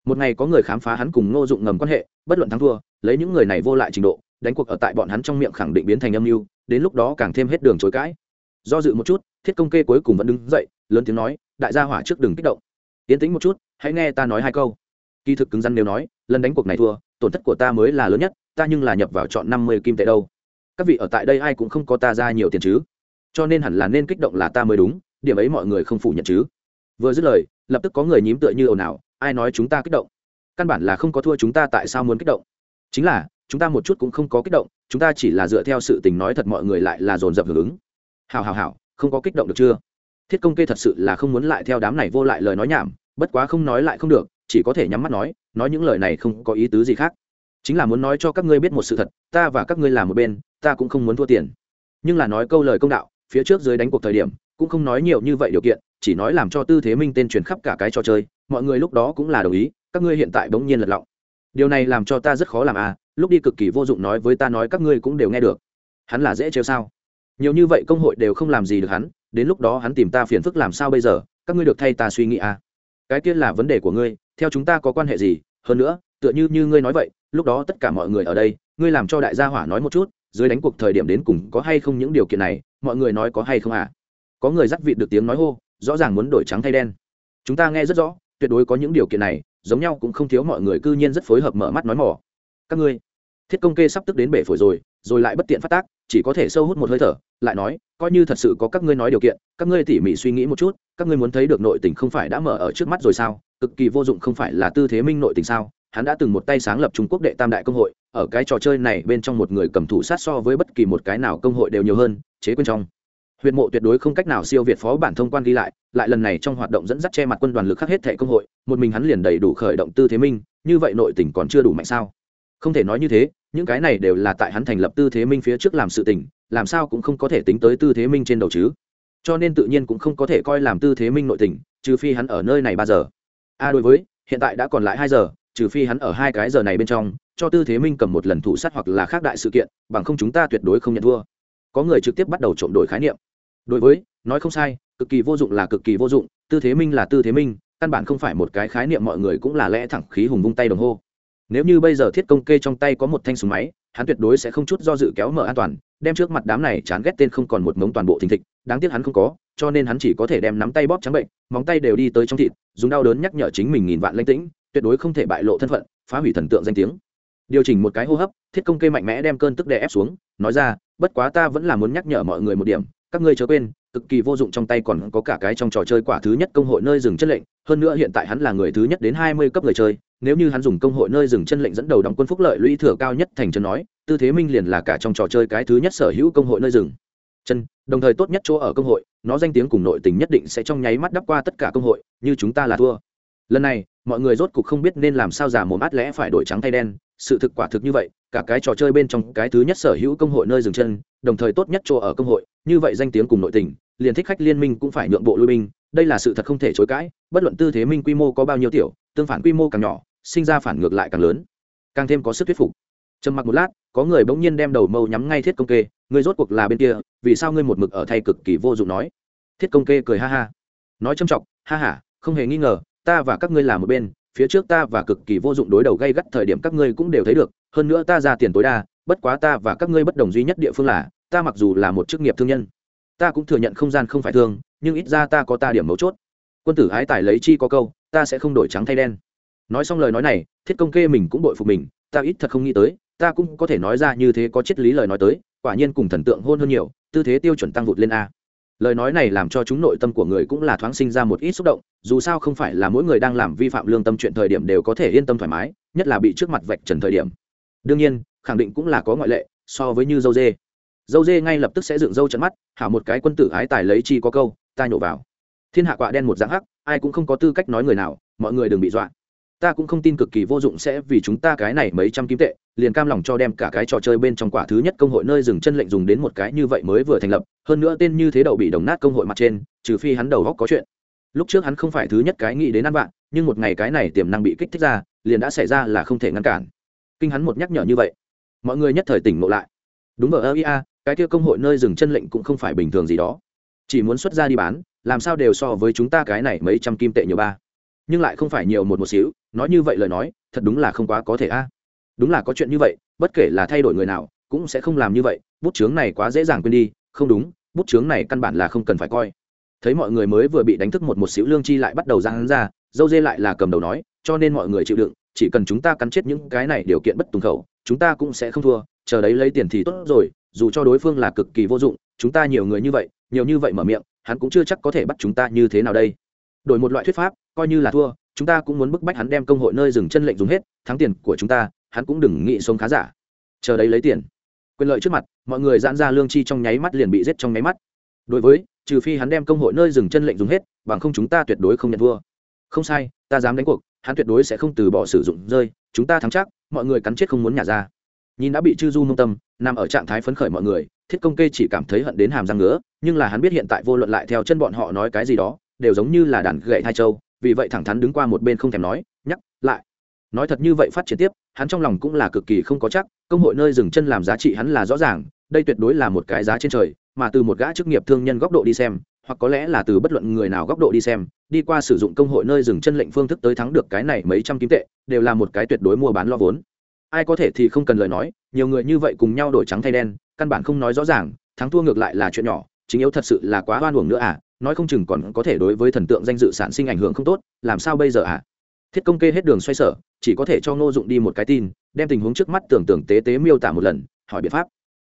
một ngày có người khám phá hắn cùng ngô dụng ngầm quan hệ, bất luận thắng thua, lấy những người này vô lại trình độ đánh cuộc ở tại bọn hắn trong miệng khẳng định biến thành âm mưu, đến lúc đó càng thêm hết đường chối cãi. Do dự một chút, thiết công kê cuối cùng vẫn đứng dậy, lớn tiếng nói, đại gia hỏa trước đừng kích động. Tiến tĩnh một chút, hãy nghe ta nói hai câu. Kỳ thực cứng rắn nếu nói, lần đánh cuộc này thua, tổn thất của ta mới là lớn nhất, ta nhưng là nhập vào chọn năm mươi kim tệ đâu. Các vị ở tại đây ai cũng không có ta ra nhiều tiền chứ? Cho nên hẳn là nên kích động là ta mới đúng, điểm ấy mọi người không phủ nhận chứ. Vừa dứt lời, lập tức có người nhím tựa như ồn ào, ai nói chúng ta kích động? Căn bản là không có thua chúng ta tại sao muốn kích động. Chính là chúng ta một chút cũng không có kích động, chúng ta chỉ là dựa theo sự tình nói thật mọi người lại là dồn dập hưởng ứng. Hào hào hào không có kích động được chưa? Thiết công kê thật sự là không muốn lại theo đám này vô lại lời nói nhảm, bất quá không nói lại không được, chỉ có thể nhắm mắt nói nói những lời này không có ý tứ gì khác. Chính là muốn nói cho các ngươi biết một sự thật, ta và các ngươi làm một bên, ta cũng không muốn thua tiền. Nhưng là nói câu lời công đạo, phía trước dưới đánh cuộc thời điểm, cũng không nói nhiều như vậy điều kiện, chỉ nói làm cho tư thế minh tên truyền khắp cả cái trò chơi, mọi người lúc đó cũng là đồng ý, các ngươi hiện tại bỗng nhiên lật lọng điều này làm cho ta rất khó làm à lúc đi cực kỳ vô dụng nói với ta nói các ngươi cũng đều nghe được. Hắn là dễ trêu sao? Nhiều như vậy công hội đều không làm gì được hắn, đến lúc đó hắn tìm ta phiền phức làm sao bây giờ, các ngươi được thay ta suy nghĩ à. Cái kia là vấn đề của ngươi, theo chúng ta có quan hệ gì, hơn nữa, tựa như như ngươi nói vậy, lúc đó tất cả mọi người ở đây, ngươi làm cho đại gia hỏa nói một chút, dưới đánh cuộc thời điểm đến cùng có hay không những điều kiện này, mọi người nói có hay không à. Có người dắt vịt được tiếng nói hô, rõ ràng muốn đổi trắng thay đen. Chúng ta nghe rất rõ, tuyệt đối có những điều kiện này giống nhau cũng không thiếu mọi người cư nhiên rất phối hợp mở mắt nói mỏ. Các ngươi, thiết công kê sắp tức đến bể phổi rồi rồi lại bất tiện phát tác, chỉ có thể sâu hút một hơi thở, lại nói, coi như thật sự có các ngươi nói điều kiện, các ngươi tỉ mỉ suy nghĩ một chút, các ngươi muốn thấy được nội tình không phải đã mở ở trước mắt rồi sao? Cực kỳ vô dụng không phải là tư thế minh nội tình sao? Hắn đã từng một tay sáng lập trung quốc đệ tam đại công hội, ở cái trò chơi này bên trong một người cầm thủ sát so với bất kỳ một cái nào công hội đều nhiều hơn, chế quên trong huyện mộ tuyệt đối không cách nào siêu việt phó bản thông quan ghi lại lại lần này trong hoạt động dẫn dắt che mặt quân đoàn lực khác hết thẻ công hội, một mình hắn liền đầy đủ khởi động tư thế minh, như vậy nội tỉnh còn chưa đủ mạnh sao? Không thể nói như thế, những cái này đều là tại hắn thành lập tư thế minh phía trước làm sự tỉnh làm sao cũng không có thể tính tới tư thế minh trên đầu chứ. Cho nên tự nhiên cũng không có thể coi làm tư thế minh nội tỉnh trừ phi hắn ở nơi này ba giờ. A đối với, hiện tại đã còn lại hai giờ, trừ phi hắn ở hai cái giờ này bên trong, cho tư thế minh cầm một lần thủ sát hoặc là khác đại sự kiện, bằng không chúng ta tuyệt đối không nhận thua. Có người trực tiếp bắt đầu trộm đổi khái niệm đối với, nói không sai, cực kỳ vô dụng là cực kỳ vô dụng, tư thế minh là tư thế minh, căn bản không phải một cái khái niệm mọi người cũng là lẽ thẳng khí hùng vung tay đồng hô. Nếu như bây giờ thiết công kê trong tay có một thanh súng máy, hắn tuyệt đối sẽ không chút do dự kéo mở an toàn, đem trước mặt đám này chán ghét tên không còn một mống toàn bộ thình thịch, đáng tiếc hắn không có, cho nên hắn chỉ có thể đem nắm tay bóp trắng bệnh, móng tay đều đi tới trong thịt, dùng đau đớn nhắc nhở chính mình nghìn vạn lãnh tĩnh, tuyệt đối không thể bại lộ thân phận, phá hủy thần tượng danh tiếng. Điều chỉnh một cái hô hấp, thiết công kê mạnh mẽ đem cơn tức đè ép xuống, nói ra, bất quá ta vẫn là muốn nhắc nhở mọi người một điểm các ngươi chớ quên, cực kỳ vô dụng trong tay còn có cả cái trong trò chơi quả thứ nhất công hội nơi dừng chân lệnh, hơn nữa hiện tại hắn là người thứ nhất đến hai mươi cấp người chơi, nếu như hắn dùng công hội nơi dừng chân lệnh dẫn đầu đóng quân phúc lợi lũy thừa cao nhất thành chân nói, tư thế minh liền là cả trong trò chơi cái thứ nhất sở hữu công hội nơi dừng chân, đồng thời tốt nhất chỗ ở công hội, nó danh tiếng cùng nội tình nhất định sẽ trong nháy mắt đắp qua tất cả công hội, như chúng ta là thua. Lần này, mọi người rốt cục không biết nên làm sao giả mồm át lẽ phải đổi trắng thay đen sự thực quả thực như vậy cả cái trò chơi bên trong cái thứ nhất sở hữu công hội nơi dừng chân đồng thời tốt nhất chỗ ở công hội như vậy danh tiếng cùng nội tình liền thích khách liên minh cũng phải nhượng bộ lui binh đây là sự thật không thể chối cãi bất luận tư thế minh quy mô có bao nhiêu tiểu tương phản quy mô càng nhỏ sinh ra phản ngược lại càng lớn. Càng thêm có sức thuyết phục. Trầm mặc một lát có người bỗng nhiên đem đầu mâu nhắm ngay thiết công kê ngươi rốt cuộc là bên kia vì sao ngươi một mực ở thay cực kỳ vô dụng nói? Thiết công kê cười ha ha. Nói châm trọng ha ha, không hề nghi ngờ ta và các ngươi là một bên phía trước ta và cực kỳ vô dụng đối đầu gây gắt thời điểm các ngươi cũng đều thấy được, hơn nữa ta ra tiền tối đa, bất quá ta và các ngươi bất đồng duy nhất địa phương là, ta mặc dù là một chức nghiệp thương nhân, ta cũng thừa nhận không gian không phải thương, nhưng ít ra ta có ta điểm mấu chốt. Quân tử ái tài lấy chi có câu, ta sẽ không đổi trắng thay đen. Nói xong lời nói này, thiết công kê mình cũng bội phục mình, ta ít thật không nghĩ tới, ta cũng có thể nói ra như thế có triết lý lời nói tới, quả nhiên cùng thần tượng hôn hơn nhiều, tư thế tiêu chuẩn tăng vụt lên a. Lời nói này làm cho chúng nội tâm của người cũng là thoáng sinh ra một ít xúc động dù sao không phải là mỗi người đang làm vi phạm lương tâm chuyện thời điểm đều có thể yên tâm thoải mái, nhất là bị trước mặt vạch trần thời điểm. Đương nhiên, khẳng định cũng là có ngoại lệ, so với như dâu dê. Dâu dê ngay lập tức sẽ dựng dâu trận mắt, hảo một cái quân tử ái tài lấy chi có câu, ta nhổ vào. Thiên hạ quạ đen một dạng hắc, ai cũng không có tư cách nói người nào, mọi người đừng bị dọa. Ta cũng không tin cực kỳ vô dụng sẽ vì chúng ta cái này mấy trăm kim tệ, liền cam lòng cho đem cả cái trò chơi bên trong quả thứ nhất công hội nơi dừng chân lệnh dùng đến một cái như vậy mới vừa thành lập, hơn nữa tên như thế đậu bị đồng nát công hội mặt trên, trừ phi hắn đầu góc có chuyện lúc trước hắn không phải thứ nhất cái nghĩ đến ăn vạn nhưng một ngày cái này tiềm năng bị kích thích ra, liền đã xảy ra là không thể ngăn cản. Kinh hắn một nhắc nhở như vậy, mọi người nhất thời tỉnh ngộ lại. Đúng ở ơ ia cái kia công hội nơi dừng chân lệnh cũng không phải bình thường gì đó. Chỉ muốn xuất ra đi bán, làm sao đều so với chúng ta cái này mấy trăm kim tệ nhiều ba. Nhưng lại không phải nhiều một một xíu, nói như vậy lời nói, thật đúng là không quá có thể, a. Đúng là có chuyện như vậy, bất kể là thay đổi người nào, cũng sẽ không làm như vậy, bút chướng này quá dễ dàng quên đi, không đúng, bút chướng này căn bản là không cần phải coi thấy mọi người mới vừa bị đánh thức một một xíu lương chi lại bắt đầu ra hắn ra, dâu dê lại là cầm đầu nói, cho nên mọi người chịu đựng, chỉ cần chúng ta cắn chết những cái này điều kiện bất tùng khẩu, chúng ta cũng sẽ không thua, chờ đấy lấy tiền thì tốt rồi, dù cho đối phương là cực kỳ vô dụng, chúng ta nhiều người như vậy, nhiều như vậy mở miệng, hắn cũng chưa chắc có thể bắt chúng ta như thế nào đây. Đổi một loại thuyết pháp, coi như là thua, chúng ta cũng muốn bức bách hắn đem công hội nơi dừng chân lệnh dùng hết, thắng tiền của chúng ta, hắn cũng đừng nghĩ sống khá giả. Chờ đấy lấy tiền. Quyền lợi trước mặt, mọi người giãn ra lương chi trong nháy mắt liền bị giết trong nháy mắt. Đối với trừ phi hắn đem công hội nơi dừng chân lệnh dùng hết, bằng không chúng ta tuyệt đối không nhận thua không sai, ta dám đánh cuộc, hắn tuyệt đối sẽ không từ bỏ sử dụng rơi, chúng ta thắng chắc, mọi người cắn chết không muốn nhả ra. Nhìn đã bị chư du mông tâm, nằm ở trạng thái phấn khởi mọi người, thiết công kê chỉ cảm thấy hận đến hàm răng ngứa, nhưng là hắn biết hiện tại vô luận lại theo chân bọn họ nói cái gì đó, đều giống như là đàn gậy hai châu, vì vậy thẳng thắn đứng qua một bên không thèm nói, nhắc lại. Nói thật như vậy phát triển tiếp, hắn trong lòng cũng là cực kỳ không có chắc, công hội nơi dừng chân làm giá trị hắn là rõ ràng, đây tuyệt đối là một cái giá trên trời mà từ một gã chức nghiệp thương nhân góc độ đi xem, hoặc có lẽ là từ bất luận người nào góc độ đi xem, đi qua sử dụng công hội nơi dừng chân lệnh phương thức tới thắng được cái này mấy trăm kim tệ, đều là một cái tuyệt đối mua bán lo vốn. Ai có thể thì không cần lời nói, nhiều người như vậy cùng nhau đổi trắng thay đen, căn bản không nói rõ ràng, thắng thua ngược lại là chuyện nhỏ, chính yếu thật sự là quá oan uổng nữa à nói không chừng còn có thể đối với thần tượng danh dự sản sinh ảnh hưởng không tốt, làm sao bây giờ à? Thiết công kê hết đường xoay sở, chỉ có thể cho ngô dụng đi một cái tin, đem tình huống trước mắt tưởng tượng tế tế miêu tả một lần, hỏi biện pháp.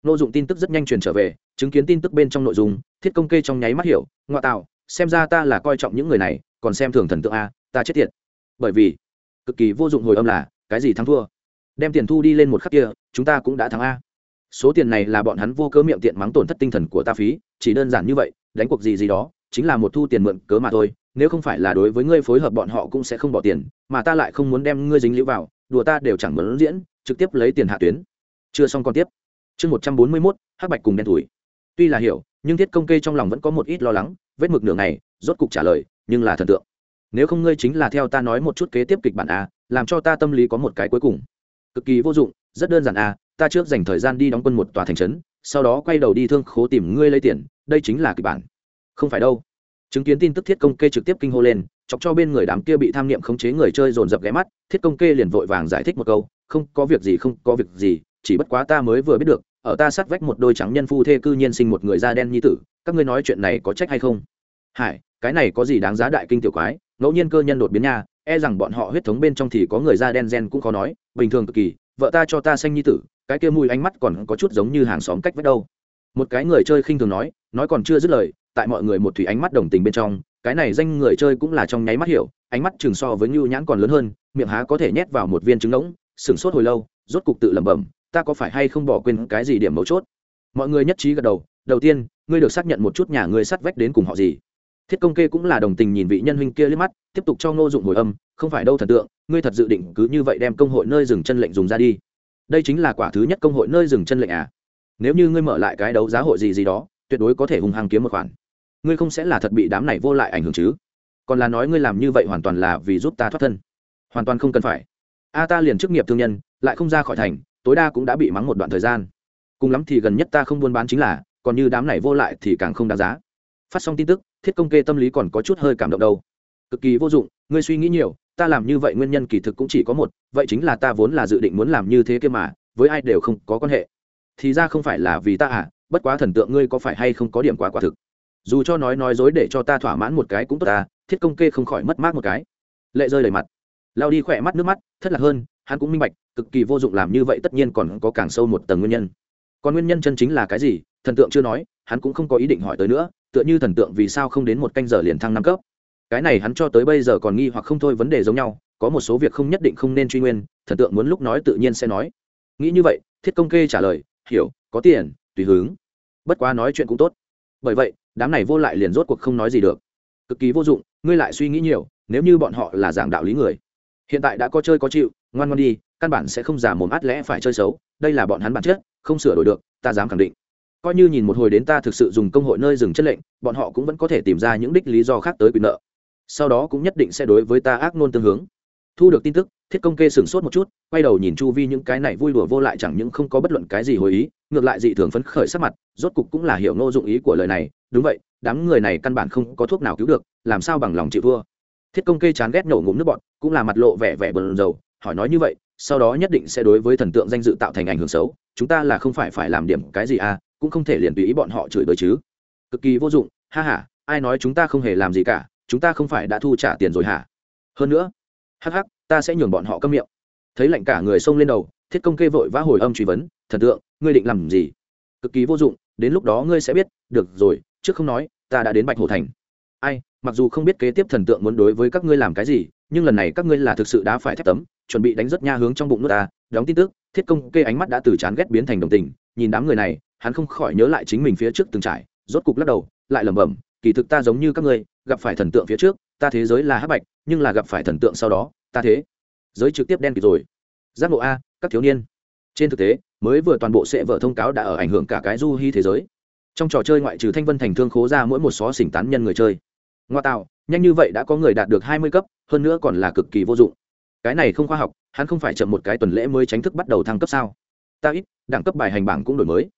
Nô dụng tin tức rất nhanh truyền trở về, chứng kiến tin tức bên trong nội dung, thiết công kê trong nháy mắt hiểu, ngoại tạo, xem ra ta là coi trọng những người này, còn xem thường thần tượng a, ta chết tiệt. Bởi vì, cực kỳ vô dụng hồi âm là, cái gì thắng thua? Đem tiền thu đi lên một khắc kia, chúng ta cũng đã thắng a. Số tiền này là bọn hắn vô cớ miệng tiện mắng tổn thất tinh thần của ta phí, chỉ đơn giản như vậy, đánh cuộc gì gì đó, chính là một thu tiền mượn cớ mà thôi, nếu không phải là đối với ngươi phối hợp bọn họ cũng sẽ không bỏ tiền, mà ta lại không muốn đem ngươi dính líu vào, đùa ta đều chẳng muốn diễn, trực tiếp lấy tiền hạ tuyến. Chưa xong còn tiếp chương một trăm bốn mươi mốt, hắc bạch cùng đen thủi tuy là hiểu, nhưng thiết công kê trong lòng vẫn có một ít lo lắng, vết mực nửa ngày, rốt cục trả lời, nhưng là thần tượng. Nếu không ngươi chính là theo ta nói một chút kế tiếp kịch bản a, làm cho ta tâm lý có một cái cuối cùng. Cực kỳ vô dụng, rất đơn giản a, ta trước dành thời gian đi đóng quân một tòa thành trấn, sau đó quay đầu đi thương khố tìm ngươi lấy tiền, đây chính là kịch bản. Không phải đâu. Chứng kiến tin tức thiết công kê trực tiếp kinh hô lên, chọc cho bên người đám kia bị tham niệm khống chế người chơi dồn dập ghé mắt, thiết công kê liền vội vàng giải thích một câu, không có việc gì, không có việc gì, chỉ bất quá ta mới vừa biết được ở ta sát vách một đôi trắng nhân phu thê cư nhiên sinh một người da đen như tử, các ngươi nói chuyện này có trách hay không? Hải, cái này có gì đáng giá đại kinh tiểu quái, ngẫu nhiên cơ nhân đột biến nha e rằng bọn họ huyết thống bên trong thì có người da đen gen cũng khó nói, bình thường cực kỳ, vợ ta cho ta xanh như tử, cái kia mùi ánh mắt còn có chút giống như hàng xóm cách vách đâu. Một cái người chơi khinh thường nói nói còn chưa dứt lời, tại mọi người một thủy ánh mắt đồng tình bên trong, cái này danh người chơi cũng là trong nháy mắt hiểu, ánh mắt chừng so với nhu nhãn còn lớn hơn, miệng há có thể nhét vào một viên trứng ngỗng, sửng sốt hồi lâu, rốt cục tự lẩm bẩm ta có phải hay không bỏ quên cái gì điểm mấu chốt? Mọi người nhất trí gật đầu đầu tiên, ngươi được xác nhận một chút nhà ngươi sắt vách đến cùng họ gì. Thiết công kê cũng là đồng tình nhìn vị nhân huynh kia liếc mắt, tiếp tục cho ngô dụng hồi âm, không phải đâu thần tượng, ngươi thật dự định cứ như vậy đem công hội nơi dừng chân lệnh dùng ra đi. Đây chính là quả thứ nhất công hội nơi dừng chân lệnh à? Nếu như ngươi mở lại cái đấu giá hội gì gì đó, tuyệt đối có thể hùng hăng kiếm một khoản. Ngươi không sẽ là thật bị đám này vô lại ảnh hưởng chứ? Còn là nói ngươi làm như vậy hoàn toàn là vì giúp ta thoát thân. Hoàn toàn không cần phải. A ta liền chức nghiệp thương nhân, lại không ra khỏi thành tối đa cũng đã bị mắng một đoạn thời gian. Cùng lắm thì gần nhất ta không buôn bán chính là, còn như đám này vô lại thì càng không đáng giá. Phát xong tin tức, thiết công kê tâm lý còn có chút hơi cảm động đâu. Cực kỳ vô dụng, ngươi suy nghĩ nhiều, ta làm như vậy nguyên nhân kỳ thực cũng chỉ có một, vậy chính là ta vốn là dự định muốn làm như thế kia mà, với ai đều không có quan hệ. Thì ra không phải là vì ta à bất quá thần tượng ngươi có phải hay không có điểm quá quả thực. Dù cho nói nói dối để cho ta thỏa mãn một cái cũng tốt ta thiết công kê không khỏi mất mát một cái. Lệ rơi đầy mặt lao đi khỏe mắt nước mắt, thất lạc hơn, hắn cũng minh bạch, cực kỳ vô dụng làm như vậy tất nhiên còn có càng sâu một tầng nguyên nhân. Còn nguyên nhân chân chính là cái gì? Thần tượng chưa nói, hắn cũng không có ý định hỏi tới nữa, tựa như thần tượng vì sao không đến một canh giờ liền thăng năm cấp. Cái này hắn cho tới bây giờ còn nghi hoặc không thôi vấn đề giống nhau, có một số việc không nhất định không nên truy nguyên, thần tượng muốn lúc nói tự nhiên sẽ nói. Nghĩ như vậy, thiết công kê trả lời, hiểu, có tiền, tùy hướng bất quá nói chuyện cũng tốt. Bởi vậy, đám này vô lại liền rốt cuộc không nói gì được. Cực kỳ vô dụng, ngươi lại suy nghĩ nhiều, nếu như bọn họ là giảng đạo lý người hiện tại đã có chơi có chịu, ngoan ngoan đi, căn bản sẽ không giả mồm át lẽ phải chơi xấu, đây là bọn hắn bản chất, không sửa đổi được, ta dám khẳng định. Coi như nhìn một hồi đến ta thực sự dùng công hội nơi dừng chất lệnh, bọn họ cũng vẫn có thể tìm ra những đích lý do khác tới quyền nợ. Sau đó cũng nhất định sẽ đối với ta ác nôn tương hướng. Thu được tin tức, thiết công kê sửng sốt một chút, quay đầu nhìn chu vi những cái này vui đùa vô lại chẳng những không có bất luận cái gì hồi ý, ngược lại dị thường phấn khởi sắc mặt, rốt cục cũng là hiểu ngô dụng ý của lời này. Đúng vậy, đám người này căn bản không có thuốc nào cứu được, làm sao bằng lòng chịu thua? Thiết công kê chán ghét nổ ngụm nước bọt, cũng là mặt lộ vẻ vẻ bờn dầu hỏi nói như vậy sau đó nhất định sẽ đối với thần tượng danh dự tạo thành ảnh hưởng xấu chúng ta là không phải phải làm điểm cái gì à cũng không thể liền tùy ý bọn họ chửi bới chứ. Cực kỳ vô dụng ha ha ai nói chúng ta không hề làm gì cả chúng ta không phải đã thu trả tiền rồi hả? Hơn nữa hắc hắc ta sẽ nhường bọn họ câm miệng. Thấy lạnh cả người xông lên đầu thiết công kê vội vã hồi âm truy vấn thần tượng ngươi định làm gì? Cực kỳ vô dụng đến lúc đó ngươi sẽ biết được rồi trước không nói ta đã đến bạch hồ thành. Ai mặc dù không biết kế tiếp thần tượng muốn đối với các ngươi làm cái gì, nhưng lần này các ngươi là thực sự đã phải thép tấm, chuẩn bị đánh rất nha hướng trong bụng nước ta, đóng tin tức, thiết công kê ánh mắt đã từ chán ghét biến thành đồng tình, nhìn đám người này, hắn không khỏi nhớ lại chính mình phía trước từng trải, rốt cục lắc đầu, lại lẩm bẩm, kỳ thực ta giống như các ngươi, gặp phải thần tượng phía trước, ta thế giới là hắc bạch, nhưng là gặp phải thần tượng sau đó, ta thế giới trực tiếp đen kịp rồi. Giác ngộ a, các thiếu niên. Trên thực tế, mới vừa toàn bộ sẽ vợ thông cáo đã ở ảnh hưởng cả cái du hy thế giới. Trong trò chơi ngoại trừ thanh vân thành thương khố ra mỗi một xó xỉnh tán nhân người chơi ngoa tạo, nhanh như vậy đã có người đạt được hai mươi cấp, hơn nữa còn là cực kỳ vô dụng. Cái này không khoa học, hắn không phải chậm một cái tuần lễ mới tránh thức bắt đầu thăng cấp sao? Ta ít, đẳng cấp bài hành bảng cũng đổi mới.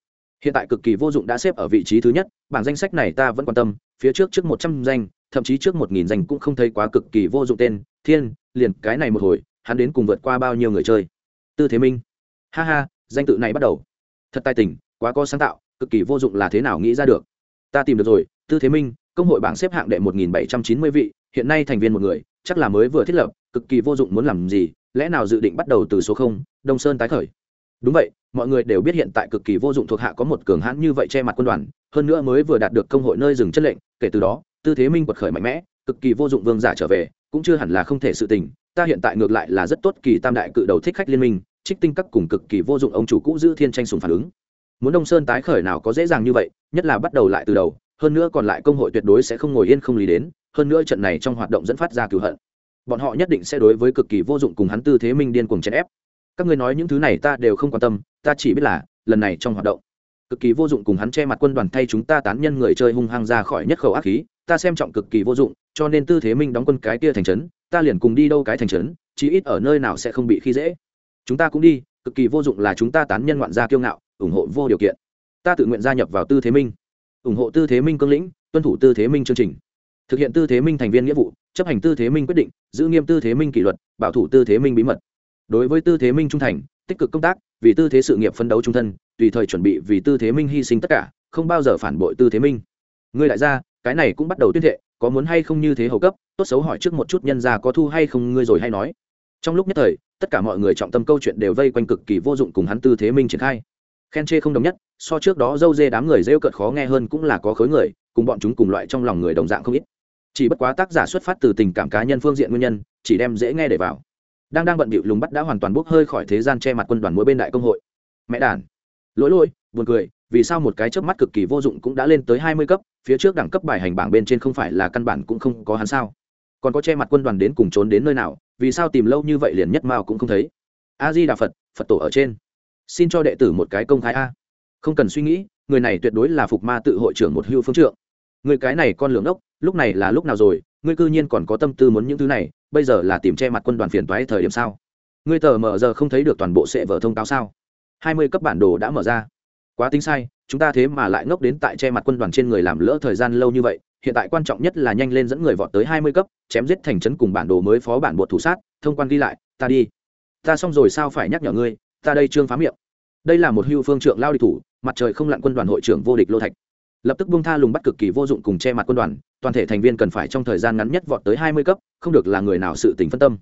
Hiện tại cực kỳ vô dụng đã xếp ở vị trí thứ nhất, bảng danh sách này ta vẫn quan tâm, phía trước trước một trăm danh, thậm chí trước một nghìn danh cũng không thấy quá cực kỳ vô dụng tên. Thiên, liền cái này một hồi, hắn đến cùng vượt qua bao nhiêu người chơi? Tư thế minh. Ha ha, danh tự này bắt đầu. Thật tài tình, quá có sáng tạo, cực kỳ vô dụng là thế nào nghĩ ra được? Ta tìm được rồi, tư thế minh công hội bảng xếp hạng đệ một nghìn bảy trăm chín mươi vị, hiện nay thành viên một người, chắc là mới vừa thiết lập, cực kỳ vô dụng muốn làm gì, lẽ nào dự định bắt đầu từ số không, đông sơn tái khởi? Đúng vậy, mọi người đều biết hiện tại cực kỳ vô dụng thuộc hạ có một cường hãn như vậy che mặt quân đoàn, hơn nữa mới vừa đạt được công hội nơi dừng chất lệnh, kể từ đó, tư thế minh quật khởi mạnh mẽ, cực kỳ vô dụng vương giả trở về, cũng chưa hẳn là không thể sự tình, ta hiện tại ngược lại là rất tốt kỳ tam đại cự đầu thích khách liên minh, trích tinh các cùng cực kỳ vô dụng ông chủ cũ giữ thiên tranh sùng phản ứng. Muốn đông sơn tái khởi nào có dễ dàng như vậy, nhất là bắt đầu lại từ đầu hơn nữa còn lại công hội tuyệt đối sẽ không ngồi yên không lý đến, hơn nữa trận này trong hoạt động dẫn phát ra cửu hận. Bọn họ nhất định sẽ đối với cực kỳ vô dụng cùng hắn tư thế minh điên cuồng chèn ép. Các ngươi nói những thứ này ta đều không quan tâm, ta chỉ biết là, lần này trong hoạt động, cực kỳ vô dụng cùng hắn che mặt quân đoàn thay chúng ta tán nhân người chơi hung hăng ra khỏi nhất khẩu ác khí, ta xem trọng cực kỳ vô dụng, cho nên tư thế minh đóng quân cái kia thành trấn, ta liền cùng đi đâu cái thành trấn, chí ít ở nơi nào sẽ không bị khi dễ. Chúng ta cũng đi, cực kỳ vô dụng là chúng ta tán nhân ngoạn gia kiêu ngạo, ủng hộ vô điều kiện. Ta tự nguyện gia nhập vào tư thế minh ủng hộ tư thế minh cương lĩnh tuân thủ tư thế minh chương trình thực hiện tư thế minh thành viên nghĩa vụ chấp hành tư thế minh quyết định giữ nghiêm tư thế minh kỷ luật bảo thủ tư thế minh bí mật đối với tư thế minh trung thành tích cực công tác vì tư thế sự nghiệp phấn đấu trung thân tùy thời chuẩn bị vì tư thế minh hy sinh tất cả không bao giờ phản bội tư thế minh người đại gia cái này cũng bắt đầu tuyên thệ có muốn hay không như thế hầu cấp tốt xấu hỏi trước một chút nhân gia có thu hay không ngươi rồi hay nói trong lúc nhất thời tất cả mọi người trọng tâm câu chuyện đều vây quanh cực kỳ vô dụng cùng hắn tư thế minh triển khai khen chê không đồng nhất, so trước đó dâu dê đám người rêu cợt khó nghe hơn cũng là có khối người, cùng bọn chúng cùng loại trong lòng người đồng dạng không ít. Chỉ bất quá tác giả xuất phát từ tình cảm cá nhân phương diện nguyên nhân, chỉ đem dễ nghe để vào. Đang đang bận bịu lùng bắt đã hoàn toàn bốc hơi khỏi thế gian che mặt quân đoàn mỗi bên đại công hội. Mẹ đàn. Lỗi lỗi, buồn cười, vì sao một cái chớp mắt cực kỳ vô dụng cũng đã lên tới hai mươi cấp, phía trước đẳng cấp bài hành bảng bên trên không phải là căn bản cũng không có hắn sao? Còn có che mặt quân đoàn đến cùng trốn đến nơi nào, vì sao tìm lâu như vậy liền nhất mao cũng không thấy? A di đà phật phật tổ ở trên xin cho đệ tử một cái công khai a. Không cần suy nghĩ, người này tuyệt đối là phục ma tự hội trưởng một hưu phương trượng. Người cái này con lường ốc, lúc này là lúc nào rồi, ngươi cư nhiên còn có tâm tư muốn những thứ này, bây giờ là tìm che mặt quân đoàn phiền toái thời điểm sao? Ngươi tờ mở giờ không thấy được toàn bộ sệ vở thông cáo sao? Hai mươi cấp bản đồ đã mở ra. Quá tính sai, chúng ta thế mà lại ngốc đến tại che mặt quân đoàn trên người làm lỡ thời gian lâu như vậy, hiện tại quan trọng nhất là nhanh lên dẫn người vọt tới hai mươi cấp, chém giết thành trấn cùng bản đồ mới phó bản bột thủ sát, thông quan ghi lại, ta đi. Ta xong rồi sao phải nhắc nhở ngươi ta đây trương phá miệng. Đây là một hưu phương trượng lao địch thủ, mặt trời không lặn quân đoàn hội trưởng vô địch lô thạch. Lập tức buông tha lùng bắt cực kỳ vô dụng cùng che mặt quân đoàn, toàn thể thành viên cần phải trong thời gian ngắn nhất vọt tới hai mươi cấp, không được là người nào sự tình phân tâm.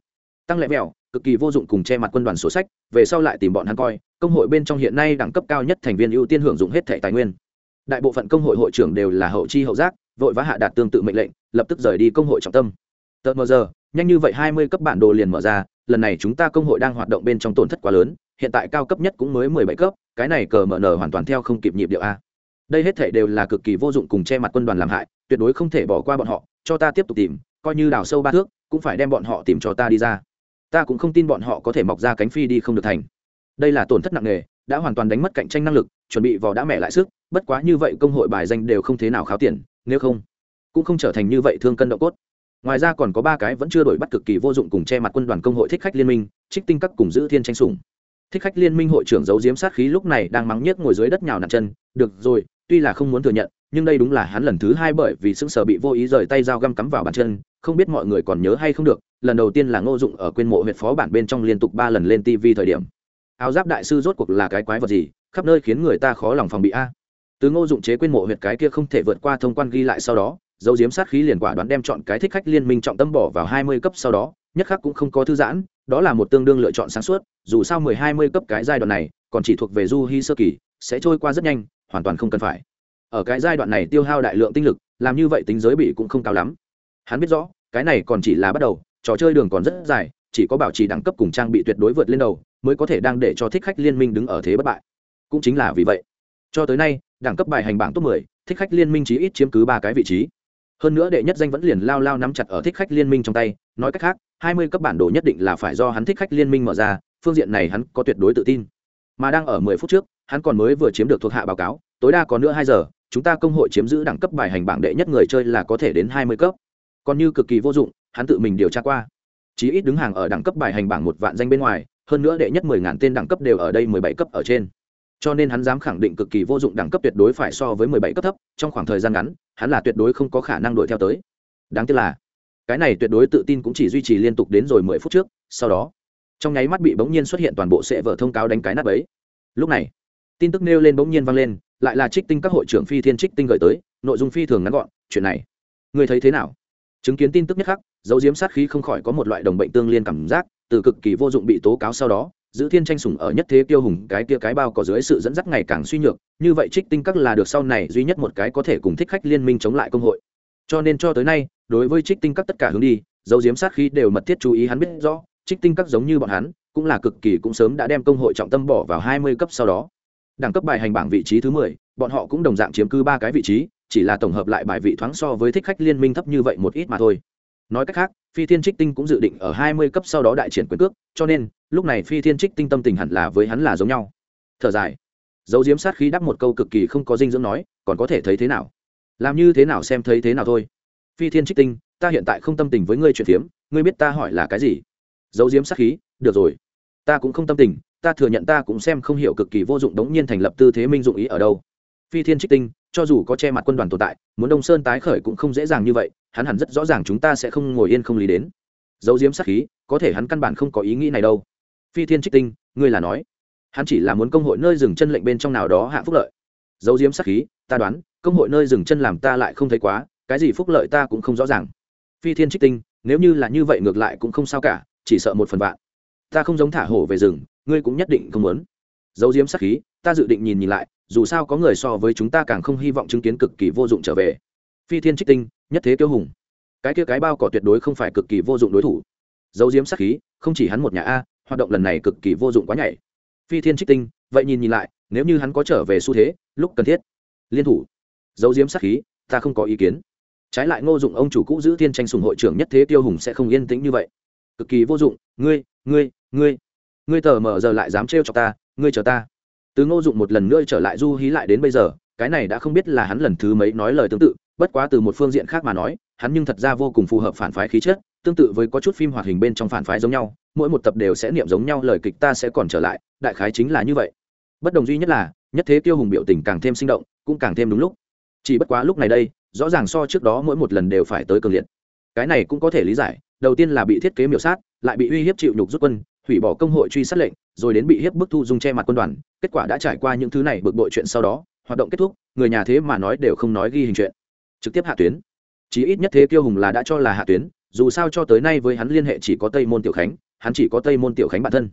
Tăng lệ mẹo cực kỳ vô dụng cùng che mặt quân đoàn sổ sách, về sau lại tìm bọn hắn coi, công hội bên trong hiện nay đẳng cấp cao nhất thành viên ưu tiên hưởng dụng hết thẻ tài nguyên. Đại bộ phận công hội hội trưởng đều là hậu chi hậu giác, vội vã hạ đạt tương tự mệnh lệnh, lập tức rời đi công hội trọng tâm. Tợt mờ giờ, nhanh như vậy hai mươi cấp bản đồ liền mở ra, lần này chúng ta công hội đang hoạt động bên trong tổn thất quá lớn hiện tại cao cấp nhất cũng mới mười bảy cấp, cái này cờ mở nở hoàn toàn theo không kịp nhịp điệu a. Đây hết thể đều là cực kỳ vô dụng cùng che mặt quân đoàn làm hại, tuyệt đối không thể bỏ qua bọn họ, cho ta tiếp tục tìm, coi như đào sâu ba thước, cũng phải đem bọn họ tìm cho ta đi ra. Ta cũng không tin bọn họ có thể mọc ra cánh phi đi không được thành. Đây là tổn thất nặng nề, đã hoàn toàn đánh mất cạnh tranh năng lực, chuẩn bị vò đã mẹ lại sức, bất quá như vậy công hội bài danh đều không thế nào kháo tiền, nếu không, cũng không trở thành như vậy thương cân độ cốt. Ngoài ra còn có ba cái vẫn chưa đổi bắt cực kỳ vô dụng cùng che mặt quân đoàn công hội thích khách liên minh, trích tinh các cùng giữ thiên tranh sủng thích khách liên minh hội trưởng giấu diếm sát khí lúc này đang mắng nhiếc ngồi dưới đất nhào nặn chân. Được rồi, tuy là không muốn thừa nhận, nhưng đây đúng là hắn lần thứ hai bởi vì sững sờ bị vô ý rời tay dao găm cắm vào bàn chân. Không biết mọi người còn nhớ hay không được, lần đầu tiên là ngô dụng ở quên mộ huyện phó bản bên trong liên tục ba lần lên tv thời điểm. Áo giáp đại sư rốt cuộc là cái quái vật gì? Khắp nơi khiến người ta khó lòng phòng bị a. Từ ngô dụng chế quên mộ huyệt cái kia không thể vượt qua thông quan ghi lại sau đó dấu diếm sát khí liền quả đoán đem chọn cái thích khách liên minh trọng tâm bỏ vào hai mươi cấp sau đó nhất khắc cũng không có thư giãn đó là một tương đương lựa chọn sáng suốt dù sao mười hai mươi cấp cái giai đoạn này còn chỉ thuộc về du hy sơ kỳ sẽ trôi qua rất nhanh hoàn toàn không cần phải. Ở cái giai đoạn này tiêu hao đại lượng tinh lực làm như vậy tính giới bị cũng không cao lắm. Hắn biết rõ cái này còn chỉ là bắt đầu trò chơi đường còn rất dài chỉ có bảo trì đẳng cấp cùng trang bị tuyệt đối vượt lên đầu mới có thể đang để cho thích khách liên minh đứng ở thế bất bại. Cũng chính là vì vậy cho tới nay đẳng cấp bài hành bảng top 10, thích khách liên minh chí ít chiếm cứ ba cái vị trí. Hơn nữa đệ nhất danh vẫn liền lao lao nắm chặt ở thích khách liên minh trong tay nói cách khác 20 cấp bản đồ nhất định là phải do hắn thích khách liên minh mở ra, phương diện này hắn có tuyệt đối tự tin. Mà đang ở 10 phút trước, hắn còn mới vừa chiếm được thuộc hạ báo cáo, tối đa có nữa hai giờ, chúng ta công hội chiếm giữ đẳng cấp bài hành bảng đệ nhất người chơi là có thể đến 20 cấp. Còn như cực kỳ vô dụng, hắn tự mình điều tra qua. Chí ít đứng hàng ở đẳng cấp bài hành bảng một vạn danh bên ngoài, hơn nữa đệ nhất mười ngàn tên đẳng cấp đều ở đây mười bảy cấp ở trên. Cho nên hắn dám khẳng định cực kỳ vô dụng đẳng cấp tuyệt đối phải so với mười bảy cấp thấp, trong khoảng thời gian ngắn, hắn là tuyệt đối không có khả năng đuổi theo tới. Đáng tiếc là cái này tuyệt đối tự tin cũng chỉ duy trì liên tục đến rồi mười phút trước, sau đó, trong nháy mắt bị bỗng nhiên xuất hiện toàn bộ sệ vở thông cáo đánh cái nắp ấy lúc này, tin tức nêu lên bỗng nhiên vang lên, lại là trích tinh các hội trưởng phi thiên trích tinh gửi tới, nội dung phi thường ngắn gọn, chuyện này, người thấy thế nào? Chứng kiến tin tức nhất khắc, dấu diếm sát khí không khỏi có một loại đồng bệnh tương liên cảm giác, từ cực kỳ vô dụng bị tố cáo sau đó, giữ thiên tranh sủng ở nhất thế tiêu hùng, cái kia cái bao có dưới sự dẫn dắt ngày càng suy nhược, như vậy trích tinh các là được sau này duy nhất một cái có thể cùng thích khách liên minh chống lại công hội. Cho nên cho tới nay đối với trích tinh các tất cả hướng đi, dấu diếm sát khí đều mật thiết chú ý hắn biết rõ, trích tinh các giống như bọn hắn, cũng là cực kỳ cũng sớm đã đem công hội trọng tâm bỏ vào hai mươi cấp sau đó. Đẳng cấp bài hành bảng vị trí thứ mười, bọn họ cũng đồng dạng chiếm cứ ba cái vị trí, chỉ là tổng hợp lại bài vị thoáng so với thích khách liên minh thấp như vậy một ít mà thôi. Nói cách khác, phi thiên trích tinh cũng dự định ở hai mươi cấp sau đó đại triển quyền cước, cho nên, lúc này phi thiên trích tinh tâm tình hẳn là với hắn là giống nhau. Thở dài. Dấu diếm sát khí đắp một câu cực kỳ không có dinh dưỡng nói, còn có thể thấy thế nào? Làm như thế nào xem thấy thế nào thôi phi thiên trích tinh, ta hiện tại không tâm tình với ngươi chuyện phiếm, ngươi biết ta hỏi là cái gì? Dấu diếm sát khí, được rồi. Ta cũng không tâm tình, ta thừa nhận ta cũng xem không hiểu cực kỳ vô dụng đống nhiên thành lập tư thế minh dụng ý ở đâu. Phi thiên trích tinh, cho dù có che mặt quân đoàn tồn tại, muốn đông sơn tái khởi cũng không dễ dàng như vậy, hắn hẳn rất rõ ràng chúng ta sẽ không ngồi yên không lý đến. Dấu diếm sát khí, có thể hắn căn bản không có ý nghĩ này đâu. Phi thiên trích tinh, ngươi là nói. Hắn chỉ là muốn công hội nơi dừng chân lệnh bên trong nào đó hạ phúc lợi. Dấu diếm sát khí, ta đoán, công hội nơi dừng chân làm ta lại không thấy quá cái gì phúc lợi ta cũng không rõ ràng. Phi thiên trích tinh, nếu như là như vậy ngược lại cũng không sao cả, chỉ sợ một phần vạn. Ta không giống thả hổ về rừng, ngươi cũng nhất định không muốn. Dấu diếm sát khí, ta dự định nhìn nhìn lại, dù sao có người so với chúng ta càng không hy vọng chứng kiến cực kỳ vô dụng trở về. Phi thiên trích tinh, nhất thế kiêu hùng. Cái kia cái bao cỏ tuyệt đối không phải cực kỳ vô dụng đối thủ. Dấu diếm sát khí, không chỉ hắn một nhà a, hoạt động lần này cực kỳ vô dụng quá nhảy phi thiên trích tinh, vậy nhìn nhìn lại, nếu như hắn có trở về xu thế, lúc cần thiết, liên thủ. Dấu diếm sát khí, ta không có ý kiến trái lại ngô dụng ông chủ cũ giữ thiên tranh sùng hội trưởng nhất thế tiêu hùng sẽ không yên tĩnh như vậy. Cực kỳ vô dụng, ngươi ngươi ngươi ngươi tờ mờ giờ lại dám trêu cho ta, ngươi chờ ta. Từ ngô dụng một lần nữa trở lại du hí lại đến bây giờ, cái này đã không biết là hắn lần thứ mấy nói lời tương tự, bất quá từ một phương diện khác mà nói, hắn nhưng thật ra vô cùng phù hợp phản phái khí chất, tương tự với có chút phim hoạt hình bên trong phản phái giống nhau, mỗi một tập đều sẽ niệm giống nhau, lời kịch ta sẽ còn trở lại, đại khái chính là như vậy. Bất đồng duy nhất là, nhất thế tiêu hùng biểu tình càng thêm sinh động, cũng càng thêm đúng lúc. Chỉ bất quá lúc này đây rõ ràng so trước đó mỗi một lần đều phải tới cường liệt. Cái này cũng có thể lý giải, đầu tiên là bị thiết kế miểu sát, lại bị uy hiếp chịu nhục rút quân, hủy bỏ công hội truy sát lệnh, rồi đến bị hiếp bức thu dung che mặt quân đoàn, kết quả đã trải qua những thứ này bực bội chuyện sau đó, hoạt động kết thúc, người nhà thế mà nói đều không nói ghi hình chuyện. Trực tiếp hạ tuyến. Chí ít nhất thế kiêu hùng là đã cho là hạ tuyến, dù sao cho tới nay với hắn liên hệ chỉ có tây môn tiểu khánh, hắn chỉ có tây môn tiểu khánh bản thân.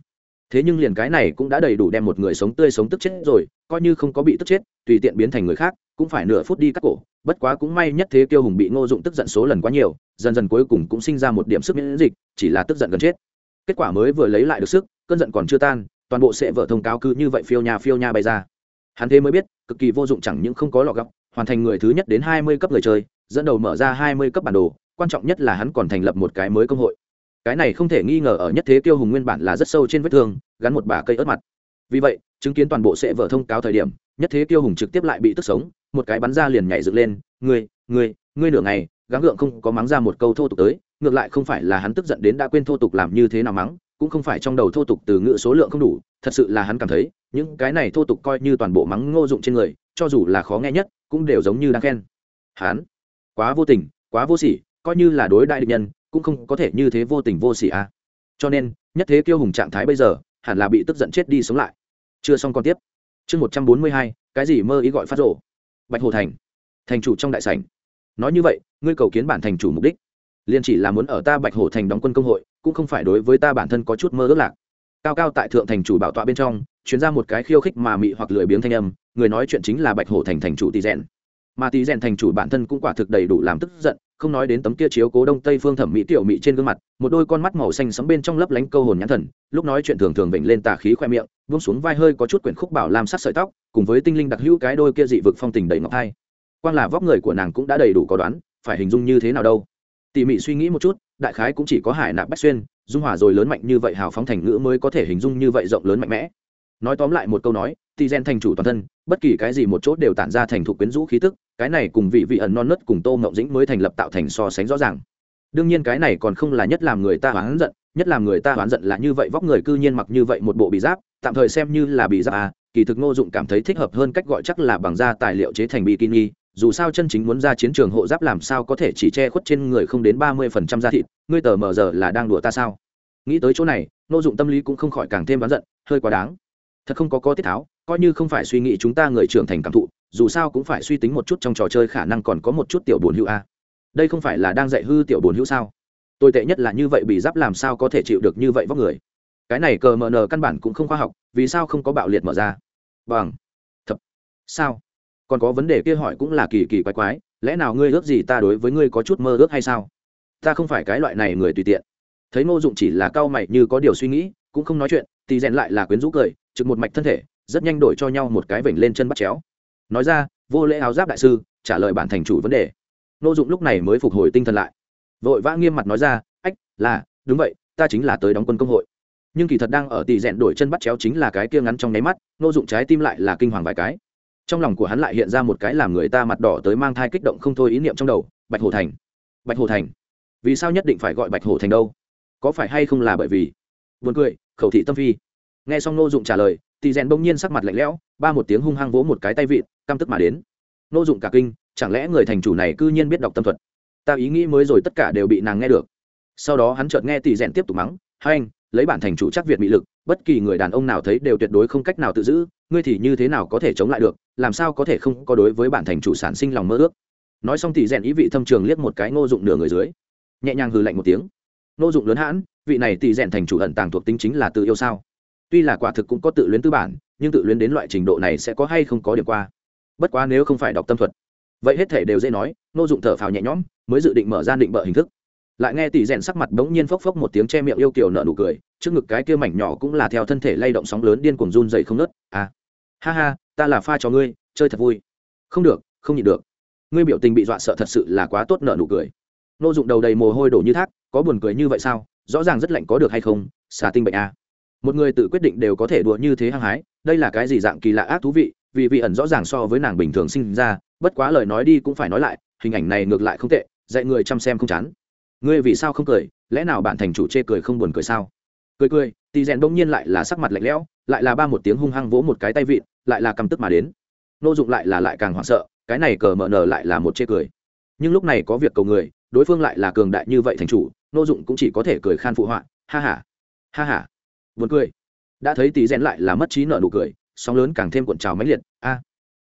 Thế nhưng liền cái này cũng đã đầy đủ đem một người sống tươi sống tức chết rồi, coi như không có bị tức chết, tùy tiện biến thành người khác cũng phải nửa phút đi cắt cổ, bất quá cũng may nhất thế kiêu hùng bị ngô dụng tức giận số lần quá nhiều, dần dần cuối cùng cũng sinh ra một điểm sức miễn dịch, chỉ là tức giận gần chết. Kết quả mới vừa lấy lại được sức, cơn giận còn chưa tan, toàn bộ sẽ vợ thông cáo cứ như vậy phiêu nhà phiêu nhà bay ra. Hắn thế mới biết, cực kỳ vô dụng chẳng những không có lọ gọc hoàn thành người thứ nhất đến hai mươi cấp người chơi, dẫn đầu mở ra hai mươi cấp bản đồ, quan trọng nhất là hắn còn thành lập một cái mới công hội. Cái này không thể nghi ngờ ở nhất thế tiêu hùng nguyên bản là rất sâu trên vết thương, gắn một bả cây ớt mặt. Vì vậy, chứng kiến toàn bộ sẽ vợ thông cáo thời điểm, nhất thế tiêu hùng trực tiếp lại bị tức sống một cái bắn ra liền nhảy dựng lên, ngươi ngươi ngươi nửa ngày, gắng gượng không có mắng ra một câu thô tục tới, ngược lại không phải là hắn tức giận đến đã quên thô tục làm như thế nào mắng, cũng không phải trong đầu thô tục từ ngữ số lượng không đủ, thật sự là hắn cảm thấy, những cái này thô tục coi như toàn bộ mắng ngô dụng trên người, cho dù là khó nghe nhất, cũng đều giống như đang khen. Hắn, quá vô tình, quá vô sỉ, coi như là đối đại địch nhân, cũng không có thể như thế vô tình vô sỉ à. cho nên, nhất thế kiêu hùng trạng thái bây giờ, hẳn là bị tức giận chết đi sống lại. Chưa xong còn tiếp. Chương một trăm bốn mươi hai, cái gì mơ ý gọi phát rộ bạch hồ thành. Thành chủ trong đại sảnh. Nói như vậy, ngươi cầu kiến bản thành chủ mục đích. Liền chỉ là muốn ở ta bạch hồ thành đóng quân công hội, cũng không phải đối với ta bản thân có chút mơ ước lạc. Cao cao tại thượng thành chủ bảo tọa bên trong chuyến ra một cái khiêu khích mà mị hoặc lười biếng thanh âm, người nói chuyện chính là bạch hổ thành thành chủ tỷ rèn mà tỷ rèn thành chủ bản thân cũng quả thực đầy đủ làm tức giận không nói đến tấm kia chiếu cố đông tây phương thẩm mỹ tiểu mỹ trên gương mặt, một đôi con mắt màu xanh sẫm bên trong lấp lánh câu hồn nhãn thần, lúc nói chuyện thường thường vểnh lên tà khí khoe miệng, buông xuống vai hơi có chút quyển khúc bảo làm sắc sợi tóc, cùng với tinh linh đặc hữu cái đôi kia dị vực phong tình đầy ngọc thai. Quan là vóc người của nàng cũng đã đầy đủ có đoán, phải hình dung như thế nào đâu. Tỉ mỉ suy nghĩ một chút, đại khái cũng chỉ có hải nạp bách xuyên, dung hòa rồi lớn mạnh như vậy hào phóng thành ngữ mới có thể hình dung như vậy rộng lớn mạnh mẽ. Nói tóm lại một câu nói tỷ gen thành chủ toàn thân, bất kỳ cái gì một chỗ đều tản ra thành thục quyến rũ khí tức cái này cùng vị vị ẩn non nớt cùng tô mộng dĩnh mới thành lập tạo thành so sánh rõ ràng. Đương nhiên cái này còn không là nhất làm người ta oán giận, nhất làm người ta oán giận là như vậy, vóc người cư nhiên mặc như vậy một bộ bị giáp, tạm thời xem như là bị giáp à kỳ thực ngô dụng cảm thấy thích hợp hơn cách gọi chắc là bằng da tài liệu chế thành bikini, dù sao chân chính muốn ra chiến trường hộ giáp làm sao có thể chỉ che khuất trên người không đến ba mươi phần trăm da thịt, ngươi tờ mờ giờ là đang đùa ta sao? Nghĩ tới chỗ này, ngô dụng tâm lý cũng không khỏi càng thêm oán giận, hơi quá đáng. Thật không có có tiết tháo, coi như không phải suy nghĩ chúng ta người trưởng thành cảm thụ dù sao cũng phải suy tính một chút trong trò chơi khả năng còn có một chút tiểu bồn hữu a. Đây không phải là đang dạy hư tiểu bồn hữu sao? Tồi tệ nhất là như vậy bị giáp làm sao có thể chịu được như vậy vóc người? Cái này cờ mờ nờ căn bản cũng không khoa học, vì sao không có bạo liệt mở ra? Bằng. Thập. sao? Còn có vấn đề kia hỏi cũng là kỳ kỳ quái quái, lẽ nào ngươi ước gì ta đối với ngươi có chút mơ ước hay sao? Ta không phải cái loại này người tùy tiện. Thấy ngô dụng chỉ là cau mày như có điều suy nghĩ, cũng không nói chuyện, thì rèn lại là quyến rũ cười, trực một mạch thân thể, rất nhanh đổi cho nhau một cái vểnh lên chân bắt chéo nói ra, vô lễ áo giáp đại sư, trả lời bản thành chủ vấn đề. Nô dụng lúc này mới phục hồi tinh thần lại. Vội vã nghiêm mặt nói ra, ách, là, đúng vậy, ta chính là tới đóng quân công hội. Nhưng kỳ thật đang ở tỷ rẽn đổi chân bắt chéo chính là cái kia ngắn trong nháy mắt, nô dụng trái tim lại là kinh hoàng vài cái. Trong lòng của hắn lại hiện ra một cái làm người ta mặt đỏ tới mang thai kích động không thôi ý niệm trong đầu, bạch hồ thành. Bạch hồ thành. Vì sao nhất định phải gọi bạch hồ thành đâu? Có phải hay không là bởi vì? Buồn cười, khẩu thị tâm phi. Nghe xong nô dụng trả lời, tỷ rẽn bỗng nhiên sắc mặt lạnh lẽo, ba một tiếng hung hăng vỗ một cái tay vịn căm tức mà đến. Nô dụng cả kinh, chẳng lẽ người thành chủ này cư nhiên biết đọc tâm thuật? Ta ý nghĩ mới rồi tất cả đều bị nàng nghe được. Sau đó hắn chợt nghe tỷ rèn tiếp tục mắng, hai anh, lấy bản thành chủ chắc việt mỹ lực, bất kỳ người đàn ông nào thấy đều tuyệt đối không cách nào tự giữ, ngươi thì như thế nào có thể chống lại được, làm sao có thể không có đối với bản thành chủ sản sinh lòng mơ ước? Nói xong tỷ rèn ý vị thâm trường liếc một cái ngô dụng nửa người dưới. Nhẹ nhàng hừ lạnh một tiếng. Ngô dụng lớn hãn, vị này tỷ rèn thành chủ ẩn tàng thuộc tính chính là tự yêu sao? Tuy là quả thực cũng có tự luyến tư bản, nhưng tự luyến đến loại trình độ này sẽ có hay không có điểm qua? Bất quá nếu không phải đọc tâm thuật, vậy hết thể đều dễ nói nô dụng thở phào nhẹ nhõm, mới dự định mở ra định bợ hình thức. Lại nghe tỷ rèn sắc mặt bỗng nhiên phốc phốc một tiếng che miệng yêu kiều nở nụ cười, trước ngực cái kia mảnh nhỏ cũng là theo thân thể lay động sóng lớn điên cuồng run dậy không nớt à ha ha, ta là pha cho ngươi, chơi thật vui. Không được, không nhịn được. Ngươi biểu tình bị dọa sợ thật sự là quá tốt nở nụ cười. Nô dụng đầu đầy mồ hôi đổ như thác, có buồn cười như vậy sao? Rõ ràng rất lạnh có được hay không? Xà tinh bệnh à. một người tự quyết định đều có thể đùa như thế hăng hái, đây là cái gì dạng kỳ lạ ác thú vị? Vì vị ẩn rõ ràng so với nàng bình thường sinh ra, bất quá lời nói đi cũng phải nói lại, hình ảnh này ngược lại không tệ, dạy người chăm xem không chán. Ngươi vì sao không cười, lẽ nào bạn thành chủ chê cười không buồn cười sao? Cười cười, tì rèn bỗng nhiên lại là sắc mặt lạnh lẽo, lại là ba một tiếng hung hăng vỗ một cái tay vịn, lại là căm tức mà đến. Nô dụng lại là lại càng hoảng sợ, cái này cờ mờ nờ lại là một chê cười. Nhưng lúc này có việc cầu người, đối phương lại là cường đại như vậy thành chủ, nô dụng cũng chỉ có thể cười khan phụ họa, ha ha ha ha. Buồn cười. Đã thấy tì rèn lại là mất trí nợ nụ cười, sóng lớn càng thêm cuộn trào mãnh liệt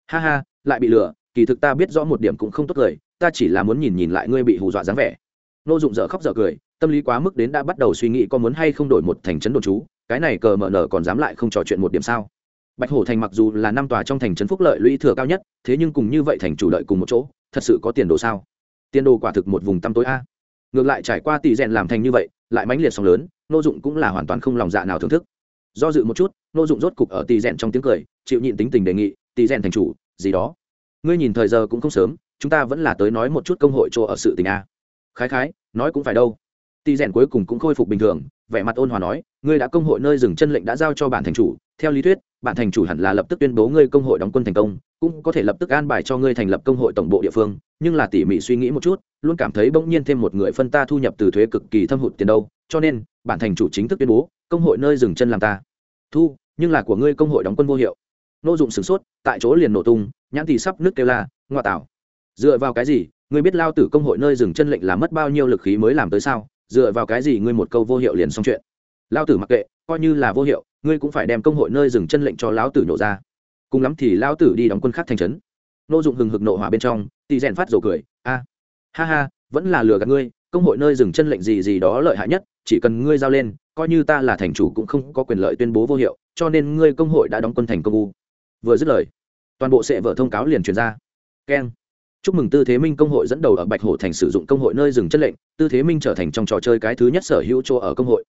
ha ha, lại bị lừa, kỳ thực ta biết rõ một điểm cũng không tốt cười ta chỉ là muốn nhìn nhìn lại ngươi bị hù dọa dáng vẻ. Nô dụng dở khóc dở cười, tâm lý quá mức đến đã bắt đầu suy nghĩ có muốn hay không đổi một thành trấn đồn trú, cái này cờ mở nở còn dám lại không trò chuyện một điểm sao? Bạch hổ thành mặc dù là năm tòa trong thành trấn phúc lợi lũy thừa cao nhất, thế nhưng cùng như vậy thành chủ lợi cùng một chỗ, thật sự có tiền đồ sao? Tiền đồ quả thực một vùng tăm tối a. Ngược lại trải qua tỷ rèn làm thành như vậy, lại mãnh liệt sóng lớn, nô dụng cũng là hoàn toàn không lòng dạ nào thưởng thức. Do dự một chút, nô dụng rốt cục ở tỷ rèn trong tiếng cười, chịu nhịn tính tình đề nghị tỷ rèn thành chủ, gì đó. Ngươi nhìn thời giờ cũng không sớm, chúng ta vẫn là tới nói một chút công hội chỗ ở sự tình a khái khái, nói cũng phải đâu. Tỷ rèn cuối cùng cũng khôi phục bình thường, vẻ mặt ôn hòa nói, ngươi đã công hội nơi dừng chân lệnh đã giao cho bản thành chủ. Theo lý thuyết, bản thành chủ hẳn là lập tức tuyên bố ngươi công hội đóng quân thành công, cũng có thể lập tức an bài cho ngươi thành lập công hội tổng bộ địa phương. Nhưng là tỉ mỉ suy nghĩ một chút, luôn cảm thấy bỗng nhiên thêm một người phân ta thu nhập từ thuế cực kỳ thâm hụt tiền đâu. Cho nên, bản thành chủ chính thức tuyên bố, công hội nơi dừng chân làm ta. Thu, nhưng là của ngươi công hội đóng quân vô hiệu nô dụng sửng sốt, tại chỗ liền nổ tung, nhãn thì sắp nước kêu la, ngoa tạo, dựa vào cái gì? Ngươi biết lao tử công hội nơi dừng chân lệnh là mất bao nhiêu lực khí mới làm tới sao? Dựa vào cái gì ngươi một câu vô hiệu liền xong chuyện? Lao tử mặc kệ, coi như là vô hiệu, ngươi cũng phải đem công hội nơi dừng chân lệnh cho lão tử nhổ ra. Cùng lắm thì lão tử đi đóng quân khác thành trấn. Nô dụng hừng hực nộ hỏa bên trong, tỳ rèn phát rồ cười, a, ha ha, vẫn là lừa gạt ngươi, công hội nơi dừng chân lệnh gì gì đó lợi hại nhất, chỉ cần ngươi giao lên, coi như ta là thành chủ cũng không có quyền lợi tuyên bố vô hiệu, cho nên ngươi công hội đã đóng quân thành công u vừa dứt lời, toàn bộ sẽ vở thông cáo liền truyền ra. Keng. Chúc mừng tư thế minh công hội dẫn đầu ở bạch hổ thành sử dụng công hội nơi dừng chất lệnh, tư thế minh trở thành trong trò chơi cái thứ nhất sở hữu chỗ ở công hội.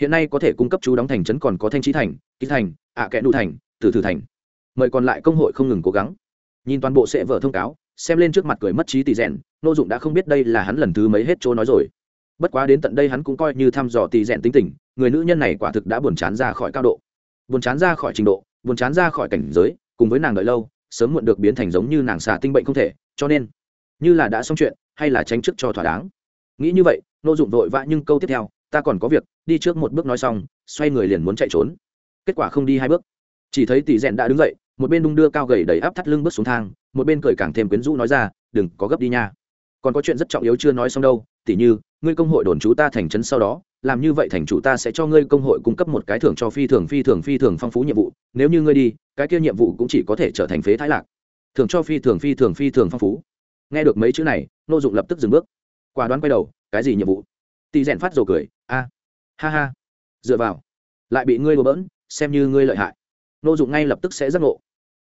Hiện nay có thể cung cấp chú đóng thành trấn còn có thanh trí thành, ký thành, ạ à kẽ đu thành, tử thử thành. Mời còn lại công hội không ngừng cố gắng. Nhìn toàn bộ sẽ vở thông cáo, xem lên trước mặt cười mất trí tỷ rèn, nô dụng đã không biết đây là hắn lần thứ mấy hết chỗ nói rồi. Bất quá đến tận đây hắn cũng coi như thăm dò tỷ rèn tính tình, người nữ nhân này quả thực đã buồn chán ra khỏi cao độ. Buồn chán ra khỏi trình độ buồn chán ra khỏi cảnh giới, cùng với nàng đợi lâu, sớm muộn được biến thành giống như nàng xà tinh bệnh không thể, cho nên, như là đã xong chuyện, hay là tránh chức cho thỏa đáng. Nghĩ như vậy, nô dụng vội vã nhưng câu tiếp theo, ta còn có việc, đi trước một bước nói xong, xoay người liền muốn chạy trốn. Kết quả không đi hai bước. Chỉ thấy tỷ rèn đã đứng dậy, một bên đung đưa cao gầy đầy áp thắt lưng bước xuống thang, một bên cười càng thêm quyến rũ nói ra, đừng có gấp đi nha. Còn có chuyện rất trọng yếu chưa nói xong đâu, tỉ như ngươi công hội đồn chú ta thành trấn sau đó, làm như vậy thành chủ ta sẽ cho ngươi công hội cung cấp một cái thưởng cho phi thường phi thường phi thường phong phú nhiệm vụ, nếu như ngươi đi, cái kia nhiệm vụ cũng chỉ có thể trở thành phế thái lạc. Thưởng cho phi thường phi thường phi thường phong phú. Nghe được mấy chữ này nô dụng lập tức dừng bước. Quả đoán quay đầu, cái gì nhiệm vụ? Tỳ rèn phát rồi cười, a, ha ha. Dựa vào. Lại bị ngươi đùa bỡn, xem như ngươi lợi hại. Nô dụng ngay lập tức sẽ giác ngộ.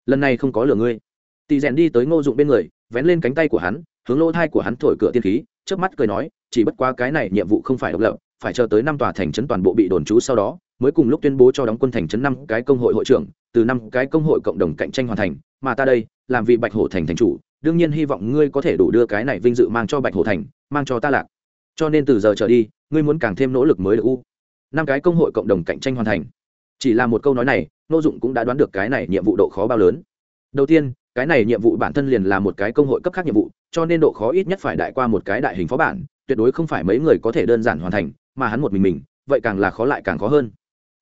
Lần này không có lừa ngươi. Tỳ rèn đi tới ngô dụng bên người, vén lên cánh tay của hắn, hướng lỗ thai của hắn thổi cửa tiên khí trước mắt cười nói, chỉ bất qua cái này nhiệm vụ không phải độc lập, phải chờ tới năm tòa thành trấn toàn bộ bị đồn trú sau đó, mới cùng lúc tuyên bố cho đóng quân thành trấn năm cái công hội hội trưởng, từ năm cái công hội cộng đồng cạnh tranh hoàn thành, mà ta đây, làm vị bạch hổ thành thành chủ, đương nhiên hy vọng ngươi có thể đủ đưa cái này vinh dự mang cho bạch hổ thành, mang cho ta lạc. Cho nên từ giờ trở đi, ngươi muốn càng thêm nỗ lực mới được u. Năm cái công hội cộng đồng cạnh tranh hoàn thành. Chỉ là một câu nói này, nô dụng cũng đã đoán được cái này nhiệm vụ độ khó bao lớn. Đầu tiên cái này nhiệm vụ bản thân liền là một cái công hội cấp khác nhiệm vụ, cho nên độ khó ít nhất phải đại qua một cái đại hình phó bản, tuyệt đối không phải mấy người có thể đơn giản hoàn thành, mà hắn một mình mình, vậy càng là khó lại càng khó hơn.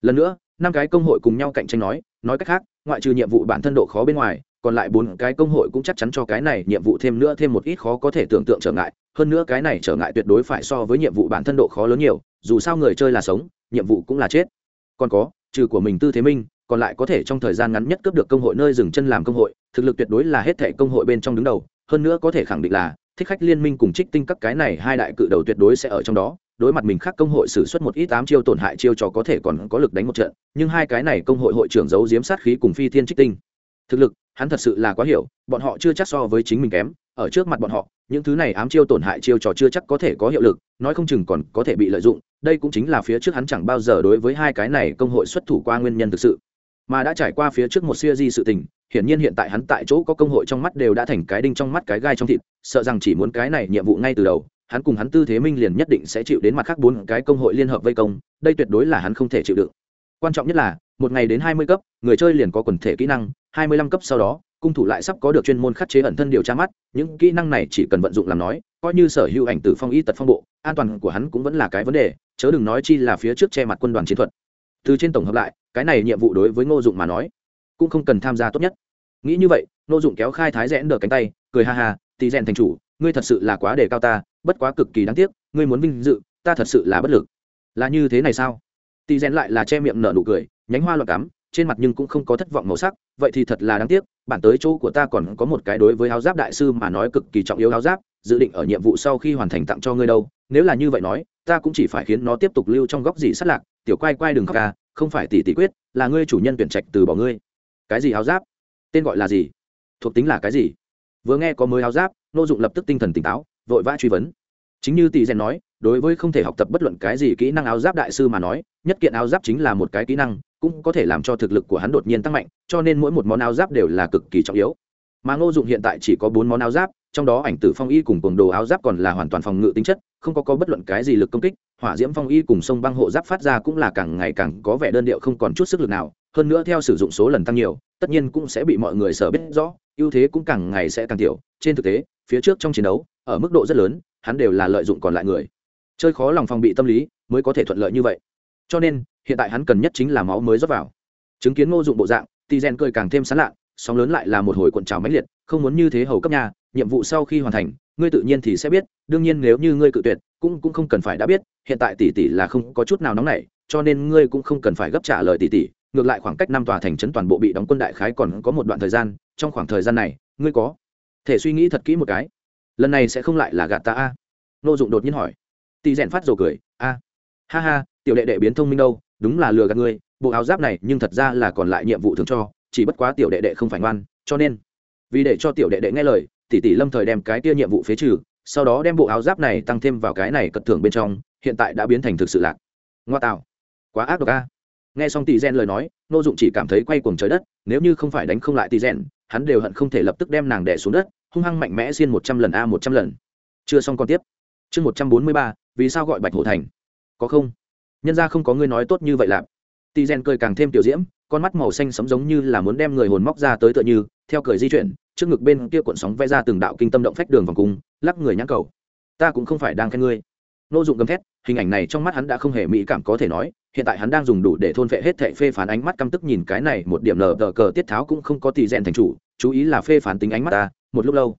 Lần nữa, năm cái công hội cùng nhau cạnh tranh nói nói cách khác, ngoại trừ nhiệm vụ bản thân độ khó bên ngoài, còn lại bốn cái công hội cũng chắc chắn cho cái này nhiệm vụ thêm nữa thêm một ít khó có thể tưởng tượng trở ngại, hơn nữa cái này trở ngại tuyệt đối phải so với nhiệm vụ bản thân độ khó lớn nhiều, dù sao người chơi là sống, nhiệm vụ cũng là chết. Còn có, trừ của mình tư thế minh còn lại có thể trong thời gian ngắn nhất cướp được công hội nơi dừng chân làm công hội, thực lực tuyệt đối là hết thệ công hội bên trong đứng đầu, hơn nữa có thể khẳng định là thích khách liên minh cùng trích tinh các cái này hai đại cự đầu tuyệt đối sẽ ở trong đó, đối mặt mình khác công hội xử suất một ít tám chiêu tổn hại chiêu trò có thể còn có lực đánh một trận, nhưng hai cái này công hội hội trưởng giấu giếm sát khí cùng phi thiên trích tinh. Thực lực, hắn thật sự là quá hiểu, bọn họ chưa chắc so với chính mình kém, ở trước mặt bọn họ, những thứ này ám chiêu tổn hại chiêu trò chưa chắc có thể có hiệu lực, nói không chừng còn có thể bị lợi dụng, đây cũng chính là phía trước hắn chẳng bao giờ đối với hai cái này công hội xuất thủ qua nguyên nhân thực sự mà đã trải qua phía trước một siêu di sự tình, hiển nhiên hiện tại hắn tại chỗ có công hội trong mắt đều đã thành cái đinh trong mắt cái gai trong thịt, sợ rằng chỉ muốn cái này nhiệm vụ ngay từ đầu, hắn cùng hắn tư thế minh liền nhất định sẽ chịu đến mặt khác bốn cái công hội liên hợp vây công, đây tuyệt đối là hắn không thể chịu đựng. Quan trọng nhất là, một ngày đến hai mươi cấp, người chơi liền có quần thể kỹ năng, hai mươi lăm cấp sau đó, cung thủ lại sắp có được chuyên môn khắc chế ẩn thân điều tra mắt, những kỹ năng này chỉ cần vận dụng làm nói, coi như sở hữu ảnh từ phong y tật phong bộ, an toàn của hắn cũng vẫn là cái vấn đề, chớ đừng nói chi là phía trước che mặt quân đoàn chiến thuật. Từ trên tổng hợp lại cái này nhiệm vụ đối với ngô dụng mà nói, cũng không cần tham gia tốt nhất. Nghĩ như vậy, ngô dụng kéo khai thái rẽn đờ cánh tay, cười ha ha tì rèn thành chủ, ngươi thật sự là quá đề cao ta, bất quá cực kỳ đáng tiếc, ngươi muốn vinh dự, ta thật sự là bất lực. Là như thế này sao? Tì rèn lại là che miệng nở nụ cười, nhánh hoa loạn cắm, trên mặt nhưng cũng không có thất vọng màu sắc, vậy thì thật là đáng tiếc, bản tới chỗ của ta còn có một cái đối với áo giáp đại sư mà nói cực kỳ trọng yếu áo giáp, dự định ở nhiệm vụ sau khi hoàn thành tặng cho ngươi đâu, nếu là như vậy nói, ta cũng chỉ phải khiến nó tiếp tục lưu trong góc gì sát lạc, tiểu quay quay đừng khóc ca không phải tỷ tỷ quyết, là ngươi chủ nhân tuyển trạch từ bỏ ngươi. Cái gì áo giáp? Tên gọi là gì? Thuộc tính là cái gì? Vừa nghe có mới áo giáp nô dụng lập tức tinh thần tỉnh táo, vội vã truy vấn. Chính như tỷ rèn nói, đối với không thể học tập bất luận cái gì kỹ năng áo giáp đại sư mà nói, nhất kiện áo giáp chính là một cái kỹ năng, cũng có thể làm cho thực lực của hắn đột nhiên tăng mạnh, cho nên mỗi một món áo giáp đều là cực kỳ trọng yếu. Mà ngô dụng hiện tại chỉ có bốn món áo giáp, trong đó ảnh tử phong y cùng cuồng đồ áo giáp còn là hoàn toàn phòng ngự tính chất, không có có bất luận cái gì lực công kích hỏa diễm phong y cùng sông băng hộ giáp phát ra cũng là càng ngày càng có vẻ đơn điệu không còn chút sức lực nào, hơn nữa theo sử dụng số lần tăng nhiều, tất nhiên cũng sẽ bị mọi người sở biết rõ, ưu thế cũng càng ngày sẽ càng tiểu. Trên thực tế, phía trước trong chiến đấu, ở mức độ rất lớn, hắn đều là lợi dụng còn lại người. Chơi khó lòng phòng bị tâm lý mới có thể thuận lợi như vậy. Cho nên, hiện tại hắn cần nhất chính là máu mới rót vào. Chứng kiến ngô dụng bộ dạng, thì rèn cười càng thêm sán lạ sóng lớn lại là một hồi cuộn trào mãnh liệt, không muốn như thế hầu cấp nhà nhiệm vụ sau khi hoàn thành, ngươi tự nhiên thì sẽ biết, đương nhiên nếu như ngươi cự tuyệt cũng cũng không cần phải đã biết, hiện tại tỷ tỷ là không có chút nào nóng nảy, cho nên ngươi cũng không cần phải gấp trả lời tỷ tỷ, ngược lại khoảng cách năm tòa thành trấn toàn bộ bị đóng quân đại khái còn có một đoạn thời gian, trong khoảng thời gian này, ngươi có thể suy nghĩ thật kỹ một cái. Lần này sẽ không lại là gạt ta a? Nô dụng đột nhiên hỏi. Tỷ rèn phát rồi cười, a, ha ha, tiểu đệ đệ biến thông minh đâu, đúng là lừa gạt ngươi, bộ áo giáp này nhưng thật ra là còn lại nhiệm vụ thường cho, chỉ bất quá tiểu đệ đệ không phải ngoan, cho nên vì để cho tiểu đệ đệ nghe lời, tỷ tỷ lâm thời đem cái kia nhiệm vụ phế trừ sau đó đem bộ áo giáp này tăng thêm vào cái này cật thưởng bên trong, hiện tại đã biến thành thực sự lạc. Ngoa tạo. Quá ác độc a. Nghe xong tỷ gen lời nói nô dụng chỉ cảm thấy quay cuồng trời đất, nếu như không phải đánh không lại tỷ gen, hắn đều hận không thể lập tức đem nàng đẻ xuống đất, hung hăng mạnh mẽ xiên một trăm lần a một trăm lần. Chưa xong còn tiếp. Chương một trăm bốn mươi ba, vì sao gọi bạch hổ thành? Có không? Nhân ra không có ngươi nói tốt như vậy lạp. Tỷ gen cười càng thêm tiểu diễm, con mắt màu xanh sẫm giống như là muốn đem người hồn móc ra tới tựa như, theo cười di chuyển trước ngực bên kia cuộn sóng vẽ ra từng đạo kinh tâm động phách đường vòng cung, lắc người nhãn cầu. Ta cũng không phải đang khen ngươi. Nô dụng gầm thét, hình ảnh này trong mắt hắn đã không hề mỹ cảm có thể nói, hiện tại hắn đang dùng đủ để thôn vệ hết thệ phê phán ánh mắt căm tức nhìn cái này một điểm lờ đờ cờ tiết tháo cũng không có tỷ rèn thành chủ, chú ý là phê phán tính ánh mắt ta, một lúc lâu.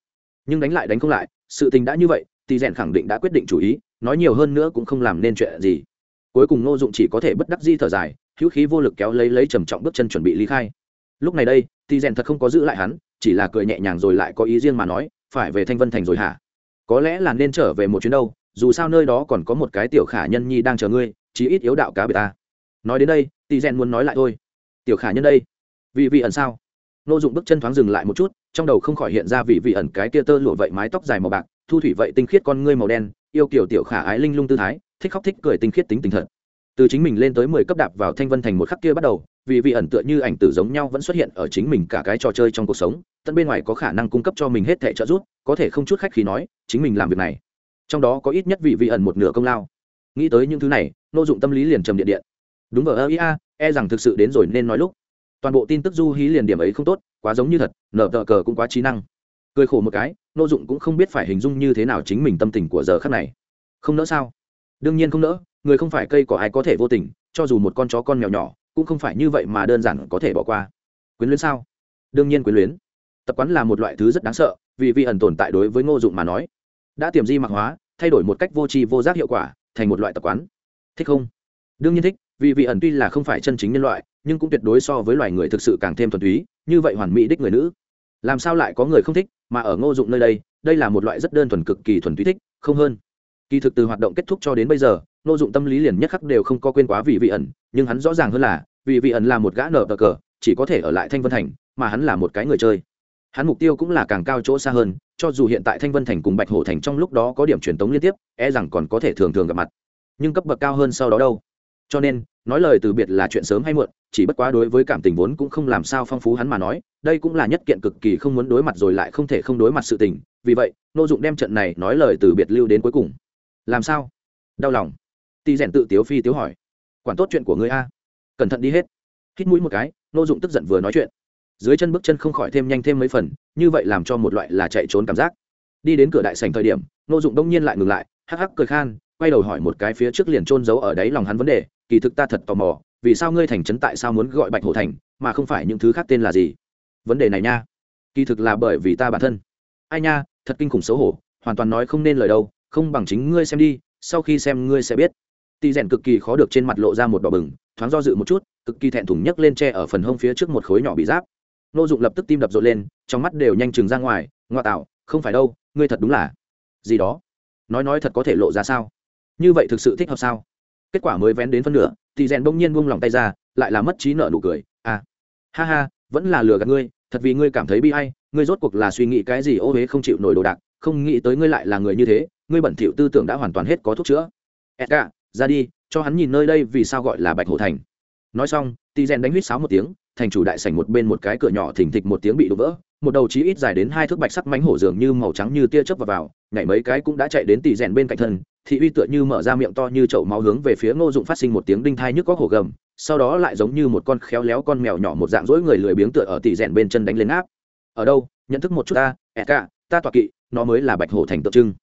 Nhưng đánh lại đánh không lại, sự tình đã như vậy tỷ rèn khẳng định đã quyết định chủ ý, nói nhiều hơn nữa cũng không làm nên chuyện gì. Cuối cùng nô dụng chỉ có thể bất đắc di thở dài, hữu khí vô lực kéo lấy lấy trầm trọng bước chân chuẩn bị ly khai. Lúc này đây tỷ rèn thật không có giữ lại hắn, chỉ là cười nhẹ nhàng rồi lại có ý riêng mà nói, phải về thanh vân thành rồi hả? Có lẽ là nên trở về một chuyến đâu, dù sao nơi đó còn có một cái tiểu khả nhân nhi đang chờ ngươi, chí ít yếu đạo cá biệt ta. Nói đến đây tỷ rèn muốn nói lại thôi. Tiểu khả nhân đây vị vị ẩn sao? Nô dụng bước chân thoáng dừng lại một chút, trong đầu không khỏi hiện ra vị vị ẩn cái kia tơ lụa vậy mái tóc dài màu bạc, thu thủy vậy tinh khiết con ngươi màu đen, yêu kiểu tiểu khả ái linh lung tư thái, thích khóc thích cười tinh khiết tính tình thật. Từ chính mình lên tới mười cấp đạp vào thanh vân thành một khắc kia bắt đầu vì vị ẩn tựa như ảnh tử giống nhau vẫn xuất hiện ở chính mình cả cái trò chơi trong cuộc sống, tận bên ngoài có khả năng cung cấp cho mình hết thể trợ giúp, có thể không chút khách khi nói, chính mình làm việc này. Trong đó có ít nhất vị vị ẩn một nửa công lao. Nghĩ tới những thứ này nô dụng tâm lý liền trầm điện điện. Đúng ở ia e rằng thực sự đến rồi nên nói lúc. Toàn bộ tin tức du hí liền điểm ấy không tốt, quá giống như thật, nở tờ cờ cũng quá trí năng. Cười khổ một cái nô dụng cũng không biết phải hình dung như thế nào chính mình tâm tình của giờ khắc này. Không nỡ sao? Đương nhiên không nỡ, người không phải cây có ai có thể vô tình, cho dù một con chó con mèo nhỏ cũng không phải như vậy mà đơn giản có thể bỏ qua. Quyến luyến sao? Đương nhiên quyến luyến. Tập quán là một loại thứ rất đáng sợ, vì vi ẩn tồn tại đối với ngô dụng mà nói. Đã tiềm di mạc hóa, thay đổi một cách vô tri vô giác hiệu quả, thành một loại tập quán. Thích không? Đương nhiên thích, vì vị ẩn tuy là không phải chân chính nhân loại, nhưng cũng tuyệt đối so với loài người thực sự càng thêm thuần túy, như vậy hoàn mỹ đích người nữ. Làm sao lại có người không thích, mà ở ngô dụng nơi đây đây là một loại rất đơn thuần cực kỳ thuần túy thích, không hơn. Kỳ thực từ hoạt động kết thúc cho đến bây giờ nô dụng tâm lý liền nhất khắc đều không có quên quá vì vị ẩn, nhưng hắn rõ ràng hơn là, vì vị ẩn là một gã nở cờ, chỉ có thể ở lại thanh vân thành, mà hắn là một cái người chơi. Hắn mục tiêu cũng là càng cao chỗ xa hơn, cho dù hiện tại thanh vân thành cùng bạch hổ thành trong lúc đó có điểm truyền tống liên tiếp e rằng còn có thể thường thường gặp mặt. Nhưng cấp bậc cao hơn sau đó đâu? Cho nên, nói lời từ biệt là chuyện sớm hay muộn, chỉ bất quá đối với cảm tình vốn cũng không làm sao phong phú hắn mà nói, đây cũng là nhất kiện cực kỳ không muốn đối mặt rồi lại không thể không đối mặt sự tình. Vì vậy, nô dụng đem trận này nói lời từ biệt lưu đến cuối cùng. Làm sao? Đau lòng tỳ rèn tự tiếu phi tiếu hỏi. Quản tốt chuyện của người a. Cẩn thận đi hết. Hít mũi một cái nô dụng tức giận vừa nói chuyện. Dưới chân bước chân không khỏi thêm nhanh thêm mấy phần, như vậy làm cho một loại là chạy trốn cảm giác. Đi đến cửa đại sành thời điểm nô dụng đông nhiên lại ngừng lại, hắc hắc cười khan, quay đầu hỏi một cái phía trước liền trôn giấu ở đáy lòng hắn vấn đề, kỳ thực ta thật tò mò, vì sao ngươi thành trấn tại sao muốn gọi bạch hổ thành, mà không phải những thứ khác tên là gì? Vấn đề này nha. Kỳ thực là bởi vì ta bản thân. Ai nha, thật kinh khủng xấu hổ, hoàn toàn nói không nên lời đâu, không bằng chính ngươi xem đi, sau khi xem ngươi sẽ biết tỳ rèn cực kỳ khó được trên mặt lộ ra một đỏ bừng, thoáng do dự một chút, cực kỳ thẹn thùng nhấc lên tre ở phần hông phía trước một khối nhỏ bị giáp. Nô dụng lập tức tim đập rộn lên, trong mắt đều nhanh chừng ra ngoài, ngoa tạo, không phải đâu, ngươi thật đúng là gì đó. Nói nói thật có thể lộ ra sao? Như vậy thực sự thích hợp sao? Kết quả mới vén đến phân nửa thì rèn bỗng nhiên buông lòng tay ra, lại là mất trí nợ nụ cười à ha ha, vẫn là lừa gạt ngươi, thật vì ngươi cảm thấy bi hay ngươi rốt cuộc là suy nghĩ cái gì ô huế không chịu nổi đồ đạc, không nghĩ tới ngươi lại là người như thế, ngươi bẩn thỉu tư tưởng đã hoàn toàn hết có thuốc chữa. Edgar ra đi cho hắn nhìn nơi đây vì sao gọi là bạch hổ thành. Nói xong tỳ rèn đánh huýt sáo một tiếng thành chủ đại sảnh một bên một cái cửa nhỏ thình thịch một tiếng bị đổ vỡ một đầu chí ít dài đến hai thước bạch sắc mánh hổ dường như màu trắng như tia chớp vào, vào nhảy mấy cái cũng đã chạy đến tỷ rèn bên cạnh thân thị uy tựa như mở ra miệng to như chậu máu hướng về phía ngô dụng phát sinh một tiếng đinh thai nhức có hổ gầm sau đó lại giống như một con khéo léo con mèo nhỏ một dạng rỗi người lười biếng tựa ở tỷ rèn bên chân đánh lên áp. Ở đâu? Nhận thức một chút ta ẹt cả ta tọa kỵ nó mới là bạch hổ thành tượng trưng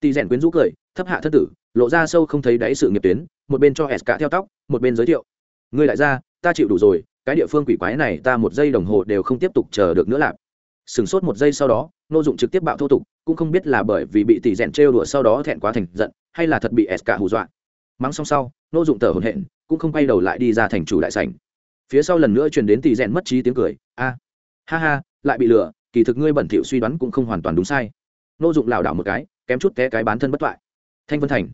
tỷ rèn quyến rũ cười, thấp hạ thất tử, lộ ra sâu không thấy đáy sự nghiệp tuyến, một bên cho s cả theo tóc, một bên giới thiệu. Người đại gia, ta chịu đủ rồi, cái địa phương quỷ quái này ta một giây đồng hồ đều không tiếp tục chờ được nữa lạp. Sửng sốt một giây sau đó, nô dụng trực tiếp bạo thô tục, cũng không biết là bởi vì bị tỷ rèn trêu đùa sau đó thẹn quá thành giận, hay là thật bị s cả hù dọa. Mắng xong sau, nô dụng thở hổn hển, cũng không quay đầu lại đi ra thành chủ đại sảnh. Phía sau lần nữa truyền đến tỷ rèn mất trí tiếng cười, a, ha ha, lại bị lừa, kỳ thực ngươi bẩn thỉu suy đoán cũng không hoàn toàn đúng sai. Nô dụng lảo đảo một cái kém chút té cái bán thân bất toại. Thanh vân thành,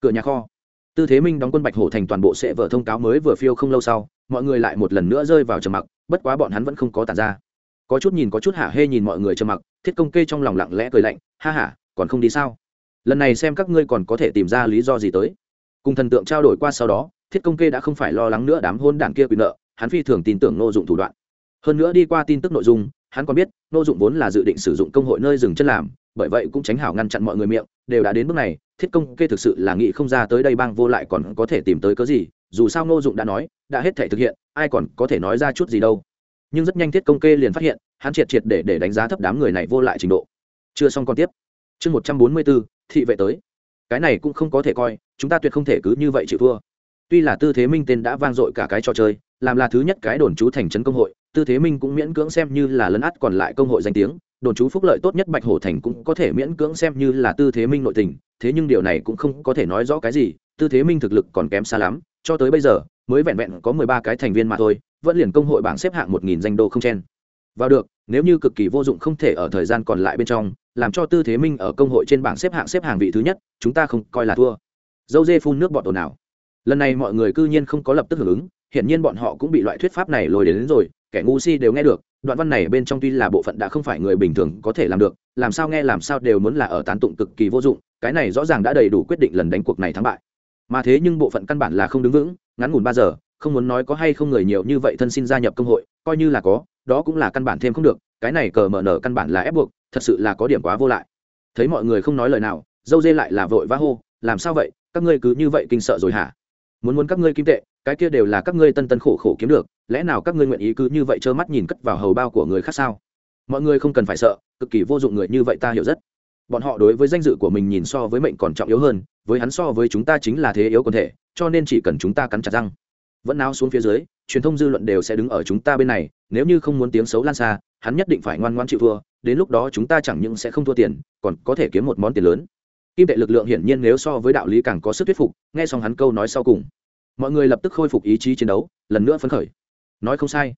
cửa nhà kho. Tư thế minh đóng quân bạch hổ thành toàn bộ sẽ vở thông cáo mới vừa phiêu không lâu sau, mọi người lại một lần nữa rơi vào trầm mặc, bất quá bọn hắn vẫn không có tàn ra. Có chút nhìn có chút hả hê nhìn mọi người trầm mặc, thiết công kê trong lòng lặng lẽ cười lạnh, ha hả còn không đi sao? Lần này xem các ngươi còn có thể tìm ra lý do gì tới. Cùng thần tượng trao đổi qua sau đó, thiết công kê đã không phải lo lắng nữa đám hôn đảng kia quyền nợ, hắn phi thường tin tưởng nô dụng thủ đoạn. Hơn nữa đi qua tin tức nội dung, hắn còn biết nô dụng vốn là dự định sử dụng công hội nơi dừng chân làm bởi vậy cũng tránh hảo ngăn chặn mọi người miệng, đều đã đến bước này, thiết công kê thực sự là nghĩ không ra tới đây bang vô lại còn có thể tìm tới cớ gì, dù sao nô dụng đã nói, đã hết thể thực hiện, ai còn có thể nói ra chút gì đâu. Nhưng rất nhanh thiết công kê liền phát hiện, hắn triệt triệt để để đánh giá thấp đám người này vô lại trình độ. Chưa xong còn tiếp. Chương một trăm bốn mươi bốn, thị vệ tới. Cái này cũng không có thể coi, chúng ta tuyệt không thể cứ như vậy chịu thua. Tuy là tư thế minh tên đã vang dội cả cái trò chơi, làm là thứ nhất cái đồn trú thành trấn công hội, tư thế minh cũng miễn cưỡng xem như là lấn át còn lại công hội danh tiếng đồn trú phúc lợi tốt nhất bạch hổ thành cũng có thể miễn cưỡng xem như là tư thế minh nội tình thế nhưng điều này cũng không có thể nói rõ cái gì tư thế minh thực lực còn kém xa lắm cho tới bây giờ mới vẹn vẹn có mười ba cái thành viên mà thôi vẫn liền công hội bảng xếp hạng một nghìn danh đô không chen. Vào được nếu như cực kỳ vô dụng không thể ở thời gian còn lại bên trong làm cho tư thế minh ở công hội trên bảng xếp hạng xếp hàng vị thứ nhất chúng ta không coi là thua. Dâu dê phun nước bọn ồn nào lần này mọi người cư nhiên không có lập tức hưởng ứng hiển nhiên bọn họ cũng bị loại thuyết pháp này lôi đến, đến rồi kẻ ngu si đều nghe được đoạn văn này bên trong tuy là bộ phận đã không phải người bình thường có thể làm được, làm sao nghe làm sao đều muốn là ở tán tụng cực kỳ vô dụng, cái này rõ ràng đã đầy đủ quyết định lần đánh cuộc này thắng bại. Mà thế nhưng bộ phận căn bản là không đứng vững, ngắn ngủn ba giờ, không muốn nói có hay không người nhiều như vậy thân xin gia nhập công hội, coi như là có, đó cũng là căn bản thêm không được, cái này cờ mở nở căn bản là ép buộc, thật sự là có điểm quá vô lại. Thấy mọi người không nói lời nào, dâu dê lại là vội vã hô, làm sao vậy? Các ngươi cứ như vậy kinh sợ rồi hả? Muốn muốn các ngươi kim tệ, cái kia đều là các ngươi tân tân khổ khổ kiếm được, lẽ nào các ngươi nguyện ý cứ như vậy trơ mắt nhìn cất vào hầu bao của người khác sao? Mọi người không cần phải sợ, cực kỳ vô dụng người như vậy ta hiểu rất. Bọn họ đối với danh dự của mình nhìn so với mệnh còn trọng yếu hơn, với hắn so với chúng ta chính là thế yếu quần thể, cho nên chỉ cần chúng ta cắn chặt răng. Vẫn náo xuống phía dưới, truyền thông dư luận đều sẽ đứng ở chúng ta bên này, nếu như không muốn tiếng xấu lan xa, hắn nhất định phải ngoan ngoan chịu thua, đến lúc đó chúng ta chẳng những sẽ không thua tiền, còn có thể kiếm một món tiền lớn kim tệ lực lượng hiển nhiên nếu so với đạo lý càng có sức thuyết phục, nghe xong hắn câu nói sau cùng, mọi người lập tức khôi phục ý chí chiến đấu, lần nữa phấn khởi. Nói không sai.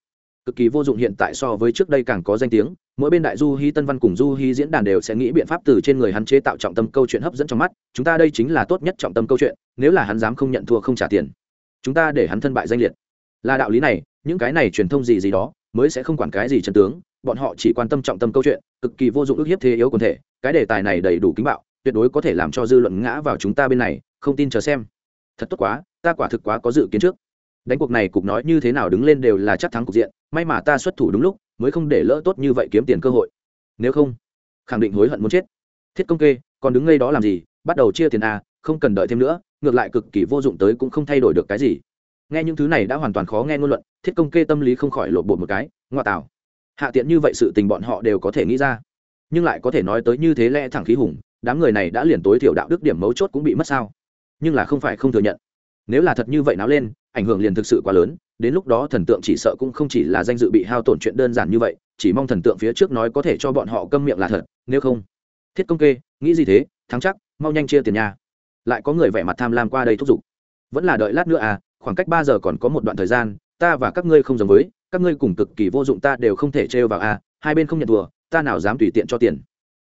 Cực kỳ vô dụng hiện tại so với trước đây càng có danh tiếng, mỗi bên đại du hy tân văn cùng du hy diễn đàn đều sẽ nghĩ biện pháp từ trên người hắn chế tạo trọng tâm câu chuyện hấp dẫn trong mắt, chúng ta đây chính là tốt nhất trọng tâm câu chuyện, nếu là hắn dám không nhận thua không trả tiền, chúng ta để hắn thân bại danh liệt. Là đạo lý này, những cái này truyền thông gì gì đó, mới sẽ không quản cái gì chân tướng, bọn họ chỉ quan tâm trọng tâm câu chuyện, cực kỳ vô dụng ức hiếp thế yếu quần thể, cái đề tài này đầy đủ kính bạo tuyệt đối có thể làm cho dư luận ngã vào chúng ta bên này, không tin chờ xem. Thật tốt quá, ta quả thực quá có dự kiến trước. Đánh cuộc này cục nói như thế nào đứng lên đều là chắc thắng cục diện, may mà ta xuất thủ đúng lúc, mới không để lỡ tốt như vậy kiếm tiền cơ hội. Nếu không, khẳng định hối hận muốn chết. Thiết công kê, còn đứng ngay đó làm gì? Bắt đầu chia tiền a không cần đợi thêm nữa, ngược lại cực kỳ vô dụng tới cũng không thay đổi được cái gì. Nghe những thứ này đã hoàn toàn khó nghe ngôn luận, thiết công kê tâm lý không khỏi lộ bột một cái, ngoa tạo hạ tiện như vậy sự tình bọn họ đều có thể nghĩ ra. Nhưng lại có thể nói tới như thế lẽ thẳng khí hùng đám người này đã liền tối thiểu đạo đức điểm mấu chốt cũng bị mất sao? Nhưng là không phải không thừa nhận. Nếu là thật như vậy náo lên, ảnh hưởng liền thực sự quá lớn, đến lúc đó thần tượng chỉ sợ cũng không chỉ là danh dự bị hao tổn chuyện đơn giản như vậy, chỉ mong thần tượng phía trước nói có thể cho bọn họ câm miệng là thật, nếu không. Thiết công kê, nghĩ gì thế, thắng chắc, mau nhanh chia tiền nhà lại có người vẻ mặt tham lam qua đây thúc giục. Vẫn là đợi lát nữa à khoảng cách ba giờ còn có một đoạn thời gian, ta và các ngươi không giống với, các ngươi cùng cực kỳ vô dụng ta đều không thể trêu vào à hai bên không nhận thua, ta nào dám tùy tiện cho tiền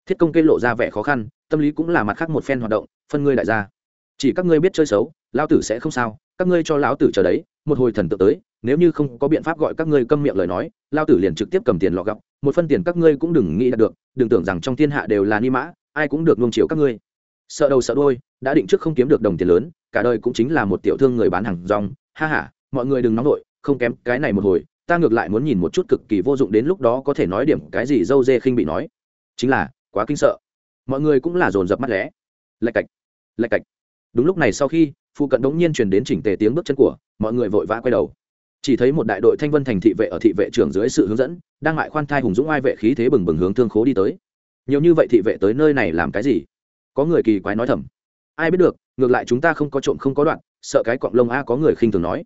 thiết công kê lộ ra vẻ khó khăn, tâm lý cũng là mặt khác một phen hoạt động, phân ngươi đại gia chỉ các ngươi biết chơi xấu, lão tử sẽ không sao, các ngươi cho lão tử chờ đấy, một hồi thần tự tới, nếu như không có biện pháp gọi các ngươi câm miệng lời nói, lão tử liền trực tiếp cầm tiền lọ gọc một phân tiền các ngươi cũng đừng nghĩ đạt được, đừng tưởng rằng trong thiên hạ đều là ni mã, ai cũng được nuông chiều các ngươi. Sợ đầu sợ đôi đã định trước không kiếm được đồng tiền lớn, cả đời cũng chính là một tiểu thương người bán hàng rong, ha ha, mọi người đừng nóng nổi không kém cái này một hồi, ta ngược lại muốn nhìn một chút cực kỳ vô dụng đến lúc đó có thể nói điểm cái gì dâu dê khinh bị nói. Chính là quá kinh sợ. Mọi người cũng là dồn dập mắt lẽ lạch cạch lạch cạch. Đúng lúc này sau khi, phụ cận đống nhiên truyền đến chỉnh tề tiếng bước chân của, mọi người vội vã quay đầu. Chỉ thấy một đại đội thanh vân thành thị vệ ở thị vệ trưởng dưới sự hướng dẫn, đang mại khoan thai hùng dũng ai vệ khí thế bừng bừng hướng thương khố đi tới. Nhiều như vậy thị vệ tới nơi này làm cái gì? Có người kỳ quái nói thầm. Ai biết được, ngược lại chúng ta không có trộm không có đoạn, sợ cái cọng lông a có người khinh thường nói.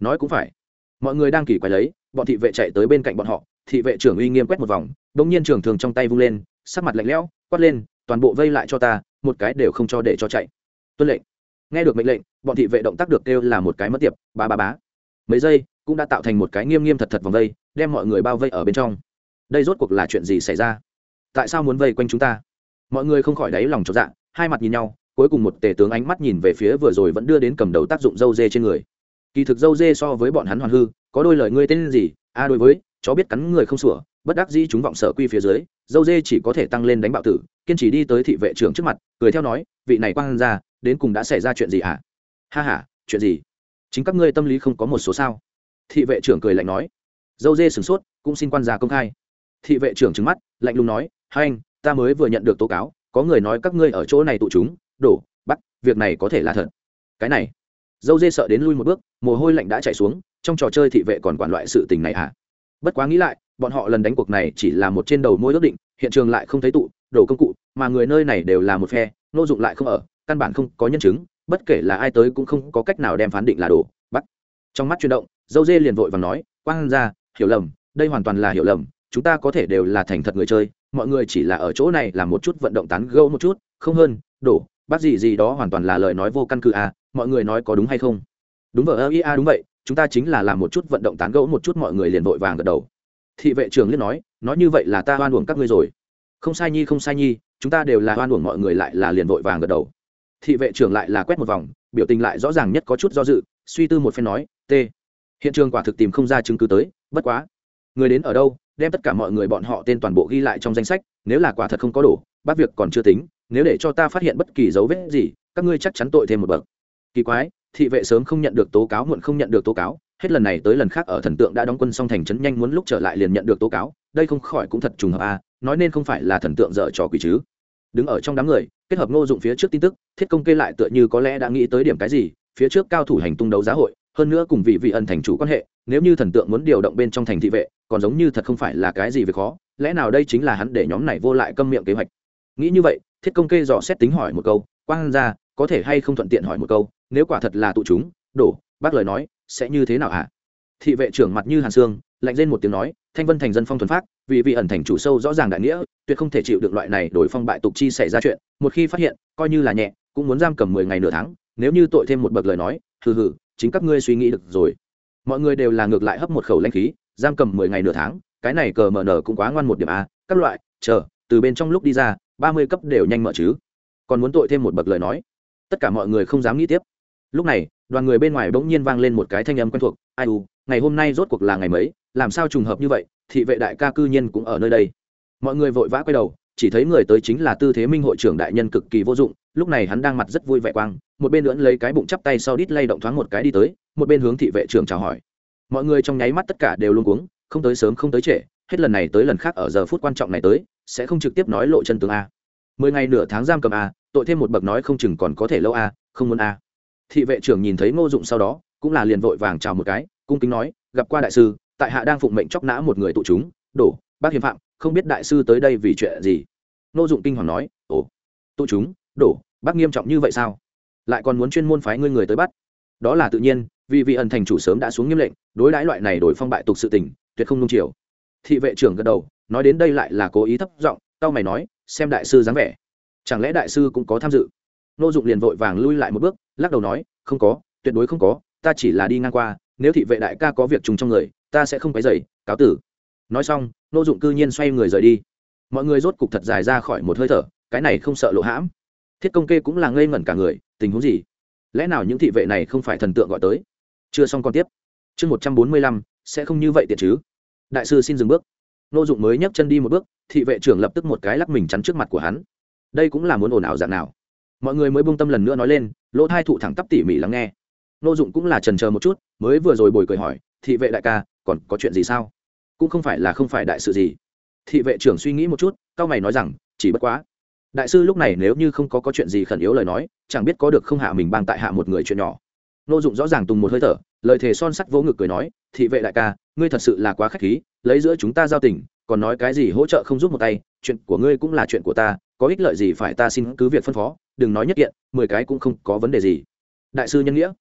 Nói cũng phải. Mọi người đang kỳ quái lấy, bọn thị vệ chạy tới bên cạnh bọn họ, thị vệ trưởng uy nghiêm quét một vòng đ ỗ n g nhiên trưởng thường trong tay vung lên sắc mặt lạnh lẽo, quát lên, toàn bộ vây lại cho ta, một cái đều không cho để cho chạy. Tuân lệnh. Nghe được mệnh lệnh, bọn thị vệ động tác được kêu là một cái mất tiệp ba ba bá. Mấy giây, cũng đã tạo thành một cái nghiêm nghiêm thật thật vòng vây, đem mọi người bao vây ở bên trong. Đây rốt cuộc là chuyện gì xảy ra? Tại sao muốn vây quanh chúng ta? Mọi người không khỏi đáy lòng chột dạ hai mặt nhìn nhau, cuối cùng một tề tướng ánh mắt nhìn về phía vừa rồi vẫn đưa đến cầm đầu tác dụng dâu dê trên người. Kỳ thực dâu dê so với bọn hắn hoàn hư, có đôi lời ngươi tên gì? A, đối với, chó biết cắn người không sủa bất đắc dĩ chúng vọng sở quy phía dưới, dâu dê chỉ có thể tăng lên đánh bạo tử, kiên trì đi tới thị vệ trưởng trước mặt, cười theo nói, vị này quang ra đến cùng đã xảy ra chuyện gì hả ha ha, chuyện gì? Chính các ngươi tâm lý không có một số sao? Thị vệ trưởng cười lạnh nói. Dâu dê sửng sốt, cũng xin quan gia công khai. Thị vệ trưởng trứng mắt, lạnh lùng nói, hai anh, ta mới vừa nhận được tố cáo, có người nói các ngươi ở chỗ này tụ chúng, đổ, bắt, việc này có thể là thật. Cái này, dâu dê sợ đến lui một bước, mồ hôi lạnh đã chạy xuống, trong trò chơi thị vệ còn quản loại sự tình này à bất quá nghĩ lại bọn họ lần đánh cuộc này chỉ là một trên đầu môi ước định, hiện trường lại không thấy tụ, đồ công cụ, mà người nơi này đều là một phe, nô dụng lại không ở, căn bản không có nhân chứng, bất kể là ai tới cũng không có cách nào đem phán định là đồ, bắt. Trong mắt chuyển động, dâu dê liền vội và nói, quang ra hiểu lầm, đây hoàn toàn là hiểu lầm, chúng ta có thể đều là thành thật người chơi, mọi người chỉ là ở chỗ này làm một chút vận động tán gẫu một chút, không hơn đổ bắt gì gì đó hoàn toàn là lời nói vô căn cứ à mọi người nói có đúng hay không? Đúng vợ ơ ia đúng vậy, chúng ta chính là làm một chút vận động tán gẫu một chút, mọi người liền vội vàng gật đầu thị vệ trưởng liên nói nói như vậy là ta oan uổng các ngươi rồi. Không sai nhi, không sai nhi, chúng ta đều là oan uổng mọi người lại là liền vội vàng gật đầu. Thị vệ trưởng lại là quét một vòng, biểu tình lại rõ ràng nhất có chút do dự, suy tư một phen nói, t, hiện trường quả thực tìm không ra chứng cứ tới, bất quá, người đến ở đâu, đem tất cả mọi người bọn họ tên toàn bộ ghi lại trong danh sách, nếu là quả thật không có đủ, bác việc còn chưa tính, nếu để cho ta phát hiện bất kỳ dấu vết gì, các ngươi chắc chắn tội thêm một bậc. Kỳ quái, thị vệ sớm không nhận được tố cáo muộn không nhận được tố cáo hết lần này tới lần khác ở thần tượng đã đóng quân xong thành trấn nhanh muốn lúc trở lại liền nhận được tố cáo, đây không khỏi cũng thật trùng hợp à nói nên không phải là thần tượng dở trò quỷ chứ. Đứng ở trong đám người, kết hợp ngô dụng phía trước tin tức, thiết công kê lại tựa như có lẽ đã nghĩ tới điểm cái gì, phía trước cao thủ hành tung đấu giá hội, hơn nữa cùng vị vị ẩn thành chủ quan hệ, nếu như thần tượng muốn điều động bên trong thành thị vệ, còn giống như thật không phải là cái gì về khó, lẽ nào đây chính là hắn để nhóm này vô lại câm miệng kế hoạch? Nghĩ như vậy, thiết công kê dò xét tính hỏi một câu, quang ra, có thể hay không thuận tiện hỏi một câu, nếu quả thật là tụ chúng, đổ, bác lời nói sẽ như thế nào hả? Thị vệ trưởng mặt như hàn xương, lạnh lên một tiếng nói, thanh vân thành dân phong thuần phát vì vị ẩn thành chủ sâu rõ ràng đại nghĩa, tuyệt không thể chịu được loại này đổi phong bại tục chi xảy ra chuyện. Một khi phát hiện, coi như là nhẹ, cũng muốn giam cầm mười ngày nửa tháng, nếu như tội thêm một bậc lời nói, hừ hừ, chính các ngươi suy nghĩ được rồi. Mọi người đều là ngược lại hấp một khẩu lanh khí, giam cầm mười ngày nửa tháng, cái này cờ mở nở cũng quá ngoan một điểm a các loại, chờ, từ bên trong lúc đi ra, ba mươi cấp đều nhanh mở chứ. Còn muốn tội thêm một bậc lời nói, tất cả mọi người không dám nghĩ tiếp. Lúc này đoàn người bên ngoài bỗng nhiên vang lên một cái thanh âm quen thuộc, ai u, ngày hôm nay rốt cuộc là ngày mấy? Làm sao trùng hợp như vậy? Thị vệ đại ca cư nhiên cũng ở nơi đây. Mọi người vội vã quay đầu, chỉ thấy người tới chính là tư thế minh hội trưởng đại nhân cực kỳ vô dụng, lúc này hắn đang mặt rất vui vẻ quang, một bên lưỡn lấy cái bụng chắp tay sau đít lay động thoáng một cái đi tới, một bên hướng thị vệ trưởng chào hỏi. Mọi người trong nháy mắt tất cả đều luôn cuống, không tới sớm không tới trễ, hết lần này tới lần khác ở giờ phút quan trọng này tới, sẽ không trực tiếp nói lộ chân tướng a. Mười ngày nửa tháng giam cầm a, tội thêm một bậc nói không chừng còn có thể lâu a, không muốn a thị vệ trưởng nhìn thấy ngô dụng sau đó, cũng là liền vội vàng chào một cái, cung kính nói, gặp qua đại sư, tại hạ đang phụng mệnh chóc nã một người tụ chúng. Đổ, bác hiệp phạm, không biết đại sư tới đây vì chuyện gì? Ngô dụng kinh hoàng nói, ồ, tụ chúng, đổ, bác nghiêm trọng như vậy sao? Lại còn muốn chuyên môn phái ngươi người tới bắt. Đó là tự nhiên, vì vị ẩn thành chủ sớm đã xuống nghiêm lệnh, đối đãi loại này đổi phong bại tục sự tình, tuyệt không nung chiều. Thị vệ trưởng gật đầu, nói đến đây lại là cố ý thấp giọng tao mày nói, xem đại sư dáng vẻ. Chẳng lẽ đại sư cũng có tham dự? Nô dụng liền vội vàng lui lại một bước lắc đầu nói, không có, tuyệt đối không có, ta chỉ là đi ngang qua, nếu thị vệ đại ca có việc trùng trong người, ta sẽ không phải dậy cáo tử. Nói xong, nô dụng cư nhiên xoay người rời đi. Mọi người rốt cục thật dài ra khỏi một hơi thở, cái này không sợ lộ hãm. Thiết công kê cũng là ngây ngẩn cả người, tình huống gì? Lẽ nào những thị vệ này không phải thần tượng gọi tới? Chưa xong còn tiếp. Chương một trăm bốn mươi lăm, sẽ không như vậy tiện chứ. Đại sư xin dừng bước. Nô dụng mới nhấc chân đi một bước, thị vệ trưởng lập tức một cái lắc mình chắn trước mặt của hắn. Đây cũng là muốn ồn ào dạng nào? Mọi người mới buông tâm lần nữa nói lên, lỗ thai thụ thẳng tắp tỉ mỉ lắng nghe. Nô dụng cũng là trần chờ một chút, mới vừa rồi bồi cười hỏi, thị vệ đại ca, còn có chuyện gì sao? Cũng không phải là không phải đại sự gì. Thị vệ trưởng suy nghĩ một chút, cao mày nói rằng, chỉ bất quá, đại sư lúc này nếu như không có có chuyện gì khẩn yếu lời nói, chẳng biết có được không hạ mình bang tại hạ một người chuyện nhỏ. Nô dụng rõ ràng tùng một hơi thở, lời thề son sắt vỗ ngực cười nói, thị vệ đại ca, ngươi thật sự là quá khách khí, lấy giữa chúng ta giao tình, còn nói cái gì hỗ trợ không giúp một tay, chuyện của ngươi cũng là chuyện của ta, có ích lợi gì phải ta xin cứ việc phân phó đừng nói nhất kiện, mười cái cũng không có vấn đề gì. Đại sư nhân nghĩa.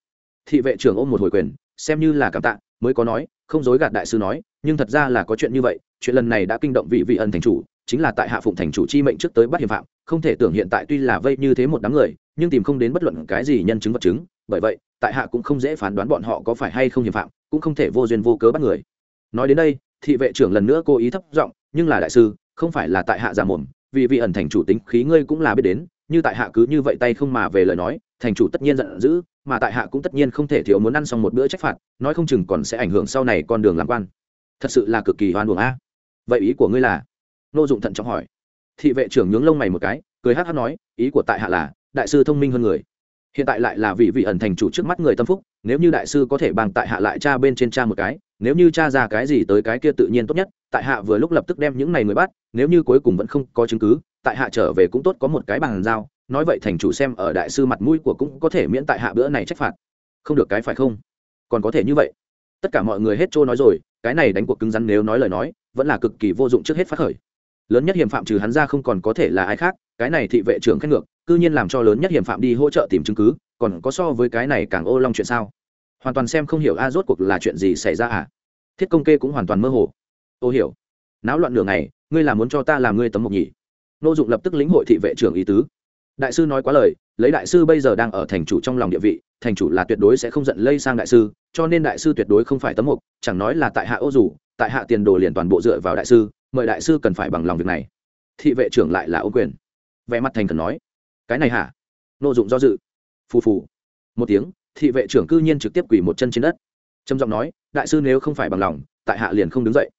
Thị vệ trưởng ôm một hồi quyền, xem như là cảm tạ, mới có nói, không dối gạt đại sư nói, nhưng thật ra là có chuyện như vậy, chuyện lần này đã kinh động vị vị ân thành chủ, chính là tại hạ phụng thành chủ chi mệnh trước tới bắt hiểm phạm, không thể tưởng hiện tại tuy là vây như thế một đám người, nhưng tìm không đến bất luận cái gì nhân chứng vật chứng, bởi vậy, tại hạ cũng không dễ phán đoán bọn họ có phải hay không hiểm phạm, cũng không thể vô duyên vô cớ bắt người. Nói đến đây, thị vệ trưởng lần nữa cố ý thấp giọng, nhưng là đại sư, không phải là tại hạ giả mồm vì vị ẩn thành chủ tính khí ngươi cũng là biết đến như tại hạ cứ như vậy tay không mà về lời nói, thành chủ tất nhiên giận dữ, mà tại hạ cũng tất nhiên không thể thiếu muốn ăn xong một bữa trách phạt, nói không chừng còn sẽ ảnh hưởng sau này con đường làm quan. Thật sự là cực kỳ hoan buồng a. Vậy ý của ngươi là? Nô dụng thận trọng hỏi. Thị vệ trưởng nhướng lông mày một cái, cười hát hát nói, ý của tại hạ là, đại sư thông minh hơn người. Hiện tại lại là vị vị ẩn thành chủ trước mắt người tâm phúc, nếu như đại sư có thể bằng tại hạ lại cha bên trên cha một cái nếu như cha ra cái gì tới cái kia tự nhiên tốt nhất, tại hạ vừa lúc lập tức đem những này người bắt, nếu như cuối cùng vẫn không có chứng cứ, tại hạ trở về cũng tốt có một cái bàn giao, nói vậy thành chủ xem ở đại sư mặt mũi của cũng có thể miễn tại hạ bữa này trách phạt. Không được cái phải không? Còn có thể như vậy. Tất cả mọi người hết trôi nói rồi, cái này đánh cuộc cứng rắn nếu nói lời nói, vẫn là cực kỳ vô dụng trước hết phát khởi. Lớn nhất hiểm phạm trừ hắn ra không còn có thể là ai khác, cái này thị vệ trưởng khen ngược, cư nhiên làm cho lớn nhất hiểm phạm đi hỗ trợ tìm chứng cứ, còn có so với cái này càng ô long chuyện sao? Hoàn toàn xem không hiểu a rốt cuộc là chuyện gì xảy ra à. Thiết công kê cũng hoàn toàn mơ hồ. Ô hiểu. Náo loạn nửa ngày, ngươi là muốn cho ta làm ngươi tấm mộc nhỉ? Nô dụng lập tức lĩnh hội thị vệ trưởng ý tứ. Đại sư nói quá lời, lấy đại sư bây giờ đang ở thành chủ trong lòng địa vị, thành chủ là tuyệt đối sẽ không giận lây sang đại sư, cho nên đại sư tuyệt đối không phải tấm mục chẳng nói là tại hạ ô dù tại hạ tiền đồ liền toàn bộ dựa vào đại sư, mời đại sư cần phải bằng lòng việc này. Thị vệ trưởng lại là ô quyền. Vẻ mặt thành cần nói, cái này hả? Nô dụng do dự. Phù phù. Một tiếng thị vệ trưởng cư nhiên trực tiếp quỳ một chân trên đất. Trầm giọng nói, đại sư nếu không phải bằng lòng, tại hạ liền không đứng dậy.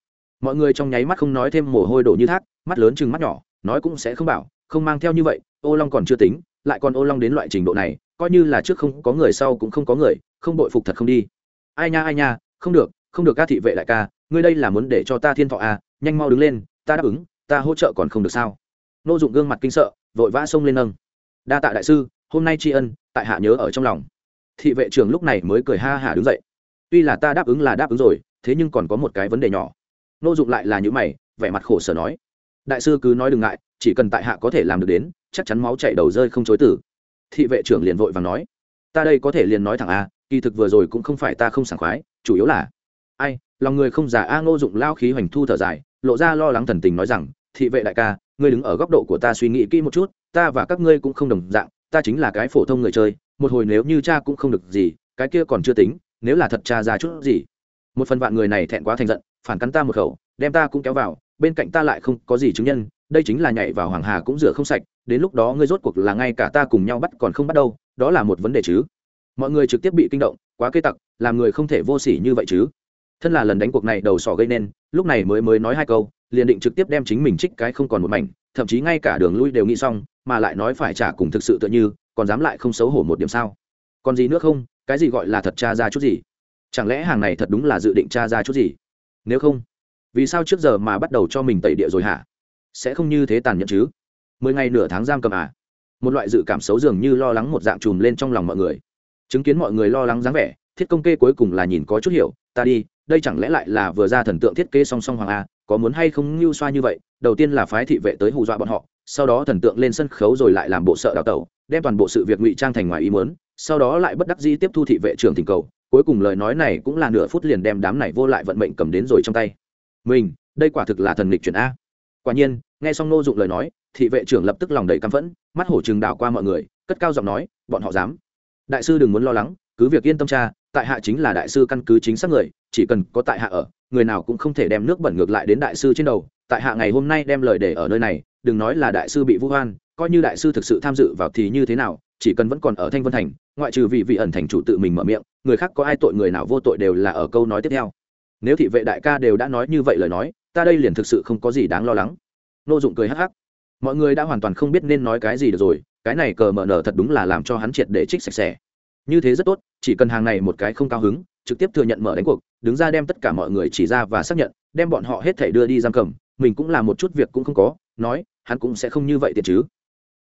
Mọi người trong nháy mắt không nói thêm mồ hôi đổ như thác, mắt lớn chừng mắt nhỏ, nói cũng sẽ không bảo, không mang theo như vậy, ô long còn chưa tính, lại còn ô long đến loại trình độ này, coi như là trước không có người sau cũng không có người, không bội phục thật không đi. Ai nha ai nha, không được không được ca thị vệ đại ca, ngươi đây là muốn để cho ta thiên thọ à nhanh mau đứng lên, ta đáp ứng, ta hỗ trợ còn không được sao? Nô dụng gương mặt kinh sợ, vội vã xông lên nâng. Đa tạ đại sư, hôm nay tri ân, tại hạ nhớ ở trong lòng thị vệ trưởng lúc này mới cười ha hả đứng dậy. Tuy là ta đáp ứng là đáp ứng rồi, thế nhưng còn có một cái vấn đề nhỏ. Nô dụng lại là những mày, vẻ mặt khổ sở nói. Đại sư cứ nói đừng ngại, chỉ cần tại hạ có thể làm được đến, chắc chắn máu chảy đầu rơi không chối tử. Thị vệ trưởng liền vội và nói. Ta đây có thể liền nói thẳng a kỳ thực vừa rồi cũng không phải ta không sảng khoái, chủ yếu là. Ai, lòng người không giả a ngô dụng lao khí hoành thu thở dài, lộ ra lo lắng thần tình nói rằng, thị vệ đại ca, ngươi đứng ở góc độ của ta suy nghĩ kỹ một chút, ta và các ngươi cũng không đồng dạng, ta chính là cái phổ thông người chơi một hồi nếu như cha cũng không được gì, cái kia còn chưa tính, nếu là thật cha ra chút gì. Một phần vạn người này thẹn quá thành giận, phản cắn ta một khẩu, đem ta cũng kéo vào, bên cạnh ta lại không có gì chứng nhân, đây chính là nhảy vào hoàng hà cũng rửa không sạch, đến lúc đó ngươi rốt cuộc là ngay cả ta cùng nhau bắt còn không bắt đâu, đó là một vấn đề chứ. Mọi người trực tiếp bị kinh động, quá cây tặc, làm người không thể vô s ỉ như vậy chứ. Thân là lần đánh cuộc này đầu sỏ gây nên, lúc này mới mới nói hai câu, liền định trực tiếp đem chính mình trích cái không còn một mảnh, thậm chí ngay cả đường lui đều nghĩ xong, mà lại nói phải trả cùng thực sự tựa như còn dám lại không xấu hổ một điểm sao? Còn gì nữa không? Cái gì gọi là thật tra ra chút gì? Chẳng lẽ hàng này thật đúng là dự định tra ra chút gì? Nếu không, vì sao trước giờ mà bắt đầu cho mình tẩy địa rồi hả? Sẽ không như thế tàn nhẫn chứ? Mười ngày nửa tháng giam cầm à? Một loại dự cảm xấu dường như lo lắng một dạng chùm lên trong lòng mọi người. Chứng kiến mọi người lo lắng dáng vẻ, thiết công kê cuối cùng là nhìn có chút hiểu, ta đi, đây chẳng lẽ lại là vừa ra thần tượng thiết kế song song hoàng a, có muốn hay không ngưu xoa như vậy? Đầu tiên là phái thị vệ tới hù dọa bọn họ, sau đó thần tượng lên sân khấu rồi lại làm bộ sợ đào tẩu đem toàn bộ sự việc ngụy trang thành ngoài ý muốn, sau đó lại bất đắc dĩ tiếp thu thị vệ trưởng thỉnh cầu, cuối cùng lời nói này cũng là nửa phút liền đem đám này vô lại vận mệnh cầm đến rồi trong tay. Mình, đây quả thực là thần lịch chuyển a. Quả nhiên, nghe xong nô dụng lời nói, thị vệ trưởng lập tức lòng đầy căm phẫn, mắt hổ chừng đảo qua mọi người, cất cao giọng nói, bọn họ dám. Đại sư đừng muốn lo lắng, cứ việc yên tâm cha, tại hạ chính là đại sư căn cứ chính xác người, chỉ cần có tại hạ ở, người nào cũng không thể đem nước bẩn ngược lại đến đại sư trên đầu. Tại hạ ngày hôm nay đem lời để ở nơi này, đừng nói là đại sư bị vu oan coi như đại sư thực sự tham dự vào thì như thế nào, chỉ cần vẫn còn ở thanh vân thành, ngoại trừ vị vị ẩn thành chủ tự mình mở miệng, người khác có ai tội người nào vô tội đều là ở câu nói tiếp theo. Nếu thị vệ đại ca đều đã nói như vậy lời nói, ta đây liền thực sự không có gì đáng lo lắng. Nô dụng cười hắc hắc. Mọi người đã hoàn toàn không biết nên nói cái gì được rồi, cái này cờ mở nở thật đúng là làm cho hắn triệt để trích sạch sẽ. Như thế rất tốt, chỉ cần hàng này một cái không cao hứng, trực tiếp thừa nhận mở đánh cuộc, đứng ra đem tất cả mọi người chỉ ra và xác nhận, đem bọn họ hết thể đưa đi giam cầm, mình cũng làm một chút việc cũng không có, nói, hắn cũng sẽ không như vậy tiệt chứ.